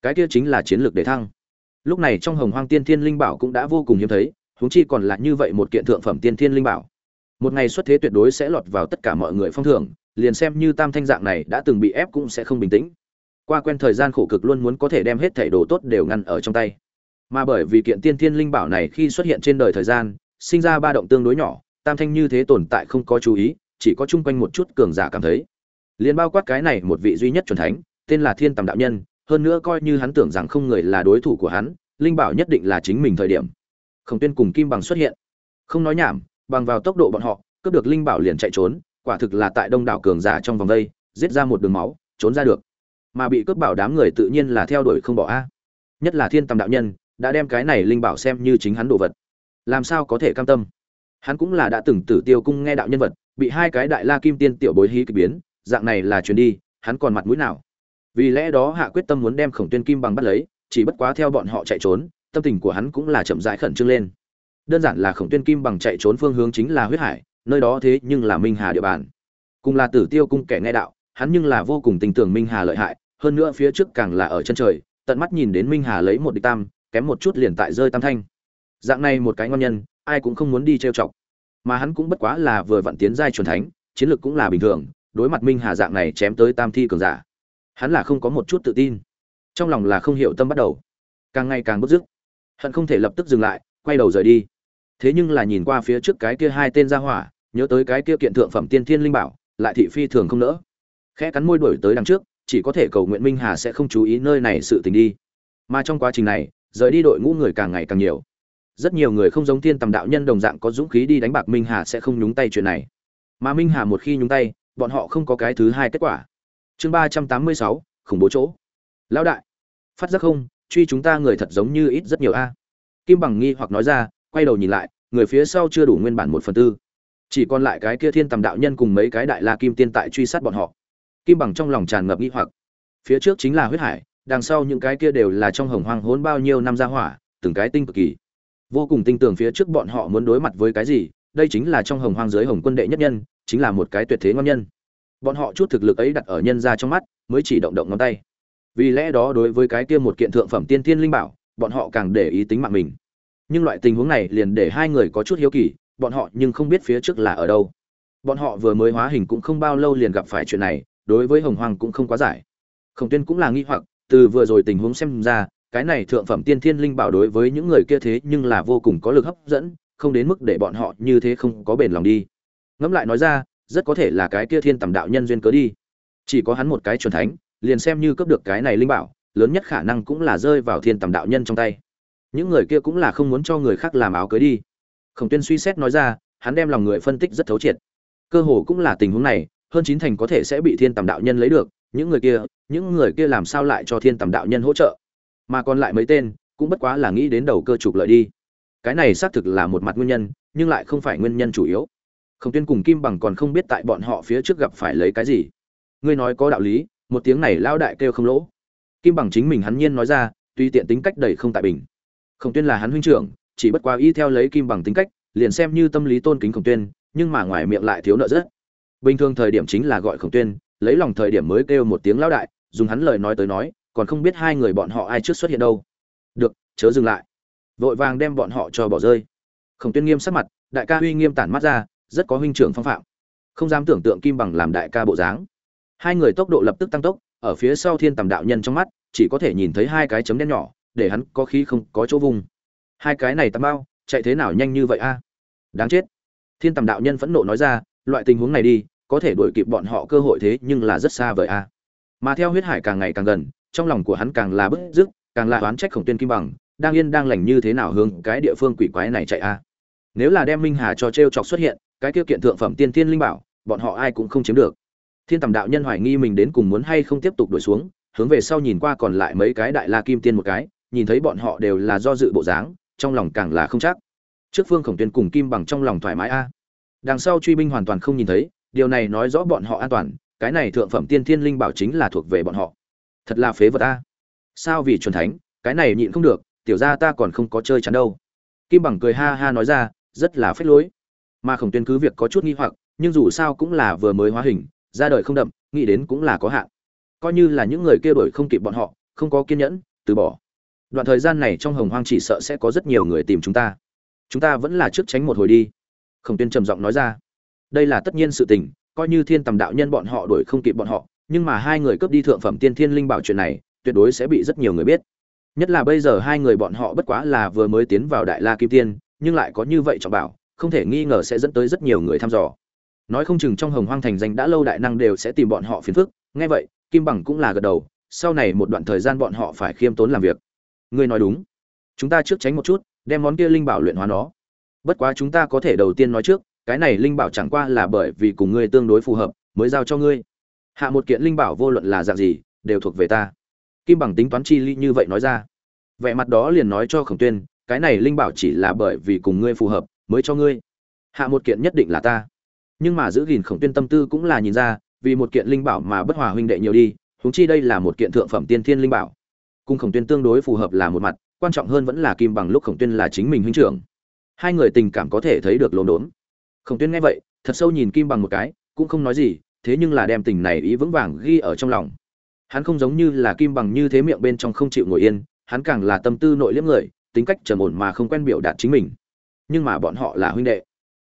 Speaker 1: Cái kia chính là chiến lược để thăng. Lúc này trong hồng hoang tiên thiên linh bảo cũng đã vô cùng hiếm thấy, huống chi còn là như vậy một kiện thượng phẩm tiên thiên linh bảo. Một ngày xuất thế tuyệt đối sẽ lọt vào tất cả mọi người phong thưởng, liền xem như tam thanh dạng này đã từng bị ép cũng sẽ không bình tĩnh. Qua quen thời gian khổ cực luôn muốn có thể đem hết thảy đồ tốt đều ngăn ở trong tay mà bởi vì kiện tiên thiên linh bảo này khi xuất hiện trên đời thời gian, sinh ra ba động tương đối nhỏ, tam thanh như thế tồn tại không có chú ý, chỉ có chung quanh một chút cường giả cảm thấy. Liền bao quát cái này một vị duy nhất chuẩn thánh, tên là thiên tầm đạo nhân, hơn nữa coi như hắn tưởng rằng không người là đối thủ của hắn, linh bảo nhất định là chính mình thời điểm. Khổng tuyên cùng kim bằng xuất hiện. Không nói nhảm, bằng vào tốc độ bọn họ, cướp được linh bảo liền chạy trốn, quả thực là tại đông đảo cường giả trong vòng đây, giết ra một đường máu, trốn ra được. Mà bị cướp bảo đám người tự nhiên là theo đuổi không bỏ a. Nhất là thiên tầm đạo nhân đã đem cái này linh bảo xem như chính hắn đồ vật. Làm sao có thể cam tâm? Hắn cũng là đã từng tử tiêu cung nghe đạo nhân vật, bị hai cái đại la kim tiên tiểu bối hí kỳ biến, dạng này là chuyến đi, hắn còn mặt mũi nào? Vì lẽ đó hạ quyết tâm muốn đem khổng tuyên kim bằng bắt lấy, chỉ bất quá theo bọn họ chạy trốn, tâm tình của hắn cũng là chậm rãi khẩn trương lên. Đơn giản là khổng tuyên kim bằng chạy trốn phương hướng chính là huyết hải, nơi đó thế nhưng là minh hà địa bàn. Cùng là tử tiêu cung kẻ nghe đạo, hắn nhưng là vô cùng tình tưởng minh hà lợi hại, hơn nữa phía trước càng là ở chân trời, tận mắt nhìn đến minh hà lấy một địch tam kém một chút liền tại rơi tam thanh. Dạng này một cái ngon nhân, ai cũng không muốn đi trêu chọc. Mà hắn cũng bất quá là vừa vặn tiến giai truyền thánh, chiến lược cũng là bình thường, đối mặt minh hà dạng này chém tới tam thi cường giả, hắn là không có một chút tự tin. Trong lòng là không hiểu tâm bắt đầu. Càng ngày càng bất dứt hận không thể lập tức dừng lại, quay đầu rời đi. Thế nhưng là nhìn qua phía trước cái kia hai tên ra hỏa, nhớ tới cái kia kiện thượng phẩm tiên thiên linh bảo, lại thị phi thường không nỡ. Khẽ cắn môi đuổi tới đằng trước, chỉ có thể cầu nguyện minh hà sẽ không chú ý nơi này sự tình đi. Mà trong quá trình này rời đi đội ngũ người càng ngày càng nhiều. Rất nhiều người không giống thiên tầm đạo nhân đồng dạng có dũng khí đi đánh bạc minh hà sẽ không nhúng tay chuyện này. Mà minh hà một khi nhúng tay, bọn họ không có cái thứ hai kết quả. Chương ba trăm tám mươi sáu, khủng bố chỗ. Lão đại, phát giác không, truy chúng ta người thật giống như ít rất nhiều a. Kim bằng nghi hoặc nói ra, quay đầu nhìn lại, người phía sau chưa đủ nguyên bản một phần tư. Chỉ còn lại cái kia thiên tầm đạo nhân cùng mấy cái đại la kim tiên tại truy sát bọn họ. Kim bằng trong lòng tràn ngập nghi hoặc. Phía trước chính là huyết hải đằng sau những cái kia đều là trong hồng hoang hốn bao nhiêu năm ra hỏa, từng cái tinh cực kỳ. Vô cùng tin tưởng phía trước bọn họ muốn đối mặt với cái gì, đây chính là trong hồng hoang giới hồng quân đệ nhất nhân, chính là một cái tuyệt thế ngon nhân. Bọn họ chút thực lực ấy đặt ở nhân ra trong mắt, mới chỉ động động ngón tay. Vì lẽ đó đối với cái kia một kiện thượng phẩm tiên thiên linh bảo, bọn họ càng để ý tính mạng mình. Nhưng loại tình huống này liền để hai người có chút hiếu kỳ, bọn họ nhưng không biết phía trước là ở đâu. Bọn họ vừa mới hóa hình cũng không bao lâu liền gặp phải chuyện này, đối với hồng hoàng cũng không quá giải. Khổng tuyên cũng là nghi hoặc từ vừa rồi tình huống xem ra, cái này thượng phẩm tiên thiên linh bảo đối với những người kia thế nhưng là vô cùng có lực hấp dẫn, không đến mức để bọn họ như thế không có bền lòng đi. Ngẫm lại nói ra, rất có thể là cái kia thiên tầm đạo nhân duyên cớ đi. Chỉ có hắn một cái chuẩn thánh, liền xem như cướp được cái này linh bảo, lớn nhất khả năng cũng là rơi vào thiên tầm đạo nhân trong tay. Những người kia cũng là không muốn cho người khác làm áo cưới đi. Khổng tuyên suy xét nói ra, hắn đem lòng người phân tích rất thấu triệt. Cơ hồ cũng là tình huống này, hơn chín thành có thể sẽ bị thiên tầm đạo nhân lấy được những người kia, những người kia làm sao lại cho thiên tầm đạo nhân hỗ trợ? Mà còn lại mấy tên, cũng bất quá là nghĩ đến đầu cơ trục lợi đi. Cái này xác thực là một mặt nguyên nhân, nhưng lại không phải nguyên nhân chủ yếu. Khổng tuyên cùng kim bằng còn không biết tại bọn họ phía trước gặp phải lấy cái gì. Ngươi nói có đạo lý, một tiếng này lao đại kêu không lỗ. Kim bằng chính mình hắn nhiên nói ra, tuy tiện tính cách đầy không tại bình. Khổng tuyên là hắn huynh trưởng, chỉ bất quá y theo lấy kim bằng tính cách, liền xem như tâm lý tôn kính khổng tuyên, nhưng mà ngoài miệng lại thiếu nợ rất. Bình thường thời điểm chính là gọi khổng tuyên lấy lòng thời điểm mới kêu một tiếng lão đại, dùng hắn lời nói tới nói, còn không biết hai người bọn họ ai trước xuất hiện đâu. Được, chớ dừng lại. Vội vàng đem bọn họ cho bỏ rơi. Khổng tuyên nghiêm sắc mặt, đại ca uy nghiêm tản mắt ra, rất có huynh trưởng phong phạm. Không dám tưởng tượng kim bằng làm đại ca bộ dáng. Hai người tốc độ lập tức tăng tốc, ở phía sau thiên tầm đạo nhân trong mắt, chỉ có thể nhìn thấy hai cái chấm đen nhỏ, để hắn có khí không có chỗ vùng hai cái này tầm bao, chạy thế nào nhanh như vậy a? Đáng chết. Thiên tầm đạo nhân phẫn nộ nói ra, loại tình huống này đi có thể đuổi kịp bọn họ cơ hội thế nhưng là rất xa vời a mà theo huyết hải càng ngày càng gần, trong lòng của hắn càng là bức dứt càng là oán trách khổng tuyên kim bằng, đang yên đang lành như thế nào hướng cái địa phương quỷ quái này chạy a nếu là đem minh hà cho t r e o chọc xuất hiện, cái tiêu kiện thượng phẩm tiên tiên linh bảo, bọn họ ai cũng không chiếm được. Thiên tầm đạo nhân hoài nghi mình đến cùng muốn hay không tiếp tục đuổi xuống, hướng về sau nhìn qua còn lại mấy cái đại la kim tiên một cái, nhìn thấy bọn họ đều là do dự bộ dáng, trong lòng càng là không chắc. Trước phương khổng tuyên cùng kim bằng trong lòng thoải mái a đằng sau truy binh hoàn toàn không nhìn thấy điều này nói rõ bọn họ an toàn cái này thượng phẩm tiên thiên linh bảo chính là thuộc về bọn họ. Thật là phế vật ta, sao vì chuẩn thánh cái này nhịn không được tiểu ra ta còn không có chơi chắn đâu. Kim bằng cười ha ha nói ra rất là phết lối. Mà khổng tuyên cứ việc có chút nghi hoặc nhưng dù sao cũng là vừa mới hóa hình ra đời không đậm nghĩ đến cũng là có hạn. Coi như là những người kia đổi không kịp bọn họ không có kiên nhẫn từ bỏ. Đoạn thời gian này trong hồng hoang chỉ sợ sẽ có rất nhiều người tìm chúng ta. Chúng ta vẫn là trước tránh một hồi đi. Khổng tuyên trầm giọng nói ra đây là tất nhiên sự tình, coi như thiên tầm đạo nhân bọn họ đuổi không kịp bọn họ, nhưng mà hai người cướp đi thượng phẩm tiên thiên linh bảo chuyện này, tuyệt đối sẽ bị rất nhiều người biết. Nhất là bây giờ hai người bọn họ bất quá là vừa mới tiến vào đại la kim tiên, nhưng lại có như vậy trọng bảo, không thể nghi ngờ sẽ dẫn tới rất nhiều người thăm dò. Nói không chừng trong hồng hoang thành danh đã lâu đại năng đều sẽ tìm bọn họ phiền phức, nghe vậy, kim bằng cũng là gật đầu, sau này một đoạn thời gian bọn họ phải khiêm tốn làm việc. Ngươi nói đúng. Chúng ta trước tránh một chút, đem món kia linh bảo luyện hóa nó. Bất quá chúng ta có thể đầu tiên nói trước cái này linh bảo chẳng qua là bởi vì cùng ngươi tương đối phù hợp, mới giao cho ngươi. Hạ một kiện linh bảo vô luận là dạng gì, đều thuộc về ta. Kim bằng tính toán chi ly như vậy nói ra. Vẻ mặt đó liền nói cho khổng tuyên, cái này linh bảo chỉ là bởi vì cùng ngươi phù hợp, mới cho ngươi. Hạ một kiện nhất định là ta. Nhưng mà giữ gìn khổng tuyên tâm tư cũng là nhìn ra, vì một kiện linh bảo mà bất hòa huynh đệ nhiều đi, huống chi đây là một kiện thượng phẩm tiên thiên linh bảo. Cùng khổng tuyên tương đối phù hợp là một mặt, quan trọng hơn vẫn là kim bằng lúc khổng tuyên là chính mình huynh trưởng. Hai người tình cảm có thể thấy được lồn đốn khổng tuyên nghe vậy, thật sâu nhìn kim bằng một cái, cũng không nói gì, thế nhưng là đem tình này ý vững vàng ghi ở trong lòng. Hắn không giống như là kim bằng như thế miệng bên trong không chịu ngồi yên, hắn càng là tâm tư nội liếm người, tính cách trầm ổn mà không quen biểu đạt chính mình. Nhưng mà bọn họ là huynh đệ.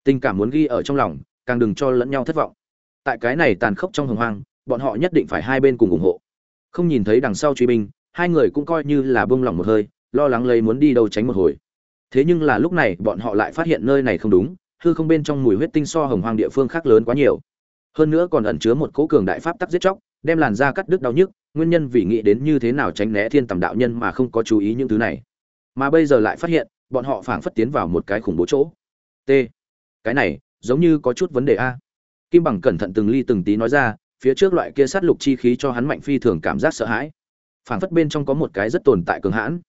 Speaker 1: Tình cảm muốn ghi ở trong lòng, càng đừng cho lẫn nhau thất vọng. Tại cái này tàn khốc trong hồng hoang, bọn họ nhất định phải hai bên cùng ủng hộ. Không nhìn thấy đằng sau truy binh, hai người cũng coi như là bông lỏng một hơi, lo lắng lấy muốn đi đâu tránh một hồi. Thế nhưng là lúc này bọn họ lại phát hiện nơi này không đúng hư không bên trong mùi huyết tinh so hồng hoang địa phương khác lớn quá nhiều. Hơn nữa còn ẩn chứa một cố cường đại pháp tắc giết chóc, đem làn da cắt đứt đau nhức, nguyên nhân vì nghĩ đến như thế nào tránh né thiên tầm đạo nhân mà không có chú ý những thứ này. Mà bây giờ lại phát hiện, bọn họ phảng phất tiến vào một cái khủng bố chỗ. T. Cái này, giống như có chút vấn đề a. Kim bằng cẩn thận từng ly từng tí nói ra, phía trước loại kia sát lục chi khí cho hắn mạnh phi thường cảm giác sợ hãi. Phảng phất bên trong có một cái rất tồn tại cường hãn.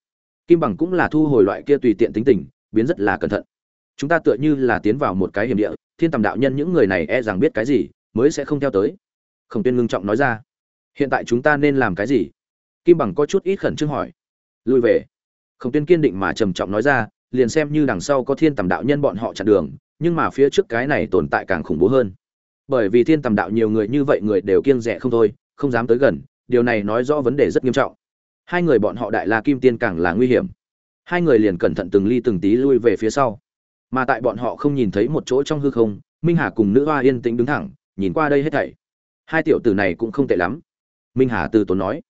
Speaker 1: Kim bằng cũng là thu hồi loại kia tùy tiện tính tình, biến rất là cẩn thận chúng ta tựa như là tiến vào một cái hiểm địa, thiên tầm đạo nhân những người này e rằng biết cái gì, mới sẽ không theo tới. Khổng tiên ngưng trọng nói ra. Hiện tại chúng ta nên làm cái gì? Kim bằng có chút ít khẩn trương hỏi. Lùi về. Khổng tiên kiên định mà trầm trọng nói ra, liền xem như đằng sau có thiên tầm đạo nhân bọn họ chặn đường, nhưng mà phía trước cái này tồn tại càng khủng bố hơn. Bởi vì thiên tầm đạo nhiều người như vậy người đều kiêng rẻ không thôi, không dám tới gần, điều này nói rõ vấn đề rất nghiêm trọng. Hai người bọn họ đại la kim tiên càng là nguy hiểm. Hai người liền cẩn thận từng ly từng tí lui về phía sau mà tại bọn họ không nhìn thấy một chỗ trong hư không, minh hà cùng nữ hoa yên tĩnh đứng thẳng, nhìn qua đây hết thảy. Hai tiểu tử này cũng không tệ lắm. Minh hà từ tốn nói.